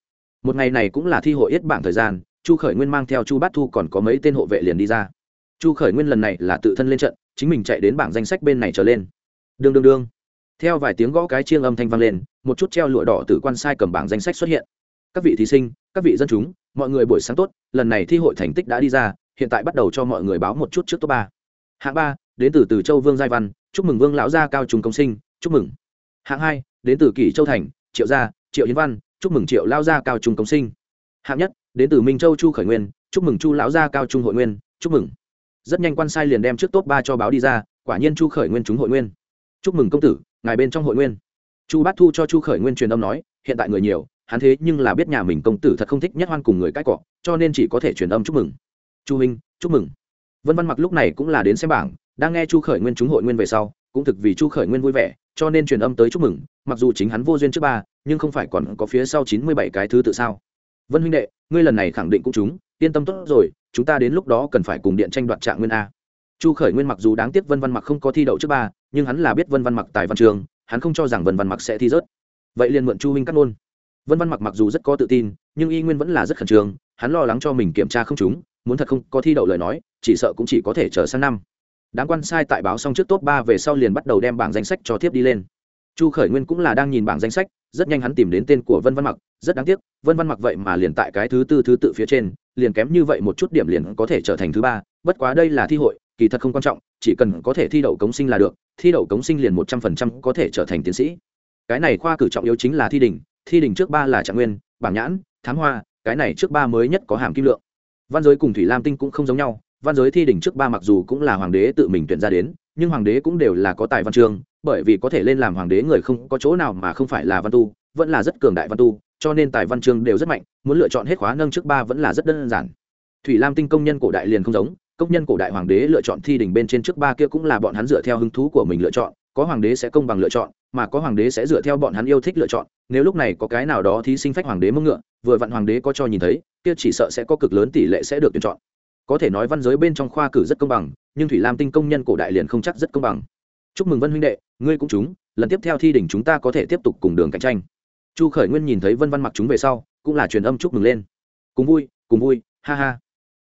Một ngày này cũng là thi hội yết bảng thời gian chu khởi nguyên mang theo chu bát thu còn có mấy tên hộ vệ liền đi ra. Chu khởi nguyên lần này là tự thân lên trận, chính mình chạy đến bảng danh sách bên này trở lên. Đương đương đương. Theo vài tiếng gõ cái chiêng âm thanh vang lên, một chút treo lụa đỏ từ quan sai cầm bảng danh sách xuất hiện. Các vị thí sinh, các vị dân chúng, mọi người buổi sáng tốt, lần này thi hội thành tích đã đi ra, hiện tại bắt đầu cho mọi người báo một chút trước top ba. Hạng ba, đến từ từ châu vương giai văn, chúc mừng vương lão gia cao trùng công sinh, chúc mừng. Hạng hai, đến từ kỷ châu thành, triệu gia, triệu hiến văn, chúc mừng triệu lao gia cao trùng công sinh. Hạng nhất đến từ minh châu chu khởi nguyên, chúc mừng chu lão gia cao trung hội nguyên, chúc mừng. Rất nhanh quan sai liền đem trước top ba cho báo đi ra, quả nhiên chu khởi nguyên trúng hội nguyên. Chúc mừng công tử, ngài bên trong hội nguyên. Chu bát thu cho chu khởi nguyên truyền âm nói, hiện tại người nhiều, hắn thế nhưng là biết nhà mình công tử thật không thích nhất hoan cùng người cãi cọ, cho nên chỉ có thể truyền âm chúc mừng. Chu minh, chúc mừng. Vân văn mặc lúc này cũng là đến xem bảng, đang nghe chu khởi nguyên trúng hội nguyên về sau, cũng thực vì chu khởi nguyên vui vẻ, cho nên truyền âm tới chúc mừng, mặc dù chính hắn vô duyên trước ba, nhưng không phải còn có phía sau chín mươi bảy cái thứ tự sao. Vân huynh đệ ngươi lần này khẳng định cũng chúng, yên tâm tốt rồi, chúng ta đến lúc đó cần phải cùng điện tranh đoạt trạng nguyên a. Chu khởi nguyên mặc dù đáng tiếc vân văn mặc không có thi đậu trước ba, nhưng hắn là biết vân văn mặc tài văn trường, hắn không cho rằng vân văn mặc sẽ thi rớt. Vậy liền mượn chu huynh cắt ngôn. Vân văn mặc mặc dù rất có tự tin, nhưng y nguyên vẫn là rất khẩn trương, hắn lo lắng cho mình kiểm tra không chúng muốn thật không có thi đậu lời nói, chỉ sợ cũng chỉ có thể chờ sang năm. Đáng quan sai tại báo xong trước top ba về sau liền bắt đầu đem bảng danh sách cho tiếp đi lên. Chu khởi nguyên cũng là đang nhìn bảng danh sách rất nhanh hắn tìm đến tên của vân văn mặc, rất đáng tiếc, vân văn mặc vậy mà liền tại cái thứ tư thứ tự phía trên, liền kém như vậy một chút điểm liền có thể trở thành thứ ba, bất quá đây là thi hội, kỳ thật không quan trọng, chỉ cần có thể thi đậu cống sinh là được, thi đậu cống sinh liền một trăm phần trăm có thể trở thành tiến sĩ. Cái này khoa cử trọng yếu chính là thi đình thi đình trước ba là trạng nguyên, bảng nhãn, thám hoa, cái này trước ba mới nhất có hàm kim lượng. Văn giới cùng thủy lam tinh cũng không giống nhau, văn giới thi đỉnh trước ba mặc dù cũng là hoàng đế tự mình tuyển ra đến, nhưng hoàng đế cũng đều là có tài văn chương bởi vì có thể lên làm hoàng đế người không có chỗ nào mà không phải là văn tu, vẫn là rất cường đại văn tu, cho nên tài văn chương đều rất mạnh, muốn lựa chọn hết khóa nâng trước ba vẫn là rất đơn giản. Thủy lam tinh công nhân cổ đại liền không giống, công nhân cổ đại hoàng đế lựa chọn thi đỉnh bên trên trước ba kia cũng là bọn hắn dựa theo hứng thú của mình lựa chọn, có hoàng đế sẽ công bằng lựa chọn, mà có hoàng đế sẽ dựa theo bọn hắn yêu thích lựa chọn, nếu lúc này có cái nào đó thí sinh phách hoàng đế mông ngựa, vừa vặn hoàng đế có cho nhìn thấy, kia chỉ sợ sẽ có cực lớn tỷ lệ sẽ được tuyển chọn. Có thể nói văn giới bên trong khoa cử rất công bằng, nhưng thủy lam tinh công nhân cổ đại liền không chắc rất công bằng chúc mừng vân huynh đệ, ngươi cũng chúng lần tiếp theo thi đỉnh chúng ta có thể tiếp tục cùng đường cạnh tranh. Chu khởi nguyên nhìn thấy vân văn mặc chúng về sau, cũng là truyền âm chúc mừng lên. Cùng vui cùng vui, ha ha.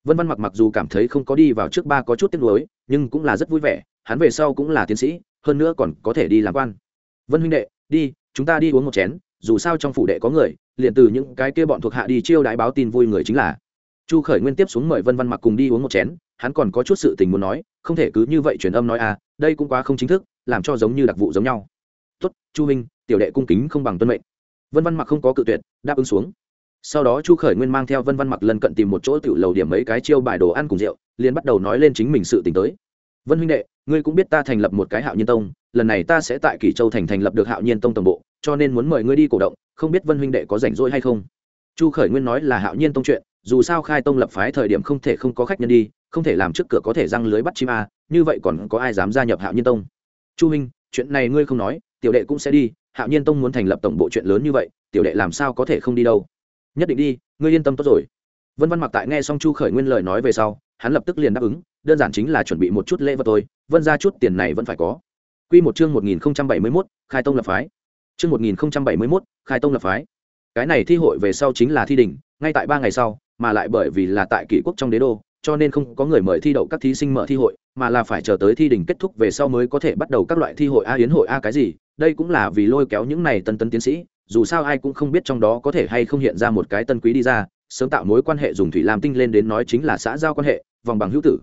Vân văn mặc mặc dù cảm thấy không có đi vào trước ba có chút tiếc nuối, nhưng cũng là rất vui vẻ, hắn về sau cũng là tiến sĩ, hơn nữa còn có thể đi làm quan. Vân huynh đệ, đi, chúng ta đi uống một chén, dù sao trong phủ đệ có người, liền từ những cái kia bọn thuộc hạ đi chiêu đãi báo tin vui người chính là. Chu khởi nguyên tiếp xuống mời vân văn mặc cùng đi uống một chén, hắn còn có chút sự tình muốn nói, không thể cứ như vậy truyền âm nói à đây cũng quá không chính thức làm cho giống như đặc vụ giống nhau. Tuất, chu minh tiểu đệ cung kính không bằng tuân mệnh. Vân văn mặc không có cự tuyệt đáp ứng xuống. Sau đó chu khởi nguyên mang theo vân văn mặc lần cận tìm một chỗ tự lầu điểm mấy cái chiêu bài đồ ăn cùng rượu liền bắt đầu nói lên chính mình sự tình tới. Vân huynh đệ ngươi cũng biết ta thành lập một cái hạo nhiên tông lần này ta sẽ tại kỷ châu thành thành lập được hạo nhiên tông tổng bộ cho nên muốn mời ngươi đi cổ động không biết vân huynh đệ có rảnh rỗi hay không? Chu khởi nguyên nói là hạo nhiên tông chuyện dù sao khai tông lập phái thời điểm không thể không có khách nhân đi không thể làm trước cửa có thể răng lưới bắt chim a như vậy còn có ai dám gia nhập hạo nhiên tông? Chu minh chuyện này ngươi không nói tiểu đệ cũng sẽ đi. Hạo nhiên tông muốn thành lập tổng bộ chuyện lớn như vậy tiểu đệ làm sao có thể không đi đâu? Nhất định đi ngươi yên tâm tốt rồi. Vân văn mặc tại nghe xong chu khởi nguyên lời nói về sau hắn lập tức liền đáp ứng đơn giản chính là chuẩn bị một chút lễ vật tôi vân ra chút tiền này vẫn phải có. Quy một chương 1071, khai tông lập phái. Chương 1071, khai tông lập phái. Cái này thi hội về sau chính là thi đỉnh, ngay tại ba ngày sau, mà lại bởi vì là tại kỷ quốc trong đế đô, cho nên không có người mời thi đậu các thí sinh mở thi hội, mà là phải chờ tới thi đỉnh kết thúc về sau mới có thể bắt đầu các loại thi hội a yến hội a cái gì, đây cũng là vì lôi kéo những này tân tân tiến sĩ, dù sao ai cũng không biết trong đó có thể hay không hiện ra một cái tân quý đi ra, sớm tạo mối quan hệ dùng thủy lam tinh lên đến nói chính là xã giao quan hệ vòng bằng hữu tử.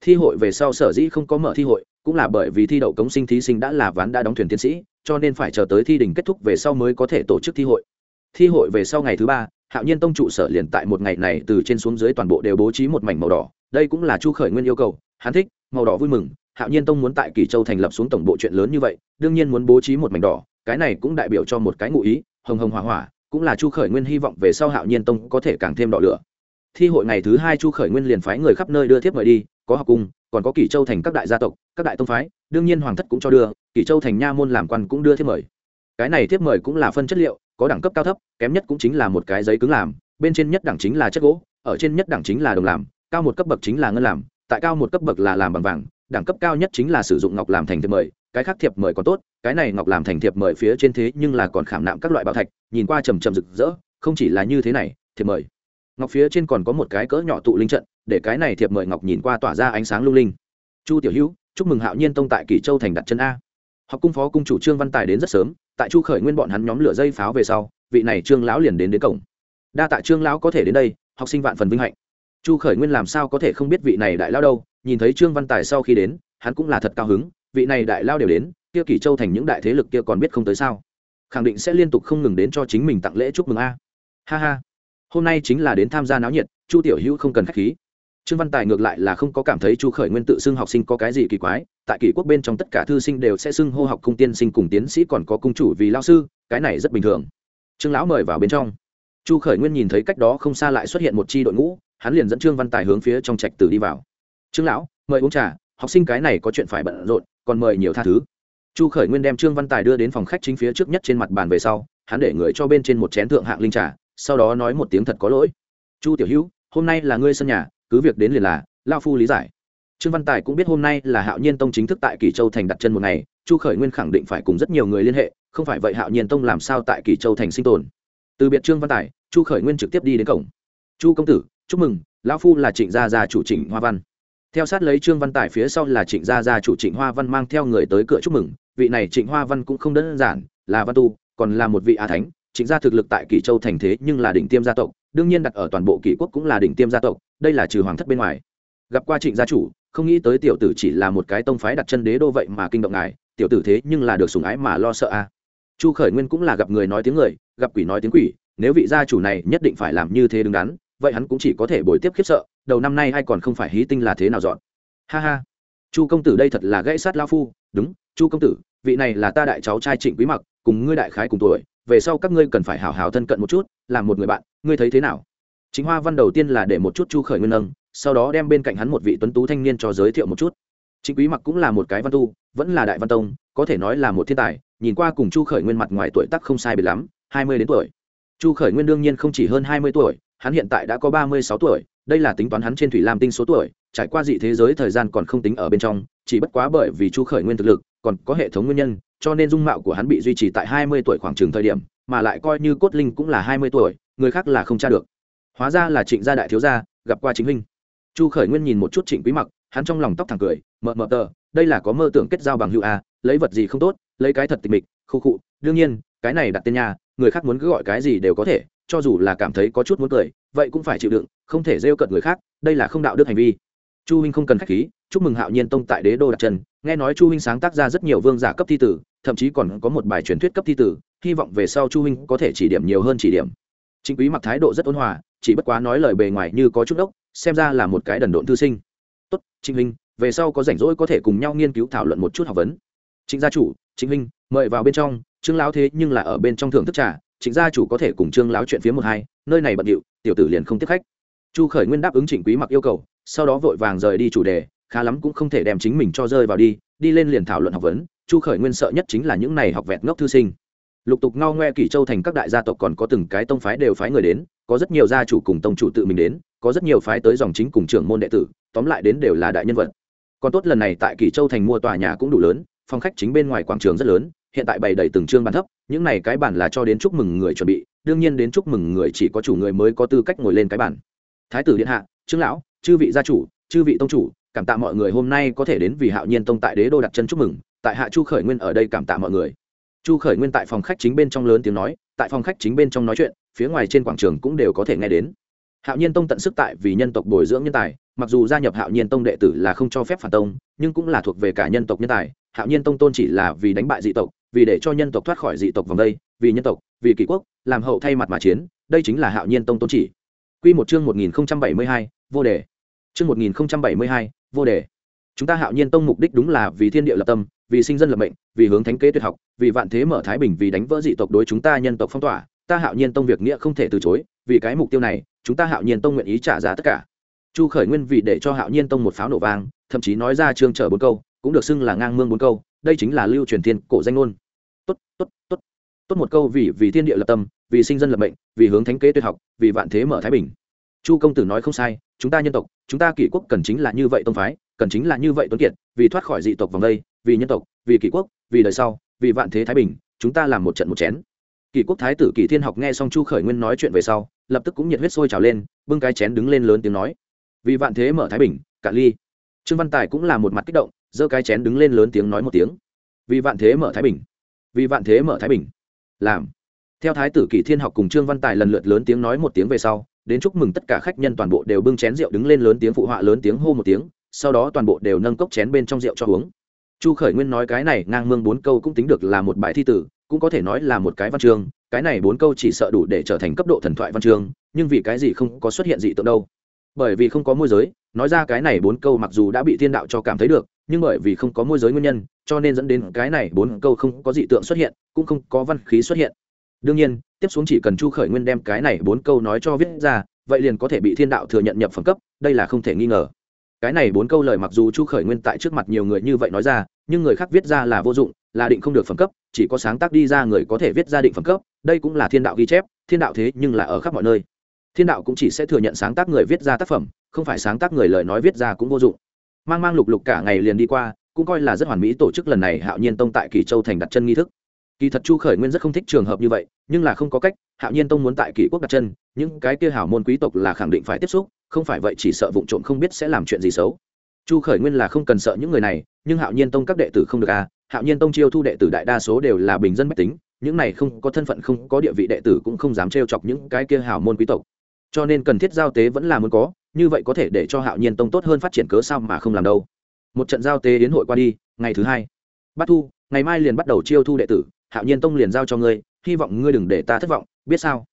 Thi hội về sau sở dĩ không có mở thi hội cũng là bởi vì thi đậu cống sinh thí sinh đã là ván đã đóng thuyền tiến sĩ cho nên phải chờ tới thi đình kết thúc về sau mới có thể tổ chức thi hội. Thi hội về sau ngày thứ ba hạo nhiên tông trụ sở liền tại một ngày này từ trên xuống dưới toàn bộ đều bố trí một mảnh màu đỏ. Đây cũng là chu khởi nguyên yêu cầu, hắn thích, màu đỏ vui mừng. Hạo nhiên tông muốn tại kỳ châu thành lập xuống tổng bộ chuyện lớn như vậy, đương nhiên muốn bố trí một mảnh đỏ, cái này cũng đại biểu cho một cái ngụ ý, hồng hồng hỏa hỏa, cũng là chu khởi nguyên hy vọng về sau hạo nhiên tông có thể càng thêm đỏ lửa. Thi hội ngày thứ hai chu khởi nguyên liền phái người khắp nơi đưa thiếp mời đi, có học cung, còn có kỷ châu thành các đại gia tộc, các đại tông phái, đương nhiên hoàng thất cũng cho đưa kỷ châu thành nha môn làm quan cũng đưa thiếp mời cái này thiếp mời cũng là phân chất liệu, có đẳng cấp cao thấp, kém nhất cũng chính là một cái giấy cứng làm, bên trên nhất đẳng chính là chất gỗ, ở trên nhất đẳng chính là đồng làm, cao một cấp bậc chính là ngân làm, tại cao một cấp bậc là làm bằng vàng, đẳng cấp cao nhất chính là sử dụng ngọc làm thành thiệp mời, cái khác thiệp mời còn tốt, cái này ngọc làm thành thiệp mời phía trên thế nhưng là còn khảm nạm các loại bảo thạch, nhìn qua trầm trầm rực rỡ, không chỉ là như thế này, thiệp mời. Ngọc phía trên còn có một cái cỡ nhỏ tụ linh trận, để cái này thiệp mời ngọc nhìn qua tỏa ra ánh sáng lung linh. Chu tiểu hữu, chúc mừng hạo nhiên tông tại kỷ châu thành đặt chân a học cung phó cung chủ trương văn tài đến rất sớm, tại chu khởi nguyên bọn hắn nhóm lửa dây pháo về sau, vị này trương lão liền đến đến cổng. Đa tạ trương lão có thể đến đây, học sinh vạn phần vinh hạnh. Chu khởi nguyên làm sao có thể không biết vị này đại lao đâu, nhìn thấy trương văn tài sau khi đến, hắn cũng là thật cao hứng, vị này đại lao đều đến, kia kỷ châu thành những đại thế lực kia còn biết không tới sao. Khẳng định sẽ liên tục không ngừng đến cho chính mình tặng lễ chúc mừng a. Ha ha. Hôm nay chính là đến tham gia náo nhiệt, chu tiểu hữu không cần k h á c h khí trương văn tài ngược lại là không có cảm thấy chu khởi nguyên tự xưng học sinh có cái gì kỳ quái, tại kỷ quốc bên trong tất cả thư sinh đều sẽ xưng hô học cung tiên sinh cùng tiến sĩ còn có cung chủ vì lao sư, cái này rất bình thường. Trương lão mời vào bên trong. Chu khởi nguyên nhìn thấy cách đó không xa lại xuất hiện một c h i đội ngũ, hắn liền dẫn trương văn tài hướng phía trong trạch tử đi vào. Trương lão, mời uống trà, học sinh cái này có chuyện phải bận rộn, còn mời nhiều tha thứ. Chu khởi nguyên đem trương văn tài đưa đến phòng khách chính phía trước nhất trên mặt bàn về sau, hắn để người cho bên trên một chén thượng hạng linh trà, sau đó nói một tiếng thật có lỗi. Chu tiểu hữu, hôm nay là ngươi sân nhà cứ việc đến liền là, lao phu lý giải. Trương văn tài cũng biết hôm nay là hạo nhiên tông chính thức tại kỳ châu thành đặt chân một ngày, chu khởi nguyên khẳng định phải cùng rất nhiều người liên hệ, không phải vậy hạo nhiên tông làm sao tại kỳ châu thành sinh tồn. Từ biệt trương văn tài, chu khởi nguyên trực tiếp đi đến cổng. Chu công tử, chúc mừng, lão phu là trịnh gia gia chủ trịnh hoa văn. Theo sát lấy trương văn tài phía sau là trịnh gia gia chủ trịnh hoa văn mang theo người tới cửa chúc mừng, vị này trịnh hoa văn cũng không đơn giản, là văn tu, còn là một vị a thánh trịnh gia thực lực tại kỷ châu thành thế nhưng là đỉnh tiêm gia tộc, đương nhiên đặt ở toàn bộ kỷ quốc cũng là đỉnh tiêm gia tộc, đây là trừ hoàng thất bên ngoài. Gặp qua trịnh gia chủ, không nghĩ tới tiểu tử chỉ là một cái tông phái đặt chân đế đô vậy mà kinh động ngài, tiểu tử thế nhưng là được sùng ái mà lo sợ a. Chu khởi nguyên cũng là gặp người nói tiếng người, gặp quỷ nói tiếng quỷ, nếu vị gia chủ này nhất định phải làm như thế đứng đắn, vậy hắn cũng chỉ có thể bồi tiếp khiếp sợ, đầu năm nay hay còn không phải hí tinh là thế nào dọn. Ha ha. Chu công tử đây thật là gãy sát lao phu, đúng, chu công tử, vị này là ta đại cháu trai trịnh quý mặc, cùng ngươi đại khái cùng tuổi về sau các ngươi cần phải hào hào thân cận một chút, làm một người bạn, ngươi thấy thế nào? Chính hoa văn đầu tiên là để một chút chu khởi nguyên nâng, sau đó đem bên cạnh hắn một vị tuấn tú thanh niên cho giới thiệu một chút. Chính quý mặc cũng là một cái văn tu, vẫn là đại văn tông, có thể nói là một thiên tài, nhìn qua cùng chu khởi nguyên mặt ngoài tuổi tác không sai biệt lắm, hai mươi đến tuổi. Chu khởi nguyên đương nhiên không chỉ hơn hai mươi tuổi, hắn hiện tại đã có ba mươi sáu tuổi, đây là tính toán hắn trên thủy lam tinh số tuổi, trải qua dị thế giới thời gian còn không tính ở bên trong, chỉ bất quá bởi vì chu khởi nguyên thực lực, còn có hệ thống nguyên nhân cho nên dung mạo của hắn bị duy trì tại hai mươi tuổi khoảng trường thời điểm, mà lại coi như cốt linh cũng là hai mươi tuổi, người khác là không tra được. Hóa ra là trịnh gia đại thiếu gia, gặp qua chính huynh. Chu khởi nguyên nhìn một chút trịnh quý mặc, hắn trong lòng tóc thẳng cười mờ mờ tờ, đây là có mơ tưởng kết giao bằng hữu a lấy vật gì không tốt, lấy cái thật tịch mịch, khu khụ đương nhiên, cái này đặt tên nhà, người khác muốn cứ gọi cái gì đều có thể, cho dù là cảm thấy có chút muốn cười, vậy cũng phải chịu đựng, không thể rêu cận người khác, đây là không đạo đức hành vi chu huynh không cần khách khí, chúc mừng hạo nhiên tông tại đế đô đặt chân. Nghe nói chu huynh sáng tác ra rất nhiều vương giả cấp thi tử, thậm chí còn có một bài truyền thuyết cấp thi tử, hy vọng về sau chu huynh có thể chỉ điểm nhiều hơn chỉ điểm. Chính quý mặc thái độ rất ôn hòa, chỉ bất quá nói lời bề ngoài như có chút ốc, xem ra là một cái đần độn thư sinh. Tốt, trịnh huynh, về sau có rảnh rỗi có thể cùng nhau nghiên cứu thảo luận một chút học vấn. Trịnh gia chủ, trịnh huynh, mời vào bên trong. Trương lão thế nhưng là ở bên trong thưởng thức trà. Trịnh gia chủ có thể cùng trương lão chuyện phía một hai, nơi này bận điệu, tiểu tử liền không tiếp khách chu khởi nguyên đáp ứng trịnh quý mặc yêu cầu, sau đó vội vàng rời đi chủ đề, khá lắm cũng không thể đem chính mình cho rơi vào đi đi lên liền thảo luận học vấn, chu khởi nguyên sợ nhất chính là những này học vẹt ngốc thư sinh. Lục tục ngao ngoe kỷ châu thành các đại gia tộc còn có từng cái tông phái đều phái người đến, có rất nhiều gia chủ cùng tông chủ tự mình đến, có rất nhiều phái tới dòng chính cùng trưởng môn đệ tử, tóm lại đến đều là đại nhân vật. Còn tốt lần này tại kỷ châu thành mua tòa nhà cũng đủ lớn, phòng khách chính bên ngoài quảng trường rất lớn, hiện tại bày đầy từng trương bàn thấp, những này cái bản là cho đến chúc mừng người chuẩn bị, đương nhiên đến chúc mừng người chỉ có chủ người mới có tư cách ngồi lên cái bản thái tử điện hạ, trương lão, chư vị gia chủ, chư vị tông chủ, cảm tạ mọi người hôm nay có thể đến vì hạo nhiên tông tại đế đô đặt chân chúc mừng. Tại hạ chu khởi nguyên ở đây cảm tạ mọi người. Chu khởi nguyên tại phòng khách chính bên trong lớn tiếng nói, tại phòng khách chính bên trong nói chuyện, phía ngoài trên quảng trường cũng đều có thể nghe đến. Hạo nhiên tông tận sức tại vì nhân tộc bồi dưỡng nhân tài, mặc dù gia nhập hạo nhiên tông đệ tử là không cho phép phản tông, nhưng cũng là thuộc về cả nhân tộc nhân tài. Hạo nhiên tông tôn chỉ là vì đánh bại dị tộc, vì để cho nhân tộc thoát khỏi dị tộc vòng đây, vì nhân tộc, vì kỷ quốc, làm hậu thay mặt mà chiến, đây chính là hạo nhiên tông tôn chỉ. Quy một chương 1072, vô đề. Chương 1072, vô đề. Chúng ta Hạo Nhiên Tông mục đích đúng là vì thiên địa lập tâm, vì sinh dân lập mệnh, vì hướng thánh kế tuyệt học, vì vạn thế mở thái bình, vì đánh vỡ dị tộc đối chúng ta nhân tộc phong tỏa, ta Hạo Nhiên Tông việc nghĩa không thể từ chối, vì cái mục tiêu này, chúng ta Hạo Nhiên Tông nguyện ý trả giá tất cả. Chu Khởi Nguyên vì để cho Hạo Nhiên Tông một pháo nổ vang, thậm chí nói ra chương trở bốn câu, cũng được xưng là ngang mương bốn câu, đây chính là lưu truyền thiên cổ danh ngôn. Tốt, tốt, tốt. Tốt một câu vì vì thiên địa lập tâm, vì sinh dân lập mệnh, vì hướng thánh kế tuyệt học, vì vạn thế mở thái bình. Chu công tử nói không sai, chúng ta nhân tộc, chúng ta kỷ quốc cần chính là như vậy tông phái, cần chính là như vậy tuấn kiệt, vì thoát khỏi dị tộc vòng đây, vì nhân tộc, vì kỷ quốc, vì đời sau, vì vạn thế thái bình, chúng ta làm một trận một chén. Kỷ quốc thái tử Kỷ Thiên học nghe xong Chu Khởi Nguyên nói chuyện về sau, lập tức cũng nhiệt huyết sôi trào lên, bưng cái chén đứng lên lớn tiếng nói: "Vì vạn thế mở thái bình, cạn ly." Trương Văn Tài cũng là một mặt kích động, giơ cái chén đứng lên lớn tiếng nói một tiếng: "Vì vạn thế mở thái bình." Vì vạn thế mở thái bình. Làm. Theo thái tử Kỷ Thiên học cùng Trương Văn Tài lần lượt lớn tiếng nói một tiếng về sau, đến chúc mừng tất cả khách nhân toàn bộ đều bưng chén rượu đứng lên lớn tiếng phụ họa lớn tiếng hô một tiếng, sau đó toàn bộ đều nâng cốc chén bên trong rượu cho uống. Chu Khởi Nguyên nói cái này ngang mương bốn câu cũng tính được là một bài thi tử, cũng có thể nói là một cái văn chương, cái này bốn câu chỉ sợ đủ để trở thành cấp độ thần thoại văn chương, nhưng vì cái gì không có xuất hiện dị tượng đâu? Bởi vì không có môi giới, nói ra cái này bốn câu mặc dù đã bị thiên đạo cho cảm thấy được, nhưng bởi vì không có môi giới nguyên nhân, cho nên dẫn đến cái này bốn câu không có dị tượng xuất hiện, cũng không có văn khí xuất hiện. Đương nhiên, tiếp xuống chỉ cần Chu Khởi Nguyên đem cái này bốn câu nói cho viết ra, vậy liền có thể bị thiên đạo thừa nhận nhập phẩm cấp, đây là không thể nghi ngờ. Cái này bốn câu lời mặc dù Chu Khởi Nguyên tại trước mặt nhiều người như vậy nói ra, nhưng người khác viết ra là vô dụng, là định không được phẩm cấp, chỉ có sáng tác đi ra người có thể viết ra định phẩm cấp, đây cũng là thiên đạo ghi chép, thiên đạo thế nhưng là ở khắp mọi nơi. Thiên đạo cũng chỉ sẽ thừa nhận sáng tác người viết ra tác phẩm, không phải sáng tác người lời nói viết ra cũng vô dụng. Mang mang lục lục cả ngày liền đi qua, cũng coi là rất hoàn mỹ tổ chức lần này Hạo Nhiên Tông tại Kỳ Châu thành đặt chân nghi thức. Kỳ thật Chu Khởi Nguyên rất không thích trường hợp như vậy, nhưng là không có cách, Hạo Nhiên Tông muốn tại kỷ quốc đặt chân, những cái kia hảo môn quý tộc là khẳng định phải tiếp xúc, không phải vậy chỉ sợ vụng trộm không biết sẽ làm chuyện gì xấu. Chu Khởi Nguyên là không cần sợ những người này, nhưng Hạo Nhiên Tông các đệ tử không được à, Hạo Nhiên Tông chiêu thu đệ tử đại đa số đều là bình dân bách tính, những này không có thân phận không có địa vị đệ tử cũng không dám trêu chọc những cái kia hảo môn quý tộc. Cho nên cần thiết giao tế vẫn là muốn có, như vậy có thể để cho Hạo Nhiên Tông tốt hơn phát triển cớ sao mà không làm đâu. Một trận giao tế đến hội qua đi, ngày thứ hai, Bát Thu, ngày mai liền bắt đầu chiêu thu đệ tử, Hạo Nhiên Tông liền giao cho ngươi, hy vọng ngươi đừng để ta thất vọng, biết sao?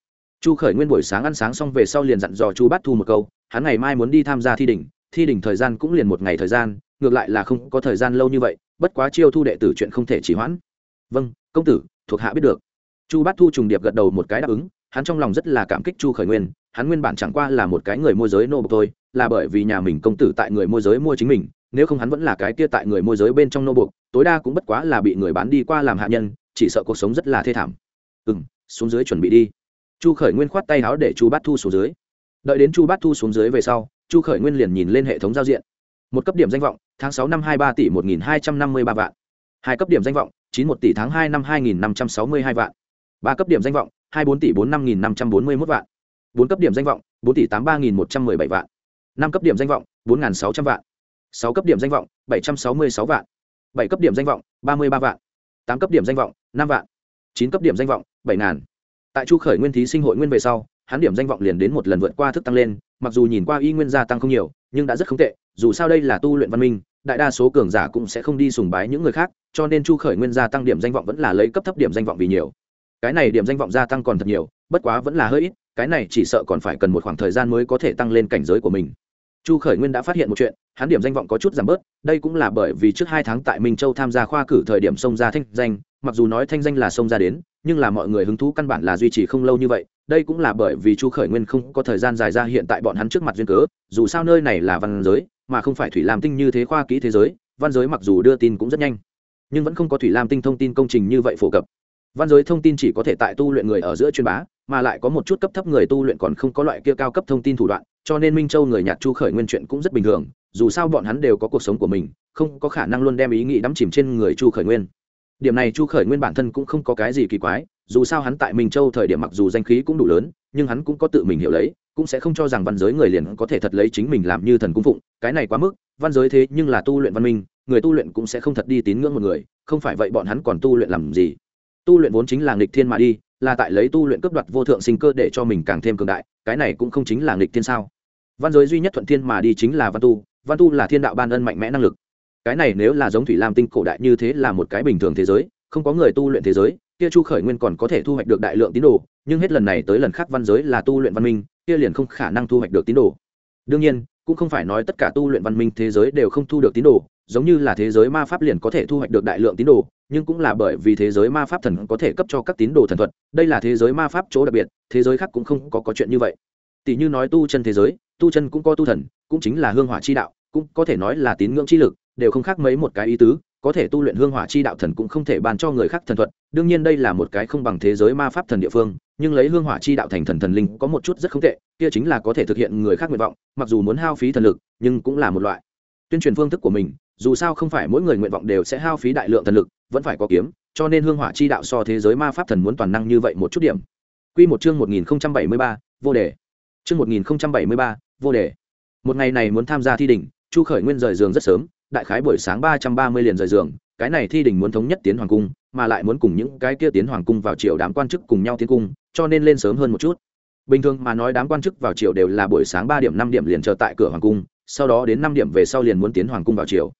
Chu Khởi Nguyên buổi sáng ăn sáng xong về sau liền dặn dò Chu Bát Thu một câu, hắn ngày mai muốn đi tham gia thi đỉnh, thi đỉnh thời gian cũng liền một ngày thời gian, ngược lại là không có thời gian lâu như vậy, bất quá chiêu thu đệ tử chuyện không thể trì hoãn. Vâng, công tử, thuộc hạ biết được. Chu Bát Thu trùng điệp gật đầu một cái đáp ứng, hắn trong lòng rất là cảm kích Chu Khởi Nguyên, hắn nguyên bản chẳng qua là một cái người môi giới nô bộc thôi, là bởi vì nhà mình công tử tại người môi giới mua chính mình, nếu không hắn vẫn là cái kia tại người môi giới bên trong nô bộc, tối đa cũng bất quá là bị người bán đi qua làm hạ nhân, chỉ sợ cuộc sống rất là thê thảm. Ừm, xuống dưới chuẩn bị đi. Chu Khởi Nguyên khoát tay áo để Chu Bát Thu xuống dưới. Đợi đến Chu Bát Thu xuống dưới về sau, Chu Khởi Nguyên liền nhìn lên hệ thống giao diện. Một cấp điểm danh vọng, tháng sáu năm hai ba tỷ một nghìn hai trăm năm mươi ba vạn. Hai cấp điểm danh vọng, chín một tỷ tháng hai năm hai nghìn năm trăm sáu mươi hai vạn. Ba cấp điểm danh vọng, hai bốn tỷ bốn năm nghìn năm trăm bốn mươi một vạn bốn cấp điểm danh vọng bốn tỷ tám ba nghìn một trăm mười bảy vạn năm cấp điểm danh vọng bốn nghìn sáu trăm vạn sáu cấp điểm danh vọng bảy trăm sáu mươi sáu vạn bảy cấp điểm danh vọng ba mươi ba vạn tám cấp điểm danh vọng, năm vạn. Chín cấp điểm danh vọng, bảy ngàn. Tại chu khởi nguyên thí sinh hội nguyên về sau, hắn điểm danh vọng liền đến một lần vượt qua thức tăng lên, mặc dù nhìn qua y nguyên gia tăng không nhiều, nhưng đã rất không tệ, dù sao đây là tu luyện văn minh, đại đa số cường giả cũng sẽ không đi sùng bái những người khác, cho nên chu khởi nguyên gia tăng điểm danh vọng vẫn là lấy cấp thấp điểm danh vọng vì nhiều. Cái này điểm danh vọng gia tăng còn thật nhiều, bất quá vẫn là hơi ít, cái này chỉ sợ còn phải cần một khoảng thời gian mới có thể tăng lên cảnh giới của mình chu khởi nguyên đã phát hiện một chuyện, hắn điểm danh vọng có chút giảm bớt, đây cũng là bởi vì trước hai tháng tại minh châu tham gia khoa cử thời điểm xông ra thanh danh, mặc dù nói thanh danh là xông ra đến, nhưng là mọi người hứng thú căn bản là duy trì không lâu như vậy, đây cũng là bởi vì chu khởi nguyên không có thời gian dài ra hiện tại bọn hắn trước mặt duyên cớ, dù sao nơi này là văn giới, mà không phải thủy lam tinh như thế khoa kỹ thế giới, văn giới mặc dù đưa tin cũng rất nhanh, nhưng vẫn không có thủy lam tinh thông tin công trình như vậy phổ cập. Văn giới thông tin chỉ có thể tại tu luyện người ở giữa truyền bá, mà lại có một chút cấp thấp người tu luyện còn không có loại kia cao cấp thông tin thủ đoạn cho nên minh châu người Nhạt chu khởi nguyên chuyện cũng rất bình thường dù sao bọn hắn đều có cuộc sống của mình không có khả năng luôn đem ý nghĩ đắm chìm trên người chu khởi nguyên điểm này chu khởi nguyên bản thân cũng không có cái gì kỳ quái dù sao hắn tại minh châu thời điểm mặc dù danh khí cũng đủ lớn nhưng hắn cũng có tự mình hiểu lấy cũng sẽ không cho rằng văn giới người liền có thể thật lấy chính mình làm như thần cung phụng cái này quá mức văn giới thế nhưng là tu luyện văn minh người tu luyện cũng sẽ không thật đi tín ngưỡng một người không phải vậy bọn hắn còn tu luyện làm gì tu luyện vốn chính là nghịch thiên mà đi là tại lấy tu luyện cấp đoạt vô thượng sinh cơ để cho mình càng thêm cường đại cái này cũng không chính là nghịch thiên sao văn giới duy nhất thuận thiên mà đi chính là văn tu văn tu là thiên đạo ban ân mạnh mẽ năng lực. Cái này nếu là giống thủy lam tinh cổ đại như thế là một cái bình thường thế giới không có người tu luyện thế giới kia chu khởi nguyên còn có thể thu hoạch được đại lượng tín đồ nhưng hết lần này tới lần khác văn giới là tu luyện văn minh kia liền không khả năng thu hoạch được tín đồ. Đương nhiên cũng không phải nói tất cả tu luyện văn minh thế giới đều không thu được tín đồ giống như là thế giới ma pháp liền có thể thu hoạch được đại lượng tín đồ nhưng cũng là bởi vì thế giới ma pháp thần có thể cấp cho các tín đồ thần thuật đây là thế giới ma pháp chỗ đặc biệt thế giới khác cũng không có, có chuyện như vậy. Tỷ như nói tu chân thế giới tu chân cũng có tu thần cũng chính là hương hỏa chi đạo cũng có thể nói là tín ngưỡng chi lực đều không khác mấy một cái ý tứ có thể tu luyện hương hỏa chi đạo thần cũng không thể ban cho người khác thần thuật đương nhiên đây là một cái không bằng thế giới ma pháp thần địa phương nhưng lấy hương hỏa chi đạo thành thần thần linh có một chút rất không tệ kia chính là có thể thực hiện người khác nguyện vọng mặc dù muốn hao phí thần lực nhưng cũng là một loại tuyên truyền phương thức của mình dù sao không phải mỗi người nguyện vọng đều sẽ hao phí đại lượng thần lực vẫn phải có kiếm cho nên hương hỏa chi đạo so thế giới ma pháp thần muốn toàn năng như vậy một chút điểm Quy một chương 1073, vô đề. Chương 1073, vô đề. Một ngày này muốn tham gia thi đỉnh, Chu Khởi Nguyên rời giường rất sớm, đại khái buổi sáng 330 liền rời giường, cái này thi đỉnh muốn thống nhất tiến hoàng cung, mà lại muốn cùng những cái kia tiến hoàng cung vào triều đám quan chức cùng nhau tiến cung, cho nên lên sớm hơn một chút. Bình thường mà nói đám quan chức vào triều đều là buổi sáng 3 điểm 5 điểm liền chờ tại cửa hoàng cung, sau đó đến 5 điểm về sau liền muốn tiến hoàng cung vào triều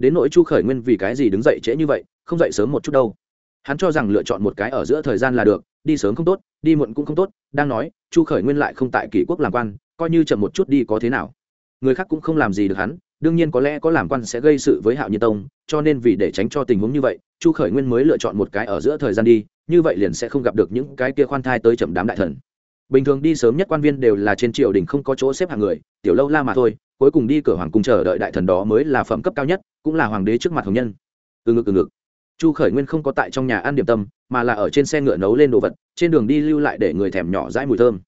đến nỗi chu khởi nguyên vì cái gì đứng dậy trễ như vậy không dậy sớm một chút đâu hắn cho rằng lựa chọn một cái ở giữa thời gian là được đi sớm không tốt đi muộn cũng không tốt đang nói chu khởi nguyên lại không tại kỷ quốc làm quan coi như chậm một chút đi có thế nào. Người khác cũng không làm gì được hắn, đương nhiên có lẽ có làm quan sẽ gây sự với hạo nhiên tông, cho nên vì để tránh cho tình huống như vậy, chu khởi nguyên mới lựa chọn một cái ở giữa thời gian đi, như vậy liền sẽ không gặp được những cái kia khoan thai tới chậm đám đại thần. Bình thường đi sớm nhất quan viên đều là trên triều đình không có chỗ xếp hàng người, tiểu lâu la mà thôi, cuối cùng đi cửa hoàng cung chờ đợi đại thần đó mới là phẩm cấp cao nhất, cũng là hoàng đế trước mặt hồng nhân. Từ ngực từ ngực. Chu khởi nguyên không có tại trong nhà ăn điểm tâm, mà là ở trên xe ngựa nấu lên đồ vật, trên đường đi lưu lại để người thèm nhỏ dãi mùi thơm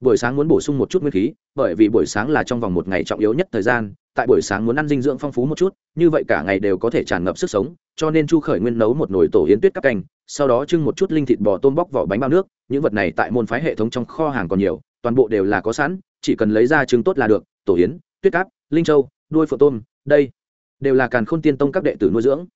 buổi sáng muốn bổ sung một chút nguyên khí, bởi vì buổi sáng là trong vòng một ngày trọng yếu nhất thời gian, tại buổi sáng muốn ăn dinh dưỡng phong phú một chút, như vậy cả ngày đều có thể tràn ngập sức sống, cho nên chu khởi nguyên nấu một nồi tổ yến tuyết cắp canh, sau đó trưng một chút linh thịt bò tôm bóc vỏ bánh bao nước, những vật này tại môn phái hệ thống trong kho hàng còn nhiều, toàn bộ đều là có sẵn, chỉ cần lấy ra trứng tốt là được, tổ yến, tuyết cáp linh châu, đuôi phượng tôm, đây, đều là càn khôn tiên tông các đệ tử nuôi dưỡng.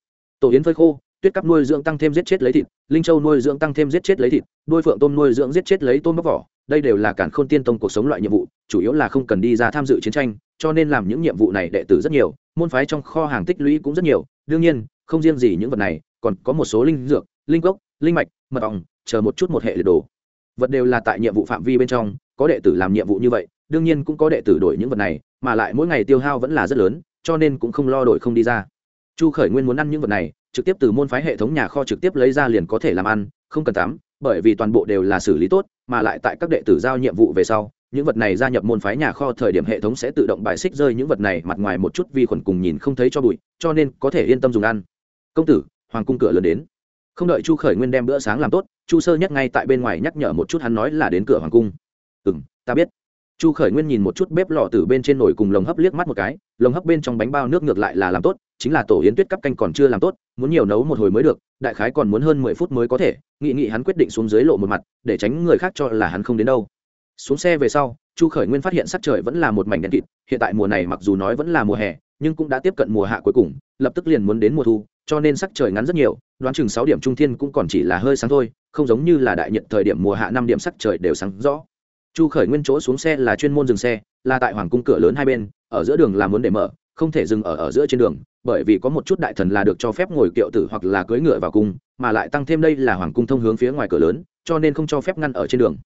Tổ yến phơi khô, tuyết cắp nuôi dưỡng tăng thêm giết chết lấy thịt, linh châu nuôi dưỡng tăng thêm giết chết lấy thịt, đuôi phượng tôm nuôi dưỡng giết chết lấy tôm bóc vỏ đây đều là cản khôn tiên tông cuộc sống loại nhiệm vụ, chủ yếu là không cần đi ra tham dự chiến tranh, cho nên làm những nhiệm vụ này đệ tử rất nhiều, môn phái trong kho hàng tích lũy cũng rất nhiều. Đương nhiên, không riêng gì những vật này, còn có một số linh dược, linh gốc, linh mạch, mật ong, chờ một chút một hệ liệt đồ. Vật đều là tại nhiệm vụ phạm vi bên trong, có đệ tử làm nhiệm vụ như vậy, đương nhiên cũng có đệ tử đổi những vật này, mà lại mỗi ngày tiêu hao vẫn là rất lớn, cho nên cũng không lo đổi không đi ra. Chu khởi nguyên muốn ăn những vật này, trực tiếp từ môn phái hệ thống nhà kho trực tiếp lấy ra liền có thể làm ăn, không cần tắm bởi vì toàn bộ đều là xử lý tốt, mà lại tại các đệ tử giao nhiệm vụ về sau, những vật này gia nhập môn phái nhà kho thời điểm hệ thống sẽ tự động bài xích rơi những vật này mặt ngoài một chút vi khuẩn cùng nhìn không thấy cho bụi, cho nên có thể yên tâm dùng ăn. Công tử, hoàng cung cửa lớn đến. Không đợi chu khởi nguyên đem bữa sáng làm tốt, chu sơ nhất ngay tại bên ngoài nhắc nhở một chút hắn nói là đến cửa hoàng cung. Ừ m ta biết. Chu khởi nguyên nhìn một chút bếp lò từ bên trên nồi cùng lồng hấp liếc mắt một cái, lồng hấp bên trong bánh bao nước ngược lại là làm tốt chính là tổ yến tuyết cắp canh còn chưa làm tốt, muốn nhiều nấu một hồi mới được, đại khái còn muốn hơn mười phút mới có thể, nghị nghị hắn quyết định xuống dưới lộ một mặt, để tránh người khác cho là hắn không đến đâu. Xuống xe về sau, chu khởi nguyên phát hiện sắc trời vẫn là một mảnh đen kịt, hiện tại mùa này mặc dù nói vẫn là mùa hè, nhưng cũng đã tiếp cận mùa hạ cuối cùng, lập tức liền muốn đến mùa thu, cho nên sắc trời ngắn rất nhiều, đoán chừng sáu điểm trung thiên cũng còn chỉ là hơi sáng thôi, không giống như là đại nhận thời điểm mùa hạ năm điểm sắc trời đều sáng rõ. Chu khởi nguyên chỗ xuống xe là chuyên môn dừng xe, là tại hoàng cung cửa lớn hai bên, ở giữa đường là muốn để mở, không thể dừng ở ở giữa trên đường bởi vì có một chút đại thần là được cho phép ngồi kiệu tử hoặc là cưỡi ngựa vào cung, mà lại tăng thêm đây là hoàng cung thông hướng phía ngoài cửa lớn, cho nên không cho phép ngăn ở trên đường.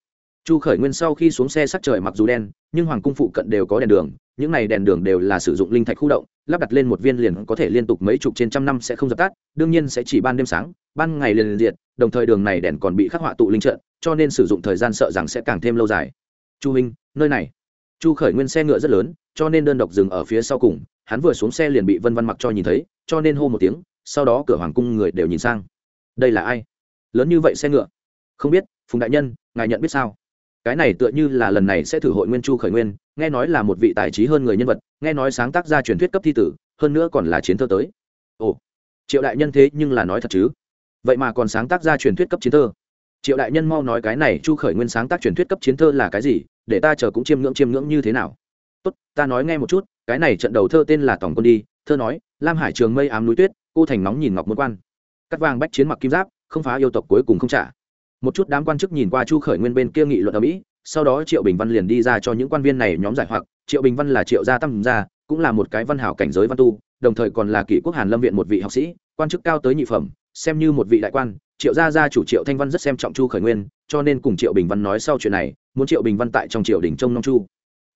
Chu khởi nguyên sau khi xuống xe sắc trời mặc dù đen, nhưng hoàng cung phụ cận đều có đèn đường, những này đèn đường đều là sử dụng linh thạch khu động, lắp đặt lên một viên liền có thể liên tục mấy chục trên trăm năm sẽ không dập tắt, đương nhiên sẽ chỉ ban đêm sáng, ban ngày liền diệt, đồng thời đường này đèn còn bị khắc họa tụ linh trận, cho nên sử dụng thời gian sợ rằng sẽ càng thêm lâu dài. Chu minh, nơi này. Chu khởi nguyên xe ngựa rất lớn, cho nên đơn độc dừng ở phía sau cùng hắn vừa xuống xe liền bị vân văn mặc cho nhìn thấy cho nên hô một tiếng sau đó cửa hoàng cung người đều nhìn sang đây là ai lớn như vậy xe ngựa không biết phùng đại nhân ngài nhận biết sao cái này tựa như là lần này sẽ thử hội nguyên chu khởi nguyên nghe nói là một vị tài trí hơn người nhân vật nghe nói sáng tác ra truyền thuyết cấp thi tử hơn nữa còn là chiến thơ tới ồ triệu đại nhân thế nhưng là nói thật chứ vậy mà còn sáng tác ra truyền thuyết cấp chiến thơ triệu đại nhân mau nói cái này chu khởi nguyên sáng tác truyền thuyết cấp chiến thơ là cái gì để ta chờ cũng chiêm ngưỡng chiêm ngưỡng như thế nào tốt, ta nói nghe một chút, cái này trận đầu thơ tên là tổng quân đi, thơ nói, lam hải trường mây ám núi tuyết, cô thành nóng nhìn ngọc môn quan. Cắt vàng bách chiến mặc kim giáp, không phá yêu tộc cuối cùng không trả. Một chút đám quan chức nhìn qua chu khởi nguyên bên kia nghị luận ở mỹ, sau đó triệu bình văn liền đi ra cho những quan viên này nhóm giải hoặc, triệu bình văn là triệu gia tâm gia, cũng là một cái văn hảo cảnh giới văn tu, đồng thời còn là kỷ quốc hàn lâm viện một vị học sĩ, quan chức cao tới nhị phẩm, xem như một vị đại quan, triệu gia gia chủ triệu thanh văn rất xem trọng chu khởi nguyên, cho nên cùng triệu bình văn nói sau chuyện này, muốn triệu bình văn tại trong triều đình trông nom chu.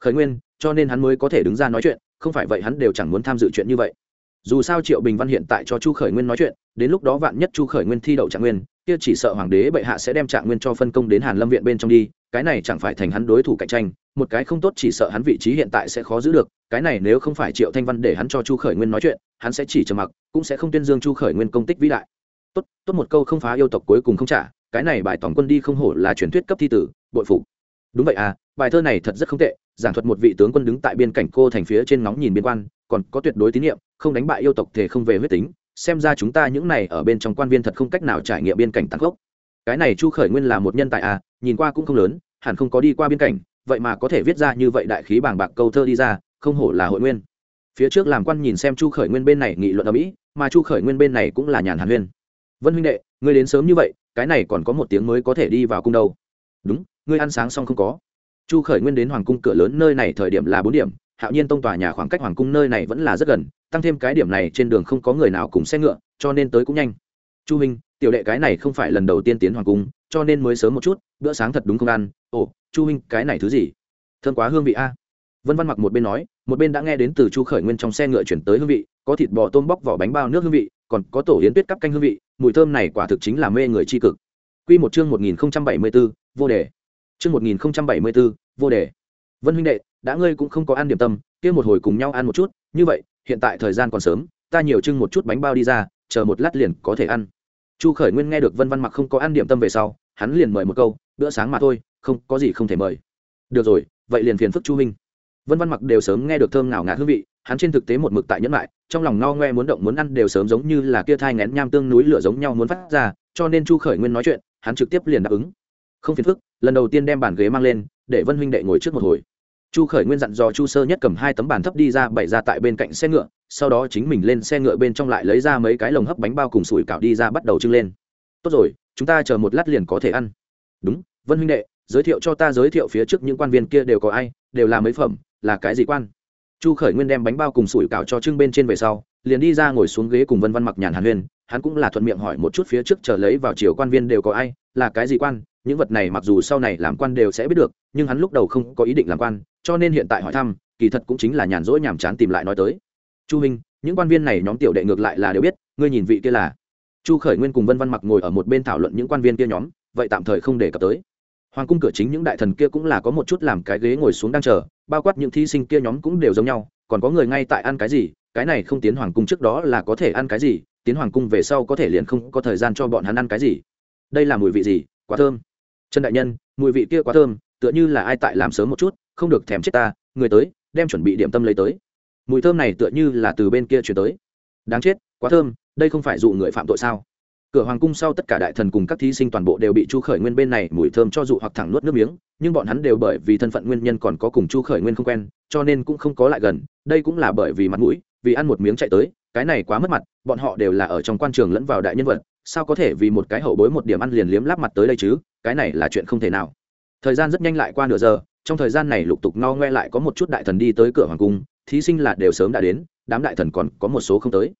Khởi nguyên cho nên hắn mới có thể đứng ra nói chuyện, không phải vậy hắn đều chẳng muốn tham dự chuyện như vậy. Dù sao triệu bình văn hiện tại cho chu khởi nguyên nói chuyện, đến lúc đó vạn nhất chu khởi nguyên thi đậu trạng nguyên, kia chỉ sợ hoàng đế bệ hạ sẽ đem trạng nguyên cho phân công đến hàn lâm viện bên trong đi, cái này chẳng phải thành hắn đối thủ cạnh tranh, một cái không tốt chỉ sợ hắn vị trí hiện tại sẽ khó giữ được, cái này nếu không phải triệu thanh văn để hắn cho chu khởi nguyên nói chuyện, hắn sẽ chỉ trầm mặc, cũng sẽ không tuyên dương chu khởi nguyên công tích vĩ đại. Tốt tốt một câu không phá yêu tộc cuối cùng không trả, cái này bài tổng quân đi không hổ là truyền thuyết cấp thi tử, bội phụ đúng vậy à bài thơ này thật rất không tệ giảng thuật một vị tướng quân đứng tại biên cảnh cô thành phía trên nóng nhìn biên quan, còn có tuyệt đối tín nhiệm, không đánh bại yêu tộc thể không về huyết tính, xem ra chúng ta những này ở bên trong quan viên thật không cách nào trải nghiệm biên cảnh tăng gốc cái này chu khởi nguyên là một nhân tài à nhìn qua cũng không lớn, hẳn không có đi qua biên cảnh, vậy mà có thể viết ra như vậy đại khí bảng bạc câu thơ đi ra, không hổ là hội nguyên. Phía trước làm quan nhìn xem chu khởi nguyên bên này nghị luận ở mỹ, mà chu khởi nguyên bên này cũng là nhàn hàn huyên. Vân huynh đệ, ngươi đến sớm như vậy, cái này còn có một tiếng mới có thể đi vào cung đâu. Đúng, ngươi ăn sáng xong không có chu khởi nguyên đến hoàng cung cửa lớn nơi này thời điểm là bốn điểm, hạo nhiên tông tòa nhà khoảng cách hoàng cung nơi này vẫn là rất gần, tăng thêm cái điểm này trên đường không có người nào cùng xe ngựa, cho nên tới cũng nhanh. Chu minh, tiểu đệ cái này không phải lần đầu tiên tiến hoàng cung, cho nên mới sớm một chút, bữa sáng thật đúng không ăn? Ồ, chu minh, cái này thứ gì? Thương quá hương vị a. Vân văn mặc một bên nói, một bên đã nghe đến từ chu khởi nguyên trong xe ngựa chuyển tới hương vị, có thịt bò tôm bóc vỏ bánh bao nước hương vị, còn có tổ yến tuyết cắp canh hương vị, mùi thơm này quả thực chính là mê người c h i cực. Q một chương một nghìn bảy mươi bốn vô đề chương một nghìn bảy mươi b ố vô đề. Vân huynh đệ, đã ngươi cũng không có ăn điểm tâm, kia một hồi cùng nhau ăn một chút, như vậy, hiện tại thời gian còn sớm, ta nhiều trưng một chút bánh bao đi ra, chờ một lát liền có thể ăn. Chu khởi nguyên nghe được vân văn mặc không có ăn điểm tâm về sau, hắn liền mời một câu, bữa sáng mà thôi, không, có gì không thể mời. Được rồi, vậy liền phiền phức chu huynh. Vân văn mặc đều sớm nghe được thơm ngào ngạt hương vị, hắn trên thực tế một mực tại nhẫn lại, trong lòng ngao ngoe muốn động muốn ăn đều sớm giống như là kia thai ngén nham tương núi lửa giống nhau muốn phát ra, cho nên chu khởi nguyên nói chuyện, hắn trực tiếp liền đáp ứng không phiền phức, lần đầu tiên đem bàn ghế mang lên, để vân huynh đệ ngồi trước một hồi. Chu khởi nguyên dặn dò chu sơ nhất cầm hai tấm bàn thấp đi ra, bày ra tại bên cạnh xe ngựa, sau đó chính mình lên xe ngựa bên trong lại lấy ra mấy cái lồng hấp bánh bao cùng sủi cảo đi ra bắt đầu trưng lên. Tốt rồi, chúng ta chờ một lát liền có thể ăn. Đúng, vân huynh đệ, giới thiệu cho ta giới thiệu phía trước những quan viên kia đều có ai, đều là mấy phẩm, là cái gì quan? Chu khởi nguyên đem bánh bao cùng sủi cảo cho trưng bên trên về sau liền đi ra ngồi xuống ghế cùng vân văn mặc nhàn hàn huyên, hắn cũng là thuận miệng hỏi một chút phía trước chờ lấy vào chiều quan viên đều có ai, là cái gì quan, những vật này mặc dù sau này làm quan đều sẽ biết được, nhưng hắn lúc đầu không có ý định làm quan, cho nên hiện tại hỏi thăm, kỳ thật cũng chính là nhàn rỗi nhàm chán tìm lại nói tới. Chu minh những quan viên này nhóm tiểu đệ ngược lại là đều biết, ngươi nhìn vị kia là. Chu khởi nguyên cùng vân văn mặc ngồi ở một bên thảo luận những quan viên kia nhóm, vậy tạm thời không đề cập tới. Hoàng cung cửa chính những đại thần kia cũng là có một chút làm cái ghế ngồi xuống đang chờ, bao quát những thí sinh kia nhóm cũng đều giống nhau, còn có người ngay tại ăn cái gì cái này không tiến hoàng cung trước đó là có thể ăn cái gì, tiến hoàng cung về sau có thể liền không có thời gian cho bọn hắn ăn cái gì. Đây là mùi vị gì? Quá thơm. Trần đại nhân, mùi vị kia quá thơm, tựa như là ai tại làm sớm một chút, không được thèm chết ta, người tới, đem chuẩn bị điểm tâm lấy tới. Mùi thơm này tựa như là từ bên kia chuyển tới. Đáng chết quá thơm, đây không phải dụ người phạm tội sao? Cửa hoàng cung sau tất cả đại thần cùng các thí sinh toàn bộ đều bị chu khởi nguyên bên này mùi thơm cho dụ hoặc thẳng nuốt nước miếng, nhưng bọn hắn đều bởi vì thân phận nguyên nhân còn có cùng chu khởi nguyên không quen, cho nên cũng không có lại gần, đây cũng là bởi vì mặt mũi vì ăn một miếng chạy tới, cái này quá mất mặt, bọn họ đều là ở trong quan trường lẫn vào đại nhân vật, sao có thể vì một cái hậu bối một điểm ăn liền liếm láp mặt tới đây chứ, cái này là chuyện không thể nào. Thời gian rất nhanh lại qua nửa giờ, trong thời gian này lục tục no ngoe lại có một chút đại thần đi tới cửa hoàng cung, thí sinh là đều sớm đã đến, đám đại thần còn có một số không tới.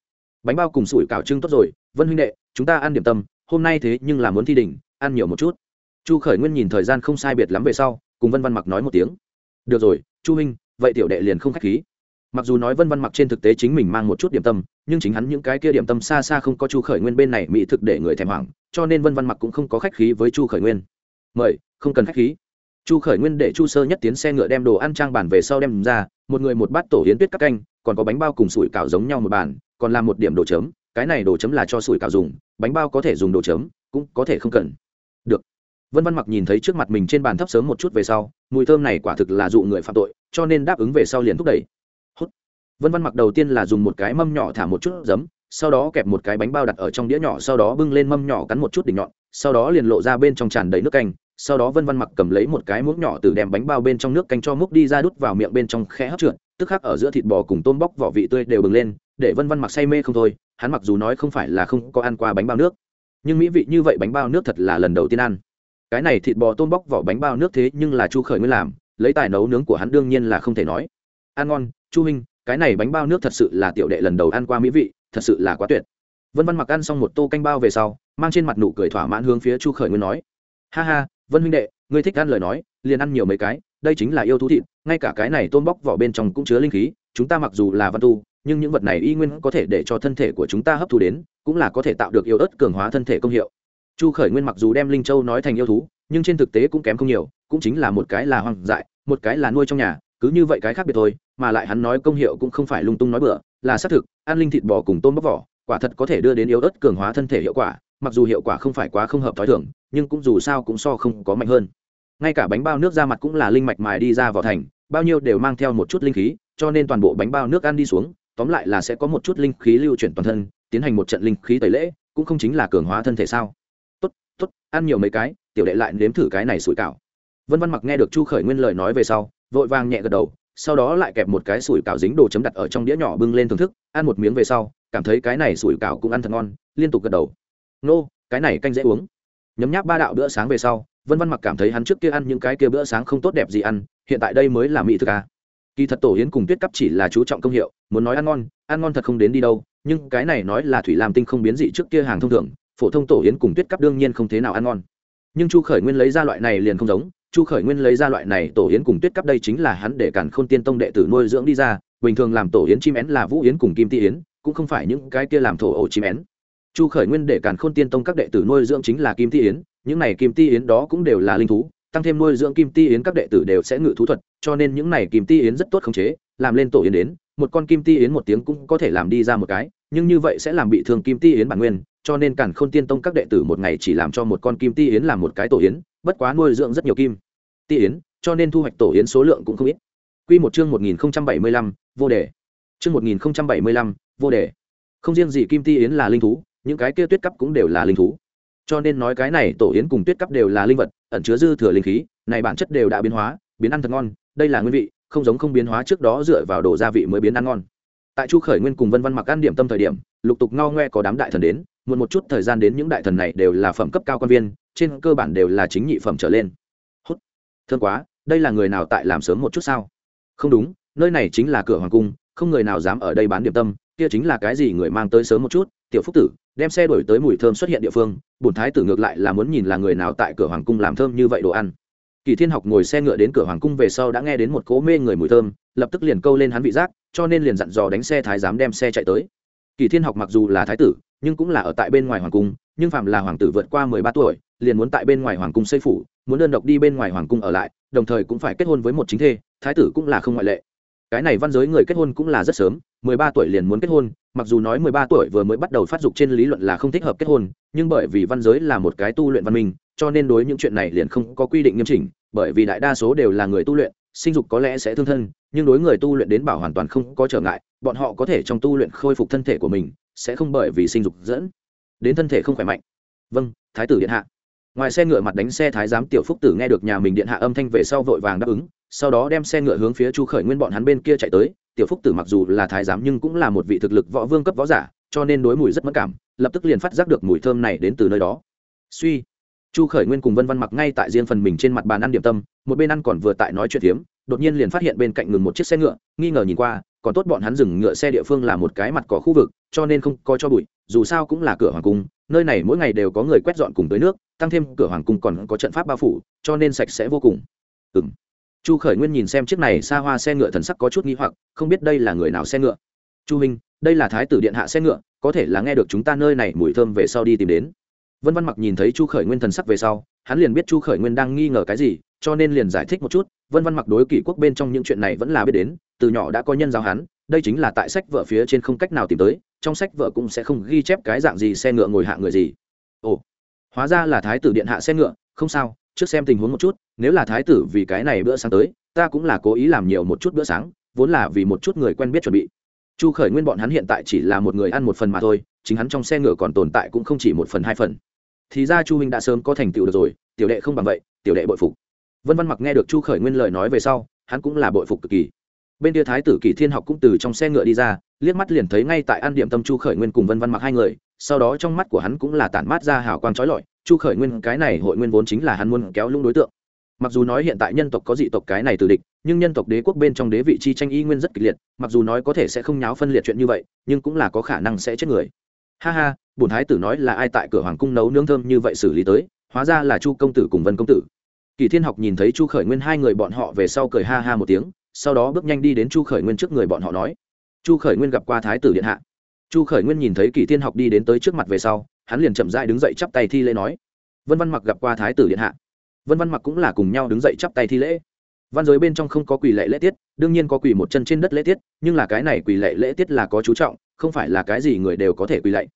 Bánh bao cùng sủi cảo trưng tốt rồi, vân huynh đệ, chúng ta ăn điểm tâm, hôm nay thế nhưng là muốn thi đỉnh, ăn nhiều một chút. Chu khởi nguyên nhìn thời gian không sai biệt lắm về sau, cùng vân văn mặc nói một tiếng. Được rồi, chu huynh, vậy tiểu đệ liền không k h á c h khí mặc dù nói vân văn mặc trên thực tế chính mình mang một chút điểm tâm, nhưng chính hắn những cái kia điểm tâm xa xa không có chu khởi nguyên bên này mỹ thực để người thèm hoảng, cho nên vân văn mặc cũng không có khách khí với chu khởi nguyên. Mời, không cần khách khí. Chu khởi nguyên để chu sơ nhất tiến xe ngựa đem đồ ăn trang bản về sau đem ra, một người một bát tổ yến tuyết các canh, còn có bánh bao cùng sủi cảo giống nhau một bàn, còn làm một điểm đồ chấm. Cái này đồ chấm là cho sủi cảo dùng, bánh bao có thể dùng đồ chấm, cũng có thể không cần. Được. Vân văn mặc nhìn thấy trước mặt mình trên bàn thấp sớm một chút về sau, mùi thơm này quả thực là dụ người phạm tội, cho nên đáp ứng về sau liền thúc đẩy vân văn mặc đầu tiên là dùng một cái mâm nhỏ thả một chút giấm, sau đó kẹp một cái bánh bao đặt ở trong đĩa nhỏ, sau đó bưng lên mâm nhỏ cắn một chút đỉnh nhọn, sau đó liền lộ ra bên trong tràn đầy nước canh. Sau đó vân văn mặc cầm lấy một cái muỗng nhỏ từ đem bánh bao bên trong nước canh cho múc đi ra đút vào miệng bên trong khe hấp trượt, tức khắc ở giữa thịt bò cùng tôm bóc vỏ vị tươi đều bừng lên, để vân văn mặc say mê không thôi, hắn mặc dù nói không phải là không có ăn qua bánh bao nước, nhưng mỹ vị như vậy bánh bao nước thật là lần đầu tiên ăn. Cái này thịt bò, tôm bóc, vỏ bánh bao nước thế nhưng là chu khởi nguyên làm, lấy tài nấu nướng của hắn đương nhiên là không thể nói. Ăn ngon, chu huynh cái này bánh bao nước thật sự là tiểu đệ lần đầu ăn qua mỹ vị, thật sự là quá tuyệt. Vân văn mặc ăn xong một tô canh bao về sau, mang trên mặt nụ cười thỏa mãn hướng phía chu khởi nguyên nói, ha ha, vân huynh đệ, ngươi thích ăn lời nói, liền ăn nhiều mấy cái, đây chính là yêu thú thịt, ngay cả cái này tôm bóc vỏ bên trong cũng chứa linh khí, chúng ta mặc dù là văn tu, nhưng những vật này y nguyên có thể để cho thân thể của chúng ta hấp thu đến, cũng là có thể tạo được yêu ớt cường hóa thân thể công hiệu. Chu khởi nguyên mặc dù đem linh châu nói thành yêu thú, nhưng trên thực tế cũng kém không nhiều, cũng chính là một cái là hoang dại, một cái là nuôi trong nhà cứ như vậy cái khác biệt thôi, mà lại hắn nói công hiệu cũng không phải lung tung nói bừa, là xác thực, ăn linh thịt bò cùng tôm bóc vỏ, quả thật có thể đưa đến yếu ớt cường hóa thân thể hiệu quả, mặc dù hiệu quả không phải quá không hợp t h ó i thưởng nhưng cũng dù sao cũng so không có mạnh hơn. Ngay cả bánh bao nước ra mặt cũng là linh mạch mài đi ra vào thành, bao nhiêu đều mang theo một chút linh khí, cho nên toàn bộ bánh bao nước ăn đi xuống, tóm lại là sẽ có một chút linh khí lưu chuyển toàn thân, tiến hành một trận linh khí tẩy lễ, cũng không chính là cường hóa thân thể sao? Tốt tốt, ăn nhiều mấy cái, tiểu đệ lại nếm thử cái này sủi cảo. Vân văn mặc nghe được chu khởi nguyên lời nói về sau vội vàng nhẹ gật đầu, sau đó lại kẹp một cái sủi cảo dính đồ chấm đặt ở trong đĩa nhỏ bưng lên thưởng thức, ăn một miếng về sau, cảm thấy cái này sủi cảo cũng ăn thật ngon, liên tục gật đầu. Nô, cái này canh dễ uống. Nhấm nháp ba đạo bữa sáng về sau, vân văn mặc cảm thấy hắn trước kia ăn những cái kia bữa sáng không tốt đẹp gì ăn, hiện tại đây mới là mỹ thực à. kỳ thật tổ yến cùng tuyết cắp chỉ là chú trọng công hiệu, muốn nói ăn ngon ăn ngon thật không đến đi đâu, nhưng cái này nói là thủy làm tinh không biến dị trước kia hàng thông thường, phổ thông tổ yến cùng tuyết cắp đương nhiên không thế nào ăn ngon. Nhưng chu khởi nguyên lấy ra loại này liền không giống chu khởi nguyên lấy ra loại này tổ yến cùng tuyết cắp đây chính là hắn để cản k h ô n tiên tông đệ tử nuôi dưỡng đi ra, bình thường làm tổ yến chim én là vũ yến cùng kim ti yến, cũng không phải những cái kia làm thổ ổ chim én. Chu khởi nguyên để cản k h ô n tiên tông các đệ tử nuôi dưỡng chính là kim ti yến, những này kim ti yến đó cũng đều là linh thú, tăng thêm nuôi dưỡng kim ti yến các đệ tử đều sẽ ngự thú thuật, cho nên những này kim ti yến rất tốt khống chế, làm lên tổ yến đến, một con kim ti yến một tiếng cũng có thể làm đi ra một cái, nhưng như vậy sẽ làm bị thương kim ti yến bản nguyên cho nên càn khôn tiên tông các đệ tử một ngày chỉ làm cho một con kim ti yến làm một cái tổ yến bất quá nuôi dưỡng rất nhiều kim ti yến cho nên thu hoạch tổ yến số lượng cũng không ít Quy một chương một nghìn bảy mươi lăm vô đề. Chương một nghìn bảy mươi lăm vô đề. Không riêng gì kim ti yến là linh thú, những cái kia tuyết cấp cũng đều là linh thú. Cho nên nói cái này tổ yến cùng tuyết cấp đều là linh vật, ẩn chứa dư thừa linh khí, này bản chất đều đã biến hóa, biến ăn thật ngon, đây là nguyên vị, không giống không biến hóa trước đó dựa vào đồ gia vị mới biến ăn ngon. Tại Chu Khởi Nguyên cùng Vân Vân mặc ăn điểm tâm thời điểm, lục tục ngao ngoe có đám đại thần đến, muộn một chút thời gian đến những đại thần này đều là phẩm cấp cao quan viên trên cơ bản đều là chính nhị phẩm trở lên. Hốt thương quá đây là người nào tại làm sớm một chút sao? Không đúng nơi này chính là cửa hoàng cung không người nào dám ở đây bán điểm tâm kia chính là cái gì người mang tới sớm một chút tiểu phúc tử đem xe đổi tới mùi thơm xuất hiện địa phương bùn thái tử ngược lại là muốn nhìn là người nào tại cửa hoàng cung làm thơm như vậy đồ ăn kỳ thiên học ngồi xe ngựa đến cửa hoàng cung về sau đã nghe đến một cố mê người mùi thơm, lập tức liền câu lên hắn vị giác, cho nên liền dặn dò đánh xe thái giám đem xe chạy tới. Kỳ thiên học mặc dù là thái tử, nhưng cũng là ở tại bên ngoài hoàng cung, nhưng phạm là hoàng tử vượt qua mười ba tuổi, liền muốn tại bên ngoài hoàng cung xây phủ, muốn đơn độc đi bên ngoài hoàng cung ở lại, đồng thời cũng phải kết hôn với một chính thê, thái tử cũng là không ngoại lệ. Cái này văn giới người kết hôn cũng là rất sớm, mười ba tuổi liền muốn kết hôn, mặc dù nói mười ba tuổi vừa mới bắt đầu phát dục trên lý luận là không thích hợp kết hôn, nhưng bởi vì văn giới là một cái tu luyện văn minh cho nên đối những chuyện này liền không có quy định nghiêm chỉnh, bởi vì đại đa số đều là người tu luyện, sinh dục có lẽ sẽ thương thân, nhưng đối người tu luyện đến bảo hoàn toàn không có trở ngại, bọn họ có thể trong tu luyện khôi phục thân thể của mình, sẽ không bởi vì sinh dục dẫn đến thân thể không khỏe mạnh. Vâng thái tử điện hạ. Ngoài xe ngựa mặt đánh xe thái giám tiểu phúc tử nghe được nhà mình điện hạ âm thanh về sau vội vàng đáp ứng, sau đó đem xe ngựa hướng phía chu khởi nguyên bọn hắn bên kia chạy tới. Tiểu phúc tử mặc dù là thái giám nhưng cũng là một vị thực lực võ vương cấp võ giả, cho nên đối mùi rất mất cảm, lập tức liền phát giác được mùi thơm này đến từ nơi đó. Suy chu khởi nguyên cùng vân văn mặc ngay tại riêng phần mình trên mặt bàn ăn điểm tâm, một bên ăn còn vừa tại nói chuyện hiếm đột nhiên liền phát hiện bên cạnh ngừng một chiếc xe ngựa, nghi ngờ nhìn qua, còn tốt bọn hắn dừng ngựa xe địa phương là một cái mặt có khu vực, cho nên không coi cho bụi, dù sao cũng là cửa hoàng cung, nơi này mỗi ngày đều có người quét dọn cùng tới nước, tăng thêm cửa hoàng cung còn có trận pháp bao phủ, cho nên sạch sẽ vô cùng. Ừ m chu khởi nguyên nhìn xem chiếc này xa hoa xe ngựa thần sắc có chút nghi hoặc, không biết đây là người nào xe ngựa. Chu minh đây là thái tử điện hạ xe ngựa, có thể là nghe được chúng ta nơi này mùi thơm về sau đi tìm đến vân văn mặc nhìn thấy chu khởi nguyên thần sắc về sau, hắn liền biết chu khởi nguyên đang nghi ngờ cái gì, cho nên liền giải thích một chút, vân văn mặc đối kỷ quốc bên trong những chuyện này vẫn là biết đến, từ nhỏ đã có nhân giáo hắn, đây chính là tại sách vợ phía trên không cách nào tìm tới, trong sách vợ cũng sẽ không ghi chép cái dạng gì xe ngựa ngồi hạ người gì. Ồ, hóa ra là thái tử điện hạ xe ngựa, không sao, trước xem tình huống một chút, nếu là thái tử vì cái này bữa sáng tới, ta cũng là cố ý làm nhiều một chút bữa sáng, vốn là vì một chút người quen biết chuẩn bị. Chu khởi nguyên bọn hắn hiện tại chỉ là một người ăn một phần mà thôi, chính hắn trong xe ngựa còn tồn tại cũng không chỉ một phần hai phần thì ra chu huynh đã sớm có thành tựu được rồi, tiểu đệ không bằng vậy, tiểu đệ bội phục. Vân văn mặc nghe được chu khởi nguyên lời nói về sau, hắn cũng là bội phục cực kỳ. Bên kia thái tử kỳ thiên học cũng từ trong xe ngựa đi ra, liếc mắt liền thấy ngay tại ăn điểm tâm chu khởi nguyên cùng vân văn mặc hai người, sau đó trong mắt của hắn cũng là tản mát ra hào quang trói lọi, chu khởi nguyên cái này hội nguyên vốn chính là hắn muốn kéo lung đối tượng. Mặc dù nói hiện tại nhân tộc có dị tộc cái này từ địch, nhưng nhân tộc đế quốc bên trong đế vị chi tranh y nguyên rất kịch liệt, mặc dù nói có thể sẽ không nháo phân liệt chuyện như vậy, nhưng cũng là có khả năng sẽ chết người ha ha bùn thái tử nói là ai tại cửa hoàng cung nấu nướng thơm như vậy xử lý tới, hóa ra là chu công tử cùng vân công tử. Kỳ thiên học nhìn thấy chu khởi nguyên hai người bọn họ về sau cười ha ha một tiếng, sau đó bước nhanh đi đến chu khởi nguyên trước người bọn họ nói, chu khởi nguyên gặp qua thái tử điện hạ. Chu khởi nguyên nhìn thấy kỳ thiên học đi đến tới trước mặt về sau, hắn liền chậm dai đứng dậy chắp tay thi lễ nói, vân văn mặc gặp qua thái tử điện hạ. Vân văn mặc cũng là cùng nhau đứng dậy chắp tay thi lễ văn giới bên trong không có quỳ lệ lễ tiết, đương nhiên có quỳ một chân trên đất lễ tiết, nhưng là cái này quỳ lệ lễ tiết là có chú trọng, không phải là cái gì người đều có thể quỳ lệ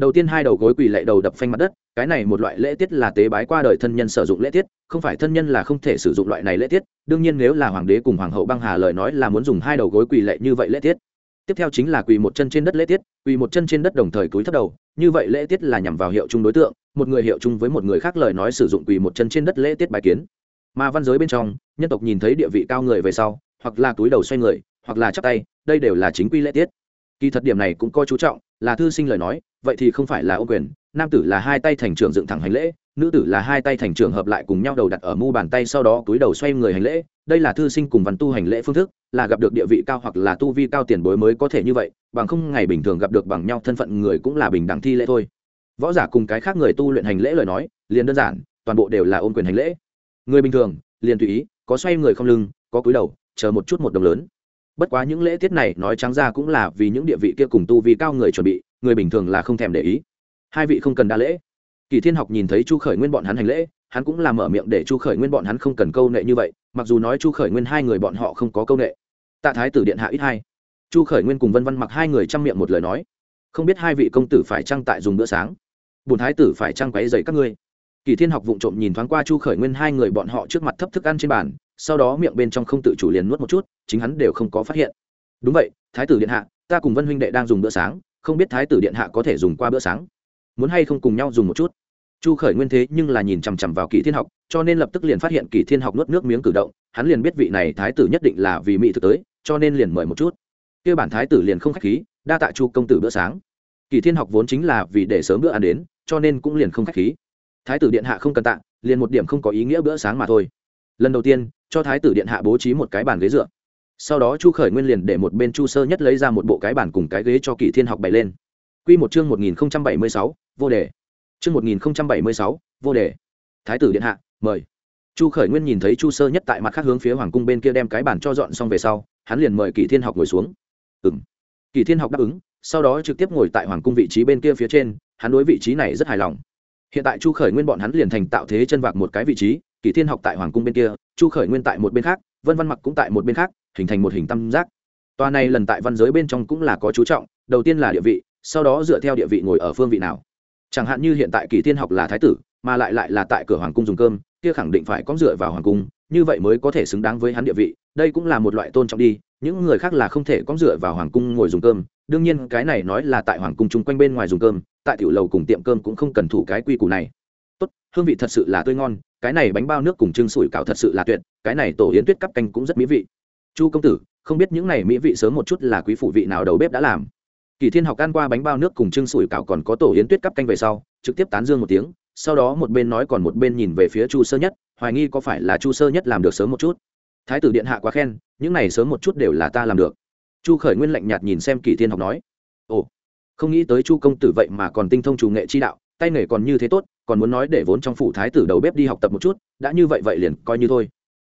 đầu tiên hai đầu gối quỳ lệ đầu đập phanh mặt đất, cái này một loại lễ tiết là tế bái qua đời thân nhân sử dụng lễ tiết, không phải thân nhân là không thể sử dụng loại này lễ tiết, đương nhiên nếu là hoàng đế cùng hoàng hậu băng hà lời nói là muốn dùng hai đầu gối quỳ lệ như vậy lễ tiết. Tiếp theo chính là quỳ một chân trên đất lễ tiết, quỳ một chân trên đất đồng thời cúi thấp đầu, như vậy lễ tiết là nhằm vào hiệu chung đối tượng, một người hiệu chung với một người khác lời nói sử dụng quỳ một chân trên đất lễ tiết bài kiến mà văn giới bên trong, nhân tộc nhìn thấy địa vị cao người về sau, hoặc là túi đầu xoay người, hoặc là chắp tay, đây đều là chính quy lễ tiết. Kỳ thật điểm này cũng coi chú trọng, là thư sinh lời nói, vậy thì không phải là ô quyền, nam tử là hai tay thành trường dựng thẳng hành lễ, nữ tử là hai tay thành trường hợp lại cùng nhau đầu đặt ở mu bàn tay sau đó túi đầu xoay người hành lễ, đây là thư sinh cùng văn tu hành lễ phương thức, là gặp được địa vị cao hoặc là tu vi cao tiền bối mới có thể như vậy, bằng không ngày bình thường gặp được bằng nhau thân phận người cũng là bình đẳng thi lễ thôi. Võ giả cùng cái khác người tu luyện hành lễ lời nói, liền đơn giản, toàn bộ đều là ôm quyền hành lễ người bình thường, liền tùy ý, có xoay người không lưng, có cúi đầu, chờ một chút một đồng lớn. Bất quá những lễ tiết này nói trắng ra cũng là vì những địa vị kia cùng tu vi cao người chuẩn bị, người bình thường là không thèm để ý. Hai vị không cần đa lễ. Kỳ thiên học nhìn thấy chu khởi nguyên bọn hắn hành lễ, hắn cũng làm mở miệng để chu khởi nguyên bọn hắn không cần câu nệ như vậy, mặc dù nói chu khởi nguyên hai người bọn họ không có câu nệ. Tạ thái tử điện hạ ít hai. Chu khởi nguyên cùng vân văn mặc hai người chăm miệng một lời nói. Không biết hai vị công tử phải trăng tại dùng bữa sáng? Bùn thái tử phải trăng quấy dậy các ngươi? Kỳ thiên học vụng trộm nhìn thoáng qua chu khởi nguyên hai người bọn họ trước mặt thấp thức ăn trên bàn, sau đó miệng bên trong không tự chủ liền nuốt một chút, chính hắn đều không có phát hiện. Đúng vậy, thái tử điện hạ, ta cùng vân huynh đệ đang dùng bữa sáng, không biết thái tử điện hạ có thể dùng qua bữa sáng? Muốn hay không cùng nhau dùng một chút? Chu khởi nguyên thế nhưng là nhìn chằm chằm vào kỳ thiên học, cho nên lập tức liền phát hiện kỳ thiên học nuốt nước miếng cử động, hắn liền biết vị này thái tử nhất định là vì mỹ thực tới, cho nên liền mời một chút. Kia bản thái tử liền không khách khí, đa tạ chu công tử bữa sáng. Kỳ thiên học vốn chính là vì để sớm bữa ăn đến, cho nên cũng liền không khách khí thái tử điện hạ không cần tạ, liền một điểm không có ý nghĩa bữa sáng mà thôi. Lần đầu tiên, cho thái tử điện hạ bố trí một cái bàn ghế dựa. Sau đó chu khởi nguyên liền để một bên chu sơ nhất lấy ra một bộ cái bàn cùng cái ghế cho kỳ thiên học bày lên. Q một chương một nghìn bảy mươi sáu, vô đề. Chương một nghìn bảy mươi sáu, vô đề. Thái tử điện hạ, mời. Chu khởi nguyên nhìn thấy chu sơ nhất tại mặt khác hướng phía hoàng cung bên kia đem cái bàn cho dọn xong về sau, hắn liền mời kỳ thiên học ngồi xuống. Ừ m kỳ thiên học đáp ứng, sau đó trực tiếp ngồi tại hoàng cung vị trí bên kia phía trên, hắn đối vị trí này rất hài lòng hiện tại chu khởi nguyên bọn hắn liền thành tạo thế chân vạc một cái vị trí kỷ thiên học tại hoàng cung bên kia, chu khởi nguyên tại một bên khác, vân văn mặc cũng tại một bên khác, hình thành một hình tam giác. Tòa này lần tại văn giới bên trong cũng là có chú trọng, đầu tiên là địa vị, sau đó dựa theo địa vị ngồi ở phương vị nào. Chẳng hạn như hiện tại kỳ thiên học là thái tử, mà lại lại là tại cửa hoàng cung dùng cơm, kia khẳng định phải có dựa vào hoàng cung, như vậy mới có thể xứng đáng với hắn địa vị, đây cũng là một loại tôn trọng đi, những người khác là không thể có dựa vào hoàng cung ngồi dùng cơm đương nhiên, cái này nói là tại hoàng cung chung quanh bên ngoài dùng cơm, tại tiểu lầu cùng tiệm cơm cũng không cần thủ cái quy củ này. Tốt, hương vị thật sự là tươi ngon, cái này bánh bao nước cùng trưng sủi cảo thật sự là tuyệt, cái này tổ yến tuyết cắp canh cũng rất mỹ vị. Chu công tử, không biết những này mỹ vị sớm một chút là quý phủ vị nào đầu bếp đã làm. Kỳ thiên học ăn qua bánh bao nước cùng trưng sủi cảo còn có tổ yến tuyết cắp canh về sau, trực tiếp tán dương một tiếng, sau đó một bên nói còn một bên nhìn về phía chu sơ nhất, hoài nghi có phải là chu sơ nhất làm được sớm một chút. Thái tử điện hạ quá khen, những này sớm một chút đều là ta làm được chu khởi nguyên lạnh nhạt nhìn xem kỳ thiên học nói, ồ, không nghĩ tới chu công tử vậy mà còn tinh thông chủ nghệ chi đạo, tay nghề còn như thế tốt, còn muốn nói để vốn trong phủ thái tử đầu bếp đi học tập một chút, đã như vậy vậy liền coi như thôi.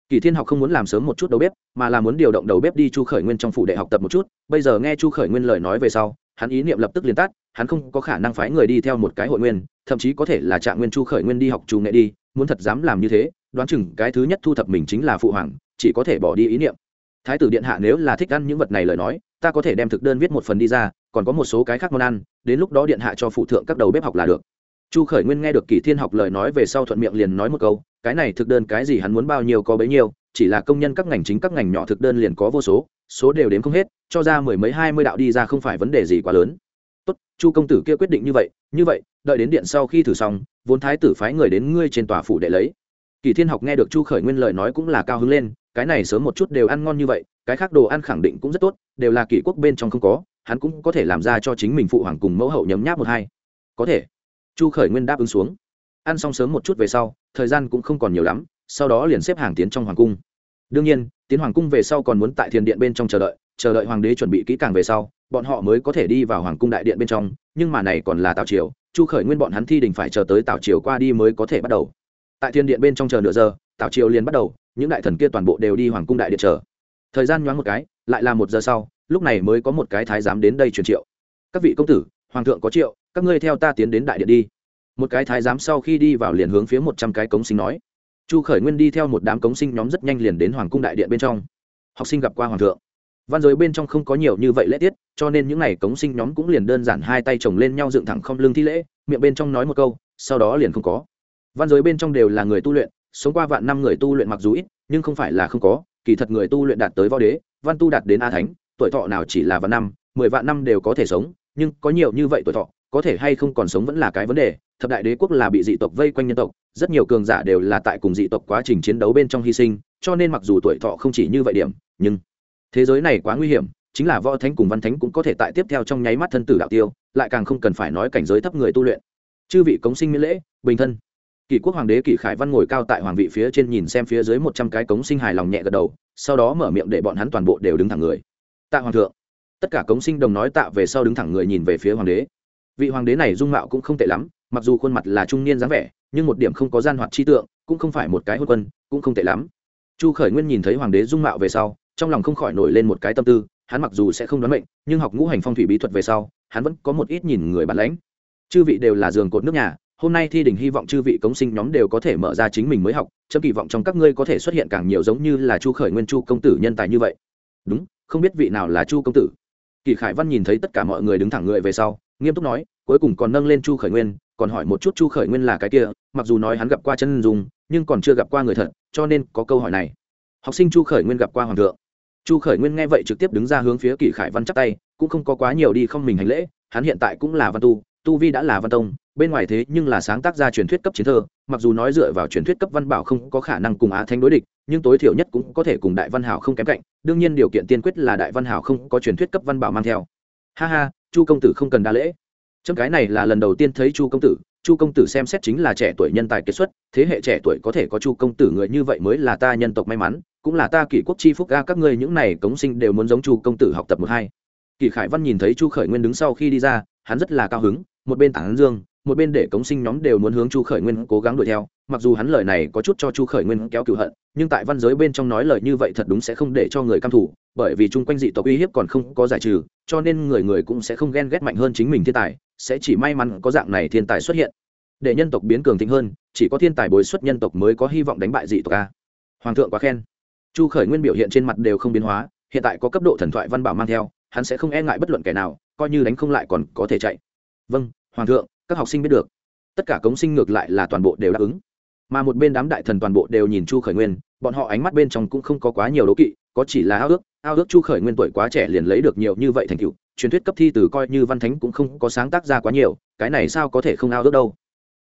Kỳ thiên học không muốn làm sớm một chút đầu bếp, mà là muốn điều động đầu bếp đi chu khởi nguyên trong phủ để học tập một chút. Bây giờ nghe chu khởi nguyên lời nói về sau, hắn ý niệm lập tức liền tắt, hắn không có khả năng phái người đi theo một cái hội nguyên, thậm chí có thể là trạng nguyên chu khởi nguyên đi học chủ nghệ đi, muốn thật dám làm như thế, đoán chừng cái thứ nhất thu thập mình chính là phụ hoàng, chỉ có thể bỏ đi ý niệm thái tử điện hạ nếu là thích ăn những vật này lời nói, ta có thể đem thực đơn viết một phần đi ra, còn có một số cái khác món ăn, đến lúc đó điện hạ cho phụ thượng các đầu bếp học là được. Chu khởi nguyên nghe được kỳ thiên học lời nói về sau thuận miệng liền nói một câu, cái này thực đơn cái gì hắn muốn bao nhiêu có bấy nhiêu, chỉ là công nhân các ngành chính các ngành nhỏ thực đơn liền có vô số số đều đến không hết, cho ra mười mấy hai mươi đạo đi ra không phải vấn đề gì quá lớn. Tốt, chu công tử kia quyết định như vậy như vậy, đợi đến điện sau khi thử xong, vốn thái tử phái người đến ngươi trên tòa phủ để lấy. Kỳ thiên học nghe được chu khởi nguyên lời nói cũng là cao hứng lên cái này sớm một chút đều ăn ngon như vậy, cái khác đồ ăn khẳng định cũng rất tốt, đều là kỷ quốc bên trong không có, hắn cũng có thể làm ra cho chính mình phụ hoàng cùng mẫu hậu nhấm nháp một hai. Có thể. Chu khởi nguyên đáp ứng xuống. Ăn xong sớm một chút về sau, thời gian cũng không còn nhiều lắm, sau đó liền xếp hàng tiến trong hoàng cung. Đương nhiên, tiến hoàng cung về sau còn muốn tại thiền điện bên trong chờ đợi chờ đợi hoàng đế chuẩn bị kỹ càng về sau, bọn họ mới có thể đi vào hoàng cung đại điện bên trong, nhưng mà này còn là tào triều, chu khởi nguyên bọn hắn thi đình phải chờ tới tào triều qua đi mới có thể bắt đầu. Tại thiên điện bên trong chờ nửa giờ, tào triều liền bắt đầu những đại thần kia toàn bộ đều đi hoàng cung đại điện chờ. Thời gian nhoáng một cái, lại là một giờ sau, lúc này mới có một cái thái giám đến đây truyền triệu. Các vị công tử, hoàng thượng có triệu, các ngươi theo ta tiến đến đại điện đi. Một cái thái giám sau khi đi vào liền hướng phía một trăm cái cống sinh nói. Chu khởi nguyên đi theo một đám cống sinh nhóm rất nhanh liền đến hoàng cung đại điện bên trong. Học sinh gặp qua hoàng thượng. Văn giới bên trong không có nhiều như vậy lễ tiết, cho nên những n à y cống sinh nhóm cũng liền đơn giản hai tay chồng lên nhau dựng thẳng không lưng thi lễ, miệng bên trong nói một câu, sau đó liền không có. Văn giới bên trong đều là người tu luyện sống qua vạn năm người tu luyện mặc dù ít, nhưng không phải là không có, kỳ thật người tu luyện đạt tới võ đế, văn tu đạt đến a thánh, tuổi thọ nào chỉ là vạn năm, mười vạn năm đều có thể sống, nhưng có nhiều như vậy tuổi thọ, có thể hay không còn sống vẫn là cái vấn đề. Thập đại đế quốc là bị dị tộc vây quanh nhân tộc, rất nhiều cường giả đều là tại cùng dị tộc quá trình chiến đấu bên trong hy sinh, cho nên mặc dù tuổi thọ không chỉ như vậy điểm, nhưng thế giới này quá nguy hiểm, chính là võ thánh cùng văn thánh cũng có thể tại tiếp theo trong nháy mắt thân tử đạo tiêu, lại càng không cần phải nói cảnh giới thấp người tu luyện. Chư vị cống sinh miễn lễ, bình thân kỷ quốc hoàng đế kỷ khải văn ngồi cao tại hoàng vị phía trên nhìn xem phía dưới một trăm cái cống sinh hài lòng nhẹ gật đầu, sau đó mở miệng để bọn hắn toàn bộ đều đứng thẳng người. Tạ hoàng thượng. Tất cả cống sinh đồng nói tạ về sau đứng thẳng người nhìn về phía hoàng đế. Vị hoàng đế này dung mạo cũng không tệ lắm, mặc dù khuôn mặt là trung niên dáng vẻ, nhưng một điểm không có gian hoạt chi tượng, cũng không phải một cái hôn quân, cũng không tệ lắm. Chu khởi nguyên nhìn thấy hoàng đế dung mạo về sau, trong lòng không khỏi nổi lên một cái tâm tư, hắn mặc dù sẽ không đoán mệnh, nhưng học ngũ hành phong thủy bí thuật về sau, hắn vẫn có một ít nhìn người bản lãnh. Chư vị đều là giường cột nước nhà hôm nay thi đình hy vọng chư vị cống sinh nhóm đều có thể mở ra chính mình mới học, chấm kỳ vọng trong các ngươi có thể xuất hiện càng nhiều giống như là chu khởi nguyên chu công tử nhân tài như vậy. Đúng, không biết vị nào là chu công tử. Kỳ khải văn nhìn thấy tất cả mọi người đứng thẳng người về sau, nghiêm túc nói, cuối cùng còn nâng lên chu khởi nguyên, còn hỏi một chút chu khởi nguyên là cái kia, mặc dù nói hắn gặp qua chân dùng nhưng còn chưa gặp qua người thật, cho nên có câu hỏi này. Học sinh chu khởi nguyên gặp qua hoàng thượng. Chu khởi nguyên nghe vậy trực tiếp đứng ra hướng phía kỷ khải văn chắc tay, cũng không có quá nhiều đi không mình hành lễ, hắn hiện tại cũng là văn tu tu vi đã là văn tông, bên ngoài thế nhưng là sáng tác ra truyền thuyết cấp chiến thơ, mặc dù nói dựa vào truyền thuyết cấp văn bảo không có khả năng cùng á thanh đối địch, nhưng tối thiểu nhất cũng có thể cùng đại văn hảo không kém cạnh, đương nhiên điều kiện tiên quyết là đại văn hảo không có truyền thuyết cấp văn bảo mang theo. Ha ha, chu công tử không cần đa lễ. Trong cái này là lần đầu tiên thấy chu công tử, chu công tử xem xét chính là trẻ tuổi nhân tài kiệt xuất, thế hệ trẻ tuổi có thể có chu công tử người như vậy mới là ta nhân tộc may mắn, cũng là ta kỷ quốc chi phúc ga, các ngươi những này cống sinh đều muốn giống chu công tử học tập một hai. Kỷ khải văn nhìn thấy chu khởi nguyên đứng sau khi đi ra, hắn rất là cao hứng một bên tảng dương, một bên để cống sinh nhóm đều muốn hướng chu khởi nguyên cố gắng đuổi theo. Mặc dù hắn lời này có chút cho chu khởi nguyên kéo cựu hận, nhưng tại văn giới bên trong nói lời như vậy thật đúng sẽ không để cho người căm thủ bởi vì chung quanh dị tộc uy hiếp còn không có giải trừ, cho nên người người cũng sẽ không ghen ghét mạnh hơn chính mình thiên tài, sẽ chỉ may mắn có dạng này thiên tài xuất hiện. Để nhân tộc biến cường thịnh hơn, chỉ có thiên tài bồi xuất nhân tộc mới có hy vọng đánh bại dị tộc a. Hoàng thượng quá khen. Chu khởi nguyên biểu hiện trên mặt đều không biến hóa, hiện tại có cấp độ thần thoại văn bảo mang theo, hắn sẽ không e ngại bất luận kẻ nào, coi như đánh không lại còn có thể chạy vâng hoàng thượng, các học sinh biết được. Tất cả cống sinh ngược lại là toàn bộ đều đáp ứng. Mà một bên đám đại thần toàn bộ đều nhìn chu khởi nguyên, bọn họ ánh mắt bên trong cũng không có quá nhiều đố kỵ, có chỉ là ao ước ao ước chu khởi nguyên tuổi quá trẻ liền lấy được nhiều như vậy thành tựu, truyền thuyết cấp thi từ coi như văn thánh cũng không có sáng tác ra quá nhiều, cái này sao có thể không ao ước đâu?